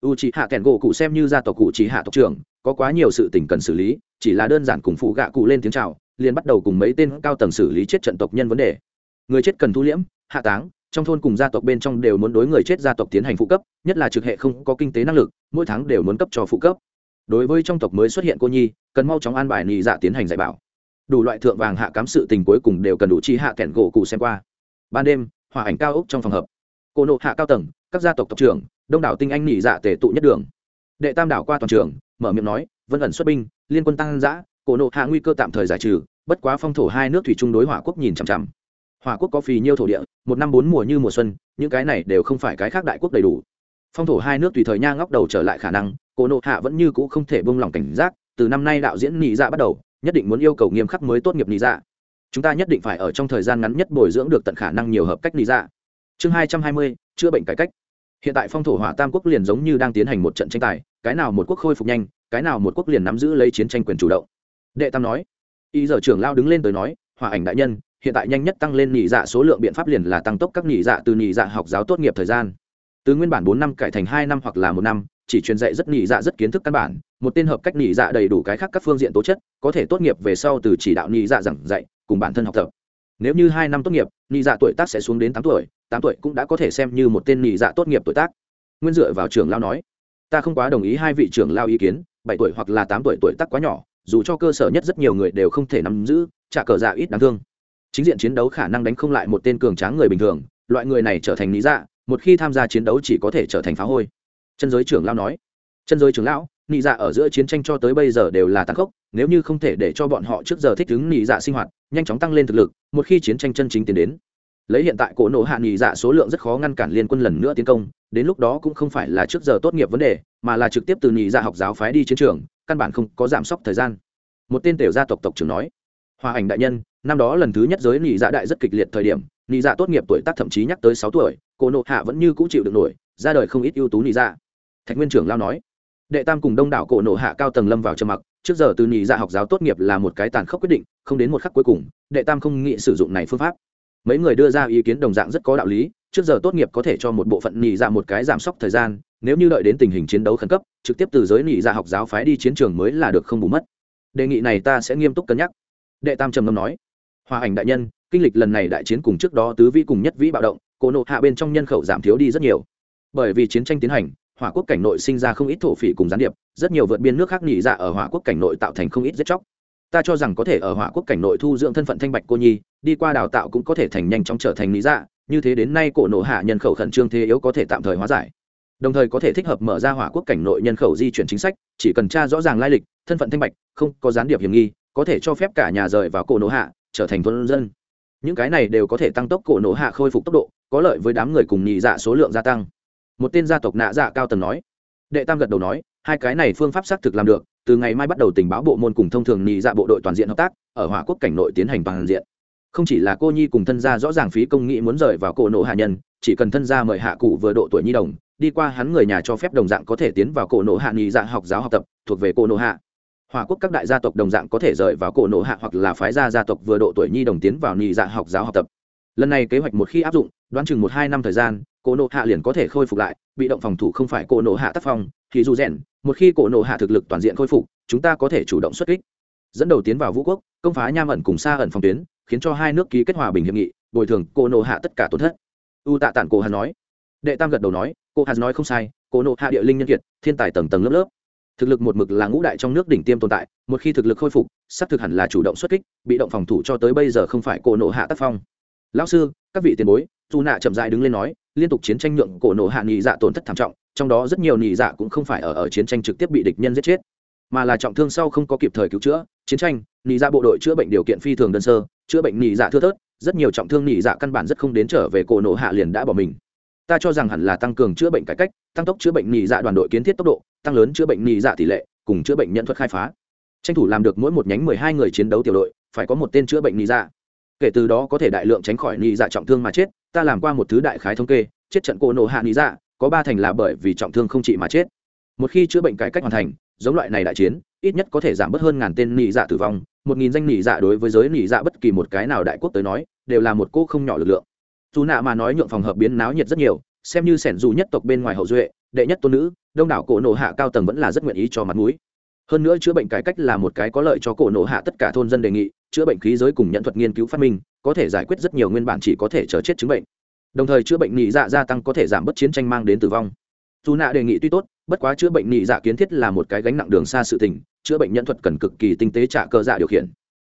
U chỉ hạ kèn gỗ cụ xem như gia tộc cụ chỉ hạ tộc trưởng, có quá nhiều sự tình cần xử lý, chỉ là đơn giản cùng phụ gạ cụ lên tiếng chào, liền bắt đầu cùng mấy tên cao tầng xử lý chết trận tộc nhân vấn đề. Người chết cần thu liễm, hạ táng, trong thôn cùng gia tộc bên trong đều muốn đối người chết gia tộc tiến hành phụ cấp, nhất là trực hệ không có kinh tế năng lực, mỗi tháng đều muốn cấp cho phụ cấp. Đối với trong tộc mới xuất hiện cô nhi, cần mau chóng an bài nhị dạ tiến hành dạy bảo đủ loại thượng vàng hạ cám sự tình cuối cùng đều cần đủ chi hạ kẻn gỗ cụ xem qua. Ban đêm, hòa ảnh cao ốc trong phòng hợp. Cô nộ hạ cao tầng, các gia tộc tộc trưởng, đông đảo tinh anh nhị dạ tề tụ nhất đường. Đệ tam đảo qua toàn trường, mở miệng nói, vân ẩn xuất binh, liên quân tăng giã cổ nộ hạ nguy cơ tạm thời giải trừ, bất quá phong thổ hai nước thủy chung đối hỏa quốc nhìn chằm chằm. Hỏa quốc có phì nhiêu thổ địa, một năm bốn mùa như mùa xuân, những cái này đều không phải cái khác đại quốc đầy đủ. Phong thổ hai nước tùy thời nha ngóc đầu trở lại khả năng cổ nộ hạ vẫn như cũ không thể bông lỏng cảnh giác, từ năm nay đạo diễn nhị dạ bắt đầu nhất định muốn yêu cầu nghiêm khắc mới tốt nghiệp lý dạ chúng ta nhất định phải ở trong thời gian ngắn nhất bồi dưỡng được tận khả năng nhiều hợp cách lý dạ chương hai trăm hai mươi, chữa bệnh cải cách. Hiện tại phong thổ hỏa tam quốc liền giống như đang tiến hành một trận tranh tài, cái nào một quốc khôi phục nhanh, cái nào một quốc liền nắm giữ lấy chiến tranh quyền chủ động. Đệ tam nói, y giờ trưởng lao đứng lên tới nói hòa ảnh đại nhân, hiện tại nhanh nhất tăng lên nhị dạ số lượng biện pháp liền là tăng tốc các nhị dạ từ nhị dạ học giáo tốt nghiệp thời gian. Từ nguyên bản bốn năm cải thành hai năm hoặc là một năm, chỉ truyền dạy rất nhị dạ rất kiến thức căn bản một tên hợp cách nhị dạ đầy đủ cái khác các phương diện tố chất, có thể tốt nghiệp về sau từ chỉ đạo nhị dạ giảng dạy, cùng bản thân học tập. Nếu như hai năm tốt nghiệp nhị dạ tuổi tác sẽ xuống đến tám tuổi tám tuổi cũng đã có thể xem như một tên nhị dạ tốt nghiệp tuổi tác. Nguyên dựa vào trưởng lao nói, ta không quá đồng ý hai vị trưởng lao ý kiến, bảy tuổi hoặc là tám tuổi tuổi tác quá nhỏ, dù cho cơ sở nhất rất nhiều người đều không thể nắm giữ, trả cờ dạ ít đáng thương. Chính diện chiến đấu khả năng đánh không lại một tên cường tráng người bình thường, loại người này trở thành lý dạ một khi tham gia chiến đấu chỉ có thể trở thành phá hôi. Chân giới trưởng lao nói. Chân giới trưởng lão nị dạ ở giữa chiến tranh cho tới bây giờ đều là tăng khốc, nếu như không thể để cho bọn họ trước giờ thích ứng nị dạ sinh hoạt, nhanh chóng tăng lên thực lực, một khi chiến tranh chân chính tiến đến. Lấy hiện tại cổ nộ hạ nị dạ số lượng rất khó ngăn cản liên quân lần nữa tiến công, đến lúc đó cũng không phải là trước giờ tốt nghiệp vấn đề, mà là trực tiếp từ nị dạ học giáo phái đi chiến trường, căn bản không có giảm sốc thời gian. Một tên tiểu gia tộc tộc trưởng nói hòa ảnh đại nhân, năm đó lần thứ nhất giới nị dạ đại rất kịch liệt thời điểm, nị dạ tốt nghiệp tuổi tác thậm chí nhắc tới sáu tuổi, cổ nộ hạ vẫn như cũ chịu được nổi, ra đời không ít ưu tú nị dạ. Thạch nguyên trưởng lao nói đệ tam cùng đông đảo cổ nộ hạ cao tầng lâm vào trầm mặc, trước giờ từ nhị dạ học giáo tốt nghiệp là một cái tàn khốc quyết định, không đến một khắc cuối cùng, đệ tam không nghĩ sử dụng này phương pháp. Mấy người đưa ra ý kiến đồng dạng rất có đạo lý, trước giờ tốt nghiệp có thể cho một bộ phận nhị dạ một cái giảm sốc thời gian, nếu như đợi đến tình hình chiến đấu khẩn cấp, trực tiếp từ giới nhị dạ học giáo phái đi chiến trường mới là được không bù mất. Đề nghị này ta sẽ nghiêm túc cân nhắc. Đệ tam trầm ngâm nói. Hòa ảnh đại nhân, kinh lịch lần này đại chiến cùng trước đó tứ vĩ cùng nhất vĩ bạo động, cổ nộ hạ bên trong nhân khẩu giảm thiếu đi rất nhiều. Bởi vì chiến tranh tiến hành hỏa quốc cảnh nội sinh ra không ít thổ phỉ cùng gián điệp, rất nhiều vượt biên nước khác nhị dạ ở hỏa quốc cảnh nội tạo thành không ít giết chóc. Ta cho rằng có thể ở hỏa quốc cảnh nội thu dưỡng thân phận thanh bạch cô nhi, đi qua đào tạo cũng có thể thành nhanh chóng trở thành lý dạ như thế đến nay cổ nộ hạ nhân khẩu khẩn trương thế yếu có thể tạm thời hóa giải. Đồng thời có thể thích hợp mở ra hỏa quốc cảnh nội nhân khẩu di chuyển chính sách, chỉ cần tra rõ ràng lai lịch, thân phận thanh bạch, không có gián điệp hiểm nghi, có thể cho phép cả nhà rời vào cổ nộ hạ, trở thành thôn dân. Những cái này đều có thể tăng tốc cổ nộ hạ khôi phục tốc độ, có lợi với đám người cùng nhị dạ số lượng gia tăng một tên gia tộc nạ dạ cao tầng nói. Đệ tam gật đầu nói, hai cái này phương pháp xác thực làm được, từ ngày mai bắt đầu tình báo bộ môn cùng thông thường nhị dạ bộ đội toàn diện hợp tác, ở hỏa quốc cảnh nội tiến hành toàn diện. Không chỉ là cô nhi cùng thân gia rõ ràng phí công nghị muốn rời vào cổ nộ hạ nhân, chỉ cần thân gia mời hạ cụ vừa độ tuổi nhi đồng, đi qua hắn người nhà cho phép đồng dạng có thể tiến vào cổ nộ hạ nhị dạ học giáo học tập, thuộc về cổ nộ hạ. Hỏa quốc các đại gia tộc đồng dạng có thể rời vào cổ nộ hạ hoặc là phái gia gia tộc vừa độ tuổi nhi đồng tiến vào nhị dạ học giáo học tập. Lần này kế hoạch một khi áp dụng, đoán chừng một hai năm thời gian cổ nộ hạ liền có thể khôi phục lại, bị động phòng thủ không phải cổ nộ hạ tác phong, thì dù rèn, một khi cổ nộ hạ thực lực toàn diện khôi phục, chúng ta có thể chủ động xuất kích. Dẫn đầu tiến vào vũ quốc, công phá nham ẩn cùng xa ẩn phòng tuyến, khiến cho hai nước ký kết hòa bình hiệp nghị, bồi thường cổ nộ hạ tất cả tổn thất. U tạ tản cổ hà nói. Đệ tam gật đầu nói cô hà nói không sai, cổ nộ hạ địa linh nhân kiệt, thiên tài tầng tầng lớp lớp. Thực lực một mực là ngũ đại trong nước đỉnh tiêm tồn tại, một khi thực lực khôi phục sắp thực hẳn là chủ động xuất kích, bị động phòng thủ cho tới bây giờ không phải cổ nộ hạ tác phong. Lão sư, các vị tiền bối. Dù nạ chậm dại đứng lên nói liên tục chiến tranh nhượng cổ nổ hạ nhị dạ tổn thất thảm trọng, trong đó rất nhiều nhị dạ cũng không phải ở ở chiến tranh trực tiếp bị địch nhân giết chết, mà là trọng thương sau không có kịp thời cứu chữa. Chiến tranh, nhị dạ bộ đội chữa bệnh điều kiện phi thường đơn sơ, chữa bệnh nhị dạ thưa thớt, rất nhiều trọng thương nhị dạ căn bản rất không đến trở về cổ nổ hạ liền đã bỏ mình. Ta cho rằng hẳn là tăng cường chữa bệnh cải cách, tăng tốc chữa bệnh nhị dạ đoàn đội kiến thiết tốc độ, tăng lớn chữa bệnh nhị dạ tỷ lệ, cùng chữa bệnh nhận thuật khai phá. Tranh thủ làm được mỗi một nhánh mười hai người chiến đấu tiểu đội, phải có một tên chữa bệnh nhị dạ. Kể từ đó có thể đại lượng tránh khỏi nhị dạ trọng thương mà chết ta làm qua một thứ đại khái thống kê, chết trận cổ nổ hạ nghĩ dạ có ba thành là bởi vì trọng thương không trị mà chết. Một khi chữa bệnh cải cách hoàn thành, giống loại này đại chiến, ít nhất có thể giảm bớt hơn ngàn tên nị dạ tử vong. Một nghìn danh nị dạ đối với giới nị dạ bất kỳ một cái nào đại quốc tới nói, đều là một cô không nhỏ lực lượng. Dù nạ mà nói nhượng phòng hợp biến náo nhiệt rất nhiều, xem như sẻn dù nhất tộc bên ngoài hậu duệ, đệ nhất tôn nữ, đông đảo cổ nổ hạ cao tầng vẫn là rất nguyện ý cho mặt mũi. Hơn nữa chữa bệnh cải cách là một cái có lợi cho cổ nổ hạ tất cả thôn dân đề nghị, chữa bệnh khí giới cùng nhận thuật nghiên cứu phát minh có thể giải quyết rất nhiều nguyên bản chỉ có thể chờ chết chứng bệnh. Đồng thời chữa bệnh nhị dạ gia tăng có thể giảm bớt chiến tranh mang đến tử vong. Dù nạ đề nghị tuy tốt, bất quá chữa bệnh nhị dạ kiến thiết là một cái gánh nặng đường xa sự tình, chữa bệnh nhân thuật cần cực kỳ tinh tế trả cơ dạ điều khiển.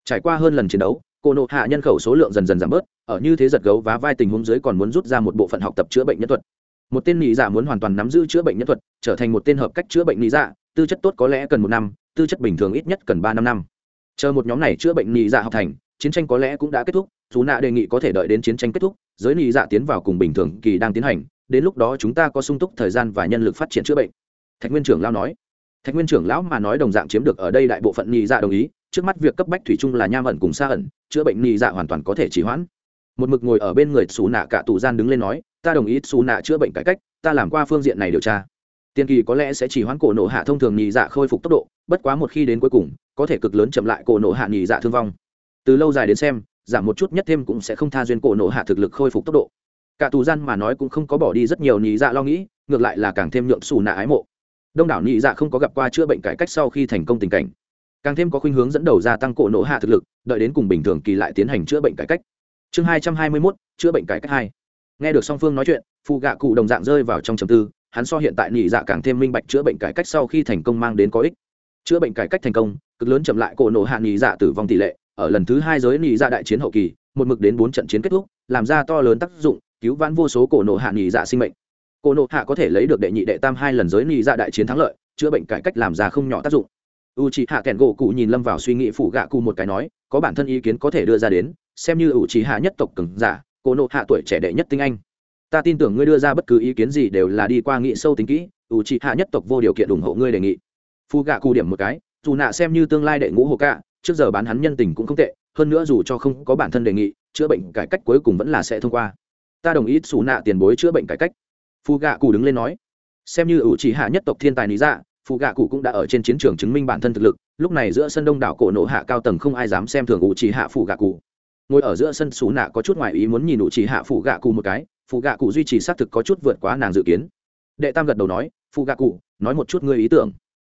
Trải qua hơn lần chiến đấu, cô nộ hạ nhân khẩu số lượng dần dần giảm bớt, ở như thế giật gấu và vai tình huống dưới còn muốn rút ra một bộ phận học tập chữa bệnh nhân thuật. Một tên nhị dạ muốn hoàn toàn nắm giữ chữa bệnh nhân thuật, trở thành một tên hợp cách chữa bệnh nhị dạ tư chất tốt có lẽ cần một năm, tư chất bình thường ít nhất cần ba năm năm. Chờ một nhóm này chữa bệnh nhị dạ học thành, chiến tranh có lẽ cũng đã kết thúc dù nạ đề nghị có thể đợi đến chiến tranh kết thúc, giới nị dạ tiến vào cùng bình thường kỳ đang tiến hành, đến lúc đó chúng ta có sung túc thời gian và nhân lực phát triển chữa bệnh. Thạch nguyên trưởng lao nói. Thạch nguyên trưởng lão mà nói đồng dạng chiếm được ở đây đại bộ phận nị dạ đồng ý, trước mắt việc cấp bách thủy chung là nham ẩn cùng xa ẩn, chữa bệnh nị dạ hoàn toàn có thể trì hoãn. Một mực ngồi ở bên người xù nạ cả tù gian đứng lên nói, ta đồng ý xù nạ chữa bệnh cải cách, ta làm qua phương diện này điều tra. Tiên kỳ có lẽ sẽ chỉ hoãn cổ nộ hạ thông thường nhị dạ khôi phục tốc độ, bất quá một khi đến cuối cùng, có thể cực lớn chậm lại cổ nộ hạ nhị dạ thương vong. Từ lâu dài đến xem giảm một chút nhất thêm cũng sẽ không tha duyên cổ nổ hạ thực lực khôi phục tốc độ. Cả tù gian mà nói cũng không có bỏ đi rất nhiều nhị dạ lo nghĩ, ngược lại là càng thêm nhượng xù nạ ái mộ. Đông đảo nhị dạ không có gặp qua chữa bệnh cải cách sau khi thành công tình cảnh. Càng thêm có khuynh hướng dẫn đầu gia tăng cổ nổ hạ thực lực, đợi đến cùng bình thường kỳ lại tiến hành chữa bệnh cải cách. Chương hai trăm hai mươi mốt, chữa bệnh cải cách hai. Nghe được song phương nói chuyện phụ gạ cụ đồng dạng rơi vào trong trầm tư, hắn so hiện tại nhị dạ càng thêm minh bạch chữa bệnh cải cách sau khi thành công mang đến có ích. Chữa bệnh cải cách thành công, cực lớn chậm lại cổ nổ hạ nhị dạ tử vong tỷ lệ ở lần thứ hai giới nhị dạ đại chiến hậu kỳ, một mực đến bốn trận chiến kết thúc, làm ra to lớn tác dụng, cứu vãn vô số cổ nộ hạ nhị dạ sinh mệnh. Cổ nộ hạ có thể lấy được đệ nhị đệ tam hai lần giới nhị dạ đại chiến thắng lợi, chữa bệnh cải cách làm ra không nhỏ tác dụng. U c hạ kẹn gỗ cụ nhìn lâm vào suy nghĩ phủ gạ cụ một cái nói, có bản thân ý kiến có thể đưa ra đến, xem như u c hạ nhất tộc cứng giả, cổ nộ hạ tuổi trẻ đệ nhất tinh anh. Ta tin tưởng ngươi đưa ra bất cứ ý kiến gì đều là đi qua nghị sâu tính kỹ u c hạ nhất tộc vô điều kiện ủng hộ ngươi đề nghị. Phu gạ cụ điểm một cái, dù nạ xem như tương lai đệ ngũ hồ cạ trước giờ bán hắn nhân tình cũng không tệ, hơn nữa dù cho không có bản thân đề nghị, chữa bệnh cải cách cuối cùng vẫn là sẽ thông qua. Ta đồng ý xù nạ tiền bối chữa bệnh cải cách. Phù gạ cụ đứng lên nói. Xem như ủ chỉ hạ nhất tộc thiên tài lý dạ phụ gạ cụ cũng đã ở trên chiến trường chứng minh bản thân thực lực, lúc này giữa sân đông đảo cổ nộ hạ cao tầng không ai dám xem thường ủ chỉ hạ phụ gạ cụ. Ngồi ở giữa sân xù nạ có chút ngoại ý muốn nhìn ủ chỉ hạ phụ gạ cụ một cái phụ gạ cụ duy trì xác thực có chút vượt quá nàng dự kiến. Đệ tam gật đầu nói phụ gạ cụ, nói một chút ngươi ý tưởng.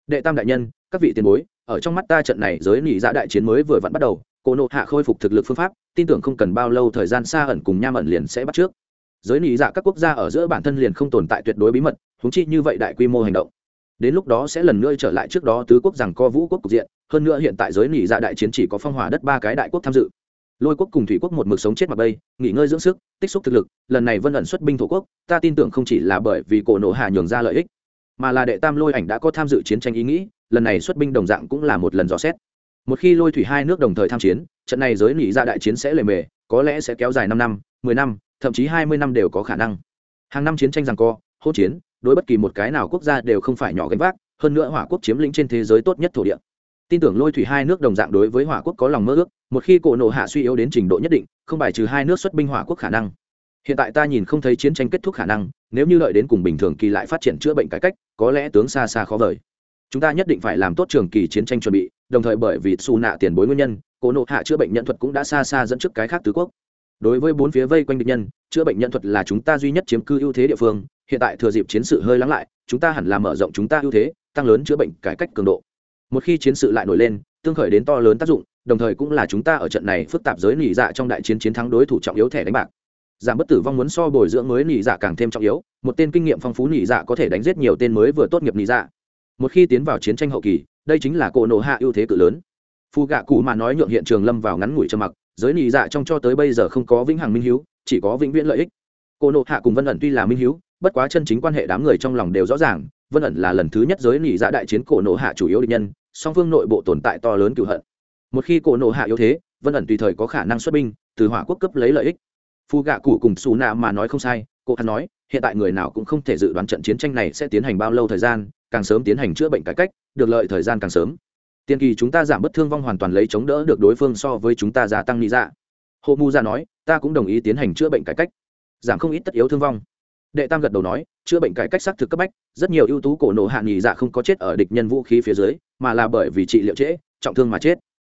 Đệ tam đại nhân, các vị tiền bối ở trong mắt ta trận này giới nỉ dạ đại chiến mới vừa vặn bắt đầu cổ nộ hạ khôi phục thực lực phương pháp, tin tưởng không cần bao lâu thời gian xa ẩn cùng nham ẩn liền sẽ bắt trước. Giới nỉ dạ các quốc gia ở giữa bản thân liền không tồn tại tuyệt đối bí mật húng chi như vậy đại quy mô hành động. Đến lúc đó sẽ lần nữa trở lại trước đó tứ quốc rằng co vũ quốc cục diện, hơn nữa hiện tại giới nỉ dạ đại chiến chỉ có phong hỏa đất ba cái đại quốc tham dự. Lôi quốc cùng thủy quốc một mực sống chết mặt bây nghỉ ngơi dưỡng sức, tích xúc thực lực, lần này vân ẩn xuất binh thổ quốc, ta tin tưởng không chỉ là bởi vì cổ nộ hạ nhường ra lợi ích, mà là đệ tam lôi ảnh đã có tham dự chiến tranh ý nghĩ lần này xuất binh đồng dạng cũng là một lần dò xét. Một khi lôi thủy hai nước đồng thời tham chiến, trận này giới nỉ ra dạ đại chiến sẽ lề mề, có lẽ sẽ kéo dài năm năm, mười năm, thậm chí hai mươi năm đều có khả năng. Hàng năm chiến tranh rằng co, hỗn chiến, đối bất kỳ một cái nào quốc gia đều không phải nhỏ gánh vác, hơn nữa hỏa quốc chiếm lĩnh trên thế giới tốt nhất thổ địa. Tin tưởng lôi thủy hai nước đồng dạng đối với hỏa quốc có lòng mơ ước, một khi cổ nộ hạ suy yếu đến trình độ nhất định, không bài trừ hai nước xuất binh hỏa quốc khả năng. Hiện tại ta nhìn không thấy chiến tranh kết thúc khả năng, nếu như lợi đến cùng bình thường kỳ lại phát triển chữa bệnh cải cách, có lẽ tướng xa xa khó vời chúng ta nhất định phải làm tốt trường kỳ chiến tranh chuẩn bị, đồng thời bởi vì xù nạ tiền bối nguyên nhân, cố nộ hạ chữa bệnh nhân thuật cũng đã xa xa dẫn trước cái khác tứ quốc. Đối với bốn phía vây quanh địch nhân, chữa bệnh nhân thuật là chúng ta duy nhất chiếm cư ưu thế địa phương, hiện tại thừa dịp chiến sự hơi lắng lại, chúng ta hẳn là mở rộng chúng ta ưu thế, tăng lớn chữa bệnh cải cách cường độ. Một khi chiến sự lại nổi lên, tương khởi đến to lớn tác dụng, đồng thời cũng là chúng ta ở trận này phức tạp giới nỉ dạ trong đại chiến chiến thắng đối thủ trọng yếu thẻ đánh bạc. Giảm bất tử vong muốn so bồi dưỡng mới nỉ dạ càng thêm trọng yếu, một tên kinh nghiệm phong phú nỉ dạ có thể đánh giết nhiều tên mới vừa tốt nghiệp nỉ dạ một khi tiến vào chiến tranh hậu kỳ, đây chính là cổ nổ hạ ưu thế cự lớn. Phù gạ cụ mà nói nhượng hiện trường lâm vào ngắn ngủi trầm mặc, giới nị dạ trong cho tới bây giờ không có vĩnh hằng minh hiếu, chỉ có vĩnh viễn lợi ích. Cổ nổ hạ cùng vân ẩn tuy là minh hiếu, bất quá chân chính quan hệ đám người trong lòng đều rõ ràng, vân ẩn là lần thứ nhất giới nị dạ đại chiến cổ nổ hạ chủ yếu địch nhân, song phương nội bộ tồn tại to lớn cựu hận. Một khi cổ nổ hạ yếu thế, vân ẩn tùy thời có khả năng xuất binh, từ hỏa quốc cấp lấy lợi ích. Phu gạ cụ cùng xù nạ mà nói không sai, cô hắn nói, hiện tại người nào cũng không thể dự đoán trận chiến tranh này sẽ tiến hành bao lâu thời gian càng sớm tiến hành chữa bệnh cải cách, được lợi thời gian càng sớm. Tiên kỳ chúng ta giảm bất thương vong hoàn toàn lấy chống đỡ được đối phương so với chúng ta gia tăng lý dạ. Hộ mu ra nói, ta cũng đồng ý tiến hành chữa bệnh cải cách, giảm không ít tất yếu thương vong. Đệ tam gật đầu nói, chữa bệnh cải cách xác thực cấp bách, rất nhiều ưu tú cổ nổ hạ nghỉ dạ không có chết ở địch nhân vũ khí phía dưới, mà là bởi vì trị liệu trễ, trọng thương mà chết.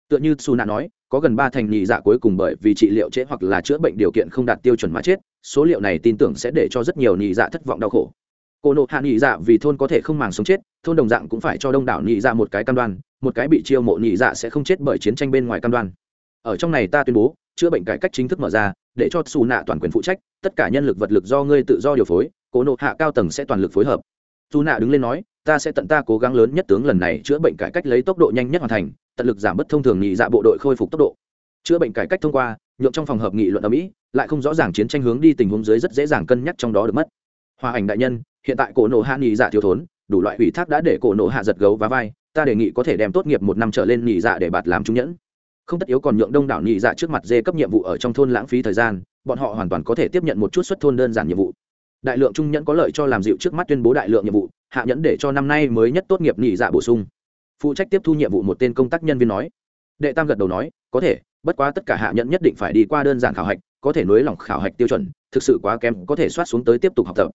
Tựa như su nạ nói, có gần ba thành nhị dạ cuối cùng bởi vì trị liệu trễ hoặc là chữa bệnh điều kiện không đạt tiêu chuẩn mà chết, số liệu này tin tưởng sẽ để cho rất nhiều nhị dạ thất vọng đau khổ cô nộ hạ nhị dạ vì thôn có thể không màng sống chết, thôn đồng dạng cũng phải cho đông đảo nhị dạ một cái cam đoan, một cái bị chiêu mộ nhị dạ sẽ không chết bởi chiến tranh bên ngoài cam đoan. Ở trong này ta tuyên bố, chữa bệnh cải cách chính thức mở ra, để cho xù nạ toàn quyền phụ trách, tất cả nhân lực vật lực do ngươi tự do điều phối cố nộ hạ cao tầng sẽ toàn lực phối hợp. Dù nạ đứng lên nói, ta sẽ tận ta cố gắng lớn nhất tướng lần này chữa bệnh cải cách lấy tốc độ nhanh nhất hoàn thành, tận lực giảm bớt thông thường nhị dạ bộ đội khôi phục tốc độ. Chữa bệnh cải cách thông qua, nhượng trong phòng hợp nghị luận ở mỹ, lại không rõ ràng chiến tranh hướng đi tình huống dưới rất dễ dàng cân nhắc trong đó được mất. Hòa ảnh đại nhân hiện tại cổ nộ hạ nhị dạ thiếu thốn, đủ loại ủy thác đã để cổ nộ hạ giật gấu và vai, ta đề nghị có thể đem tốt nghiệp một năm trở lên nhị dạ để bạt làm trung nhẫn. Không tất yếu còn nhượng đông đảo nhị dạ trước mặt dê cấp nhiệm vụ ở trong thôn lãng phí thời gian, bọn họ hoàn toàn có thể tiếp nhận một chút xuất thôn đơn giản nhiệm vụ. Đại lượng trung nhẫn có lợi cho làm dịu trước mắt tuyên bố đại lượng nhiệm vụ, hạ nhẫn để cho năm nay mới nhất tốt nghiệp nhị dạ bổ sung. Phụ trách tiếp thu nhiệm vụ một tên công tác nhân viên nói. Đệ tam gật đầu nói, có thể, bất quá tất cả hạ nhẫn nhất định phải đi qua đơn giản khảo hạch, có thể nối lỏng khảo hạch tiêu chuẩn, thực sự quá kém, có thể soát xuống tới tiếp tục học tập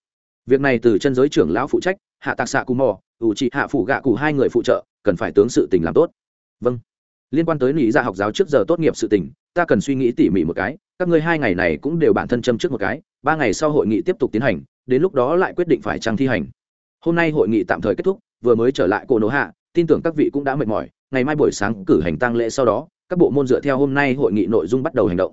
việc này từ chân giới trưởng lão phụ trách, hạ tạc xạ cù mò, ủ trị hạ phủ gạ cụ hai người phụ trợ, cần phải tướng sự tình làm tốt. Vâng. Liên quan tới lý gia dạ học giáo trước giờ tốt nghiệp sự tình, ta cần suy nghĩ tỉ mỉ một cái, các ngươi hai ngày này cũng đều bản thân châm trước một cái, ba ngày sau hội nghị tiếp tục tiến hành, đến lúc đó lại quyết định phải trang thi hành. Hôm nay hội nghị tạm thời kết thúc, vừa mới trở lại cô nỗ hạ, tin tưởng các vị cũng đã mệt mỏi, ngày mai buổi sáng cử hành tăng lễ sau đó, các bộ môn dựa theo hôm nay hội nghị nội dung bắt đầu hành động.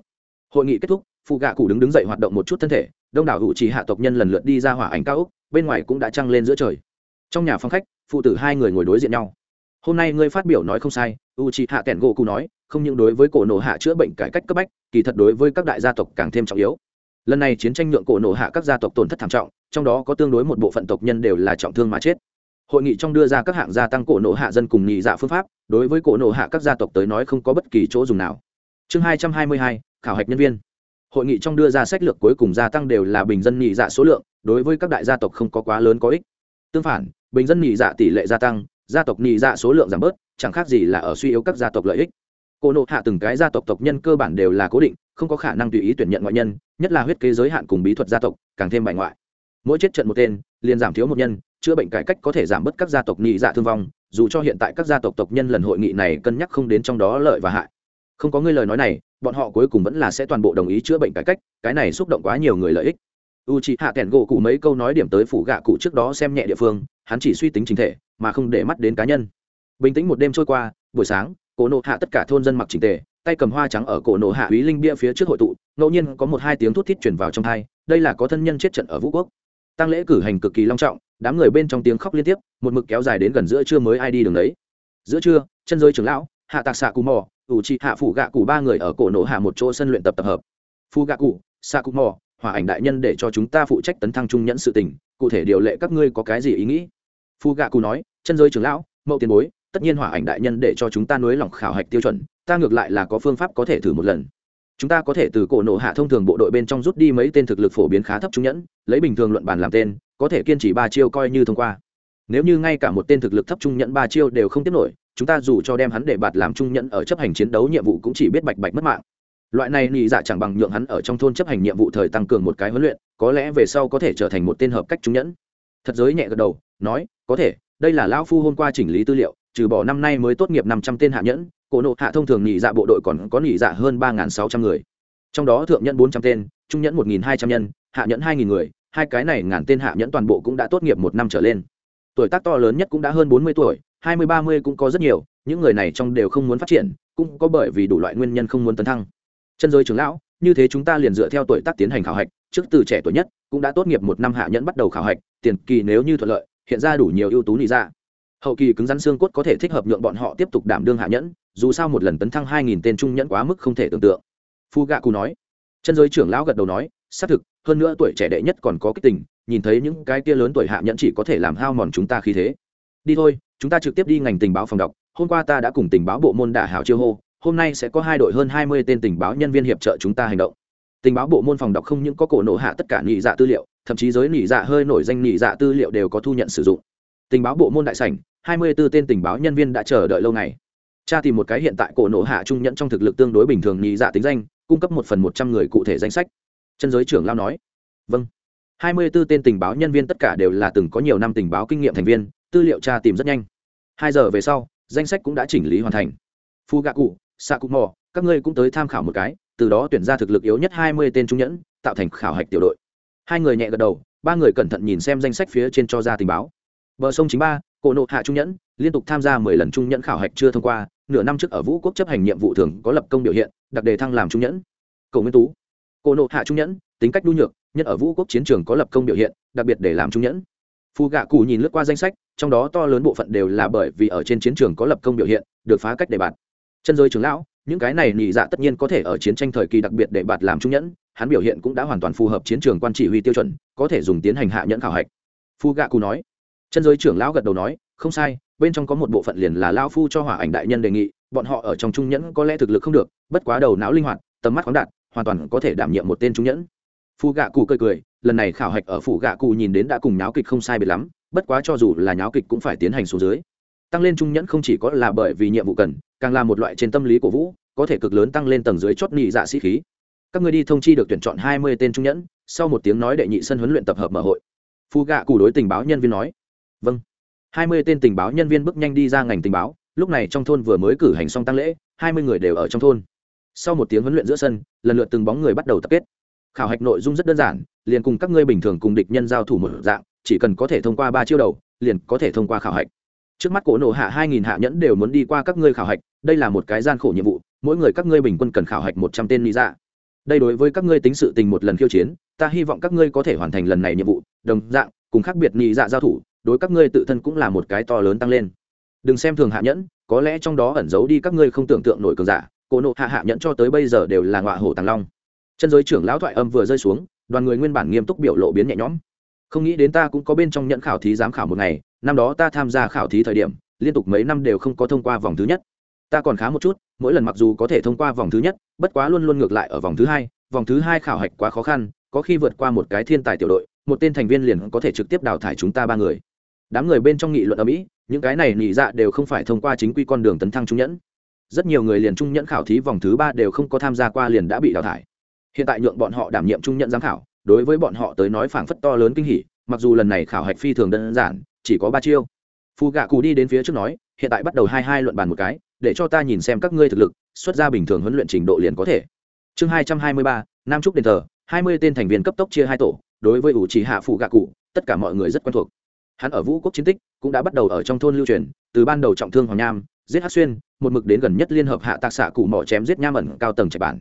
Hội nghị kết thúc phụ gạ cụ đứng đứng dậy hoạt động một chút thân thể đông đảo hữu trí hạ tộc nhân lần lượt đi ra hỏa ảnh cao úc, bên ngoài cũng đã trăng lên giữa trời. Trong nhà phòng khách, phụ tử hai người ngồi đối diện nhau. Hôm nay ngươi phát biểu nói không sai u c hạ kẹn gỗ cụ nói, không những đối với cổ nổ hạ chữa bệnh cải cách cấp bách, kỳ thật đối với các đại gia tộc càng thêm trọng yếu. Lần này chiến tranh nhượng cổ nổ hạ các gia tộc tổn thất thảm trọng, trong đó có tương đối một bộ phận tộc nhân đều là trọng thương mà chết. Hội nghị trong đưa ra các hạng gia tăng cổ nổ hạ dân cùng nhị dạ phương pháp, đối với cổ nổ hạ các gia tộc tới nói không có bất kỳ chỗ dùng nào. Chương hai trăm hai mươi hai, khảo hạch nhân viên hội nghị trong đưa ra sách lược cuối cùng gia tăng đều là bình dân nhị dạ số lượng, đối với các đại gia tộc không có quá lớn có ích. Tương phản, bình dân nhị dạ tỷ lệ gia tăng, gia tộc nhị dạ số lượng giảm bớt, chẳng khác gì là ở suy yếu các gia tộc lợi ích. Cô nộ hạ từng cái gia tộc tộc nhân cơ bản đều là cố định, không có khả năng tùy ý tuyển nhận ngoại nhân, nhất là huyết kế giới hạn cùng bí thuật gia tộc, càng thêm bại ngoại. Mỗi chết trận một tên, liền giảm thiếu một nhân, chữa bệnh cải cách có thể giảm bớt các gia tộc nhị dạ thương vong, dù cho hiện tại các gia tộc tộc nhân lần hội nghị này cân nhắc không đến trong đó lợi và hại không có ngươi lời nói này, bọn họ cuối cùng vẫn là sẽ toàn bộ đồng ý chữa bệnh cải cách, cái này xúc động quá nhiều người lợi ích. U c hạ kèn gỗ cụ mấy câu nói điểm tới phủ gạ cụ trước đó xem nhẹ địa phương, hắn chỉ suy tính chính thể, mà không để mắt đến cá nhân. Bình tĩnh một đêm trôi qua, buổi sáng, cổ nộ hạ tất cả thôn dân mặc trình tề, tay cầm hoa trắng ở cổ nộ hạ úy linh bia phía trước hội tụ, ngẫu nhiên có một hai tiếng thút thít chuyển vào trong hai đây là có thân nhân chết trận ở vũ quốc. Tăng lễ cử hành cực kỳ long trọng, đám người bên trong tiếng khóc liên tiếp, một mực kéo dài đến gần giữa trưa mới ai đi đường đấy. Giữa trưa, chân giới trưởng lão, hạ tạc xạ cù mò ủ trị hạ phủ gạ cụ ba người ở cổ nổ hạ một chỗ sân luyện tập tập hợp. Phu gạ cụ, sa cụ mò, hòa ảnh đại nhân để cho chúng ta phụ trách tấn thăng trung nhẫn sự tình, cụ thể điều lệ các ngươi có cái gì ý nghĩ? Phu gạ cụ nói, chân rơi trưởng lão, mậu tiền bối, tất nhiên hỏa ảnh đại nhân để cho chúng ta nối lỏng khảo hạch tiêu chuẩn, ta ngược lại là có phương pháp có thể thử một lần. Chúng ta có thể từ cổ nộ hạ thông thường bộ đội bên trong rút đi mấy tên thực lực phổ biến khá thấp trung nhẫn, lấy bình thường luận bàn làm tên, có thể kiên trì ba chiêu coi như thông qua. Nếu như ngay cả một tên thực lực thấp trung nhẫn ba chiêu đều không tiếp nổi chúng ta dù cho đem hắn để bạt làm trung nhẫn ở chấp hành chiến đấu nhiệm vụ cũng chỉ biết bạch bạch mất mạng. Loại này nhị dạ chẳng bằng nhượng hắn ở trong thôn chấp hành nhiệm vụ thời tăng cường một cái huấn luyện, có lẽ về sau có thể trở thành một tên hợp cách trung nhẫn. Thật giới nhẹ gật đầu, nói, có thể, đây là lão phu hôm qua chỉnh lý tư liệu, trừ bỏ năm nay mới tốt nghiệp năm trăm tên hạ nhẫn, cổ nộ hạ thông thường nhị dạ bộ đội còn có nhị dạ hơn ba sáu trăm người. Trong đó thượng nhẫn bốn trăm tên, trung nhẫn một hai trăm nhân, hạ nhẫn hai người, hai cái này ngàn tên hạ nhẫn toàn bộ cũng đã tốt nghiệp một năm trở lên. Tuổi tác to lớn nhất cũng đã hơn bốn mươi tuổi hai mươi ba mươi cũng có rất nhiều, những người này trong đều không muốn phát triển, cũng có bởi vì đủ loại nguyên nhân không muốn tấn thăng. Chân giới trưởng lão, như thế chúng ta liền dựa theo tuổi tác tiến hành khảo hạch, trước từ trẻ tuổi nhất, cũng đã tốt nghiệp một năm hạ nhẫn bắt đầu khảo hạch, tiền kỳ nếu như thuận lợi, hiện ra đủ nhiều ưu tú lý ra dạ. hậu kỳ cứng rắn xương cốt có thể thích hợp nhượng bọn họ tiếp tục đảm đương hạ nhẫn, dù sao một lần tấn thăng hai nghìn tên trung nhẫn quá mức không thể tưởng tượng. Phu gạ cù nói. Chân giới trưởng lão gật đầu nói, xác thực, hơn nữa tuổi trẻ đệ nhất còn có kích tình, nhìn thấy những cái kia lớn tuổi hạ nhẫn chỉ có thể làm hao mòn chúng ta khí thế. Đi thôi chúng ta trực tiếp đi ngành tình báo phòng đọc. Hôm qua ta đã cùng tình báo bộ môn đả hảo chiêu hô, hôm nay sẽ có hai đội hơn hai mươi tên tình báo nhân viên hiệp trợ chúng ta hành động. Tình báo bộ môn phòng đọc không những có cổ nổ hạ tất cả nhị dạ tư liệu, thậm chí giới nhị dạ hơi nổi danh nhị dạ tư liệu đều có thu nhận sử dụng. Tình báo bộ môn đại sảnh, hai mươi 24 tên tình báo nhân viên đã chờ đợi lâu ngày. Cha tìm một cái hiện tại cổ nổ hạ trung nhẫn trong thực lực tương đối bình thường nhị dạ tính danh, cung cấp một phần một trăm người cụ thể danh sách. Chân giới trưởng lao nói vâng. Hai mươi 24 tên tình báo nhân viên tất cả đều là từng có nhiều năm tình báo kinh nghiệm thành viên, tư liệu tra tìm rất nhanh hai giờ về sau, danh sách cũng đã chỉnh lý hoàn thành. Phu gạ cụ xạ cụ mò các ngươi cũng tới tham khảo một cái, từ đó tuyển ra thực lực yếu nhất hai mươi tên trung nhẫn, tạo thành khảo hạch tiểu đội. Hai người nhẹ gật đầu, ba người cẩn thận nhìn xem danh sách phía trên cho ra tình báo. Bờ sông chính ba, cổ nộ hạ trung nhẫn, liên tục tham gia mười lần trung nhẫn khảo hạch chưa thông qua, nửa năm trước ở vũ quốc chấp hành nhiệm vụ thường có lập công biểu hiện, đặc đề thăng làm trung nhẫn. Cầu nguyên tú, cổ nộ hạ trung nhẫn, tính cách nhu nhược, nhất ở vũ quốc chiến trường có lập công biểu hiện, đặc biệt để làm trung nhẫn phù gạ cụ nhìn lướt qua danh sách, trong đó to lớn bộ phận đều là bởi vì ở trên chiến trường có lập công biểu hiện, được phá cách đề bạt. Chân giới trưởng lão, những cái này nhị dạ tất nhiên có thể ở chiến tranh thời kỳ đặc biệt để bạt làm trung nhẫn, hắn biểu hiện cũng đã hoàn toàn phù hợp chiến trường quan chỉ huy tiêu chuẩn, có thể dùng tiến hành hạ nhẫn khảo hạch. Phu gạ cù nói, chân giới trưởng lão gật đầu nói, không sai, bên trong có một bộ phận liền là lao phu cho hỏa ảnh đại nhân đề nghị, bọn họ ở trong trung nhẫn có lẽ thực lực không được, bất quá đầu não linh hoạt, tầm mắt khoáng đạt, hoàn toàn có thể đảm nhiệm một tên trung nhẫn. Phu gạ cù cười cười lần này khảo hạch ở phủ gạ cụ nhìn đến đã cùng nháo kịch không sai biệt lắm, bất quá cho dù là nháo kịch cũng phải tiến hành xuống dưới. Tăng lên trung nhẫn không chỉ có là bởi vì nhiệm vụ cần, càng là một loại trên tâm lý của vũ, có thể cực lớn tăng lên tầng dưới chót nhị dạ sĩ khí. Các người đi thông chi được tuyển chọn hai mươi tên trung nhẫn, sau một tiếng nói đệ nhị sân huấn luyện tập hợp mở hội. Phu gạ cụ đối tình báo nhân viên nói vâng. Hai mươi tên tình báo nhân viên bước nhanh đi ra ngành tình báo, lúc này trong thôn vừa mới cử hành xong tăng lễ, hai mươi người đều ở trong thôn. Sau một tiếng huấn luyện giữa sân, lần lượt từng bóng người bắt đầu tập kết khảo hạch nội dung rất đơn giản, liền cùng các ngươi bình thường cùng địch nhân giao thủ một dạng, chỉ cần có thể thông qua ba chiêu đầu, liền có thể thông qua khảo hạch. Trước mắt cổ nổ hạ hai nghìn hạ nhẫn đều muốn đi qua các ngươi khảo hạch, đây là một cái gian khổ nhiệm vụ, mỗi người các ngươi bình quân cần khảo hạch một trăm tên lý dạ. Đây đối với các ngươi tính sự tình một lần khiêu chiến, ta hy vọng các ngươi có thể hoàn thành lần này nhiệm vụ, đồng dạng, cùng khác biệt nhị dạ giao thủ, đối các ngươi tự thân cũng là một cái to lớn tăng lên. Đừng xem thường hạ nhẫn, có lẽ trong đó ẩn giấu đi các ngươi không tưởng tượng nổi cường giả, cổ nộ hạ hạ nhẫn cho tới bây giờ đều là ngọa hổ tàng long chân giới trưởng lão thoại âm vừa rơi xuống, đoàn người nguyên bản nghiêm túc biểu lộ biến nhẹ nhõm. Không nghĩ đến ta cũng có bên trong nhận khảo thí giám khảo một ngày, năm đó ta tham gia khảo thí thời điểm, liên tục mấy năm đều không có thông qua vòng thứ nhất. Ta còn khá một chút, mỗi lần mặc dù có thể thông qua vòng thứ nhất, bất quá luôn luôn ngược lại ở vòng thứ hai. Vòng thứ hai khảo hạch quá khó khăn, có khi vượt qua một cái thiên tài tiểu đội, một tên thành viên liền có thể trực tiếp đào thải chúng ta ba người. Đám người bên trong nghị luận ở mỹ những cái này nhị dạ đều không phải thông qua chính quy con đường tấn thăng trung nhẫn. Rất nhiều người liền trung nhẫn khảo thí vòng thứ ba đều không có tham gia qua liền đã bị đào thải hiện tại nhượng bọn họ đảm nhiệm trung nhận giám khảo, đối với bọn họ tới nói phảng phất to lớn kinh hỉ, mặc dù lần này khảo hạch phi thường đơn giản, chỉ có ba chiêu. Phù gạ cù đi đến phía trước nói, hiện tại bắt đầu hai hai luận bàn một cái, để cho ta nhìn xem các ngươi thực lực, xuất ra bình thường huấn luyện trình độ liền có thể. Chương hai trăm hai mươi ba, nam trúc đền thờ, hai mươi tên thành viên cấp tốc chia hai tổ, đối với ủ trì hạ phụ gạ cụ, tất cả mọi người rất quen thuộc. Hắn ở vũ quốc chiến tích, cũng đã bắt đầu ở trong thôn lưu truyền, từ ban đầu trọng thương hoàng nham, giết hát xuyên, một mực đến gần nhất liên hợp hạ tạc xạ cụ mỏ chém giết nham ẩn cao tầng trạch bản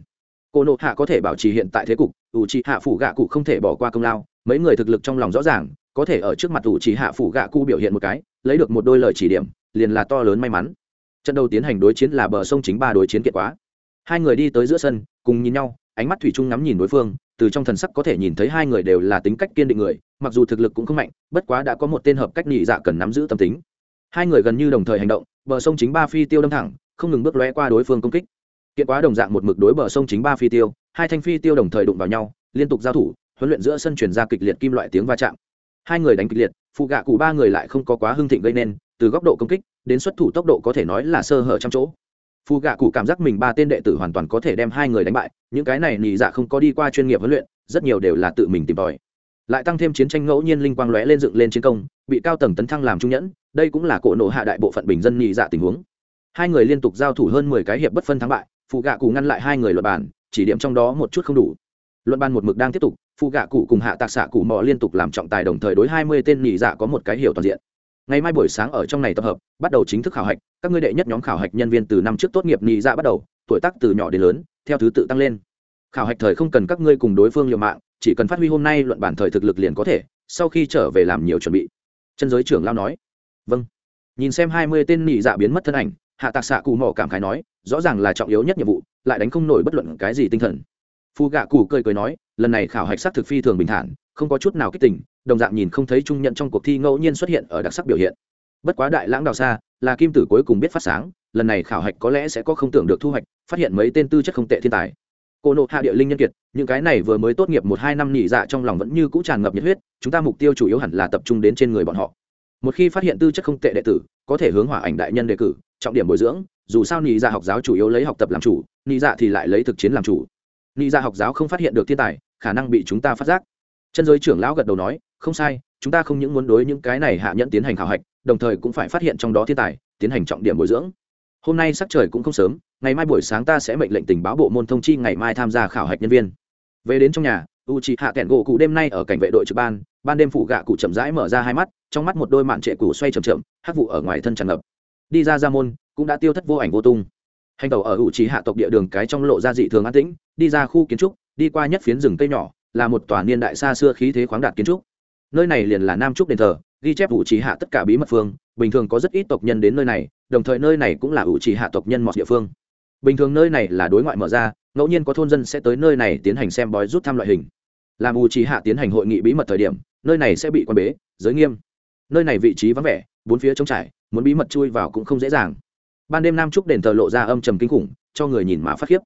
cô nộ hạ có thể bảo trì hiện tại thế cục, ủ trì hạ phủ gạ cụ không thể bỏ qua công lao. Mấy người thực lực trong lòng rõ ràng, có thể ở trước mặt ủ trì hạ phủ gạ cụ biểu hiện một cái, lấy được một đôi lời chỉ điểm, liền là to lớn may mắn. Trận đầu tiến hành đối chiến là bờ sông chính ba đối chiến kiệt quá hai người đi tới giữa sân, cùng nhìn nhau, ánh mắt thủy chung ngắm nhìn đối phương, từ trong thần sắc có thể nhìn thấy hai người đều là tính cách kiên định người, mặc dù thực lực cũng không mạnh, bất quá đã có một tên hợp cách nhị dạ cần nắm giữ tâm tính. Hai người gần như đồng thời hành động, bờ sông chính ba phi tiêu đâm thẳng, không ngừng bước lóe qua đối phương công kích kiện quá đồng dạng một mực đối bờ sông chính ba phi tiêu, hai thanh phi tiêu đồng thời đụng vào nhau, liên tục giao thủ, huấn luyện giữa sân chuyển ra kịch liệt kim loại tiếng va chạm. Hai người đánh kịch liệt, phụ gạ cụ ba người lại không có quá hưng thịnh gây nên, từ góc độ công kích, đến xuất thủ tốc độ có thể nói là sơ hở trăm chỗ. Phụ gạ cụ cảm giác mình ba tên đệ tử hoàn toàn có thể đem hai người đánh bại, những cái này nhị dạ không có đi qua chuyên nghiệp huấn luyện, rất nhiều đều là tự mình tìm tòi. Lại tăng thêm chiến tranh ngẫu nhiên linh quang lóe lên dựng lên chiến công, bị cao tầng tấn thăng làm trung nhẫn, đây cũng là cỗ nộ hạ đại bộ phận bình dân nhị dạ tình huống. Hai người liên tục giao thủ hơn mười cái hiệp bất phân thắng bại phụ gạ cụ ngăn lại hai người luật bàn, chỉ điểm trong đó một chút không đủ. Luận bàn một mực đang tiếp tục phụ gạ cụ cùng hạ tạc xạ cụ mò liên tục làm trọng tài đồng thời đối hai mươi tên nhị dạ có một cái hiểu toàn diện. Ngày mai buổi sáng ở trong này tập hợp, bắt đầu chính thức khảo hạch, các ngươi đệ nhất nhóm khảo hạch nhân viên từ năm trước tốt nghiệp nhị dạ bắt đầu, tuổi tác từ nhỏ đến lớn, theo thứ tự tăng lên. Khảo hạch thời không cần các ngươi cùng đối phương liều mạng, chỉ cần phát huy hôm nay luận bản thời thực lực liền có thể, sau khi trở về làm nhiều chuẩn bị. Chân giới trưởng lao nói. Vâng. Nhìn xem hai mươi tên nhị dạ biến mất thân ảnh, hạ tạc xạ cụ mò cảm khái nói rõ ràng là trọng yếu nhất nhiệm vụ, lại đánh không nổi bất luận cái gì tinh thần. Phù gạ cù cười cười nói, lần này khảo hạch s thực phi thường bình thản, không có chút nào kích tình, đồng dạng nhìn không thấy trung nhận trong cuộc thi ngẫu nhiên xuất hiện ở đặc sắc biểu hiện. Bất quá đại lãng đào xa, là kim tử cuối cùng biết phát sáng, lần này khảo hạch có lẽ sẽ có không tưởng được thu hoạch, phát hiện mấy tên tư chất không tệ thiên tài. Cô nộ hạ địa linh nhân kiệt, những cái này vừa mới tốt nghiệp một hai năm nhị dạ trong lòng vẫn như cũ tràn ngập nhiệt huyết, chúng ta mục tiêu chủ yếu hẳn là tập trung đến trên người bọn họ. Một khi phát hiện tư chất không tệ đệ tử, có thể hướng hỏa ảnh đại nhân đề cử, trọng điểm bồi dưỡng dù sao Nị dạ học giáo chủ yếu lấy học tập làm chủ, Nị dạ thì lại lấy thực chiến làm chủ. Nị dạ học giáo không phát hiện được thiên tài, khả năng bị chúng ta phát giác. Chân giới trưởng lão gật đầu nói, không sai, chúng ta không những muốn đối những cái này hạ nhẫn tiến hành khảo hạch, đồng thời cũng phải phát hiện trong đó thiên tài, tiến hành trọng điểm bồi dưỡng. Hôm nay sắc trời cũng không sớm, ngày mai buổi sáng ta sẽ mệnh lệnh tình báo bộ môn thông chi ngày mai tham gia khảo hạch nhân viên. Về đến trong nhà u chị hạ kẹn gỗ cụ đêm nay ở cảnh vệ đội trực ban ban đêm phụ gạ cụ chậm rãi mở ra hai mắt, trong mắt một đôi mạn trệ cụ xoay chậm chậm, hắc vụ ở ngoài thân tràn ngập đi ra ra môn, cũng đã tiêu thất vô ảnh vô tung. Hành tàu ở u trí hạ tộc địa đường cái trong lộ ra dị thường an tĩnh, đi ra khu kiến trúc, đi qua nhất phiến rừng cây nhỏ, là một tòa niên đại xa xưa khí thế khoáng đạt kiến trúc. Nơi này liền là nam trúc đền thờ, ghi chép hữu trí hạ tất cả bí mật phương, bình thường có rất ít tộc nhân đến nơi này, đồng thời nơi này cũng là hữu trí hạ tộc nhân mọi địa phương. Bình thường nơi này là đối ngoại mở ra, ngẫu nhiên có thôn dân sẽ tới nơi này tiến hành xem bói rút thăm loại hình. Làm u trí hạ tiến hành hội nghị bí mật thời điểm, nơi này sẽ bị quan bế, giới nghiêm. Nơi này vị trí vắng vẻ bốn phía trống trải, muốn bí mật chui vào cũng không dễ dàng. Ban đêm nam trúc đền thờ lộ ra âm trầm kinh khủng, cho người nhìn mà phát khiếp.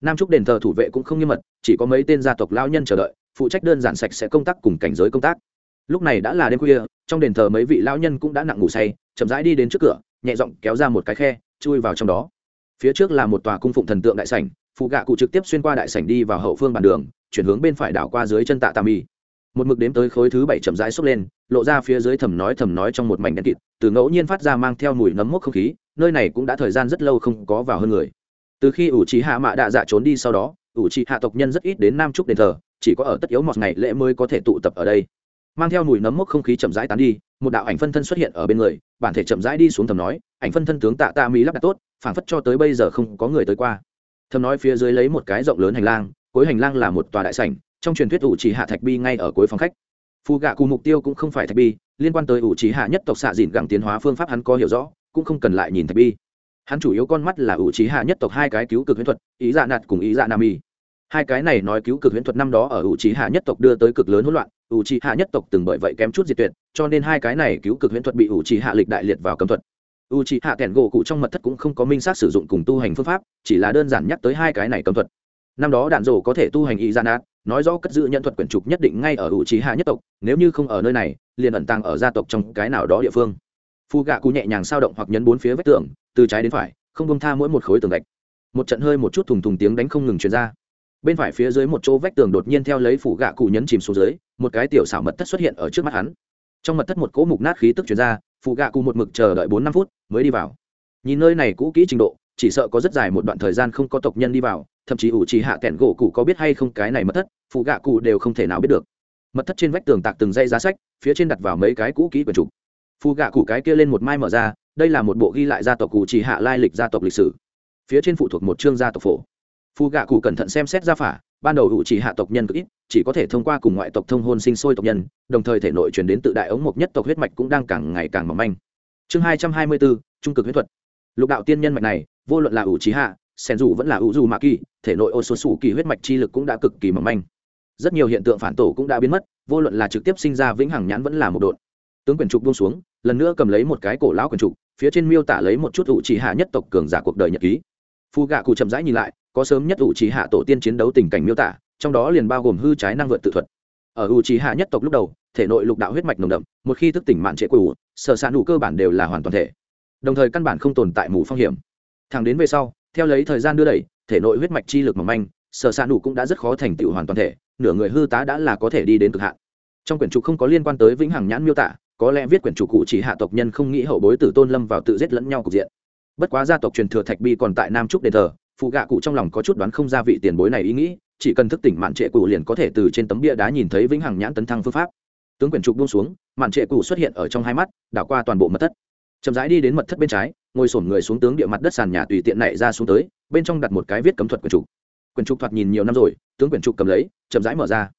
Nam trúc đền thờ thủ vệ cũng không nghiêm mật, chỉ có mấy tên gia tộc lao nhân chờ đợi, phụ trách đơn giản sạch sẽ công tác cùng cảnh giới công tác. Lúc này đã là đêm khuya, trong đền thờ mấy vị lão nhân cũng đã nặng ngủ say, chậm rãi đi đến trước cửa, nhẹ giọng kéo ra một cái khe, chui vào trong đó. Phía trước là một tòa cung phụng thần tượng đại sảnh, phụ gạ cụ trực tiếp xuyên qua đại sảnh đi vào hậu phương bàn đường, chuyển hướng bên phải đảo qua dưới chân tạ tà mì một mực đếm tới khối thứ bảy chậm rãi xốc lên, lộ ra phía dưới thầm nói thầm nói trong một mảnh đen kịt, từ ngẫu nhiên phát ra mang theo mùi nấm mốc không khí, nơi này cũng đã thời gian rất lâu không có vào hơn người. Từ khi ủ trí hạ mạ đạ dạ trốn đi sau đó, ủ trí hạ tộc nhân rất ít đến nam trúc đền thờ, chỉ có ở tất yếu một ngày lễ mới có thể tụ tập ở đây. Mang theo mùi nấm mốc không khí chậm rãi tán đi, một đạo ảnh phân thân xuất hiện ở bên người, bản thể chậm rãi đi xuống thầm nói, ảnh phân thân tướng tạ tạ mỹ lắp đặt tốt, phảng phất cho tới bây giờ không có người tới qua. Thầm nói phía dưới lấy một cái rộng lớn hành lang, cuối hành lang là một tòa đại sảnh trong truyền thuyết ủ chỉ hạ thạch bi ngay ở cuối phòng khách. Phù gạ cù mục tiêu cũng không phải thạch bi, liên quan tới ủ chỉ hạ nhất tộc xạ dìn gẳng tiến hóa phương pháp hắn có hiểu rõ, cũng không cần lại nhìn thạch bi. Hắn chủ yếu con mắt là ủ trí hạ nhất tộc hai cái cứu cực huyễn thuật, ý dạ nạt cùng ý dạ nam y hai cái này nói cứu cực huyễn thuật năm đó ở ủ trí hạ nhất tộc đưa tới cực lớn hỗn loạn, ủ trí hạ nhất tộc từng bởi vậy kém chút diệt tuyệt, cho nên hai cái này cứu cực huyễn thuật bị ủ trí hạ lịch đại liệt vào cấm thuật. Ủ trí hạ kẻn gỗ cụ trong mật thất cũng không có minh xác sử dụng cùng tu hành phương pháp, chỉ là đơn giản nhắc tới hai cái này cấm thuật. Năm đó đạn rổ có thể tu hành ý dạ nạt nói rõ cất giữ nhận thuật quyển trục nhất định ngay ở ủ trí hạ nhất tộc, nếu như không ở nơi này, liền ẩn tàng ở gia tộc trong cái nào đó địa phương. Phu gạ cụ nhẹ nhàng sao động hoặc nhấn bốn phía vách tường, từ trái đến phải, không bông tha mỗi một khối tường gạch. Một trận hơi một chút thùng thùng tiếng đánh không ngừng truyền ra. Bên phải phía dưới một chỗ vách tường đột nhiên theo lấy phủ gạ cụ nhấn chìm xuống dưới, một cái tiểu xảo mật thất xuất hiện ở trước mắt hắn. Trong mật thất một cỗ mục nát khí tức truyền ra phụ gạ cụ một mực chờ đợi bốn năm phút mới đi vào. Nhìn nơi này cũ kỹ trình độ, chỉ sợ có rất dài một đoạn thời gian không có tộc nhân đi vào thậm chí ủ trì hạ kẹn gỗ cụ có biết hay không, cái này mất thất, phụ gạ cụ đều không thể nào biết được. Mật thất trên vách tường tạc từng dây giá sách, phía trên đặt vào mấy cái cũ kỹ quần trục. Phụ gạ cụ cái kia lên một mai mở ra, đây là một bộ ghi lại gia tộc cụ chỉ hạ lai lịch gia tộc lịch sử. Phía trên phụ thuộc một chương gia tộc phổ. Phụ gạ cụ cẩn thận xem xét gia phả, ban đầu hữu chỉ hạ tộc nhân cực ít, chỉ có thể thông qua cùng ngoại tộc thông hôn sinh sôi tộc nhân, đồng thời thể nội chuyển đến tự đại ống mộc nhất tộc huyết mạch cũng đang càng ngày càng mỏng manh. Chương hai trăm hai mươi bốn, trung cực huyết thuật. Lục đạo tiên nhân mạch này, vô luận là ủ trí hạ sen dù vẫn là ủ dù mạ kỳ thể nội ô số sủ kỳ huyết mạch chi lực cũng đã cực kỳ mỏng manh. Rất nhiều hiện tượng phản tổ cũng đã biến mất, vô luận là trực tiếp sinh ra vĩnh hằng nhãn vẫn là một đột. tướng quyền trục buông xuống, lần nữa cầm lấy một cái cổ lão quyền trục, phía trên miêu tả lấy một chút ủ chỉ hạ nhất tộc cường giả cuộc đời nhật ký. Phu gạ cụ chậm rãi nhìn lại, có sớm nhất ủ chỉ hạ tổ tiên chiến đấu tình cảnh miêu tả, trong đó liền bao gồm hư trái năng vượt tự thuật. Ở ủ chỉ hạ nhất tộc lúc đầu, thể nội lục đạo huyết mạch nồng đậm, một khi thức tỉnh mạn trệ quỷ, sở s đủ nụ cơ bản đều là hoàn toàn thể. Đồng thời căn bản không tồn tại mù phong hiểm. Thẳng đến về sau theo lấy thời gian đưa đẩy, thể nội huyết mạch chi lực mỏng manh, sở s ạ nụ cũng đã rất khó thành tựu hoàn toàn thể, nửa người hư tá đã là có thể đi đến cực hạn. Trong quyển trục không có liên quan tới vĩnh hằng nhãn miêu tả, có lẽ viết quyển chủ cụ chỉ hạ tộc nhân không nghĩ hậu bối tử tôn lâm vào tự giết lẫn nhau cục diện. Bất quá gia tộc truyền thừa thạch bi còn tại nam trúc đền thờ, phụ gạ cụ trong lòng có chút đoán không ra vị tiền bối này ý nghĩ, chỉ cần thức tỉnh mạn trệ cụ liền có thể từ trên tấm bia đá nhìn thấy vĩnh hằng nhãn tấn thăng phương pháp. Tướng quyển trục buông xuống, mạn trệ cụ xuất hiện ở trong hai mắt, đảo qua toàn bộ mật thất. Chậm rãi đi đến mật thất bên trái ngồi sổm người xuống tướng địa mặt đất sàn nhà tùy tiện này ra xuống tới, bên trong đặt một cái viết cấm thuật quyển trục. Quyển trục thoạt nhìn nhiều năm rồi, tướng quyển trục cầm lấy, chậm rãi mở ra.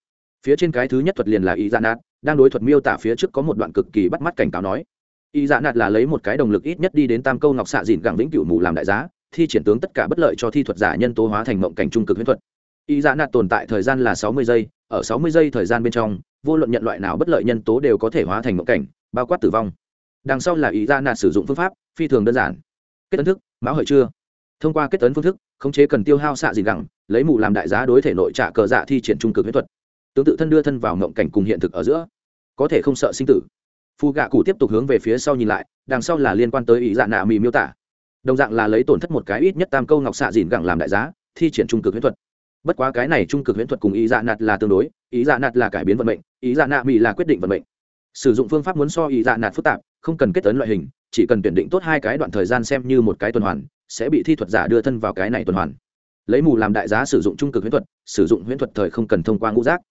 Phía trên cái thứ nhất thuật liền là y dạ nạt, đang đối thuật miêu tả phía trước có một đoạn cực kỳ bắt mắt cảnh cáo nói. Y dạ nạt là lấy một cái đồng lực ít nhất đi đến tam câu ngọc xạ dìn gẳng vĩnh cửu mù làm đại giá, thi triển tướng tất cả bất lợi cho thi thuật giả nhân tố hóa thành mộng cảnh trung cực huyễn thuật. Y dạ nạt tồn tại thời gian là sáu mươi giây, ở sáu mươi giây thời gian bên trong, vô luận nhận loại nào bất lợi nhân tố đều có thể hóa thành mộng cảnh, bao quát tử vong đằng sau là ý dạ nạt sử dụng phương pháp, phi thường đơn giản. Kết tấn thức, mão hợi chưa? Thông qua kết tấn phương thức, khống chế cần tiêu hao xạ dìn gẳng, lấy mù làm đại giá đối thể nội trả cờ dạ thi triển trung cực huyễn thuật. Tương tự thân đưa thân vào mộng cảnh cùng hiện thực ở giữa. Có thể không sợ sinh tử. Phù gạ cụ tiếp tục hướng về phía sau nhìn lại, đằng sau là liên quan tới ý dạ nạ mì miêu tả. Đồng dạng là lấy tổn thất một cái ít nhất tam câu ngọc xạ dìn gẳng làm đại giá, thi triển trung cực huyễn thuật. Bất quá cái này trung cực huyễn thuật cùng ý dạ nạt là tương đối, ý dạ nạt là cải biến vận mệnh, ý dạ nạ mì là quyết định vận mệnh. Sử dụng phương pháp muốn so ý dạ nạt phức tạp không cần kết ấn loại hình, chỉ cần tuyển định tốt hai cái đoạn thời gian xem như một cái tuần hoàn, sẽ bị thi thuật giả đưa thân vào cái này tuần hoàn. Lấy mù làm đại giá sử dụng trung cực huyễn thuật, sử dụng huyễn thuật thời không cần thông qua ngũ giác.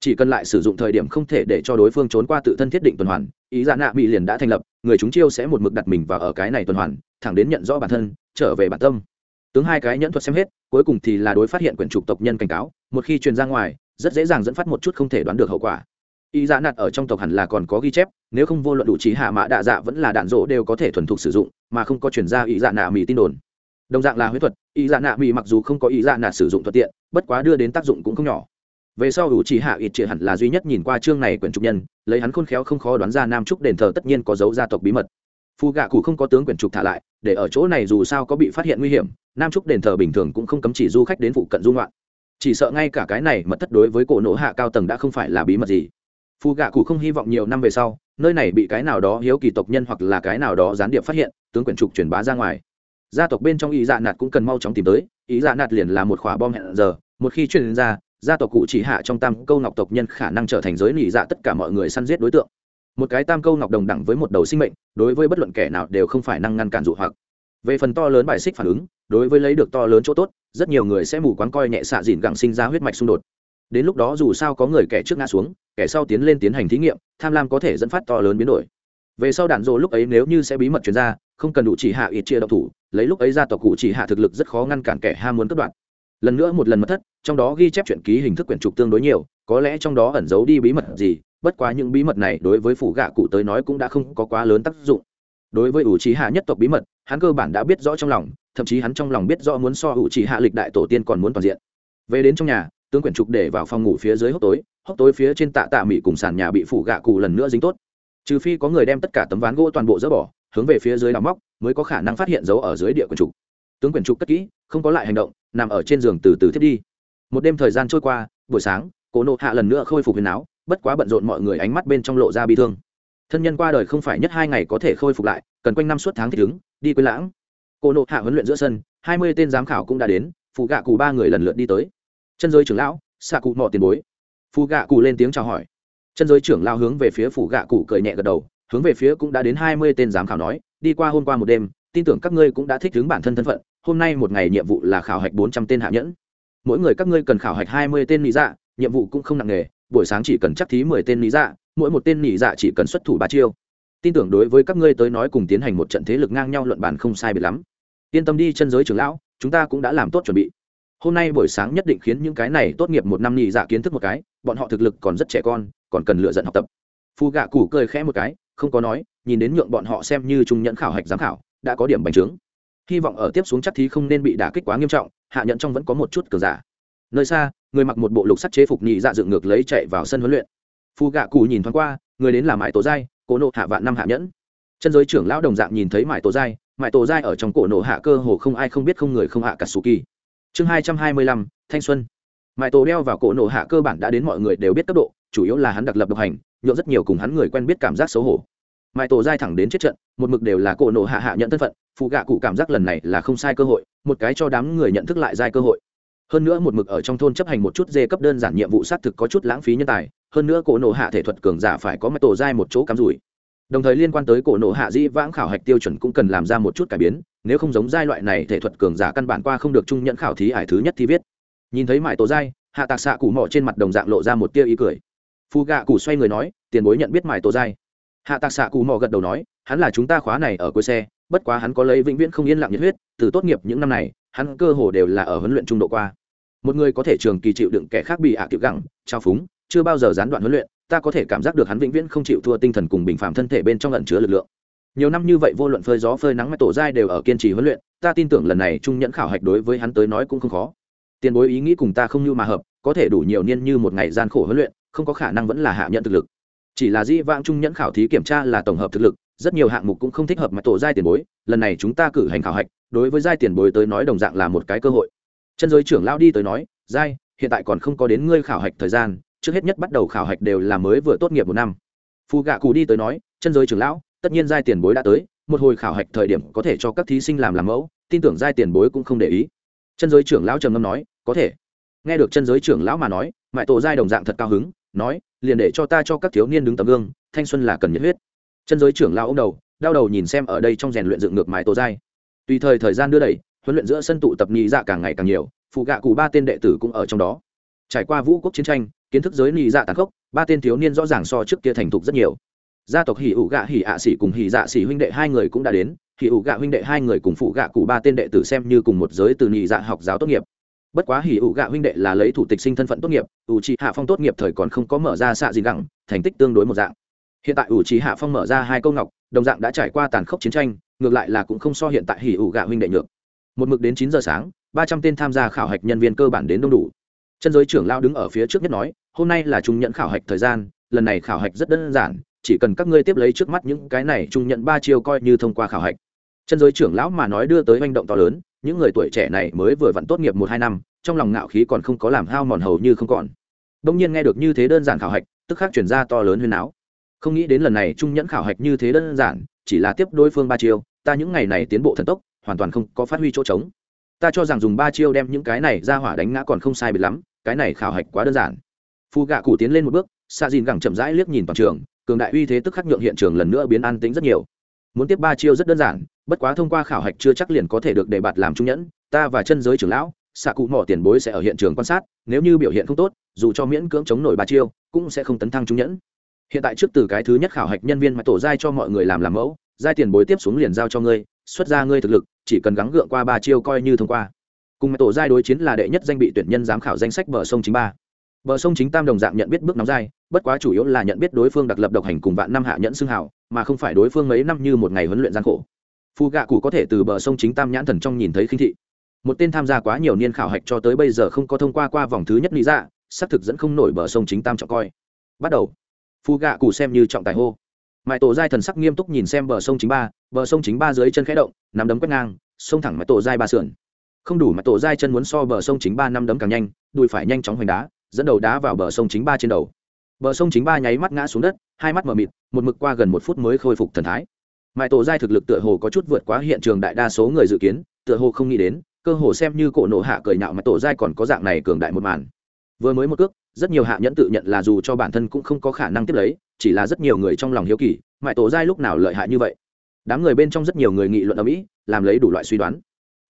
Chỉ cần lại sử dụng thời điểm không thể để cho đối phương trốn qua tự thân thiết định tuần hoàn, ý giả nạ bị liền đã thành lập, người chúng chiêu sẽ một mực đặt mình vào ở cái này tuần hoàn, thẳng đến nhận rõ bản thân, trở về bản tâm. Tướng hai cái nhẫn thuật xem hết, cuối cùng thì là đối phát hiện quyển trục tộc nhân cảnh cáo, một khi truyền ra ngoài, rất dễ dàng dẫn phát một chút không thể đoán được hậu quả ý dạ nạt ở trong tộc hẳn là còn có ghi chép, nếu không vô luận đủ trí hạ mã đạ dạ vẫn là đạn rỗ đều có thể thuần thục sử dụng, mà không có chuyển ra ý dạ nạ mì tin đồn. Đồng dạng là huyết thuật, ý dạ nạ mì mặc dù không có ý dạ nạt sử dụng thuận tiện, bất quá đưa đến tác dụng cũng không nhỏ. Về sau đủ trí hạ ít chỉ hẳn là duy nhất nhìn qua chương này quyển trục nhân, lấy hắn khôn khéo không khó đoán ra nam trúc đền thờ tất nhiên có dấu gia tộc bí mật. Phù gạ cụ không có tướng quyển trục thả lại, để ở chỗ này dù sao có bị phát hiện nguy hiểm, nam trúc đền thờ bình thường cũng không cấm chỉ du khách đến phụ cận dung loạn chỉ sợ ngay cả cái này mật thất đối với cổ nổ hạ cao tầng đã không phải là bí mật gì phù gạ cụ không hy vọng nhiều năm về sau, nơi này bị cái nào đó hiếu kỳ tộc nhân hoặc là cái nào đó gián điệp phát hiện, tướng quyển trục truyền bá ra ngoài. Gia tộc bên trong ý dạ nạt cũng cần mau chóng tìm tới ý dạ nạt liền là một khỏa bom hẹn giờ, một khi truyền ra, gia tộc cụ chỉ hạ trong tam câu ngọc tộc nhân khả năng trở thành giới nỉ dạ tất cả mọi người săn giết đối tượng. Một cái tam câu ngọc đồng đẳng với một đầu sinh mệnh, đối với bất luận kẻ nào đều không phải năng ngăn cản dụ hoặc. Về phần to lớn bài xích phản ứng, đối với lấy được to lớn chỗ tốt, rất nhiều người sẽ mù quáng coi nhẹ xạ dìn gẳng sinh ra huyết mạch xung đột đến lúc đó dù sao có người kẻ trước ngã xuống, kẻ sau tiến lên tiến hành thí nghiệm, tham lam có thể dẫn phát to lớn biến đổi. Về sau đạn dỗ lúc ấy nếu như sẽ bí mật chuyển ra, không cần đủ chỉ hạ ít chia độc thủ, lấy lúc ấy ra tộc cụ chỉ hạ thực lực rất khó ngăn cản kẻ ham muốn cất đoạn. Lần nữa một lần mất thất, trong đó ghi chép chuyện ký hình thức quyển trục tương đối nhiều, có lẽ trong đó ẩn giấu đi bí mật gì, bất quá những bí mật này đối với phủ gạ cụ tới nói cũng đã không có quá lớn tác dụng. Đối với ủ trí hạ nhất tộc bí mật, hắn cơ bản đã biết rõ trong lòng, thậm chí hắn trong lòng biết rõ muốn so ủ trí hạ lịch đại tổ tiên còn muốn toàn diện. Về đến trong nhà tướng quyển trục để vào phòng ngủ phía dưới hốc tối hốc tối phía trên tạ tạ mỹ cùng sàn nhà bị phủ gạ cụ lần nữa dính tốt. Trừ phi có người đem tất cả tấm ván gỗ toàn bộ dỡ bỏ, hướng về phía dưới đào móc, mới có khả năng phát hiện dấu ở dưới địa quyển trục. Tướng quyển trục cất kỹ, không có lại hành động, nằm ở trên giường từ từ thiết đi. Một đêm thời gian trôi qua, buổi sáng cổ nộ hạ lần nữa khôi phục huyền áo, bất quá bận rộn mọi người ánh mắt bên trong lộ ra bi thương. Thân nhân qua đời không phải nhất hai ngày có thể khôi phục lại, cần quanh năm suốt tháng thích ứng, đi quên lãng. Cô nộ hạ huấn luyện giữa sân, hai mươi tên giám khảo cũng đã đến phụ gạ cụ ba người lần lượt đi tới chân giới trưởng lão, xạ cụ mò tiền bối. Phù gạ cụ lên tiếng chào hỏi. Chân giới trưởng lao hướng về phía phủ gạ cụ cười nhẹ gật đầu, hướng về phía cũng đã đến hai mươi tên giám khảo nói, đi qua hôm qua một đêm, tin tưởng các ngươi cũng đã thích ứng bản thân thân phận, hôm nay một ngày nhiệm vụ là khảo hạch bốn trăm tên hạ nhẫn. Mỗi người các ngươi cần khảo hạch hai mươi tên lý dạ nhiệm vụ cũng không nặng nề, buổi sáng chỉ cần chắc thí mười tên lý dạ mỗi một tên lý dạ chỉ cần xuất thủ ba chiêu. Tin tưởng đối với các ngươi tới nói cùng tiến hành một trận thế lực ngang nhau luận bàn không sai biệt lắm. Yên tâm đi, chân giới trưởng lão, chúng ta cũng đã làm tốt chuẩn bị hôm nay buổi sáng nhất định khiến những cái này tốt nghiệp một năm nhị dạ kiến thức một cái, bọn họ thực lực còn rất trẻ con, còn cần lựa dận học tập. Phù gạ củ cười khẽ một cái, không có nói, nhìn đến nhượng bọn họ xem như trung nhẫn khảo hạch giám khảo, đã có điểm bành trướng. Hy vọng ở tiếp xuống chắc thí không nên bị đả kích quá nghiêm trọng, hạ nhận trong vẫn có một chút cờ giả. Nơi xa, người mặc một bộ lục sắt chế phục nhị dạ dựng ngược lấy chạy vào sân huấn luyện. Phù gạ cù nhìn thoáng qua, người đến là mãi tổ giai, cổ nộ hạ vạn năm hạ nhẫn. Chân giới trưởng lão đồng dạng nhìn thấy mãi tổ giai, mãi tổ giai ở trong cổ nộ hạ cơ hồ không ai không biết không người không hạ cả sù kỳ chương hai trăm hai mươi lăm, thanh xuân. Mãi tổ đeo vào cổ nổ hạ cơ bản đã đến mọi người đều biết cấp độ, chủ yếu là hắn đặc lập độc hành nhộn rất nhiều cùng hắn người quen biết cảm giác xấu hổ. Mãi tổ dai thẳng đến chết trận, một mực đều là cổ nổ hạ hạ nhận thân phận, phụ gạ cụ cảm giác lần này là không sai cơ hội, một cái cho đám người nhận thức lại giai cơ hội. Hơn nữa một mực ở trong thôn chấp hành một chút dê cấp đơn giản nhiệm vụ xác thực có chút lãng phí nhân tài, hơn nữa cổ nổ hạ thể thuật cường giả phải có mạch tổ dai một chỗ cắm rủi đồng thời liên quan tới cổ nộ hạ dĩ vãng khảo hạch tiêu chuẩn cũng cần làm ra một chút cải biến, nếu không giống giai loại này thể thuật cường giả căn bản qua không được trung nhận khảo thí ải thứ nhất thi viết. Nhìn thấy mãi tổ giai, hạ tạc xạ cụ mỏ trên mặt đồng dạng lộ ra một tia ý cười. Phu gạ cụ xoay người nói, tiền bối nhận biết mãi tổ giai. Hạ tạc xạ cụ mỏ gật đầu nói, hắn là chúng ta khóa này ở cuối xe, bất quá hắn có lấy vĩnh viễn không yên lặng nhiệt huyết, từ tốt nghiệp những năm này, hắn cơ hồ đều là ở huấn luyện trung độ qua. Một người có thể trường kỳ chịu đựng kẻ khác bị ạ à gẳng trao phúng, chưa bao giờ gián đoạn huấn luyện ta có thể cảm giác được hắn vĩnh viễn không chịu thua tinh thần cùng bình phạm thân thể bên trong lẩn chứa lực lượng. Nhiều năm như vậy vô luận phơi gió phơi nắng mà tổ giai đều ở kiên trì huấn luyện, ta tin tưởng lần này trung nhẫn khảo hạch đối với hắn tới nói cũng không khó. Tiền bối ý nghĩ cùng ta không như mà hợp, có thể đủ nhiều niên như một ngày gian khổ huấn luyện, không có khả năng vẫn là hạ nhận thực lực. Chỉ là di vãng trung nhẫn khảo thí kiểm tra là tổng hợp thực lực, rất nhiều hạng mục cũng không thích hợp mà tổ giai tiền bối, lần này chúng ta cử hành khảo hạch, đối với giai tiền bối tới nói đồng dạng là một cái cơ hội. Chân giới trưởng lao đi tới nói giai hiện tại còn không có đến ngươi khảo hạch thời gian trước hết nhất bắt đầu khảo hạch đều là mới vừa tốt nghiệp một năm. Phù gạ cù đi tới nói, chân giới trưởng lão, tất nhiên giai tiền bối đã tới, một hồi khảo hạch thời điểm có thể cho các thí sinh làm làm mẫu, tin tưởng giai tiền bối cũng không để ý. Chân giới trưởng lão trầm ngâm nói, có thể. Nghe được chân giới trưởng lão mà nói, mại tổ giai đồng dạng thật cao hứng, nói, liền để cho ta cho các thiếu niên đứng tấm gương, thanh xuân là cần nhiệt huyết. Chân giới trưởng lão ông đầu, đau đầu nhìn xem ở đây trong rèn luyện dựng ngược mái tổ giai. Tùy thời thời gian đưa đẩy, huấn luyện giữa sân tụ tập nhị dạ càng ngày càng nhiều phụ gạ cụ ba tên đệ tử cũng ở trong đó. Trải qua vũ quốc chiến tranh kiến thức giới nhị dạ tàn khốc, ba tên thiếu niên rõ ràng so trước kia thành thục rất nhiều. Gia tộc hỉ ủ gạ, hỉ ạ xỉ cùng hỉ dạ xỉ huynh đệ hai người cũng đã đến, hỉ ủ gạ huynh đệ hai người cùng phụ gạ cụ ba tên đệ tử xem như cùng một giới từ nhị dạ học giáo tốt nghiệp. Bất quá hỉ ủ gạ huynh đệ là lấy thủ tịch sinh thân phận tốt nghiệp, ủ trì hạ phong tốt nghiệp thời còn không có mở ra xạ gì gẳng, thành tích tương đối một dạng. Hiện tại ủ trì hạ phong mở ra hai câu ngọc, đồng dạng đã trải qua tàn khốc chiến tranh, ngược lại là cũng không so hiện tại hỉ ủ gạ huynh đệ nhược. Một mực đến chín giờ sáng, ba trăm tên tham gia khảo hạch nhân viên cơ bản đến đông đủ. Chân giới trưởng lao đứng ở phía trước nhất nói hôm nay là trung nhận khảo hạch thời gian, lần này khảo hạch rất đơn giản, chỉ cần các ngươi tiếp lấy trước mắt những cái này trung nhận ba chiêu coi như thông qua khảo hạch. Chân giới trưởng lão mà nói đưa tới manh động to lớn, những người tuổi trẻ này mới vừa vặn tốt nghiệp một hai năm, trong lòng ngạo khí còn không có làm hao mòn hầu như không còn. Đông nhiên nghe được như thế đơn giản khảo hạch, tức khắc chuyển ra to lớn huyên áo không nghĩ đến lần này trung nhẫn khảo hạch như thế đơn giản, chỉ là tiếp đối phương ba chiêu, ta những ngày này tiến bộ thần tốc, hoàn toàn không có phát huy chỗ trống. Ta cho rằng dùng ba chiêu đem những cái này ra hỏa đánh ngã còn không sai biệt lắm, cái này khảo hạch quá đơn giản phu gạ cụ tiến lên một bước xa dìn gẳng chậm rãi liếc nhìn toàn trường, cường đại uy thế tức khắc nhượng hiện trường lần nữa biến an tính rất nhiều. Muốn tiếp ba chiêu rất đơn giản, bất quá thông qua khảo hạch chưa chắc liền có thể được đề bạt làm trung nhẫn, ta và chân giới trưởng lão xạ cụ mỏ tiền bối sẽ ở hiện trường quan sát, nếu như biểu hiện không tốt, dù cho miễn cưỡng chống nổi ba chiêu, cũng sẽ không tấn thăng trung nhẫn. Hiện tại trước từ cái thứ nhất khảo hạch nhân viên mà tổ giai cho mọi người làm làm mẫu, giai tiền bối tiếp xuống liền giao cho ngươi, xuất ra ngươi thực lực, chỉ cần gắng gượng qua ba chiêu coi như thông qua. Cùng tổ giai đối chiến là đệ nhất danh bị tuyển nhân giám khảo danh sách bờ sông chính ba bờ sông chính tam đồng dạng nhận biết bước nóng dài, bất quá chủ yếu là nhận biết đối phương đặc lập độc hành cùng vạn năm hạ nhẫn xương hảo mà không phải đối phương mấy năm như một ngày huấn luyện gian khổ. Phù gạ cụ có thể từ bờ sông chính tam nhãn thần trong nhìn thấy khinh thị. Một tên tham gia quá nhiều niên khảo hạch cho tới bây giờ không có thông qua qua vòng thứ nhất lý dạ xác thực dẫn không nổi bờ sông chính tam trọng coi. Bắt đầu. Phù gạ cụ xem như trọng tài hô. Mãi tổ giai thần sắc nghiêm túc nhìn xem bờ sông chính ba bờ sông chính ba dưới chân khẽ động nắm đấm quét ngang sông thẳng mãi tổ giai ba sườn. Không đủ mãi tổ giai chân muốn so bờ sông chính ba năm đấm càng nhanh đùi phải nhanh chóng hoành đá dẫn đầu đá vào bờ sông chính ba trên đầu. Bờ sông chính ba nháy mắt ngã xuống đất, hai mắt mờ mịt, một mực qua gần một phút mới khôi phục thần thái. Mãi tổ giai thực lực tựa hồ có chút vượt quá hiện trường đại đa số người dự kiến, tựa hồ không nghĩ đến, cơ hồ xem như cổ nổ hạ cười nhạo mà tổ giai còn có dạng này cường đại một màn. Vừa mới một cước, rất nhiều hạ nhẫn tự nhận là dù cho bản thân cũng không có khả năng tiếp lấy, chỉ là rất nhiều người trong lòng hiếu kỳ, mãi tổ giai lúc nào lợi hại như vậy? Đám người bên trong rất nhiều người nghị luận ở mỹ làm lấy đủ loại suy đoán.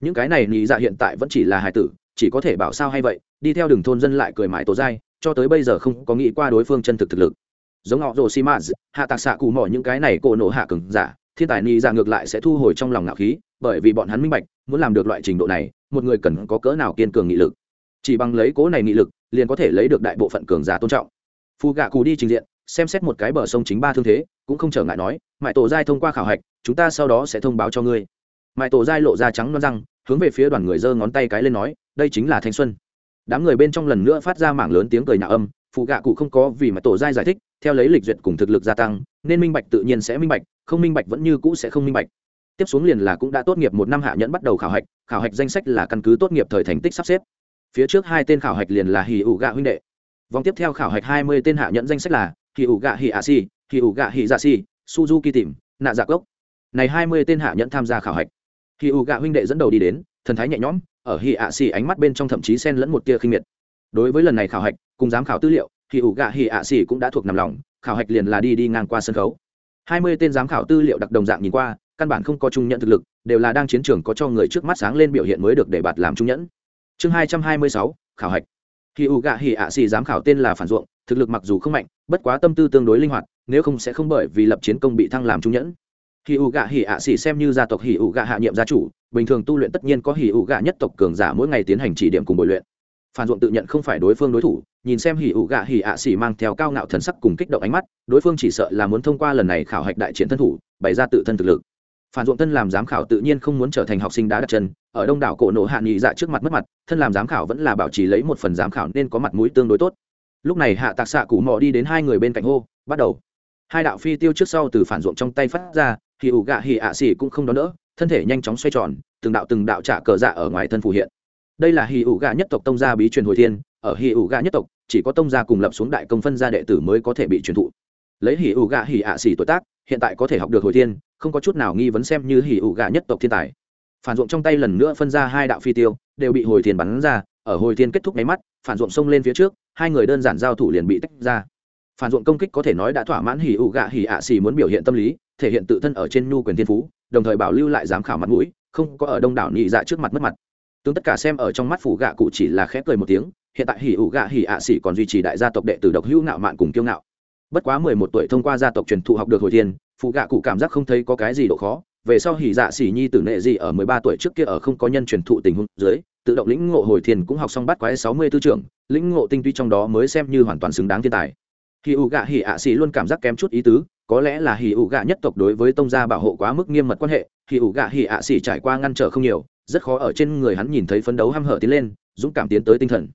Những cái này nghĩ dạ hiện tại vẫn chỉ là hài tử chỉ có thể bảo sao hay vậy, đi theo đường thôn dân lại cười mãi tổ dai. cho tới bây giờ không có nghĩ qua đối phương chân thực thực lực. Giống họ rồ xi mã hạ tạc xạ cù mỏ những cái này cổ nổ hạ cứng giả, thiên tài ni ra ngược lại sẽ thu hồi trong lòng ngạo khí, bởi vì bọn hắn minh bạch, muốn làm được loại trình độ này, một người cần có cỡ nào kiên cường nghị lực. Chỉ bằng lấy cố này nghị lực, liền có thể lấy được đại bộ phận cường giả tôn trọng. Phù gạ cù đi trình diện, xem xét một cái bờ sông chính ba thương thế, cũng không trở ngại nói, mãi tổ giai thông qua khảo hạch, chúng ta sau đó sẽ thông báo cho ngươi. Mãi tổ giai lộ ra trắng non răng hướng về phía đoàn người giơ ngón tay cái lên nói, đây chính là thanh xuân. Đám người bên trong lần nữa phát ra mảng lớn tiếng cười nhạo âm, phụ gạ cụ không có vì mà tổ giai giải thích, theo lấy lịch duyệt cùng thực lực gia tăng, nên minh bạch tự nhiên sẽ minh bạch, không minh bạch vẫn như cũ sẽ không minh bạch. Tiếp xuống liền là cũng đã tốt nghiệp một năm hạ nhẫn bắt đầu khảo hạch khảo hạch danh sách là căn cứ tốt nghiệp thời thành tích sắp xếp. Phía trước hai tên khảo hạch liền là hì ủ gạ huynh đệ. Vòng tiếp theo khảo hạch hai mươi tên hạ nhẫn danh sách là hì ủ gạ hì a si hì ủ gạ hì dạ si, suzuki tìm, nạ dạ gốc này hai mươi tên hạ nhẫn tham gia khảo hạch hì ủ gạ huynh đệ dẫn đầu đi đến, thần thái nhẹ nhõm, ở hì ạ xì ánh mắt bên trong thậm chí xen lẫn một tia khinh miệt. Đối với lần này khảo hạch, cùng giám khảo tư liệu hì ủ gạ hì ạ xì cũng đã thuộc nằm lòng, khảo hạch liền là đi đi ngang qua sân khấu. Hai mươi tên giám khảo tư liệu đặc đồng dạng nhìn qua, căn bản không có trung nhận thực lực, đều là đang chiến trường có cho người trước mắt sáng lên biểu hiện mới được để bạt làm trung nhẫn. Chương hai trăm hai mươi sáu, khảo hạch. Hỉ u gạ hỉ ạ xì giám khảo tên là phản ruộng, thực lực mặc dù không mạnh, bất quá tâm tư tương đối linh hoạt, nếu không sẽ không bởi vì lập chiến công bị thăng làm trung nhẫn hỉ ủ gạ hỉ ạ xỉ xem như gia tộc hỉ ủ gạ hạ nhiệm gia chủ, bình thường tu luyện tất nhiên có hỉ ủ gạ nhất tộc cường giả mỗi ngày tiến hành chỉ điểm cùng bồi luyện. Phản ruộng tự nhận không phải đối phương đối thủ, nhìn xem hỉ ủ gạ hỉ ạ xỉ mang theo cao ngạo thần sắc cùng kích động ánh mắt, đối phương chỉ sợ là muốn thông qua lần này khảo hạch đại chiến thân thủ, bày ra tự thân thực lực. Phản ruộng thân làm giám khảo tự nhiên không muốn trở thành học sinh đã đặt chân, ở đông đảo cổ nộ hạ nghị dạ trước mặt mất mặt, thân làm giám khảo vẫn là bảo trì lấy một phần giám khảo nên có mặt mũi tương đối tốt. Lúc này hạ tạc xạ cụ mò đi đến hai người bên cạnh hô, bắt đầu. Hai đạo phi tiêu trước sau từ phản ruộng trong tay phát ra hỉ ủ gạ hỉ ạ xỉ cũng không đón đỡ, thân thể nhanh chóng xoay tròn, từng đạo từng đạo trả cờ dạ ở ngoài thân phù hiện. Đây là hỉ ủ gạ nhất tộc tông gia bí truyền hồi thiên, ở hỉ ủ gạ nhất tộc, chỉ có tông gia cùng lập xuống đại công phân gia đệ tử mới có thể bị truyền thụ. Lấy hỉ ủ gạ hỉ ạ xỉ tuổi tác, hiện tại có thể học được hồi thiên, không có chút nào nghi vấn xem như hỉ ủ gạ nhất tộc thiên tài. Phản ruộng trong tay lần nữa phân ra hai đạo phi tiêu, đều bị hồi thiên bắn ra, ở hồi thiên kết thúc nháy mắt, phản ruộng xông lên phía trước, hai người đơn giản giao thủ liền bị tách ra. Phản ruộng công kích có thể nói đã thỏa mãn hỉ ủ gạ hỉ ạ xì muốn biểu hiện tâm lý thể hiện tự thân ở trên nhu quyền thiên phú, đồng thời bảo lưu lại giám khảo mặt mũi, không có ở đông đảo nhị dạ trước mặt mất mặt. Tướng tất cả xem ở trong mắt phủ gạ cụ chỉ là khẽ cười một tiếng, hiện tại hỉ ủ gạ hỉ ạ xỉ còn duy trì đại gia tộc đệ tử độc hữu ngạo mạn cùng kiêu ngạo. Bất quá mười một tuổi thông qua gia tộc truyền thụ học được hồi thiên phụ gạ cụ cảm giác không thấy có cái gì độ khó. Về sau hỉ dạ xỉ nhi tử nệ gì ở mười ba tuổi trước kia ở không có nhân truyền thụ tình huống dưới, tự động lĩnh ngộ hồi thiên cũng học xong bắt quái sáu mươi tư trưởng, lĩnh ngộ tinh tuy trong đó mới xem như hoàn toàn xứng đáng thiên tài. Hỉ ủ gạ hỉ ạ xỉ luôn cảm giác kém chút ý tứ có lẽ là hỉ ủ gạ nhất tộc đối với tông gia bảo hộ quá mức nghiêm mật quan hệ hỉ ủ gạ hỉ ạ xỉ trải qua ngăn trở không nhiều, rất khó ở trên người hắn nhìn thấy phấn đấu hăm hở tiến lên, dũng cảm tiến tới tinh thần.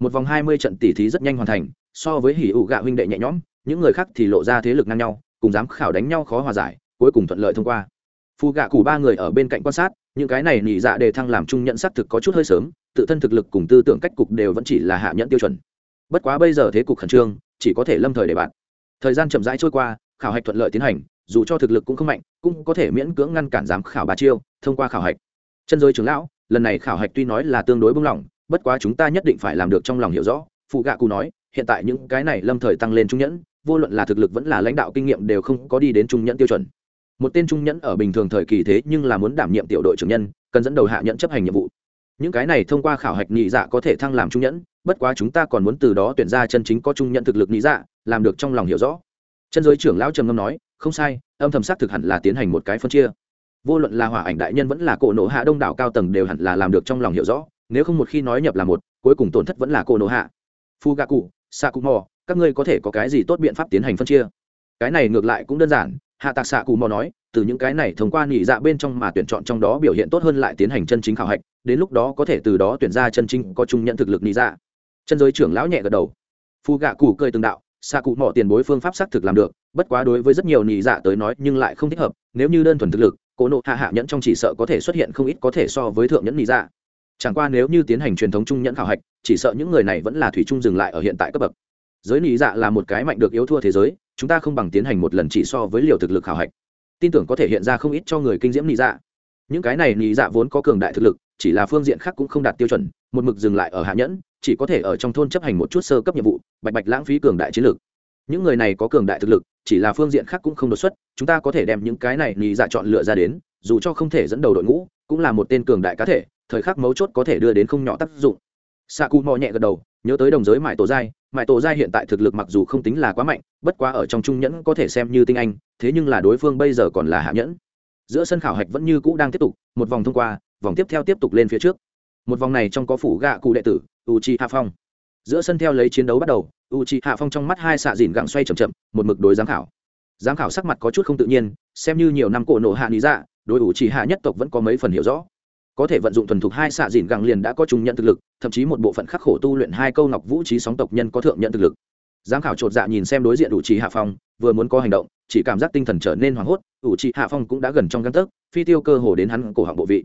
Một vòng hai mươi trận tỉ thí rất nhanh hoàn thành, so với hỉ ủ gạ huynh đệ nhẹ nhõm, những người khác thì lộ ra thế lực ngang nhau, cùng dám khảo đánh nhau khó hòa giải, cuối cùng thuận lợi thông qua. Phù gạ cụ ba người ở bên cạnh quan sát, những cái này nỉ dạ đề thăng làm trung nhận xác thực có chút hơi sớm, tự thân thực lực cùng tư tưởng cách cục đều vẫn chỉ là hạ nhận tiêu chuẩn. Bất quá bây giờ thế cục khẩn trương, chỉ có thể lâm thời để bạn. Thời gian chậm rãi trôi qua khảo hạch thuận lợi tiến hành, dù cho thực lực cũng không mạnh, cũng có thể miễn cưỡng ngăn cản giám khảo ba chiêu, thông qua khảo hạch. Chân giới trưởng lão, lần này khảo hạch tuy nói là tương đối bung lỏng bất quá chúng ta nhất định phải làm được trong lòng hiểu rõ, phụ gạ cụ nói, hiện tại những cái này lâm thời tăng lên trung nhẫn, vô luận là thực lực vẫn là lãnh đạo kinh nghiệm đều không có đi đến trung nhẫn tiêu chuẩn. Một tên trung nhẫn ở bình thường thời kỳ thế nhưng là muốn đảm nhiệm tiểu đội trưởng nhân, cần dẫn đầu hạ nhẫn chấp hành nhiệm vụ. Những cái này thông qua khảo hạch nhị dạ có thể thăng làm trung nhẫn, bất quá chúng ta còn muốn từ đó tuyển ra chân chính có trung nhẫn thực lực nhị dạ làm được trong lòng hiểu rõ chân giới trưởng lão trầm ngâm nói, không sai, âm thầm xác thực hẳn là tiến hành một cái phân chia. Vô luận là hỏa ảnh đại nhân vẫn là cổ nộ hạ đông đảo cao tầng đều hẳn là làm được trong lòng hiểu rõ, nếu không một khi nói nhập là một, cuối cùng tổn thất vẫn là cổ nộ hạ. Phu gà cụ sa cụ mò các ngươi có thể có cái gì tốt biện pháp tiến hành phân chia? Cái này ngược lại cũng đơn giản, hạ tạc xạ cụ mò nói, từ những cái này thông qua nghỉ dạ bên trong mà tuyển chọn trong đó biểu hiện tốt hơn lại tiến hành chân chính khảo hạch, đến lúc đó có thể từ đó tuyển ra chân chính có chung nhận thực lực nghỉ dạ. Chân giới trưởng lão nhẹ gật đầu. Phu gạ cụ cười từng đạo xạ cụ mỏ tiền bối phương pháp xác thực làm được, bất quá đối với rất nhiều nị dạ tới nói nhưng lại không thích hợp, nếu như đơn thuần thực lực cố nộ hạ hạ nhẫn trong chỉ sợ có thể xuất hiện không ít có thể so với thượng nhẫn nị dạ. Chẳng qua nếu như tiến hành truyền thống trung nhẫn khảo hạch, chỉ sợ những người này vẫn là thủy trung dừng lại ở hiện tại cấp bậc. Giới nị dạ là một cái mạnh được yếu thua thế giới, chúng ta không bằng tiến hành một lần chỉ so với liều thực lực khảo hạch. Tin tưởng có thể hiện ra không ít cho người kinh diễm nị dạ. Những cái này nị dạ vốn có cường đại thực lực, chỉ là phương diện khác cũng không đạt tiêu chuẩn, một mực dừng lại ở hạ nhẫn chỉ có thể ở trong thôn chấp hành một chút sơ cấp nhiệm vụ, bạch bạch lãng phí cường đại chiến lược. Những người này có cường đại thực lực, chỉ là phương diện khác cũng không đột xuất, chúng ta có thể đem những cái này nị dạ chọn lựa ra đến, dù cho không thể dẫn đầu đội ngũ, cũng là một tên cường đại cá thể, thời khắc mấu chốt có thể đưa đến không nhỏ tác dụng. Xạ cụ mò nhẹ gật đầu, nhớ tới đồng giới mại tổ giai, mại tổ giai hiện tại thực lực mặc dù không tính là quá mạnh, bất quá ở trong trung nhẫn có thể xem như tinh anh, thế nhưng là đối phương bây giờ còn là hạ nhẫn. Giữa sân khảo hạch vẫn như cũ đang tiếp tục, một vòng thông qua, vòng tiếp theo tiếp tục lên phía trước. Một vòng này trong có phủ gạ cụ đệ tử u chi hạ phong giữa sân theo lấy chiến đấu bắt đầu u chi hạ phong trong mắt hai xạ dìn gặng xoay c h ậ m chậm, một mực đối giám khảo. Giám khảo sắc mặt có chút không tự nhiên, xem như nhiều năm cổ nộ hạ lý dạ đối u chi hạ nhất tộc vẫn có mấy phần hiểu rõ. Có thể vận dụng thuần thục hai xạ dìn gặng liền đã có trung nhận thực lực, thậm chí một bộ phận khắc khổ tu luyện hai câu ngọc vũ trí sóng tộc nhân có thượng nhận thực lực. Giám khảo chột dạ nhìn xem đối diện đủ trí hạ phong vừa muốn có hành động, chỉ cảm giác tinh thần trở nên hoảng hốt đủ trí hạ phong cũng đã gần trong găng tấc, phi tiêu cơ hồ đến hắn cổ họng bộ vị.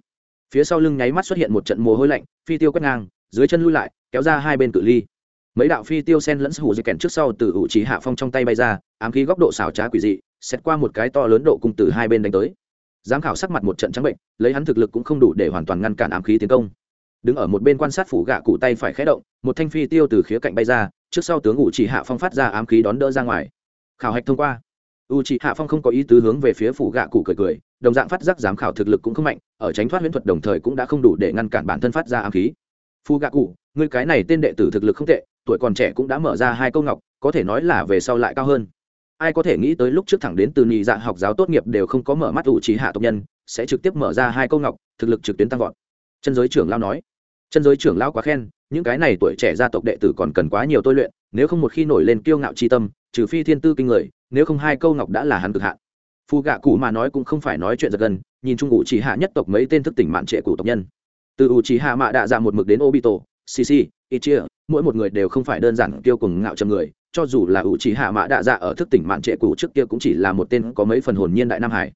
Phía sau lưng nháy mắt xuất hiện một trận mồ hôi lạnh, phi tiêu quét ngang dưới chân lui lại, kéo ra hai bên cự ly. Mấy đạo phi tiêu sen lẫn hủ dây kèn trước sau từ ủ trí hạ phong trong tay bay ra, ám khí góc độ xảo trá quỷ dị xét qua một cái to lớn độ cung từ hai bên đánh tới. Giám khảo sắc mặt một trận trắng bệnh, lấy hắn thực lực cũng không đủ để hoàn toàn ngăn cản ám khí tiến công. Đứng ở một bên quan sát phủ gạ cụ tay phải khé động, một thanh phi tiêu từ khía cạnh bay ra, trước sau tướng ủ chỉ hạ phong phát ra ám khí đón đỡ ra ngoài. Khảo hạch thông qua. U chỉ hạ phong không có ý tứ hướng về phía phủ gạ cụ cười cười, đồng dạng phát giác giám khảo thực lực cũng không mạnh, ở tránh thoát huyễn thuật đồng thời cũng đã không đủ để ngăn cản bản thân phát ra ám khí phu gạ cụ người cái này tên đệ tử thực lực không tệ, tuổi còn trẻ cũng đã mở ra hai câu ngọc, có thể nói là về sau lại cao hơn. Ai có thể nghĩ tới lúc trước thẳng đến từ nhị dạ học giáo tốt nghiệp đều không có mở mắt ủ trí hạ tộc nhân, sẽ trực tiếp mở ra hai câu ngọc, thực lực trực tuyến tăng vọt. Chân giới trưởng lao nói. Chân giới trưởng lão quá khen, những cái này tuổi trẻ gia tộc đệ tử còn cần quá nhiều tôi luyện, nếu không một khi nổi lên kiêu ngạo tri tâm, trừ phi thiên tư kinh người, nếu không hai câu ngọc đã là hắn cực hạn. Phù gạ cụ mà nói cũng không phải nói chuyện giật gần nhìn trung ngụ chỉ hạ nhất tộc mấy tên thức tỉnh mạn trệ cụ tộc nhân từ u trí hạ mạ đạ dạ một mực đến obito cc ichia, mỗi một người đều không phải đơn giản kiêu cùng ngạo trầm người, cho dù là u trí hạ mạ đạ dạ ở thức tỉnh mạn trệ cũ trước kia cũng chỉ là một tên có mấy phần hồn nhiên đại nam hải.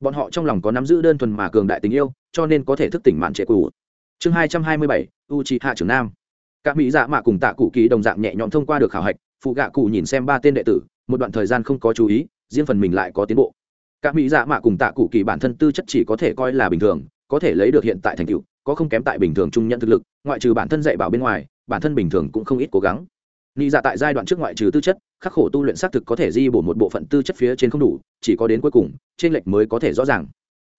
Bọn họ trong lòng có nắm giữ đơn thuần mà cường đại tình yêu, cho nên có thể thức tỉnh mạn trệ cũ. chương hai trăm hai mươi bảy, u trí hạ trưởng nam. Các mỹ dạ mạ cùng tạ cụ kỳ đồng dạng nhẹ nhõm thông qua được khảo hạch, phụ gạ cụ nhìn xem ba tên đệ tử, một đoạn thời gian không có chú ý, riêng phần mình lại có tiến bộ. Các mỹ dạ mạ cùng tạ cụ kỳ bản thân tư chất chỉ có thể coi là bình thường, có thể lấy được hiện tại thành tựu có không kém tại bình thường trung nhận thực lực, ngoại trừ bản thân dạy bảo bên ngoài, bản thân bình thường cũng không ít cố gắng. Nghĩ dạ tại giai đoạn trước ngoại trừ tư chất, khắc khổ tu luyện xác thực có thể di bổ một bộ phận tư chất phía trên không đủ, chỉ có đến cuối cùng, trên lệch mới có thể rõ ràng.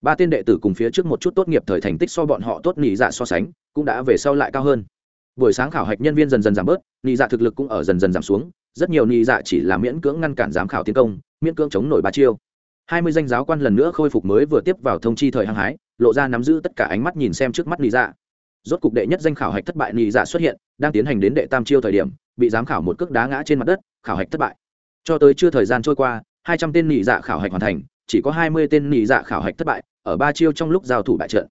Ba tên đệ tử cùng phía trước một chút tốt nghiệp thời thành tích so bọn họ tốt nghĩ dạ so sánh, cũng đã về sau lại cao hơn. Buổi sáng khảo hạch nhân viên dần dần giảm bớt nghĩ dạ thực lực cũng ở dần dần giảm xuống, rất nhiều nghĩ dạ chỉ là miễn cưỡng ngăn cản giám khảo tiến công, miễn cưỡng chống nổi ba chiêu. Hai mươi danh giáo quan lần nữa khôi phục mới vừa tiếp vào thông chi thời hăng hái lộ ra nắm giữ tất cả ánh mắt nhìn xem trước mắt nghĩ dạ. Rốt cục đệ nhất danh khảo hạch thất bại nghĩ dạ xuất hiện, đang tiến hành đến đệ tam chiêu thời điểm, bị giám khảo một cước đá ngã trên mặt đất, khảo hạch thất bại. Cho tới chưa thời gian trôi qua, hai trăm tên nghĩ dạ khảo hạch hoàn thành, chỉ có hai mươi tên nghĩ dạ khảo hạch thất bại, ở ba chiêu trong lúc giao thủ bại trận.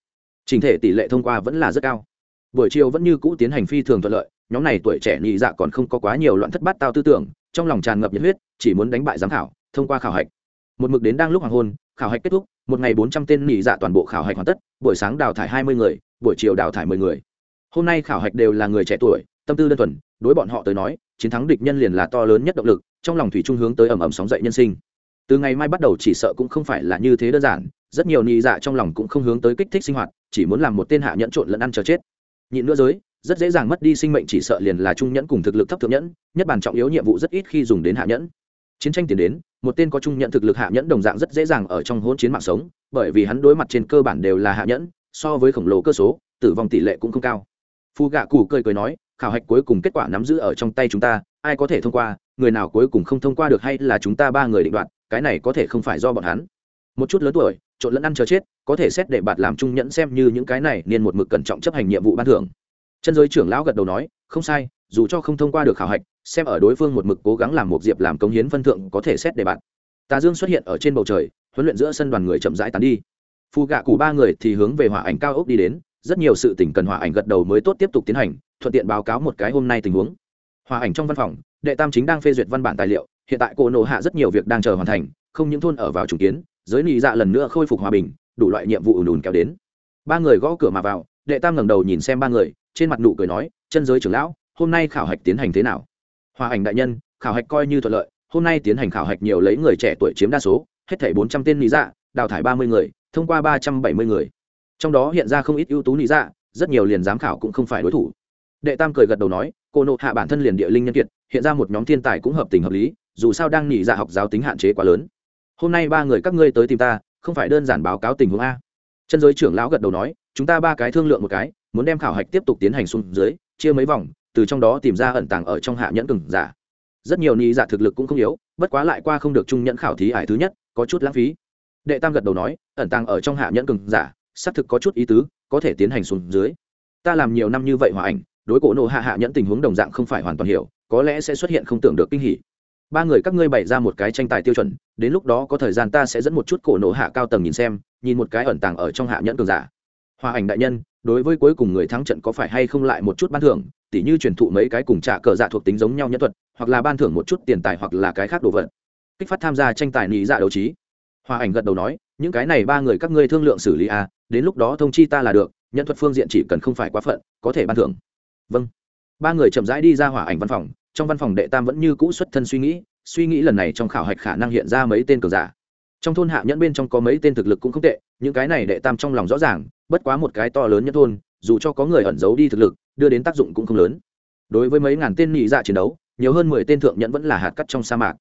Trình thể tỷ lệ thông qua vẫn là rất cao. Buổi chiều vẫn như cũ tiến hành phi thường thuận lợi, nhóm này tuổi trẻ nhị dạ còn không có quá nhiều loạn thất bát tao tư tưởng, trong lòng tràn ngập nhiệt huyết, chỉ muốn đánh bại giám khảo, thông qua khảo hạch. Một mực đến đang lúc hoàng hôn khảo hạch kết thúc, một ngày bốn trăm tên nhị dạ toàn bộ khảo hạch hoàn tất, buổi sáng đào thải hai mươi người, buổi chiều đào thải mười người. Hôm nay khảo hạch đều là người trẻ tuổi, tâm tư đơn thuần, đối bọn họ tới nói, chiến thắng địch nhân liền là to lớn nhất động lực, trong lòng thủy trung hướng tới ẩm ẩm sóng dậy nhân sinh. Từ ngày mai bắt đầu chỉ sợ cũng không phải là như thế đơn giản, rất nhiều nị dạ trong lòng cũng không hướng tới kích thích sinh hoạt, chỉ muốn làm một tên hạ nhẫn trộn lẫn ăn chờ chết. Nhịn nữa giới, rất dễ dàng mất đi sinh mệnh chỉ sợ liền là trung nhẫn cùng thực lực thấp thượng nhẫn, nhất bản trọng yếu nhiệm vụ rất ít khi dùng đến hạ nhẫn chiến tranh tiến đến, một tên có trung nhận thực lực hạ nhẫn đồng dạng rất dễ dàng ở trong hỗn chiến mạng sống, bởi vì hắn đối mặt trên cơ bản đều là hạ nhẫn, so với khổng lồ cơ số, tử vong tỷ lệ cũng không cao. Phu gạ cù cười cười nói, khảo hạch cuối cùng kết quả nắm giữ ở trong tay chúng ta, ai có thể thông qua, người nào cuối cùng không thông qua được hay là chúng ta ba người định đoạt, cái này có thể không phải do bọn hắn. Một chút lớn tuổi, trộn lẫn ăn chờ chết, có thể xét để bạt làm trung nhẫn xem như những cái này, nên một mực cẩn trọng chấp hành nhiệm vụ ban thưởng. Chân giới trưởng lão gật đầu nói, không sai dù cho không thông qua được khảo hạch, xem ở đối phương một mực cố gắng làm một diệp làm công hiến phân thượng có thể xét để bạt. Tà dương xuất hiện ở trên bầu trời, huấn luyện giữa sân đoàn người chậm rãi tán đi. Phù gạ cụ ba người thì hướng về hỏa ảnh cao ốc đi đến, rất nhiều sự tỉnh cần hỏa ảnh gật đầu mới tốt tiếp tục tiến hành, thuận tiện báo cáo một cái hôm nay tình huống. Hỏa ảnh trong văn phòng, đệ tam chính đang phê duyệt văn bản tài liệu, hiện tại cô nộ hạ rất nhiều việc đang chờ hoàn thành, không những thôn ở vào trùng kiến, giới nị dạ lần nữa khôi phục hòa bình, đủ loại nhiệm vụ ùn ùn kéo đến. Ba người gõ cửa mà vào, đệ tam ngẩng đầu nhìn xem ba người, trên mặt nụ cười nói, chân giới trưởng lão hôm nay khảo hạch tiến hành thế nào? Hòa ảnh đại nhân, khảo hạch coi như thuận lợi, hôm nay tiến hành khảo hạch nhiều lấy người trẻ tuổi chiếm đa số, hết thảy bốn trăm tên lý dạ đào thải ba mươi người, thông qua ba trăm bảy mươi người. Trong đó hiện ra không ít ưu tú lý dạ rất nhiều liền giám khảo cũng không phải đối thủ. Đệ tam cười gật đầu nói, cô nộ hạ bản thân liền địa linh nhân kiệt, hiện ra một nhóm thiên tài cũng hợp tình hợp lý, dù sao đang nghỉ dạ học giáo tính hạn chế quá lớn. Hôm nay ba người các ngươi tới tìm ta, không phải đơn giản báo cáo tình huống a. Chân giới trưởng lão gật đầu nói, chúng ta ba cái thương lượng một cái, muốn đem khảo hạch tiếp tục tiến hành xuống dưới, chia mấy vòng từ trong đó tìm ra ẩn tàng ở trong hạ nhẫn cường giả. Rất nhiều ni giả thực lực cũng không yếu, bất quá lại qua không được trung nhẫn khảo thí ải thứ nhất, có chút lãng phí. Đệ tam gật đầu nói, ẩn tàng ở trong hạ nhẫn cường giả, xác thực có chút ý tứ, có thể tiến hành xuống dưới. Ta làm nhiều năm như vậy hòa ảnh, đối cổ nộ hạ hạ nhẫn tình huống đồng dạng không phải hoàn toàn hiểu, có lẽ sẽ xuất hiện không tưởng được kinh hỉ. Ba người các ngươi bày ra một cái tranh tài tiêu chuẩn, đến lúc đó có thời gian ta sẽ dẫn một chút cổ nộ hạ cao tầng nhìn xem, nhìn một cái ẩn tàng ở trong hạ nhẫn cường giả. Hòa ảnh đại nhân, đối với cuối cùng người thắng trận có phải hay không lại một chút ban thưởng tỉ như truyền thụ mấy cái cùng trả cờ dạ thuộc tính giống nhau nhân thuật, hoặc là ban thưởng một chút tiền tài hoặc là cái khác đồ vật. Kích phát tham gia tranh tài lý dạ đấu trí. Hòa ảnh gật đầu nói, những cái này ba người các ngươi thương lượng xử lý à đến lúc đó thông chi ta là được, nhân thuật phương diện chỉ cần không phải quá phận, có thể ban thưởng. Vâng. Ba người chậm rãi đi ra hỏa ảnh văn phòng, trong văn phòng đệ tam vẫn như cũ xuất thân suy nghĩ suy nghĩ lần này trong khảo hạch khả năng hiện ra mấy tên cờ giả. Trong thôn hạ nhẫn bên trong có mấy tên thực lực cũng không tệ, những cái này đệ tam trong lòng rõ ràng, bất quá một cái to lớn nhất thôn, dù cho có người ẩn giấu đi thực lực đưa đến tác dụng cũng không lớn. Đối với mấy ngàn tên nhị dạ chiến đấu, nhiều hơn mười tên thượng nhẫn vẫn là hạt cắt trong sa mạc.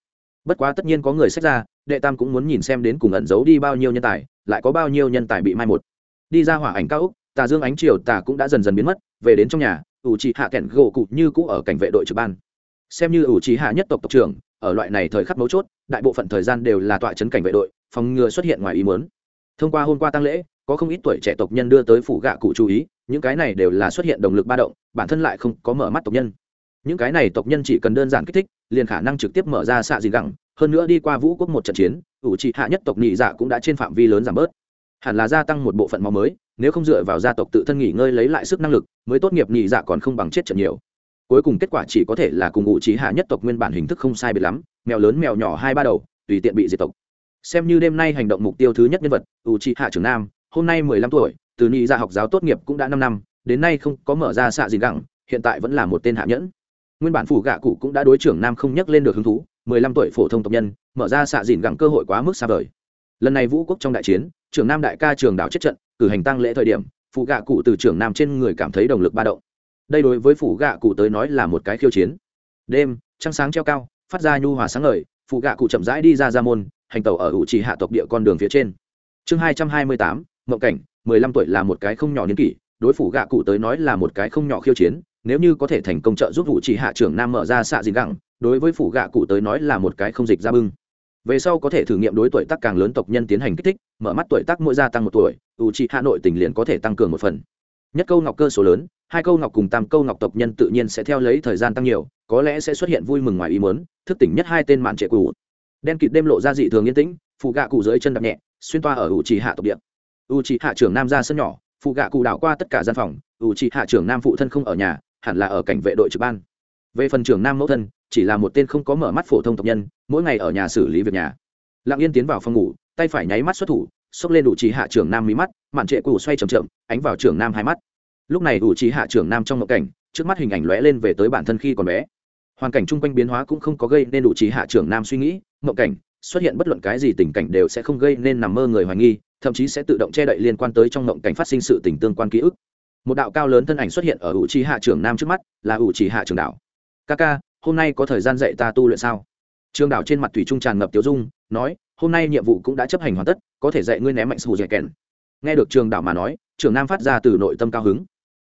Bất quá tất nhiên có người xét ra, đệ tam cũng muốn nhìn xem đến cùng ẩn giấu đi bao nhiêu nhân tài, lại có bao nhiêu nhân tài bị mai một. Đi ra hỏa ảnh cao úc tà dương ánh triều tà cũng đã dần dần biến mất, về đến trong nhà, ủ trì hạ kẹn gỗ cụ như cũ ở cảnh vệ đội trực ban. Xem như ủ trì hạ nhất tộc tộc trưởng, ở loại này thời khắc mấu chốt, đại bộ phận thời gian đều là tọa chấn cảnh vệ đội, phòng ngừa xuất hiện ngoài ý muốn. Thông qua hôm qua tăng lễ, có không ít tuổi trẻ tộc nhân đưa tới phủ gạ cụ chú ý những cái này đều là xuất hiện động lực ba động, bản thân lại không có mở mắt tộc nhân. Những cái này tộc nhân chỉ cần đơn giản kích thích, liền khả năng trực tiếp mở ra xạ gì gẳng, hơn nữa đi qua vũ quốc một trận chiến, ủ trị hạ nhất tộc nhị dạ cũng đã trên phạm vi lớn giảm bớt. Hẳn là gia tăng một bộ phận máu mới, nếu không dựa vào gia tộc tự thân nghỉ ngơi lấy lại sức năng lực, mới tốt nghiệp nhị dạ còn không bằng chết trận nhiều. Cuối cùng kết quả chỉ có thể là cùng ủ trí hạ nhất tộc nguyên bản hình thức không sai biệt lắm, mèo lớn mèo nhỏ hai ba đầu, tùy tiện bị diệt tộc. Xem như đêm nay hành động mục tiêu thứ nhất nhân vật, ủ trí hạ trưởng nam, hôm nay mười lăm tuổi từ nhị ra dạ học giáo tốt nghiệp cũng đã năm năm, đến nay không có mở ra xạ gì gẳng hiện tại vẫn là một tên hạ nhẫn. Nguyên bản phủ gạ cụ cũng đã đối trưởng nam không nhắc lên được hứng thú, mười lăm tuổi phổ thông tộc nhân, mở ra xạ dìn gẳng cơ hội quá mức xa vời. Lần này vũ quốc trong đại chiến, trưởng nam đại ca trường đảo chết trận, cử hành tăng lễ thời điểm phụ gạ cụ từ trưởng nam trên người cảm thấy động lực ba động. Đây đối với phủ gạ cụ tới nói là một cái khiêu chiến. Đêm, trăng sáng treo cao, phát ra nhu hòa sáng ngời phụ gạ cụ chậm rãi đi ra ra môn, hành tàu ở ủ trì hạ tộc địa con đường phía trên. Chương hai trăm hai mươi tám Mộng cảnh, mười lăm tuổi là một cái không nhỏ niên kỷ, đối phủ gạ cụ tới nói là một cái không nhỏ khiêu chiến, nếu như có thể thành công trợ giúp vụ chỉ hạ trưởng nam mở ra xạ dìn gẳng đối với phủ gạ cụ tới nói là một cái không dịch ra bưng. Về sau có thể thử nghiệm đối tuổi tác càng lớn tộc nhân tiến hành kích thích, mở mắt tuổi tác mỗi gia tăng một tuổi ủ trị hạ nội tỉnh liền có thể tăng cường một phần. Nhất câu ngọc cơ số lớn, hai câu ngọc cùng tam câu ngọc tộc nhân tự nhiên sẽ theo lấy thời gian tăng nhiều, có lẽ sẽ xuất hiện vui mừng ngoài ý muốn, thức tỉnh nhất hai tên mạn trệ cụ. Đen kịt đêm lộ ra dị thường yên tĩnh phụ gạ cụ dưới chân đập nhẹ, xuyên toa ở vũ trì hạ tộc địa u trì hạ trưởng nam ra sân nhỏ phụ gạ cụ đảo qua tất cả gian phòng ủ trì hạ trưởng nam phụ thân không ở nhà, hẳn là ở cảnh vệ đội trực ban. Về phần trưởng nam mẫu thân, chỉ là một tên không có mở mắt phổ thông tộc nhân, mỗi ngày ở nhà xử lý việc nhà. Lặng yên tiến vào phòng ngủ, tay phải nháy mắt xuất thủ, xốc lên đủ trí hạ trưởng nam mí mắt, mạn trệ cụ xoay trầm h chậm, ánh vào trưởng nam hai mắt. Lúc này đủ trí hạ trưởng nam trong ngộ cảnh, trước mắt hình ảnh lóe lên về tới bản thân khi còn bé. Hoàn cảnh chung quanh biến hóa cũng không có gây nên đủ trí hạ trưởng nam suy nghĩ ngộ cảnh, xuất hiện bất luận cái gì tình cảnh đều sẽ không gây nên nằm mơ người hoài nghi thậm chí sẽ tự động che đậy liên quan tới trong ngộng cảnh phát sinh sự tình tương quan ký ức. Một đạo cao lớn thân ảnh xuất hiện ở ủ trì hạ trưởng nam trước mắt, là ủ trì hạ trưởng đảo ca ca, hôm nay có thời gian dạy ta tu luyện sao? Trường đảo trên mặt thủy trung tràn ngập tiểu dung, nói, hôm nay nhiệm vụ cũng đã chấp hành hoàn tất, có thể dạy ngươi ném mạnh sù dẻ kèn. Nghe được trường đảo mà nói, trường nam phát ra từ nội tâm cao hứng.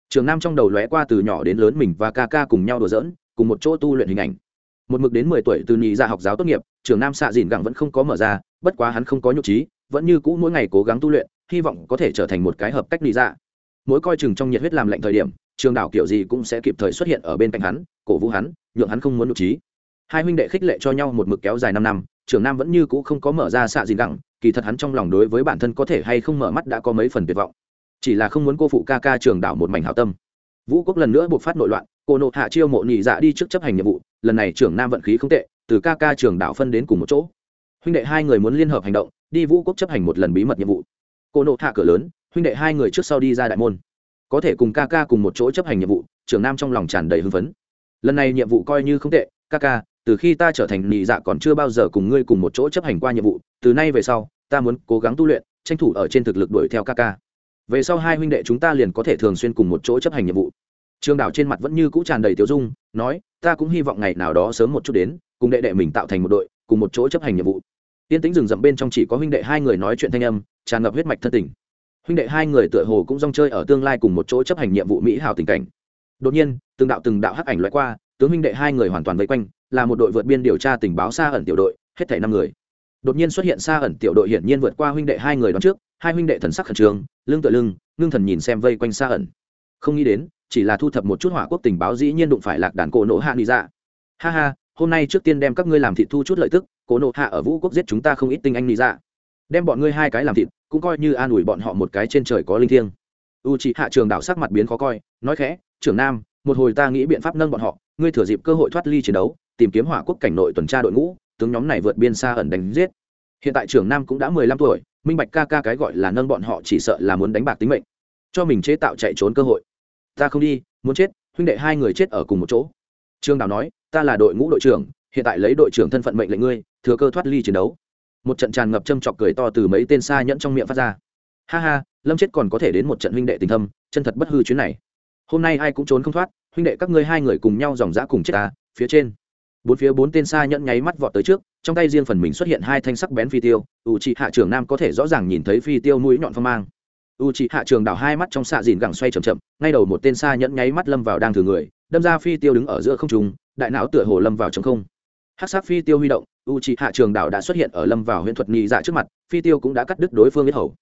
Trường nam trong đầu lóe qua từ nhỏ đến lớn mình và ca ca cùng nhau đùa giỡn, cùng một chỗ tu luyện hình ảnh. Một mực đến mười tuổi từ nhị ra học giáo tốt nghiệp, trường nam xạ dìn gẳng vẫn không có mở ra, bất quá hắn không có nhục trí vẫn như cũ mỗi ngày cố gắng tu luyện, hy vọng có thể trở thành một cái hợp cách lý ra. Mỗi coi chừng trong nhiệt huyết làm lạnh thời điểm, trường đảo kiểu gì cũng sẽ kịp thời xuất hiện ở bên cạnh hắn, cổ vũ hắn, nhượng hắn không muốn nhục trí. Hai huynh đệ khích lệ cho nhau một mực kéo dài năm năm trường nam vẫn như cũ không có mở ra xạ gì đẳng kỳ thật hắn trong lòng đối với bản thân có thể hay không mở mắt đã có mấy phần tuyệt vọng. Chỉ là không muốn cô phụ ca ca trường đảo một mảnh hảo tâm. Vũ quốc lần nữa buộc phát nội loạn, cô nộ hạ chiêu mộ nhị dạ đi trước chấp hành nhiệm vụ, lần này trưởng nam vận khí không tệ, từ ca ca trường đảo phân đến cùng một chỗ. Huynh đệ hai người muốn liên hợp hành động đi vũ quốc chấp hành một lần bí mật nhiệm vụ. Cô nộ hạ cửa lớn, huynh đệ hai người trước sau đi ra đại môn. Có thể cùng ca ca cùng một chỗ chấp hành nhiệm vụ, trưởng nam trong lòng tràn đầy hưng phấn. Lần này nhiệm vụ coi như không tệ, ca ca, từ khi ta trở thành nị dạ còn chưa bao giờ cùng ngươi cùng một chỗ chấp hành qua nhiệm vụ, từ nay về sau, ta muốn cố gắng tu luyện, tranh thủ ở trên thực lực đuổi theo ca ca. Về sau hai huynh đệ chúng ta liền có thể thường xuyên cùng một chỗ chấp hành nhiệm vụ. Trường đảo trên mặt vẫn như cũ tràn đầy tiêu dung, nói, ta cũng hy vọng ngày nào đó sớm một chút đến, cùng đệ đệ mình tạo thành một đội, cùng một chỗ chấp hành nhiệm vụ tiên tính rừng rậm bên trong chỉ có huynh đệ hai người nói chuyện thanh âm, tràn ngập huyết mạch thân tình. Huynh đệ hai người tựa hồ cũng rong chơi ở tương lai cùng một chỗ chấp hành nhiệm vụ mỹ hảo tình cảnh. Đột nhiên, từng đạo từng đạo hắc ảnh lướt qua, tướng huynh đệ hai người hoàn toàn vây quanh, là một đội vượt biên điều tra tình báo xa ẩn tiểu đội, hết thảy năm người. Đột nhiên xuất hiện xa ẩn tiểu đội hiển nhiên vượt qua huynh đệ hai người đón trước, hai huynh đệ thần sắc khẩn trương, lưng tựa lưng, ngưng thần nhìn xem vây quanh xa ẩn. Không nghĩ đến, chỉ là thu thập một chút hỏa quốc tình báo dĩ nhiên đụng phải lạc đàn cổ nổ hạ đi ra dạ. ha ha hôm nay trước tiên đem các ngươi làm thịt thu chút lợi tức, Cố nộ hạ ở vũ quốc giết chúng ta không ít tinh anh lý ra dạ. đem bọn ngươi hai cái làm thịt, cũng coi như an ủi bọn họ một cái trên trời có linh thiêng. U chị hạ trường đảo sắc mặt biến khó coi, nói khẽ, trưởng nam, một hồi ta nghĩ biện pháp nâng bọn họ, ngươi thừa dịp cơ hội thoát ly chiến đấu, tìm kiếm hỏa quốc cảnh nội tuần tra đội ngũ, tướng nhóm này vượt biên xa ẩn đánh giết. Hiện tại trưởng nam cũng đã mười lăm tuổi, minh bạch ca ca cái gọi là nâng bọn họ chỉ sợ là muốn đánh bạc tính mệnh. Cho mình chế tạo chạy trốn cơ hội. Ta không đi, muốn chết, huynh đệ hai người chết ở cùng một chỗ. Trương đào nói ta là đội ngũ đội trưởng, hiện tại lấy đội trưởng thân phận mệnh lệnh ngươi, thừa cơ thoát ly chiến đấu. Một trận tràn ngập châm chọc cười to từ mấy tên xa nhẫn trong miệng phát ra. Ha ha, lâm chết còn có thể đến một trận huynh đệ tình thâm, chân thật bất hư chuyến này. Hôm nay ai cũng trốn không thoát, huynh đệ các ngươi hai người cùng nhau dòng dã cùng chết ta, phía trên. Bốn phía bốn tên xa nhẫn nháy mắt vọt tới trước, trong tay riêng phần mình xuất hiện hai thanh sắc bén phi tiêu ủ trị hạ trưởng nam có thể rõ ràng nhìn thấy phi tiêu mũi nhọn phong mang u trị hạ trường đảo hai mắt trong xạ dìn gẳng xoay chậm chậm, ngay đầu một tên xa nhẫn nháy mắt lâm vào đang thử người, đâm ra phi tiêu đứng ở giữa không trung, đại não tựa hồ lâm vào trong không. Hát sắc phi tiêu huy động, u trị hạ trường đảo đã xuất hiện ở lâm vào huyện thuật nhị dạ trước mặt, phi tiêu cũng đã cắt đứt đối phương biết hầu.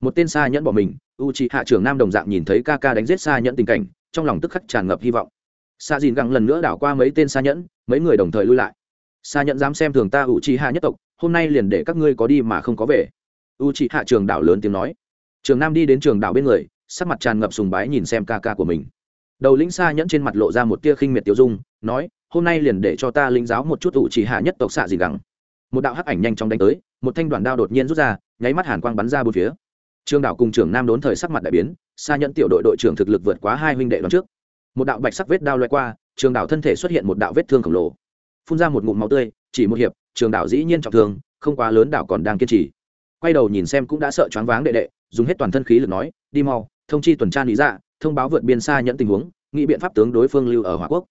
Một tên xa nhẫn bỏ mình, u chị hạ trường nam đồng dạng nhìn thấy ca ca đánh giết xa nhẫn tình cảnh, trong lòng tức khắc tràn ngập hy vọng. Xa dìn gẳng lần nữa đảo qua mấy tên xa nhẫn, mấy người đồng thời lui lại. Xa nhẫn dám xem thường ta u chị hạ nhất tộc, hôm nay liền để các ngươi có đi mà không có về. U chị hạ trường đảo lớn tiếng nói trường nam đi đến trường đảo bên người, sắc mặt tràn ngập sùng bái nhìn xem ca ca của mình. Đầu lĩnh xa nhẫn trên mặt lộ ra một tia khinh miệt tiêu dung, nói, hôm nay liền để cho ta linh giáo một chút ủ chỉ hạ nhất tộc xạ gì gắng một đạo hắc ảnh nhanh chóng đánh tới, một thanh đoàn đao đột nhiên rút ra, nháy mắt hàn quang bắn ra bốn phía. Trương đảo cùng trưởng nam đốn thời sắc mặt đại biến xa nhẫn tiểu đội đội trưởng thực lực vượt quá hai huynh đệ đón trước. Một đạo bạch sắc vết đao lướt qua, trường đảo thân thể xuất hiện một đạo vết thương khổng lồ. Phun ra một ngụm máu tươi, chỉ một hiệp, trường đảo dĩ nhiên trọng thương, không quá lớn đảo còn đang kiên trì. Quay đầu nhìn xem cũng đã sợ choáng váng đệ đệ dùng hết toàn thân khí lực nói, đi mau, thông chi tuần tra lý dạ thông báo vượt biên xa nhẫn tình huống, nghĩ biện pháp tướng đối phương lưu ở hòa quốc.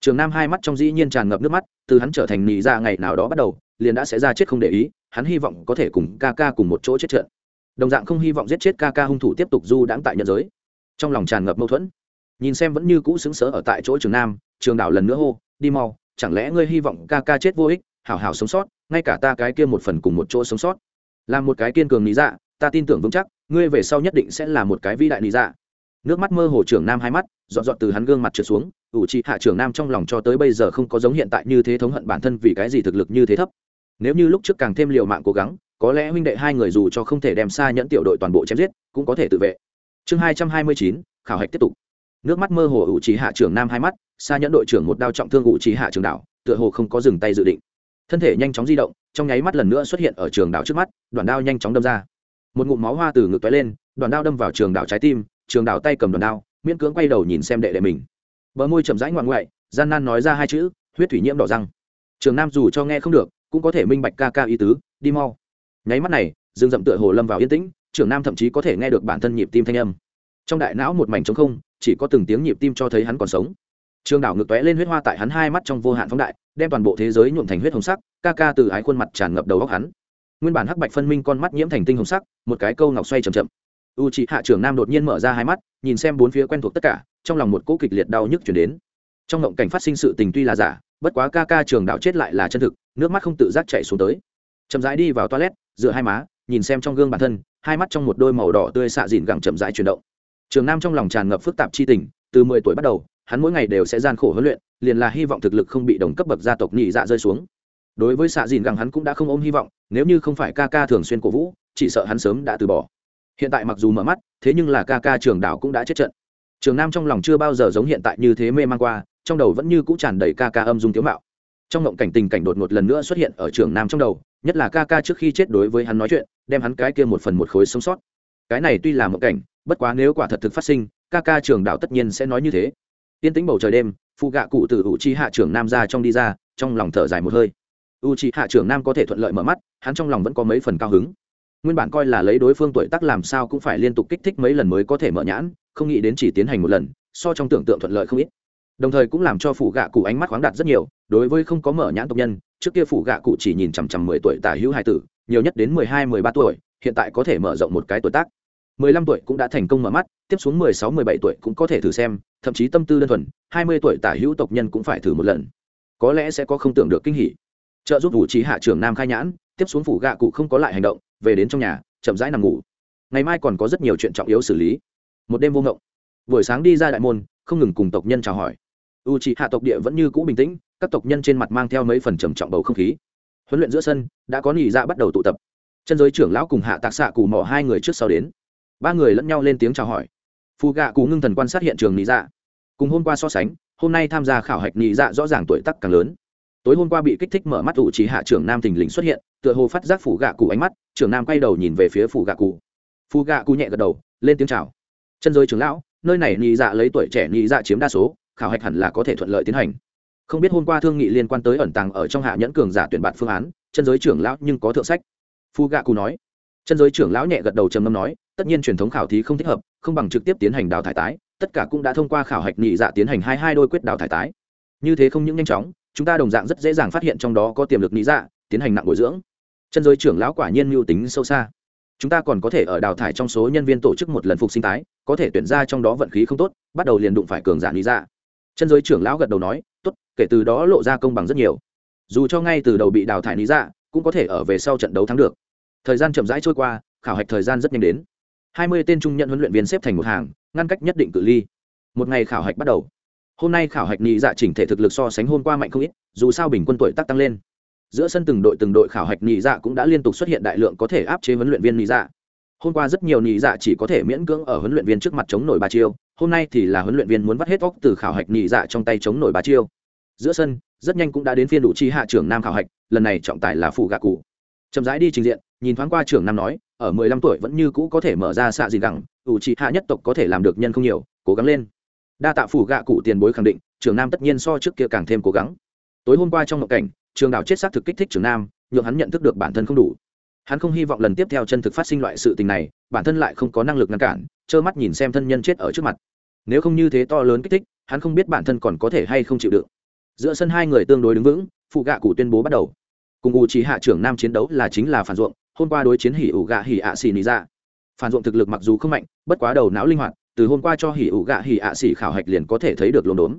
Trường nam hai mắt trong dĩ nhiên tràn ngập nước mắt, từ hắn trở thành nị ra dạ ngày nào đó bắt đầu, liền đã sẽ ra chết không để ý, hắn hy vọng có thể cùng ca ca cùng một chỗ chết trận. Đồng dạng không hy vọng giết chết ca ca hung thủ tiếp tục du đãng tại nhân giới. Trong lòng tràn ngập mâu thuẫn. Nhìn xem vẫn như cũ xứng sớ ở tại chỗ trường nam, trường đảo lần nữa hô, đi mau, chẳng lẽ ngươi hy vọng ca ca chết vô ích, hảo hảo sống sót, ngay cả ta cái kia một phần cùng một chỗ sống sót. Là một cái kiên cường lý dạ ta tin tưởng vững chắc ngươi về sau nhất định sẽ là một cái vĩ đại lý dạ. Nước mắt mơ hồ trưởng nam hai mắt, dọn dọn từ hắn gương mặt trượt xuống, ủ trị hạ trưởng nam trong lòng cho tới bây giờ không có giống hiện tại như thế thống hận bản thân vì cái gì thực lực như thế thấp. Nếu như lúc trước càng thêm liều mạng cố gắng, có lẽ huynh đệ hai người dù cho không thể đem xa nhẫn tiểu đội toàn bộ chém giết, cũng có thể tự vệ. Chương hai trăm hai mươi chín, khảo hạch tiếp tục. Nước mắt mơ hồ ủ trí hạ trưởng nam hai mắt, xa nhẫn đội trưởng một đao trọng thương ủ trí hạ trường đảo, tựa hồ không có dừng tay dự định. Thân thể nhanh chóng di động, trong nháy mắt lần nữa xuất hiện ở trường đảo trước mắt, đoạn đao nhanh chóng đâm ra một ngụm máu hoa từ ngực toái lên, đoàn đao đâm vào trường đảo trái tim, trường đảo tay cầm đoàn đao, miễn cưỡng quay đầu nhìn xem đệ đệ mình. Bờ môi chậm rãi ngoạn ngoại, gian nan nói ra hai chữ, huyết thủy nhiễm đỏ răng. Trường nam dù cho nghe không được, cũng có thể minh bạch ca ca ý tứ, đi mau. Nháy mắt này dương dậm tựa hồ lâm vào yên tĩnh, trường nam thậm chí có thể nghe được bản thân nhịp tim thanh âm. Trong đại não một mảnh trống không, chỉ có từng tiếng nhịp tim cho thấy hắn còn sống. Trường đảo ngực tóe lên huyết hoa tại hắn hai mắt trong vô hạn phóng đại, đem toàn bộ thế giới nhuộm thành huyết hồng sắc, ca ca từ ái khuôn mặt tràn ngập đầu góc hắn nguyên bản hắc bạch phân minh con mắt nhiễm thành tinh hồng sắc, một cái câu ngọc xoay chầm chậm. U chị hạ trưởng nam đột nhiên mở ra hai mắt, nhìn xem bốn phía quen thuộc tất cả, trong lòng một cỗ kịch liệt đau nhức chuyển đến. Trong ngộng cảnh phát sinh sự tình tuy là giả, bất quá ca ca trường đạo chết lại là chân thực, nước mắt không tự giác chạy xuống tới. Chậm rãi đi vào toilet, dựa hai má, nhìn xem trong gương bản thân, hai mắt trong một đôi màu đỏ tươi xạ dịn gẳng chậm rãi chuyển động. Trường nam trong lòng tràn ngập phức tạp chi tình, từ mười tuổi bắt đầu, hắn mỗi ngày đều sẽ gian khổ huấn luyện, liền là hy vọng thực lực không bị đồng cấp bậc gia tộc nhị dạ rơi xuống đối với xạ dìn gẳng hắn cũng đã không ôm hy vọng, nếu như không phải ca ca thường xuyên cổ vũ, chỉ sợ hắn sớm đã từ bỏ. Hiện tại mặc dù mở mắt, thế nhưng là ca ca trường đảo cũng đã chết trận. Trường nam trong lòng chưa bao giờ giống hiện tại như thế mê man qua, trong đầu vẫn như cũ tràn đầy ca ca âm dung tiếu mạo. Trong ngộng cảnh tình cảnh đột ngột lần nữa xuất hiện ở trường nam trong đầu, nhất là ca ca trước khi chết đối với hắn nói chuyện, đem hắn cái kia một phần một khối sống sót. Cái này tuy là một cảnh, bất quá nếu quả thật thực phát sinh, ca ca trường đạo tất nhiên sẽ nói như thế. Tiên tính bầu trời đêm phụ gạ cụ từ u chi hạ trưởng nam ra trong đi ra, trong lòng thở dài một hơi u chi hạ trưởng nam có thể thuận lợi mở mắt, hắn trong lòng vẫn có mấy phần cao hứng. Nguyên bản coi là lấy đối phương tuổi tác làm sao cũng phải liên tục kích thích mấy lần mới có thể mở nhãn, không nghĩ đến chỉ tiến hành một lần, so trong tưởng tượng thuận lợi không ít. Đồng thời cũng làm cho phủ gạ cụ ánh mắt khoáng đạt rất nhiều, đối với không có mở nhãn tộc nhân, trước kia phủ gạ cụ chỉ nhìn chằm chằm mười tuổi tả hữu hai tử, nhiều nhất đến mười hai, mười ba tuổi, hiện tại có thể mở rộng một cái tuổi tác. mười lăm tuổi cũng đã thành công mở mắt, tiếp xuống mười sáu, mười bảy tuổi cũng có thể thử xem, thậm chí tâm tư đơn thuần, hai mươi tuổi tả hữu tộc nhân cũng phải thử một lần. Có lẽ sẽ có không tưởng được kinh hỉ trợ giúp vũ trí hạ trưởng nam khai nhãn, tiếp xuống phủ gạ cụ không có lại hành động, về đến trong nhà, chậm rãi nằm ngủ. Ngày mai còn có rất nhiều chuyện trọng yếu xử lý. Một đêm vô ngộng. Buổi sáng đi ra đại môn, không ngừng cùng tộc nhân chào hỏi. U trị hạ tộc địa vẫn như cũ bình tĩnh, các tộc nhân trên mặt mang theo mấy phần trầm trọng bầu không khí. Huấn luyện giữa sân, đã có nỉ dạ bắt đầu tụ tập. Chân giới trưởng lão cùng hạ tạc xạ cù mỏ hai người trước sau đến. Ba người lẫn nhau lên tiếng chào hỏi. Phù gạ cù ngưng thần quan sát hiện trường nỉ dạ. Cùng hôm qua so sánh, hôm nay tham gia khảo hạch nỉ dạ rõ ràng tuổi tắc càng lớn tối hôm qua bị kích thích mở mắt ủ trí hạ trưởng nam thình lình xuất hiện, tựa hồ phát giác phủ gạ cụ ánh mắt, trưởng nam quay đầu nhìn về phía phủ gạ cụ. Phù gạ cụ nhẹ gật đầu, lên tiếng chào. Chân giới trưởng lão, nơi này nhị dạ lấy tuổi trẻ nhị dạ chiếm đa số, khảo hạch hẳn là có thể thuận lợi tiến hành. Không biết hôm qua thương nghị liên quan tới ẩn tàng ở trong hạ nhẫn cường giả tuyển bạt phương án, chân giới trưởng lão nhưng có thượng sách. Phu gạ cụ nói. Chân giới trưởng lão nhẹ gật đầu trầm ngâm nói, tất nhiên truyền thống khảo thí không thích hợp, không bằng trực tiếp tiến hành đào thải tái, tất cả cũng đã thông qua khảo hạch nhị dạ tiến hành hai hai đôi quyết đào thải tái như thế không những nhanh chóng, chúng ta đồng dạng rất dễ dàng phát hiện trong đó có tiềm lực lý dạ tiến hành nặng bồi dưỡng. Chân giới trưởng lão quả nhiên mưu tính sâu xa. Chúng ta còn có thể ở đào thải trong số nhân viên tổ chức một lần phục sinh tái, có thể tuyển ra trong đó vận khí không tốt, bắt đầu liền đụng phải cường giả lý dạ. Chân giới trưởng lão gật đầu nói, tốt, kể từ đó lộ ra công bằng rất nhiều. Dù cho ngay từ đầu bị đào thải lý dạ cũng có thể ở về sau trận đấu thắng được. Thời gian chậm rãi trôi qua, khảo hạch thời gian rất nhanh đến. Hai mươi tên trung nhận huấn luyện viên xếp thành một hàng, ngăn cách nhất định cự ly. Một ngày khảo hạch bắt đầu hôm nay khảo hạch nhị dạ chỉnh thể thực lực so sánh hôm qua mạnh không ít, dù sao bình quân tuổi tác tăng lên. Giữa sân từng đội từng đội khảo hạch nhị dạ cũng đã liên tục xuất hiện đại lượng có thể áp chế huấn luyện viên nhị dạ. Hôm qua rất nhiều nhị dạ chỉ có thể miễn cưỡng ở huấn luyện viên trước mặt chống nổi ba chiêu, hôm nay thì là huấn luyện viên muốn vắt hết óc từ khảo hạch nhị dạ trong tay chống nổi ba chiêu. Giữa sân, rất nhanh cũng đã đến phiên đủ chi hạ trưởng nam khảo hạch, lần này trọng tài là phụ gạ cụ. Chậm rãi đi trình diện, nhìn thoáng qua trưởng nam nói, ở mười lăm tuổi vẫn như cũ có thể mở ra xạ gì gẳng, ủ trị hạ nhất tộc có thể làm được nhân không nhiều, cố gắng lên đa tạ phủ gạ cụ tiền bối khẳng định Trường nam tất nhiên so trước kia càng thêm cố gắng. Tối hôm qua trong ngộ cảnh, trường đảo chết xác thực kích thích Trường nam, nhượng hắn nhận thức được bản thân không đủ. Hắn không hy vọng lần tiếp theo chân thực phát sinh loại sự tình này, bản thân lại không có năng lực ngăn cản, trơ mắt nhìn xem thân nhân chết ở trước mặt. Nếu không như thế to lớn kích thích, hắn không biết bản thân còn có thể hay không chịu đựng. Giữa sân hai người tương đối đứng vững, phụ gạ cụ tuyên bố bắt đầu. Cùng ủ trí hạ trưởng nam chiến đấu là chính là phản ruộng, hôm qua đối chiến hỉ ủ gạ hỉ ạ xì nị ra dạ. phản ruộng thực lực mặc dù không mạnh, bất quá đầu não linh hoạt từ hôm qua cho hỉ ủ gạ hỉ ạ xỉ khảo hạch liền có thể thấy được lồn đốn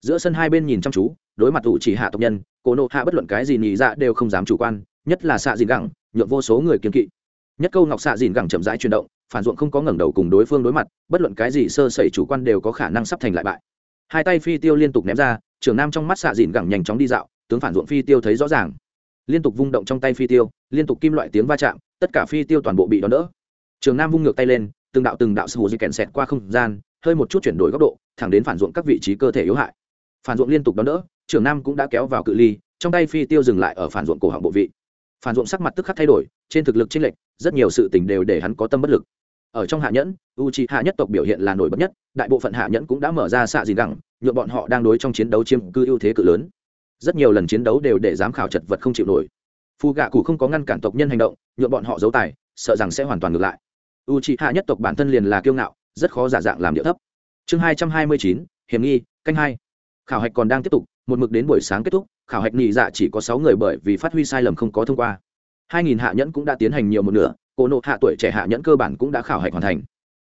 giữa sân hai bên nhìn chăm chú, đối mặt ủ chỉ hạ tộc nhân, cổ nộ hạ bất luận cái gì nhị dạ đều không dám chủ quan, nhất là xạ dìn gẳng, nhượng vô số người kiên kỵ. Nhất câu ngọc xạ dìn gẳng chậm rãi chuyển động, phản ruộng không có ngẩng đầu cùng đối phương đối mặt, bất luận cái gì sơ sẩy chủ quan đều có khả năng sắp thành lại bại. Hai tay phi tiêu liên tục ném ra, trưởng nam trong mắt xạ dìn gẳng nhanh chóng đi dạo, tướng phản ruộng phi tiêu thấy rõ ràng. Liên tục vung động trong tay phi tiêu, liên tục kim loại tiếng va chạm, tất cả phi tiêu toàn bộ bị đón đỡ. Trường nam vung ngược tay lên từng đạo từng đạo sù di kèn xẹt qua không gian, hơi một chút chuyển đổi góc độ, thẳng đến phản ruộng các vị trí cơ thể yếu hại. Phản ruộng liên tục đón đỡ, trưởng nam cũng đã kéo vào cự ly, trong tay phi tiêu dừng lại ở phản ruộng cổ họng bộ vị. Phản ruộng sắc mặt tức khắc thay đổi, trên thực lực chênh lệch, rất nhiều sự tình đều để hắn có tâm bất lực. Ở trong hạ nhẫn u c hạ nhất tộc biểu hiện là nổi bật nhất, đại bộ phận hạ nhẫn cũng đã mở ra xạ gì gẳng nhuộm bọn họ đang đối trong chiến đấu chiếm cư ưu thế cự lớn. Rất nhiều lần chiến đấu đều để giám khảo chật vật không chịu nổi. Phù gạ cụ không có ngăn cản tộc nhân hành động nhuộm bọn họ giấu tài, sợ rằng sẽ hoàn toàn ngược lại u c hạ nhất tộc bản thân liền là kiêu ngạo, rất khó giả dạng làm điệu thấp. Chương hai trăm hai mươi chín, hiểm nghi, canh hai. Khảo hạch còn đang tiếp tục, một mực đến buổi sáng kết thúc, khảo hạch nhị dạ chỉ có sáu người bởi vì phát huy sai lầm không có thông qua. Hai nghìn hạ nhẫn cũng đã tiến hành nhiều một nửa, cổ nộ hạ tuổi trẻ hạ nhẫn cơ bản cũng đã khảo hạch hoàn thành.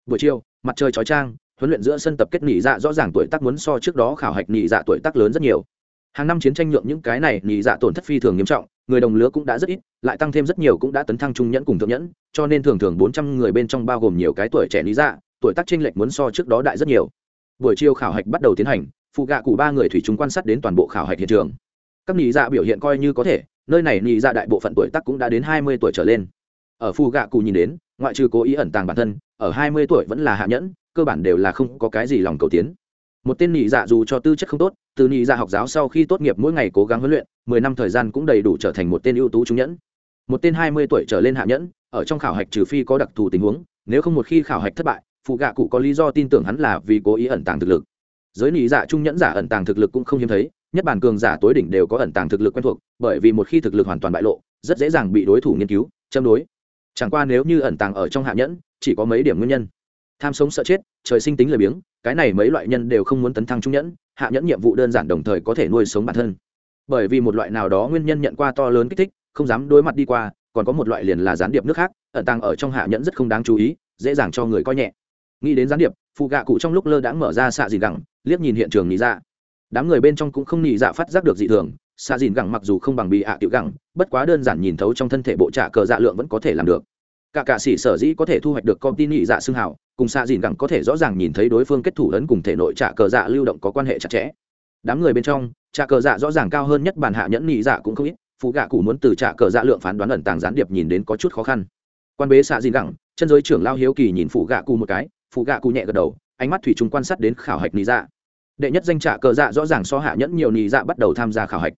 Buổi chiều, mặt trời chói trang huấn luyện giữa sân tập kết nhị dạ rõ ràng tuổi tác muốn so trước đó khảo hạch nhị dạ tuổi tác lớn rất nhiều. Hàng năm chiến tranh nhượng những cái này nhị dạ tổn thất phi thường nghiêm trọng người đồng lứa cũng đã rất ít, lại tăng thêm rất nhiều cũng đã tấn thăng trung nhẫn cùng thượng nhẫn, cho nên thường thường bốn trăm người bên trong bao gồm nhiều cái tuổi trẻ lý dạ tuổi tác chênh lệch muốn so trước đó đại rất nhiều. Buổi chiều khảo hạch bắt đầu tiến hành, phụ gạ cụ ba người thủy chúng quan sát đến toàn bộ khảo hạch hiện trường. Các nhị dạ biểu hiện coi như có thể, nơi này nhị dạ đại bộ phận tuổi tác cũng đã đến hai mươi tuổi trở lên. Ở phụ gạ cụ nhìn đến, ngoại trừ cố ý ẩn tàng bản thân, ở hai mươi tuổi vẫn là hạ nhẫn, cơ bản đều là không có cái gì lòng cầu tiến một tên nhị dạ dù cho tư chất không tốt, từ nhị dạ học giáo sau khi tốt nghiệp mỗi ngày cố gắng huấn luyện, mười năm thời gian cũng đầy đủ trở thành một tên ưu tú trung nhẫn. Một tên hai mươi tuổi trở lên hạ nhẫn, ở trong khảo hạch trừ phi có đặc thù tình huống, nếu không một khi khảo hạch thất bại, phụ gạ cụ có lý do tin tưởng hắn là vì cố ý ẩn tàng thực lực. Giới nhị dạ trung nhẫn giả ẩn tàng thực lực cũng không hiếm thấy, nhất bản cường giả tối đỉnh đều có ẩn tàng thực lực quen thuộc, bởi vì một khi thực lực hoàn toàn bại lộ, rất dễ dàng bị đối thủ nghiên cứu, châm đối. Chẳng qua nếu như ẩn tàng ở trong hạ nhẫn, chỉ có mấy điểm nguyên nhân. Tham sống sợ chết, trời sinh tính lười biếng cái này mấy loại nhân đều không muốn tấn thăng trung nhẫn, hạ nhẫn nhiệm vụ đơn giản đồng thời có thể nuôi sống bản thân. Bởi vì một loại nào đó nguyên nhân nhận qua to lớn kích thích, không dám đối mặt đi qua, còn có một loại liền là gián điệp nước khác, ẩn tàng ở trong hạ nhẫn rất không đáng chú ý, dễ dàng cho người coi nhẹ. Nghĩ đến gián điệp, phụ gạ cụ trong lúc lơ đãng mở ra xạ dìn gẳng, liếc nhìn hiện trường nghĩ dạ. Đám người bên trong cũng không nhị dạ phát giác được dị thường, xạ dìn gẳng mặc dù không bằng bị ạ tiểu gẳng, bất quá đơn giản nhìn thấu trong thân thể bộ trạ cờ dạ lượng vẫn có thể làm được cả cạ sĩ sở dĩ có thể thu hoạch được công tin nhị dạ xương hào, cùng xạ dìn gẳng có thể rõ ràng nhìn thấy đối phương kết thủ lớn cùng thể nội trả cờ dạ lưu động có quan hệ chặt chẽ. Đám người bên trong, trả cờ dạ rõ ràng cao hơn nhất bản hạ nhẫn nhị dạ cũng không ít, phụ gạ cụ muốn từ trả cờ dạ lượng phán đoán ẩn tàng gián điệp nhìn đến có chút khó khăn. Quan bế xạ dìn gẳng, chân giới trưởng lao hiếu kỳ nhìn phụ gạ cụ một cái, phụ gạ cụ nhẹ gật đầu, ánh mắt thủy chung quan sát đến khảo hạch nhị dạ. Đệ nhất danh trả cờ dạ rõ ràng so hạ nhẫn nhiều nhị dạ bắt đầu tham gia khảo hạch.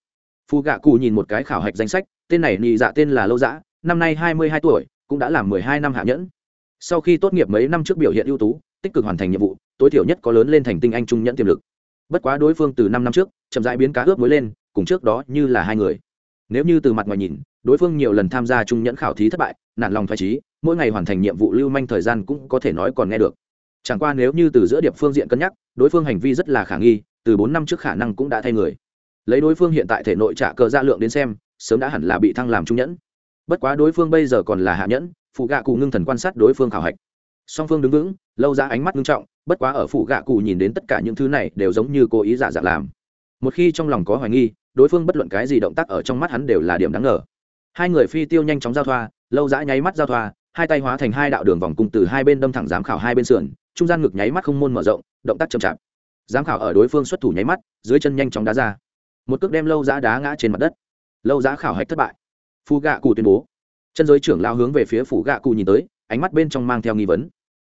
Phụ gạ cụ nhìn một cái khảo hạch danh sách, tên này nhị dạ tên là lâu dã, năm nay hai mươi hai tuổi cũng đã làm mười hai năm hạ nhẫn. Sau khi tốt nghiệp mấy năm trước biểu hiện ưu tú, tích cực hoàn thành nhiệm vụ, tối thiểu nhất có lớn lên thành tinh anh trung nhẫn tiềm lực. Bất quá đối phương từ năm năm trước, chậm rãi biến cá ướp mới lên, cùng trước đó như là hai người. Nếu như từ mặt ngoài nhìn, đối phương nhiều lần tham gia trung nhẫn khảo thí thất bại, nản lòng thoải trí mỗi ngày hoàn thành nhiệm vụ lưu manh thời gian cũng có thể nói còn nghe được. Chẳng qua nếu như từ giữa điệp phương diện cân nhắc, đối phương hành vi rất là khả nghi, từ bốn năm trước khả năng cũng đã thay người. Lấy đối phương hiện tại thể nội trả cờ ra lượng đến xem, sớm đã hẳn là bị thăng làm trung nhẫn bất quá đối phương bây giờ còn là hạ nhẫn, phụ gạ cụ ngưng thần quan sát đối phương khảo hạch. Song phương đứng vững, lâu ra ánh mắt ngưng trọng, bất quá ở phụ gạ cụ nhìn đến tất cả những thứ này đều giống như cố ý giả dạng làm. Một khi trong lòng có hoài nghi, đối phương bất luận cái gì động tác ở trong mắt hắn đều là điểm đáng ngờ. Hai người phi tiêu nhanh chóng giao thoa, lâu dã nháy mắt giao thoa, hai tay hóa thành hai đạo đường vòng cung từ hai bên đâm thẳng giám khảo hai bên sườn, trung gian ngực nháy mắt không môn mở rộng, động tác chậm chạp. Giám khảo ở đối phương xuất thủ nháy mắt, dưới chân nhanh chóng đá ra. Một cước đem lâu dã đá ngã trên mặt đất. Lâu dã khảo hạch thất bại phu gạ cụ tuyên bố. Chân giới trưởng lao hướng về phía phủ gạ cụ nhìn tới, ánh mắt bên trong mang theo nghi vấn.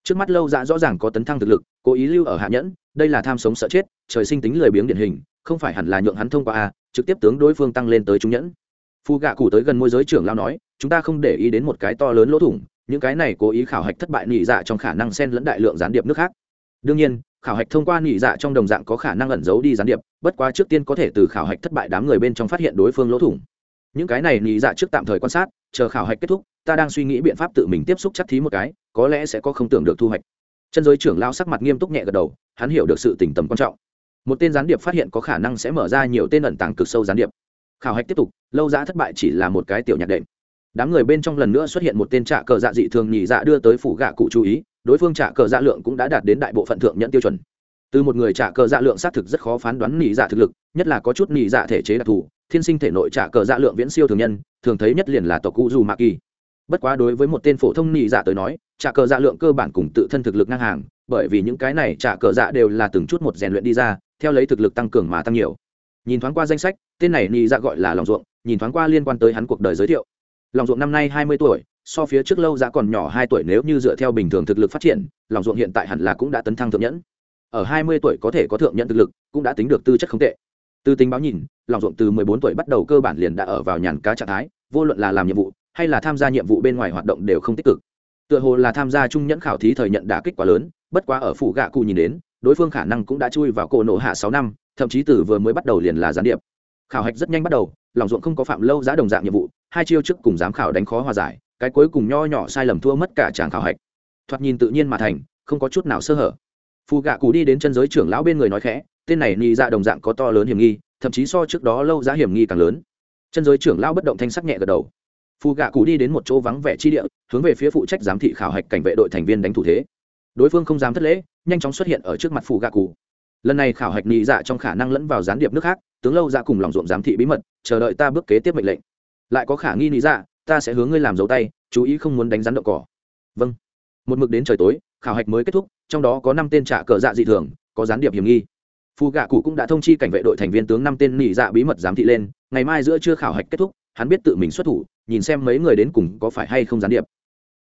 Trước mắt lâu dạ rõ ràng có tấn thăng thực lực, cố ý lưu ở hạ nhẫn, đây là tham sống sợ chết, trời sinh tính lười biếng điển hình, không phải hẳn là nhượng hắn thông qua a, trực tiếp tướng đối phương tăng lên tới trung nhẫn. Phu gạ cụ tới gần môi giới trưởng lao nói, chúng ta không để ý đến một cái to lớn lỗ thủng, những cái này cố ý khảo hạch thất bại nỉ dạ trong khả năng xen lẫn đại lượng gián điệp nước khác. Đương nhiên, khảo hạch thông qua nỉ dạ trong đồng dạng có khả năng ẩn giấu đi gián điệp, bất quá trước tiên có thể từ khảo hạch thất bại đám người bên trong phát hiện đối phương lỗ thủng những cái này nghĩ dạ trước tạm thời quan sát, chờ khảo hạch kết thúc, ta đang suy nghĩ biện pháp tự mình tiếp xúc chắc thí một cái, có lẽ sẽ có không tưởng được thu hoạch. Chân giới trưởng lao sắc mặt nghiêm túc nhẹ gật đầu, hắn hiểu được sự tình tầm quan trọng. Một tên gián điệp phát hiện có khả năng sẽ mở ra nhiều tên ẩn tàng cực sâu gián điệp. Khảo hạch tiếp tục, lâu giá thất bại chỉ là một cái tiểu nhạc đệm. Đám người bên trong lần nữa xuất hiện một tên trạ cờ dạ dị thường nhị dạ đưa tới phủ gạ cụ chú ý, đối phương trạ cờ dạ lượng cũng đã đạt đến đại bộ phận thượng nhận tiêu chuẩn. Từ một người trạ cờ dạ lượng xác thực rất khó phán đoán nhị dạ thực lực, nhất là có chút nhị dạ thể chế đặc thù thiên sinh thể nội trả cờ dạ lượng viễn siêu thường nhân, thường thấy nhất liền là tộc cụ dù mạ kỳ bất quá đối với một tên phổ thông nị dạ tới nói, trả cờ dạ lượng cơ bản cùng tự thân thực lực ngang hàng, bởi vì những cái này trả cờ dạ đều là từng chút một rèn luyện đi ra, theo lấy thực lực tăng cường mà tăng nhiều. Nhìn thoáng qua danh sách, tên này nị dạ gọi là lòng ruộng, nhìn thoáng qua liên quan tới hắn cuộc đời giới thiệu. Lòng ruộng năm nay hai mươi tuổi, so phía trước lâu dạ còn nhỏ hai tuổi nếu như dựa theo bình thường thực lực phát triển, lòng ruộng hiện tại hẳn là cũng đã tấn thăng thượng nhẫn. Ở hai mươi tuổi có thể có thượng nhẫn thực lực, cũng đã tính được tư chất không tệ từ tính báo nhìn, lòng ruộng từ mười bốn tuổi bắt đầu cơ bản liền đã ở vào nhàn cá trạng thái, vô luận là làm nhiệm vụ, hay là tham gia nhiệm vụ bên ngoài hoạt động đều không tích cực. Tựa hồ là tham gia trung nhẫn khảo thí thời nhận đả kích quá lớn, bất quá ở phủ gạ cụ nhìn đến, đối phương khả năng cũng đã chui vào cổ nổ hạ sáu năm, thậm chí từ vừa mới bắt đầu liền là gián điệp. Khảo hạch rất nhanh bắt đầu, lòng ruộng không có phạm lâu giá đồng dạng nhiệm vụ, hai chiêu trước cùng giám khảo đánh khó hòa giải, cái cuối cùng nho nhỏ sai lầm thua mất cả tràng khảo hạch. Thoạt nhìn tự nhiên mà thành, không có chút nào sơ hở. Phù gạ cụ đi đến chân giới trưởng lão bên người nói khẽ tên này ni dạ đồng dạng có to lớn hiểm nghi, thậm chí so trước đó lâu giá hiểm nghi càng lớn. Chân giới trưởng lao bất động thanh sắc nhẹ gật đầu. Phù gạ cụ đi đến một chỗ vắng vẻ chi địa, hướng về phía phụ trách giám thị khảo hạch cảnh vệ đội thành viên đánh thủ thế. Đối phương không dám thất lễ, nhanh chóng xuất hiện ở trước mặt phù gạ cụ. Lần này khảo hạch nhị dạ trong khả năng lẫn vào gián điệp nước khác, tướng lâu dạ cùng lòng ruộng giám thị bí mật, chờ đợi ta bước kế tiếp mệnh lệnh. Lại có khả nghi nhị dạ ta sẽ hướng ngươi làm dấu tay, chú ý không muốn đánh rắn đậu cỏ. Vâng. Một mực đến trời tối, khảo hạch mới kết thúc, trong đó có năm tên trả cờ dạ dị thường, có gián điệp hiểm nghi phù gạ cụ cũng đã thông chi cảnh vệ đội thành viên tướng năm tên nỉ dạ bí mật giám thị lên, ngày mai giữa trưa khảo hạch kết thúc, hắn biết tự mình xuất thủ, nhìn xem mấy người đến cùng có phải hay không gián điệp.